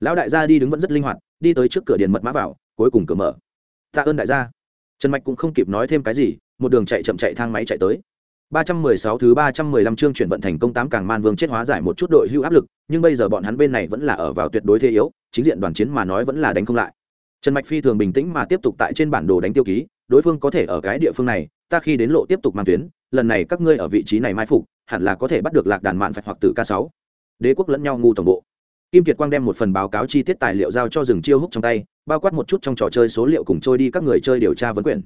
A: Lão đại gia đi đứng vẫn rất linh hoạt, đi tới trước cửa điện mật mã vào, cuối cùng cửa mở. Tạ ơn đại gia. Trần mạch cũng không kịp nói thêm cái gì, một đường chạy chậm chạy thang máy chạy tới ba trăm mười sáu thứ ba trăm mười lăm chương chuyển vận thành công tám càng man vương chết hóa giải một chút đội hưu áp lực, nhưng bây giờ bọn hắn bên này vẫn là ở vào tuyệt đối thế yếu, chính diện đoàn chiến mà nói vẫn là đánh không lại. Trần mạch phi thường bình tĩnh mà tiếp tục tại trên bản đồ đánh tiêu ký, đối phương có thể ở cái địa phương này, ta khi đến lộ tiếp tục mang tuyến, lần này các ngươi ở vị trí này mai phục, hẳn là có thể bắt được lạc đàn mạn phạch hoặc tử k sáu. Đế quốc lẫn nhau ngu tổng bộ. Kim kiệt quang đem một phần báo cáo chi tiết tài liệu giao cho Dừng chiêu húc trong tay, bao quát một chút trong trò chơi số liệu cùng trôi đi các người chơi điều tra vấn quyền.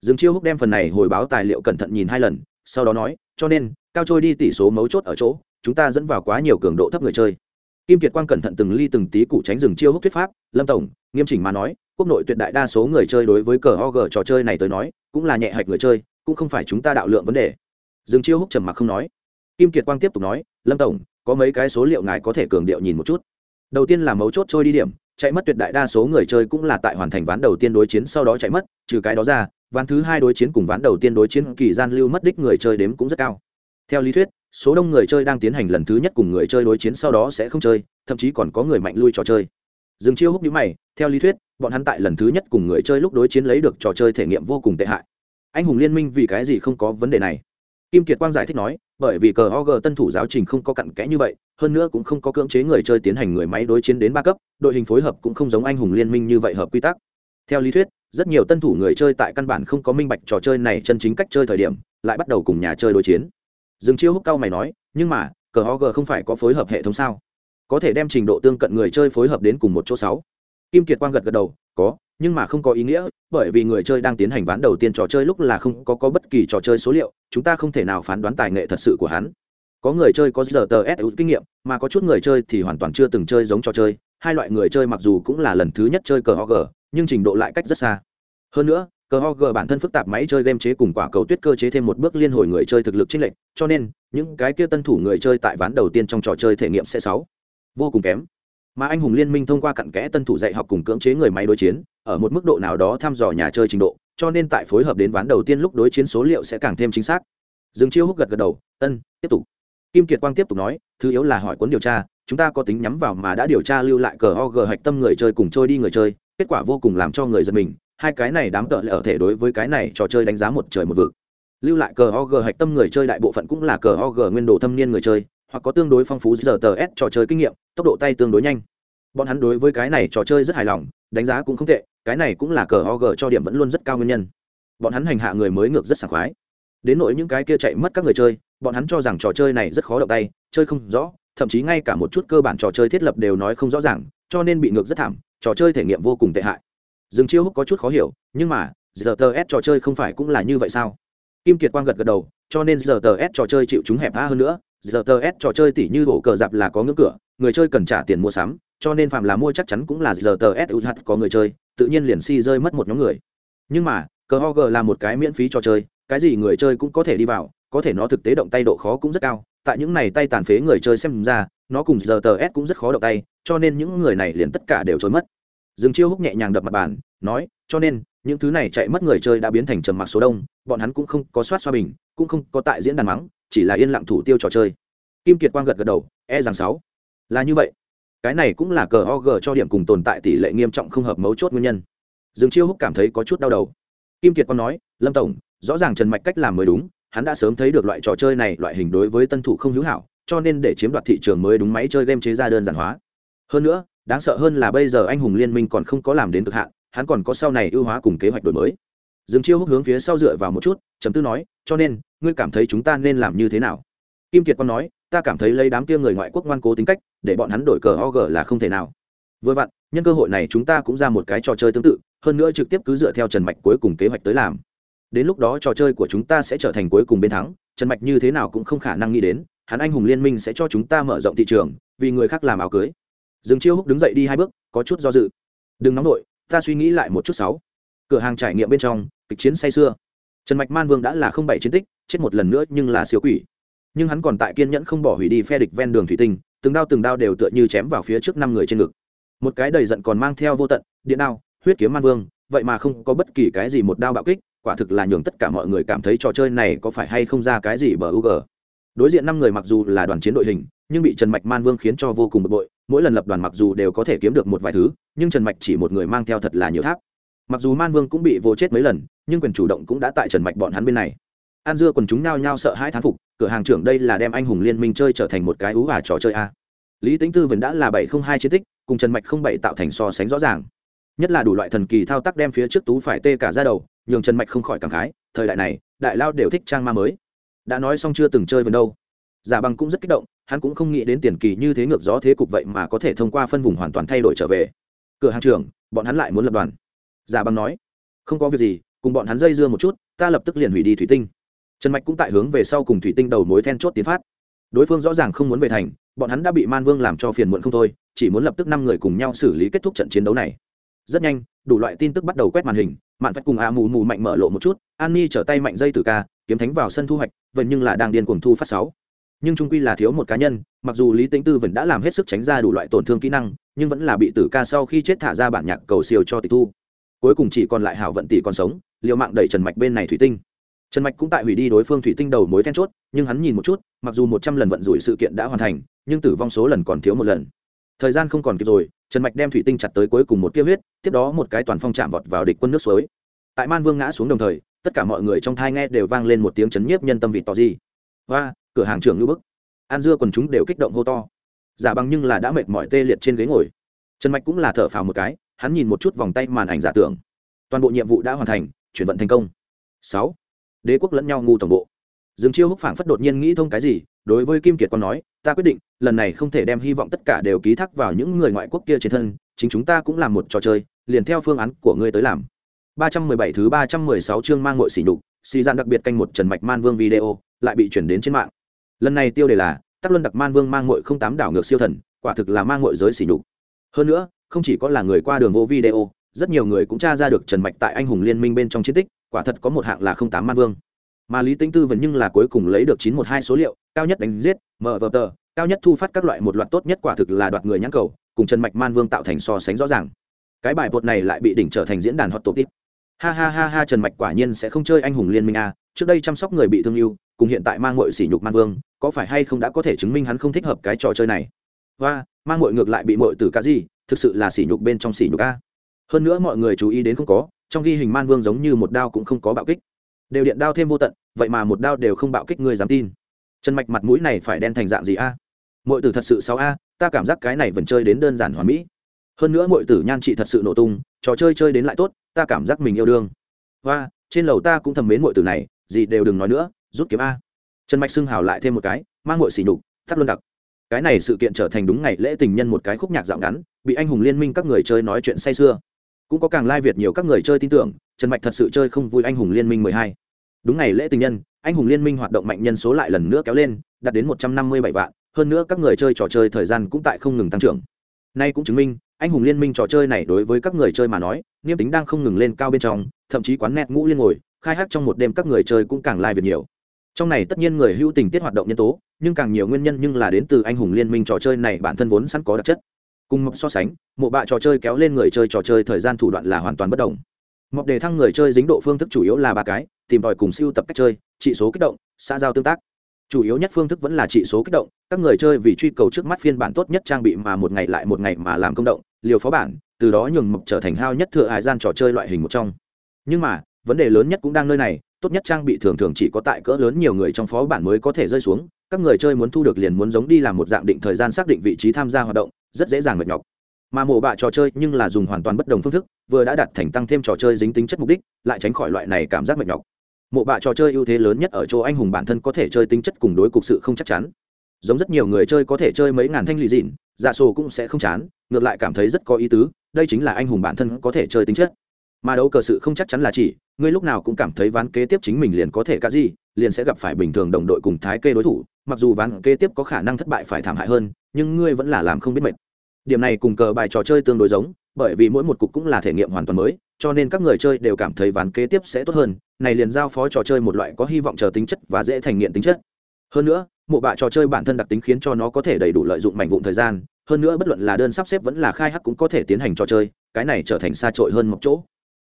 A: Dừng chiêu húc đem phần này hồi báo tài liệu cẩn thận nhìn hai lần sau đó nói, cho nên, cao trôi đi tỷ số mấu chốt ở chỗ, chúng ta dẫn vào quá nhiều cường độ thấp người chơi. Kim kiệt quang cẩn thận từng ly từng tí cụ tránh rừng chiêu hút thuyết pháp, lâm tổng, nghiêm chỉnh mà nói, quốc nội tuyệt đại đa số người chơi đối với cờ og trò chơi này tới nói, cũng là nhẹ hạch người chơi, cũng không phải chúng ta đạo lượng vấn đề. Rừng chiêu hút trầm mặc không nói. Kim kiệt quang tiếp tục nói, lâm tổng, có mấy cái số liệu ngài có thể cường điệu nhìn một chút. Đầu tiên là mấu chốt trôi đi điểm, chạy mất tuyệt đại đa số người chơi cũng là tại hoàn thành ván đầu tiên đối chiến, sau đó chạy mất, trừ cái đó ra ván thứ hai đối chiến cùng ván đầu tiên đối chiến, kỳ gian lưu mất đích người chơi đếm cũng rất cao. Theo lý thuyết, số đông người chơi đang tiến hành lần thứ nhất cùng người chơi đối chiến sau đó sẽ không chơi, thậm chí còn có người mạnh lui trò chơi. Dừng chiêu húc nhữ mày, theo lý thuyết, bọn hắn tại lần thứ nhất cùng người chơi lúc đối chiến lấy được trò chơi thể nghiệm vô cùng tệ hại. Anh hùng liên minh vì cái gì không có vấn đề này? Kim kiệt quang giải thích nói, bởi vì cờ og tân thủ giáo trình không có cặn kẽ như vậy, hơn nữa cũng không có cưỡng chế người chơi tiến hành người máy đối chiến đến ba cấp, đội hình phối hợp cũng không giống anh hùng liên minh như vậy hợp quy tắc. Theo lý thuyết rất nhiều tân thủ người chơi tại căn bản không có minh bạch trò chơi này chân chính cách chơi thời điểm lại bắt đầu cùng nhà chơi đối chiến. Dừng chiêu húc cao mày nói nhưng mà cờ og không phải có phối hợp hệ thống sao? Có thể đem trình độ tương cận người chơi phối hợp đến cùng một chỗ sáu. Kim kiệt quang gật gật đầu có nhưng mà không có ý nghĩa bởi vì người chơi đang tiến hành ván đầu tiên trò chơi lúc là không có, có bất kỳ trò chơi số liệu chúng ta không thể nào phán đoán tài nghệ thật sự của hắn. Có người chơi có giờ tờ s kinh nghiệm mà có chút người chơi thì hoàn toàn chưa từng chơi giống trò chơi. Hai loại người chơi mặc dù cũng là lần thứ nhất chơi cờ hog nhưng trình độ lại cách rất xa. Hơn nữa, cờ hog bản thân phức tạp máy chơi game chế cùng quả cầu tuyết cơ chế thêm một bước liên hồi người chơi thực lực chênh lệch, cho nên, những cái kia tân thủ người chơi tại ván đầu tiên trong trò chơi thể nghiệm sẽ sáu. Vô cùng kém. Mà anh hùng liên minh thông qua cặn kẽ tân thủ dạy học cùng cưỡng chế người máy đối chiến, ở một mức độ nào đó thăm dò nhà chơi trình độ, cho nên tại phối hợp đến ván đầu tiên lúc đối chiến số liệu sẽ càng thêm chính xác. Dương chiêu húc gật gật đầu, ân, tiếp tục. Kim kiệt quang tiếp tục nói, thứ yếu là hỏi cuốn điều tra, chúng ta có tính nhắm vào mà đã điều tra lưu lại cờ ho g hạch tâm người chơi cùng trôi đi người chơi kết quả vô cùng làm cho người dân mình, hai cái này đám tợ ở thể đối với cái này trò chơi đánh giá một trời một vực. Lưu lại cờ og hạch tâm người chơi đại bộ phận cũng là cờ og nguyên đồ thâm niên người chơi, hoặc có tương đối phong phú giờ tờ s trò chơi kinh nghiệm, tốc độ tay tương đối nhanh. Bọn hắn đối với cái này trò chơi rất hài lòng, đánh giá cũng không tệ, cái này cũng là cờ og cho điểm vẫn luôn rất cao nguyên nhân. Bọn hắn hành hạ người mới ngược rất sảng khoái. Đến nỗi những cái kia chạy mất các người chơi, bọn hắn cho rằng trò chơi này rất khó động tay, chơi không rõ, thậm chí ngay cả một chút cơ bản trò chơi thiết lập đều nói không rõ ràng, cho nên bị ngược rất thảm trò chơi thể nghiệm vô cùng tệ hại. Dừng chiêu hút có chút khó hiểu, nhưng mà giờ tờ s trò chơi không phải cũng là như vậy sao? Kim kiệt quang gật gật đầu, cho nên giờ tờ s trò chơi chịu chúng hẹp tha hơn nữa. Giờ tờ s trò chơi tỉ như bộ cờ dạp là có ngưỡng cửa, người chơi cần trả tiền mua sắm, cho nên phạm là mua chắc chắn cũng là giờ tờ s hạt có người chơi, tự nhiên liền si rơi mất một nhóm người. Nhưng mà cờ ho g là một cái miễn phí trò chơi, cái gì người chơi cũng có thể đi vào, có thể nó thực tế động tay độ khó cũng rất cao. Tại những này tay tàn phế người chơi xem ra, nó cùng giờ tờ s cũng rất khó động tay cho nên những người này liền tất cả đều trốn mất. Dương chiêu húc nhẹ nhàng đập mặt bàn, nói, cho nên, những thứ này chạy mất người chơi đã biến thành trầm mặc số đông, bọn hắn cũng không có soát xoa bình, cũng không có tại diễn đàn mắng, chỉ là yên lặng thủ tiêu trò chơi. Kim kiệt quang gật gật đầu e rằng sáu. Là như vậy. Cái này cũng là cờ og cho điểm cùng tồn tại tỷ lệ nghiêm trọng không hợp mấu chốt nguyên nhân. Dương chiêu húc cảm thấy có chút đau đầu. Kim kiệt quang nói, lâm tổng, rõ ràng trần mạch cách làm mới đúng, hắn đã sớm thấy được loại trò chơi này loại hình đối với tân thủ không hữu hảo, cho nên để chiếm đoạt thị trường mới đúng máy chơi game chế ra đơn giản hóa hơn nữa, đáng sợ hơn là bây giờ anh hùng liên minh còn không có làm đến cực hạn, hắn còn có sau này ưu hóa cùng kế hoạch đổi mới. Dương chiêu húc hướng phía sau dựa vào một chút chấm tư nói, cho nên, ngươi cảm thấy chúng ta nên làm như thế nào? Kim kiệt còn nói, ta cảm thấy lấy đám kia người ngoại quốc ngoan cố tính cách, để bọn hắn đổi cờ og là không thể nào. Vừa vặn, nhân cơ hội này chúng ta cũng ra một cái trò chơi tương tự, hơn nữa trực tiếp cứ dựa theo trần mạch cuối cùng kế hoạch tới làm. Đến lúc đó trò chơi của chúng ta sẽ trở thành cuối cùng bên thắng, trần mạch như thế nào cũng không khả năng nghĩ đến, hắn anh hùng liên minh sẽ cho chúng ta mở rộng thị trường, vì người khác làm áo cưới dương chiêu húc đứng dậy đi hai bước, có chút do dự. Đừng nóng nổi ta suy nghĩ lại một chút sáu. Cửa hàng trải nghiệm bên trong, kịch chiến say xưa trần mạch man vương đã là không bảy chiến tích, chết một lần nữa nhưng là siêu quỷ. Nhưng hắn còn tại kiên nhẫn không bỏ hủy đi phe địch ven đường thủy tinh, từng đao từng đao đều tựa như chém vào phía trước năm người trên ngực. Một cái đầy giận còn mang theo vô tận, điện đao, huyết kiếm man vương, vậy mà không có bất kỳ cái gì một đao bạo kích, quả thực là nhường tất cả mọi người cảm thấy trò chơi này có phải hay không ra cái gì bờ UG. Đối diện năm người mặc dù là đoàn chiến đội hình, nhưng bị Trần Mạch Man Vương khiến cho vô cùng bực bội, mỗi lần lập đoàn mặc dù đều có thể kiếm được một vài thứ, nhưng Trần Mạch chỉ một người mang theo thật là nhiều tháp. Mặc dù Man Vương cũng bị vô chết mấy lần, nhưng quyền chủ động cũng đã tại Trần Mạch bọn hắn bên này. An dưa quần chúng nhao nhao sợ hãi thán phục, cửa hàng trưởng đây là đem anh hùng liên minh chơi trở thành một cái ú và trò chơi a. Lý Tính Tư vẫn đã là bảy không hai chiến tích, cùng Trần Mạch không bảy tạo thành so sánh rõ ràng. Nhất là đủ loại thần kỳ thao tác đem phía trước tú phải tê cả ra đầu, nhường Trần Mạch không khỏi cảm khái, thời đại này, đại lao đều thích trang ma mới. Đã nói xong chưa từng chơi vần đâu. Giả bằng cũng rất kích động, hắn cũng không nghĩ đến tiền kỳ như thế ngược gió thế cục vậy mà có thể thông qua phân vùng hoàn toàn thay đổi trở về. Cửa hàng trưởng, bọn hắn lại muốn lập đoàn. Giả bằng nói, không có việc gì, cùng bọn hắn dây dưa một chút, ta lập tức liền hủy đi thủy tinh. Trần Mạch cũng tại hướng về sau cùng thủy tinh đầu mối then chốt tiến phát. Đối phương rõ ràng không muốn về thành, bọn hắn đã bị Man Vương làm cho phiền muộn không thôi, chỉ muốn lập tức năm người cùng nhau xử lý kết thúc trận chiến đấu này. Rất nhanh, đủ loại tin tức bắt đầu quét màn hình, mạn phách cùng a mù mù mạnh mở lộ một chút, an ni trở tay mạnh dây từ ca, kiếm thánh vào sân thu hoạch vậy nhưng là đang điên cuồng thu phát sáu. Nhưng trung quy là thiếu một cá nhân, mặc dù lý tính tư vẫn đã làm hết sức tránh ra đủ loại tổn thương kỹ năng, nhưng vẫn là bị tử ca sau khi chết thả ra bản nhạc cầu siêu cho tịch thu. Cuối cùng chỉ còn lại hảo vận tỷ còn sống liệu mạng đẩy trần mạch bên này thủy tinh. Trần mạch cũng tại hủy đi đối phương thủy tinh đầu mối then chốt, nhưng hắn nhìn một chút, mặc dù một trăm lần vận rủi sự kiện đã hoàn thành, nhưng tử vong số lần còn thiếu một lần thời gian không còn kịp rồi, trần mạch đem thủy tinh chặt tới cuối cùng một tia huyết, tiếp đó một cái toàn phong chạm vọt vào địch quân nước suối. Tại man vương ngã xuống đồng thời, tất cả mọi người trong thai nghe đều vang lên một tiếng chấn nhiếp nhân tâm vị tỏ gì. Và cửa hàng trưởng ngữ bức. An dưa còn chúng đều kích động hô to. Giả bằng nhưng là đã mệt mỏi tê liệt trên ghế ngồi. Trần mạch cũng là thở phào một cái, hắn nhìn một chút vòng tay màn ảnh giả tưởng. Toàn bộ nhiệm vụ đã hoàn thành, chuyển vận thành công. Sáu. Đế quốc lẫn nhau ngu tổng bộ dương chiêu húc phảng phất đột nhiên nghĩ thông cái gì, đối với kim kiệt còn nói, ta quyết định, lần này không thể đem hy vọng tất cả đều ký thác vào những người ngoại quốc kia trên thân, chính chúng ta cũng làm một trò chơi, liền theo phương án của ngươi tới làm. 317 thứ 316 chương mang ngội xỉ nhục, xì gian đặc biệt canh một trần mạch man vương video, lại bị chuyển đến trên mạng. Lần này tiêu đề là, tắc luân đặc man vương mang ngội không tám đảo ngược siêu thần, quả thực là mang ngội giới xỉ nhục. Hơn nữa, không chỉ có là người qua đường vô video, rất nhiều người cũng tra ra được trần mạch tại anh hùng liên minh bên trong chiến tích, quả thật có một hạng là không tám man vương mà lý tính tư vẫn nhưng là cuối cùng lấy được chín một hai số liệu, cao nhất đánh giết, mở vờ tờ, cao nhất thu phát các loại một loạt tốt nhất quả thực là đoạt người nhãn cầu, cùng trần mạch man vương tạo thành so sánh rõ ràng. Cái bài bột này lại bị đỉnh trở thành diễn đàn hot top tip ha ha ha ha, trần mạch quả nhiên sẽ không chơi anh hùng liên minh a, trước đây chăm sóc người bị thương yêu, cùng hiện tại mang mội sỉ nhục man vương, có phải hay không đã có thể chứng minh hắn không thích hợp cái trò chơi này? Và, mang mội ngược lại bị mội từ cá gì, thực sự là sỉ nhục bên trong sỉ nhục a. Hơn nữa mọi người chú ý đến không có, trong ghi hình man vương giống như một đao cũng không có bạo kích đều điện đao thêm vô tận, vậy mà một đao đều không bạo kích người dám tin. Trần mạch mặt mũi này phải đen thành dạng gì a? Mọi tử thật sự sáu a, ta cảm giác cái này vẫn chơi đến đơn giản hoàn mỹ. Hơn nữa mọi tử nhan trị thật sự nổ tung, trò chơi chơi đến lại tốt, ta cảm giác mình yêu đương. Và trên lầu ta cũng thầm mến mọi tử này, gì đều đừng nói nữa, rút kiếm a. Trần mạch xưng hào lại thêm một cái, mang mọi xỉ nhục, thắt luân đặc. Cái này sự kiện trở thành đúng ngày lễ tình nhân một cái khúc nhạc dạo ngắn, bị anh hùng liên minh các người chơi nói chuyện say sưa cũng có càng lai việt nhiều các người chơi tin tưởng, trần mạch thật sự chơi không vui anh hùng liên minh mười hai. Đúng ngày lễ tình nhân, anh hùng liên minh hoạt động mạnh nhân số lại lần nữa kéo lên, đạt đến một trăm năm mươi bảy vạn, hơn nữa các người chơi trò chơi thời gian cũng tại không ngừng tăng trưởng. Nay cũng chứng minh, anh hùng liên minh trò chơi này đối với các người chơi mà nói, nghiêm tính đang không ngừng lên cao bên trong, thậm chí quán net ngũ liên ngồi, khai hát trong một đêm các người chơi cũng càng lai việt nhiều. Trong này tất nhiên người hữu tình tiết hoạt động nhân tố, nhưng càng nhiều nguyên nhân nhưng là đến từ anh hùng liên minh trò chơi này bản thân vốn sẵn có đặc chất cùng mộc so sánh, mộ bạ trò chơi kéo lên người chơi trò chơi thời gian thủ đoạn là hoàn toàn bất đồng. Mộc đề thăng người chơi dính độ phương thức chủ yếu là ba cái, tìm tòi cùng siêu tập cách chơi, trị số kích động, xã giao tương tác. Chủ yếu nhất phương thức vẫn là trị số kích động, các người chơi vì truy cầu trước mắt phiên bản tốt nhất trang bị mà một ngày lại một ngày mà làm công động, liều phó bản, từ đó nhường mộc trở thành hao nhất thừa hải gian trò chơi loại hình một trong. Nhưng mà, vấn đề lớn nhất cũng đang nơi này, tốt nhất trang bị thường thường chỉ có tại cỡ lớn nhiều người trong phó bản mới có thể rơi xuống, các người chơi muốn thu được liền muốn giống đi làm một dạng định thời gian xác định vị trí tham gia hoạt động rất dễ dàng mệt nhọc. Mà mổ bạ trò chơi nhưng là dùng hoàn toàn bất đồng phương thức, vừa đã đặt thành tăng thêm trò chơi dính tính chất mục đích, lại tránh khỏi loại này cảm giác mệt nhọc. Mộ bạ trò chơi ưu thế lớn nhất ở chỗ anh hùng bản thân có thể chơi tính chất cùng đối cục sự không chắc chắn. Giống rất nhiều người chơi có thể chơi mấy ngàn thanh lì dịn dạ sổ cũng sẽ không chán, ngược lại cảm thấy rất có ý tứ, đây chính là anh hùng bản thân có thể chơi tính chất mà đấu cờ sự không chắc chắn là chỉ, ngươi lúc nào cũng cảm thấy ván kế tiếp chính mình liền có thể cả gì, liền sẽ gặp phải bình thường đồng đội cùng thái kê đối thủ, mặc dù ván kế tiếp có khả năng thất bại phải thảm hại hơn, nhưng ngươi vẫn là làm không biết mệt. Điểm này cùng cờ bài trò chơi tương đối giống, bởi vì mỗi một cục cũng là thể nghiệm hoàn toàn mới, cho nên các người chơi đều cảm thấy ván kế tiếp sẽ tốt hơn, này liền giao phó trò chơi một loại có hy vọng chờ tính chất và dễ thành nghiện tính chất. Hơn nữa, mộ bạ trò chơi bản thân đặc tính khiến cho nó có thể đầy đủ lợi dụng mảnh vụn thời gian, hơn nữa bất luận là đơn sắp xếp vẫn là khai hắc cũng có thể tiến hành trò chơi, cái này trở thành xa trội hơn một chỗ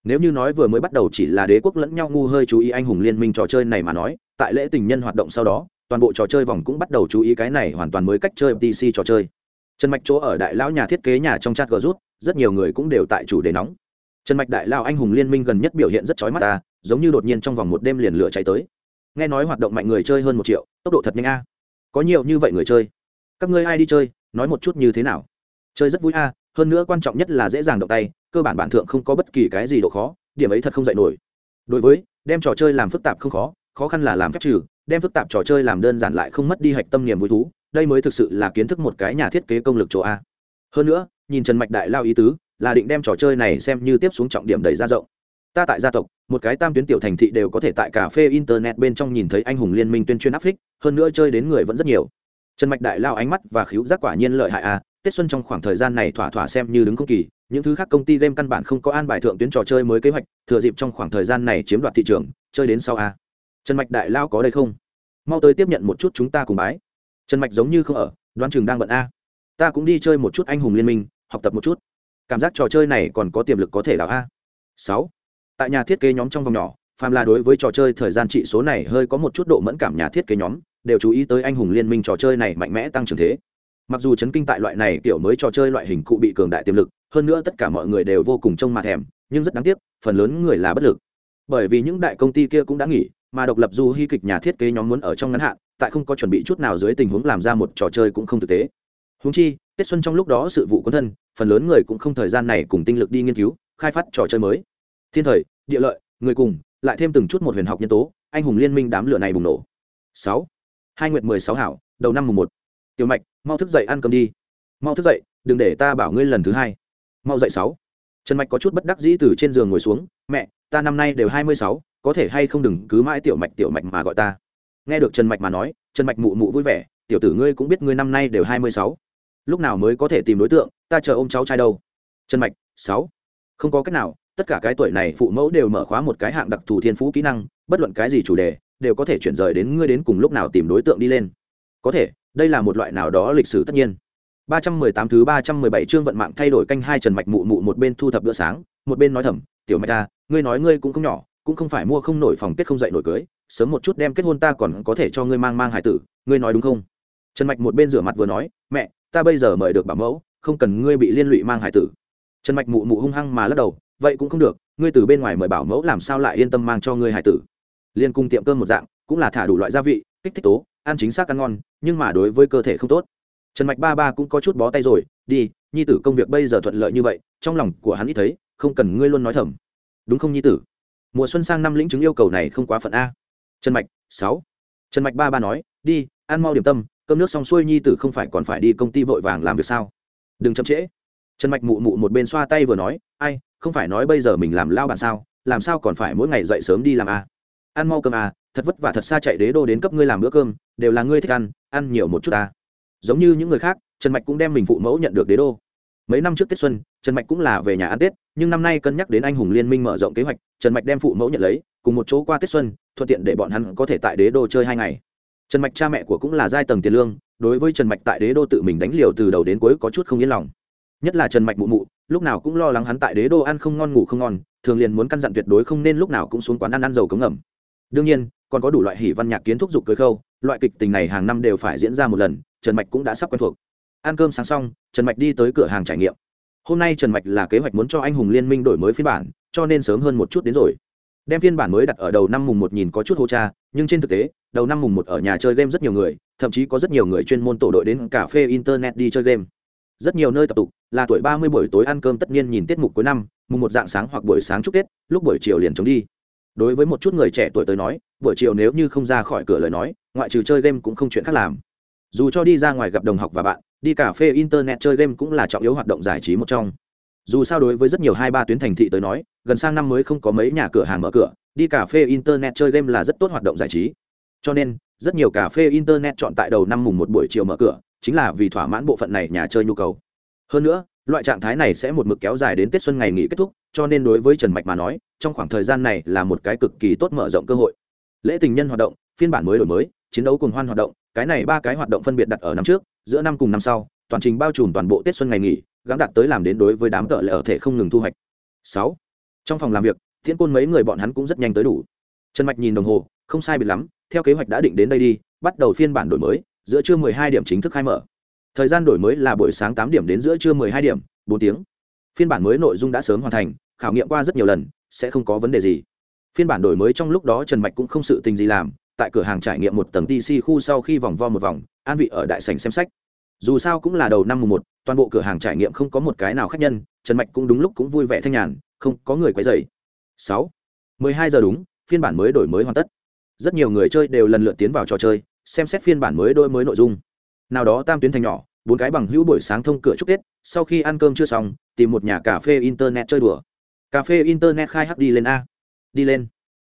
A: nếu như nói vừa mới bắt đầu chỉ là đế quốc lẫn nhau ngu hơi chú ý anh hùng liên minh trò chơi này mà nói, tại lễ tình nhân hoạt động sau đó, toàn bộ trò chơi vòng cũng bắt đầu chú ý cái này hoàn toàn mới cách chơi pc trò chơi. Trần mạch chỗ ở đại lão nhà thiết kế nhà trong chat g rút rất nhiều người cũng đều tại chủ đề nóng. Trần mạch đại lao anh hùng liên minh gần nhất biểu hiện rất chói mắt ta giống như đột nhiên trong vòng một đêm liền lửa cháy tới. Nghe nói hoạt động mạnh người chơi hơn một triệu, tốc độ thật nhanh a. Có nhiều như vậy người chơi. Các ngươi ai đi chơi, nói một chút như thế nào? Chơi rất vui a hơn nữa quan trọng nhất là dễ dàng động tay, cơ bản bản thượng không có bất kỳ cái gì độ khó, điểm ấy thật không dạy nổi. Đối với, đem trò chơi làm phức tạp không khó khó khăn là làm phép trừ, đem phức tạp trò chơi làm đơn giản lại không mất đi hạch tâm niềm vui thú, đây mới thực sự là kiến thức một cái nhà thiết kế công lực chỗ a. Hơn nữa, nhìn trần mạch đại lao ý tứ, là định đem trò chơi này xem như tiếp xuống trọng điểm đầy ra rộng. Ta tại gia tộc, một cái tam tuyến tiểu thành thị đều có thể tại cà phê internet bên trong nhìn thấy anh hùng liên minh tuyên truyền áp phích, hơn nữa chơi đến người vẫn rất nhiều. Trần mạch đại lao ánh mắt và khíu giác quả nhiên lợi hại a tết xuân trong khoảng thời gian này thỏa thỏa xem như đứng công kỳ, những thứ khác công ty game căn bản không có an bài thượng tuyến trò chơi mới kế hoạch, thừa dịp trong khoảng thời gian này chiếm đoạt thị trường, chơi đến sau a. Trần mạch đại lao có đây không? Mau tới tiếp nhận một chút chúng ta cùng bái. Trần mạch giống như không ở, đoán chừng đang bận a. Ta cũng đi chơi một chút anh hùng liên minh, học tập một chút. Cảm giác trò chơi này còn có tiềm lực có thể đào a. Sáu. Tại nhà thiết kế nhóm trong vòng nhỏ phàm là đối với trò chơi thời gian trị số này hơi có một chút độ mẫn cảm nhà thiết kế nhóm, đều chú ý tới anh hùng liên minh trò chơi này mạnh mẽ tăng trưởng thế mặc dù chấn kinh tại loại này kiểu mới trò chơi loại hình cụ bị cường đại tiềm lực, hơn nữa tất cả mọi người đều vô cùng trông mặt thèm, nhưng rất đáng tiếc, phần lớn người là bất lực. Bởi vì những đại công ty kia cũng đã nghỉ, mà độc lập du hy kịch nhà thiết kế nhóm muốn ở trong ngắn hạn, tại không có chuẩn bị chút nào dưới tình huống làm ra một trò chơi cũng không thực tế. Húng chi, tết xuân trong lúc đó sự vụ quân thân, phần lớn người cũng không thời gian này cùng tinh lực đi nghiên cứu, khai phát trò chơi mới. Thiên thời, địa lợi, người cùng, lại thêm từng chút một huyền học nhân tố, anh hùng liên minh đám lửa này bùng nổ. Sáu. Hai nguyệt mười sáu hảo, đầu năm mùng một tiểu mạch, mau thức dậy ăn cơm đi. Mau thức dậy, đừng để ta bảo ngươi lần thứ hai. Mau dậy sáu. Trần mạch có chút bất đắc dĩ từ trên giường ngồi xuống, mẹ, ta năm nay đều hai mươi sáu, có thể hay không đừng cứ mãi tiểu mạch tiểu mạch mà gọi ta? Nghe được trần mạch mà nói, trần mạch mụ mụ vui vẻ, tiểu tử ngươi cũng biết ngươi năm nay đều hai mươi sáu. Lúc nào mới có thể tìm đối tượng, ta chờ ô m cháu trai đâu? Trần mạch, sáu. Không có cách nào, tất cả cái tuổi này phụ mẫu đều mở khóa một cái hạng đặc thù thiên phú kỹ năng, bất luận cái gì chủ đề, đều có thể chuyển rời đến ngươi đến cùng lúc nào tìm đối tượng đi lên. Có thể đây là một loại nào đó lịch sử tất nhiên 318 thứ 317 chương vận mạng thay đổi canh hai Trần Mạch mụ mụ một bên thu thập bữa sáng, một bên nói thầm, "Tiểu Mạch ta, ngươi nói ngươi cũng không nhỏ, cũng không phải mua không nổi phòng kết không dậy nổi cưới, sớm một chút đem kết hôn ta còn có thể cho ngươi mang mang hải tử, ngươi nói đúng không?" Trần Mạch một bên rửa mặt vừa nói, "Mẹ, ta bây giờ mời được bảo mẫu, không cần ngươi bị liên lụy mang hải tử." Trần Mạch mụ mụ hung hăng mà lắc đầu, "Vậy cũng không được, ngươi từ bên ngoài mời bảo mẫu làm sao lại yên tâm mang cho ngươi hải tử?" Liên cung tiệm cơm một dạng, cũng là thả đủ loại gia vị, kích thích tố, ăn chính xác ăn ngon, nhưng mà đối với cơ thể không tốt. Trần mạch ba ba cũng có chút bó tay rồi đi nhi tử công việc bây giờ thuận lợi như vậy trong lòng của hắn ít thấy không cần ngươi luôn nói thầm. Đúng không nhi tử? Mùa xuân sang năm lĩnh chứng yêu cầu này không quá phận a. Trần mạch sáu. Trần mạch ba ba nói đi ăn mau điểm tâm cơm nước xong xuôi nhi tử không phải còn phải đi công ty vội vàng làm việc sao? Đừng chậm trễ. Trần mạch mụ mụ một bên xoa tay vừa nói ai không phải nói bây giờ mình làm lao bản sao làm sao còn phải mỗi ngày dậy sớm đi làm a? Ăn mau cơm a thật vất vả thật xa chạy đế đô đến cấp ngươi làm bữa cơm, đều là ngươi thích ăn ăn nhiều một chút ta. Giống như những người khác, trần mạch cũng đem mình phụ mẫu nhận được đế đô. Mấy năm trước tết xuân, trần mạch cũng là về nhà ăn tết, nhưng năm nay cân nhắc đến anh hùng liên minh mở rộng kế hoạch, trần mạch đem phụ mẫu nhận lấy, cùng một chỗ qua tết xuân, thuận tiện để bọn hắn có thể tại đế đô chơi hai ngày. Trần mạch cha mẹ của cũng là giai tầng tiền lương, đối với trần mạch tại đế đô tự mình đánh liều từ đầu đến cuối có chút không yên lòng. Nhất là trần mạch mụ mụ, lúc nào cũng lo lắng hắn tại đế đô ăn không ngon ngủ không ngon, thường liền muốn căn dặn tuyệt đối không nên lúc nào cũng xuống quán ăn ăn dầu cống ngầm. Đương nhiên còn có đủ loại hỉ văn nhạc kiến thúc dục cưới khâu, loại kịch tình này hàng năm đều phải diễn ra một lần, trần mạch cũng đã sắp quen thuộc. Ăn cơm sáng xong, trần mạch đi tới cửa hàng trải nghiệm. Hôm nay trần mạch là kế hoạch muốn cho anh hùng liên minh đổi mới phiên bản, cho nên sớm hơn một chút đến rồi. Đem phiên bản mới đặt ở đầu năm mùng một nhìn có chút hô cha, nhưng trên thực tế, đầu năm mùng một ở nhà chơi game rất nhiều người, thậm chí có rất nhiều người chuyên môn tổ đội đến cà phê internet đi chơi game. Rất nhiều nơi tập tục, là tuổi ba mươi buổi tối ăn cơm tất nhiên nhìn tiết mục cuối năm, mùng một dạng sáng hoặc buổi sáng chúc tết, lúc buổi chiều liền chống đi đối với một chút người trẻ tuổi tới nói, buổi chiều nếu như không ra khỏi cửa lời nói, ngoại trừ chơi game cũng không chuyện khác làm. Dù cho đi ra ngoài gặp đồng học và bạn, đi cà phê, internet chơi game cũng là trọng yếu hoạt động giải trí một trong. Dù sao đối với rất nhiều hai ba tuyến thành thị tới nói, gần sang năm mới không có mấy nhà cửa hàng mở cửa, đi cà phê, internet chơi game là rất tốt hoạt động giải trí. Cho nên, rất nhiều cà phê, internet chọn tại đầu năm mùng một buổi chiều mở cửa, chính là vì thỏa mãn bộ phận này nhà chơi nhu cầu. Hơn nữa loại trạng thái này sẽ một mực kéo dài đến tết xuân ngày nghỉ kết thúc, cho nên đối với trần mạch mà nói, trong khoảng thời gian này là một cái cực kỳ tốt mở rộng cơ hội. Lễ tình nhân hoạt động, phiên bản mới đổi mới, chiến đấu cùng hoan hoạt động, cái này ba cái hoạt động phân biệt đặt ở năm trước, giữa năm cùng năm sau, toàn trình bao trùm toàn bộ tết xuân ngày nghỉ, gắng đạt tới làm đến đối với đám tợ lệ ở thể không ngừng thu hoạch. Sáu, trong phòng làm việc, thiên côn mấy người bọn hắn cũng rất nhanh tới đủ. Trần mạch nhìn đồng hồ, không sai biệt lắm, theo kế hoạch đã định đến đây đi, bắt đầu phiên bản đổi mới, giữa trưa 12 điểm chính thức khai mở thời gian đổi mới là buổi sáng tám điểm đến giữa trưa 12 điểm, bốn tiếng. Phiên bản mới nội dung đã sớm hoàn thành, khảo nghiệm qua rất nhiều lần, sẽ không có vấn đề gì. Phiên bản đổi mới trong lúc đó trần mạch cũng không sự tình gì làm, tại cửa hàng trải nghiệm một tầng tc khu sau khi vòng vo một vòng, an vị ở đại sành xem sách. Dù sao cũng là đầu năm mùng một, toàn bộ cửa hàng trải nghiệm không có một cái nào khác nhân, trần mạch cũng đúng lúc cũng vui vẻ thanh nhàn, không có người quấy dày sáu. mười hai giờ đúng, phiên bản mới đổi mới hoàn tất. Rất nhiều người chơi đều lần lượt tiến vào trò chơi, xem xét phiên bản mới đổi mới nội dung nào đó tam tuyến thành nhỏ, bốn cái bằng hữu buổi sáng thông cửa chúc tết, sau khi ăn cơm chưa xong, tìm một nhà cà phê internet chơi đùa. Cà phê internet khai hắc đi lên a. Đi lên.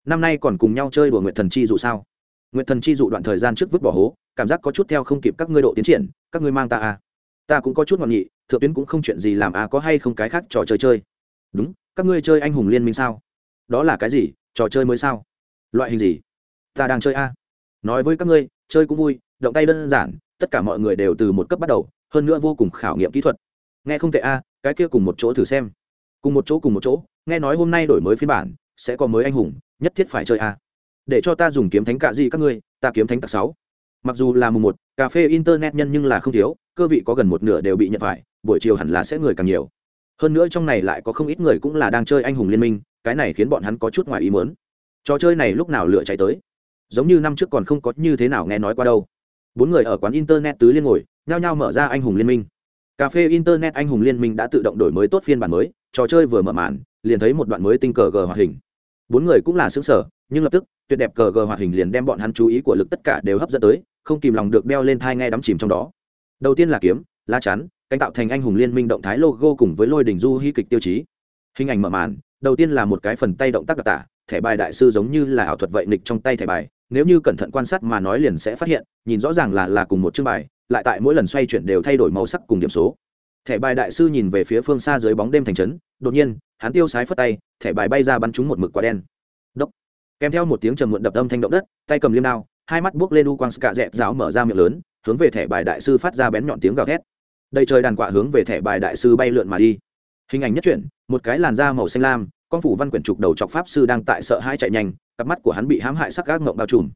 A: Năm nay còn cùng nhau chơi đùa nguyện thần chi dụ sao? Nguyện thần chi dụ đoạn thời gian trước vứt bỏ hố, cảm giác có chút theo không kịp các ngươi độ tiến triển, các ngươi mang ta a. Ta cũng có chút ngọn nghị thượng tuyến cũng không chuyện gì làm a có hay không cái khác trò chơi chơi. Đúng, các ngươi chơi anh hùng liên minh sao? Đó là cái gì, trò chơi mới sao? Loại hình gì? Ta đang chơi a. Nói với các ngươi, chơi cũng vui, động tay đơn giản tất cả mọi người đều từ một cấp bắt đầu, hơn nữa vô cùng khảo nghiệm kỹ thuật. Nghe không tệ a, cái kia cùng một chỗ thử xem. Cùng một chỗ, cùng một chỗ, nghe nói hôm nay đổi mới phiên bản, sẽ có mới anh hùng, nhất thiết phải chơi a. Để cho ta dùng kiếm thánh cạ gì các ngươi, ta kiếm thánh tạc sáu. Mặc dù là mùng một, cà phê, internet nhân nhưng là không thiếu, cơ vị có gần một nửa đều bị nhận phải, buổi chiều hẳn là sẽ người càng nhiều. Hơn nữa trong này lại có không ít người cũng là đang chơi anh hùng liên minh, cái này khiến bọn hắn có chút ngoài ý mớn trò chơi này lúc nào lựa chạy tới? Giống như năm trước còn không có như thế nào nghe nói qua đâu bốn người ở quán internet tứ liên ngồi, nhao nhao mở ra anh hùng liên minh. Cà phê internet anh hùng liên minh đã tự động đổi mới tốt phiên bản mới, trò chơi vừa mở màn, liền thấy một đoạn mới tinh cờ g hoạt hình. Bốn người cũng là xứng sở, nhưng lập tức, tuyệt đẹp cờ g hoạt hình liền đem bọn hắn chú ý của lực tất cả đều hấp dẫn tới, không kìm lòng được đeo lên thai ngay đắm chìm trong đó. Đầu tiên là kiếm, lá chắn, cánh tạo thành anh hùng liên minh động thái logo cùng với lôi đình du hy kịch tiêu chí. Hình ảnh mở màn, đầu tiên là một cái phần tay động tác đặc tả thẻ bài đại sư giống như là ảo thuật vậy nịch trong tay thẻ bài, nếu như cẩn thận quan sát mà nói liền sẽ phát hiện, nhìn rõ ràng là là cùng một chương bài, lại tại mỗi lần xoay chuyển đều thay đổi màu sắc cùng điểm số. Thẻ bài đại sư nhìn về phía phương xa dưới bóng đêm thành trấn, đột nhiên, hắn tiêu sái phất tay, thẻ bài bay ra bắn trúng một mực quả đen. Đốc. Kèm theo một tiếng trầm muộn đập âm thanh động đất, tay cầm liêm đao, hai mắt buốc lên u quang ska dẹt giáo mở ra miệng lớn, hướng về thẻ bài đại sư phát ra bén nhọn tiếng gào thét. Đầy trời đàn quạ hướng về thẻ bài đại sư bay lượn mà đi. Hình ảnh nhất chuyển, một cái làn da màu xanh lam con phủ văn quyển trục đầu chọc pháp sư đang tại sợ hai chạy nhanh, cặp mắt của hắn bị hãm hại sắc gác ngộng bao trùm.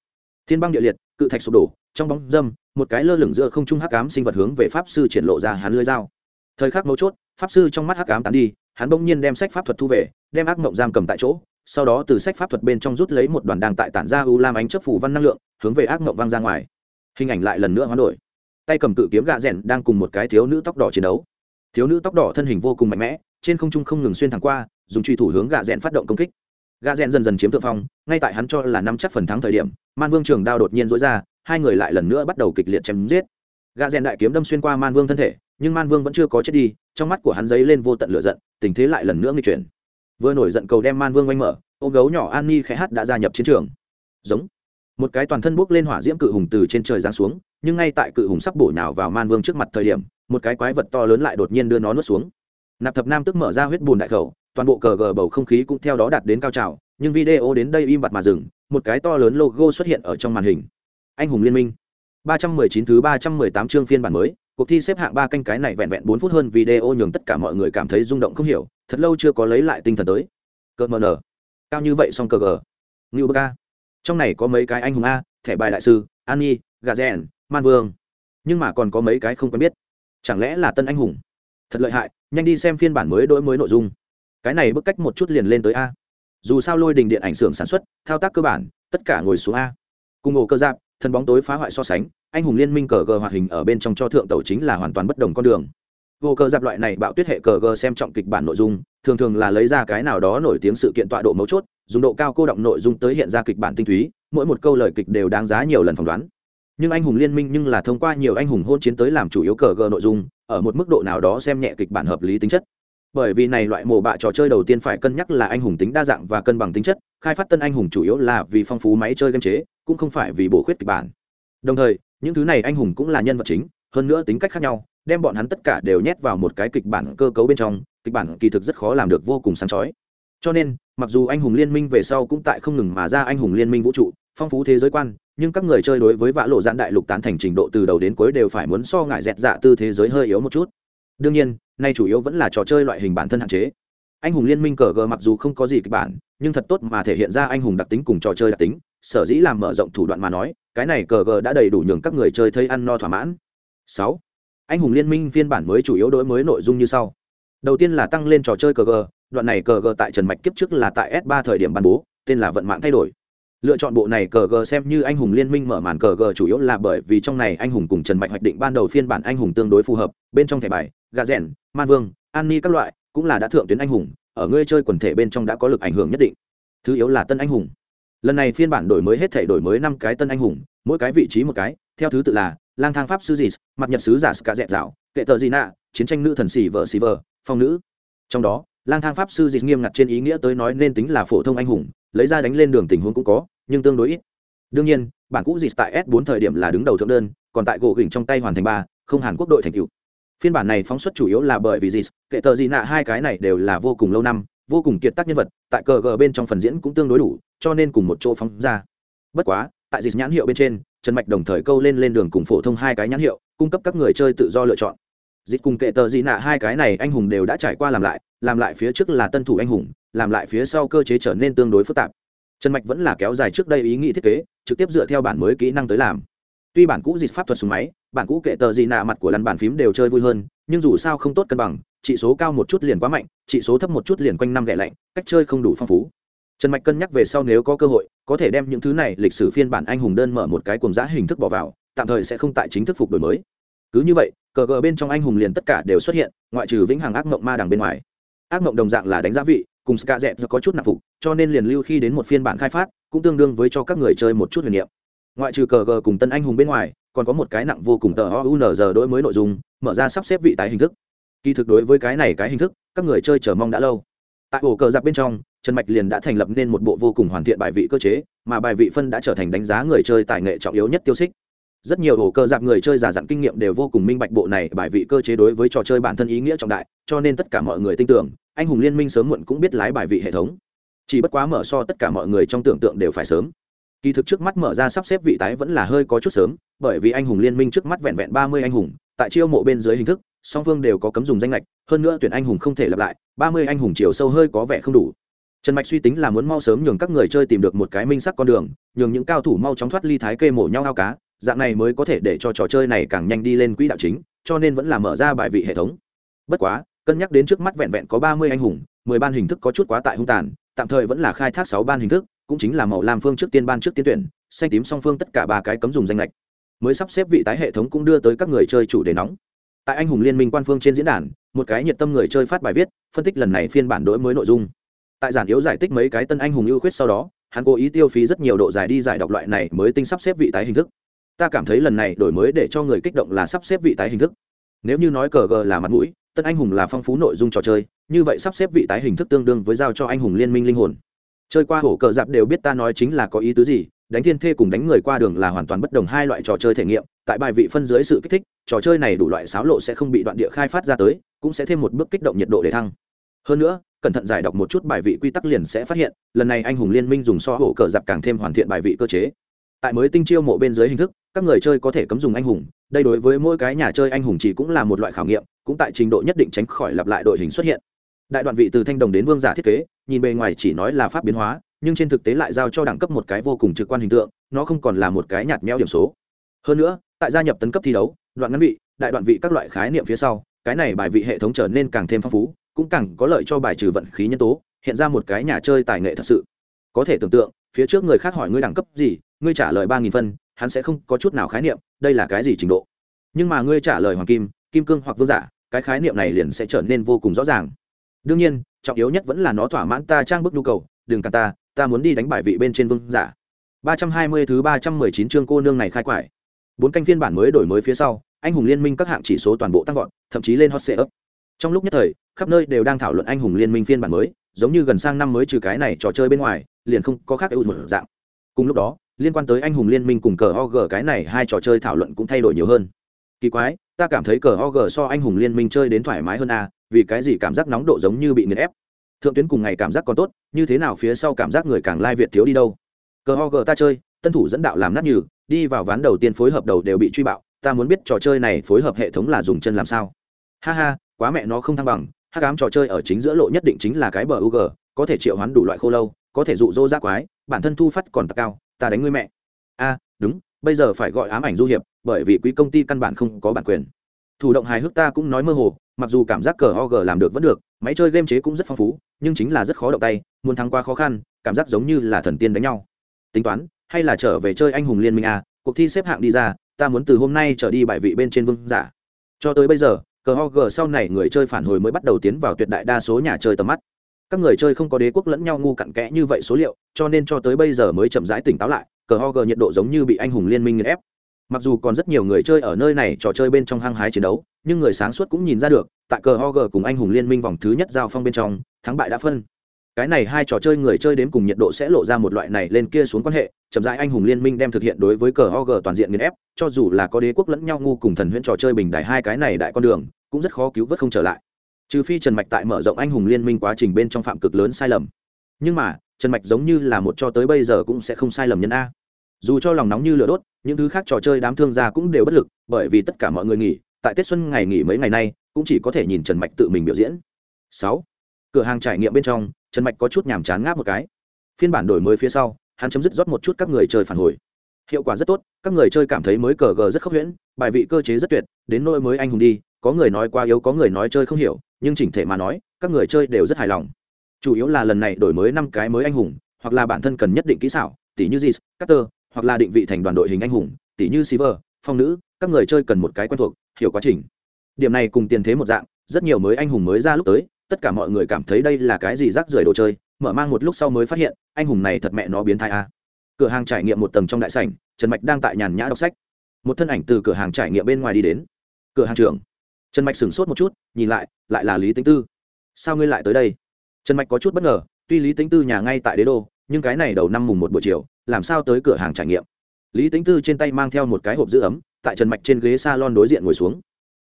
A: Thiên băng địa liệt, cự thạch sụp đổ, trong bóng dâm, một cái lơ lửng giữa không trung hắc ám sinh vật hướng về pháp sư triển lộ ra hắn lưới dao. Thời khắc mấu chốt, pháp sư trong mắt hắc ám tán đi, hắn bỗng nhiên đem sách pháp thuật thu về, đem ác mộng giam cầm tại chỗ, sau đó từ sách pháp thuật bên trong rút lấy một đoàn đang tại tản ra u lam ánh chấp phủ văn năng lượng, hướng về ác mộng văng ra ngoài. Hình ảnh lại lần nữa hoán đổi. Tay cầm cự kiếm gạ rèn đang cùng một cái thiếu nữ tóc đỏ chiến đấu. Thiếu nữ tóc đỏ thân hình vô cùng mạnh mẽ trên không trung không ngừng xuyên thẳng qua, dùng truy thủ hướng gạ rẽn phát động công kích. Gạ rẽn dần dần chiếm thượng phong, ngay tại hắn cho là năm chắc phần thắng thời điểm, man vương trường đao đột nhiên dối ra, hai người lại lần nữa bắt đầu kịch liệt chém giết. Gạ rẽn đại kiếm đâm xuyên qua man vương thân thể, nhưng man vương vẫn chưa có chết đi, trong mắt của hắn dấy lên vô tận lửa giận, tình thế lại lần nữa nghi chuyển. Vừa nổi giận cầu đem man vương oanh mở, ô gấu nhỏ an ni khẽ hát đã gia nhập chiến trường. Giống. Một cái toàn thân bốc lên hỏa diễm cự hùng từ trên trời giáng xuống, nhưng ngay tại cự hùng sắp bổ nhào vào man vương trước mặt thời điểm, một cái quái vật to lớn lại đột nhiên đưa nó nuốt xuống nạp thập nam tức mở ra huyết bùn đại khẩu, toàn bộ cờ gờ bầu không khí cũng theo đó đạt đến cao trào, nhưng video đến đây im bặt mà dừng, một cái to lớn logo xuất hiện ở trong màn hình. Anh hùng liên minh. 319 thứ 318 chương phiên bản mới, cuộc thi xếp hạng ba canh cái này vẹn vẹn bốn phút hơn video nhường tất cả mọi người cảm thấy rung động không hiểu, thật lâu chưa có lấy lại tinh thần tới. Cờ mờ nở. Cao như vậy song cờ gờ. Ngưu bơ ca. Trong này có mấy cái anh hùng a, thẻ bài đại sư an nhi gà rèn, man vương. Nhưng mà còn có mấy cái không quen biết. Chẳng lẽ là tân anh hùng? Thật lợi hại, nhanh đi xem phiên bản mới đổi mới nội dung. Cái này bức cách một chút liền lên tới a. Dù sao lôi đình điện ảnh xưởng sản xuất, thao tác cơ bản, tất cả ngồi xuống a. Cùng ổ cơ giáp thân bóng tối phá hoại so sánh, anh hùng liên minh cờ gờ hoạt hình ở bên trong cho thượng tàu chính là hoàn toàn bất đồng con đường. Vô cờ giáp loại này bạo tuyết hệ cờ gờ xem trọng kịch bản nội dung, thường thường là lấy ra cái nào đó nổi tiếng sự kiện tọa độ mấu chốt, dùng độ cao cô động nội dung tới hiện ra kịch bản tinh túy, mỗi một câu lời kịch đều đáng giá nhiều lần phỏng đoán. Nhưng anh hùng liên minh nhưng là thông qua nhiều anh hùng hôn chiến tới làm chủ yếu cờ gờ nội dung ở một mức độ nào đó xem nhẹ kịch bản hợp lý tính chất. Bởi vì này loại mổ bạ trò chơi đầu tiên phải cân nhắc là anh hùng tính đa dạng và cân bằng tính chất, khai phát tân anh hùng chủ yếu là vì phong phú máy chơi game chế, cũng không phải vì bổ khuyết kịch bản. Đồng thời, những thứ này anh hùng cũng là nhân vật chính, hơn nữa tính cách khác nhau, đem bọn hắn tất cả đều nhét vào một cái kịch bản cơ cấu bên trong, kịch bản kỳ thực rất khó làm được vô cùng sáng chói. Cho nên, mặc dù anh hùng liên minh về sau cũng tại không ngừng mà ra anh hùng liên minh vũ trụ phong phú thế giới quan, nhưng các người chơi đối với vã lộ giãn đại lục tán thành trình độ từ đầu đến cuối đều phải muốn so ngại dẹt dạ tư thế giới hơi yếu một chút. Đương nhiên, nay chủ yếu vẫn là trò chơi loại hình bản thân hạn chế. Anh hùng liên minh cờ gờ mặc dù không có gì kịch bản, nhưng thật tốt mà thể hiện ra anh hùng đặc tính cùng trò chơi đặc tính, sở dĩ làm mở rộng thủ đoạn mà nói, cái này cờ gờ đã đầy đủ nhường các người chơi thấy ăn no thỏa mãn. Sáu, anh hùng liên minh phiên bản mới chủ yếu đổi mới nội dung như sau. Đầu tiên là tăng lên trò chơi cờ gờ, đoạn này cờ gờ tại trần mạch kiếp trước là tại s 3 thời điểm ban bố, tên là vận mạng thay đổi lựa chọn bộ này cờ gờ xem như anh hùng liên minh mở màn cờ gờ chủ yếu là bởi vì trong này anh hùng cùng trần mạch hoạch định ban đầu phiên bản anh hùng tương đối phù hợp, bên trong thẻ bài, gà rèn, man vương, an ni các loại cũng là đã thượng tuyến anh hùng, ở ngươi chơi quần thể bên trong đã có lực ảnh hưởng nhất định. Thứ yếu là tân anh hùng. Lần này phiên bản đổi mới hết thể đổi mới năm cái tân anh hùng, mỗi cái vị trí một cái, theo thứ tự là lang thang pháp sư dì mặt nhật sứ giả ska dẹp dạo, kệ tờ gì nạ chiến tranh nữ thần xì vợ xì vợ phong nữ. Trong đó, lang thang pháp sư dì nghiêm ngặt trên ý nghĩa tới nói nên tính là phổ thông anh hùng lấy ra đánh lên đường tình huống cũng có, nhưng tương đối ít. Đương nhiên, bản cũ dì tại s 4 thời điểm là đứng đầu thượng đơn, còn tại gỗ gỉnh trong tay hoàn thành ba, không hàn quốc đội thành cựu phiên bản này phóng xuất chủ yếu là bởi vì dì kệ tờ gì nạ hai cái này đều là vô cùng lâu năm, vô cùng kiệt tác nhân vật, tại cờ g bên trong phần diễn cũng tương đối đủ, cho nên cùng một chỗ phóng ra. Bất quá, tại dì nhãn hiệu bên trên, trần mạch đồng thời câu lên lên đường cùng phổ thông hai cái nhãn hiệu, cung cấp các người chơi tự do lựa chọn. Dịch cùng kệ tờ gì nạ hai cái này anh hùng đều đã trải qua làm lại làm lại phía trước là tân thủ anh hùng làm lại phía sau cơ chế trở nên tương đối phức tạp. Trần mạch vẫn là kéo dài trước đây ý nghĩ thiết kế, trực tiếp dựa theo bản mới kỹ năng tới làm. Tuy bản cũ dịch pháp thuật súng máy, bản cũ kệ tờ gì nạ mặt của lăn bàn phím đều chơi vui hơn, nhưng dù sao không tốt cân bằng trị số cao một chút liền quá mạnh trị số thấp một chút liền quanh năm ghẹ lạnh, cách chơi không đủ phong phú. Trần mạch cân nhắc về sau nếu có cơ hội, có thể đem những thứ này lịch sử phiên bản anh hùng đơn mở một cái cùng giã hình thức bỏ vào, tạm thời sẽ không tại chính thức phục đổi mới. Cứ như vậy, cờ gờ bên trong anh hùng liền tất cả đều xuất hiện, ngoại trừ vĩnh hằng ác mộng ma đằng bên ngoài. Ác mộng đồng dạng là đánh giá vị cùng ska dẹp có chút nạp phục, cho nên liền lưu khi đến một phiên bản khai phát, cũng tương đương với cho các người chơi một chút huyền niệm. Ngoại trừ cờ gờ cùng tân anh hùng bên ngoài, còn có một cái nặng vô cùng tờ ounz đổi mới nội dung, mở ra sắp xếp vị tái hình thức. Kỳ thực đối với cái này cái hình thức, các người chơi chờ mong đã lâu. Tại ổ cờ giặc bên trong, trần mạch liền đã thành lập nên một bộ vô cùng hoàn thiện bài vị cơ chế, mà bài vị phân đã trở thành đánh giá người chơi tài nghệ trọng yếu nhất tiêu xích rất nhiều ổ cơ giặc người chơi giả dặn kinh nghiệm đều vô cùng minh bạch bộ này bài vị cơ chế đối với trò chơi bản thân ý nghĩa trọng đại, cho nên tất cả mọi người tin tưởng, anh hùng liên minh sớm muộn cũng biết lái bài vị hệ thống. Chỉ bất quá mở so tất cả mọi người trong tưởng tượng đều phải sớm. Kỳ thực trước mắt mở ra sắp xếp vị tái vẫn là hơi có chút sớm, bởi vì anh hùng liên minh trước mắt vẹn vẹn ba mươi anh hùng, tại chiêu mộ bên dưới hình thức, song phương đều có cấm dùng danh lệch, hơn nữa tuyển anh hùng không thể lặp lại, ba mươi anh hùng chiều sâu hơi có vẻ không đủ. Trần mạch suy tính là muốn mau sớm nhường các người chơi tìm được một cái minh sắc con đường, nhường những cao thủ mau chóng thoát ly thái kê mổ nhau ao cá dạng này mới có thể để cho trò chơi này càng nhanh đi lên quỹ đạo chính, cho nên vẫn là mở ra bài vị hệ thống. Bất quá, cân nhắc đến trước mắt vẹn vẹn có ba mươi anh hùng, mười ban hình thức có chút quá tại hung tàn, tạm thời vẫn là khai thác sáu ban hình thức, cũng chính là màu lam phương trước tiên ban trước tiên tuyển, xanh tím song phương tất cả ba cái cấm dùng danh lệch mới sắp xếp vị tái hệ thống cũng đưa tới các người chơi chủ đề nóng. Tại anh hùng liên minh quan phương trên diễn đàn, một cái nhiệt tâm người chơi phát bài viết, phân tích lần này phiên bản đổi mới nội dung. Tại giản yếu giải thích mấy cái tân anh hùng ưu khuyết sau đó, hắn cố ý tiêu phí rất nhiều độ dài đi giải đọc loại này mới tinh sắp xếp vị tái hình thức ta cảm thấy lần này đổi mới để cho người kích động là sắp xếp vị tái hình thức. Nếu như nói cờ gờ là mặt mũi, tân anh hùng là phong phú nội dung trò chơi, như vậy sắp xếp vị tái hình thức tương đương với giao cho anh hùng liên minh linh hồn. Chơi qua hổ cờ dạp đều biết ta nói chính là có ý tứ gì, đánh thiên thê cùng đánh người qua đường là hoàn toàn bất đồng hai loại trò chơi thể nghiệm, tại bài vị phân dưới sự kích thích, trò chơi này đủ loại xáo lộ sẽ không bị đoạn địa khai phát ra tới, cũng sẽ thêm một bước kích động nhiệt độ để thăng. Hơn nữa, cẩn thận giải đọc một chút bài vị quy tắc liền sẽ phát hiện, lần này anh hùng liên minh dùng so hổ cờ dạp càng thêm hoàn thiện bài vị cơ chế. Tại mới tinh chiêu mộ bên dưới hình thức các người chơi có thể cấm dùng anh hùng, đây đối với mỗi cái nhà chơi anh hùng chỉ cũng là một loại khảo nghiệm, cũng tại trình độ nhất định tránh khỏi lặp lại đội hình xuất hiện. Đại đoạn vị từ thanh đồng đến vương giả thiết kế, nhìn bề ngoài chỉ nói là pháp biến hóa, nhưng trên thực tế lại giao cho đẳng cấp một cái vô cùng trực quan hình tượng, nó không còn là một cái nhạt meo điểm số. Hơn nữa, tại gia nhập tấn cấp thi đấu, đoạn ngắn vị, đại đoạn vị các loại khái niệm phía sau, cái này bài vị hệ thống trở nên càng thêm phong phú, cũng càng có lợi cho bài trừ vận khí nhân tố, hiện ra một cái nhà chơi tài nghệ thật sự. Có thể tưởng tượng, phía trước người khác hỏi ngươi đẳng cấp gì, ngươi trả lời ba nghìn phân hắn sẽ không có chút nào khái niệm, đây là cái gì trình độ. Nhưng mà ngươi trả lời hoàng kim kim cương hoặc vương giả, cái khái niệm này liền sẽ trở nên vô cùng rõ ràng. Đương nhiên, trọng yếu nhất vẫn là nó thỏa mãn ta trang bức nhu cầu, đừng cả ta ta muốn đi đánh bại vị bên trên vương giả. Ba trăm hai mươi thứ ba trăm mười chín chương cô nương này khai quải. Bốn canh phiên bản mới đổi mới phía sau, anh hùng liên minh các hạng chỉ số toàn bộ tăng vọt, thậm chí lên hot sệ ấp trong lúc nhất thời, khắp nơi đều đang thảo luận anh hùng liên minh phiên bản mới, giống như gần sang năm mới trừ cái này trò chơi bên ngoài, liền không có khác ưu một dạng. Cùng lúc đó liên quan tới anh hùng liên minh cùng cờ og cái này hai trò chơi thảo luận cũng thay đổi nhiều hơn. Kỳ quái, ta cảm thấy cờ og so anh hùng liên minh chơi đến thoải mái hơn a vì cái gì cảm giác nóng độ giống như bị nghiền ép? Thượng tuyến cùng ngày cảm giác còn tốt, như thế nào phía sau cảm giác người càng lai việt thiếu đi đâu? Cờ og ta chơi, tân thủ dẫn đạo làm nát như đi vào ván đầu tiên phối hợp đầu đều bị truy bạo, ta muốn biết trò chơi này phối hợp hệ thống là dùng chân làm sao? Ha ha, quá mẹ nó không thăng bằng, hát cám trò chơi ở chính giữa lộ nhất định chính là cái bờ u g, có thể triệu hoán đủ loại khô lâu, có thể dụ dỗ giác quái, bản thân thu phát còn tặc cao ta đánh ngươi mẹ. A, đúng, bây giờ phải gọi ám ảnh du hiệp, bởi vì quý công ty căn bản không có bản quyền. Thủ động hài hước ta cũng nói mơ hồ, mặc dù cảm giác cờ og làm được vẫn được, máy chơi game chế cũng rất phong phú, nhưng chính là rất khó động tay, muốn thắng qua khó khăn, cảm giác giống như là thần tiên đánh nhau. Tính toán, hay là trở về chơi anh hùng liên minh a, cuộc thi xếp hạng đi ra, ta muốn từ hôm nay trở đi bài vị bên trên vương giả. Cho tới bây giờ, cờ ho g sau này người chơi phản hồi mới bắt đầu tiến vào tuyệt đại đa số nhà chơi tầm mắt các người chơi không có đế quốc lẫn nhau ngu cặn kẽ như vậy số liệu, cho nên cho tới bây giờ mới chậm rãi tỉnh táo lại, cờ ho gờ nhiệt độ giống như bị anh hùng liên minh nghiền ép. Mặc dù còn rất nhiều người chơi ở nơi này trò chơi bên trong hăng hái chiến đấu, nhưng người sáng suốt cũng nhìn ra được, tại cờ ho gờ cùng anh hùng liên minh vòng thứ nhất giao phong bên trong, thắng bại đã phân. Cái này hai trò chơi người chơi đến cùng nhiệt độ sẽ lộ ra một loại này lên kia xuống quan hệ, chậm rãi anh hùng liên minh đem thực hiện đối với cờ ho g toàn diện nghiền ép, cho dù là có đế quốc lẫn nhau ngu cùng thần huyễn trò chơi bình đại hai cái này đại con đường, cũng rất khó cứu vớt không trở lại trừ phi trần mạch tại mở rộng anh hùng liên minh quá trình bên trong phạm cực lớn sai lầm. Nhưng mà, trần mạch giống như là một cho tới bây giờ cũng sẽ không sai lầm nhân a. Dù cho lòng nóng như lửa đốt, những thứ khác trò chơi đám thương gia cũng đều bất lực, bởi vì tất cả mọi người nghỉ, tại tết xuân ngày nghỉ mấy ngày nay, cũng chỉ có thể nhìn trần mạch tự mình biểu diễn. Sáu, cửa hàng trải nghiệm bên trong, trần mạch có chút nhàm chán ngáp một cái. Phiên bản đổi mới phía sau, hắn chấm dứt rót một chút các người chơi phản hồi. Hiệu quả rất tốt, các người chơi cảm thấy mới cờ gờ rất khốc huyễn bài vị cơ chế rất tuyệt, đến nỗi mới anh hùng đi, có người nói quá yếu, có người nói chơi không hiểu nhưng chỉnh thể mà nói các người chơi đều rất hài lòng chủ yếu là lần này đổi mới năm cái mới anh hùng hoặc là bản thân cần nhất định kỹ xảo tỷ như Jis, Cutter, hoặc là định vị thành đoàn đội hình anh hùng, tỷ như Silver, phong nữ, các người chơi cần một cái quen thuộc, hiểu quá trình. Điểm này cùng tiền thế một dạng, rất nhiều mới anh hùng mới ra lúc tới, tất cả mọi người cảm thấy đây là cái gì rác rưởi đồ chơi, mở mang một lúc sau mới phát hiện, anh hùng này thật mẹ nó biến thái a. Cửa hàng trải nghiệm một tầng trong đại sảnh, Trần Mạch đang tại nhàn nhã đọc sách. Một thân ảnh từ cửa hàng trải nghiệm bên ngoài đi đến. Cửa hàng trưởng. Trần Mạch sửng sốt một chút, nhìn lại, lại là Lý tính Tư. Sao ngươi lại tới đây? Trần Mạch có chút bất ngờ, tuy Lý tính Tư nhà ngay tại Đế đô, nhưng cái này đầu năm mùng một buổi chiều làm sao tới cửa hàng trải nghiệm? Lý tính tư trên tay mang theo một cái hộp giữ ấm tại trần mạch trên ghế s a lon đối diện ngồi xuống.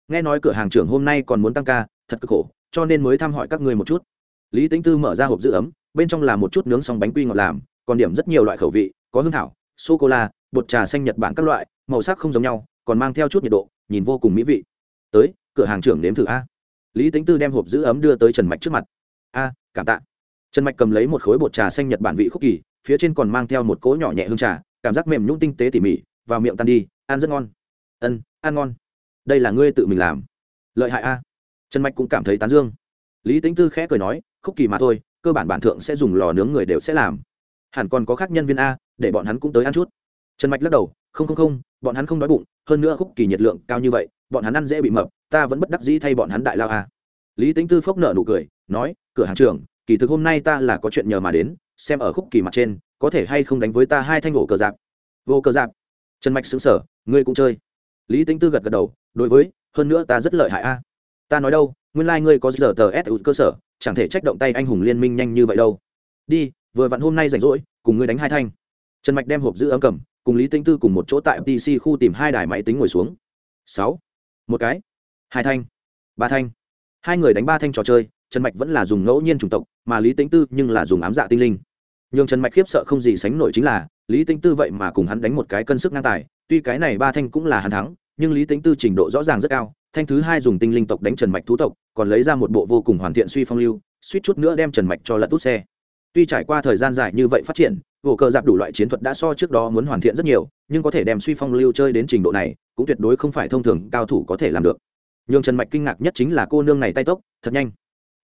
A: Nghe nói cửa hàng trưởng hôm nay còn muốn tăng ca thật cực khổ cho nên mới thăm hỏi các ngươi một chút. Lý tính tư mở ra hộp giữ ấm bên trong là một chút nướng xong bánh quy ngọt làm còn điểm rất nhiều loại khẩu vị có hương thảo sô cô la bột trà xanh nhật bản các loại màu sắc không giống nhau còn mang theo chút nhiệt độ nhìn vô cùng mỹ vị. Tới cửa hàng trưởng nếm thử a lý tính tư đem hộp giữ ấm đưa tới trần mạch trước mặt. A, cảm tạ. Trần mạch cầm lấy một khối bột trà xanh nhật bản vị khúc kỳ, phía trên còn mang theo một cỗ nhỏ nhẹ hương trà, cảm giác mềm nhũng tinh tế tỉ mỉ, vào miệng tan đi, ăn rất ngon. Ân, ăn ngon. Đây là ngươi tự mình làm. Lợi hại a. Trần mạch cũng cảm thấy tán dương. Lý tính tư khẽ cười nói, khúc kỳ mà thôi, cơ bản bản thượng sẽ dùng lò nướng người đều sẽ làm. Hẳn còn có khác nhân viên a, để bọn hắn cũng tới ăn chút. Trần mạch lắc đầu, không không không, bọn hắn không đói bụng, hơn nữa khúc kỳ nhiệt lượng cao như vậy bọn hắn ăn dễ bị mập, ta vẫn bất đắc dĩ thay bọn hắn đại lao à. lý tính tư phốc nợ nụ cười, nói, cửa hàng trưởng, kỳ thực hôm nay ta là có chuyện nhờ mà đến, xem ở khúc kỳ mặt trên, có thể hay không đánh với ta hai thanh ổ cờ dạp vô cờ dạp trần mạch xứng sở ngươi cũng chơi. Lý tính tư gật gật đầu, đối với, hơn nữa ta rất lợi hại a. Ta nói đâu, nguyên lai、like、ngươi có giờ tờ s cơ sở, chẳng thể trách động tay anh hùng liên minh nhanh như vậy đâu. Đi, vừa vặn hôm nay rảnh rỗi, cùng ngươi đánh hai thanh. Trần mạch đem hộp giữ ấm cầm, cùng lý tính tư cùng một chỗ tại pc khu tìm hai đài máy tính ngồi xuống. Sáu một cái, hai thanh, ba thanh. Hai người đánh ba thanh trò chơi, trần mạch vẫn là dùng ngẫu nhiên chủng tộc, mà lý tính tư nhưng là dùng ám dạ tinh linh. Nhưng trần mạch khiếp sợ không gì sánh nổi chính là, lý tính tư vậy mà cùng hắn đánh một cái cân sức ngang tài, tuy cái này ba thanh cũng là hắn thắng, nhưng lý tính tư trình độ rõ ràng rất cao, thanh thứ hai dùng tinh linh tộc đánh trần mạch thú tộc, còn lấy ra một bộ vô cùng hoàn thiện suy phong lưu, suýt chút nữa đem trần mạch cho lật tút xe. Tuy trải qua thời gian dài như vậy phát triển vỗ cờ giáp đủ loại chiến thuật đã so trước đó muốn hoàn thiện rất nhiều, nhưng có thể đem suy phong lưu chơi đến trình độ này, cũng tuyệt đối không phải thông thường cao thủ có thể làm được. Nhưng trần mạch kinh ngạc nhất chính là cô nương này tay tốc, thật nhanh.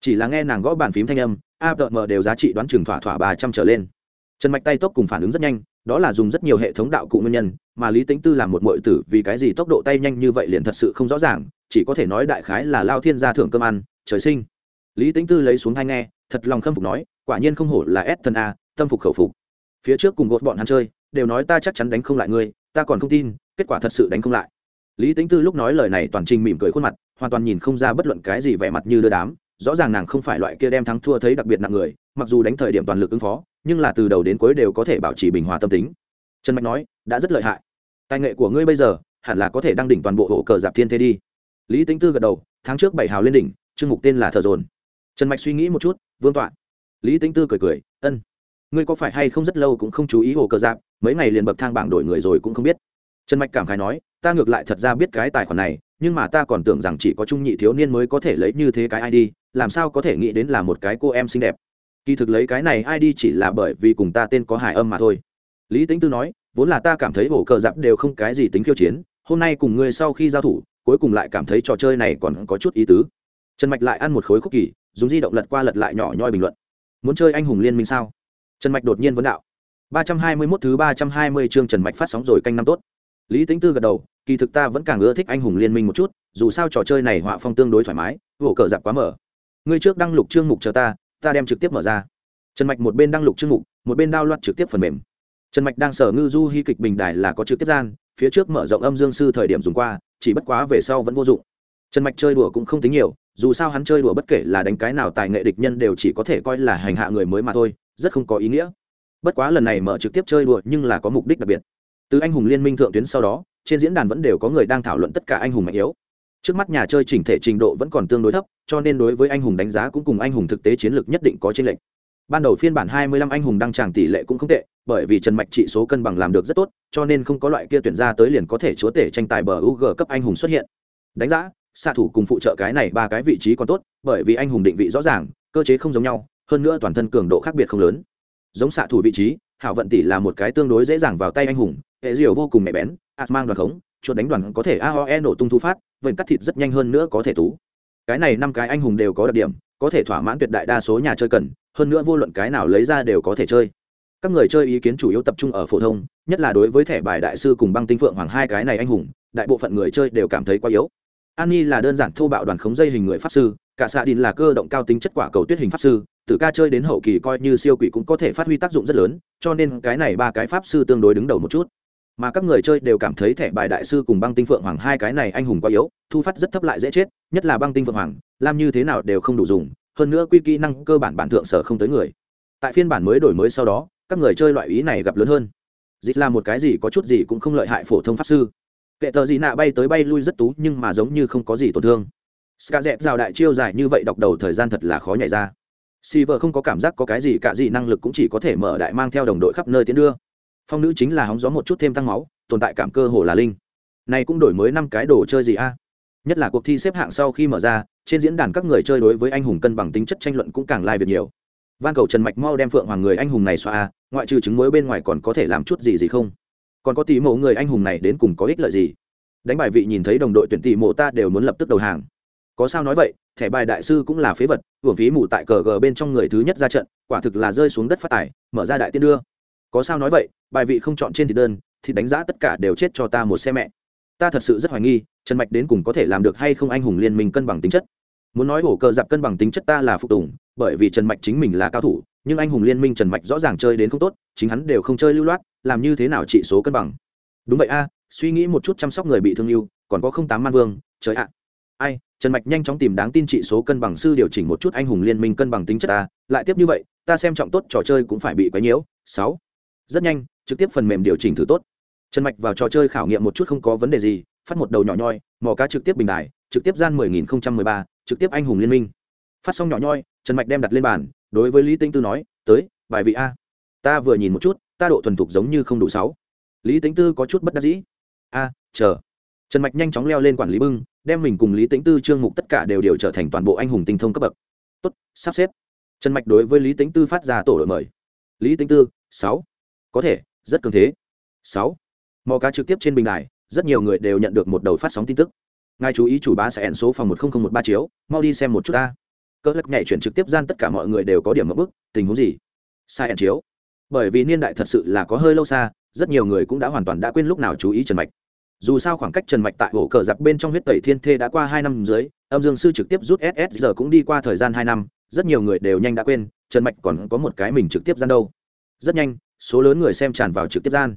A: Chỉ là nghe nàng gõ bàn phím thanh âm apm đều giá trị đoán chừng thỏa thỏa ba trăm trở lên. Trần mạch tay tốc cùng phản ứng rất nhanh, đó là dùng rất nhiều hệ thống đạo cụ nguyên nhân, mà lý tính tư làm một mọi tử vì cái gì tốc độ tay nhanh như vậy liền thật sự không rõ ràng, chỉ có thể nói đại khái là lao thiên gia thưởng cơm ăn, trời sinh. Lý tính tư lấy xuống hai nghe, thật lòng khâm phục nói, quả nhiên không hổ là s thần a, tâm phục khẩu phục phía trước cùng gột bọn hắn chơi, đều nói ta chắc chắn đánh không lại ngươi, ta còn không tin, kết quả thật sự đánh không lại. Lý tính tư lúc nói lời này toàn trình mỉm cười khuôn mặt, hoàn toàn nhìn không ra bất luận cái gì vẻ mặt như đưa đám, rõ ràng nàng không phải loại kia đem thắng thua thấy đặc biệt nặng người, mặc dù đánh thời điểm toàn lực ứng phó, nhưng là từ đầu đến cuối đều có thể bảo trì bình hòa tâm tính. Trần mạch nói, đã rất lợi hại. Tài nghệ của ngươi bây giờ, hẳn là có thể đăng đỉnh toàn bộ hộ cờ giạp thiên thế đi. Lý tính tư gật đầu, tháng trước bảy hào lên đỉnh, chương mục tên là thờ dồn. Trần mạch suy nghĩ một chút, vương tọa. Lý tính tư cười cười, ân ngươi có phải hay không rất lâu cũng không chú ý hồ cờ giáp, mấy ngày liền bậc thang bảng đổi người rồi cũng không biết. Trần mạch cảm khái nói, ta ngược lại thật ra biết cái tài khoản này, nhưng mà ta còn tưởng rằng chỉ có trung nhị thiếu niên mới có thể lấy như thế cái id làm sao có thể nghĩ đến là một cái cô em xinh đẹp. Kỳ thực lấy cái này id chỉ là bởi vì cùng ta tên có hài âm mà thôi. Lý tính tư nói, vốn là ta cảm thấy ổ cờ giặc đều không cái gì tính khiêu chiến, hôm nay cùng ngươi sau khi giao thủ, cuối cùng lại cảm thấy trò chơi này còn có chút ý tứ. Trần mạch lại ăn một khối khúc kỳ dùng di động lật qua lật lại nhỏ nhoi bình luận. Muốn chơi anh hùng liên minh sao? Trần mạch đột nhiên vấn đạo. ba trăm hai mươi mốt thứ ba trăm hai mươi chương trần mạch phát sóng rồi canh năm tốt. Lý tính tư gật đầu, kỳ thực ta vẫn càng ưa thích anh hùng liên minh một chút, dù sao trò chơi này họa phong tương đối thoải mái, vỗ cờ dạp quá mở. Ngươi trước đăng lục chương mục chờ ta ta đem trực tiếp mở ra. Trần mạch một bên đăng lục chương mục, một bên đao loạt trực tiếp phần mềm. Trần mạch đang sở ngư du hy kịch bình đài là có trực tiếp gian, phía trước mở rộng âm dương sư thời điểm dùng qua, chỉ bất quá về sau vẫn vô dụng. Trần mạch chơi đùa cũng không tính nhiều, dù sao hắn chơi đùa bất kể là đánh cái nào tài nghệ địch nhân đều chỉ có thể coi là hành hạ người mới mà thôi rất không có ý nghĩa. Bất quá lần này mở trực tiếp chơi đùa nhưng là có mục đích đặc biệt. Từ anh hùng liên minh thượng tuyến sau đó, trên diễn đàn vẫn đều có người đang thảo luận tất cả anh hùng mạnh yếu. Trước mắt nhà chơi chỉnh thể trình độ vẫn còn tương đối thấp, cho nên đối với anh hùng đánh giá cũng cùng anh hùng thực tế chiến lược nhất định có trên lệnh ban đầu phiên bản 25 anh hùng đăng tràng tỷ lệ cũng không tệ, bởi vì trần mạch trị số cân bằng làm được rất tốt, cho nên không có loại kia tuyển ra tới liền có thể chúa tể tranh tài bờ ug cấp anh hùng xuất hiện. Đánh giá, xạ thủ cùng phụ trợ cái này ba cái vị trí còn tốt, bởi vì anh hùng định vị rõ ràng, cơ chế không giống nhau hơn nữa toàn thân cường độ khác biệt không lớn. Giống xạ thủ vị trí, hảo vận tỷ là một cái tương đối dễ dàng vào tay anh hùng, hệ diều vô cùng mẹ bén ạt mang đoàn khống, chuột đánh đoàn có thể aoe nổ tung thu phát, vệnh cắt thịt rất nhanh hơn nữa có thể tú. Cái này năm cái anh hùng đều có đặc điểm, có thể thỏa mãn tuyệt đại đa số nhà chơi cần, hơn nữa vô luận cái nào lấy ra đều có thể chơi. Các người chơi ý kiến chủ yếu tập trung ở phổ thông, nhất là đối với thẻ bài đại sư cùng băng tinh phượng hoàng hai cái này anh hùng, đại bộ phận người chơi đều cảm thấy quá yếu an nhi là đơn giản thô bạo đoàn khống dây hình người pháp sư, cả xạ đình là cơ động cao tính chất quả cầu tuyết hình pháp sư, tử ca chơi đến hậu kỳ coi như siêu quỷ cũng có thể phát huy tác dụng rất lớn, cho nên cái này ba cái pháp sư tương đối đứng đầu một chút. Mà các người chơi đều cảm thấy thẻ bài đại sư cùng băng tinh phượng hoàng hai cái này anh hùng quá yếu, thu phát rất thấp lại dễ chết, nhất là băng tinh phượng hoàng, làm như thế nào đều không đủ dùng, hơn nữa quy kỹ năng cơ bản bản thượng sở không tới người. Tại phiên bản mới đổi mới sau đó, các người chơi loại ý này gặp lớn hơn. Dịch là một cái gì có chút gì cũng không lợi hại phổ thông pháp sư kệ tờ gì nạ bay tới bay lui rất tú, nhưng mà giống như không có gì tổn thương. Ska dẹp rào đại chiêu dài như vậy đọc đầu thời gian thật là khó nhảy ra. Si vợ không có cảm giác có cái gì cả gì năng lực cũng chỉ có thể mở đại mang theo đồng đội khắp nơi tiến đưa. Phong nữ chính là hóng gió một chút thêm tăng máu, tồn tại cảm cơ hồ là linh. Này cũng đổi mới năm cái đồ chơi gì a? Nhất là cuộc thi xếp hạng sau khi mở ra, trên diễn đàn các người chơi đối với anh hùng cân bằng tính chất tranh luận cũng càng lai việc nhiều. Van cầu trần mạch mau đem phượng hoàng người anh hùng này xoa a, ngoại trừ chứng mới bên ngoài còn có thể làm chút gì gì không? Còn có tỷ mộ người anh hùng này đến cùng có ích lợi gì? Đánh bài vị nhìn thấy đồng đội tuyển tỷ mộ ta đều muốn lập tức đầu hàng. Có sao nói vậy, thẻ bài đại sư cũng là phế vật, hưởng phí mù tại cờ gờ bên trong người thứ nhất ra trận, quả thực là rơi xuống đất phát tải mở ra đại tiên đưa. Có sao nói vậy, bài vị không chọn trên thì đơn, thì đánh giá tất cả đều chết cho ta một xe mẹ. Ta thật sự rất hoài nghi, trần mạch đến cùng có thể làm được hay không anh hùng liên minh cân bằng tính chất. Muốn nói hổ cờ giặc cân bằng tính chất ta là phục tùng, bởi vì trần mạch chính mình là cao thủ nhưng anh hùng liên minh trần mạch rõ ràng chơi đến không tốt chính hắn đều không chơi lưu loát làm như thế nào trị số cân bằng? Đúng vậy a suy nghĩ một chút chăm sóc người bị thương yêu còn có không tám man vương trời ạ. Ai trần mạch nhanh chóng tìm đáng tin trị số cân bằng sư điều chỉnh một chút anh hùng liên minh cân bằng tính chất ta lại tiếp như vậy ta xem trọng tốt trò chơi cũng phải bị quấy nhiễu. Sáu. Rất nhanh trực tiếp phần mềm điều chỉnh thử tốt. Trần mạch vào trò chơi khảo nghiệm một chút không có vấn đề gì phát một đầu nhỏ nhoi mò cá trực tiếp bình đài trực tiếp gian 10.013, trực tiếp anh hùng liên minh. Phát xong nhỏ nhoi trần mạch đem đặt lên bàn đối với lý tinh tư nói, tới, bài vị a. Ta vừa nhìn một chút, ta độ thuần thục giống như không đủ sáu. Lý tính tư có chút bất đắc dĩ. A, chờ. Trần mạch nhanh chóng leo lên quản lý bưng, đem mình cùng lý tính tư trương mục tất cả đều đều trở thành toàn bộ anh hùng tinh thông cấp bậc. Tốt, sắp xếp. Trần mạch đối với lý tính tư phát ra tổ đội mời. Lý tính tư, sáu. Có thể, rất cường thế. Sáu. Mò cá trực tiếp trên bình đài, rất nhiều người đều nhận được một đầu phát sóng tin tức. Ngài chú ý chủ bá sẽ ẩn số phòng một nghìn một ba chiếu, mau đi xem một chút ta cỡ lắc nhảy chuyển trực tiếp gian tất cả mọi người đều có điểm ngập bức, tình huống gì? Sai ẩn chiếu. Bởi vì niên đại thật sự là có hơi lâu xa, rất nhiều người cũng đã hoàn toàn đã quên lúc nào chú ý trần mạch. Dù sao khoảng cách trần mạch tại ổ cờ giặc bên trong huyết tẩy thiên thê đã qua hai năm dưới, âm dương sư trực tiếp rút ss giờ cũng đi qua thời gian hai năm, rất nhiều người đều nhanh đã quên, trần mạch còn có một cái mình trực tiếp gian đâu. Rất nhanh, số lớn người xem tràn vào trực tiếp gian.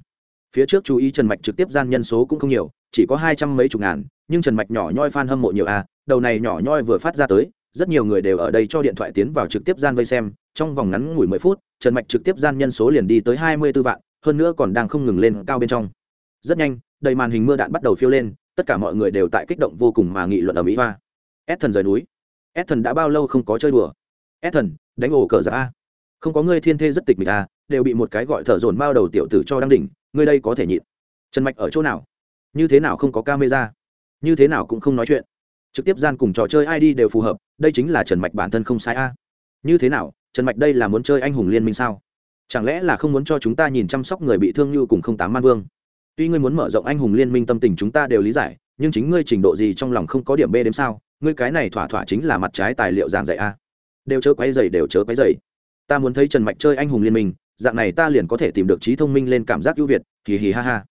A: Phía trước chú ý trần mạch trực tiếp gian nhân số cũng không nhiều, chỉ có hai trăm mấy chục ngàn, nhưng trần mạch nhỏ nhoi f a n hâm mộ nhiều à đầu này nhỏ nhoi vừa phát ra tới rất nhiều người đều ở đây cho điện thoại tiến vào trực tiếp gian vây xem, trong vòng ngắn ngủi mười phút, trần mạch trực tiếp gian nhân số liền đi tới hai mươi b ố vạn, hơn nữa còn đang không ngừng lên cao bên trong. Rất nhanh, đầy màn hình mưa đạn bắt đầu phiêu lên, tất cả mọi người đều tại kích động vô cùng mà nghị luận ở mỹ hoa. Ed thần rời núi. Ed thần đã bao lâu không có chơi đùa? Ed thần đánh ổ cờ giả a. Không có ngươi thiên thê rất tịch mịch a, đều bị một cái gọi thở dồn bao đầu tiểu tử cho đang đỉnh ngươi đây có thể nhịn. Trần mạch ở chỗ nào? Như thế nào không có camera? Như thế nào cũng không nói chuyện trực tiếp gian cùng trò chơi id đều phù hợp, đây chính là trần mạch bản thân không sai a. Như thế nào, trần mạch đây là muốn chơi anh hùng liên minh sao? Chẳng lẽ là không muốn cho chúng ta nhìn chăm sóc người bị thương như cùng không tám man vương? Tuy ngươi muốn mở rộng anh hùng liên minh tâm tình chúng ta đều lý giải, nhưng chính ngươi trình độ gì trong lòng không có điểm b đếm sao? Ngươi cái này thỏa thỏa chính là mặt trái tài liệu giảng dạy a. Đều chớ quấy dày đều chớ quấy dày ta muốn thấy trần mạch chơi anh hùng liên minh, dạng này ta liền có thể tìm được trí thông minh lên cảm giác ưu việt kỳ hì ha ha.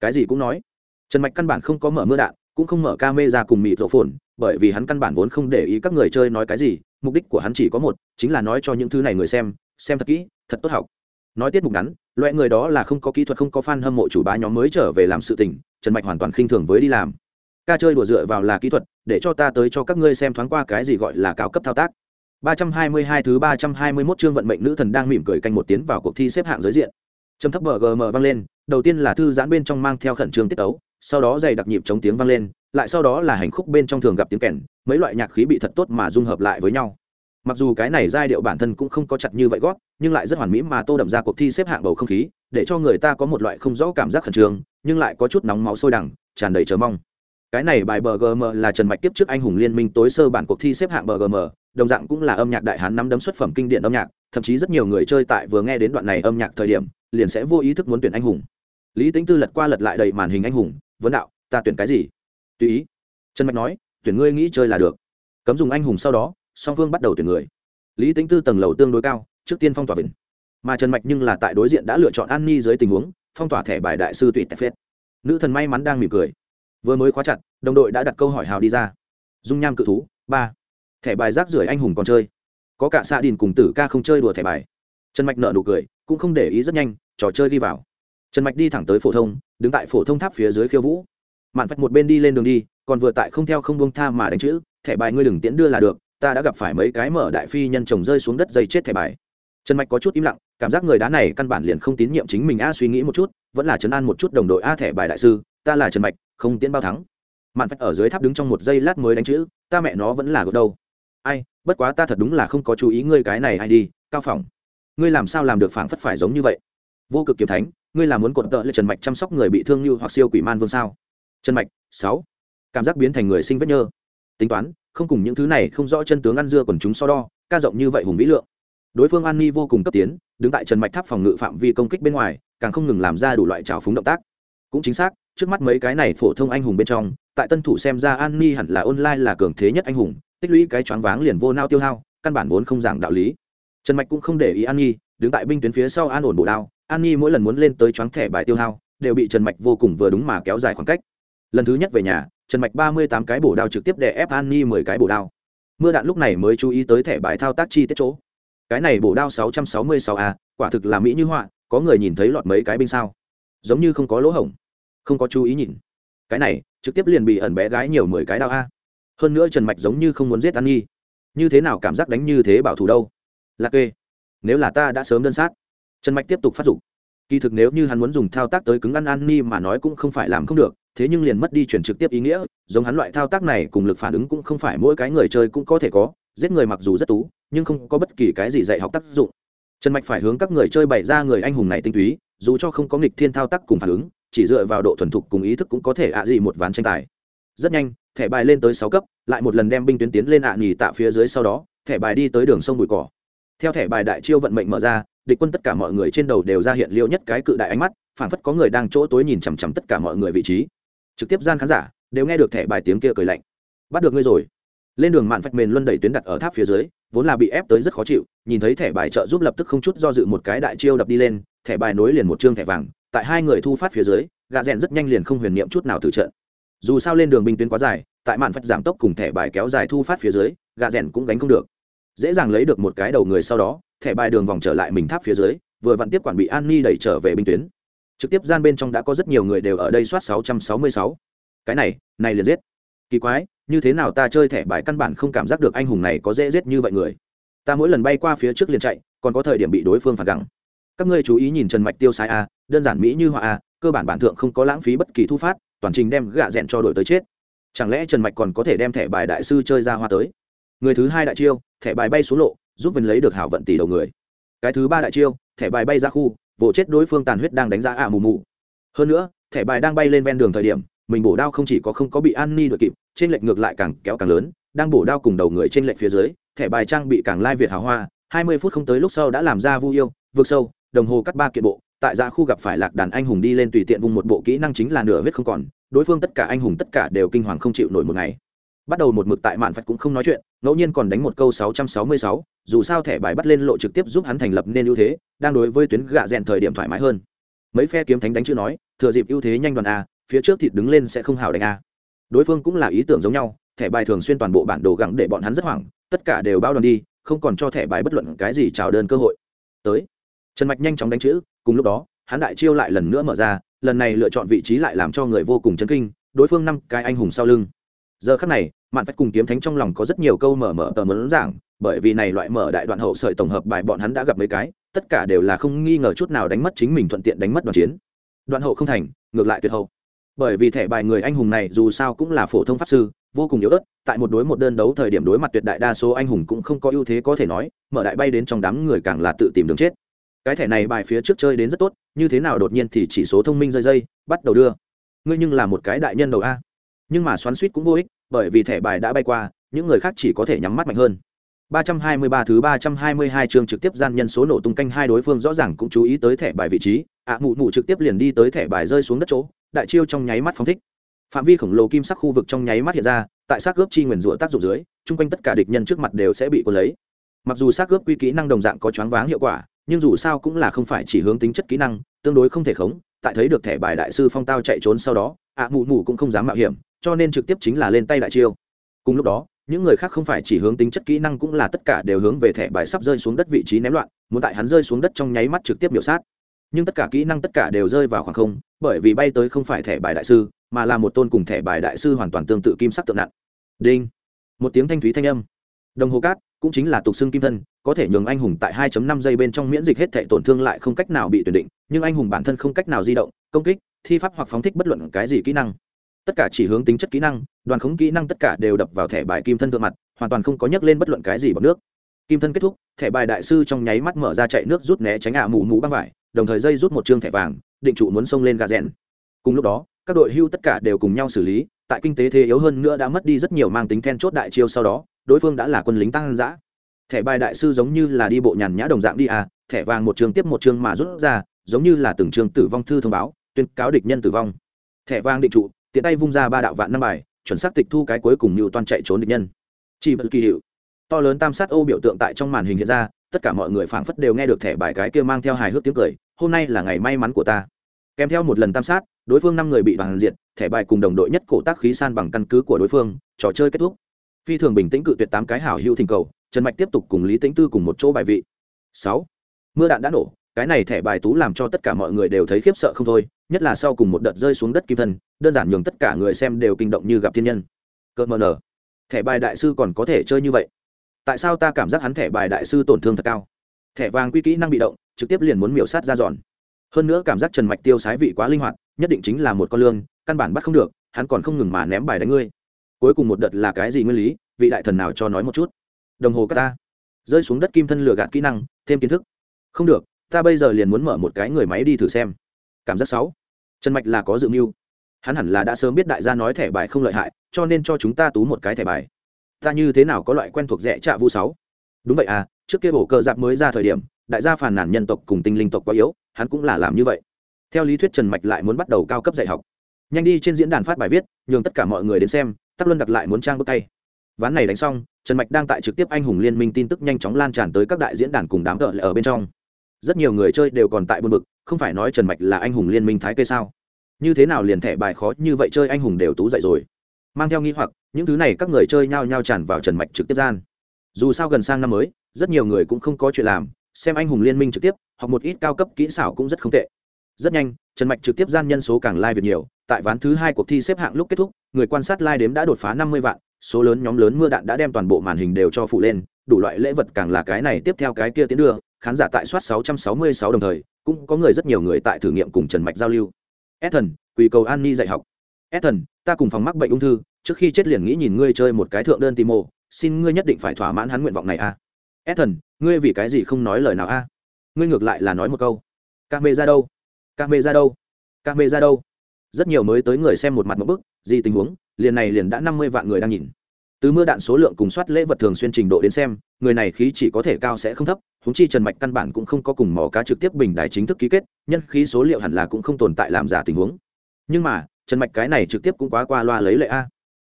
A: Cái gì cũng nói. Trần mạch căn bản không có mở mưa đạn cũng không mở ca mê ra cùng mịt rộ phồn bởi vì hắn căn bản vốn không để ý các người chơi nói cái gì mục đích của hắn chỉ có một chính là nói cho những thứ này người xem xem thật kỹ thật tốt học. Nói tiết mục ngắn loại người đó là không có kỹ thuật không có fan hâm mộ chủ bá nhóm mới trở về làm sự tình trần mạch hoàn toàn khinh thường với đi làm. Ca chơi đùa dựa vào là kỹ thuật để cho ta tới cho các ngươi xem thoáng qua cái gì gọi là cao cấp thao tác. 322 thứ 321 chương vận mệnh nữ thần đang mỉm cười canh một tiến vào cuộc thi xếp hạng giới diện. Trầm thấp BGM vang lên, đầu tiên là thư giãn bên trong mang theo khẩn trương tiết ấu, sau đó dày đặc nhịp chống tiếng vang lên, lại sau đó là hành khúc bên trong thường gặp tiếng kèn, mấy loại nhạc khí bị thật tốt mà dung hợp lại với nhau. Mặc dù cái này giai điệu bản thân cũng không có chặt như vậy gót, nhưng lại rất hoàn mỹ mà tô đậm ra cuộc thi xếp hạng bầu không khí, để cho người ta có một loại không rõ cảm giác khẩn trương, nhưng lại có chút nóng máu sôi đằng, tràn đầy chờ mong. Cái này bài BGM là Trần Mạch tiếp trước anh hùng liên minh tối sơ bản cuộc thi xếp hạng BGM, đồng dạng cũng là âm nhạc đại hán nắm đấm xuất phẩm kinh điển âm nhạc thậm chí rất nhiều người chơi tại vừa nghe đến đoạn này âm nhạc thời điểm liền sẽ vô ý thức muốn tuyển anh hùng lý tính tư lật qua lật lại đầy màn hình anh hùng vấn đạo, ta tuyển cái gì? Tùy ý. Trần mạch nói, tuyển ngươi nghĩ chơi là được. Cấm dùng anh hùng sau đó, song phương bắt đầu tuyển người. Lý tính tư tầng lầu tương đối cao, trước tiên phong tỏa vịnh mà trần mạch nhưng là tại đối diện đã lựa chọn an ni dưới tình huống, phong tỏa thẻ bài đại sư tụy tép phết. Nữ thần may mắn đang mỉm cười. Vừa mới khóa chặt, đồng đội đã đặt câu hỏi hào đi ra. Dung nham cự thú, ba. Thẻ bài rác rưởi anh hùng còn chơi. Có cả xạ đình cùng tử ca không chơi đùa thẻ bài. Trần mạch nợ nụ cười, cũng không để ý rất nhanh, trò chơi đi vào. Trần mạch đi thẳng tới phổ thông đứng tại phổ thông tháp phía dưới khiêu vũ. Mạn phách một bên đi lên đường đi, còn vừa tại không theo không buông tha mà đánh chữ, thẻ bài ngươi đừng tiễn đưa là được, ta đã gặp phải mấy cái mở đại phi nhân chồng rơi xuống đất dây chết thẻ bài. Trần mạch có chút im lặng, cảm giác người đá này căn bản liền không tín nhiệm chính mình a suy nghĩ một chút, vẫn là trấn an một chút đồng đội a thẻ bài đại sư, ta là trần mạch, không tiễn bao thắng. Mạn phách ở dưới tháp đứng trong một giây lát mới đánh chữ, ta mẹ nó vẫn là gật đâu ai, bất quá ta thật đúng là không có chú ý ngươi cái này ai đi, cao phỏng. Ngươi làm sao làm được phảng phất phải giống như vậy? Vô cực kiếm thánh ngươi là muốn cột tợ lên trần mạch chăm sóc người bị thương như hoặc siêu quỷ man vương sao? Trần mạch, sáu. Cảm giác biến thành người sinh vết nhơ. Tính toán, không cùng những thứ này không rõ chân tướng ăn dưa còn chúng so đo, ca rộng như vậy hùng vĩ lượng. Đối phương an ni vô cùng cấp tiến, đứng tại trần mạch tháp phòng ngự phạm vi công kích bên ngoài, càng không ngừng làm ra đủ loại trào phúng động tác. Cũng chính xác, trước mắt mấy cái này phổ thông anh hùng bên trong, tại tân thủ xem ra an ni hẳn là online là cường thế nhất anh hùng, tích lũy cái choáng váng liền vô nao tiêu hao, căn bản vốn không giảng đạo lý. Trần mạch cũng không để ý an nhi đứng tại binh tuyến phía sau an ổn bổ đao an nhi mỗi lần muốn lên tới choáng thẻ bài tiêu hao, đều bị trần mạch vô cùng vừa đúng mà kéo dài khoảng cách. Lần thứ nhất về nhà, trần mạch ba mươi tám cái bổ đao trực tiếp để ép an Nhi mười cái bổ đao. Mưa đạn lúc này mới chú ý tới thẻ bài thao tác chi tiết chỗ. Cái này bổ đao sáu trăm sáu mươi sáu a, quả thực là mỹ như họa, có người nhìn thấy lọt mấy cái binh sao? Giống như không có lỗ hổng. Không có chú ý nhìn. Cái này, trực tiếp liền bị ẩn bé gái nhiều mười cái đao a. Hơn nữa trần mạch giống như không muốn giết an nhi. Như thế nào cảm giác đánh như thế bảo thủ đâu? Lạc kê, nếu là ta đã sớm đơn sát trần mạch tiếp tục phát dục. Kỳ thực nếu như hắn muốn dùng thao tác tới cứng ăn an ni mà nói cũng không phải làm không được, thế nhưng liền mất đi chuyển trực tiếp ý nghĩa, giống hắn loại thao tác này cùng lực phản ứng cũng không phải mỗi cái người chơi cũng có thể có, giết người mặc dù rất tú, nhưng không có bất kỳ cái gì dạy học tác dụng. Trần mạch phải hướng các người chơi bày ra người anh hùng này tinh túy, dù cho không có nghịch thiên thao tác cùng phản ứng, chỉ dựa vào độ thuần thục cùng ý thức cũng có thể ạ gì một ván tranh tài. Rất nhanh, thẻ bài lên tới sáu cấp, lại một lần đem binh tuyến tiến lên ạ nhì tạ phía dưới sau đó, thẻ bài đi tới đường sông bụi cỏ. Theo thẻ bài đại chiêu vận mệnh mở ra địch quân tất cả mọi người trên đầu đều ra hiện liêu nhất cái cự đại ánh mắt phản phất có người đang chỗ tối nhìn chằm chằm tất cả mọi người vị trí. Trực tiếp gian khán giả đều nghe được thẻ bài tiếng kia cười lạnh. Bắt được ngươi rồi. Lên đường mạn phạch mền luân đẩy tuyến đặt ở tháp phía dưới, vốn là bị ép tới rất khó chịu, nhìn thấy thẻ bài trợ giúp lập tức không chút do dự một cái đại chiêu đập đi lên, thẻ bài nối liền một chương thẻ vàng, tại hai người thu phát phía dưới gà rèn rất nhanh liền không huyền niệm chút nào từ trận. Dù sao lên đường binh tuyến quá dài, tại mạn phạch giảm tốc cùng thẻ bài kéo dài thu phát phía dưới gà rèn cũng gánh không được dễ dàng lấy được một cái đầu người sau đó, thẻ bài đường vòng trở lại mình tháp phía dưới, vừa vặn tiếp quản bị an ni đẩy trở về binh tuyến. Trực tiếp gian bên trong đã có rất nhiều người đều ở đây soát 666. cái này này liền giết. Kỳ quái, như thế nào ta chơi thẻ bài căn bản không cảm giác được anh hùng này có dễ giết như vậy người. Ta mỗi lần bay qua phía trước liền chạy, còn có thời điểm bị đối phương phản gẳng các ngươi chú ý nhìn trần mạch tiêu sai a, đơn giản mỹ như họa a, cơ bản bản thượng không có lãng phí bất kỳ thu phát, toàn trình đem gạ rẽn cho đội tới chết. Chẳng lẽ trần mạch còn có thể đem thẻ bài đại sư chơi ra hoa tới? Người thứ hai đại chiêu, thẻ bài bay xuống lộ, giúp vân lấy được hảo vận tỷ đầu người. Cái thứ ba đại chiêu, thẻ bài bay ra khu vỗ chết đối phương tàn huyết đang đánh giá ạ mù mù. Hơn nữa, thẻ bài đang bay lên ven đường thời điểm, mình bổ đao không chỉ có không có bị an ni đội kịp, trên lệnh ngược lại càng kéo càng lớn, đang bổ đao cùng đầu người trên lệnh phía dưới, thẻ bài trang bị càng lai việt hào hoa, hai mươi phút không tới lúc sau đã làm ra vu yêu vượt sâu, đồng hồ cắt ba kiện bộ, tại ra khu gặp phải lạc đàn anh hùng đi lên tùy tiện vùng một bộ kỹ năng chính là nửa vết không còn, đối phương tất cả anh hùng tất cả đều kinh hoàng không chịu nổi một ngày bắt đầu một mực tại mạn phật cũng không nói chuyện ngẫu nhiên còn đánh một câu 666, dù sao thẻ bài bắt lên lộ trực tiếp giúp hắn thành lập nên ưu thế đang đối với tuyến gạ rèn thời điểm thoải mái hơn. Mấy phe kiếm thánh đánh chưa nói thừa dịp ưu thế nhanh đoàn a phía trước thịt đứng lên sẽ không hào đánh a. Đối phương cũng là ý tưởng giống nhau thẻ bài thường xuyên toàn bộ bản đồ gặng để bọn hắn rất hoảng tất cả đều bao đoàn đi không còn cho thẻ bài bất luận cái gì chào đơn cơ hội. Tới trần mạch nhanh chóng đánh chữ cùng lúc đó hắn đại chiêu lại lần nữa mở ra lần này lựa chọn vị trí lại làm cho người vô cùng chấn kinh đối phương năm cái anh hùng sau lưng. Giờ khắc này mạn phách cùng kiếm thánh trong lòng có rất nhiều câu mở mở tờ mớn giảng, bởi vì này loại mở đại đoạn hậu sợi tổng hợp bài bọn hắn đã gặp mấy cái, tất cả đều là không nghi ngờ chút nào đánh mất chính mình thuận tiện đánh mất đoàn chiến. Đoạn hậu không thành, ngược lại tuyệt hậu. Bởi vì thẻ bài người anh hùng này dù sao cũng là phổ thông pháp sư, vô cùng yếu ớt, tại một đối một đơn đấu thời điểm đối mặt tuyệt đại đa số anh hùng cũng không có ưu thế có thể nói, mở đại bay đến trong đám người càng là tự tìm đường chết. Cái thẻ này bài phía trước chơi đến rất tốt, như thế nào đột nhiên thì chỉ số thông minh rơi dây, bắt đầu đưa. Ngươi nhưng là một cái đại nhân đầu a. Nhưng mà xoắn suýt cũng vô ích bởi vì thẻ bài đã bay qua những người khác chỉ có thể nhắm mắt mạnh hơn 323 thứ 322 chương trực tiếp gian nhân số nổ tung canh hai đối phương rõ ràng cũng chú ý tới thẻ bài vị trí, ạ à, mụ mụ trực tiếp liền đi tới thẻ bài rơi xuống đất chỗ, đại chiêu trong nháy mắt phóng thích. Phạm vi khổng lồ kim sắc khu vực trong nháy mắt hiện ra, tại sát gớp chi nguyên rủa tác dụng dưới, chung quanh tất cả địch nhân trước mặt đều sẽ bị cuốn lấy. Mặc dù sát gớp quy kỹ năng đồng dạng có choáng váng hiệu quả, nhưng dù sao cũng là không phải chỉ hướng tính chất kỹ năng, tương đối không thể khống, tại thấy được thẻ bài đại sư phong tao chạy trốn sau đó, ạ à, mụ mụ cũng không dám mạo hiểm, cho nên trực tiếp chính là lên tay đại chiêu. Cùng lúc đó, những người khác không phải chỉ hướng tính chất kỹ năng cũng là tất cả đều hướng về thẻ bài sắp rơi xuống đất vị trí ném loạn, muốn tại hắn rơi xuống đất trong nháy mắt trực tiếp biểu sát. Nhưng tất cả kỹ năng tất cả đều rơi vào khoảng không, bởi vì bay tới không phải thẻ bài đại sư, mà là một tôn cùng thẻ bài đại sư hoàn toàn tương tự kim sắc tượng nặng. Đinh. Một tiếng thanh thúy thanh âm. Đồng hồ cát, cũng chính là tục xương kim thân, có thể nhường anh hùng tại 2.5 giây bên trong miễn dịch hết thể tổn thương lại không cách nào bị tuyển định, nhưng anh hùng bản thân không cách nào di động, công kích, thi pháp hoặc phóng thích bất luận cái gì kỹ năng tất cả chỉ hướng tính chất kỹ năng, đoàn khống kỹ năng tất cả đều đập vào thẻ bài kim thân thượng mặt, hoàn toàn không có nhắc lên bất luận cái gì bằng nước. Kim thân kết thúc, thẻ bài đại sư trong nháy mắt mở ra chạy nước rút né tránh ả mù mù băng vải, đồng thời dây rút một chương thẻ vàng, định trụ muốn xông lên gà rèn. Cùng lúc đó, các đội hưu tất cả đều cùng nhau xử lý, tại kinh tế thế yếu hơn nữa đã mất đi rất nhiều mang tính then chốt đại chiêu sau đó, đối phương đã là quân lính tăng giã thẻ bài đại sư giống như là đi bộ nhàn nhã đồng dạng đi à thẻ vàng một chương tiếp một chương mà rút ra, giống như là từng chương tử vong thư thông báo, tuyên cáo địch nhân tử vong. Thẻ vàng định trụ tiện tay vung ra ba đạo vạn năm bài, chuẩn xác tịch thu cái cuối cùng mưu toan chạy trốn địch nhân. Chỉ bật kỳ hiệu, to lớn tam sát ô biểu tượng tại trong màn hình hiện ra, tất cả mọi người phảng phất đều nghe được thẻ bài cái kia mang theo hài hước tiếng cười, hôm nay là ngày may mắn của ta. Kèm theo một lần tam sát, đối phương năm người bị bằng diện thẻ bài cùng đồng đội nhất cổ tác khí san bằng căn cứ của đối phương, trò chơi kết thúc. Phi thường bình tĩnh cự tuyệt tám cái hảo hữu thỉnh cầu, trần mạch tiếp tục cùng lý tĩnh tư cùng một chỗ bài vị. Sáu, mưa đạn đã nổ, cái này thẻ bài tú làm cho tất cả mọi người đều thấy khiếp sợ không thôi nhất là sau cùng một đợt rơi xuống đất kim thân, đơn giản nhường tất cả người xem đều kinh động như gặp thiên nhân. Cơ mờ nở. Thẻ bài đại sư còn có thể chơi như vậy? Tại sao ta cảm giác hắn thẻ bài đại sư tổn thương thật cao? Thẻ vàng quy kỹ năng bị động, trực tiếp liền muốn miểu sát ra giòn. Hơn nữa cảm giác trần mạch tiêu sái vị quá linh hoạt, nhất định chính là một con lương, căn bản bắt không được, hắn còn không ngừng mà ném bài đánh ngươi. Cuối cùng một đợt là cái gì nguyên lý? Vị đại thần nào cho nói một chút? Đồng hồ ta. Rơi xuống đất kim thân lừa gạt kỹ năng, thêm kiến thức. Không được, ta bây giờ liền muốn mở một cái người máy đi thử xem cảm giác sáu trần mạch là có dự mưu. Hắn hẳn là đã sớm biết đại gia nói thẻ bài không lợi hại, cho nên cho chúng ta tú một cái thẻ bài. Ta như thế nào có loại quen thuộc rẻ trạ vu sáu? Đúng vậy à trước kia bổ cờ giáp mới ra thời điểm, đại gia phàn nàn nhân tộc cùng tinh linh tộc quá yếu, hắn cũng là làm như vậy. Theo lý thuyết trần mạch lại muốn bắt đầu cao cấp dạy học. Nhanh đi trên diễn đàn phát bài viết, nhường tất cả mọi người đến xem, tắc luân đặt lại muốn trang bước tay. Ván này đánh xong, trần mạch đang tại trực tiếp anh hùng liên minh tin tức nhanh chóng lan tràn tới các đại diễn đàn cùng đám cỡ ở bên trong. Rất nhiều người chơi đều còn tại buôn bực không phải nói trần mạch là anh hùng liên minh thái kê sao? Như thế nào liền thẻ bài khó như vậy chơi anh hùng đều tú dậy rồi? Mang theo nghi hoặc, những thứ này các người chơi nhao nhao tràn vào trần mạch trực tiếp gian. Dù sao gần sang năm mới, rất nhiều người cũng không có chuyện làm, xem anh hùng liên minh trực tiếp hoặc một ít cao cấp kỹ xảo cũng rất không tệ. Rất nhanh, trần mạch trực tiếp gian nhân số càng lai、like、việc nhiều, tại ván thứ hai cuộc thi xếp hạng lúc kết thúc, người quan sát lai、like、đếm đã đột phá năm mươi vạn, số lớn nhóm lớn mưa đạn đã đem toàn bộ màn hình đều cho phụ lên đủ loại lễ vật càng là cái này tiếp theo cái kia tiến đưa khán giả tại soát 666 đồng thời cũng có người rất nhiều người tại thử nghiệm cùng trần mạch giao lưu. Ethan, quỳ cầu an ni dạy học. Ethan, ta cùng phòng mắc bệnh ung thư trước khi chết liền nghĩ nhìn ngươi chơi một cái thượng đơn timo xin ngươi nhất định phải thỏa mãn hắn nguyện vọng này a. À. Ethan, ngươi vì cái gì không nói lời nào a? Ngươi ngược lại là nói một câu. Ca mê ra đâu? Ca mê ra đâu? Ca mê ra đâu? Rất nhiều mới tới người xem một mặt một bức gì tình huống liền này liền đã năm mươi vạn người đang nhìn từ mưa đạn số lượng cùng soát lễ vật thường xuyên trình độ đến xem, người này khí chỉ có thể cao sẽ không thấp húng chi trần mạch căn bản cũng không có cùng mỏ cá trực tiếp bình đài chính thức ký kết, nhân khí số liệu hẳn là cũng không tồn tại làm giả tình huống. Nhưng mà, trần mạch cái này trực tiếp cũng quá qua loa lấy lệ a.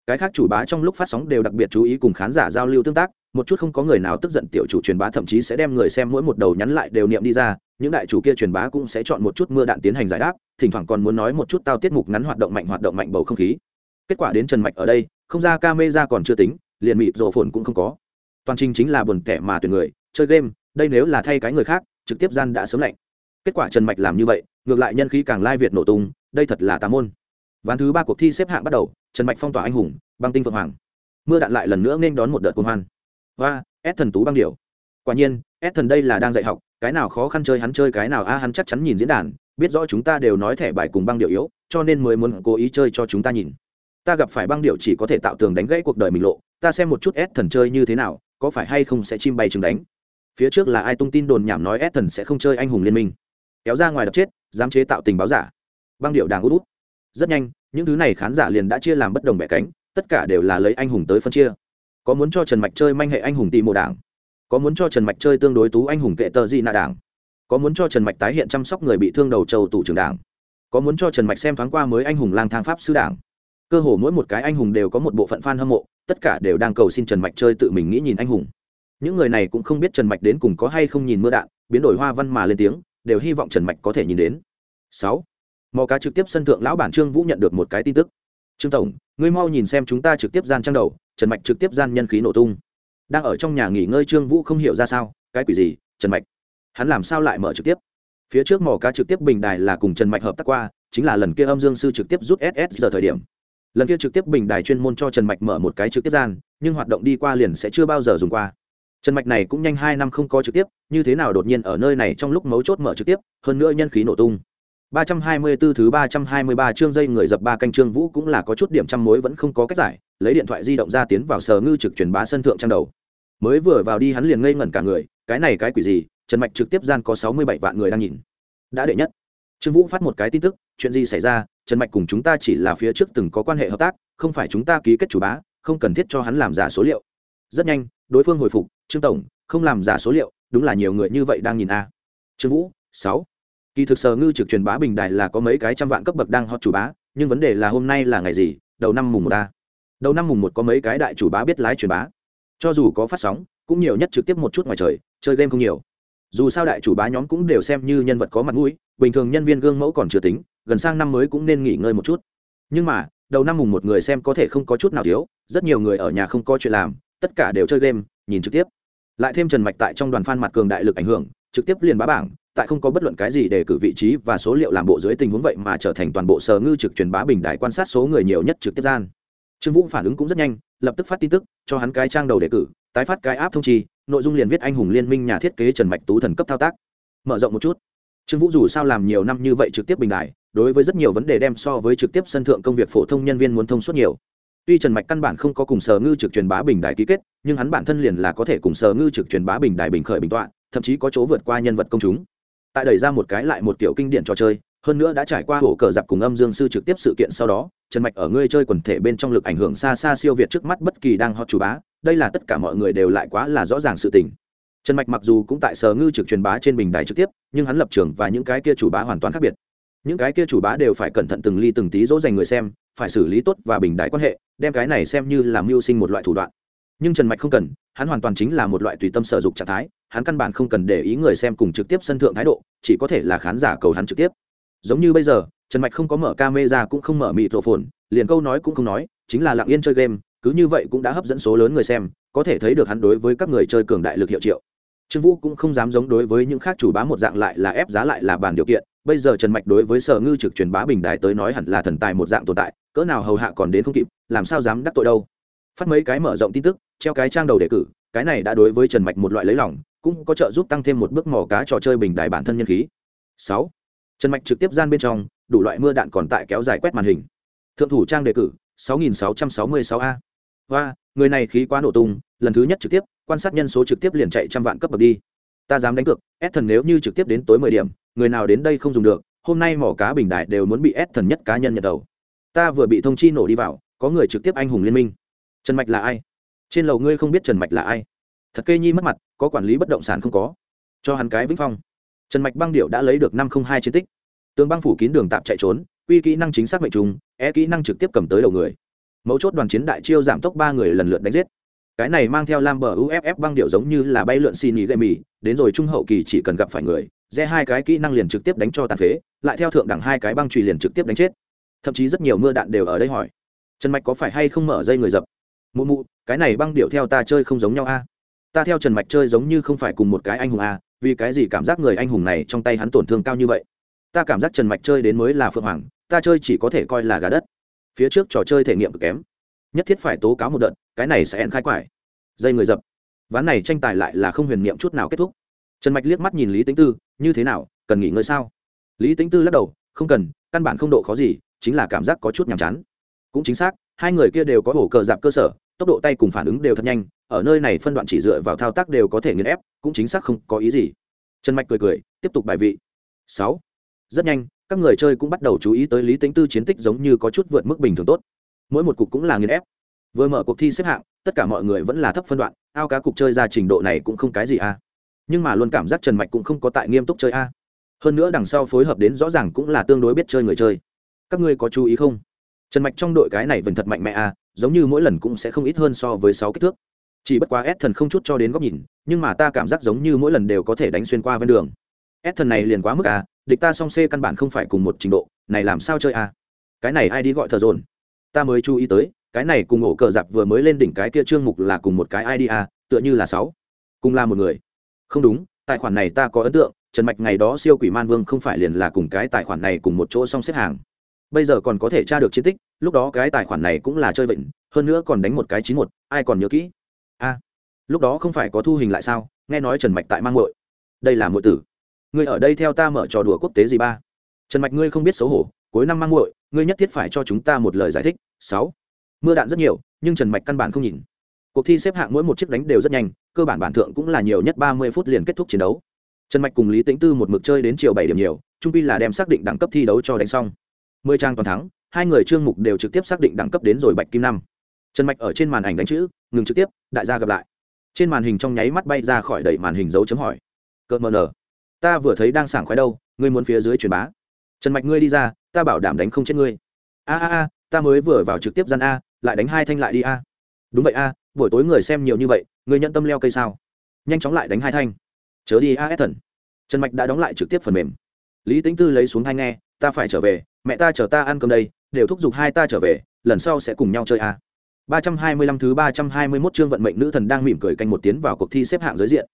A: Cái khác chủ bá trong lúc phát sóng đều đặc biệt chú ý cùng khán giả giao lưu tương tác, một chút không có người nào tức giận tiểu chủ truyền bá thậm chí sẽ đem người xem mỗi một đầu nhắn lại đều niệm đi ra, những đại chủ kia truyền bá cũng sẽ chọn một chút mưa đạn tiến hành giải đáp, thỉnh thoảng còn muốn nói một chút tao tiết mục ngắn hoạt động mạnh hoạt động mạnh bầu không khí. Kết quả đến trần mạch ở đây không ra camera còn chưa tính, liền mịt rổ phồn cũng không có. Toàn trình chính là buồn tẻ mà tuyển người, chơi game, đây nếu là thay cái người khác, trực tiếp gian đã sớm lạnh. Kết quả trần mạch làm như vậy, ngược lại nhân khí càng lai việt nổ tung, đây thật là tà môn. Ván thứ ba cuộc thi xếp hạng bắt đầu, trần mạch phong tỏa anh hùng, băng tinh phượng hoàng. Mưa đạn lại lần nữa nên đón một đợt cuồng hoan. Và ép thần tú băng điệu quả nhiên ép thần đây là đang dạy học, cái nào khó khăn chơi hắn chơi, cái nào a, hắn chắc chắn nhìn diễn đàn, biết rõ chúng ta đều nói thẻ bài cùng băng điệu yếu, cho nên mới muốn cố ý chơi cho chúng ta nhìn ta gặp phải băng điệu chỉ có thể tạo tường đánh gãy cuộc đời mình lộ, ta xem một chút ép thần chơi như thế nào, có phải hay không sẽ chim bay chừng đánh. Phía trước là ai tung tin đồn nhảm nói ép thần sẽ không chơi anh hùng liên minh. Kéo ra ngoài đập chết, dám chế tạo tình báo giả. Băng điệu đàng út út. Rất nhanh, những thứ này khán giả liền đã chia làm bất đồng bẻ cánh, tất cả đều là lấy anh hùng tới phân chia. Có muốn cho trần mạch chơi manh hệ anh hùng tì mộ đảng. Có muốn cho trần mạch chơi tương đối tú anh hùng kệ tờ di nạ đảng. Có muốn cho trần mạch tái hiện chăm sóc người bị thương đầu trầu tủ trưởng đảng. Có muốn cho trần mạch xem thoáng qua mới anh hùng lang thang pháp sư đảng cơ hồ mỗi một cái anh hùng đều có một bộ phận f a n hâm mộ, tất cả đều đang cầu xin trần mạch chơi tự mình nghĩ nhìn anh hùng. Những người này cũng không biết trần mạch đến cùng có hay không nhìn mưa đạn, biến đổi hoa văn mà lên tiếng, đều hy vọng trần mạch có thể nhìn đến. Sáu, mò cá trực tiếp sân thượng lão bản trương vũ nhận được một cái tin tức. Trương tổng, ngươi mau nhìn xem chúng ta trực tiếp gian trang đầu, trần mạch trực tiếp gian nhân khí nổ tung. Đang ở trong nhà nghỉ ngơi trương vũ không hiểu ra sao, cái quỷ gì, trần mạch? Hắn làm sao lại mở trực tiếp? Phía trước mò cá trực tiếp bình đài là cùng trần mạch hợp tác qua, chính là lần kia âm dương sư trực tiếp rút ss giờ thời điểm lần kia trực tiếp bình đài chuyên môn cho trần mạch mở một cái trực tiếp gian nhưng hoạt động đi qua liền sẽ chưa bao giờ dùng qua trần mạch này cũng nhanh hai năm không có trực tiếp như thế nào đột nhiên ở nơi này trong lúc mấu chốt mở trực tiếp hơn nữa nhân khí nổ tung 324 thứ 323 chương dây người dập ba canh trương vũ cũng là có chút điểm trăm mối vẫn không có cách giải, lấy điện thoại di động ra tiến vào sở ngư trực truyền bá sân thượng trang đầu. Mới vừa vào đi hắn liền ngây ngẩn cả người, cái này cái quỷ gì, Trần Mạch trực tiếp gian có 67 vạn người đang nhìn. Đã đệ nhất. Trương Vũ phát một cái tin tức, chuyện gì xảy ra, Trần Mạch cùng chúng ta chỉ là phía trước từng có quan hệ hợp tác, không phải chúng ta ký kết chủ bá, không cần thiết cho hắn làm giả số liệu. Rất nhanh, đối phương hồi phục, Trương tổng, không làm giả số liệu, đúng là nhiều người như vậy đang nhìn a. Trương Vũ, sáu. kỳ thực sở ngư trực truyền bá bình đài là có mấy cái trăm vạn cấp bậc đang hot chủ bá nhưng vấn đề là hôm nay là ngày gì đầu năm mùng một a đầu năm mùng một có mấy cái đại chủ bá biết lái truyền bá cho dù có phát sóng cũng nhiều nhất trực tiếp một chút ngoài trời chơi game không nhiều dù sao đại chủ bá nhóm cũng đều xem như nhân vật có mặt mũi bình thường nhân viên gương mẫu còn chưa tính gần sang năm mới cũng nên nghỉ ngơi một chút. Nhưng mà, đầu năm mùng một người xem có thể không có chút nào thiếu, rất nhiều người ở nhà không có chuyện làm, tất cả đều chơi game, nhìn trực tiếp. Lại thêm trần mạch tại trong đoàn fan mặt cường đại lực ảnh hưởng, trực tiếp liền bá bảng, tại không có bất luận cái gì để cử vị trí và số liệu làm bộ dưới tình huống vậy mà trở thành toàn bộ sở ngư trực truyền bá bình đại quan sát số người nhiều nhất trực tiếp gian. Trương vũ phản ứng cũng rất nhanh, lập tức phát tin tức, cho hắn cái trang đầu đề cử, tái phát cái áp thông chi, nội dung liền viết anh hùng liên minh nhà thiết kế trần mạch tú thần cấp thao tác. Mở rộng một chút. Trương vũ dù sao làm nhiều năm như vậy trực tiếp bình đại đối với rất nhiều vấn đề đem so với trực tiếp sân thượng công việc phổ thông nhân viên muốn thông suốt nhiều. Tuy trần mạch căn bản không có cùng sở ngư trực truyền bá bình đại ký kết, nhưng hắn bản thân liền là có thể cùng sở ngư trực truyền bá bình đại bình khởi bình tọa, thậm chí có chỗ vượt qua nhân vật công chúng. Tại đẩy ra một cái lại một kiểu kinh điển trò chơi, hơn nữa đã trải qua hổ cờ dạp cùng âm dương sư trực tiếp sự kiện sau đó, trần mạch ở ngươi chơi quần thể bên trong lực ảnh hưởng xa xa siêu việt trước mắt bất kỳ đang hot chủ bá, đây là tất cả mọi người đều lại quá là rõ ràng sự tình. Trần mạch mặc dù cũng tại sở ngư trực truyền bá trên bình đài trực tiếp, nhưng hắn lập trường và những cái kia chủ bá hoàn toàn khác biệt những cái kia chủ bá đều phải cẩn thận từng ly từng tí dỗ dành người xem, phải xử lý tốt và bình đại quan hệ, đem cái này xem như làm mưu sinh một loại thủ đoạn. Nhưng trần mạch không cần, hắn hoàn toàn chính là một loại tùy tâm sở dục trạng thái, hắn căn bản không cần để ý người xem cùng trực tiếp sân thượng thái độ, chỉ có thể là khán giả cầu hắn trực tiếp. Giống như bây giờ, trần mạch không có mở ca mê ra cũng không mở mịt rộ phồn liền câu nói cũng không nói, chính là lặng yên chơi game, cứ như vậy cũng đã hấp dẫn số lớn người xem, có thể thấy được hắn đối với các người chơi cường đại lực hiệu triệu. Trương vũ cũng không dám giống đối với những khác chủ bá một dạng lại là ép giá lại là bàn điều kiện bây giờ trần mạch đối với sở ngư trực truyền bá bình đài tới nói hẳn là thần tài một dạng tồn tại, cỡ nào hầu hạ còn đến không kịp, làm sao dám đắc tội đâu. Phát mấy cái mở rộng tin tức, treo cái trang đầu đề cử, cái này đã đối với trần mạch một loại lấy lỏng cũng có trợ giúp tăng thêm một bước mỏ cá trò chơi bình đài bản thân nhân khí. Sáu, trần mạch trực tiếp gian bên trong, đủ loại mưa đạn còn tại kéo dài quét màn hình. Thượng thủ trang đề cử 6666 a. Và người này khí quá nổ tung, lần thứ nhất trực tiếp, quan sát nhân số trực tiếp liền chạy trăm vạn cấp bậc đi. Ta dám đánh cược, s thần nếu như trực tiếp đến tối mười điểm người nào đến đây không dùng được, hôm nay mỏ cá bình đại đều muốn bị ép thần nhất cá nhân nhận đầu. Ta vừa bị thông chi nổ đi vào, có người trực tiếp anh hùng liên minh. Trần mạch là ai? Trên lầu ngươi không biết trần mạch là ai? Thật kê nhi mất mặt, có quản lý bất động sản không có? Cho hắn cái vĩnh phong. Trần mạch băng điệu đã lấy được năm không hai chiến tích. Tường băng phủ kín đường tạm chạy trốn Uy kỹ năng chính xác mệnh trùng e kỹ năng trực tiếp cầm tới đầu người. Mấu chốt đoàn chiến đại chiêu giảm tốc ba người lần lượt đánh giết. Cái này mang theo lam bờ uff băng điệu giống như là bay lượn xì nhì gậy mì, đến rồi trung hậu kỳ chỉ cần gặp phải người re hai cái kỹ năng liền trực tiếp đánh cho tàn phế, lại theo thượng đẳng hai cái băng trùy liền trực tiếp đánh chết. Thậm chí rất nhiều mưa đạn đều ở đây hỏi, trần mạch có phải hay không mở dây người dập? Mụ mụ, cái này băng điệu theo ta chơi không giống nhau a. Ta theo trần mạch chơi giống như không phải cùng một cái anh hùng a, vì cái gì cảm giác người anh hùng này trong tay hắn tổn thương cao như vậy? Ta cảm giác trần mạch chơi đến mới là phượng hoàng, ta chơi chỉ có thể coi là gà đất. Phía trước trò chơi thể nghiệm cực kém, nhất thiết phải tố cáo một đợt, cái này sẽ ăn khai quải. Dây người dập. Ván này tranh tài lại là không huyền niệm chút nào kết thúc trần mạch liếc mắt nhìn lý tính tư, như thế nào, cần nghỉ ngơi sao? Lý tính tư lắc đầu, không cần, căn bản không độ khó gì, chính là cảm giác có chút nhàm chán. Cũng chính xác, hai người kia đều có hổ cờ dạp cơ sở, tốc độ tay cùng phản ứng đều thật nhanh, ở nơi này phân đoạn chỉ dựa vào thao tác đều có thể nghiền ép, cũng chính xác không có ý gì. Trần mạch cười cười, tiếp tục bài vị. Sáu. Rất nhanh, các người chơi cũng bắt đầu chú ý tới lý tính tư chiến tích giống như có chút vượt mức bình thường tốt. Mỗi một cục cũng là nghiền ép. Vừa mở cuộc thi xếp hạng, tất cả mọi người vẫn là thấp phân đoạn, ao cá cục chơi ra trình độ này cũng không cái gì à? Nhưng mà luôn cảm giác trần mạch cũng không có tại nghiêm túc chơi a. Hơn nữa đằng sau phối hợp đến rõ ràng cũng là tương đối biết chơi người chơi. Các ngươi có chú ý không? Trần mạch trong đội cái này vẫn thật mạnh mẽ a, giống như mỗi lần cũng sẽ không ít hơn so với sáu kích thước. Chỉ bất quá ép thần không chút cho đến góc nhìn, nhưng mà ta cảm giác giống như mỗi lần đều có thể đánh xuyên qua ven đường. Ép thần này liền quá mức a, địch ta song c căn bản không phải cùng một trình độ, này làm sao chơi a? Cái này ai đi gọi thờ dồn? Ta mới chú ý tới, cái này cùng ổ cờ dạp vừa mới lên đỉnh cái kia trương mục là cùng một cái id a, tựa như là sáu, cùng là một người không đúng, tài khoản này ta có ấn tượng, trần mạch ngày đó siêu quỷ man vương không phải liền là cùng cái tài khoản này cùng một chỗ xong xếp hàng. Bây giờ còn có thể tra được chiến tích, lúc đó cái tài khoản này cũng là chơi vịnh hơn nữa còn đánh một cái chín một, ai còn nhớ kỹ? A, lúc đó không phải có thu hình lại sao? Nghe nói trần mạch tại mang ngội đây là ngội tử. Ngươi ở đây theo ta mở trò đùa quốc tế gì ba? Trần mạch ngươi không biết xấu hổ, cuối năm mang ngội ngươi nhất thiết phải cho chúng ta một lời giải thích. Sáu, mưa đạn rất nhiều, nhưng trần mạch căn bản không nhìn. Cuộc thi xếp hạng mỗi một chiếc đánh đều rất nhanh cơ bản bản thượng cũng là nhiều nhất ba mươi phút liền kết thúc chiến đấu. Trần mạch cùng lý tĩnh tư một mực chơi đến chiều bảy điểm nhiều, trung pi là đem xác định đẳng cấp thi đấu cho đánh xong. Mười trang toàn thắng, hai người trương mục đều trực tiếp xác định đẳng cấp đến rồi bạch kim năm. Trần mạch ở trên màn ảnh đánh chữ, ngừng trực tiếp, đại gia gặp lại. Trên màn hình trong nháy mắt bay ra khỏi đẩy màn hình dấu chấm hỏi. Cợt mờ nở ta vừa thấy đang sảng khoái đâu, ngươi muốn phía dưới truyền bá. Trần mạch, ngươi đi ra, ta bảo đảm đánh không chết ngươi. A a a, ta mới vừa vào trực tiếp gian a, lại đánh hai thanh lại đi a. Đúng vậy a, buổi tối người xem nhiều như vậy người nhận tâm leo cây sao nhanh chóng lại đánh hai thanh chớ đi a thần trần mạch đã đóng lại trực tiếp phần mềm lý tính tư lấy xuống hai nghe ta phải trở về mẹ ta chờ ta ăn cơm đây đều thúc giục hai ta trở về lần sau sẽ cùng nhau chơi a à. 325 thứ 321 chương vận mệnh nữ thần đang mỉm cười canh một tiến vào cuộc thi xếp hạng giới diện.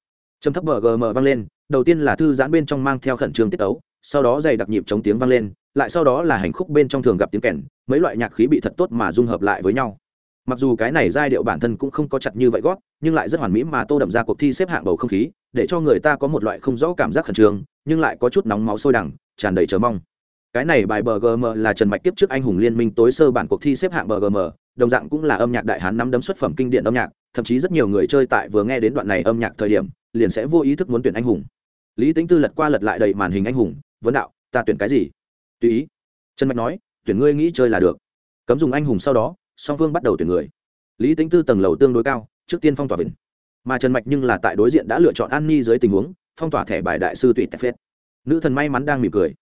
A: Trầm thấp BGM vang lên, đầu tiên là thư giãn bên trong mang theo khẩn trương tiết tấu, sau đó dày đặc nhịp chống tiếng vang lên, lại sau đó là hành khúc bên trong thường gặp tiếng kèn, mấy loại nhạc khí bị thật tốt mà dung hợp lại với nhau. Mặc dù cái này giai điệu bản thân cũng không có chặt như vậy gót, nhưng lại rất hoàn mỹ mà tô đậm ra cuộc thi xếp hạng bầu không khí, để cho người ta có một loại không rõ cảm giác khẩn trương, nhưng lại có chút nóng máu sôi đẳng tràn đầy chờ mong. Cái này bài BGM là Trần Mạch tiếp trước anh hùng liên minh tối sơ bản cuộc thi xếp hạng BGM, đồng dạng cũng là âm nhạc đại hán nắm đấm xuất phẩm kinh điển âm nhạc thậm chí rất nhiều người chơi tại vừa nghe đến đoạn này âm nhạc thời điểm liền sẽ vô ý thức muốn tuyển anh hùng. Lý tính tư lật qua lật lại đầy màn hình anh hùng vấn đạo ta tuyển cái gì? Tùy ý. Trần mạch nói tuyển ngươi nghĩ chơi là được. Cấm dùng anh hùng sau đó song phương bắt đầu tuyển người. Lý tính tư tầng lầu tương đối cao, trước tiên phong tỏa vịnh. Mà trần mạch nhưng là tại đối diện đã lựa chọn an ni dưới tình huống, phong tỏa thẻ bài đại sư tùy tép phết. Nữ thần may mắn đang mỉm cười.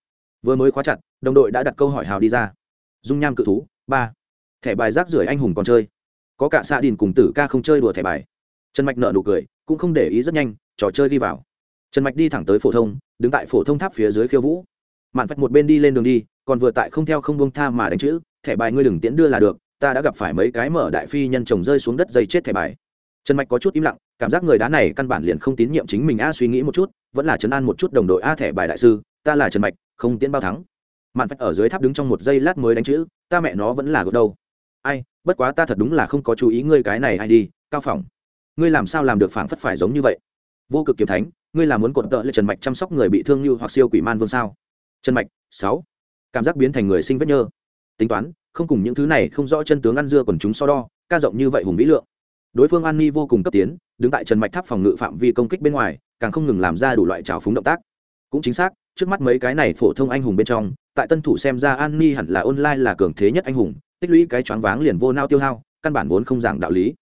A: Vừa mới khóa chặt, đồng đội đã đặt câu hỏi hào đi ra. Dung nham cự thú, ba. Thẻ bài rác rưởi anh hùng còn chơi. Có cả xạ đình cùng tử ca không chơi đùa thẻ bài. Trần mạch nợ nụ cười, cũng không để ý rất nhanh, trò chơi đi vào. Trần mạch đi thẳng tới phổ thông, đứng tại phổ thông tháp phía dưới khiêu vũ. Mạn phạch một bên đi lên đường đi, còn vừa tại không theo không bông tha mà đánh chữ, thẻ bài ngươi đừng tiễn đưa là được ta đã gặp phải mấy cái mở đại phi nhân chồng rơi xuống đất dây chết thẻ bài. Trần mạch có chút im lặng, cảm giác người đá này căn bản liền không tín nhiệm chính mình a suy nghĩ một chút, vẫn là trấn an một chút đồng đội a thẻ bài đại sư, ta là trần mạch, không tiến bao thắng. Mạn phách ở dưới tháp đứng trong một giây lát mới đánh chữ, ta mẹ nó vẫn là gột đâu ai, bất quá ta thật đúng là không có chú ý ngươi cái này ai đi cao phỏng. Ngươi làm sao làm được phảng phất phải giống như vậy? Vô cực kiếm thánh, ngươi là muốn cột tợ lên trần mạch chăm sóc người bị thương như hoặc siêu quỷ man vương sao? Trần mạch, sáu. Cảm giác biến thành người sinh vết nhơ. Tính toán không cùng những thứ này không rõ chân tướng ăn dưa còn chúng so đo, ca rộng như vậy hùng vĩ lượng. Đối phương an ni vô cùng cấp tiến, đứng tại trần mạch tháp phòng ngự phạm vi công kích bên ngoài, càng không ngừng làm ra đủ loại trào phúng động tác. Cũng chính xác, trước mắt mấy cái này phổ thông anh hùng bên trong, tại tân thủ xem ra an ni hẳn là online là cường thế nhất anh hùng, tích lũy cái choáng váng liền vô nao tiêu hao, căn bản vốn không giảng đạo lý.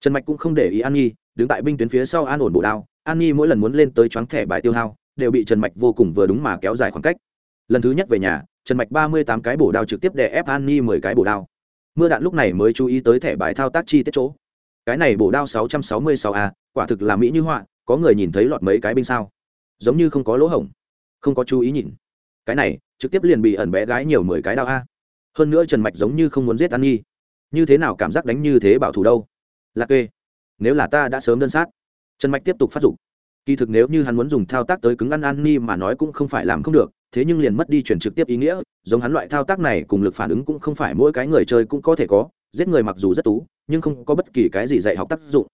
A: Trần mạch cũng không để ý an nhi đứng tại binh tuyến phía sau an ổn bộ đao, an nhi mỗi lần muốn lên tới choáng thẻ bài tiêu hao, đều bị trần mạch vô cùng vừa đúng mà kéo dài khoảng cách lần thứ nhất về nhà, trần mạch ba mươi tám cái bổ đao trực tiếp đè ép an ni mười cái bổ đao. Mưa đạn lúc này mới chú ý tới thẻ bài thao tác chi tiết chỗ. Cái này bổ đao sáu trăm sáu mươi sáu a, quả thực là mỹ như họa, có người nhìn thấy lọt mấy cái binh sao? Giống như không có lỗ hổng. Không có chú ý nhìn. Cái này, trực tiếp liền bị ẩn bé gái nhiều mười cái đao a. Hơn nữa trần mạch giống như không muốn giết an nhi như thế nào cảm giác đánh như thế bảo thủ đâu? Lạc kê. Nếu là ta đã sớm đơn sát. Trần mạch tiếp tục phát dụng kỳ thực nếu như hắn muốn dùng thao tác tới cứng ăn an ni mà nói cũng không phải làm không được thế nhưng liền mất đi chuyển trực tiếp ý nghĩa, giống hắn loại thao tác này cùng lực phản ứng cũng không phải mỗi cái người chơi cũng có thể có, giết người mặc dù rất tú, nhưng không có bất kỳ cái gì dạy học tác dụng.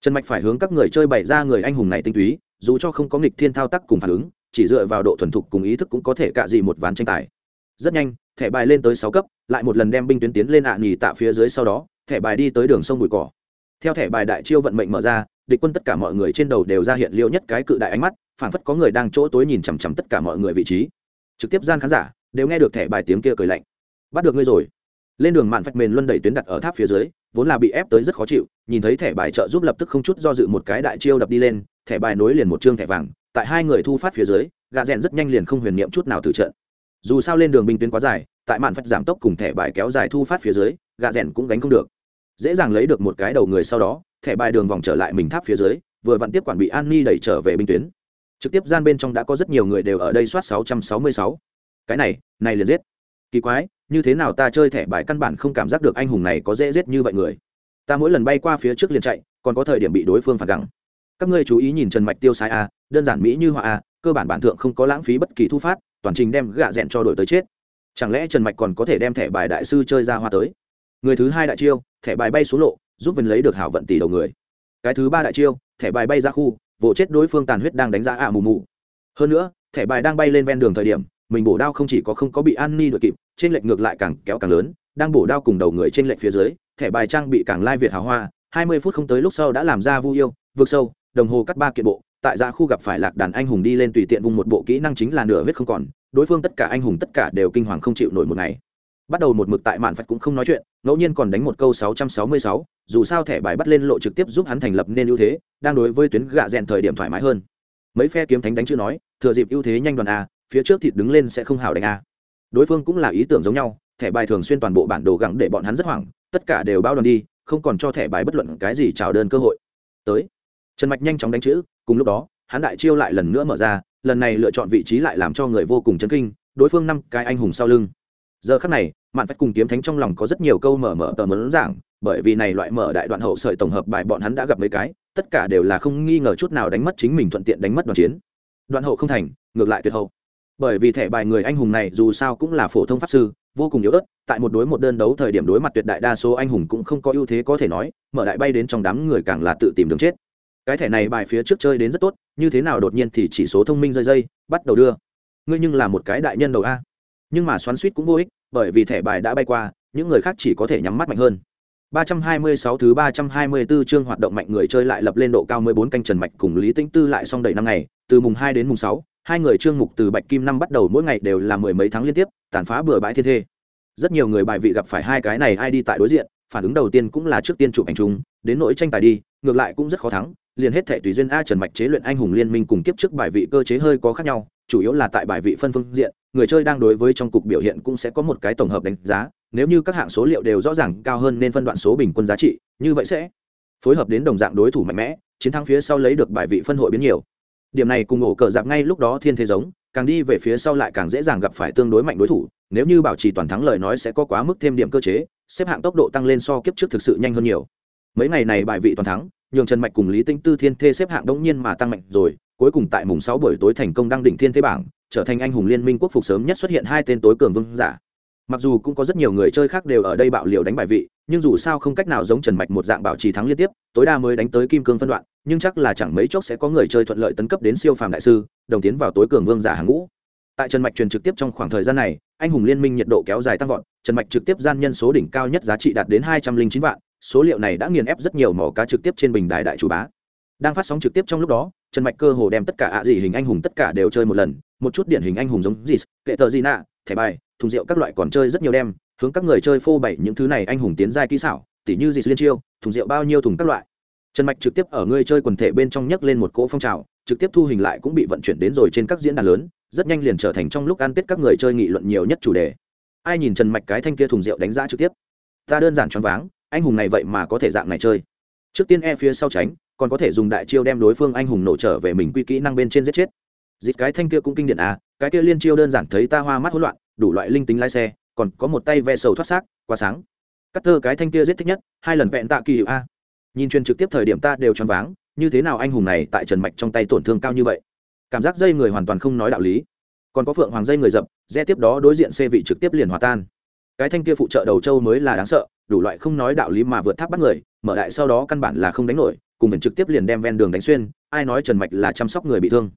A: Trần mạch phải hướng các người chơi bày ra người anh hùng này tinh túy, dù cho không có nghịch thiên thao tác cùng phản ứng, chỉ dựa vào độ thuần thục cùng ý thức cũng có thể cạ gì một ván tranh tài. Rất nhanh, thẻ bài lên tới sáu cấp, lại một lần đem binh tuyến tiến lên ạ à nghỉ tạ phía dưới sau đó, thẻ bài đi tới đường sông bụi cỏ. Theo thẻ bài đại chiêu vận mệnh mở ra, địch quân tất cả mọi người trên đầu đều ra hiện liêu nhất cái cự đại ánh mắt phản phất có người đang chỗ tối nhìn chằm chằm tất cả mọi người vị trí trực tiếp gian khán giả đều nghe được thẻ bài tiếng kia cười lạnh. Bắt được ngươi rồi. Lên đường mạn phạch mền luân đẩy tuyến đặt ở tháp phía dưới, vốn là bị ép tới rất khó chịu, nhìn thấy thẻ bài trợ giúp lập tức không chút do dự một cái đại chiêu đập đi lên, thẻ bài nối liền một chương thẻ vàng, tại hai người thu phát phía dưới gà rèn rất nhanh liền không huyền niệm chút nào từ trận. Dù sao lên đường binh tuyến quá dài, tại mạn phách giảm tốc cùng thẻ bài kéo dài thu phát phía dưới gà rèn cũng gánh không được. Dễ dàng lấy được một cái đầu người sau đó, thẻ bài đường vòng trở lại mình tháp phía dưới, vừa vặn tiếp quản bị an ni đẩy trở về binh tuyến trực tiếp gian bên trong đã có rất nhiều người đều ở đây soát 666. cái này này liền giết. Kỳ quái, như thế nào ta chơi thẻ bài căn bản không cảm giác được anh hùng này có dễ giết như vậy người. Ta mỗi lần bay qua phía trước liền chạy, còn có thời điểm bị đối phương phản gắng các ngươi chú ý nhìn trần mạch tiêu sai a, đơn giản mỹ như họa a, cơ bản bản thượng không có lãng phí bất kỳ thu phát, toàn trình đem gạ rẽn cho đổi tới chết. Chẳng lẽ trần mạch còn có thể đem thẻ bài đại sư chơi ra hoa tới? Người thứ hai đại chiêu, thẻ bài bay xuống lộ, giúp vân lấy được hảo vận tỷ đầu người. Cái thứ ba đại chiêu, thẻ bài bay ra khu vỗ chết đối phương tàn huyết đang đánh giá ạ mù mù. Hơn nữa, thẻ bài đang bay lên ven đường thời điểm, mình bổ đao không chỉ có không có bị an ni đội kịp, trên lệch ngược lại càng kéo càng lớn, đang bổ đao cùng đầu người trên lệch phía dưới, thẻ bài trang bị càng lai việt hào hoa, hai mươi phút không tới lúc sau đã làm ra vu yêu vượt sâu, đồng hồ cắt ba kiện bộ, tại ra khu gặp phải lạc đàn anh hùng đi lên tùy tiện vùng một bộ kỹ năng chính là nửa huyết không còn, đối phương tất cả anh hùng tất cả đều kinh hoàng không chịu nổi một ngày bắt đầu một mực tại mạn phật cũng không nói chuyện ngẫu nhiên còn đánh một câu 666, dù sao thẻ bài bắt lên lộ trực tiếp giúp hắn thành lập nên ưu thế đang đối với tuyến gạ rèn thời điểm thoải mái hơn. Mấy phe kiếm thánh đánh chưa nói thừa dịp ưu thế nhanh đoàn a phía trước thịt đứng lên sẽ không hào đánh a. Đối phương cũng là ý tưởng giống nhau thẻ bài thường xuyên toàn bộ bản đồ gắng để bọn hắn rất hoảng tất cả đều bao đoàn đi không còn cho thẻ bài bất luận cái gì chào đơn cơ hội. Tới trần mạch nhanh chóng đánh chữ cùng lúc đó hắn đại chiêu lại lần nữa mở ra lần này lựa chọn vị trí lại làm cho người vô cùng chấn kinh đối phương năm cái anh hùng sau lưng giờ khắc này, mạn phách cùng kiếm thánh trong lòng có rất nhiều câu mở mở tờ mớn giảng, bởi vì này loại mở đại đoạn hậu sợi tổng hợp bài bọn hắn đã gặp mấy cái, tất cả đều là không nghi ngờ chút nào đánh mất chính mình thuận tiện đánh mất đoàn chiến. Đoạn hậu không thành, ngược lại tuyệt hậu. Bởi vì thẻ bài người anh hùng này dù sao cũng là phổ thông pháp sư, vô cùng yếu ớt, tại một đối một đơn đấu thời điểm đối mặt tuyệt đại đa số anh hùng cũng không có ưu thế có thể nói, mở đại bay đến trong đám người càng là tự tìm đường chết. Cái thẻ này bài phía trước chơi đến rất tốt, như thế nào đột nhiên thì chỉ số thông minh rơi dây, bắt đầu đưa. Ngươi nhưng là một cái đại nhân đầu a nhưng mà xoắn suýt cũng vô ích bởi vì thẻ bài đã bay qua những người khác chỉ có thể nhắm mắt mạnh hơn 326 thứ 324 chương hoạt động mạnh người chơi lại lập lên độ cao 14 canh Trần Mạch cùng Lý Tĩnh Tư lại xong đầy năm ngày, từ mùng 2 đến mùng 6, hai người chương mục từ Bạch Kim năm bắt đầu mỗi ngày đều là mười mấy tháng liên tiếp, tàn phá bừa bãi thiên thê. Rất nhiều người bài vị gặp phải hai cái này ai đi tại đối diện, phản ứng đầu tiên cũng là trước tiên chụp ảnh chung, đến nỗi tranh tài đi, ngược lại cũng rất khó thắng, liền hết thệ tùy duyên a Trần Mạch chế luyện anh hùng liên minh cùng kiếp trước bài vị cơ chế hơi có khác nhau, chủ yếu là tại bài vị phân phương diện, người chơi đang đối với trong cục biểu hiện cũng sẽ có một cái tổng hợp đánh giá, nếu như các hạng số liệu đều rõ ràng cao hơn nên phân đoạn số bình quân giá trị như vậy sẽ phối hợp đến đồng dạng đối thủ mạnh mẽ chiến thắng phía sau lấy được bài vị phân hội biến nhiều. Điểm này cùng ổ cờ giặc ngay lúc đó thiên thế giống càng đi về phía sau lại càng dễ dàng gặp phải tương đối mạnh đối thủ nếu như bảo trì toàn thắng lời nói sẽ có quá mức thêm điểm cơ chế xếp hạng tốc độ tăng lên so kiếp trước thực sự nhanh hơn nhiều mấy ngày này bài vị toàn thắng, nhường trần mạch cùng lý tinh tư thiên thê xếp hạng đống nhiên mà tăng mạnh rồi, cuối cùng tại mùng sáu buổi tối thành công đăng đỉnh thiên thế bảng, trở thành anh hùng liên minh quốc phục sớm nhất xuất hiện hai tên tối cường vương giả. Mặc dù cũng có rất nhiều người chơi khác đều ở đây bạo liều đánh bài vị, nhưng dù sao không cách nào giống trần mạch một dạng bảo trì thắng liên tiếp, tối đa mới đánh tới kim cương phân đoạn, nhưng chắc là chẳng mấy chốc sẽ có người chơi thuận lợi tấn cấp đến siêu phàm đại sư, đồng tiến vào tối cường vương giả hàng ngũ. Tại trần mạch truyền trực tiếp trong khoảng thời gian này, anh hùng liên minh nhiệt độ kéo dài tăng vọt, trần mạch trực tiếp gian nhân số đỉnh cao nhất giá trị đạt đến hai trăm linh chín vạn số liệu này đã nghiền ép rất nhiều mỏ cá trực tiếp trên bình đài đại chủ bá. Đang phát sóng trực tiếp trong lúc đó, trần mạch cơ hồ đem tất cả ạ gì hình anh hùng tất cả đều chơi một lần, một chút điển hình anh hùng giống gì, kệ tờ gì nạ, thẻ bài, thùng rượu các loại còn chơi rất nhiều đem, hướng các người chơi phô bày những thứ này anh hùng tiến giai kỹ xảo, tỉ như gì liên chiêu, thùng rượu bao nhiêu thùng các loại. Trần mạch trực tiếp ở người chơi quần thể bên trong nhấc lên một cỗ phong trào, trực tiếp thu hình lại cũng bị vận chuyển đến rồi trên các diễn đàn lớn, rất nhanh liền trở thành trong lúc ăn tết các người chơi nghị luận nhiều nhất chủ đề. Ai nhìn trần mạch cái thanh kia thùng rượu đánh giá trực tiếp? Ta đơn giản choáng váng anh hùng này vậy mà có thể dạng này chơi. Trước tiên e phía sau tránh, còn có thể dùng đại chiêu đem đối phương anh hùng nổ trở về mình quy kỹ năng bên trên giết chết. Dịp cái thanh kia cũng kinh điển à cái kia liên chiêu đơn giản thấy ta hoa mắt hỗn loạn, đủ loại linh tính lái xe, còn có một tay ve sầu thoát xác, quá sáng. Cắt thơ cái thanh kia giết thích nhất, hai lần vẹn tạ kỳ hiệu a. Nhìn truyền trực tiếp thời điểm ta đều choáng váng, như thế nào anh hùng này tại trần mạch trong tay tổn thương cao như vậy? Cảm giác dây người hoàn toàn không nói đạo lý. Còn có phượng hoàng dây người dập re tiếp đó đối diện xe vị trực tiếp liền hòa tan cái thanh kia phụ trợ đầu châu mới là đáng sợ, đủ loại không nói đạo lý mà vượt tháp bắt người, mở đại sau đó căn bản là không đánh nổi, cùng mình trực tiếp liền đem ven đường đánh xuyên, ai nói trần mạch là chăm sóc người bị thương.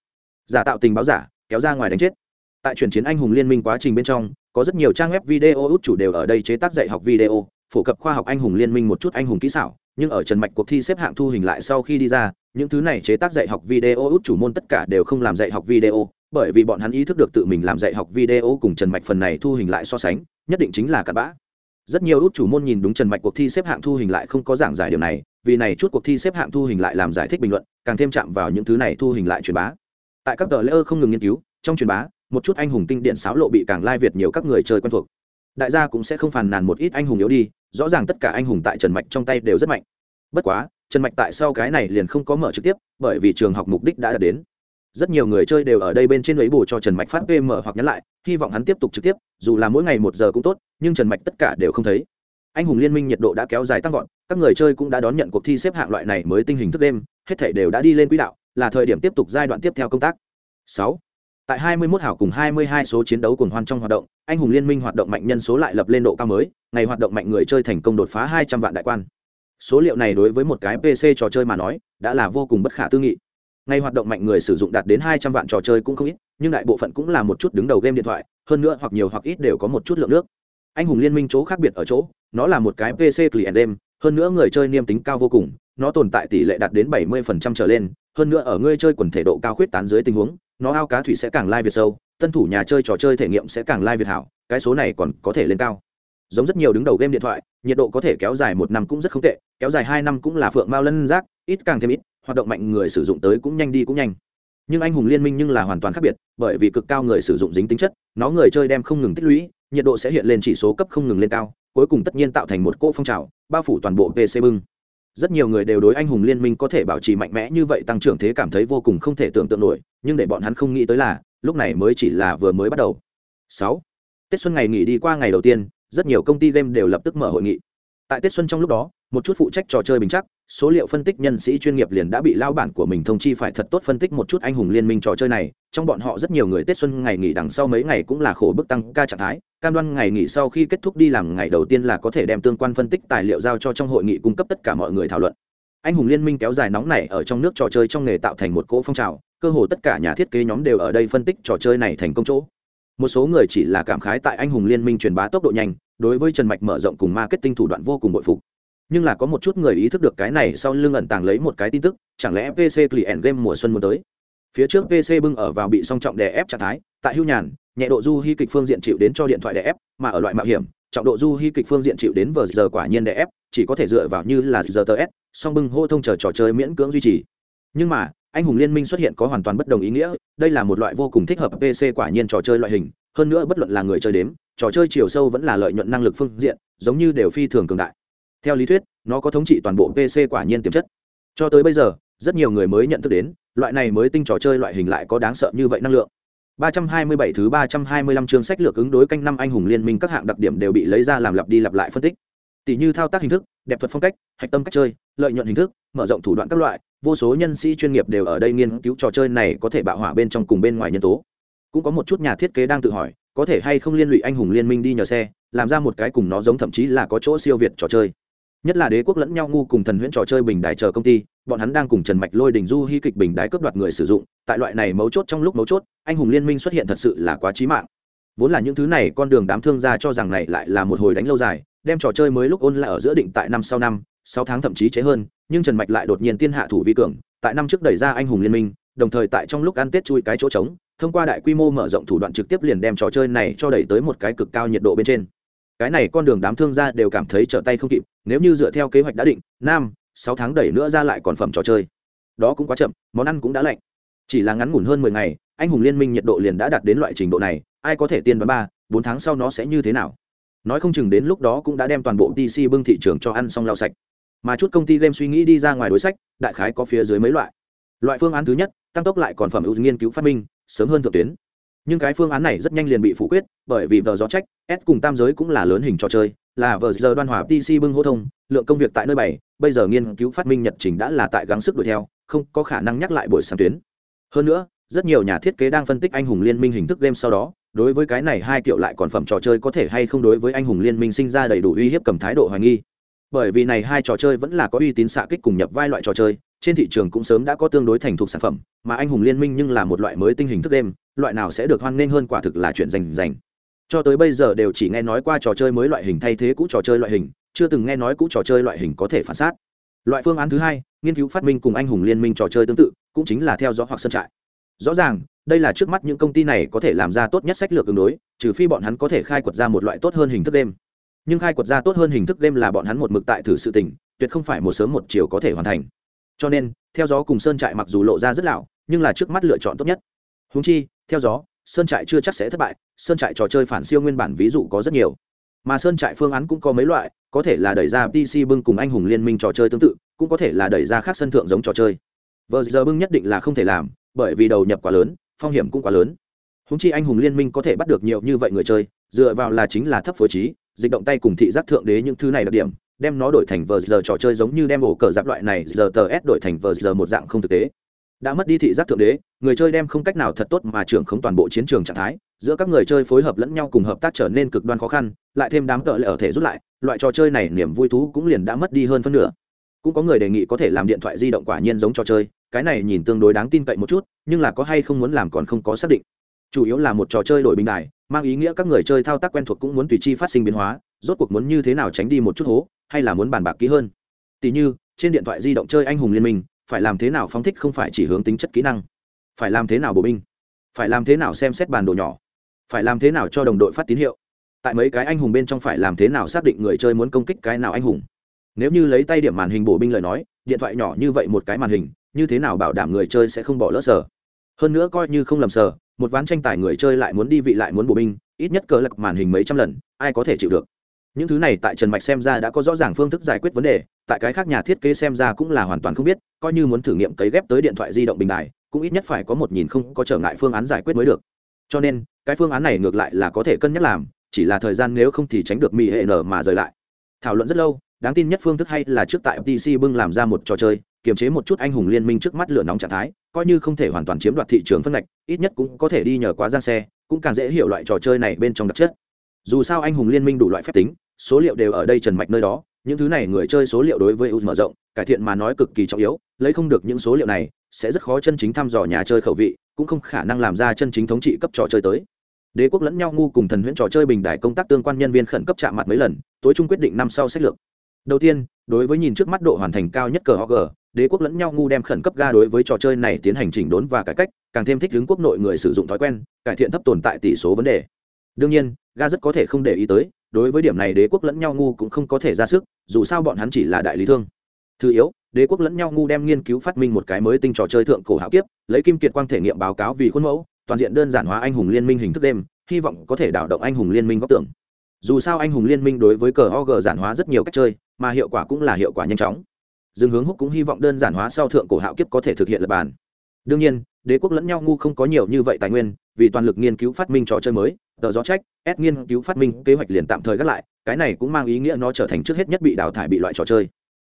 A: Giả tạo tình báo giả, kéo ra ngoài đánh chết. Tại chuyển chiến anh hùng liên minh quá trình bên trong, có rất nhiều trang web video út chủ đều ở đây chế tác dạy học video, phổ cập khoa học anh hùng liên minh một chút anh hùng kỹ xảo, nhưng ở trần mạch cuộc thi xếp hạng thu hình lại sau khi đi ra, những thứ này chế tác dạy học video út chủ môn tất cả đều không làm dạy học video, bởi vì bọn hắn ý thức được tự mình làm dạy học video cùng trần mạch phần này thu hình lại so sánh nhất định chính là cặn bã. Rất nhiều út chủ môn nhìn đúng trần mạch cuộc thi xếp hạng thu hình lại không có giảng giải điều này, vì này chút cuộc thi xếp hạng thu hình lại làm giải thích bình luận, càng thêm chạm vào những thứ này thu hình lại truyền bá. Tại các tờ lễ không ngừng nghiên cứu, trong truyền bá, một chút anh hùng kinh điển sáo lộ bị càng lai việt nhiều các người chơi quen thuộc. Đại gia cũng sẽ không phàn nàn một ít anh hùng yếu đi, rõ ràng tất cả anh hùng tại trần mạch trong tay đều rất mạnh. Bất quá, trần mạch tại sau cái này liền không có mở trực tiếp, bởi vì trường học mục đích đã đạt đến rất nhiều người chơi đều ở đây bên trên lấy bù cho trần mạch phát pm hoặc nhắn lại, hy vọng hắn tiếp tục trực tiếp, dù là mỗi ngày một giờ cũng tốt, nhưng trần mạch tất cả đều không thấy. Anh hùng liên minh nhiệt độ đã kéo dài tăng vọt, các người chơi cũng đã đón nhận cuộc thi xếp hạng loại này mới tinh hình thức đêm, hết thể đều đã đi lên quỹ đạo, là thời điểm tiếp tục giai đoạn tiếp theo công tác. Sáu. Tại 21 hảo cùng 22 số chiến đấu cùng hoan trong hoạt động, anh hùng liên minh hoạt động mạnh nhân số lại lập lên độ cao mới, ngày hoạt động mạnh người chơi thành công đột phá 200 vạn đại quan. Số liệu này đối với một cái pc trò chơi mà nói, đã là vô cùng bất khả tư nghị ngày hoạt động mạnh người sử dụng đạt đến 200 vạn trò chơi cũng không ít nhưng đại bộ phận cũng là một chút đứng đầu game điện thoại hơn nữa hoặc nhiều hoặc ít đều có một chút lượng nước. Anh hùng liên minh chỗ khác biệt ở chỗ nó là một cái pc client game hơn nữa người chơi niêm tính cao vô cùng nó tồn tại tỷ lệ đạt đến 70% trở lên hơn nữa ở người chơi quần thể độ cao khuyết tán dưới tình huống nó ao cá thủy sẽ càng lai việt sâu tân thủ nhà chơi trò chơi thể nghiệm sẽ càng lai việt hảo cái số này còn có thể lên cao. Giống rất nhiều đứng đầu game điện thoại nhiệt độ có thể kéo dài một năm cũng rất không tệ kéo dài hai năm cũng là phượng mao lân rác, ít càng thêm ít hoạt động mạnh người sử dụng tới cũng nhanh đi cũng nhanh. Nhưng anh hùng liên minh nhưng là hoàn toàn khác biệt, bởi vì cực cao người sử dụng dính tính chất, nó người chơi đem không ngừng tích lũy, nhiệt độ sẽ hiện lên chỉ số cấp không ngừng lên cao, cuối cùng tất nhiên tạo thành một cỗ phong trào, bao phủ toàn bộ pc bưng. Rất nhiều người đều đối anh hùng liên minh có thể bảo trì mạnh mẽ như vậy tăng trưởng thế cảm thấy vô cùng không thể tưởng tượng nổi, nhưng để bọn hắn không nghĩ tới là, lúc này mới chỉ là vừa mới bắt đầu. Sáu. Tết xuân ngày nghỉ đi qua ngày đầu tiên, rất nhiều công ty game đều lập tức mở hội nghị. Tại tết xuân trong lúc đó một chút phụ trách trò chơi bình chắc, số liệu phân tích nhân sĩ chuyên nghiệp liền đã bị lao bản của mình thông chi phải thật tốt phân tích một chút anh hùng liên minh trò chơi này, trong bọn họ rất nhiều người tết xuân ngày nghỉ đằng sau mấy ngày cũng là khổ bức tăng ca trạng thái, cam đoan ngày nghỉ sau khi kết thúc đi làm ngày đầu tiên là có thể đem tương quan phân tích tài liệu giao cho trong hội nghị cung cấp tất cả mọi người thảo luận. Anh hùng liên minh kéo dài nóng này ở trong nước trò chơi trong nghề tạo thành một cỗ phong trào, cơ hồ tất cả nhà thiết kế nhóm đều ở đây phân tích trò chơi này thành công chỗ. Một số người chỉ là cảm khái tại anh hùng liên minh truyền bá tốc độ nhanh, đối với trần mạch mở rộng cùng marketing thủ đoạn vô cùng bội phục nhưng là có một chút người ý thức được cái này sau lưng ẩn tàng lấy một cái tin tức, chẳng lẽ pc client game mùa xuân muốn tới? Phía trước pc bưng ở vào bị song trọng đè ép trạng thái, tại hưu nhàn, nhẹ độ du hy kịch phương diện chịu đến cho điện thoại đè ép, mà ở loại mạo hiểm, trọng độ du hy kịch phương diện chịu đến vờ giờ quả nhiên đè ép, chỉ có thể dựa vào như là giờ tờ s, song bưng hô thông chờ trò chơi miễn cưỡng duy trì. Nhưng mà, anh hùng liên minh xuất hiện có hoàn toàn bất đồng ý nghĩa, đây là một loại vô cùng thích hợp pc quả nhiên trò chơi loại hình, hơn nữa bất luận là người chơi đếm, trò chơi chiều sâu vẫn là lợi nhuận năng lực phương diện, giống như đều phi thường cường đại theo lý thuyết nó có thống trị toàn bộ pc quả nhiên tiềm chất cho tới bây giờ rất nhiều người mới nhận thức đến loại này mới tinh trò chơi loại hình lại có đáng sợ như vậy năng lượng 327 thứ 325 chương sách lược ứng đối canh năm anh hùng liên minh các hạng đặc điểm đều bị lấy ra làm lặp đi lặp lại phân tích. Tỷ như thao tác hình thức, đẹp thuật phong cách, hạch tâm cách chơi, lợi nhuận hình thức, mở rộng thủ đoạn các loại, vô số nhân sĩ chuyên nghiệp đều ở đây nghiên cứu trò chơi này có thể bạo hỏa bên trong cùng bên ngoài nhân tố. Cũng có một chút nhà thiết kế đang tự hỏi, có thể hay không liên lụy anh hùng liên minh đi nhờ xe, làm ra một cái cùng nó giống thậm chí là có chỗ siêu việt trò chơi nhất là đế quốc lẫn nhau ngu cùng thần huyễn trò chơi bình đài chờ công ty, bọn hắn đang cùng trần mạch lôi đình du hy kịch bình đái cướp đoạt người sử dụng, tại loại này mấu chốt trong lúc mấu chốt, anh hùng liên minh xuất hiện thật sự là quá trí mạng. Vốn là những thứ này con đường đám thương gia cho rằng này lại là một hồi đánh lâu dài, đem trò chơi mới lúc ôn lại ở giữa định tại năm sau năm, sáu tháng thậm chí chế hơn, nhưng trần mạch lại đột nhiên tiên hạ thủ vi cường, tại năm trước đẩy ra anh hùng liên minh, đồng thời tại trong lúc ăn tết chui cái chỗ trống, thông qua đại quy mô mở rộng thủ đoạn trực tiếp liền đem trò chơi này cho đẩy tới một cái cực cao nhiệt độ bên trên. Cái này con đường đám thương gia đều cảm thấy trở tay không kịp nếu như dựa theo kế hoạch đã định năm sáu tháng đẩy nữa ra lại còn phẩm trò chơi. Đó cũng quá chậm, món ăn cũng đã lạnh. Chỉ là ngắn ngủn hơn mười ngày, anh hùng liên minh nhiệt độ liền đã đạt đến loại trình độ này, ai có thể tiên đoán ba, bốn tháng sau nó sẽ như thế nào? Nói không chừng đến lúc đó cũng đã đem toàn bộ dc bưng thị trường cho ăn xong lau sạch. Mà chút công ty game suy nghĩ đi ra ngoài đối sách, đại khái có phía dưới mấy loại. Loại phương án thứ nhất, tăng tốc lại còn phẩm ưu nghiên cứu phát minh, sớm hơn thượng tuyến nhưng cái phương án này rất nhanh liền bị phủ quyết, bởi vì vờ gió trách s cùng tam giới cũng là lớn hình trò chơi, là vờ giờ đoan hòa pc bưng hô thông, lượng công việc tại nơi bảy bây giờ nghiên cứu phát minh nhật trình đã là tại gắng sức đuổi theo, không có khả năng nhắc lại buổi sáng tuyến. Hơn nữa, rất nhiều nhà thiết kế đang phân tích anh hùng liên minh hình thức game sau đó, đối với cái này hai kiểu lại còn phẩm trò chơi có thể hay không đối với anh hùng liên minh sinh ra đầy đủ uy hiếp cầm thái độ hoài nghi. Bởi vì này hai trò chơi vẫn là có uy tín xạ kích cùng nhập vai loại trò chơi trên thị trường cũng sớm đã có tương đối thành thục sản phẩm, mà anh hùng liên minh nhưng là một loại mới tinh hình thức đêm, loại nào sẽ được hoan nghênh hơn quả thực là chuyện dành dành cho tới bây giờ đều chỉ nghe nói qua trò chơi mới loại hình thay thế cũ trò chơi loại hình, chưa từng nghe nói cũ trò chơi loại hình có thể phản xác. Loại phương án thứ hai, nghiên cứu phát minh cùng anh hùng liên minh trò chơi tương tự, cũng chính là theo dõi hoặc sân trại. Rõ ràng, đây là trước mắt những công ty này có thể làm ra tốt nhất sách lược ứng đối, trừ phi bọn hắn có thể khai quật ra một loại tốt hơn hình thức đêm. Nhưng khai quật ra tốt hơn hình thức đêm là bọn hắn một mực tại thử sự tình, tuyệt không phải một sớm một chiều có thể hoàn thành cho nên, theo gió cùng sơn trại mặc dù lộ ra rất lão, nhưng là trước mắt lựa chọn tốt nhất. Húng chi, theo gió, sơn trại chưa chắc sẽ thất bại, sơn trại trò chơi phản siêu nguyên bản ví dụ có rất nhiều. Mà sơn trại phương án cũng có mấy loại, có thể là đẩy ra pc bưng cùng anh hùng liên minh trò chơi tương tự, cũng có thể là đẩy ra khác sân thượng giống trò chơi. Vờ giờ bưng nhất định là không thể làm, bởi vì đầu nhập quá lớn, phong hiểm cũng quá lớn. Húng chi anh hùng liên minh có thể bắt được nhiều như vậy người chơi, dựa vào là chính là thấp phối trí, dịch động tay cùng thị giác thượng đế những thứ này đặc điểm đem nó đổi thành vờ giờ trò chơi giống như đem ổ cờ giáp loại này, giờ tờ s đổi thành vờ giờ một dạng không thực tế. Đã mất đi thị giác thượng đế, người chơi đem không cách nào thật tốt mà trưởng không toàn bộ chiến trường trạng thái, giữa các người chơi phối hợp lẫn nhau cùng hợp tác trở nên cực đoan khó khăn, lại thêm đám cỡ lại ở thể rút lại, loại trò chơi này niềm vui thú cũng liền đã mất đi hơn phân nửa. Cũng có người đề nghị có thể làm điện thoại di động quả nhiên giống trò chơi, cái này nhìn tương đối đáng tin cậy một chút, nhưng là có hay không muốn làm còn không có xác định. Chủ yếu là một trò chơi đổi bình đài, mang ý nghĩa các người chơi thao tác quen thuộc cũng muốn tùy chi phát sinh biến hóa, rốt cuộc muốn như thế nào tránh đi một chút hố hay là muốn bàn bạc kỹ hơn. Tỉ như, trên điện thoại di động chơi anh hùng liên minh, phải làm thế nào phóng thích không phải chỉ hướng tính chất kỹ năng? Phải làm thế nào bộ binh? Phải làm thế nào xem xét bản đồ nhỏ? Phải làm thế nào cho đồng đội phát tín hiệu? Tại mấy cái anh hùng bên trong phải làm thế nào xác định người chơi muốn công kích cái nào anh hùng? Nếu như lấy tay điểm màn hình bổ binh lời nói, điện thoại nhỏ như vậy một cái màn hình, như thế nào bảo đảm người chơi sẽ không bỏ lỡ sở hơn nữa coi như không lầm sở một ván tranh tài người chơi lại muốn đi vị lại muốn bổ binh, ít nhất cờ lật màn hình mấy trăm lần, ai có thể chịu được? Những thứ này tại trần mạch xem ra đã có rõ ràng phương thức giải quyết vấn đề, tại cái khác nhà thiết kế xem ra cũng là hoàn toàn không biết, coi như muốn thử nghiệm cấy ghép tới điện thoại di động bình đài, cũng ít nhất phải có một nhìn không có trở ngại phương án giải quyết mới được. Cho nên, cái phương án này ngược lại là có thể cân nhắc làm, chỉ là thời gian nếu không thì tránh được mỹ hệ nở mà rời lại. Thảo luận rất lâu, đáng tin nhất phương thức hay là trước tại FTC bưng làm ra một trò chơi, kiềm chế một chút anh hùng liên minh trước mắt lửa nóng trạng thái, coi như không thể hoàn toàn chiếm đoạt thị trường phân ngạch, ít nhất cũng có thể đi nhờ quá giang xe, cũng càng dễ hiểu loại trò chơi này bên trong đặc chất. Dù sao anh hùng liên minh đủ loại phép tính số liệu đều ở đây trần mạch nơi đó, những thứ này người chơi số liệu đối với u mở rộng, cải thiện mà nói cực kỳ trọng yếu, lấy không được những số liệu này, sẽ rất khó chân chính thăm dò nhà chơi khẩu vị, cũng không khả năng làm ra chân chính thống trị cấp trò chơi tới. Đế quốc lẫn nhau ngu cùng thần huyễn trò chơi bình đại công tác tương quan nhân viên khẩn cấp chạm mặt mấy lần, tối trung quyết định năm sau sách lược. Đầu tiên, đối với nhìn trước mắt độ hoàn thành cao nhất cờ ho g đế quốc lẫn nhau ngu đem khẩn cấp ga đối với trò chơi này tiến hành chỉnh đốn và cải cách, càng thêm thích ứng quốc nội người sử dụng thói quen, cải thiện thấp tồn tại tỷ số vấn đề. Đương nhiên, ga rất có thể không để ý tới đối với điểm này đế quốc lẫn nhau ngu cũng không có thể ra sức, dù sao bọn hắn chỉ là đại lý thương. Thứ yếu, đế quốc lẫn nhau ngu đem nghiên cứu phát minh một cái mới tinh trò chơi thượng cổ hạo kiếp, lấy kim kiệt quang thể nghiệm báo cáo vì khuôn mẫu, toàn diện đơn giản hóa anh hùng liên minh hình thức đêm, hy vọng có thể đảo động anh hùng liên minh góc tưởng. Dù sao anh hùng liên minh đối với cờ og giản hóa rất nhiều cách chơi, mà hiệu quả cũng là hiệu quả nhanh chóng. Dương hướng húc cũng hy vọng đơn giản hóa sau thượng cổ hạo kiếp có thể thực hiện lập bản đương nhiên, đế quốc lẫn nhau ngu không có nhiều như vậy tài nguyên, vì toàn lực nghiên cứu phát minh trò chơi mới tờ gió trách ép nghiên cứu phát minh, kế hoạch liền tạm thời gác lại, cái này cũng mang ý nghĩa nó trở thành trước hết nhất bị đào thải bị loại trò chơi.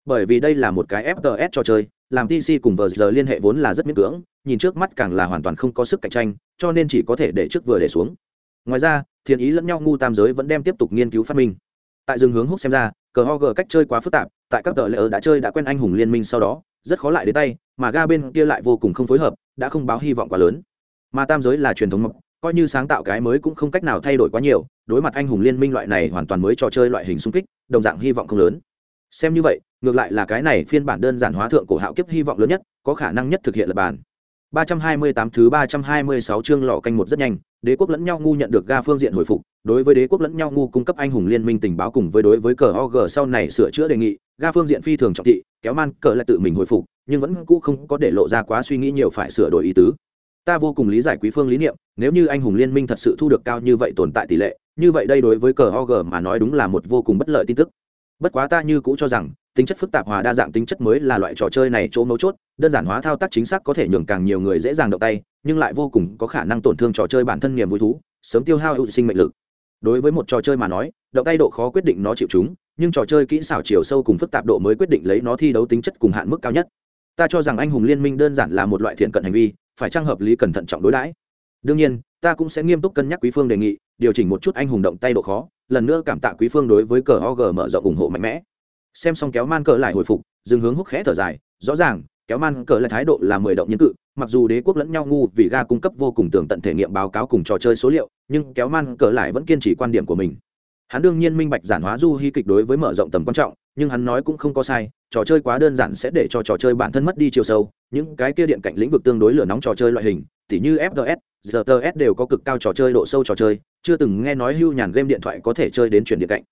A: Bởi vì đây là một cái fts trò chơi, làm pc cùng vờ giờ liên hệ vốn là rất miễn cưỡng, nhìn trước mắt càng là hoàn toàn không có sức cạnh tranh, cho nên chỉ có thể để trước vừa để xuống. Ngoài ra, thiền ý lẫn nhau ngu tam giới vẫn đem tiếp tục nghiên cứu phát minh. Tại rừng hướng húc xem ra, cờ ho g cách chơi quá phức tạp, tại các tờ lễ đã chơi đã quen anh hùng liên minh sau đó, rất khó lại đến tay, mà ga bên kia lại vô cùng không phối hợp, đã không báo hy vọng quá lớn. Mà tam giới là truyền thống mộc coi như sáng tạo cái mới cũng không cách nào thay đổi quá nhiều đối mặt anh hùng liên minh loại này hoàn toàn mới trò chơi loại hình xung kích đồng dạng hy vọng không lớn xem như vậy ngược lại là cái này phiên bản đơn giản hóa thượng cổ hạo kiếp hy vọng lớn nhất có khả năng nhất thực hiện lập bản 328 thứ 326 chương lọ canh một rất nhanh, đế quốc lẫn nhau ngu nhận được ga phương diện hồi phục, đối với đế quốc lẫn nhau ngu cung cấp anh hùng liên minh tình báo cùng với đối với cờ OG sau này sửa chữa đề nghị, ga phương diện phi thường trọng thị, kéo man cờ lại tự mình hồi phục, nhưng vẫn cũ không có để lộ ra quá suy nghĩ nhiều phải sửa đổi ý tứ. Ta vô cùng lý giải quý phương lý niệm, nếu như anh hùng liên minh thật sự thu được cao như vậy tồn tại tỷ lệ, như vậy đây đối với cờ OG mà nói đúng là một vô cùng bất lợi tin tức. Bất quá ta như cũ cho rằng, tính chất phức tạp hòa đa dạng tính chất mới là loại trò chơi này chỗ mấu chốt đơn giản hóa thao tác chính xác có thể nhường càng nhiều người dễ dàng động tay nhưng lại vô cùng có khả năng tổn thương trò chơi bản thân niềm vui thú sớm tiêu hao ưu sinh mệnh lực đối với một trò chơi mà nói động tay độ khó quyết định nó chịu chúng nhưng trò chơi kỹ xảo chiều sâu cùng phức tạp độ mới quyết định lấy nó thi đấu tính chất cùng hạn mức cao nhất ta cho rằng anh hùng liên minh đơn giản là một loại thiện cận hành vi phải trang hợp lý cẩn thận trọng đối đãi. Đương nhiên, ta cũng sẽ nghiêm túc cân nhắc quý phương đề nghị, điều chỉnh một chút anh hùng động tay độ khó, lần nữa cảm tạ quý phương đối với cờ og mở rộng ủng hộ mạnh mẽ. Xem xong kéo man cờ lại hồi phục dừng hướng húc khẽ thở dài, rõ ràng, kéo man cờ lại thái độ là mười động nhân cự, mặc dù đế quốc lẫn nhau ngu vì ga cung cấp vô cùng tường tận thể nghiệm báo cáo cùng trò chơi số liệu, nhưng kéo man cờ lại vẫn kiên trì quan điểm của mình. Hắn đương nhiên minh bạch giản hóa du hy kịch đối với mở rộng tầm quan trọng, nhưng hắn nói cũng không có sai trò chơi quá đơn giản sẽ để cho trò chơi bản thân mất đi chiều sâu, những cái kia điện cạnh lĩnh vực tương đối lửa nóng trò chơi loại hình, tỉ như fts rts đều có cực cao trò chơi độ sâu trò chơi, chưa từng nghe nói hưu nhàn game điện thoại có thể chơi đến chuyển điện cạnh.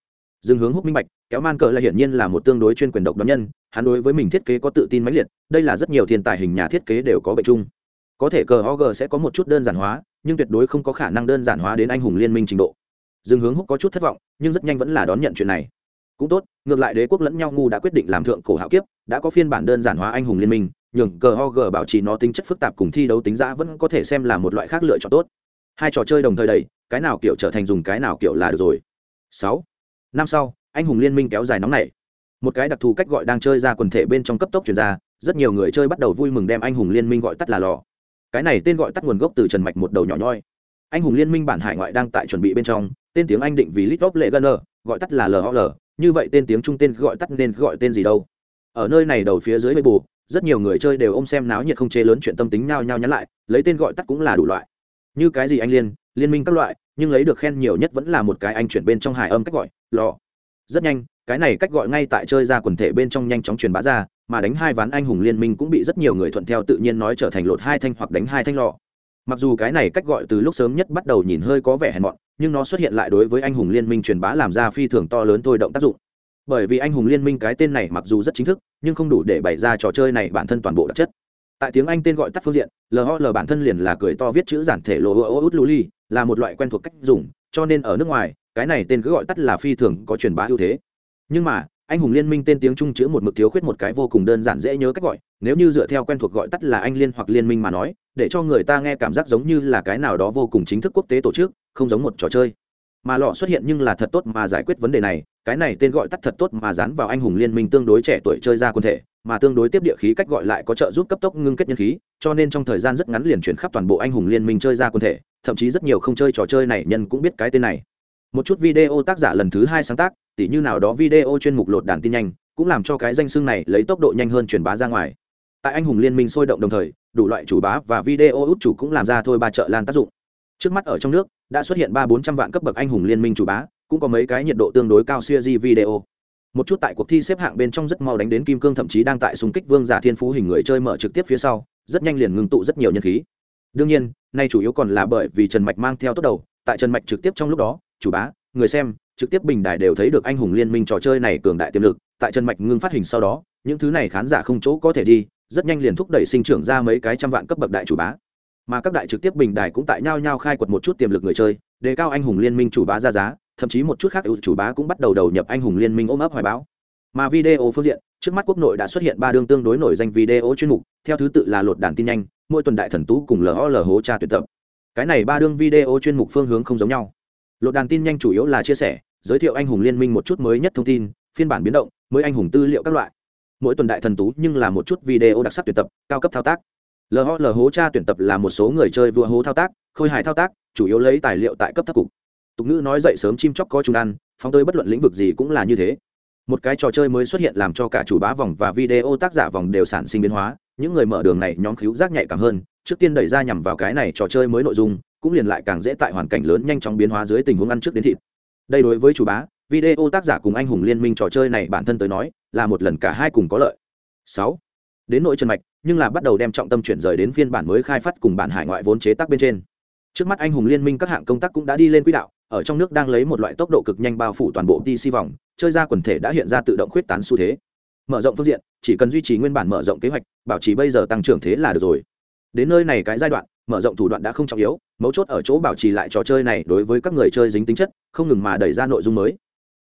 A: Dương hướng húc minh bạch, kéo man cờ là hiển nhiên là một tương đối chuyên quyền độc đoán nhân, hắn đối với mình thiết kế có tự tin mãnh liệt, đây là rất nhiều thiên tài hình nhà thiết kế đều có bệnh chung. Có thể cờ og sẽ có một chút đơn giản hóa, nhưng tuyệt đối không có khả năng đơn giản hóa đến anh hùng liên minh trình độ. Dương hướng húc có chút thất vọng, nhưng rất nhanh vẫn là đón nhận chuyện này cũng tốt, ngược lại đế quốc lẫn nhau ngu đã quyết định làm thượng cổ hạo kiếp, đã có phiên bản đơn giản hóa anh hùng liên minh, nhường cờ og bảo trì nó tính chất phức tạp cùng thi đấu tính ra vẫn có thể xem là một loại khác lựa chọn tốt. Hai trò chơi đồng thời đầy cái nào kiểu trở thành dùng cái nào kiểu là được rồi. Sáu, năm sau, anh hùng liên minh kéo dài nóng này một cái đặc thù cách gọi đang chơi ra quần thể bên trong cấp tốc chuyển ra, rất nhiều người chơi bắt đầu vui mừng đem anh hùng liên minh gọi tắt là lò. Cái này tên gọi tắt nguồn gốc từ trần mạch một đầu nhỏ nhoi. Anh hùng liên minh bản hải ngoại đang tại chuẩn bị bên trong, tên tiếng anh định vì lit of lệ gunner gọi tắt là lol như vậy tên tiếng trung tên gọi tắt nên gọi tên gì đâu? Ở nơi này đầu phía dưới bê bù rất nhiều người chơi đều ôm xem náo nhiệt không chế lớn chuyện tâm tính nhao nhao nhắn lại, lấy tên gọi tắt cũng là đủ loại. Như cái gì anh liên liên minh các loại, nhưng lấy được khen nhiều nhất vẫn là một cái anh chuyển bên trong hài âm cách gọi lò rất nhanh, cái này cách gọi ngay tại chơi ra quần thể bên trong nhanh chóng truyền bá ra, mà đánh hai ván anh hùng liên minh cũng bị rất nhiều người thuận theo tự nhiên nói trở thành lột hai thanh hoặc đánh hai thanh lọ mặc dù cái này cách gọi từ lúc sớm nhất bắt đầu nhìn hơi có vẻ hèn mọn, nhưng nó xuất hiện lại đối với anh hùng liên minh truyền bá làm ra phi thường to lớn thôi động tác dụng. Bởi vì anh hùng liên minh cái tên này mặc dù rất chính thức, nhưng không đủ để bày ra trò chơi này bản thân toàn bộ đặc chất. Tại tiếng anh tên gọi tắt phương diện lol bản thân liền là cười to viết chữ giản thể lộ ô út luli là một loại quen thuộc cách dùng, cho nên ở nước ngoài, cái này tên cứ gọi tắt là phi thường có truyền bá ưu thế. Nhưng mà, anh hùng liên minh tên tiếng trung chữ một mực thiếu khuyết một cái vô cùng đơn giản dễ nhớ cách gọi, nếu như dựa theo quen thuộc gọi tắt là anh liên hoặc liên minh mà nói để cho người ta nghe cảm giác giống như là cái nào đó vô cùng chính thức quốc tế tổ chức, không giống một trò chơi. Mà lọ xuất hiện nhưng là thật tốt mà giải quyết vấn đề này, cái này tên gọi tắt thật tốt mà dán vào anh hùng liên minh tương đối trẻ tuổi chơi ra quân thể, mà tương đối tiếp địa khí cách gọi lại có trợ giúp cấp tốc ngưng kết nhân khí, cho nên trong thời gian rất ngắn liền chuyển khắp toàn bộ anh hùng liên minh chơi ra quân thể, thậm chí rất nhiều không chơi trò chơi này nhân cũng biết cái tên này. Một chút video tác giả lần thứ hai sáng tác, tỉ như nào đó video chuyên mục lột đàn tin nhanh, cũng làm cho cái danh xưng này lấy tốc độ nhanh hơn truyền bá ra ngoài. Tại anh hùng liên minh sôi động đồng thời đủ loại chủ bá và video út chủ cũng làm ra thôi ba chợ lan tác dụng. Trước mắt ở trong nước, đã xuất hiện ba bốn trăm vạn cấp bậc anh hùng liên minh chủ bá, cũng có mấy cái nhiệt độ tương đối cao siêu di video. Một chút tại cuộc thi xếp hạng bên trong rất mau đánh đến kim cương thậm chí đang tại xung kích vương giả thiên phú hình người chơi mở trực tiếp phía sau, rất nhanh liền ngừng tụ rất nhiều nhân khí. Đương nhiên, nay chủ yếu còn là bởi vì trần mạch mang theo tốt đầu, tại trần mạch trực tiếp trong lúc đó, chủ bá, người xem, trực tiếp bình đài đều thấy được anh hùng liên minh trò chơi này cường đại tiềm lực, tại trần mạch ngưng phát hình sau đó, những thứ này khán giả không chỗ có thể đi rất nhanh liền thúc đẩy sinh trưởng ra mấy cái trăm vạn cấp bậc đại chủ bá. Mà các đại trực tiếp bình đài cũng tại nhau nhau khai quật một chút tiềm lực người chơi, đề cao anh hùng liên minh chủ bá ra giá, thậm chí một chút khác ưu chủ bá cũng bắt đầu đầu nhập anh hùng liên minh ôm ấp hoài báo mà video phương diện, trước mắt quốc nội đã xuất hiện ba đương tương đối nổi danh video chuyên mục, theo thứ tự là lột đàn tin nhanh, mỗi tuần đại thần tú cùng lol hố tra tuyển tập. Cái này ba đương video chuyên mục phương hướng không giống nhau. Lột đàn tin nhanh chủ yếu là chia sẻ, giới thiệu anh hùng liên minh một chút mới nhất thông tin, phiên bản biến động, mới anh hùng tư liệu các loại mỗi tuần đại thần tú nhưng là một chút video đặc sắc tuyển tập, cao cấp thao tác. Lol hố tra tuyển tập là một số người chơi vua hố thao tác, khôi hài thao tác, chủ yếu lấy tài liệu tại cấp thấp cục. Tục ngữ nói dậy sớm chim chóc có chúng ăn, phóng tới bất luận lĩnh vực gì cũng là như thế. Một cái trò chơi mới xuất hiện làm cho cả chủ bá vòng và video tác giả vòng đều sản sinh biến hóa, những người mở đường này nhóm cứu giác nhạy cảm hơn, trước tiên đẩy ra nhằm vào cái này trò chơi mới nội dung, cũng liền lại càng dễ tại hoàn cảnh lớn nhanh chóng biến hóa dưới tình huống ăn trước đến thịt. Đây đối với chủ bá, video tác giả cùng anh hùng liên minh trò chơi này bản thân tới nói là một lần cả hai cùng có lợi. Sáu, đến nội trần mạch, nhưng là bắt đầu đem trọng tâm chuyển rời đến phiên bản mới khai phát cùng bản hải ngoại vốn chế tác bên trên. Trước mắt anh hùng liên minh các hạng công tác cũng đã đi lên quỹ đạo, ở trong nước đang lấy một loại tốc độ cực nhanh bao phủ toàn bộ DC vòng, chơi ra quần thể đã hiện ra tự động khuyết tán xu thế. Mở rộng phương diện, chỉ cần duy trì nguyên bản mở rộng kế hoạch, bảo trì bây giờ tăng trưởng thế là được rồi. Đến nơi này cái giai đoạn, mở rộng thủ đoạn đã không trọng yếu, mấu chốt ở chỗ bảo trì lại trò chơi này đối với các người chơi dính tính chất, không ngừng mà đẩy ra nội dung mới.